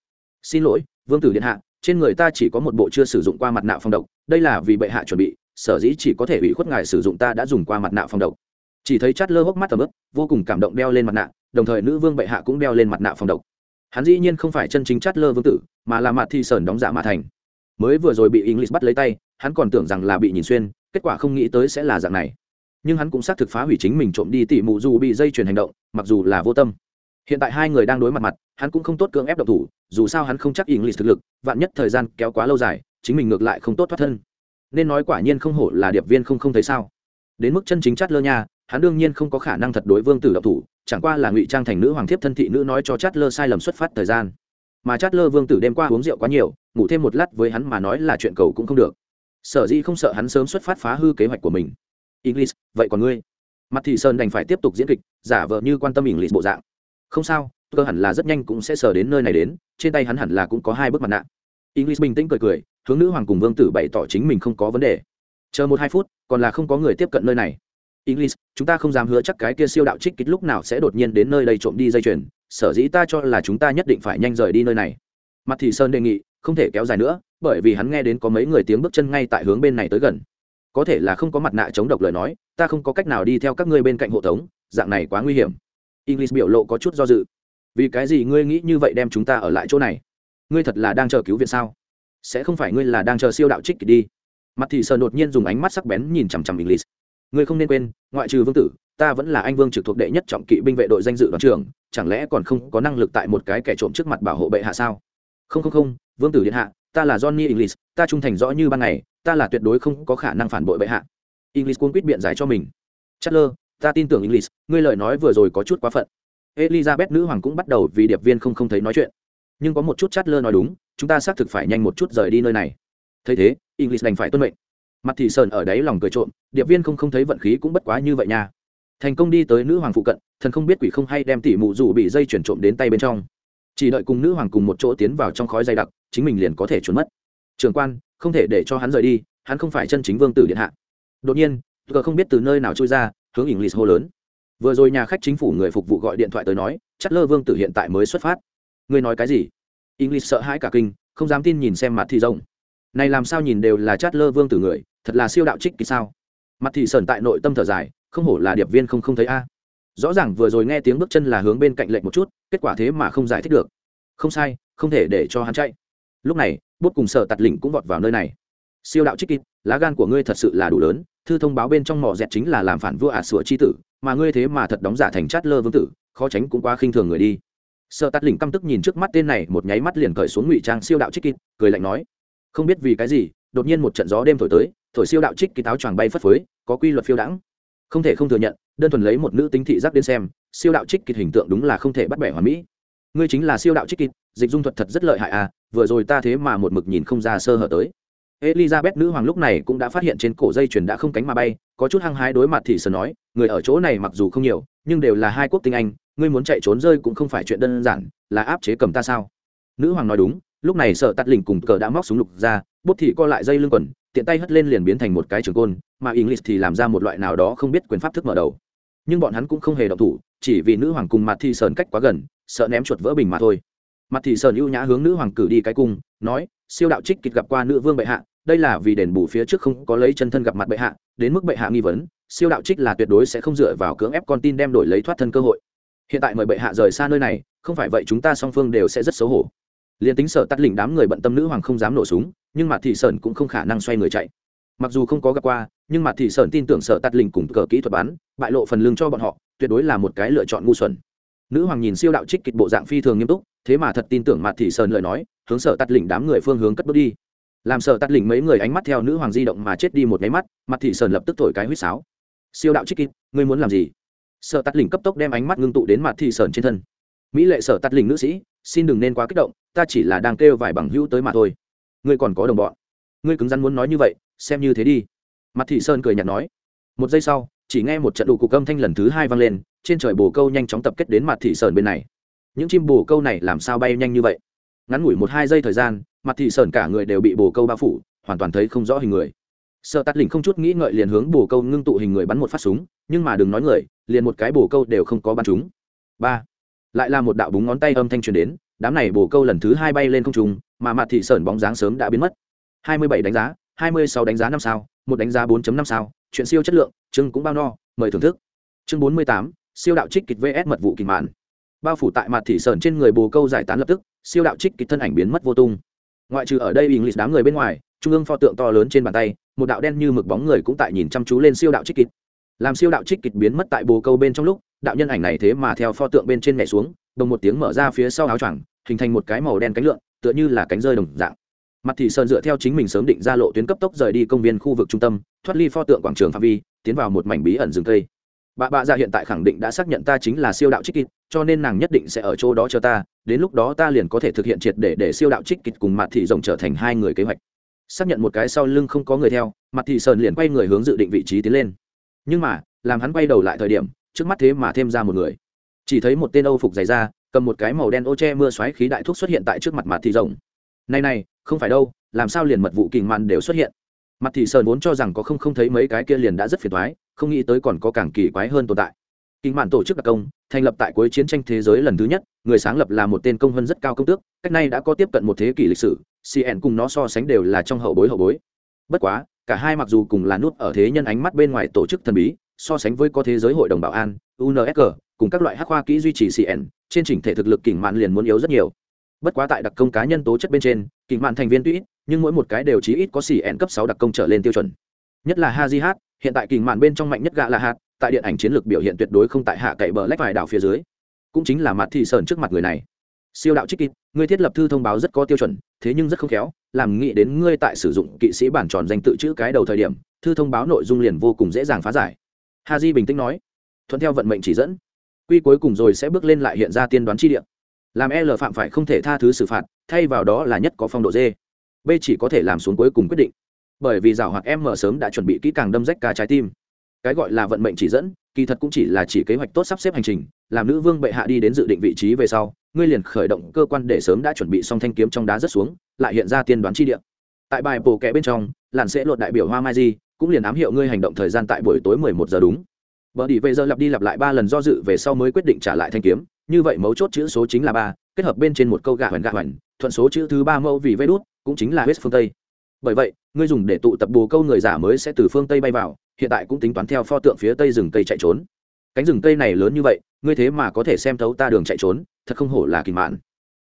S1: Xin lỗi, vương tử điện hạ, trên người ta chỉ có một bộ chưa sử dụng qua mặt nạ phòng độc, đây là vì bệ hạ chuẩn bị, sở dĩ chỉ có thể ủy khuất ngài sử dụng ta đã dùng qua mặt nạ phòng độc. Chỉ thấy chát lơ hốc mắt tầm ướp vô cùng cảm động đeo lên mặt nạ, đồng thời nữ vương bệ hạ cũng đeo lên mặt nạ phòng độc hắn dĩ nhiên không phải chân chính chát lơ vương tử, mà là mặt thi sờn đóng giả mà thành. Mới vừa rồi bị english bắt lấy tay, hắn còn tưởng rằng là bị nhìn xuyên, kết quả không nghĩ tới sẽ là dạng này. Nhưng hắn cũng xác thực phá hủy chính mình trộm đi tỉ mụ dù bị dây chuyền hành động, mặc dù là vô tâm. Hiện tại hai người đang đối mặt mặt, hắn cũng không tốt cưỡng ép độc thủ, dù sao hắn không chắc english thực lực, vạn nhất thời gian kéo quá lâu dài, chính mình ngược lại không tốt thoát thân. Nên nói quả nhiên không hổ là điệp viên không không thấy sao. Đến mức chân chính chát lơ nha hắn đương nhiên không có khả năng thật đối vương tử độc thủ, chẳng qua là ngụy trang thành nữ hoàng thiếp thân thị nữ nói cho chát lơ sai lầm xuất phát thời gian. Mà chát lơ vương tử đêm qua uống rượu quá nhiều, ngủ thêm một lát với hắn mà nói là chuyện cầu cũng không được. Sở dĩ không sợ hắn sớm xuất phát phá hư kế hoạch của mình. English, vậy còn ngươi? Mặt thị sơn đành phải tiếp tục diễn kịch, giả vờ như quan tâm english bộ dạng. Không sao, cơ hẳn là rất nhanh cũng sẽ sờ đến nơi này đến, trên tay hắn hẳn là cũng có hai bức mặt nạ. English bình tĩnh cười cười, hướng nữ hoàng cùng vương tử bày tỏ chính mình không có vấn đề. Chờ một hai phút, còn là không có người tiếp cận nơi này english, chúng ta không dám hứa chắc cái kia siêu đạo trích kích lúc nào sẽ đột nhiên đến nơi đây trộm đi dây chuyền. Sở dĩ ta cho là chúng ta nhất định phải nhanh rời đi nơi này. Mặt thị sơn đề nghị, không thể kéo dài nữa, bởi vì hắn nghe đến có mấy người tiếng bước chân ngay tại hướng bên này tới gần. Có thể là không có mặt nạ chống độc lời nói, ta không có cách nào đi theo các ngươi bên cạnh hộ tống, dạng này quá nguy hiểm. English biểu lộ có chút do dự. Vì cái gì ngươi nghĩ như vậy đem chúng ta ở lại chỗ này? Ngươi thật là đang chờ cứu viện sao? Sẽ không phải ngươi là đang chờ siêu đạo trích đi. Mặt thì Sơn đột nhiên dùng ánh mắt sắc bén nhìn chằm chằm english ngươi không nên quên, ngoại trừ vương tử, ta vẫn là anh vương trực thuộc đệ nhất trọng kỵ binh vệ đội danh dự đoàn trưởng, chẳng lẽ còn không có năng lực tại một cái kẻ trộm trước mặt bảo hộ bệ hạ sao? Không không không, vương tử điện hạ, ta là johnny english, ta trung thành rõ như ban ngày, ta là tuyệt đối không có khả năng phản bội bệ hạ. English cuốn quyết biện giải cho mình. Chất lơ ta tin tưởng english, ngươi lời nói vừa rồi có chút quá phận. Elizabeth nữ hoàng cũng bắt đầu vì điệp viên không không thấy nói chuyện. Nhưng có một chút chát lơ nói đúng, chúng ta xác thực phải nhanh một chút rời đi nơi này. Thấy thế, english đành phải tuân mệnh mặt thì sờn ở đấy lòng cười trộm, điệp viên không không thấy vận khí cũng bất quá như vậy nha. Thành công đi tới nữ hoàng phụ cận, thần không biết quỷ không hay đem tỉ mụ dù bị dây chuyển trộm đến tay bên trong. Chỉ đợi cùng nữ hoàng cùng một chỗ tiến vào trong khói dày đặc, chính mình liền có thể trốn mất. Trường quan, không thể để cho hắn rời đi, hắn không phải chân chính vương tử điện hạ. Đột nhiên gờ không biết từ nơi nào trôi ra, hướng ỉng lìs hô lớn. Vừa rồi nhà khách chính phủ người phục vụ gọi điện thoại tới nói, chắc lơ vương tử hiện tại mới xuất phát. Ngươi nói cái gì? English sợ hãi cả kinh, không dám tin nhìn xem mặt thì rộng. Này làm sao nhìn đều là chát lơ vương tử người thật là siêu đạo trích kỳ sao? Mặt thì sờn tại nội tâm thở dài, không hổ là điệp viên không không thấy a. Rõ ràng vừa rồi nghe tiếng bước chân là hướng bên cạnh lệnh một chút, kết quả thế mà không giải thích được. Không sai, không thể để cho hắn chạy. Lúc này, bút cùng sở tạt lĩnh cũng vọt vào nơi này. Siêu đạo trích kịp lá gan của ngươi thật sự là đủ lớn, thư thông báo bên trong mỏ dẹt chính là làm phản vua ả à sủa chi tử, mà ngươi thế mà thật đóng giả thành chát lơ vương tử, khó tránh cũng quá khinh thường người đi. Sợ tắt lỉnh căm tức nhìn trước mắt tên này, một nháy mắt liền cởi xuống ngụy trang siêu đạo trích kịp cười lạnh nói, không biết vì cái gì, đột nhiên một trận gió đêm thổi tới thổi siêu đạo trích kỳ táo choàng bay phất phới, có quy luật phiêu đãng. Không thể không thừa nhận, đơn thuần lấy một nữ tính thị giác đến xem, siêu đạo trích kỳ hình tượng đúng là không thể bắt bẻ hoàn mỹ. Ngươi chính là siêu đạo trích kỳ, dịch dung thuật thật rất lợi hại à vừa rồi ta thế mà một mực nhìn không ra sơ hở tới. Elizabeth nữ hoàng lúc này cũng đã phát hiện trên cổ dây chuyền đã không cánh mà bay, có chút hăng hái đối mặt thì sờ nói, người ở chỗ này mặc dù không nhiều, nhưng đều là hai quốc tinh anh, ngươi muốn chạy trốn rơi cũng không phải chuyện đơn giản, là áp chế cầm ta sao? Nữ hoàng nói đúng, lúc này sợ tắt lình cùng cờ đã móc súng lục ra, bút thị co lại dây lưng quần tiện tay hất lên liền biến thành một cái trường côn, mà english thì làm ra một loại nào đó không biết quyền pháp thức mở đầu. Nhưng bọn hắn cũng không hề động thủ, chỉ vì nữ hoàng cùng mặt thị sờn cách quá gần, sợ ném chuột vỡ bình mà thôi. Mặt thị sờn ưu nhã hướng nữ hoàng cử đi cái cung, nói, siêu đạo trích kịch gặp qua nữ vương bệ hạ, đây là vì đền bù phía trước không có lấy chân thân gặp mặt bệ hạ, đến mức bệ hạ nghi vấn, siêu đạo trích là tuyệt đối sẽ không dựa vào cưỡng ép con tin đem đổi lấy thoát thân cơ hội. Hiện tại mời bệ hạ rời xa nơi này, không phải vậy chúng ta song phương đều sẽ rất xấu hổ liền tính sợ tắt lỉnh đám người bận tâm nữ hoàng không dám nổ súng, nhưng mặt thị sơn cũng không khả năng xoay người chạy. Mặc dù không có gặp qua, nhưng mặt thị sơn tin tưởng sợ tắt lỉnh cùng cờ kỹ thuật bắn, bại lộ phần lương cho bọn họ, tuyệt đối là một cái lựa chọn ngu xuẩn. Nữ hoàng nhìn siêu đạo trích kịch bộ dạng phi thường nghiêm túc, thế mà thật tin tưởng mặt thị sơn lời nói, hướng sợ tắt lỉnh đám người phương hướng cất bước đi. Làm sợ tắt lỉnh mấy người ánh mắt theo nữ hoàng di động mà chết đi một nháy mắt, mặt thị sơn lập tức thổi cái huýt sáo. Siêu đạo trích kịch, ngươi muốn làm gì? Sợ tắt lỉnh cấp tốc đem ánh mắt ngưng tụ đến mặt thị sơn trên thân mỹ lệ sở tắt lình nữ sĩ, xin đừng nên quá kích động, ta chỉ là đang kêu vài bằng hữu tới mà thôi. Ngươi còn có đồng bọn. Ngươi cứng rắn muốn nói như vậy, xem như thế đi. Mặt thị sơn cười nhạt nói. Một giây sau, chỉ nghe một trận đủ cục âm thanh lần thứ hai vang lên, trên trời bồ câu nhanh chóng tập kết đến mặt thị sơn bên này. Những chim bồ câu này làm sao bay nhanh như vậy? Ngắn ngủi một hai giây thời gian, mặt thị sơn cả người đều bị bồ câu bao phủ, hoàn toàn thấy không rõ hình người. Sợ tắt lình không chút nghĩ ngợi liền hướng bồ câu ngưng tụ hình người bắn một phát súng, nhưng mà đừng nói người, liền một cái bồ câu đều không có bắn chúng. Ba lại là một đạo búng ngón tay âm thanh truyền đến, đám này bồ câu lần thứ hai bay lên không trung, mà mặt thị sởn bóng dáng sớm đã biến mất. Hai mươi bảy đánh giá, hai mươi sáu đánh giá năm sao, một đánh giá 4 năm sao, chuyện siêu chất lượng, chương cũng bao no, mời thưởng thức. Chương bốn mươi tám, siêu đạo trích kịch vs mật vụ kịch mạn. Bao phủ tại mặt thị sởn trên người bồ câu giải tán lập tức, siêu đạo trích kịch thân ảnh biến mất vô tung. Ngoại trừ ở đây bình lịch đám người bên ngoài, trung ương pho tượng to lớn trên bàn tay, một đạo đen như mực bóng người cũng tại nhìn chăm chú lên siêu đạo trích kịch. Làm siêu đạo trích kịch biến mất tại bồ câu bên trong lúc đạo nhân ảnh này thế mà theo pho tượng bên trên mẹ xuống, đồng một tiếng mở ra phía sau áo choàng, hình thành một cái màu đen cánh lượn, tựa như là cánh rơi đồng dạng. Mặt thị sơn dựa theo chính mình sớm định ra lộ tuyến cấp tốc rời đi công viên khu vực trung tâm, thoát ly pho tượng quảng trường phạm vi, tiến vào một mảnh bí ẩn rừng cây. Bà bạ ra dạ hiện tại khẳng định đã xác nhận ta chính là siêu đạo trích kịch, cho nên nàng nhất định sẽ ở chỗ đó cho ta, đến lúc đó ta liền có thể thực hiện triệt để để siêu đạo trích kịch cùng mặt thị rồng trở thành hai người kế hoạch. Xác nhận một cái sau lưng không có người theo mặt thị sơn liền quay người hướng dự định vị trí tiến lên nhưng mà, làm hắn quay đầu lại thời điểm, trước mắt thế mà thêm ra một người. Chỉ thấy một tên âu phục dày ra cầm một cái màu đen ô che mưa xoáy khí đại thuốc xuất hiện tại trước mặt mặt thị rồng. Này này, không phải đâu, làm sao liền mật vụ kình mặn đều xuất hiện? Mặt thị sơn vốn cho rằng có không không thấy mấy cái kia liền đã rất phiền thoái không nghĩ tới còn có càng kỳ quái hơn tồn tại. Kinh mạn tổ chức đặc công, thành lập tại cuối chiến tranh thế giới lần thứ nhất, người sáng lập là một tên công vân rất cao công tước, cách nay đã có tiếp cận một thế kỷ lịch sử cn cùng nó so sánh đều là trong hậu bối hậu bối. Bất quá cả hai mặc dù cùng là nút ở thế nhân ánh mắt bên ngoài tổ chức thần bí, so sánh với có thế giới hội đồng bảo an unsg cùng các loại hắc khoa kỹ duy trì cn trên chỉnh thể thực lực kỉnh mạn liền muốn yếu rất nhiều. Bất quá tại đặc công cá nhân tố chất bên trên kỉnh mạn thành viên tuy ít, nhưng mỗi một cái đều chí ít có cn cấp sáu đặc công trở lên tiêu chuẩn. Nhất là haji hát, hiện tại kỉnh mạn bên trong mạnh nhất gạ là hạt tại điện ảnh chiến lược biểu hiện tuyệt đối không tại hạ cậy bờ lách vài đảo phía dưới. Cũng chính là mặt thị sơn trước mặt người này. Siêu đạo trích kịp người thiết lập thư thông báo rất có tiêu chuẩn thế nhưng rất không khéo, làm nghĩ đến ngươi tại sử dụng kỵ sĩ bản tròn danh tự chữ cái đầu thời điểm, thư thông báo nội dung liền vô cùng dễ dàng phá giải. Ha di bình tĩnh nói, thuận theo vận mệnh chỉ dẫn, quy cuối cùng rồi sẽ bước lên lại hiện ra tiên đoán chi địa. Làm l phạm phải không thể tha thứ xử phạt, thay vào đó là nhất có phong độ d. B chỉ có thể làm xuống cuối cùng quyết định. Bởi vì giảo hoặc em mở sớm đã chuẩn bị kỹ càng đâm rách cả trái tim cái gọi là vận mệnh chỉ dẫn, kỳ thật cũng chỉ là chỉ kế hoạch tốt sắp xếp hành trình, làm nữ vương bệ hạ đi đến dự định vị trí về sau, ngươi liền khởi động cơ quan để sớm đã chuẩn bị xong thanh kiếm trong đá rất xuống, lại hiện ra tiên đoán chi địa. Tại bài bổ kẽ bên trong, làn sẽ luật đại biểu hoa mai di, cũng liền ám hiệu ngươi hành động thời gian tại buổi tối mười một giờ đúng. Bởi đi về giờ lặp đi lặp lại ba lần do dự về sau mới quyết định trả lại thanh kiếm, như vậy mấu chốt chữ số chính là ba, kết hợp bên trên một câu gạ hoành gạ hoành, thuận số chữ thứ ba mẫu vì vê đút, cũng chính là huyết phương tây. Bởi vậy, ngươi dùng để tụ tập bồ câu người giả mới sẽ từ phương tây bay vào hiện tại cũng tính toán theo pho tượng phía tây rừng cây chạy trốn. Cánh rừng cây này lớn như vậy, ngươi thế mà có thể xem thấu ta đường chạy trốn, thật không hổ là kỳ mạn.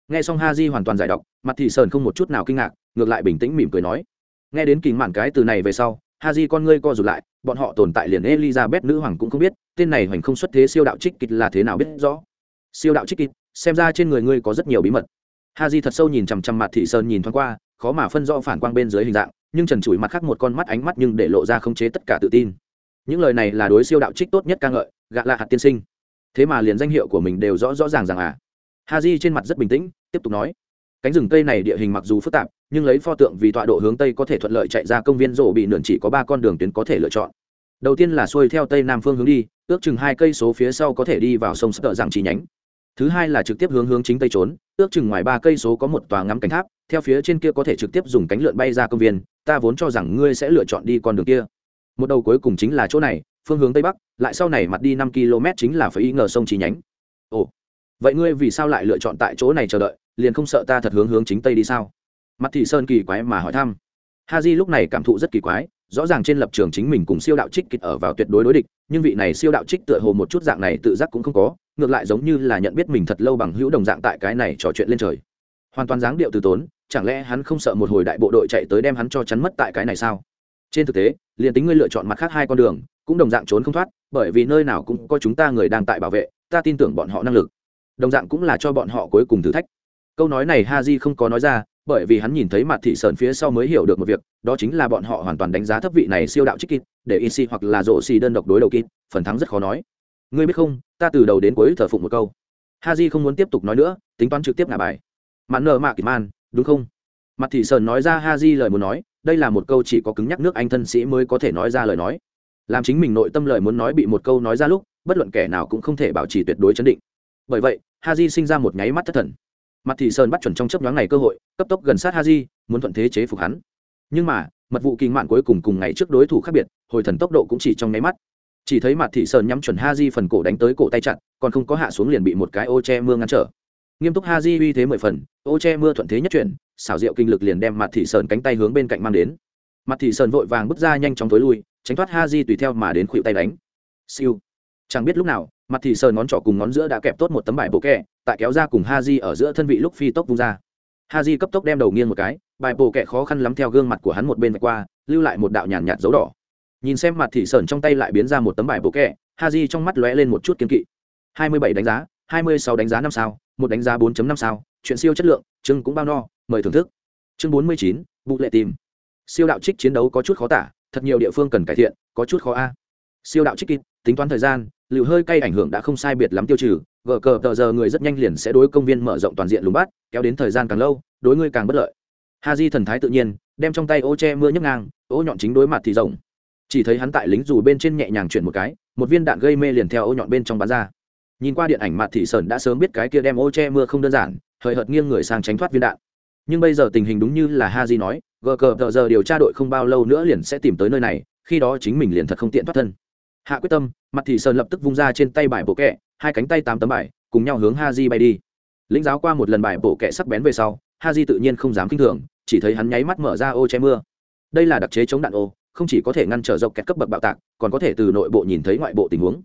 S1: Nghe xong ha di hoàn toàn giải đọc mặt thị sơn không một chút nào kinh ngạc, ngược lại bình tĩnh mỉm cười nói. Nghe đến kỳ mạn cái từ này về sau, ha di con ngươi co rụt lại, bọn họ tồn tại liền elizabeth nữ hoàng cũng không biết, tên này hoành không xuất thế siêu đạo trích kịch là thế nào biết rõ. Siêu đạo trích kịch, xem ra trên người ngươi có rất nhiều bí mật. Ha di thật sâu nhìn chằm chằm mặt thị sơn nhìn thoáng qua, khó mà phân rõ phản quang bên dưới hình dạng nhưng trần trụi mặt khác một con mắt ánh mắt nhưng để lộ ra khống chế tất cả tự tin. Những lời này là đối siêu đạo trích tốt nhất ca ngợi, gạ lạ hạt tiên sinh. Thế mà liền danh hiệu của mình đều rõ rõ ràng rằng à. Ha di trên mặt rất bình tĩnh, tiếp tục nói. Cánh rừng cây này địa hình mặc dù phức tạp, nhưng lấy pho tượng vì tọa độ hướng tây có thể thuận lợi chạy ra công viên rổ bị nượn chỉ có ba con đường tuyến có thể lựa chọn. Đầu tiên là xuôi theo tây nam phương hướng đi, ước chừng hai cây số phía sau có thể đi vào sông sợ dạng chi nhánh thứ hai là trực tiếp hướng hướng chính tây trốn, ước chừng ngoài ba cây số có một tòa ngắm cánh tháp, theo phía trên kia có thể trực tiếp dùng cánh lượn bay ra công viên, ta vốn cho rằng ngươi sẽ lựa chọn đi con đường kia. Một đầu cuối cùng chính là chỗ này, phương hướng tây bắc, lại sau này mặt đi năm km chính là phải y ngờ sông chi nhánh. Ồ, vậy ngươi vì sao lại lựa chọn tại chỗ này chờ đợi, liền không sợ ta thật hướng hướng chính tây đi sao? Mặt thị sơn kỳ quái mà hỏi thăm. Ha j lúc này cảm thụ rất kỳ quái, rõ ràng trên lập trường chính mình cùng siêu đạo trích kịch ở vào tuyệt đối đối địch, nhưng vị này siêu đạo trích tựa hồ một chút dạng này tự giác cũng không có ngược lại giống như là nhận biết mình thật lâu bằng hữu đồng dạng tại cái này trò chuyện lên trời. Hoàn toàn dáng điệu từ tốn, chẳng lẽ hắn không sợ một hồi đại bộ đội chạy tới đem hắn cho chắn mất tại cái này sao? Trên thực tế, liền tính ngươi lựa chọn mặt khác hai con đường, cũng đồng dạng trốn không thoát, bởi vì nơi nào cũng có chúng ta người đang tại bảo vệ, ta tin tưởng bọn họ năng lực. Đồng dạng cũng là cho bọn họ cuối cùng thử thách. Câu nói này ha di không có nói ra, bởi vì hắn nhìn thấy mặt thị sơn phía sau mới hiểu được một việc, đó chính là bọn họ hoàn toàn đánh giá thấp vị này siêu đạo trích kít để in si hoặc là rộ xì đơn độc đối đầu kít phần thắng rất khó nói ngươi biết không, ta từ đầu đến cuối thờ phụng một câu. Ha di không muốn tiếp tục nói nữa, tính toán trực tiếp ngả bài. Mạn nợ mạ kỳ man, đúng không? Mặt thị sơn nói ra ha di lời muốn nói, đây là một câu chỉ có cứng nhắc nước anh thân sĩ mới có thể nói ra lời nói. Làm chính mình nội tâm lời muốn nói bị một câu nói ra lúc, bất luận kẻ nào cũng không thể bảo trì tuyệt đối chấn định. Bởi vậy ha di sinh ra một nháy mắt thất thần. Mặt thị sơn bắt chuẩn trong chấp nhoáng này cơ hội, cấp tốc gần sát ha di muốn thuận thế chế phục hắn. Nhưng mà, mật vụ kinh mạn cuối cùng cùng ngày trước đối thủ khác biệt, hồi thần tốc độ cũng chỉ trong nháy mắt chỉ thấy mặt thị sơn nhắm chuẩn ha di phần cổ đánh tới cổ tay chặn còn không có hạ xuống liền bị một cái ô che mưa ngăn trở. Nghiêm túc ha di uy thế mười phần, ô che mưa thuận thế nhất chuyển, xảo diệu kinh lực liền đem mặt thị sơn cánh tay hướng bên cạnh mang đến. Mặt thị sơn vội vàng bước ra nhanh chóng tối lui, tránh thoát ha di tùy theo mà đến khuỵu tay đánh. Siêu. Chẳng biết lúc nào, mặt thị sơn ngón trỏ cùng ngón giữa đã kẹp tốt một tấm bài bộ kẹ, tại kéo ra cùng ha di ở giữa thân vị lúc phi tốc vung ra. Ha di cấp tốc đem đầu nghiêng một cái, bài bộ kẹ khó khăn lắm theo gương mặt của hắn một bên qua, lưu lại một đạo nhàn nhạt dấu đỏ nhìn xem mặt thị sơn trong tay lại biến ra một tấm bài bộ kẹ ha di trong mắt lóe lên một chút kiên kỵ. Hai mươi bảy đánh giá, hai mươi sáu đánh giá năm sao, một đánh giá bốn năm sao, chuyện siêu chất lượng chưng cũng bao no, mời thưởng thức. Chương bốn mươi chín, vụ lệ tìm. Siêu đạo trích chiến đấu có chút khó tả, thật nhiều địa phương cần cải thiện, có chút khó a. Siêu đạo trích kịp, tính toán thời gian liều hơi cay ảnh hưởng đã không sai biệt lắm tiêu trừ vợ cờ tờ giờ người rất nhanh liền sẽ đối công viên mở rộng toàn diện lùng bắt, kéo đến thời gian càng lâu, đối ngươi càng bất lợi. Ha di thần thái tự nhiên, đem trong tay ô che mưa nhấc ngang, ô nhọn chính đối mặt thì rộng chỉ thấy hắn tại lính dù bên trên nhẹ nhàng chuyển một cái, một viên đạn gây mê liền theo ô nhọn bên trong bắn ra. Nhìn qua điện ảnh mặt thị sơn đã sớm biết cái kia đem ô che mưa không đơn giản hời hợt nghiêng người sang tránh thoát viên đạn. Nhưng bây giờ tình hình đúng như là ha di nói gờ cờ tờ giờ điều tra đội không bao lâu nữa liền sẽ tìm tới nơi này, khi đó chính mình liền thật không tiện thoát thân. Hạ quyết tâm, mặt thị sơn lập tức vung ra trên tay bài bộ kẹ, hai cánh tay tám tấm bài, cùng nhau hướng ha di bay đi. Lĩnh giáo qua một lần bài bộ kẹ sắc bén về sau ha di tự nhiên không dám k i n h thường, chỉ thấy hắn nháy mắt mở ra ô che mưa. Đây là đặc chế chống đạn ô không chỉ có thể ngăn trở dọc kẹt cấp bậc bạo tạc, còn có thể từ nội bộ nhìn thấy ngoại bộ tình huống.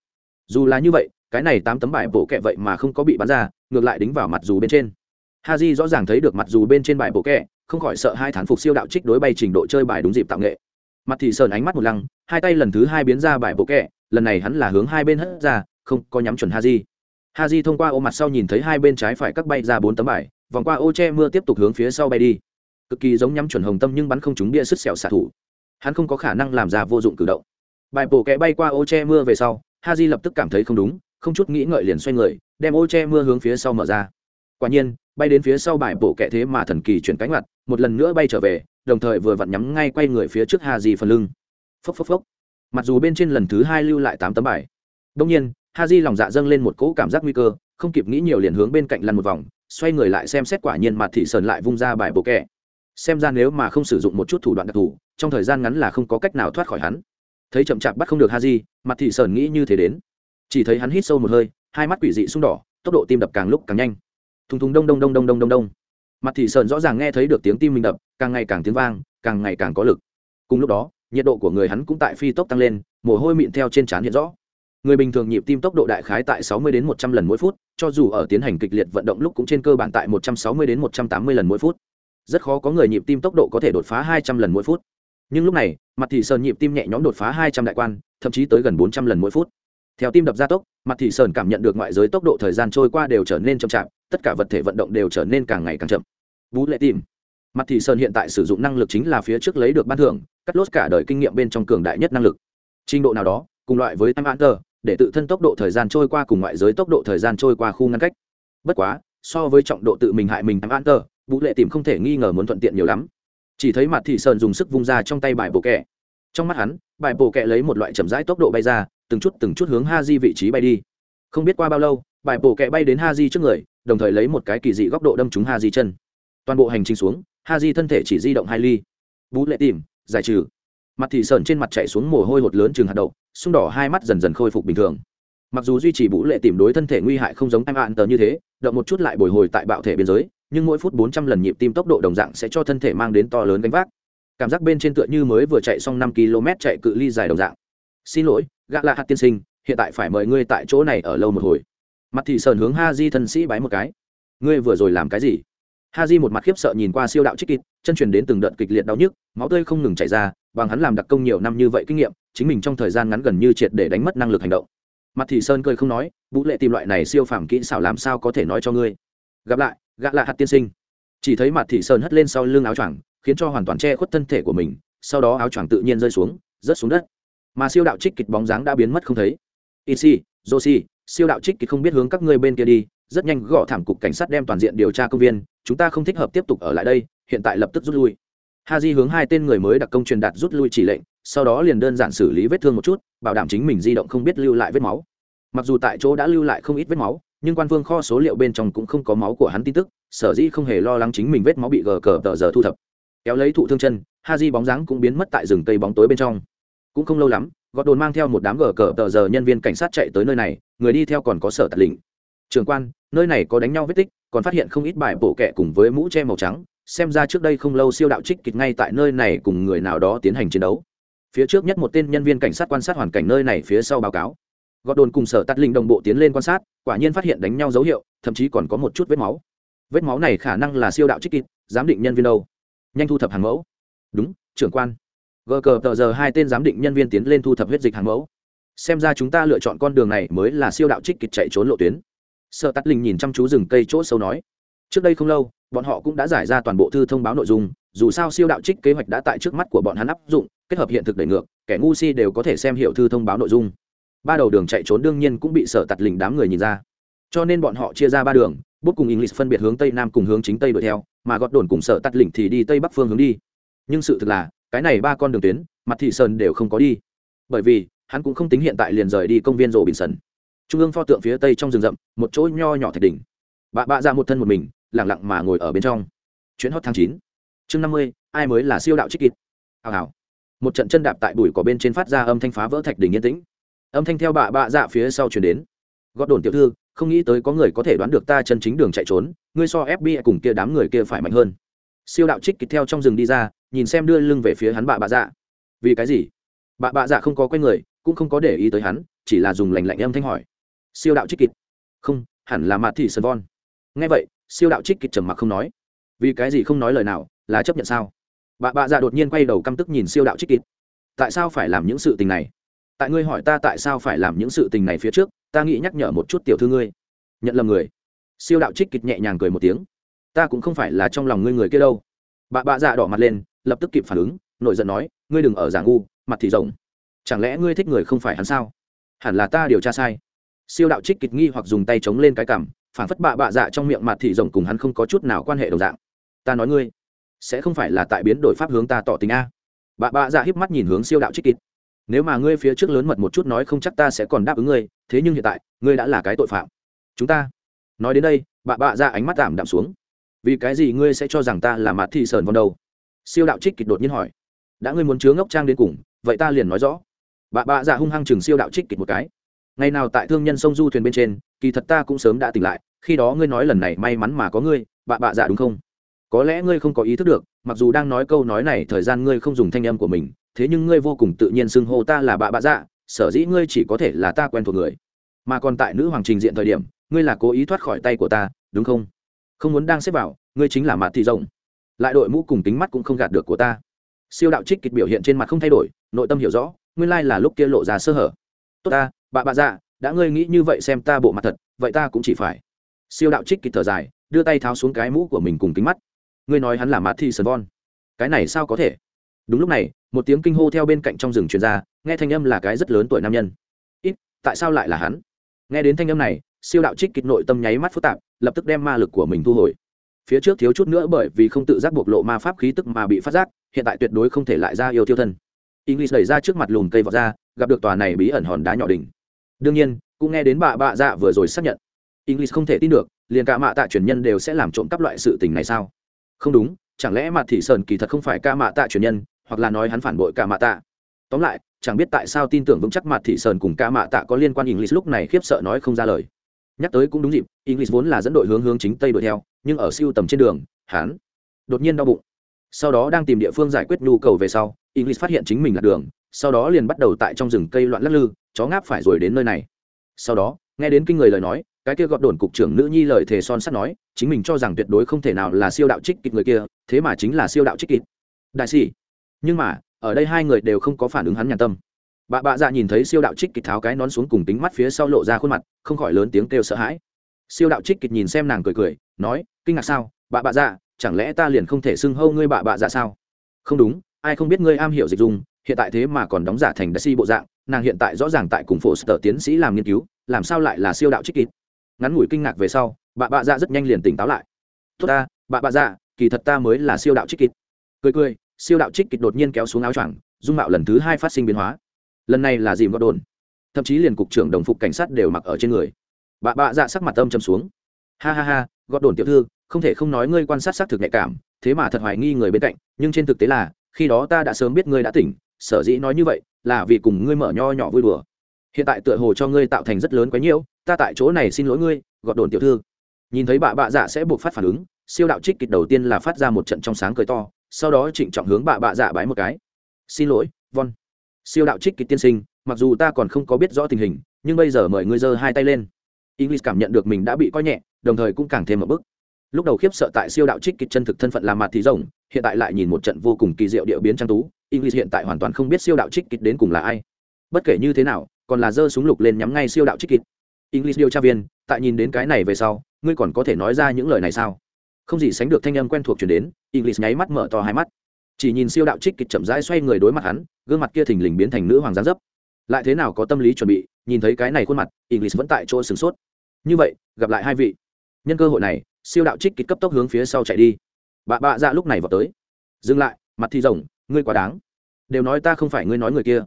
S1: Dù là như vậy, cái này tám tấm bài bộ kẹ vậy mà không có bị bắn ra, ngược lại đính vào mặt dù bên trên. Ha j rõ ràng thấy được mặt dù bên trên bài bộ kẹ, không khỏi sợ hai thán phục siêu đạo trích đối bay trình độ chơi bài đúng dịp tạo nghệ. Mặt thì sờn ánh mắt một lăng, hai tay lần thứ hai biến ra bài bộ kẹ, lần này hắn là hướng hai bên hất ra, không có nhắm chuẩn ha j ha j thông qua ô mặt sau nhìn thấy hai bên trái phải các bay ra bốn tấm bài, vòng qua ô che mưa tiếp tục hướng phía sau bay đi. Cực kỳ giống nhắm chuẩn hồng tâm nhưng bắn không trúng bia sứt xẻo xạ thủ hắn không có khả năng làm ra vô dụng cử động. Bài bổ kẽ bay qua ô che mưa về sau ha di lập tức cảm thấy không đúng, không chút nghĩ ngợi liền xoay người, đem ô che mưa hướng phía sau mở ra. Quả nhiên, bay đến phía sau bài bổ kẽ thế mà thần kỳ chuyển cánh mặt, một lần nữa bay trở về, đồng thời vừa vặn nhắm ngay quay người phía trước ha di phần lưng. Phốc phốc phốc. Mặc dù bên trên lần thứ hai lưu lại tám tấm bài đông nhiên ha di lòng dạ dâng lên một cỗ cảm giác nguy cơ, không kịp nghĩ nhiều liền hướng bên cạnh lăn một vòng, xoay người lại xem xét quả nhiên mặt thị sơn lại vung ra bài bộ kẹ xem ra nếu mà không sử dụng một chút thủ đoạn đặc thù, trong thời gian ngắn là không có cách nào thoát khỏi hắn. Thấy chậm chạp bắt không được ha di mặt thị sơn nghĩ như thế đến. Chỉ thấy hắn hít sâu một hơi, hai mắt quỷ dị sung đỏ, tốc độ tim đập càng lúc càng nhanh. Thùng thùng đông đông đông đông đông đông đông. Mặt thị sơn rõ ràng nghe thấy được tiếng tim mình đập, càng ngày càng tiếng vang, càng ngày càng có lực. Cùng lúc đó, nhiệt độ của người hắn cũng tại phi tốc tăng lên, mồ hôi mịn theo trên trán hiện rõ. Người bình thường nhịp tim tốc độ đại khái tại 60 đến 100 lần mỗi phút, cho dù ở tiến hành kịch liệt vận động lúc cũng trên cơ bản tại 160 đến 180 lần mỗi phút rất khó có người nhịp tim tốc độ có thể đột phá 200 lần mỗi phút. Nhưng lúc này, mặt thị sơn nhịp tim nhẹ nhõm đột phá 200 đại quan, thậm chí tới gần 400 lần mỗi phút. Theo tim đập gia tốc, mặt thị sơn cảm nhận được ngoại giới tốc độ thời gian trôi qua đều trở nên chậm chạp, tất cả vật thể vận động đều trở nên càng ngày càng chậm. Vũ lệ tim mặt thị sơn hiện tại sử dụng năng lực chính là phía trước lấy được ban thưởng, cắt lốt cả đời kinh nghiệm bên trong cường đại nhất năng lực. Trình độ nào đó, cùng loại với time hunter, để tự thân tốc độ thời gian trôi qua cùng ngoại giới tốc độ thời gian trôi qua khu ngăn cách. Bất quá, so với trọng độ tự mình hại mình time hunter vũ lệ tìm không thể nghi ngờ muốn thuận tiện nhiều lắm. Chỉ thấy mặt thị sơn dùng sức vung ra trong tay bài bộ kẹ. Trong mắt hắn, bài bộ kẹ lấy một loại chậm rãi tốc độ bay ra, từng chút từng chút hướng ha di vị trí bay đi. Không biết qua bao lâu, bài bộ kẹ bay đến ha di trước người, đồng thời lấy một cái kỳ dị góc độ đâm trúng ha di chân. Toàn bộ hành trình xuống ha di thân thể chỉ di động hai ly. Vũ lệ tìm, giải trừ. Mặt thị sơn trên mặt chạy xuống mồ hôi hột lớn chừng hạt đậu, xung đỏ hai mắt dần dần khôi phục bình thường. Mặc dù duy trì vũ lệ tìm đối thân thể nguy hại không giống em ạn tờ như thế, động một chút lại bồi hồi tại bạo thể biên giới nhưng mỗi phút bốn trăm lần nhịp tim tốc độ đồng dạng sẽ cho thân thể mang đến to lớn gánh vác. Cảm giác bên trên tựa như mới vừa chạy xong năm km chạy cự ly dài đồng dạng. Xin lỗi, gã là hạt tiên sinh, hiện tại phải mời ngươi tại chỗ này ở lâu một hồi. Mặt thị sơn hướng ha di thân sĩ bái một cái. Ngươi vừa rồi làm cái gì? Ha di một mặt khiếp sợ nhìn qua siêu đạo trích kịt chân truyền đến từng đợt kịch liệt đau nhức, máu tươi không ngừng chảy ra, bằng hắn làm đặc công nhiều năm như vậy kinh nghiệm, chính mình trong thời gian ngắn gần như triệt để đánh mất năng lực hành động. Mặt thị sơn cười không nói vũ lệ tìm loại này siêu phàm kỹ xảo làm sao có thể nói cho ngươi? Gặp lại gã lạ hạt tiên sinh. Chỉ thấy mặt thị sơn hất lên sau lưng áo choàng, khiến cho hoàn toàn che khuất thân thể của mình, sau đó áo choàng tự nhiên rơi xuống, rớt xuống đất. Mà siêu đạo trích kịch bóng dáng đã biến mất không thấy. Isi, joshi, siêu đạo trích kịch không biết hướng các ngươi bên kia đi, rất nhanh gõ thảm cục cảnh sát đem toàn diện điều tra công viên, chúng ta không thích hợp tiếp tục ở lại đây, hiện tại lập tức rút lui. Ha di hướng hai tên người mới đặc công truyền đạt rút lui chỉ lệnh, sau đó liền đơn giản xử lý vết thương một chút, bảo đảm chính mình di động không biết lưu lại vết máu. Mặc dù tại chỗ đã lưu lại không ít vết máu nhưng quan phương kho số liệu bên trong cũng không có máu của hắn tin tức, sở dĩ không hề lo lắng chính mình vết máu bị gờ cờ tờ giờ thu thập. Kéo lấy thụ thương chân ha di bóng dáng cũng biến mất tại rừng cây bóng tối bên trong. Cũng không lâu lắm gọt đồn mang theo một đám gờ cờ tờ giờ nhân viên cảnh sát chạy tới nơi này, người đi theo còn có sở tạt lĩnh. Trường quan, nơi này có đánh nhau vết tích, còn phát hiện không ít bài bổ kẹ cùng với mũ che màu trắng, xem ra trước đây không lâu siêu đạo trích kịch ngay tại nơi này cùng người nào đó tiến hành chiến đấu. Phía trước nhất một tên nhân viên cảnh sát quan sát hoàn cảnh nơi này, phía sau báo cáo gọt đồn cùng sở tắt linh đồng bộ tiến lên quan sát, quả nhiên phát hiện đánh nhau dấu hiệu, thậm chí còn có một chút vết máu. Vết máu này khả năng là siêu đạo trích kịp giám định nhân viên đâu? Nhanh thu thập hàng mẫu. Đúng, trưởng quan. Gờ cờ tờ giờ hai tên giám định nhân viên tiến lên thu thập huyết dịch hàng mẫu. Xem ra chúng ta lựa chọn con đường này mới là siêu đạo trích kịch chạy trốn lộ tuyến. Sợ tắt linh nhìn chăm chú rừng cây chỗ sâu nói. Trước đây không lâu, bọn họ cũng đã giải ra toàn bộ thư thông báo nội dung, dù sao siêu đạo trích kế hoạch đã tại trước mắt của bọn hắn áp dụng, kết hợp hiện thực đẩy ngược, kẻ ngu si đều có thể xem hiểu thư thông báo nội dung ba đầu đường chạy trốn đương nhiên cũng bị sở tạt lình đám người nhìn ra. Cho nên bọn họ chia ra ba đường, bút cùng english phân biệt hướng tây nam cùng hướng chính tây đuổi theo, mà gót đồn cùng sở tạt lình thì đi tây bắc phương hướng đi. Nhưng sự thực là, cái này ba con đường tuyến, mặt thị sơn đều không có đi. Bởi vì, hắn cũng không tính hiện tại liền rời đi công viên rổ bình sơn. trung ương pho tượng phía tây trong rừng rậm, một chỗ nho nhỏ thạch đỉnh. Bà bạ ra một thân một mình lẳng lặng mà ngồi ở bên trong. Chuyến hot tháng chín. Chương năm mươi, ai mới là siêu đạo trích kịt hào hào. Một trận chân đạp tại bụi cỏ bên trên phát ra âm thanh phá vỡ thạch đỉnh yên tĩnh âm thanh theo bà bạ dạ phía sau chuyển đến. Gót đồn tiểu thư, không nghĩ tới có người có thể đoán được ta chân chính đường chạy trốn, ngươi so fbi cùng kia đám người kia phải mạnh hơn. Siêu đạo trích kịch theo trong rừng đi ra, nhìn xem đưa lưng về phía hắn bạ bạ dạ. Vì cái gì? Bạ bạ dạ không có quen người, cũng không có để ý tới hắn, chỉ là dùng lành lạnh âm thanh hỏi. Siêu đạo trích kịch? Không, hẳn là mạt thị sơn von. Ngay vậy, siêu đạo trích kịch trầm mặc không nói. Vì cái gì không nói lời nào, là chấp nhận sao? Bà bạ dạ đột nhiên quay đầu căm tức nhìn siêu đạo trích kịch. Tại sao phải làm những sự tình này? Tại ngươi hỏi ta tại sao phải làm những sự tình này phía trước, ta nghĩ nhắc nhở một chút tiểu thư ngươi. Nhận lầm người. Siêu đạo trích kịch nhẹ nhàng cười một tiếng. Ta cũng không phải là trong lòng ngươi người kia đâu. Bà bạ dạ đỏ mặt lên, lập tức kịp phản ứng, nổi giận nói, ngươi đừng ở giả ngu, mặt thì rộng. Chẳng lẽ ngươi thích người không phải hắn sao? Hẳn là ta điều tra sai. Siêu đạo trích kịch nghi hoặc dùng tay chống lên cái cằm, phản phất bạ bạ dạ trong miệng mặt thị rộng cùng hắn không có chút nào quan hệ đồng dạng. Ta nói ngươi, sẽ không phải là tại biến đổi pháp hướng ta tỏ tình a. Bạ bạ dạ híp mắt nhìn hướng siêu đạo trích kịch nếu mà ngươi phía trước lớn mật một chút nói không chắc ta sẽ còn đáp ứng ngươi, thế nhưng hiện tại, ngươi đã là cái tội phạm. Chúng ta, nói đến đây bạ bạ dạ ánh mắt giảm đạm xuống. Vì cái gì ngươi sẽ cho rằng ta là mặt thị sờn vào đầu? Siêu đạo trích kịch đột nhiên hỏi. Đã ngươi muốn chứa ngốc trang đến cùng, vậy ta liền nói rõ. Bạ bạ dạ hung hăng chừng siêu đạo trích kịch một cái. Ngày nào tại thương nhân sông du thuyền bên trên, kỳ thật ta cũng sớm đã tỉnh lại, khi đó ngươi nói lần này may mắn mà có ngươi bạ bạ dạ đúng không? Có lẽ ngươi không có ý thức được, mặc dù đang nói câu nói này thời gian ngươi không dùng thanh âm của mình thế nhưng ngươi vô cùng tự nhiên xưng hô ta là bà bạ dạ sở dĩ ngươi chỉ có thể là ta quen thuộc người. Mà còn tại nữ hoàng trình diện thời điểm, ngươi là cố ý thoát khỏi tay của ta, đúng không? Không muốn đang xếp vào, ngươi chính là mặt thị rộng lại đội mũ cùng tính mắt cũng không gạt được của ta. Siêu đạo trích kịch biểu hiện trên mặt không thay đổi, nội tâm hiểu rõ, nguyên lai là lúc kia lộ ra sơ hở. Tốt ta bà bà dạ đã ngươi nghĩ như vậy xem ta bộ mặt thật, vậy ta cũng chỉ phải. Siêu đạo trích kịch thở dài, đưa tay tháo xuống cái mũ của mình cùng kính mắt. Ngươi nói hắn là mặt thị sơn von. Cái này sao có thể? Đúng lúc này một tiếng kinh hô theo bên cạnh trong rừng truyền ra nghe thanh âm là cái rất lớn tuổi nam nhân ít tại sao lại là hắn nghe đến thanh âm này siêu đạo trích kịch nội tâm nháy mắt phức tạp lập tức đem ma lực của mình thu hồi phía trước thiếu chút nữa bởi vì không tự giác bộc lộ ma pháp khí tức mà bị phát giác hiện tại tuyệt đối không thể lại ra yêu tiêu thân English đẩy ra trước mặt lùm cây vọt ra, gặp được tòa này bí ẩn hòn đá nhỏ đỉnh. Đương nhiên, cũng nghe đến bà bạ dạ vừa rồi xác nhận. English không thể tin được, liền cả mạ tạ truyền nhân đều sẽ làm trộm cắp loại sự tình này sao? Không đúng, chẳng lẽ mặt thị sơn kỳ thật không phải ca mạ tạ truyền nhân, hoặc là nói hắn phản bội cả mạ tạ. Tóm lại, chẳng biết tại sao tin tưởng vững chắc mặt thị sơn cùng Cả mạ tạ có liên quan English lúc này khiếp sợ nói không ra lời. Nhắc tới cũng đúng dịp, English vốn là dẫn đội hướng hướng chính tây đuổi theo, nhưng ở siêu tầm trên đường, hắn đột nhiên đau bụng. Sau đó đang tìm địa phương giải quyết nhu cầu về sau, English phát hiện chính mình lạc đường, sau đó liền bắt đầu tại trong rừng cây loạn lắc lư, chó ngáp phải rồi đến nơi này. Sau đó, nghe đến kinh người lời nói, cái kia gọt đồn cục trưởng nữ nhi lời thề son sắt nói, chính mình cho rằng tuyệt đối không thể nào là siêu đạo trích kịch người kia, thế mà chính là siêu đạo trích kịch. Đại sĩ. Nhưng mà, ở đây hai người đều không có phản ứng hắn nhàn tâm. Bà bạ dạ nhìn thấy siêu đạo trích kịch tháo cái nón xuống cùng tính mắt phía sau lộ ra khuôn mặt, không khỏi lớn tiếng kêu sợ hãi. Siêu đạo trích kịch nhìn xem nàng cười cười, nói, kinh ngạc sao? Bà bạ dạ, chẳng lẽ ta liền không thể xưng hâu ngươi bà bạ dạ sao? Không đúng, ai không biết ngươi am hiểu dịch dung hiện tại thế mà còn đóng giả thành đại si bộ dạng nàng hiện tại rõ ràng tại cùng phổ sở tiến sĩ làm nghiên cứu làm sao lại là siêu đạo trích kịch ngắn ngủi kinh ngạc về sau bà bạ dạ rất nhanh liền tỉnh táo lại tốt ta bà bạ dạ kỳ thật ta mới là siêu đạo trích kịch cười cười siêu đạo trích kịch đột nhiên kéo xuống áo choàng, dung mạo lần thứ hai phát sinh biến hóa. Lần này là dìm gọt đồn. Thậm chí liền cục trưởng đồng phục cảnh sát đều mặc ở trên người. Bà bạ dạ sắc mặt âm chầm xuống. Ha ha ha gọt đồn tiểu thư, không thể không nói ngươi quan sát xác thực nhạy cảm, thế mà thật hoài nghi người bên cạnh, nhưng trên thực tế là, khi đó ta đã sớm biết ngươi đã tỉnh, sở dĩ nói như vậy, là vì cùng ngươi mở nho nhỏ vui đùa. Hiện tại tựa hồ cho ngươi tạo thành rất lớn quái nhiễu, ta tại chỗ này xin lỗi ngươi gọt đồn tiểu thư. Nhìn thấy bà bạ dạ sẽ buộc phát phản ứng, siêu đạo trích kịch đầu tiên là phát ra một trận trong sáng cười to sau đó trịnh trọng hướng bà bạ dạ bái một cái. Xin lỗi, von. Siêu đạo trích kịch tiên sinh, mặc dù ta còn không có biết rõ tình hình, nhưng bây giờ mời ngươi giơ hai tay lên. English cảm nhận được mình đã bị coi nhẹ, đồng thời cũng càng thêm một bức lúc đầu khiếp sợ tại siêu đạo trích kịch chân thực thân phận là mặt thì rồng, hiện tại lại nhìn một trận vô cùng kỳ diệu địa biến trang tú, english hiện tại hoàn toàn không biết siêu đạo trích kịch đến cùng là ai. Bất kể như thế nào, còn là giơ súng lục lên nhắm ngay siêu đạo trích kịch. English điều tra viên, tại nhìn đến cái này về sau, ngươi còn có thể nói ra những lời này sao? Không gì sánh được thanh âm quen thuộc chuyển đến, english nháy mắt mở to hai mắt. Chỉ nhìn siêu đạo trích kịch chậm rãi xoay người đối mặt hắn, gương mặt kia thình lình biến thành nữ hoàng gián dấp. Lại thế nào có tâm lý chuẩn bị, nhìn thấy cái này khuôn mặt, english vẫn tại chỗ sửng sốt. Như vậy, gặp lại hai vị. Nhân cơ hội này, siêu đạo trích kịch cấp tốc hướng phía sau chạy đi. Bà bạ dạ lúc này vào tới. Dừng lại, mặt thì rồng ngươi quá đáng. Đều nói ta không phải ngươi nói người kia.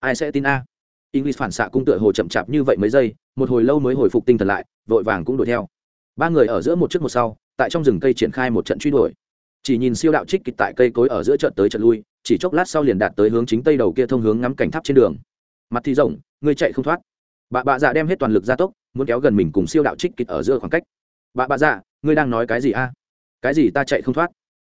S1: Ai sẽ tin a? À? english phản xạ cung tựa hồ chậm chạp như vậy mấy giây, một hồi lâu mới hồi phục tinh thần lại, vội vàng cũng đuổi theo. Ba người ở giữa một trước một sau tại trong rừng cây triển khai một trận truy đuổi. Chỉ nhìn siêu đạo trích kịch tại cây cối ở giữa trận tới trận lui, chỉ chốc lát sau liền đạt tới hướng chính tây đầu kia thông hướng ngắm cảnh tháp trên đường. Mặt thì rộng, người chạy không thoát. Bà bạ dạ đem hết toàn lực gia tốc, muốn kéo gần mình cùng siêu đạo trích kịch ở giữa khoảng cách. Bà bạ dạ ngươi đang nói cái gì a? Cái gì ta chạy không thoát?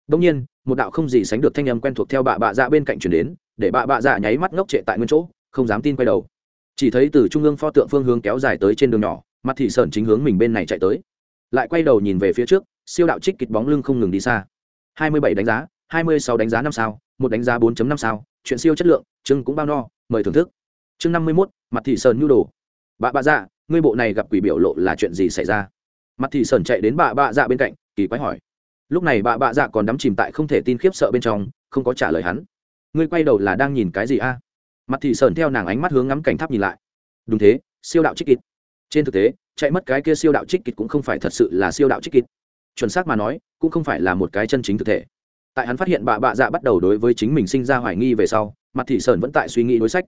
S1: Đông nhiên, một đạo không gì sánh được thanh âm quen thuộc theo bạ bạ dạ bên cạnh chuyển đến, để bạ bạ dạ nháy mắt ngốc trệ tại nguyên chỗ, không dám tin quay đầu. Chỉ thấy từ trung ương pho tượng phương hướng kéo dài tới trên đường nhỏ, mặt thị sơn chính hướng mình bên này chạy tới. Lại quay đầu nhìn về phía trước siêu đạo trích kịch bóng lưng không ngừng đi xa. Hai mươi bảy đánh giá, hai mươi sáu đánh giá năm sao, một đánh giá bốn năm sao, chuyện siêu chất lượng, chương cũng bao no, mời thưởng thức. Chương năm mươi mốt, mặt thị sơn nhu đồ. Bà bạ dạ ngươi bộ này gặp quỷ biểu lộ là chuyện gì xảy ra? Mặt thị sơn chạy đến bà bạ dạ bên cạnh, kỳ quái hỏi. Lúc này bà bạ dạ còn đắm chìm tại không thể tin khiếp sợ bên trong, không có trả lời hắn. Ngươi quay đầu là đang nhìn cái gì a? Mặt thị sơn theo nàng ánh mắt hướng ngắm cảnh tháp nhìn lại. Đúng thế, siêu đạo trích kịch. Trên thực tế, chạy mất cái kia siêu đạo trích kịch cũng không phải thật sự là siêu đạo trích kịch chuẩn xác mà nói, cũng không phải là một cái chân chính thực thể. Tại hắn phát hiện bà bạ dạ bắt đầu đối với chính mình sinh ra hoài nghi về sau, mặt thị sơn vẫn tại suy nghĩ đối sách.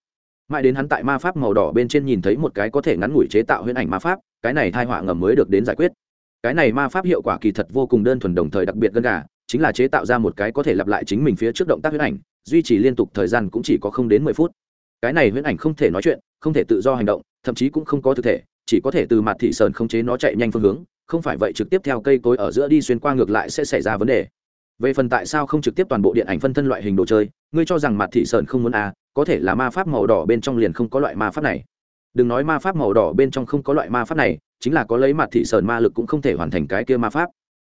S1: Mãi đến hắn tại ma pháp màu đỏ bên trên nhìn thấy một cái có thể ngắn ngủi chế tạo huyễn ảnh ma pháp, cái này thai họa ngầm mới được đến giải quyết. Cái này ma pháp hiệu quả kỳ thật vô cùng đơn thuần đồng thời đặc biệt gần gà, chính là chế tạo ra một cái có thể lặp lại chính mình phía trước động tác huyễn ảnh, duy trì liên tục thời gian cũng chỉ có không đến mười phút. Cái này huyễn ảnh không thể nói chuyện, không thể tự do hành động, thậm chí cũng không có thực thể chỉ có thể từ mặt thị sơn không chế nó chạy nhanh phương hướng, không phải vậy trực tiếp theo cây cối ở giữa đi xuyên qua ngược lại sẽ xảy ra vấn đề. Về phần tại sao không trực tiếp toàn bộ điện ảnh phân thân loại hình đồ chơi, ngươi cho rằng mặt thị sơn không muốn à có thể là ma pháp màu đỏ bên trong liền không có loại ma pháp này. Đừng nói ma pháp màu đỏ bên trong không có loại ma pháp này, chính là có lấy mặt thị sơn ma lực cũng không thể hoàn thành cái kia ma pháp.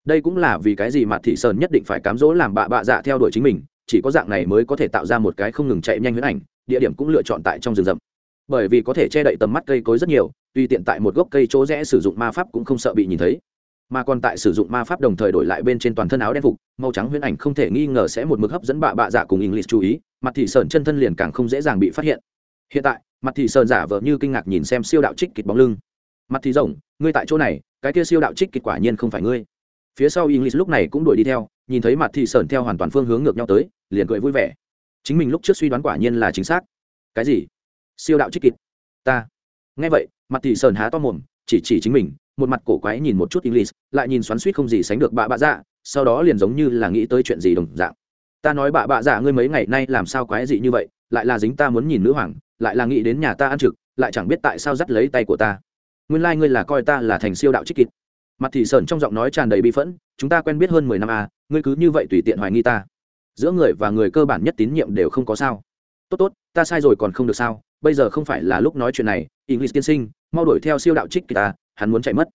S1: Đây cũng là vì cái gì mặt thị sơn nhất định phải cám dỗ làm bạ bạ dạ theo đuổi chính mình, chỉ có dạng này mới có thể tạo ra một cái không ngừng chạy nhanh huyễn ảnh, địa điểm cũng lựa chọn tại trong rừng rậm. Bởi vì có thể che đậy tầm mắt cây cối rất nhiều tuy tiện tại một gốc cây chỗ rẽ sử dụng ma pháp cũng không sợ bị nhìn thấy, mà còn tại sử dụng ma pháp đồng thời đổi lại bên trên toàn thân áo đen phục, màu trắng huyễn ảnh không thể nghi ngờ sẽ một mực hấp dẫn bạ bạ giả cùng english chú ý, mặt thị sơn chân thân liền càng không dễ dàng bị phát hiện. Hiện tại, mặt thị sơn giả vờ như kinh ngạc nhìn xem siêu đạo trích kịch bóng lưng. Mặt thị rồng, ngươi tại chỗ này, cái kia siêu đạo trích kịch quả nhiên không phải ngươi. Phía sau english lúc này cũng đuổi đi theo, nhìn thấy mặt thị sơn theo hoàn toàn phương hướng ngược nhau tới, liền cười vui vẻ. Chính mình lúc trước suy đoán quả nhiên là chính xác. Cái gì? Siêu đạo trích kịch? Ta. Nghe vậy mặt thị sơn há to mồm, chỉ chỉ chính mình, một mặt cổ quái nhìn một chút english, lại nhìn xoắn suýt không gì sánh được bạ bạ dạ sau đó liền giống như là nghĩ tới chuyện gì đồng dạng. Ta nói bạ bạ dạ ngươi mấy ngày nay làm sao quái dị như vậy, lại là dính ta muốn nhìn nữ hoàng, lại là nghĩ đến nhà ta ăn trực, lại chẳng biết tại sao dắt lấy tay của ta. Nguyên lai、like、ngươi là coi ta là thành siêu đạo trích kịt mặt thị sơn trong giọng nói tràn đầy bi phẫn, chúng ta quen biết hơn mười năm à ngươi cứ như vậy tùy tiện hoài nghi ta. Giữa người và người cơ bản nhất tín nhiệm đều không có sao. Tốt tốt, ta sai rồi còn không được sao? Bây giờ không phải là lúc nói chuyện này, english tiên sinh, mau đuổi theo siêu đạo trích kỳ ta, hắn muốn chạy mất.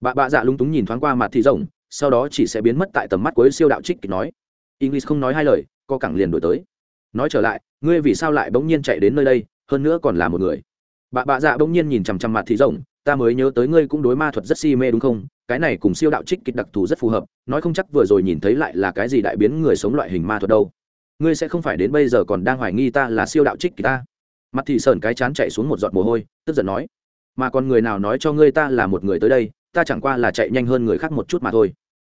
S1: Bà bạ dạ lung túng nhìn thoáng qua mặt thị rồng sau đó chỉ sẽ biến mất tại tầm mắt cuối siêu đạo trích kỳ nói. English không nói hai lời, co cẳng liền đổi tới. Nói trở lại, ngươi vì sao lại bỗng nhiên chạy đến nơi đây, hơn nữa còn là một người. Bà bạ dạ bỗng nhiên nhìn chằm chằm mặt thị rồng ta mới nhớ tới ngươi cũng đối ma thuật rất si mê đúng không? Cái này cùng siêu đạo trích kịch đặc thù rất phù hợp, nói không chắc vừa rồi nhìn thấy lại là cái gì đại biến người sống loại hình ma thuật đâu. Ngươi sẽ không phải đến bây giờ còn đang hoài nghi ta là siêu đạo trích kịch ta mặt thị sơn cái chán chạy xuống một giọt mồ hôi, tức giận nói, mà còn người nào nói cho ngươi ta là một người tới đây, ta chẳng qua là chạy nhanh hơn người khác một chút mà thôi.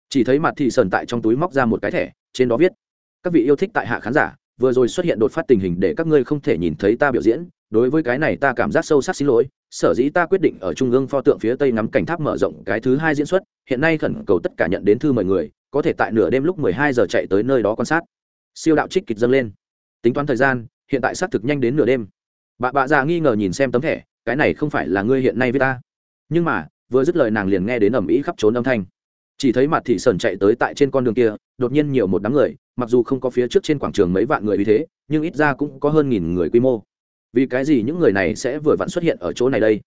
S1: Chỉ thấy mặt thị sơn tại trong túi móc ra một cái thẻ, trên đó viết, các vị yêu thích tại hạ khán giả, vừa rồi xuất hiện đột phát tình hình để các ngươi không thể nhìn thấy ta biểu diễn, đối với cái này ta cảm giác sâu sắc xin lỗi, sở dĩ ta quyết định ở trung ương pho tượng phía tây ngắm cảnh tháp mở rộng cái thứ hai diễn xuất, hiện nay khẩn cầu tất cả nhận đến thư mời người, có thể tại nửa đêm lúc mười hai giờ chạy tới nơi đó quan sát. Siêu đạo trích kịch dâng lên. Tính toán thời gian, hiện tại xác thực nhanh đến nửa đêm bà bạ già nghi ngờ nhìn xem tấm thẻ, cái này không phải là ngươi hiện nay với ta. Nhưng mà, vừa dứt lời nàng liền nghe đến ầm ĩ khắp trốn âm thanh. Chỉ thấy mặt thị sơn chạy tới tại trên con đường kia, đột nhiên nhiều một đám người, mặc dù không có phía trước trên quảng trường mấy vạn người như thế, nhưng ít ra cũng có hơn nghìn người quy mô. Vì cái gì những người này sẽ vừa vặn xuất hiện ở chỗ này đây?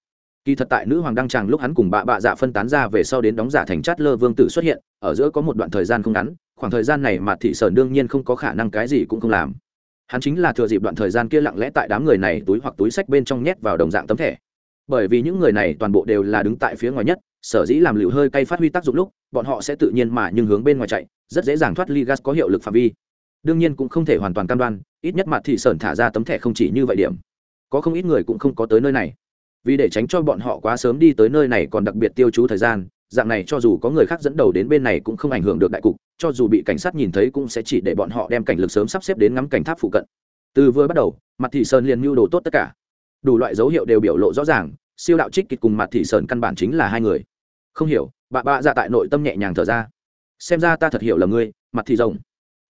S1: Kỳ thật tại nữ hoàng đăng tràng lúc hắn cùng bà bạ dạ phân tán ra về sau đến đóng giả thành chát lơ vương tử xuất hiện, ở giữa có một đoạn thời gian không ngắn, khoảng thời gian này mặt thị sơn đương nhiên không có khả năng cái gì cũng không làm hắn chính là thừa dịp đoạn thời gian kia lặng lẽ tại đám người này túi hoặc túi sách bên trong nhét vào đồng dạng tấm thẻ. Bởi vì những người này toàn bộ đều là đứng tại phía ngoài nhất, sở dĩ làm lựu hơi cay phát huy tác dụng lúc, bọn họ sẽ tự nhiên mà nhưng hướng bên ngoài chạy, rất dễ dàng thoát ly gas có hiệu lực phạm vi. Đương nhiên cũng không thể hoàn toàn cam đoan, ít nhất mặt thị sơn thả ra tấm thẻ không chỉ như vậy điểm. Có không ít người cũng không có tới nơi này. Vì để tránh cho bọn họ quá sớm đi tới nơi này còn đặc biệt tiêu chú thời gian dạng này cho dù có người khác dẫn đầu đến bên này cũng không ảnh hưởng được đại cục cho dù bị cảnh sát nhìn thấy cũng sẽ chỉ để bọn họ đem cảnh lực sớm sắp xếp đến ngắm cảnh tháp phụ cận. Từ vừa bắt đầu mặt thị sơn liền mưu đồ tốt tất cả. Đủ loại dấu hiệu đều biểu lộ rõ ràng siêu đạo trích kịch cùng mặt thị sơn căn bản chính là hai người. Không hiểu bà bạ ra tại nội tâm nhẹ nhàng thở ra. Xem ra ta thật hiểu là ngươi mặt thị rồng.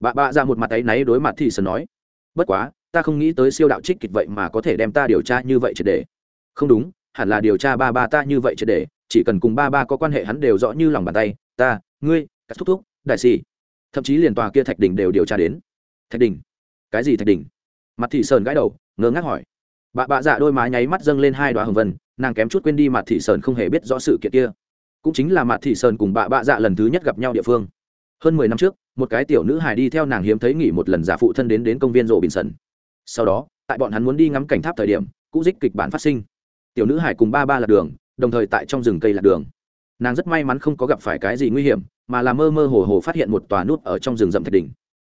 S1: Bà bạ ra một mặt ấy náy đối mặt thị sơn nói. Bất quá ta không nghĩ tới siêu đạo trích kịch vậy mà có thể đem ta điều tra như vậy triệt đề, không đúng hẳn là điều tra ba ba ta như vậy triệt đề chỉ cần cùng ba ba có quan hệ hắn đều rõ như lòng bàn tay, ta, ngươi, các thúc thúc, đại sĩ. Thậm chí liền tòa kia thạch đình đều điều tra đến. Thạch đình? Cái gì thạch đình? Mặt thị sơn gãi đầu, ngơ ngác hỏi. Bà bạ dạ đôi má nháy mắt dâng lên hai đoá hồng vân, nàng kém chút quên đi mặt thị sơn không hề biết rõ sự kiện kia. Cũng chính là mặt thị sơn cùng bà bạ dạ lần thứ nhất gặp nhau địa phương. Hơn mười năm trước, một cái tiểu nữ hài đi theo nàng hiếm thấy nghỉ một lần giả phụ thân đến đến công viên rộ bình sần sau đó, tại bọn hắn muốn đi ngắm cảnh tháp thời điểm cũ dích kịch bản phát sinh. Tiểu nữ hải cùng ba ba lạc đường đồng thời tại trong rừng cây lạc đường. Nàng rất may mắn không có gặp phải cái gì nguy hiểm, mà là mơ mơ hồ hồ phát hiện một tòa nút ở trong rừng rậm thạch đỉnh.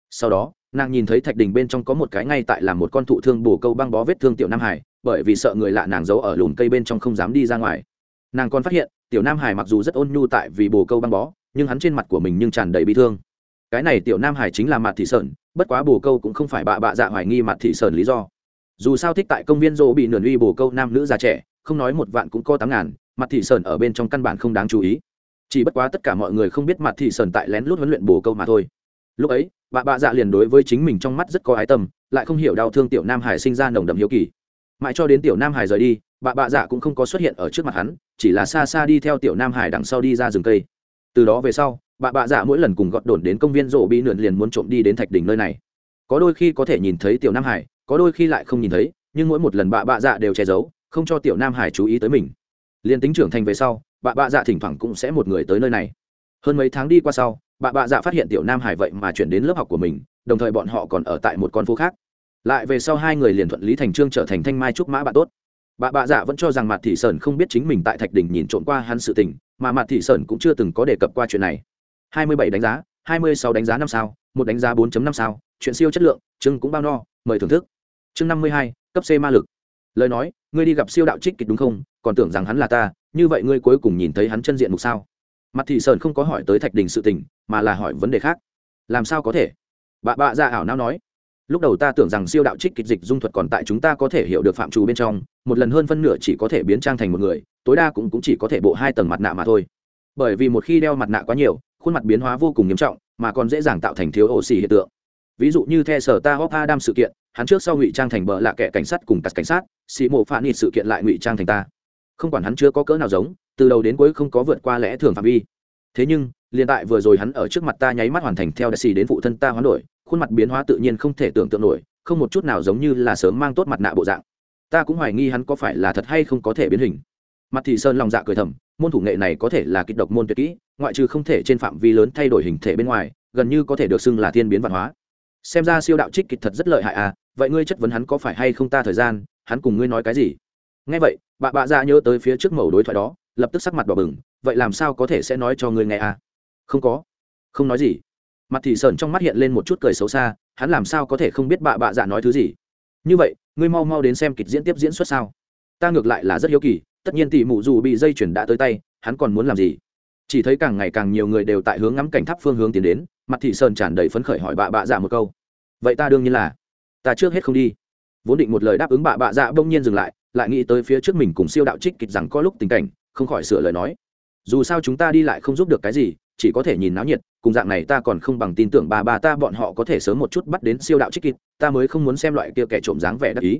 S1: Sau đó, nàng nhìn thấy thạch đỉnh bên trong có một cái ngay tại là một con thụ thương bổ câu băng bó vết thương tiểu nam hải, bởi vì sợ người lạ nàng giấu ở lùm cây bên trong không dám đi ra ngoài. Nàng còn phát hiện, tiểu nam hải mặc dù rất ôn nhu tại vì bồ câu băng bó, nhưng hắn trên mặt của mình nhưng tràn đầy bị thương. Cái này tiểu nam hải chính là mặt thị sơn, bất quá bồ câu cũng không phải bạ bạ dạ hoài nghi mặt thị sơn lý do. Dù sao thích tại công viên rô bị nườn uy bồ câu nam nữ già trẻ không nói một vạn cũng có tám ngàn, mặt thị sơn ở bên trong căn bản không đáng chú ý. Chỉ bất quá tất cả mọi người không biết mặt thị sơn tại lén lút huấn luyện bồ câu mà thôi. Lúc ấy, bà bạ dạ liền đối với chính mình trong mắt rất có ái tâm, lại không hiểu đau thương tiểu nam hải sinh ra nồng đậm hiếu kỳ. Mãi cho đến tiểu nam hải rời đi, bà bạ dạ cũng không có xuất hiện ở trước mặt hắn, chỉ là xa xa đi theo tiểu nam hải đằng sau đi ra rừng cây. Từ đó về sau, bà bạ dạ mỗi lần cùng gọt đồn đến công viên rộ bị nượn liền muốn trộm đi đến thạch đỉnh nơi này. Có đôi khi có thể nhìn thấy tiểu nam hải, có đôi khi lại không nhìn thấy, nhưng mỗi một lần bà bạ dạ đều che giấu không cho tiểu nam hải chú ý tới mình. Liền tính trưởng thành về sau, bà bạ dạ thỉnh thoảng cũng sẽ một người tới nơi này. Hơn mấy tháng đi qua sau, bà bạ dạ phát hiện tiểu nam hải vậy mà chuyển đến lớp học của mình, đồng thời bọn họ còn ở tại một con phố khác. Lại về sau hai người liền thuận lý thành trương trở thành thanh mai trúc mã bạn tốt. Bà bạ dạ vẫn cho rằng mặt thị sơn không biết chính mình tại thạch đình nhìn trộm qua hắn sự tình, mà mặt thị sơn cũng chưa từng có đề cập qua chuyện này. Hai mươi bảy đánh giá, hai mươi sáu đánh giá năm sao, một đánh giá 4 năm sao, chuyện siêu chất lượng, chương cũng bao no, mời thưởng thức. Chương năm mươi hai, cấp c ma lực lời nói ngươi đi gặp siêu đạo trích kịch đúng không? Còn tưởng rằng hắn là ta như vậy ngươi cuối cùng nhìn thấy hắn chân diện mục sao? Mặt thị sơn không có hỏi tới thạch đình sự tình mà là hỏi vấn đề khác. Làm sao có thể? Bà bạ ra ảo não nói. Lúc đầu ta tưởng rằng siêu đạo trích kịch dịch dung thuật còn tại chúng ta có thể hiểu được phạm trù bên trong một lần hơn phân nửa chỉ có thể biến trang thành một người tối đa cũng, cũng chỉ có thể bộ hai tầng mặt nạ mà thôi. Bởi vì một khi đeo mặt nạ quá nhiều khuôn mặt biến hóa vô cùng nghiêm trọng mà còn dễ dàng tạo thành thiếu oxy hiện tượng ví dụ như the sở ta hop adam sự kiện, hắn trước sau ngụy trang thành bờ lạ kẻ cảnh sát cùng tạt cảnh sát xì mộ phản nịt sự kiện lại ngụy trang thành ta. Không quản hắn chưa có cỡ nào giống, từ đầu đến cuối không có vượt qua lẽ thường phạm vi. Thế nhưng, liền tại vừa rồi hắn ở trước mặt ta nháy mắt hoàn thành theo đại xì đến phụ thân ta hoán đổi, khuôn mặt biến hóa tự nhiên không thể tưởng tượng nổi, không một chút nào giống như là sớm mang tốt mặt nạ bộ dạng. Ta cũng hoài nghi hắn có phải là thật hay không có thể biến hình. Mặt thì sơn lòng dạ cười thầm, môn thủ nghệ này có thể là kích độc môn tuyệt kỹ, ngoại trừ không thể trên phạm vi lớn thay đổi hình thể bên ngoài, gần như có thể được xưng là thiên biến văn hóa xem ra siêu đạo trích kịch thật rất lợi hại à vậy ngươi chất vấn hắn có phải hay không ta thời gian, hắn cùng ngươi nói cái gì? Nghe vậy, bà bạ ra nhớ tới phía trước mẩu đối thoại đó, lập tức sắc mặt đỏ bừng, vậy làm sao có thể sẽ nói cho ngươi nghe à? Không có. Không nói gì. Mặt thì sờn trong mắt hiện lên một chút cười xấu xa, hắn làm sao có thể không biết bà bạ dạ nói thứ gì? Như vậy, ngươi mau mau đến xem kịch diễn tiếp diễn xuất sao. Ta ngược lại là rất hiếu kỳ, tất nhiên tỷ mụ dù bị dây chuyển đã tới tay, hắn còn muốn làm gì? Chỉ thấy càng ngày càng nhiều người đều tại hướng ngắm cảnh tháp phương hướng tiến đến, mặt thị sơn tràn đầy phấn khởi hỏi bà bạ dạ một câu. Vậy ta đương nhiên là, ta trước hết không đi. Vốn định một lời đáp ứng bà bạ dạ bỗng nhiên dừng lại lại nghĩ tới phía trước mình cùng siêu đạo trích kịch rằng có lúc tình cảnh, không khỏi sửa lời nói. Dù sao chúng ta đi lại không giúp được cái gì, chỉ có thể nhìn náo nhiệt, cùng dạng này ta còn không bằng tin tưởng bà bà ta bọn họ có thể sớm một chút bắt đến siêu đạo trích kịch, ta mới không muốn xem loại kia kẻ trộm dáng vẻ đắc ý.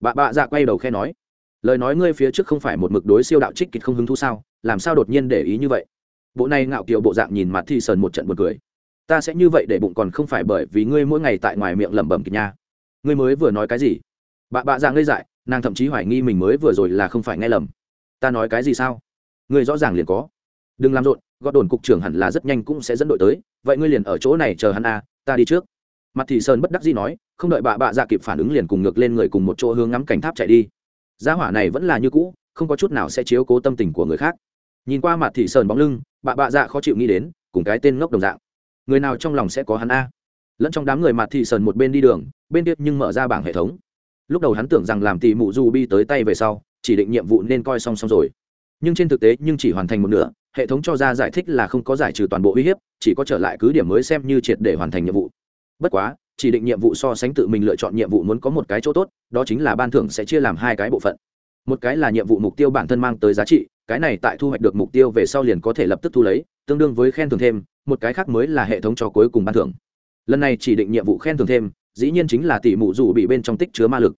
S1: Bà bạ dạ quay đầu khe nói, lời nói ngươi phía trước không phải một mực đối siêu đạo trích kịch không hứng thú sao? Làm sao đột nhiên để ý như vậy? Bộ này ngạo kiều bộ dạng nhìn mặt thì sờn một trận buồn cười. Ta sẽ như vậy để bụng còn không phải bởi vì ngươi mỗi ngày tại ngoài miệng lẩm bẩm kịch nha. Ngươi mới vừa nói cái gì? Bà bạ dạng ngây dại, nàng thậm chí hoài nghi mình mới vừa rồi là không phải nghe lầm. Ta nói cái gì sao? Ngươi rõ ràng liền có. Đừng làm rộn gọt đồn cục trưởng hẳn là rất nhanh cũng sẽ dẫn đội tới. Vậy ngươi liền ở chỗ này chờ hắn à ta đi trước. Mặt thì sơn bất đắc dĩ nói, không đợi bà bạ dạ kịp phản ứng liền cùng ngược lên người cùng một chỗ hướng ngắm cảnh tháp chạy đi. Gia hỏa này vẫn là như cũ, không có chút nào sẽ chiếu cố tâm tình của người khác nhìn qua mặt thị sơn bóng lưng, bà bạ dạ khó chịu nghĩ đến, cùng cái tên ngốc đồng dạng. Người nào trong lòng sẽ có hắn a? Lẫn trong đám người mặt thị sơn một bên đi đường, bên tiếp nhưng mở ra bảng hệ thống. Lúc đầu hắn tưởng rằng làm tỷ mụ du bi tới tay về sau, chỉ định nhiệm vụ nên coi song song rồi. Nhưng trên thực tế nhưng chỉ hoàn thành một nửa, hệ thống cho ra giải thích là không có giải trừ toàn bộ uy hiếp, chỉ có trở lại cứ điểm mới xem như triệt để hoàn thành nhiệm vụ. Bất quá, chỉ định nhiệm vụ so sánh tự mình lựa chọn nhiệm vụ muốn có một cái chỗ tốt, đó chính là ban thưởng sẽ chia làm hai cái bộ phận. Một cái là nhiệm vụ mục tiêu bản thân mang tới giá trị cái này tại thu hoạch được mục tiêu về sau liền có thể lập tức thu lấy, tương đương với khen thưởng thêm, một cái khác mới là hệ thống cho cuối cùng ban thưởng. Lần này chỉ định nhiệm vụ khen thưởng thêm, dĩ nhiên chính là tỷ mụ dù bị bên trong tích chứa ma lực.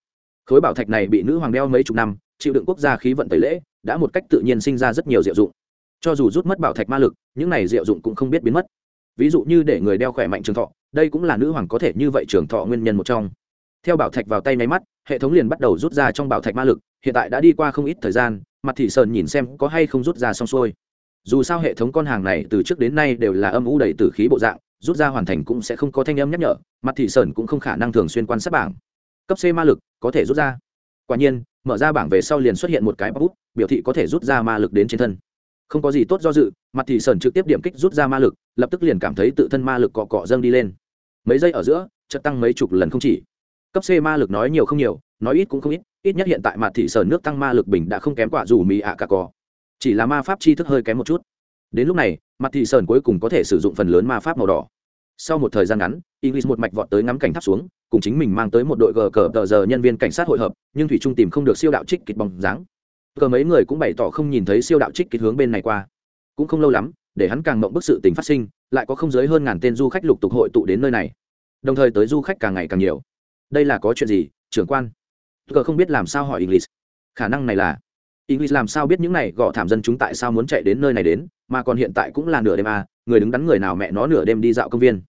S1: Khối bảo thạch này bị nữ hoàng đeo mấy chục năm, chịu đựng quốc gia khí vận tẩy lễ, đã một cách tự nhiên sinh ra rất nhiều diệu dụng. Cho dù rút mất bảo thạch ma lực, những này diệu dụng cũng không biết biến mất. Ví dụ như để người đeo khỏe mạnh trường thọ, đây cũng là nữ hoàng có thể như vậy trường thọ nguyên nhân một trong. Theo bảo thạch vào tay máy mắt, hệ thống liền bắt đầu rút ra trong bảo thạch ma lực, hiện tại đã đi qua không ít thời gian mặt thị sơn nhìn xem có hay không rút ra xong xuôi. Dù sao hệ thống con hàng này từ trước đến nay đều là âm u đầy từ khí bộ dạng, rút ra hoàn thành cũng sẽ không có thanh âm nhắc nhở, mặt thị sơn cũng không khả năng thường xuyên quan sát bảng. Cấp c ma lực có thể rút ra. Quả nhiên, mở ra bảng về sau liền xuất hiện một cái bút, biểu thị có thể rút ra ma lực đến trên thân. Không có gì tốt do dự, mặt thị sơn trực tiếp điểm kích rút ra ma lực, lập tức liền cảm thấy tự thân ma lực cọ cọ dâng đi lên. Mấy giây ở giữa chất tăng mấy chục lần không chỉ cấp c ma lực nói nhiều không nhiều, nói ít cũng không ít ít nhất hiện tại mặt thị sơn nước tăng ma lực bình đã không kém quả dù mì ạ cả cò. Chỉ là ma pháp chi thức hơi kém một chút. Đến lúc này, mặt thị sơn cuối cùng có thể sử dụng phần lớn ma pháp màu đỏ. Sau một thời gian ngắn, English một mạch vọt tới ngắm cảnh tháp xuống, cùng chính mình mang tới một đội gờ cờ tờ giờ nhân viên cảnh sát hội hợp, nhưng thủy trung tìm không được siêu đạo trích kịch bóng dáng. Cờ mấy người cũng bày tỏ không nhìn thấy siêu đạo trích kịch hướng bên này qua. Cũng không lâu lắm, để hắn càng mộng bức sự tình phát sinh, lại có không dưới hơn ngàn tên du khách lục tục hội tụ đến nơi này. Đồng thời tới du khách càng ngày càng nhiều đây là có chuyện gì trưởng quan? Cờ không biết làm sao hỏi english. Khả năng này là english làm sao biết những này gõ thảm dân chúng tại sao muốn chạy đến nơi này đến mà còn hiện tại cũng là nửa đêm à, người đứng đắn người nào mẹ nó nửa đêm đi dạo công viên.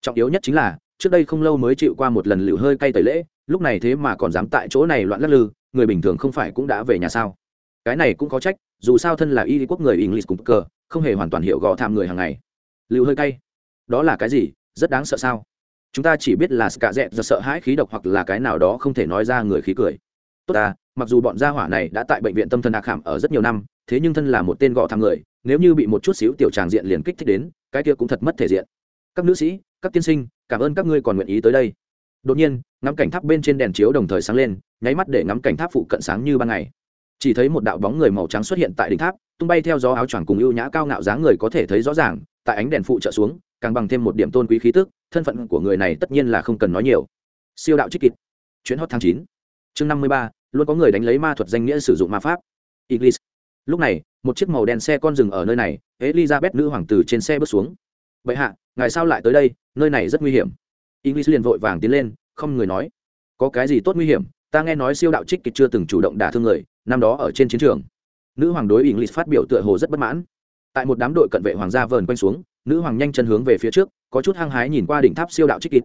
S1: Trọng yếu nhất chính là trước đây không lâu mới chịu qua một lần lựu hơi cay tẩy lễ lúc này thế mà còn dám tại chỗ này loạn lắc lư người bình thường không phải cũng đã về nhà sao? Cái này cũng có trách dù sao thân là y quốc người english cùng cờ không hề hoàn toàn hiểu gõ thảm người hàng ngày. Lựu hơi cay đó là cái gì rất đáng sợ sao? Chúng ta chỉ biết là cả dẹt do sợ hãi khí độc hoặc là cái nào đó không thể nói ra người khí cười. Tốt ta, mặc dù bọn gia hỏa này đã tại bệnh viện tâm thần hạ hàm ở rất nhiều năm, thế nhưng thân là một tên gọ tham người, nếu như bị một chút xíu tiểu tràng diện liền kích thích đến, cái kia cũng thật mất thể diện. Các nữ sĩ, các tiên sinh, cảm ơn các ngươi còn nguyện ý tới đây. Đột nhiên, ngắm cảnh tháp bên trên đèn chiếu đồng thời sáng lên, nháy mắt để ngắm cảnh tháp phụ cận sáng như ban ngày. Chỉ thấy một đạo bóng người màu trắng xuất hiện tại đỉnh tháp, tung bay theo gió áo choàng cùng ưu nhã cao ngạo dáng người có thể thấy rõ ràng, tại ánh đèn phụ trợ xuống càng bằng thêm một điểm tôn quý khí tức, thân phận của người này tất nhiên là không cần nói nhiều. Siêu đạo trích kịt chuyến hot tháng chín, chương năm mươi ba, luôn có người đánh lấy ma thuật danh nghĩa sử dụng ma pháp. Iglis. lúc này, một chiếc màu đen xe con dừng ở nơi này, elizabeth nữ hoàng tử trên xe bước xuống. Bệ hạ, ngài sao lại tới đây? Nơi này rất nguy hiểm. Iglis liền vội vàng tiến lên, không người nói. Có cái gì tốt nguy hiểm? Ta nghe nói siêu đạo trích kịch chưa từng chủ động đả thương người, năm đó ở trên chiến trường. Nữ hoàng đối Iglis phát biểu tựa hồ rất bất mãn. Tại một đám đội cận vệ hoàng gia vờn quanh xuống nữ hoàng nhanh chân hướng về phía trước, có chút hăng hái nhìn qua đỉnh tháp siêu đạo trích kịt.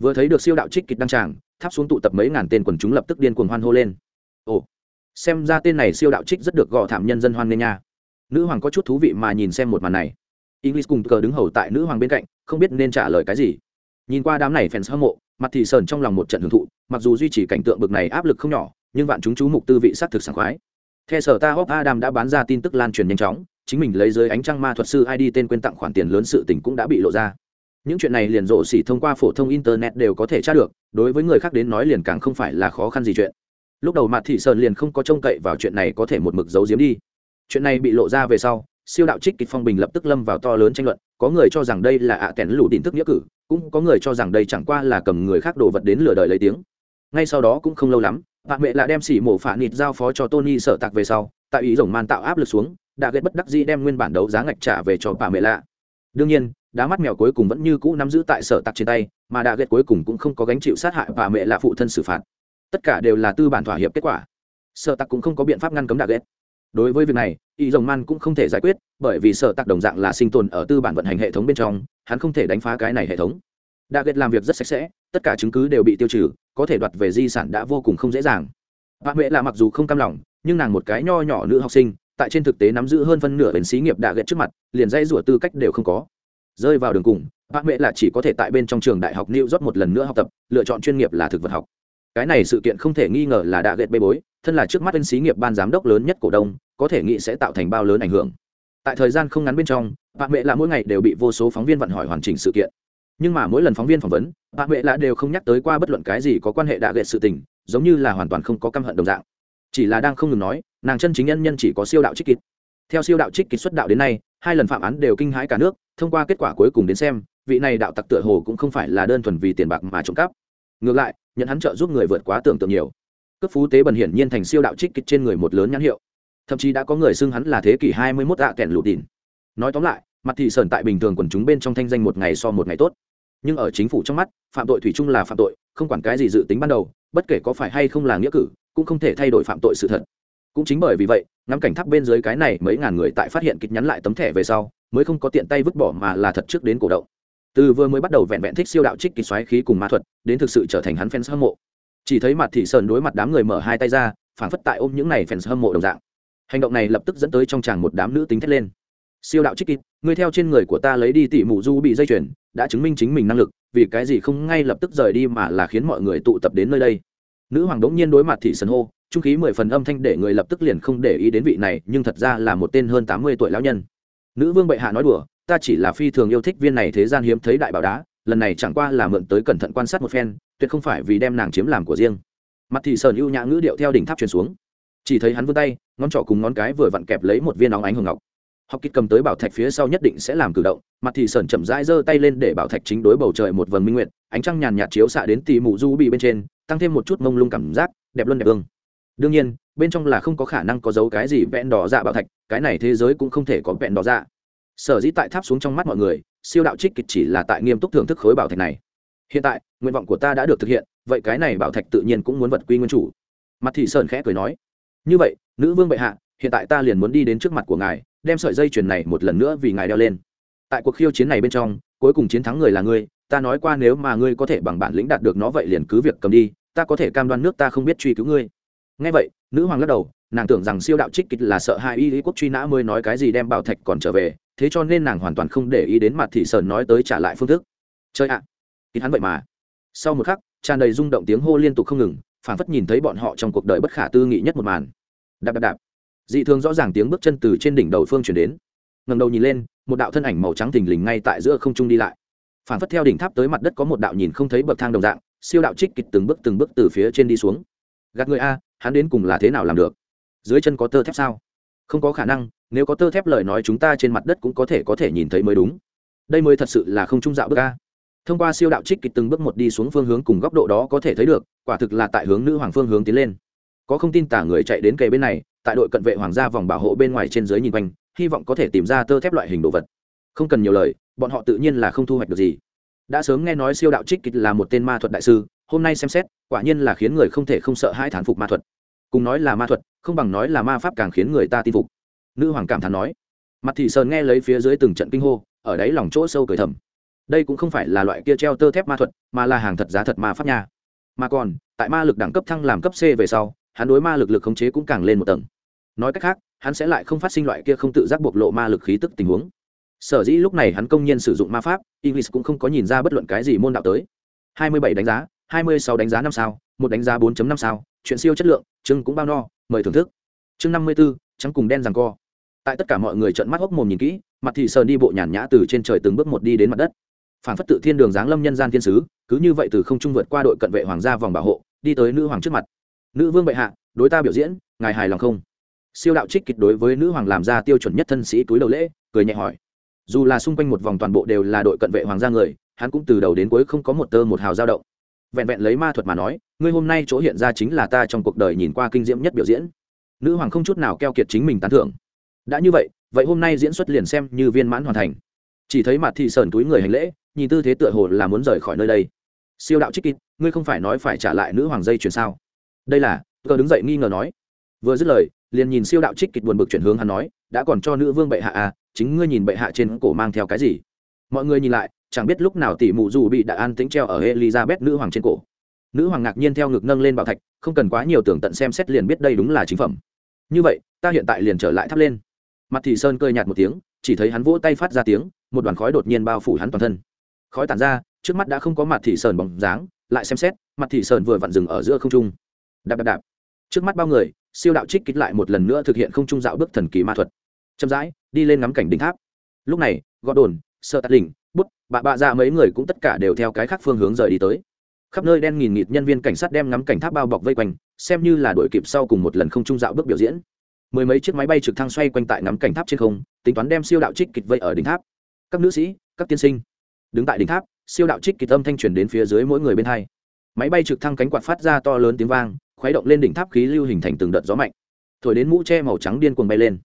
S1: Vừa thấy được siêu đạo trích kịt đăng tràng, tháp xuống tụ tập mấy ngàn tên quần chúng lập tức điên cuồng hoan hô lên. Ồ, xem ra tên này siêu đạo trích rất được gõ thảm nhân dân hoan nghênh nha. Nữ hoàng có chút thú vị mà nhìn xem một màn này. English cùng cờ đứng hầu tại nữ hoàng bên cạnh, không biết nên trả lời cái gì. Nhìn qua đám này fans hâm mộ, mặt thì sờn trong lòng một trận hưởng thụ, mặc dù duy trì cảnh tượng bực này áp lực không nhỏ, nhưng vạn chúng chú mục tư vị sát thực sảng khoái. Theo sở ta hop adam đã bán ra tin tức lan truyền nhanh chóng chính mình lấy dưới ánh trăng ma thuật sư id tên quên tặng khoản tiền lớn sự tình cũng đã bị lộ ra. Những chuyện này liền rộ xỉ thông qua phổ thông internet đều có thể tra được, đối với người khác đến nói liền càng không phải là khó khăn gì chuyện. Lúc đầu mặt thị sơn liền không có trông cậy vào chuyện này có thể một mực giấu giếm đi. Chuyện này bị lộ ra về sau, siêu đạo trích kịch phong bình lập tức lâm vào to lớn tranh luận, có người cho rằng đây là ạ à kèn lũ tin tức nghĩa cử, cũng có người cho rằng đây chẳng qua là cầm người khác đồ vật đến lừa đời lấy tiếng. Ngay sau đó cũng không lâu lắm Vạn mẹ lại đem xỉ mổ phả nịt giao phó cho tony sợ tạc về sau, tại ý rồng man tạo áp lực xuống đã ghét bất đắc dĩ đem nguyên bản đấu giá ngạch trả về cho bà mẹ lạ đương nhiên, đá mắt mèo cuối cùng vẫn như cũ nắm giữ tại sở tặc trên tay, mà đã ghét cuối cùng cũng không có gánh chịu sát hại bà mẹ lạ phụ thân xử phạt. Tất cả đều là tư bản thỏa hiệp kết quả. Sở tặc cũng không có biện pháp ngăn cấm đã ghét. Đối với việc này, Y rồng man cũng không thể giải quyết, bởi vì sở tặc đồng dạng là sinh tồn ở tư bản vận hành hệ thống bên trong, hắn không thể đánh phá cái này hệ thống. Đã ghét làm việc rất sạch sẽ, tất cả chứng cứ đều bị tiêu trừ, có thể đoạt về di sản đã vô cùng không dễ dàng. Bà mẹ là mặc dù không cam lòng, nhưng nàng một cái nho nhỏ nữ học sinh tại trên thực tế nắm giữ hơn phân nửa bên xí nghiệp đã ghét trước mặt, liền dây rủa tư cách đều không có. Rơi vào đường cùng, bác mẹ là chỉ có thể tại bên trong trường đại học new york một lần nữa học tập, lựa chọn chuyên nghiệp là thực vật học. Cái này sự kiện không thể nghi ngờ là đã ghét bê bối, thân là trước mắt bên xí nghiệp ban giám đốc lớn nhất cổ đông, có thể nghĩ sẽ tạo thành bao lớn ảnh hưởng. Tại thời gian không ngắn bên trong, bác mẹ là mỗi ngày đều bị vô số phóng viên vận hỏi hoàn chỉnh sự kiện. Nhưng mà mỗi lần phóng viên phỏng vấn, bác mẹ là đều không nhắc tới qua bất luận cái gì có quan hệ đạ ghét sự tình, giống như là hoàn toàn không có căm hận đồng dạng chỉ là đang không ngừng nói, nàng chân chính nhân nhân chỉ có siêu đạo trích kịch. Theo siêu đạo trích kịch xuất đạo đến nay, hai lần phạm án đều kinh hãi cả nước, thông qua kết quả cuối cùng đến xem, vị này đạo tặc tựa hồ cũng không phải là đơn thuần vì tiền bạc mà trộm cắp. Ngược lại, nhận hắn trợ giúp người vượt quá tưởng tượng nhiều. Cấp phú tế bần hiển nhiên thành siêu đạo trích kịch trên người một lớn nhãn hiệu. Thậm chí đã có người xưng hắn là thế kỷ hai mươi 21 ạ kèn lụt đỉn. Nói tóm lại, mặt thị sơn tại bình thường quần chúng bên trong thanh danh một ngày so một ngày tốt. Nhưng ở chính phủ trong mắt, phạm tội thủy chung là phạm tội, không quản cái gì dự tính ban đầu, bất kể có phải hay không là nghĩa cử cũng không thể thay đổi phạm tội sự thật. Cũng chính bởi vì vậy, ngắm cảnh tháp bên dưới cái này mấy ngàn người tại phát hiện kịch nhắn lại tấm thẻ về sau, mới không có tiện tay vứt bỏ mà là thật trước đến cổ động. Từ vừa mới bắt đầu vẹn vẹn thích siêu đạo trích kỳ xoáy khí cùng ma thuật, đến thực sự trở thành hắn fans hâm mộ. Chỉ thấy mặt thị sơn đối mặt đám người mở hai tay ra phản phất tại ôm những này fans hâm mộ đồng dạng. Hành động này lập tức dẫn tới trong chàng một đám nữ tính thét lên. Siêu đạo trích kịch, người theo trên người của ta lấy đi tỷ mụ du bị dây chuyền, đã chứng minh chính mình năng lực, vì cái gì không ngay lập tức rời đi mà là khiến mọi người tụ tập đến nơi đây? Nữ hoàng đống nhiên đối mặt thị sần hô, trung khí mười phần âm thanh để người lập tức liền không để ý đến vị này, nhưng thật ra là một tên hơn tám mươi tuổi lão nhân. Nữ vương bệ hạ nói đùa, ta chỉ là phi thường yêu thích viên này thế gian hiếm thấy đại bảo đá, lần này chẳng qua là mượn tới cẩn thận quan sát một phen, tuyệt không phải vì đem nàng chiếm làm của riêng. Mặt thị sơn ưu nhã ngữ điệu theo đỉnh tháp truyền xuống. Chỉ thấy hắn vươn tay, ngón trỏ cùng ngón cái vừa vặn kẹp lấy một viên óng ánh hồng ngọc học kích cầm tới bảo thạch phía sau nhất định sẽ làm cử động, mặt thị sởn chậm rãi giơ tay lên để bảo thạch chính đối bầu trời một vầng minh nguyện, ánh trăng nhàn nhạt chiếu xạ đến tì mù du bị bên trên, tăng thêm một chút mông lung cảm giác, đẹp luôn đẹp ương đương nhiên, bên trong là không có khả năng có dấu cái gì vẹn đỏ dạ bảo thạch, cái này thế giới cũng không thể có vẹn đỏ dạ. Sở dĩ tại tháp xuống trong mắt mọi người, siêu đạo trích kịch chỉ là tại nghiêm túc thưởng thức khối bảo thạch này. Hiện tại, nguyện vọng của ta đã được thực hiện, vậy cái này bảo thạch tự nhiên cũng muốn vật quy nguyên chủ. Mặt thị sơn khẽ cười nói, như vậy, nữ vương bệ hạ, hiện tại ta liền muốn đi đến trước mặt của ngài đem sợi dây chuyền này một lần nữa vì ngài đeo lên. Tại cuộc khiêu chiến này bên trong cuối cùng chiến thắng người là ngươi ta nói qua nếu mà ngươi có thể bằng bản lĩnh đạt được nó vậy liền cứ việc cầm đi ta có thể cam đoan nước ta không biết truy cứu ngươi. Ngay vậy nữ hoàng lắc đầu nàng tưởng rằng siêu đạo trích kịch là sợ hai y lý quốc truy nã mới nói cái gì đem bảo thạch còn trở về thế cho nên nàng hoàn toàn không để ý đến mặt thị sơn nói tới trả lại phương thức. Chơi ạ à, hắn vậy mà. Sau một khắc tràn đầy rung động tiếng hô liên tục không ngừng phảng phất nhìn thấy bọn họ trong cuộc đời bất khả tư nghị nhất một màn. Đạp đạp đạp dị thường rõ ràng tiếng bước chân từ trên đỉnh đầu phương chuyển đến. Ngầm đầu nhìn lên, một đạo thân ảnh màu trắng thình lình ngay tại giữa không trung đi lại. Phản phất theo đỉnh tháp tới mặt đất có một đạo nhìn không thấy bậc thang đồng dạng, siêu đạo trích kịch từng bước từng bước từ phía trên đi xuống. Gạt người a, hắn đến cùng là thế nào làm được? Dưới chân có tơ thép sao? Không có khả năng, nếu có tơ thép lời nói chúng ta trên mặt đất cũng có thể có thể nhìn thấy mới đúng. Đây mới thật sự là không trung dạo bước a. Thông qua siêu đạo trích kịch từng bước một đi xuống phương hướng cùng góc độ đó có thể thấy được, quả thực là tại hướng nữ hoàng phương hướng tiến lên. Có không tin tả người chạy đến kề bên này tại đội cận vệ hoàng gia vòng bảo hộ bên ngoài trên dưới nhìn quanh, hy vọng có thể tìm ra tơ thép loại hình đồ vật. Không cần nhiều lời, bọn họ tự nhiên là không thu hoạch được gì. Đã sớm nghe nói siêu đạo trích kịch là một tên ma thuật đại sư, hôm nay xem xét, quả nhiên là khiến người không thể không sợ hãi thán phục ma thuật. Cùng nói là ma thuật, không bằng nói là ma pháp càng khiến người ta tin phục. Nữ hoàng cảm thán nói. Mặt thị sơn nghe lấy phía dưới từng trận kinh hô, ở đáy lòng chỗ sâu cười thầm. Đây cũng không phải là loại kia treo tơ thép ma thuật, mà là hàng thật giá thật ma pháp nha. Mà còn, tại ma lực đẳng cấp thăng làm cấp c về sau hắn đối ma lực lực khống chế cũng càng lên một tầng. Nói cách khác hắn sẽ lại không phát sinh loại kia không tự giác bộc lộ ma lực khí tức tình huống. Sở dĩ lúc này hắn công nhiên sử dụng ma pháp english cũng không có nhìn ra bất luận cái gì môn đạo tới. 27 đánh giá 26 đánh giá năm sao một đánh giá 4.5 sao chuyện siêu chất lượng chương cũng bao no mời thưởng thức. Chương 54, trắng cùng đen rằng co. Tại tất cả mọi người trợn mắt hốc mồm nhìn kỹ mặt thị sơn đi bộ nhàn nhã từ trên trời từng bước một đi đến mặt đất. Phản phất tự thiên đường giáng lâm nhân gian thiên sứ cứ như vậy từ không trung vượt qua đội cận vệ hoàng gia vòng bảo hộ đi tới nữ hoàng trước mặt nữ vương bệ hạ, đối ta biểu diễn, ngài hài lòng không? Siêu đạo trích kịch đối với nữ hoàng làm ra tiêu chuẩn nhất thân sĩ túi đầu lễ, cười nhẹ hỏi. Dù là xung quanh một vòng toàn bộ đều là đội cận vệ hoàng gia người, hắn cũng từ đầu đến cuối không có một tơ một hào dao động. Vẹn vẹn lấy ma thuật mà nói, ngươi hôm nay chỗ hiện ra chính là ta trong cuộc đời nhìn qua kinh diễm nhất biểu diễn. Nữ hoàng không chút nào keo kiệt chính mình tán thưởng. Đã như vậy vậy hôm nay diễn xuất liền xem như viên mãn hoàn thành. Chỉ thấy mặt thị sờn túi người hành lễ, nhìn tư thế tựa hồ là muốn rời khỏi nơi đây. Siêu đạo trích kít ngươi không phải nói phải trả lại nữ hoàng dây chuyền sao? Đây là, cờ đứng dậy nghi ngờ nói. Vừa dứt lời, liền nhìn siêu đạo trích kịch buồn bực chuyển hướng hắn nói, đã còn cho nữ vương bệ hạ à chính ngươi nhìn bệ hạ trên cổ mang theo cái gì? Mọi người nhìn lại, chẳng biết lúc nào tỷ mụ dù bị đại an tính treo ở elizabeth nữ hoàng trên cổ. Nữ hoàng ngạc nhiên theo ngực nâng lên bảo thạch, không cần quá nhiều tưởng tận xem xét liền biết đây đúng là chính phẩm. Như vậy, ta hiện tại liền trở lại thắp lên. Mặt thị sơn cười nhạt một tiếng, chỉ thấy hắn vỗ tay phát ra tiếng, một đoàn khói đột nhiên bao phủ hắn toàn thân. Khói tản ra, trước mắt đã không có mặt thị sơn bóng dáng, lại xem xét, mặt thị sơn vừa vặn dừng ở giữa không trung đạp đạp đạp. Trước mắt bao người, siêu đạo trích kích lại một lần nữa thực hiện không trung dạo bước thần kỳ ma thuật. Chậm rãi, đi lên ngắm cảnh đỉnh tháp. Lúc này gọt đồn sợ tắt đỉnh bút bạ bạ ra mấy người cũng tất cả đều theo cái khác phương hướng rời đi tới. Khắp nơi đen nghìn nghịt nhân viên cảnh sát đem ngắm cảnh tháp bao bọc vây quanh, xem như là đội kịp sau cùng một lần không trung dạo bước biểu diễn. Mười mấy chiếc máy bay trực thăng xoay quanh tại ngắm cảnh tháp trên không, tính toán đem siêu đạo trích kịch vây ở đỉnh tháp. Các nữ sĩ, các tiên sinh, đứng tại đỉnh tháp, siêu đạo trích kịch âm thanh truyền đến phía dưới mỗi người bên hai. Máy bay trực thăng cánh quạt phát ra to lớn tiếng vang khuấy động lên đỉnh tháp khí lưu hình thành từng đợt gió mạnh. Thổi đến mũ che màu trắng điên cuồng bay lên.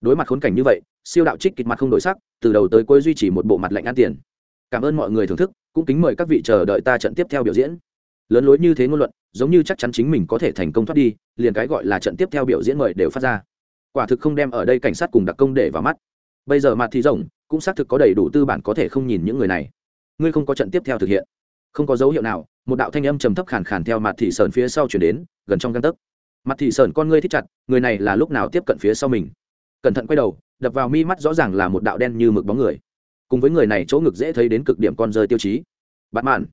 S1: Đối mặt khốn cảnh như vậy, siêu đạo trích kịch mặt không đổi sắc, từ đầu tới cuối duy trì một bộ mặt lạnh ăn tiền. Cảm ơn mọi người thưởng thức, cũng kính mời các vị chờ đợi ta trận tiếp theo biểu diễn. Lớn lối như thế ngôn luận, giống như chắc chắn chính mình có thể thành công thoát đi, liền cái gọi là trận tiếp theo biểu diễn mời đều phát ra. Quả thực không đem ở đây cảnh sát cùng đặc công để vào mắt. Bây giờ mặt thì rồng cũng xác thực có đầy đủ tư bản có thể không nhìn những người này. Ngươi không có trận tiếp theo thực hiện không có dấu hiệu nào, một đạo thanh âm trầm thấp khàn khàn theo mặt thị sơn phía sau chuyển đến, gần trong găng tấc. Mặt thị sơn con ngươi thích chặt, người này là lúc nào tiếp cận phía sau mình? Cẩn thận quay đầu, đập vào mi mắt rõ ràng là một đạo đen như mực bóng người. Cùng với người này chỗ ngực dễ thấy đến cực điểm con rơi tiêu chí. Bạt mạn.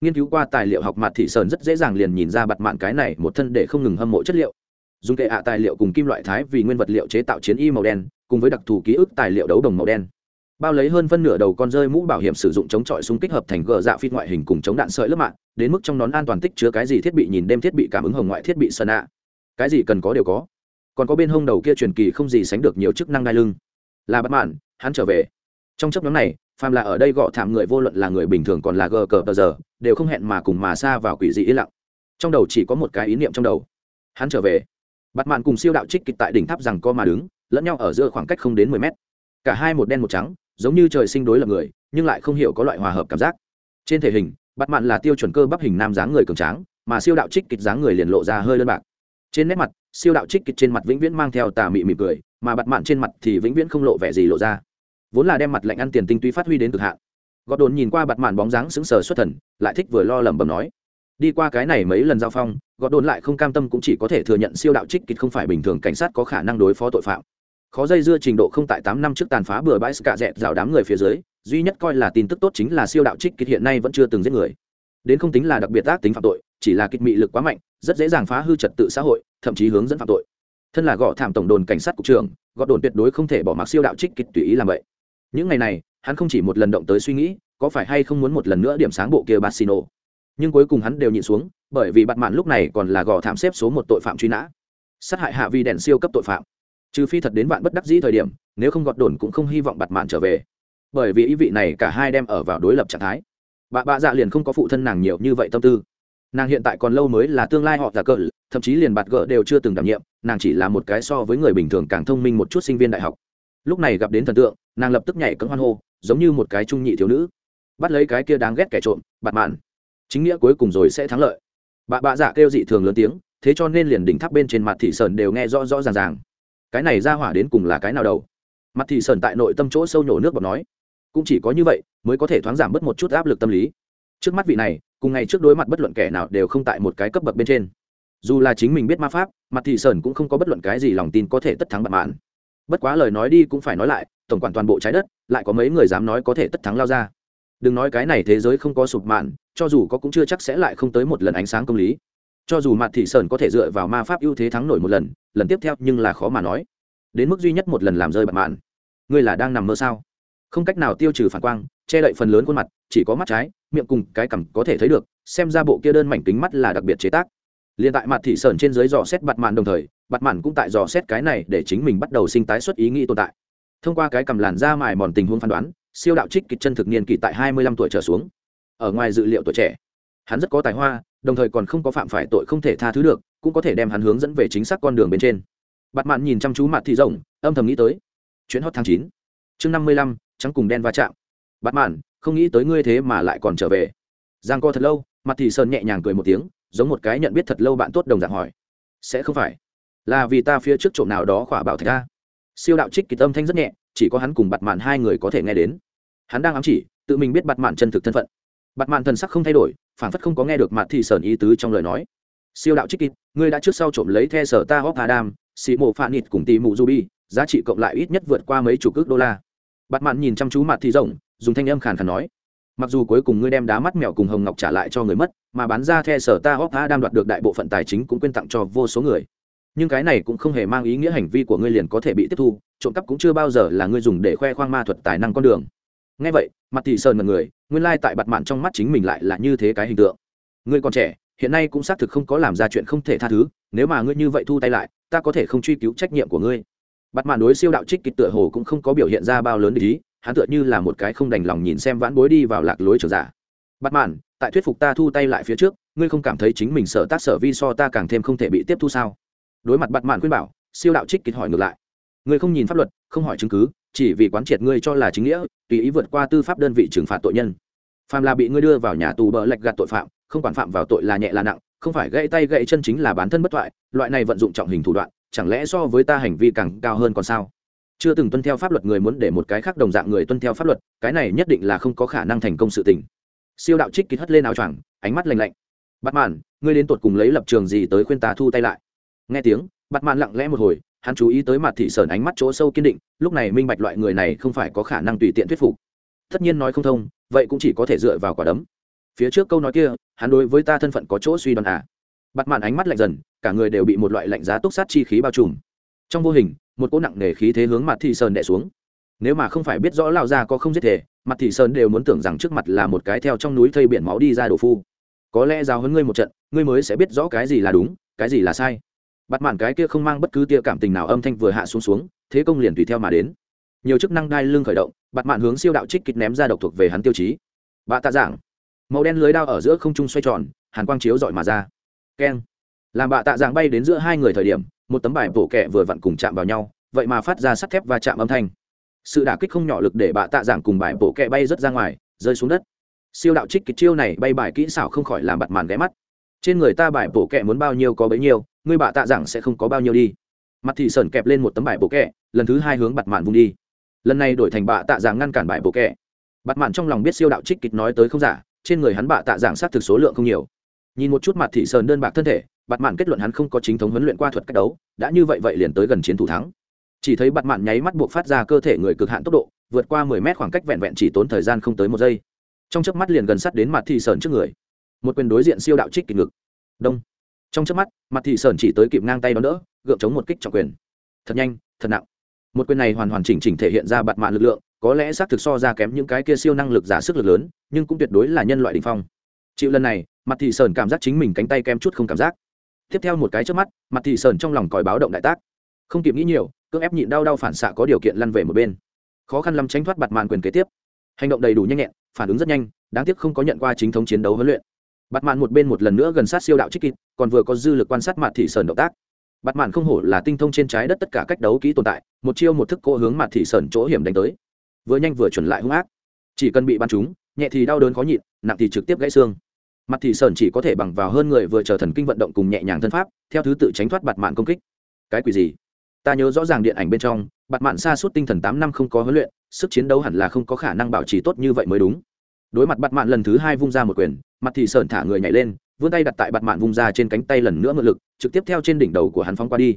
S1: Nghiên cứu qua tài liệu học mặt thị sơn rất dễ dàng liền nhìn ra bạt mạn cái này một thân để không ngừng hâm mộ chất liệu. Dùng kệ ạ tài liệu cùng kim loại thái vì nguyên vật liệu chế tạo chiến y màu đen, cùng với đặc thù ký ức tài liệu đấu đồng màu đen bao lấy hơn phân nửa đầu con rơi mũ bảo hiểm sử dụng chống chọi súng kích hợp thành gờ dạ phi ngoại hình cùng chống đạn sợi lớp mạng, đến mức trong nón an toàn tích chứa cái gì thiết bị nhìn đêm thiết bị cảm ứng hồng ngoại thiết bị sơn ạ. Cái gì cần có đều có. Còn có bên hông đầu kia truyền kỳ không gì sánh được nhiều chức năng đai lưng. Là bất mãn hắn trở về. Trong chấp nhóm này, phàm là ở đây gõ thảm người vô luận là người bình thường còn là gờ cờ tờ giờ, đều không hẹn mà cùng mà xa vào quỷ dị yên lặng. Trong đầu chỉ có một cái ý niệm trong đầu. Hắn trở về. Bắt mạn cùng siêu đạo trích kịch tại đỉnh tháp rằng co mà đứng, lẫn nhau ở giữa khoảng cách không đến mười mét. Cả hai một đen một trắng giống như trời sinh đối lập người, nhưng lại không hiểu có loại hòa hợp cảm giác. Trên thể hình bắt mạn là tiêu chuẩn cơ bắp hình nam dáng người cường tráng, mà siêu đạo trích kịch dáng người liền lộ ra hơi đơn bạc. Trên nét mặt, siêu đạo trích kịch trên mặt vĩnh viễn mang theo tà mị mỉm cười, mà bắt mạn trên mặt thì vĩnh viễn không lộ vẻ gì lộ ra. Vốn là đem mặt lạnh ăn tiền tinh túy phát huy đến cực hạn. Gọt đồn nhìn qua bặt mạn bóng dáng sững sờ xuất thần, lại thích vừa lo lẩm bẩm nói, đi qua cái này mấy lần giao phong gọt đồn lại không cam tâm cũng chỉ có thể thừa nhận siêu đạo trích kịch không phải bình thường cảnh sát có khả năng đối phó tội phạm khó dây dưa trình độ không tại tám năm trước tàn phá bừa bãi cả dẹt rào đám người phía dưới, duy nhất coi là tin tức tốt chính là siêu đạo trích kịch hiện nay vẫn chưa từng giết người. Đến không tính là đặc biệt ác tính phạm tội, chỉ là kịch mị lực quá mạnh, rất dễ dàng phá hư trật tự xã hội, thậm chí hướng dẫn phạm tội. Thân là gõ thảm tổng đồn cảnh sát cục trưởng gọt đồn tuyệt đối không thể bỏ mặc siêu đạo trích kịch tùy ý làm vậy. Những ngày này, hắn không chỉ một lần động tới suy nghĩ, có phải hay không muốn một lần nữa điểm sáng bộ kia basino nhưng cuối cùng hắn đều nhịn xuống, bởi vì bạn mạn lúc này còn là gò thảm xếp số một tội phạm truy nã. Sát hại hạ vi đèn siêu cấp tội phạm trừ phi thật đến vạn bất đắc dĩ thời điểm, nếu không gọt đồn cũng không hy vọng bặt mạn trở về. Bởi vì ý vị này cả hai đem ở vào đối lập trạng thái. Bà bạ dạ liền không có phụ thân nàng nhiều như vậy tâm tư. Nàng hiện tại còn lâu mới là tương lai họ giả cỡ, thậm chí liền bạt gỡ đều chưa từng đảm nhiệm, nàng chỉ là một cái so với người bình thường càng thông minh một chút sinh viên đại học. Lúc này gặp đến thần tượng, nàng lập tức nhảy cấm hoan hô, giống như một cái trung nhị thiếu nữ. Bắt lấy cái kia đáng ghét kẻ trộm, bạt mạn. Chính nghĩa cuối cùng rồi sẽ thắng lợi. Bà bạ dạ kêu dị thường lớn tiếng, thế cho nên liền đỉnh tháp bên trên mặt thị sơn đều nghe rõ rõ ràng ràng cái này ra hỏa đến cùng là cái nào đầu? Mặt thị sơn tại nội tâm chỗ sâu nhổ nước bọt nói. Cũng chỉ có như vậy, mới có thể thoáng giảm bớt một chút áp lực tâm lý. Trước mắt vị này, cùng ngày trước đối mặt bất luận kẻ nào đều không tại một cái cấp bậc bên trên. Dù là chính mình biết ma pháp, mặt thị sơn cũng không có bất luận cái gì lòng tin có thể tất thắng bạn mạn bất quá lời nói đi cũng phải nói lại, tổng quản toàn bộ trái đất, lại có mấy người dám nói có thể tất thắng lao ra. Đừng nói cái này thế giới không có sụp mạn, cho dù có cũng chưa chắc sẽ lại không tới một lần ánh sáng công lý cho dù mặt thị sơn có thể dựa vào ma pháp ưu thế thắng nổi một lần lần tiếp theo nhưng là khó mà nói. Đến mức duy nhất một lần làm rơi bật mạn. Ngươi là đang nằm mơ sao? Không cách nào tiêu trừ phản quang, che đậy phần lớn khuôn mặt, chỉ có mắt trái, miệng cùng cái cằm có thể thấy được, xem ra bộ kia đơn mảnh kính mắt là đặc biệt chế tác. Liền tại mặt thị sơn trên dưới dò xét bặt mạn đồng thời bặt mạn cũng tại dò xét cái này để chính mình bắt đầu sinh tái xuất ý nghĩ tồn tại. Thông qua cái cầm làn da mài mòn tình huống phán đoán, siêu đạo trích kịch chân thực niên kỷ tại hai mươi lăm tuổi trở xuống. Ở ngoài dự liệu tuổi trẻ, hắn rất có tài hoa đồng thời còn không có phạm phải tội không thể tha thứ được, cũng có thể đem hắn hướng dẫn về chính xác con đường bên trên. Bặt mạn nhìn chăm chú mặt thị rộng âm thầm nghĩ tới. Chuyến hot tháng chín, chương năm mươi lăm, trắng cùng đen va chạm. Bặt mạn, không nghĩ tới ngươi thế mà lại còn trở về. Giang co thật lâu mặt thị sơn nhẹ nhàng cười một tiếng, giống một cái nhận biết thật lâu bạn tốt đồng dạng hỏi. Sẽ không phải. Là vì ta phía trước trộm nào đó khỏa bảo thạch ta siêu đạo trích kỳ tâm thanh rất nhẹ, chỉ có hắn cùng bặt mạn hai người có thể nghe đến. Hắn đang ám chỉ, tự mình biết bặt mạn chân thực thân phận bặt mạn thần sắc không thay đổi phản phất không có nghe được mặt thị sởn ý tứ trong lời nói. Siêu đạo trích kịp ngươi đã trước sau trộm lấy the sở ta hóc đam, xị mộ phan nịt cùng tì mụ ruby giá trị cộng lại ít nhất vượt qua mấy chục ước đô la. Bặt mạn nhìn chăm chú mặt thị rộng dùng thanh âm khàn khàn nói mặc dù cuối cùng ngươi đem đá mắt mèo cùng hồng ngọc trả lại cho người mất mà bán ra the sở ta hóc đam đoạt được đại bộ phận tài chính cũng quyên tặng cho vô số người. Nhưng cái này cũng không hề mang ý nghĩa hành vi của ngươi liền có thể bị tiếp thu trộm cắp cũng chưa bao giờ là ngươi dùng để khoe khoang ma thuật tài năng con đường. Ngay vậy mặt thị sơn mật người nguyên lai tại bặt mạn trong mắt chính mình lại là như thế cái hình tượng. Ngươi còn trẻ, hiện nay cũng xác thực không có làm ra chuyện không thể tha thứ, nếu mà ngươi như vậy thu tay lại, ta có thể không truy cứu trách nhiệm của ngươi. Bặt mạn đối siêu đạo trích kịch tựa hồ cũng không có biểu hiện ra bao lớn ý, hắn tựa như là một cái không đành lòng nhìn xem vãn bối đi vào lạc lối trở giả. Bặt mạn, tại thuyết phục ta thu tay lại phía trước, ngươi không cảm thấy chính mình sợ tác sở vi so ta càng thêm không thể bị tiếp thu sao? Đối mặt bặt mạn khuyên bảo, siêu đạo trích kịch hỏi ngược lại. Ngươi không nhìn pháp luật, không hỏi chứng cứ chỉ vì quán triệt ngươi cho là chính nghĩa, tùy ý vượt qua tư pháp đơn vị trừng phạt tội nhân. Phàm là bị ngươi đưa vào nhà tù bợ lệch gạt tội phạm, không quản phạm vào tội là nhẹ là nặng, không phải gãy tay gãy chân chính là bản thân bất thoại, loại này vận dụng trọng hình thủ đoạn, chẳng lẽ so với ta hành vi càng cao hơn còn sao? Chưa từng tuân theo pháp luật người muốn để một cái khác đồng dạng người tuân theo pháp luật, cái này nhất định là không có khả năng thành công sự tình. Siêu đạo trích kít hất lên áo choàng, ánh mắt lạnh lạnh. Bắt mạn, ngươi đến tột cùng lấy lập trường gì tới khuyên ta thu tay lại? Nghe tiếng bắt mạn lặng lẽ một hồi hắn chú ý tới mặt thị sởn ánh mắt chỗ sâu kiên định, lúc này minh bạch loại người này không phải có khả năng tùy tiện thuyết phục. Tất nhiên nói không thông, vậy cũng chỉ có thể dựa vào quả đấm. Phía trước câu nói kia, hắn đối với ta thân phận có chỗ suy đoán à? Bặt mạn ánh mắt lạnh dần, cả người đều bị một loại lạnh giá túc sát chi khí bao trùm. Trong vô hình, một cỗ nặng nề khí thế hướng mặt thị sơn đẻ xuống. Nếu mà không phải biết rõ lao ra có không giết thể, mặt thị sơn đều muốn tưởng rằng trước mặt là một cái theo trong núi thây biển máu đi ra đổ phu. Có lẽ giao hơn ngươi một trận, ngươi mới sẽ biết rõ cái gì là đúng, cái gì là sai bắt mạn cái kia không mang bất cứ tia cảm tình nào âm thanh vừa hạ xuống xuống, thế công liền tùy theo mà đến. Nhiều chức năng đai lưng khởi động bắt mạn hướng siêu đạo trích kịch ném ra độc thuộc về hắn tiêu chí. Bạ tạ giảng màu đen lưới đao ở giữa không trung xoay tròn, hàn quang chiếu dọi mà ra. Keng. Làm bạ tạ giảng bay đến giữa hai người thời điểm, một tấm bài bổ kẹ vừa vặn cùng chạm vào nhau, vậy mà phát ra sắt thép và chạm âm thanh. Sự đả kích không nhỏ lực để bạ tạ giảng cùng bài bổ kẹ bay rớt ra ngoài, rơi xuống đất. Siêu đạo trích kịch chiêu này bay bài kỹ xảo không khỏi làm bặt màn ghé mắt. Trên người ta bài bổ kẹ muốn bao nhiêu có bấy nhiêu ngươi bạ tạ giảng sẽ không có bao nhiêu đi. Mặt thị sơn kẹp lên một tấm bài bộ kẹ, lần thứ hai hướng bặt mạn vung đi. Lần này đổi thành bạ tạ giảng ngăn cản bài bộ kẹ. Bặt mạn trong lòng biết siêu đạo trích kịch nói tới không giả, trên người hắn bạ tạ giảng xác thực số lượng không nhiều. Nhìn một chút mặt thị sơn đơn bạc thân thể, bạt mạn kết luận hắn không có chính thống huấn luyện qua thuật cách đấu, đã như vậy vậy liền tới gần chiến thủ thắng. Chỉ thấy bạt mạn nháy mắt buộc phát ra cơ thể người cực hạn tốc độ, vượt qua mười mét khoảng cách vẹn vẹn chỉ tốn thời gian không tới một giây. Trong chớp mắt liền gần sát đến mặt thị sơn trước người. Một quyền đối diện siêu đạo trích kịch ngực. Đông trong chớp mắt, mặt thị sơn chỉ tới kịp ngang tay đón đỡ, gượng chống một kích trọng quyền. Thật nhanh, thật nặng. Một quyền này hoàn hoàn chỉnh chỉnh thể hiện ra bạt mạng lực lượng, có lẽ xác thực so ra kém những cái kia siêu năng lực giả sức lực lớn, nhưng cũng tuyệt đối là nhân loại đình phong. Chịu lần này, mặt thị sơn cảm giác chính mình cánh tay kem chút không cảm giác. Tiếp theo một cái trước mắt, mặt thị sơn trong lòng còi báo động đại tác. Không kịp nghĩ nhiều, cưỡng ép nhịn đau đau phản xạ có điều kiện lăn về một bên. Khó khăn lắm tránh thoát bạt màn quyền kế tiếp. Hành động đầy đủ nhanh nhẹn, phản ứng rất nhanh, đáng tiếc không có nhận qua chính thống chiến đấu huấn luyện bặt Mạn một bên một lần nữa gần sát siêu đạo trích kịt còn vừa có dư lực quan sát mặt thị sơn động tác. Bặt Mạn không hổ là tinh thông trên trái đất tất cả cách đấu kỹ tồn tại, một chiêu một thức cô hướng mặt thị sơn chỗ hiểm đánh tới. Vừa nhanh vừa chuẩn lại hung ác. Chỉ cần bị bắn trúng, nhẹ thì đau đớn khó nhịn, nặng thì trực tiếp gãy xương. Mặt thị sơn chỉ có thể bằng vào hơn người vừa chờ thần kinh vận động cùng nhẹ nhàng thân pháp, theo thứ tự tránh thoát bạt mạn công kích. Cái quỷ gì? Ta nhớ rõ ràng điện ảnh bên trong, bạt mạn xa suốt tinh thần tám năm không có huấn luyện, sức chiến đấu hẳn là không có khả năng bảo trì tốt như vậy mới đúng đối mặt bạt mạn lần thứ hai vung ra một quyền, mặt thị sơn thả người nhảy lên, vươn tay đặt tại bạt mạn vung ra trên cánh tay lần nữa ngựa lực, trực tiếp theo trên đỉnh đầu của hắn phóng qua đi.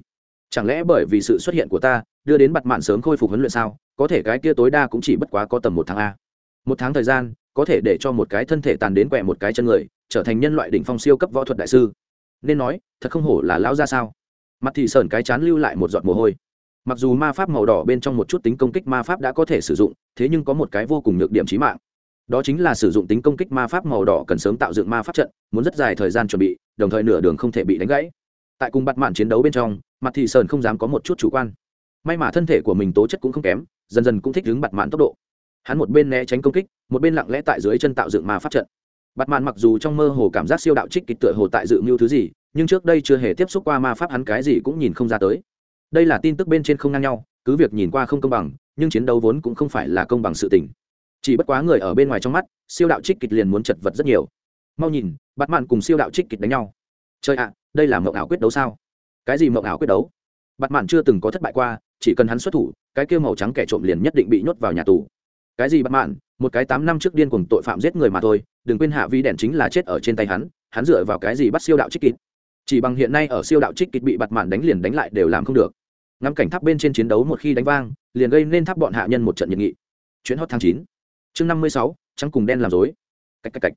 S1: Chẳng lẽ bởi vì sự xuất hiện của ta, đưa đến bạt mạn sớm khôi phục huấn luyện sao? Có thể cái kia tối đa cũng chỉ bất quá có tầm một tháng a. Một tháng thời gian, có thể để cho một cái thân thể tàn đến quẹ một cái chân người, trở thành nhân loại đỉnh phong siêu cấp võ thuật đại sư. Nên nói, thật không hổ là lão ra sao? Mặt thị sơn cái chán lưu lại một giọt mồ hôi. Mặc dù ma pháp màu đỏ bên trong một chút tính công kích ma pháp đã có thể sử dụng, thế nhưng có một cái vô cùng nhược điểm trí mạng đó chính là sử dụng tính công kích ma pháp màu đỏ cần sớm tạo dựng ma pháp trận, muốn rất dài thời gian chuẩn bị, đồng thời nửa đường không thể bị đánh gãy. Tại cùng bặt mạn chiến đấu bên trong, mặt thị sơn không dám có một chút chủ quan. May mà thân thể của mình tố chất cũng không kém, dần dần cũng thích ứng bặt mạn tốc độ. Hắn một bên né tránh công kích, một bên lặng lẽ tại dưới chân tạo dựng ma pháp trận. Bặt mạn mặc dù trong mơ hồ cảm giác siêu đạo trích kịch tựa hồ tại dự mưu thứ gì, nhưng trước đây chưa hề tiếp xúc qua ma pháp hắn cái gì cũng nhìn không ra tới. Đây là tin tức bên trên không ngang nhau, cứ việc nhìn qua không công bằng, nhưng chiến đấu vốn cũng không phải là công bằng sự tình chỉ bất quá người ở bên ngoài trong mắt, siêu đạo trích kịch liền muốn chật vật rất nhiều. Mau nhìn bắt mạn cùng siêu đạo trích kịch đánh nhau. Chơi ạ à, đây là mộng ảo quyết đấu sao? Cái gì mộng ảo quyết đấu? Bắt mạn chưa từng có thất bại qua, chỉ cần hắn xuất thủ, cái kêu màu trắng kẻ trộm liền nhất định bị nhốt vào nhà tù. Cái gì bắt mạn một cái tám năm trước điên cùng tội phạm giết người mà thôi, đừng quên hạ vi đèn chính là chết ở trên tay hắn hắn dựa vào cái gì bắt siêu đạo trích kịch? chỉ bằng hiện nay ở siêu đạo trích kịch bị bặt mạn đánh liền đánh lại đều làm không được. Ngắm cảnh tháp bên trên chiến đấu một khi đánh vang, liền gây nên tháp bọn hạ nhân một trận nhiệt nghị. Chuyến hot tháng chín chương năm mươi sáu, trắng cùng đen làm dối cách cách cạch.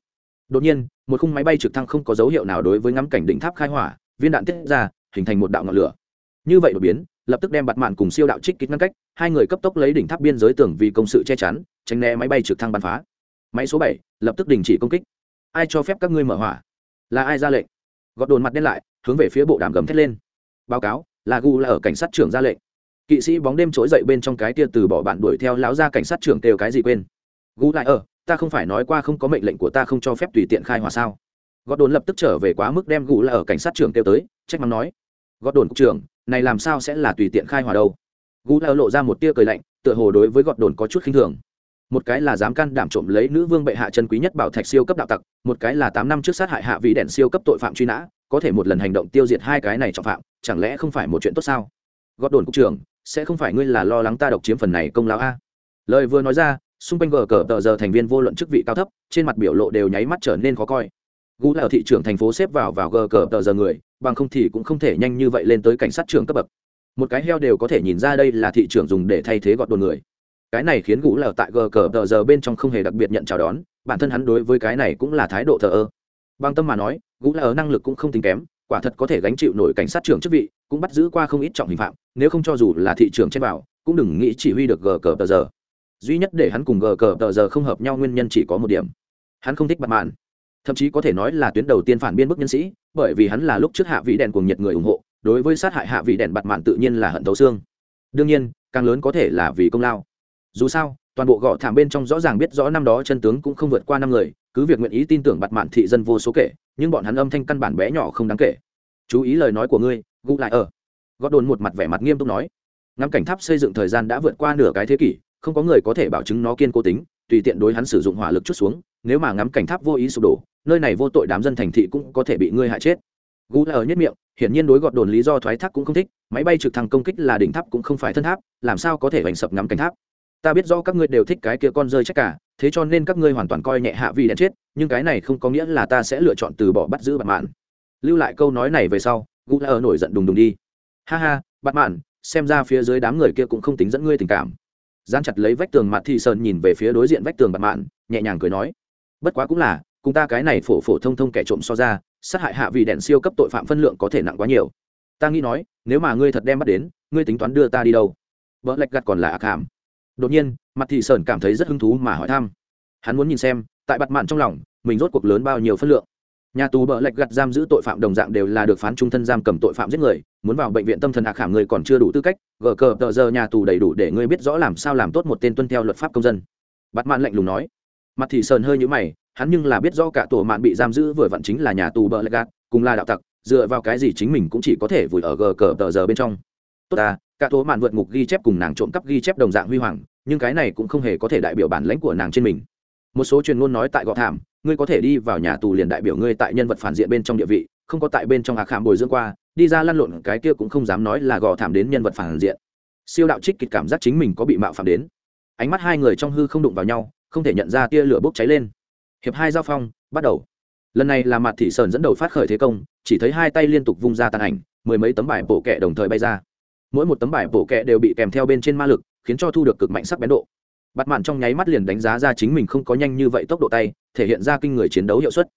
S1: Đột nhiên, một khung máy bay trực thăng không có dấu hiệu nào đối với ngắm cảnh đỉnh tháp khai hỏa, viên đạn tiết ra, hình thành một đạo ngọn lửa. Như vậy đột biến, lập tức đem bặt mạn cùng siêu đạo trích kích ngăn cách, hai người cấp tốc lấy đỉnh tháp biên giới tưởng vì công sự che chắn, tránh né máy bay trực thăng bắn phá. Máy số bảy, lập tức đình chỉ công kích. Ai cho phép các ngươi mở hỏa? Là ai ra lệnh? Gọt đồn mặt đen lại, hướng về phía bộ đàm gầm thét lên. Báo cáo, là gu là ở cảnh sát trưởng ra lệnh. Kỵ sĩ bóng đêm trỗi dậy bên trong cái tia từ bỏ bạn đuổi theo lão ra cảnh sát trưởng kêu cái gì quên. Gú lại ở, ta không phải nói qua không có mệnh lệnh của ta không cho phép tùy tiện khai hỏa sao? Gót đồn lập tức trở về quá mức đem Gú là ở cảnh sát trưởng kêu tới, trách mắng nói Gót đồn cục trưởng, này làm sao sẽ là tùy tiện khai hỏa đâu? Gú lại ở lộ ra một tia cười lạnh, tựa hồ đối với Gót đồn có chút khinh thường. Một cái là dám can đảm trộm lấy nữ vương bệ hạ chân quý nhất bảo thạch siêu cấp đạo tặc, một cái là tám năm trước sát hại hạ vị đèn siêu cấp tội phạm truy nã, có thể một lần hành động tiêu diệt hai cái này trọng phạm, chẳng lẽ không phải một chuyện tốt sao? Gót đồn cục trưởng, sẽ không phải ngươi là lo lắng ta độc chiếm phần này công lao a? Lời vừa nói ra xung quanh gờ cờ tờ giờ thành viên vô luận chức vị cao thấp, trên mặt biểu lộ đều nháy mắt trở nên khó coi. Gu là thị trưởng thành phố xếp vào vào gờ cờ tờ giờ người, bằng không thì cũng không thể nhanh như vậy lên tới cảnh sát trưởng cấp bậc. Một cái heo đều có thể nhìn ra đây là thị trưởng dùng để thay thế gọt đồn người. Cái này khiến gũ lờ tại gờ cờ tờ giờ bên trong không hề đặc biệt nhận chào đón, bản thân hắn đối với cái này cũng là thái độ thờ ơ. Bằng tâm mà nói gu là ở năng lực cũng không tính kém, quả thật có thể gánh chịu nổi cảnh sát trưởng chức vị, cũng bắt giữ qua không ít trọng hình phạm, nếu không cho dù là thị trường trên bảo, cũng đừng nghĩ chỉ huy được gờ cờ tờ giờ duy nhất để hắn cùng gờ cờ tờ giờ không hợp nhau nguyên nhân chỉ có một điểm. Hắn không thích bặt mạn thậm chí có thể nói là tuyến đầu tiên phản biên bức nhân sĩ, bởi vì hắn là lúc trước hạ vị đèn cuồng nhiệt người ủng hộ, đối với sát hại hạ vị đèn bặt mạn tự nhiên là hận thấu xương. Đương nhiên, càng lớn có thể là vì công lao. Dù sao, toàn bộ gõ thảm bên trong rõ ràng biết rõ năm đó chân tướng cũng không vượt qua năm người, cứ việc nguyện ý tin tưởng bặt mạn thị dân vô số kể, nhưng bọn hắn âm thanh căn bản bé nhỏ không đáng kể. Chú ý lời nói của ngươi gụ lại ở. Gót đồn một mặt vẻ mặt nghiêm túc nói. Ngắm cảnh tháp xây dựng thời gian đã vượt qua nửa cái thế kỷ không có người có thể bảo chứng nó kiên cố tính, tùy tiện đối hắn sử dụng hỏa lực chút xuống, nếu mà ngắm cảnh tháp vô ý sụp đổ, nơi này vô tội đám dân thành thị cũng có thể bị ngươi hại chết. Gú ở nhất miệng, hiển nhiên đối gọt đồn lý do thoái thác cũng không thích, máy bay trực thăng công kích là đỉnh tháp cũng không phải thân tháp, làm sao có thể hoành sập ngắm cảnh tháp? Ta biết do các ngươi đều thích cái kia con rơi chắc cả, thế cho nên các ngươi hoàn toàn coi nhẹ hạ vì đen chết, nhưng cái này không có nghĩa là ta sẽ lựa chọn từ bỏ bắt giữ bạn mạn. Lưu lại câu nói này về sau, gú ở nổi giận đùng đùng đi. Ha ha bạn mạn, xem ra phía dưới đám người kia cũng không tính dẫn ngươi tình cảm gian chặt lấy vách tường mặt thị sơn nhìn về phía đối diện vách tường bạt mạn, nhẹ nhàng cười nói, bất quá cũng là, cùng ta cái này phổ phổ thông thông kẻ trộm so ra, sát hại hạ vì đèn siêu cấp tội phạm phân lượng có thể nặng quá nhiều. Ta nghĩ nói, nếu mà ngươi thật đem bắt đến, ngươi tính toán đưa ta đi đâu? Vợ lạch gặt còn là ác hàm. Đột nhiên, mặt thị sơn cảm thấy rất hứng thú mà hỏi thăm. Hắn muốn nhìn xem, tại bặt mạn trong lòng, mình rốt cuộc lớn bao nhiêu phân lượng. Nhà tù bợ lệch gặt giam giữ tội phạm đồng dạng đều là được phán trung thân giam cầm tội phạm giết người, muốn vào bệnh viện tâm thần ác hàm người còn chưa đủ tư cách gờ cờ tờ giờ nhà tù đầy đủ để ngươi biết rõ làm sao làm tốt một tên tuân theo luật pháp công dân. Bắt mạn lạnh lùng nói. Mặt thì sờn hơi nhũ mày, hắn nhưng là biết rõ cả tổ mạn bị giam giữ vừa vặn chính là nhà tù bờ lạch gạt, cùng là đạo tặc, dựa vào cái gì chính mình cũng chỉ có thể vùi ở gờ cờ tờ giờ bên trong. Tốt ta, cả tổ mạn vượt ngục ghi chép cùng nàng trộm cắp ghi chép đồng dạng huy hoàng, nhưng cái này cũng không hề có thể đại biểu bản lãnh của nàng trên mình. Một số truyền ngôn nói tại gọ thảm, ngươi có thể đi vào nhà tù liền đại biểu ngươi tại nhân vật phản diện bên trong địa vị, không có tại bên trong hạc khảm bồi dưỡng qua đi ra lăn lộn cái kia cũng không dám nói là gò thảm đến nhân vật phản diện. Siêu đạo trích kịch cảm giác chính mình có bị mạo phạm đến. Ánh mắt hai người trong hư không đụng vào nhau, không thể nhận ra tia lửa bốc cháy lên. Hiệp hai giao phong, bắt đầu. Lần này là mặt thị sơn dẫn đầu phát khởi thế công, chỉ thấy hai tay liên tục vung ra tàn ảnh, mười mấy tấm bài bổ kẹ đồng thời bay ra. Mỗi một tấm bài bổ kẹ đều bị kèm theo bên trên ma lực, khiến cho thu được cực mạnh sắc bén độ. Bắt mạn trong nháy mắt liền đánh giá ra chính mình không có nhanh như vậy tốc độ tay, thể hiện ra kinh người chiến đấu hiệu suất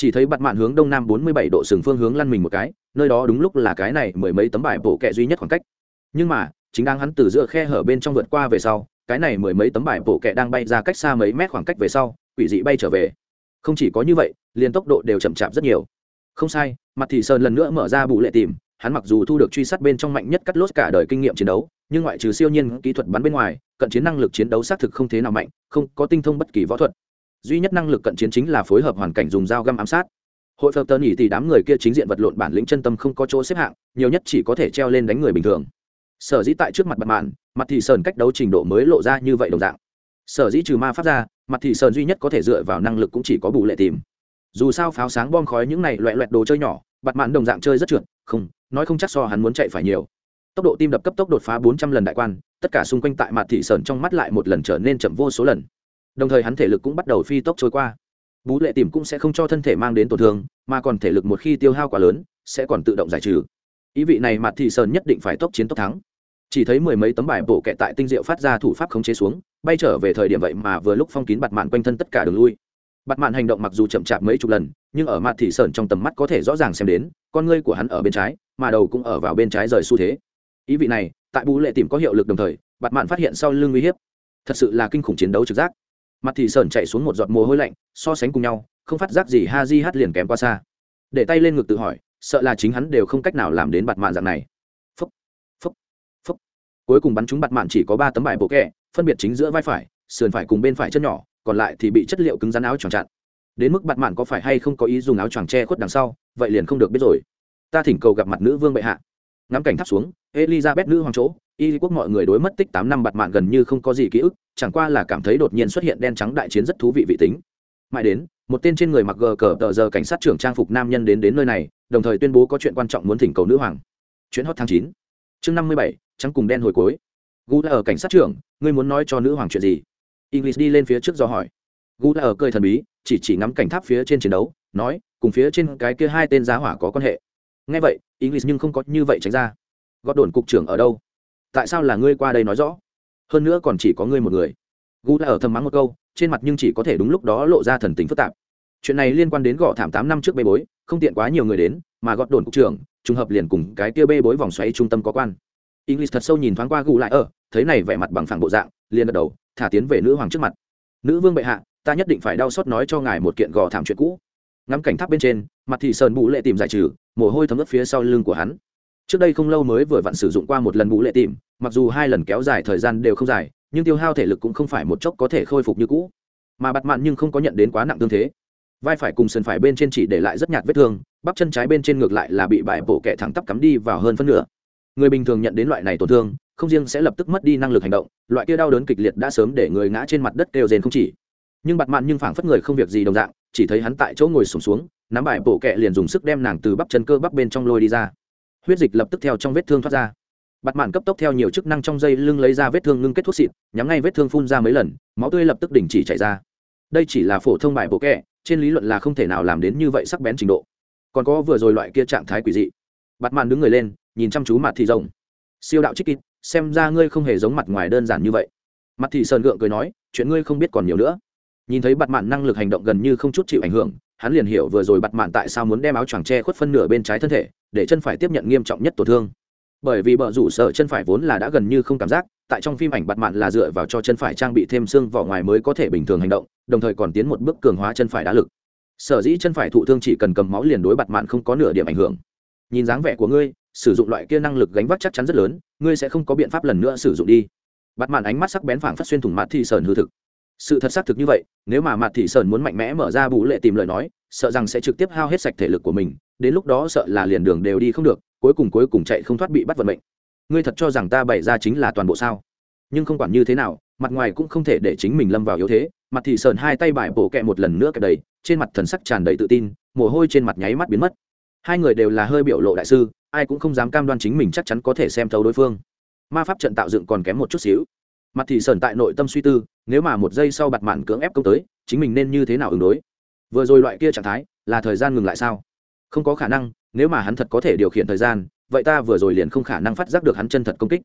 S1: chỉ thấy bặt mạn hướng đông nam bốn mươi bảy độ sừng phương hướng lăn mình một cái, nơi đó đúng lúc là cái này mười mấy tấm bài bổ kẹ duy nhất khoảng cách. Nhưng mà, chính đang hắn từ giữa khe hở bên trong vượt qua về sau, cái này mười mấy tấm bài bổ kẹ đang bay ra cách xa mấy mét khoảng cách về sau, quỷ dị bay trở về. Không chỉ có như vậy, liền tốc độ đều chậm chạp rất nhiều. Không sai, mặt thị sơn lần nữa mở ra bù lệ tìm, hắn mặc dù thu được truy sát bên trong mạnh nhất cắt lốt cả đời kinh nghiệm chiến đấu, nhưng ngoại trừ siêu nhiên kỹ thuật bắn bên ngoài, cận chiến năng lực chiến đấu xác thực không thế nào mạnh, không có tinh thông bất kỳ võ thuật duy nhất năng lực cận chiến chính là phối hợp hoàn cảnh dùng dao găm ám sát. Hội phật tơn nhỉ thì đám người kia chính diện vật lộn bản lĩnh chân tâm không có chỗ xếp hạng, nhiều nhất chỉ có thể treo lên đánh người bình thường. Sở dĩ tại trước mặt bặt mạn, mặt thị sơn cách đấu trình độ mới lộ ra như vậy đồng dạng. Sở dĩ trừ ma pháp ra, mặt thị sơn duy nhất có thể dựa vào năng lực cũng chỉ có bù lệ tìm. Dù sao pháo sáng bom khói những này loẹ loẹt đồ chơi nhỏ bặt mạn đồng dạng chơi rất trượt, không, nói không chắc so hắn muốn chạy phải nhiều. Tốc độ tim đập cấp tốc đột phá bốn trăm lần đại quan, tất cả xung quanh tại mặt thị sơn trong mắt lại một lần trở nên chậm vô số lần đồng thời hắn thể lực cũng bắt đầu phi tốc trôi qua. Bú lệ tìm cũng sẽ không cho thân thể mang đến tổn thương, mà còn thể lực một khi tiêu hao quá lớn, sẽ còn tự động giải trừ. Ý vị này mặt thị sơn nhất định phải tốc chiến tốc thắng. Chỉ thấy mười mấy tấm bài bổ kẹt tại tinh diệu phát ra thủ pháp khống chế xuống, bay trở về thời điểm vậy mà vừa lúc phong kín bặt mạn quanh thân tất cả đường lui. Bặt mạn hành động mặc dù chậm chạp mấy chục lần, nhưng ở mặt thị sơn trong tầm mắt có thể rõ ràng xem đến, con ngươi của hắn ở bên trái, mà đầu cũng ở vào bên trái rời xu thế. Ý vị này, tại bú lệ tìm có hiệu lực đồng thời bặt mạn phát hiện sau lưng uy hiếp. Thật sự là kinh khủng chiến đấu trực giác mặt thì sờn chạy xuống một giọt mồ hôi lạnh, so sánh cùng nhau, không phát giác gì ha di hát liền kém qua xa. Để tay lên ngực tự hỏi, sợ là chính hắn đều không cách nào làm đến bặt mạn dạng này. Phúc phúc phúc. Cuối cùng bắn chúng bặt mạn chỉ có ba tấm bài bộ kẹ, phân biệt chính giữa vai phải, sườn phải cùng bên phải chân nhỏ, còn lại thì bị chất liệu cứng rắn áo choàng chặn. Đến mức bặt mạn có phải hay không có ý dùng áo choàng che khuất đằng sau, vậy liền không được biết rồi. Ta thỉnh cầu gặp mặt nữ vương bệ hạ. Ngắm cảnh tháp xuống, elizabeth nữ hoàng chỗ, y quốc mọi người đối mất tích tám năm bặt mạn gần như không có gì ký ức chẳng qua là cảm thấy đột nhiên xuất hiện đen trắng đại chiến rất thú vị vị tính. Mãi đến, một tên trên người mặc gờ cờ tờ giờ cảnh sát trưởng trang phục nam nhân đến đến nơi này, đồng thời tuyên bố có chuyện quan trọng muốn thỉnh cầu nữ hoàng. Chuyến hot tháng chín. Chương năm mươi bảy, trắng cùng đen hồi cuối. Gu ở cảnh sát trưởng, ngươi muốn nói cho nữ hoàng chuyện gì? English đi lên phía trước do hỏi. Gu ở cười thần bí, chỉ chỉ ngắm cảnh tháp phía trên chiến đấu, nói, cùng phía trên cái kia hai tên giá hỏa có quan hệ. Ngay vậy, english nhưng không có như vậy tránh ra. Gọt đồn cục trưởng ở đâu? Tại sao là ngươi qua đây nói rõ? Hơn nữa còn chỉ có ngươi một người. Gu ở thầm mắng một câu, trên mặt nhưng chỉ có thể đúng lúc đó lộ ra thần tính phức tạp. Chuyện này liên quan đến gõ thảm tám năm trước bê bối, không tiện quá nhiều người đến, mà gọt đồn cục trưởng, trùng hợp liền cùng cái kia bê bối vòng xoáy trung tâm có quan. English thật sâu nhìn thoáng qua gù lại ở thấy này vẻ mặt bằng phẳng bộ dạng, liền gật đầu, thả tiến về nữ hoàng trước mặt. Nữ vương bệ hạ, ta nhất định phải đau xót nói cho ngài một kiện gò thảm chuyện cũ. Ngắm cảnh tháp bên trên, mặt thì sơn bụ lệ tìm giải trừ, mồ hôi thấm ướt phía sau lưng của hắn trước đây không lâu mới vừa vặn sử dụng qua một lần mũ lệ tìm mặc dù hai lần kéo dài thời gian đều không dài nhưng tiêu hao thể lực cũng không phải một chốc có thể khôi phục như cũ. Mà bặt mạn nhưng không có nhận đến quá nặng tương thế. Vai phải cùng sườn phải bên trên chỉ để lại rất nhạt vết thương bắp chân trái bên trên ngược lại là bị bại bộ kẻ thẳng tắp cắm đi vào hơn phân nửa. Người bình thường nhận đến loại này tổn thương không riêng sẽ lập tức mất đi năng lực hành động loại kia đau đớn kịch liệt đã sớm để người ngã trên mặt đất kêu rền không chỉ. Nhưng bặt mạn nhưng phảng phất người không việc gì đồng dạng chỉ thấy hắn tại chỗ ngồi sùng xuống, xuống nắm bài bộ kẹ liền dùng sức đem nàng từ bắp chân cơ bắp bên trong lôi đi ra huyết dịch lập tức theo trong vết thương thoát ra. Bặt mạn cấp tốc theo nhiều chức năng trong dây lưng lấy ra vết thương ngưng kết thuốc xịt, nhắm ngay vết thương phun ra mấy lần, máu tươi lập tức đình chỉ chảy ra. Đây chỉ là phổ thông bài bộ kẹ, trên lý luận là không thể nào làm đến như vậy sắc bén trình độ. Còn có vừa rồi loại kia trạng thái quỷ dị. Bặt mạn đứng người lên, nhìn chăm chú mặt thì rồng siêu đạo trích kịt xem ra ngươi không hề giống mặt ngoài đơn giản như vậy. Mặt thì sơn gượng cười nói, chuyện ngươi không biết còn nhiều nữa. Nhìn thấy bặt mạn năng lực hành động gần như không chút chịu ảnh hưởng hắn liền hiểu vừa rồi bặt mạn tại sao muốn đem áo choàng che khuất phân nửa bên trái thân thể, để chân phải tiếp nhận nghiêm trọng nhất tổn thương. Bởi vì bờ rủ sợ chân phải vốn là đã gần như không cảm giác, tại trong phim ảnh bặt mạn là dựa vào cho chân phải trang bị thêm xương vỏ ngoài mới có thể bình thường hành động, đồng thời còn tiến một bước cường hóa chân phải đá lực. Sở dĩ chân phải thụ thương chỉ cần cầm máu liền đối bặt mạn không có nửa điểm ảnh hưởng. Nhìn dáng vẻ của ngươi, sử dụng loại kia năng lực gánh vác chắc chắn rất lớn, ngươi sẽ không có biện pháp lần nữa sử dụng đi. Bặt mạn ánh mắt sắc bén phảng phất xuyên thủng mặt thì sờn hư thực sự thật xác thực như vậy, nếu mà mặt thị sơn muốn mạnh mẽ mở ra bù lệ tìm lời nói, sợ rằng sẽ trực tiếp hao hết sạch thể lực của mình, đến lúc đó sợ là liền đường đều đi không được, cuối cùng cuối cùng chạy không thoát bị bắt vận mệnh. Ngươi thật cho rằng ta bày ra chính là toàn bộ sao? Nhưng không quản như thế nào, mặt ngoài cũng không thể để chính mình lâm vào yếu thế. Mặt thị sơn hai tay bài bổ kẹ một lần nữa kẹp đầy, trên mặt thần sắc tràn đầy tự tin, mồ hôi trên mặt nháy mắt biến mất. Hai người đều là hơi biểu lộ đại sư, ai cũng không dám cam đoan chính mình chắc chắn có thể xem thấu đối phương. Ma pháp trận tạo dựng còn kém một chút xíu mặt thì sờn tại nội tâm suy tư, nếu mà một giây sau bặt mạn cưỡng ép công tới, chính mình nên như thế nào ứng đối? Vừa rồi loại kia trạng thái, là thời gian ngừng lại sao? Không có khả năng, nếu mà hắn thật có thể điều khiển thời gian, vậy ta vừa rồi liền không khả năng phát giác được hắn chân thật công kích.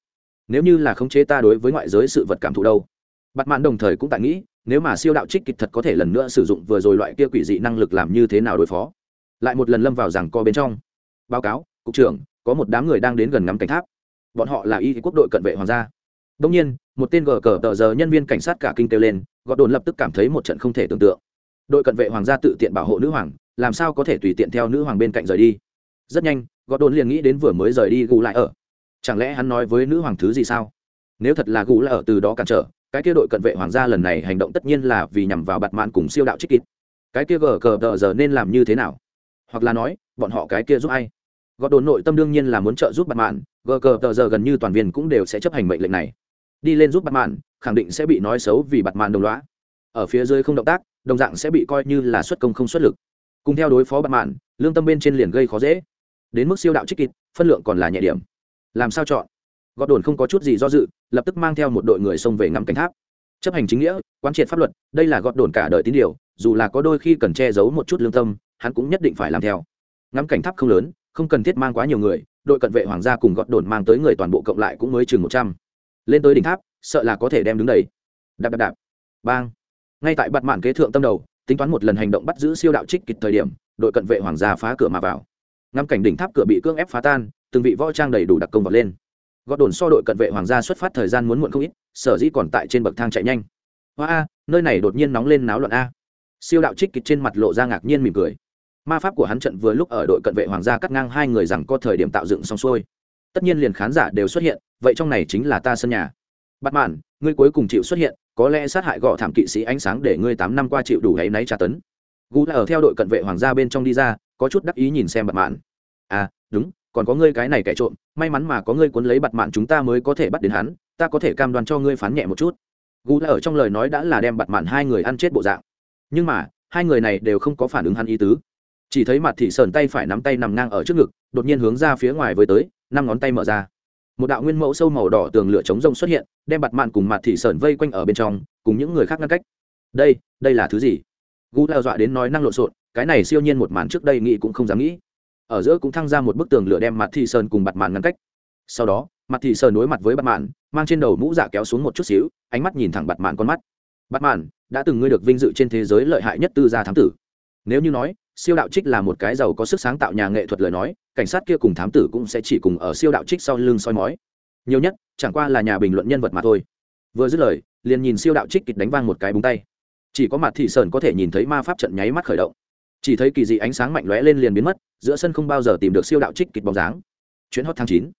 S1: Nếu như là khống chế ta đối với ngoại giới sự vật cảm thụ đâu? Bặt mạn đồng thời cũng tại nghĩ, nếu mà siêu đạo trích kịch thật có thể lần nữa sử dụng vừa rồi loại kia quỷ dị năng lực làm như thế nào đối phó? Lại một lần lâm vào rằng co bên trong. Báo cáo, cục trưởng, có một đám người đang đến gần ngắm cảnh tháp. Bọn họ là y quốc đội cận vệ hoàng gia đông nhiên, một tên gờ cờ tờ giờ nhân viên cảnh sát cả kinh kêu lên, gọt đồn lập tức cảm thấy một trận không thể tưởng tượng. Đội cận vệ hoàng gia tự tiện bảo hộ nữ hoàng, làm sao có thể tùy tiện theo nữ hoàng bên cạnh rời đi? Rất nhanh, gọt đồn liền nghĩ đến vừa mới rời đi gù lại ở. Chẳng lẽ hắn nói với nữ hoàng thứ gì sao? Nếu thật là gù lại ở từ đó cản trở, cái kia đội cận vệ hoàng gia lần này hành động tất nhiên là vì nhằm vào bạt mạn cùng siêu đạo trích kít cái kia gờ cờ tờ giờ nên làm như thế nào? Hoặc là nói, bọn họ cái kia giúp ai? Gọt đồn nội tâm đương nhiên là muốn trợ giúp bạn mạn, gờ cờ tờ giờ gần như toàn viên cũng đều sẽ chấp hành mệnh lệnh này đi lên giúp bạn mạn, khẳng định sẽ bị nói xấu vì bạn mạn đồng loá ở phía dưới không động tác, đồng dạng sẽ bị coi như là xuất công không xuất lực. Cùng theo đối phó bạn mạn, lương tâm bên trên liền gây khó dễ. Đến mức siêu đạo trích kịt phân lượng còn là nhẹ điểm. Làm sao chọn? Gọt đồn không có chút gì do dự, lập tức mang theo một đội người xông về ngắm cánh tháp. Chấp hành chính nghĩa, quán triệt pháp luật, đây là gọt đồn cả đời tín điều, dù là có đôi khi cần che giấu một chút lương tâm, hắn cũng nhất định phải làm theo. Ngắm cảnh tháp không lớn, không cần thiết mang quá nhiều người, đội cận vệ hoàng gia cùng gọt đồn mang tới người toàn bộ cộng lại cũng mới chừng một trăm lên tới đỉnh tháp, sợ là có thể đem đứng đầy. Đạp đạp đạp. Bang. Ngay tại bặt mạn kế thượng tâm đầu, tính toán một lần hành động bắt giữ siêu đạo trích kịch thời điểm, đội cận vệ hoàng gia phá cửa mà vào. Ngắm cảnh đỉnh tháp cửa bị cưỡng ép phá tan, từng vị võ trang đầy đủ đặc công vọt lên. Gót đồn so đội cận vệ hoàng gia xuất phát thời gian muốn muộn không ít, sở dĩ còn tại trên bậc thang chạy nhanh. Hoa a, nơi này đột nhiên nóng lên náo loạn a. Siêu đạo trích kịch trên mặt lộ ra ngạc nhiên mỉm cười. Ma pháp của hắn trận vừa lúc ở đội cận vệ hoàng gia cắt ngang hai người rằng có thời điểm tạo dựng xong xuôi. Tất nhiên liền khán giả đều xuất hiện vậy trong này chính là ta sân nhà. Bắt mạn, ngươi cuối cùng chịu xuất hiện, có lẽ sát hại gõ thảm kỵ sĩ ánh sáng để ngươi tám năm qua chịu đủ hay náy tra tấn. Gú là ở theo đội cận vệ hoàng gia bên trong đi ra, có chút đắc ý nhìn xem bặt mạn. À đúng, còn có ngươi cái này kẻ trộm, may mắn mà có ngươi cuốn lấy bặt mạn chúng ta mới có thể bắt đến hắn, ta có thể cam đoan cho ngươi phán nhẹ một chút. Gú là ở trong lời nói đã là đem bặt mạn hai người ăn chết bộ dạng. Nhưng mà, hai người này đều không có phản ứng hắn ý tứ. Chỉ thấy mặt thị sờn tay phải nắm tay nằm ngang ở trước ngực, đột nhiên hướng ra phía ngoài với tới, năm ngón tay mở ra một đạo nguyên mẫu sâu màu đỏ tường lửa chống rông xuất hiện, đem bặt mạn cùng mặt thị sởn vây quanh ở bên trong, cùng những người khác ngăn cách. Đây đây là thứ gì? Gu lao dọa đến nói năng lộn xộn, cái này siêu nhiên một màn trước đây nghĩ cũng không dám nghĩ. Ở giữa cũng thăng ra một bức tường lửa đem mặt thị sơn cùng bặt mạn ngăn cách. Sau đó, mặt thị sơn đối mặt với bặt mạn, mang trên đầu mũ dạ kéo xuống một chút xíu, ánh mắt nhìn thẳng bặt mạn con mắt. Bặt mạn, đã từng ngươi được vinh dự trên thế giới lợi hại nhất tư gia thám tử. Nếu như nói siêu đạo trích là một cái giàu có sức sáng tạo nhà nghệ thuật lời nói, cảnh sát kia cùng thám tử cũng sẽ chỉ cùng ở siêu đạo trích sau lưng soi mói. Nhiều nhất, chẳng qua là nhà bình luận nhân vật mà thôi. Vừa dứt lời, liền nhìn siêu đạo trích kịch đánh vang một cái búng tay. Chỉ có mặt thị sơn có thể nhìn thấy ma pháp trận nháy mắt khởi động. Chỉ thấy kỳ dị ánh sáng mạnh lóe lên liền biến mất, giữa sân không bao giờ tìm được siêu đạo trích kịch bóng dáng. Chuyến hot tháng chín.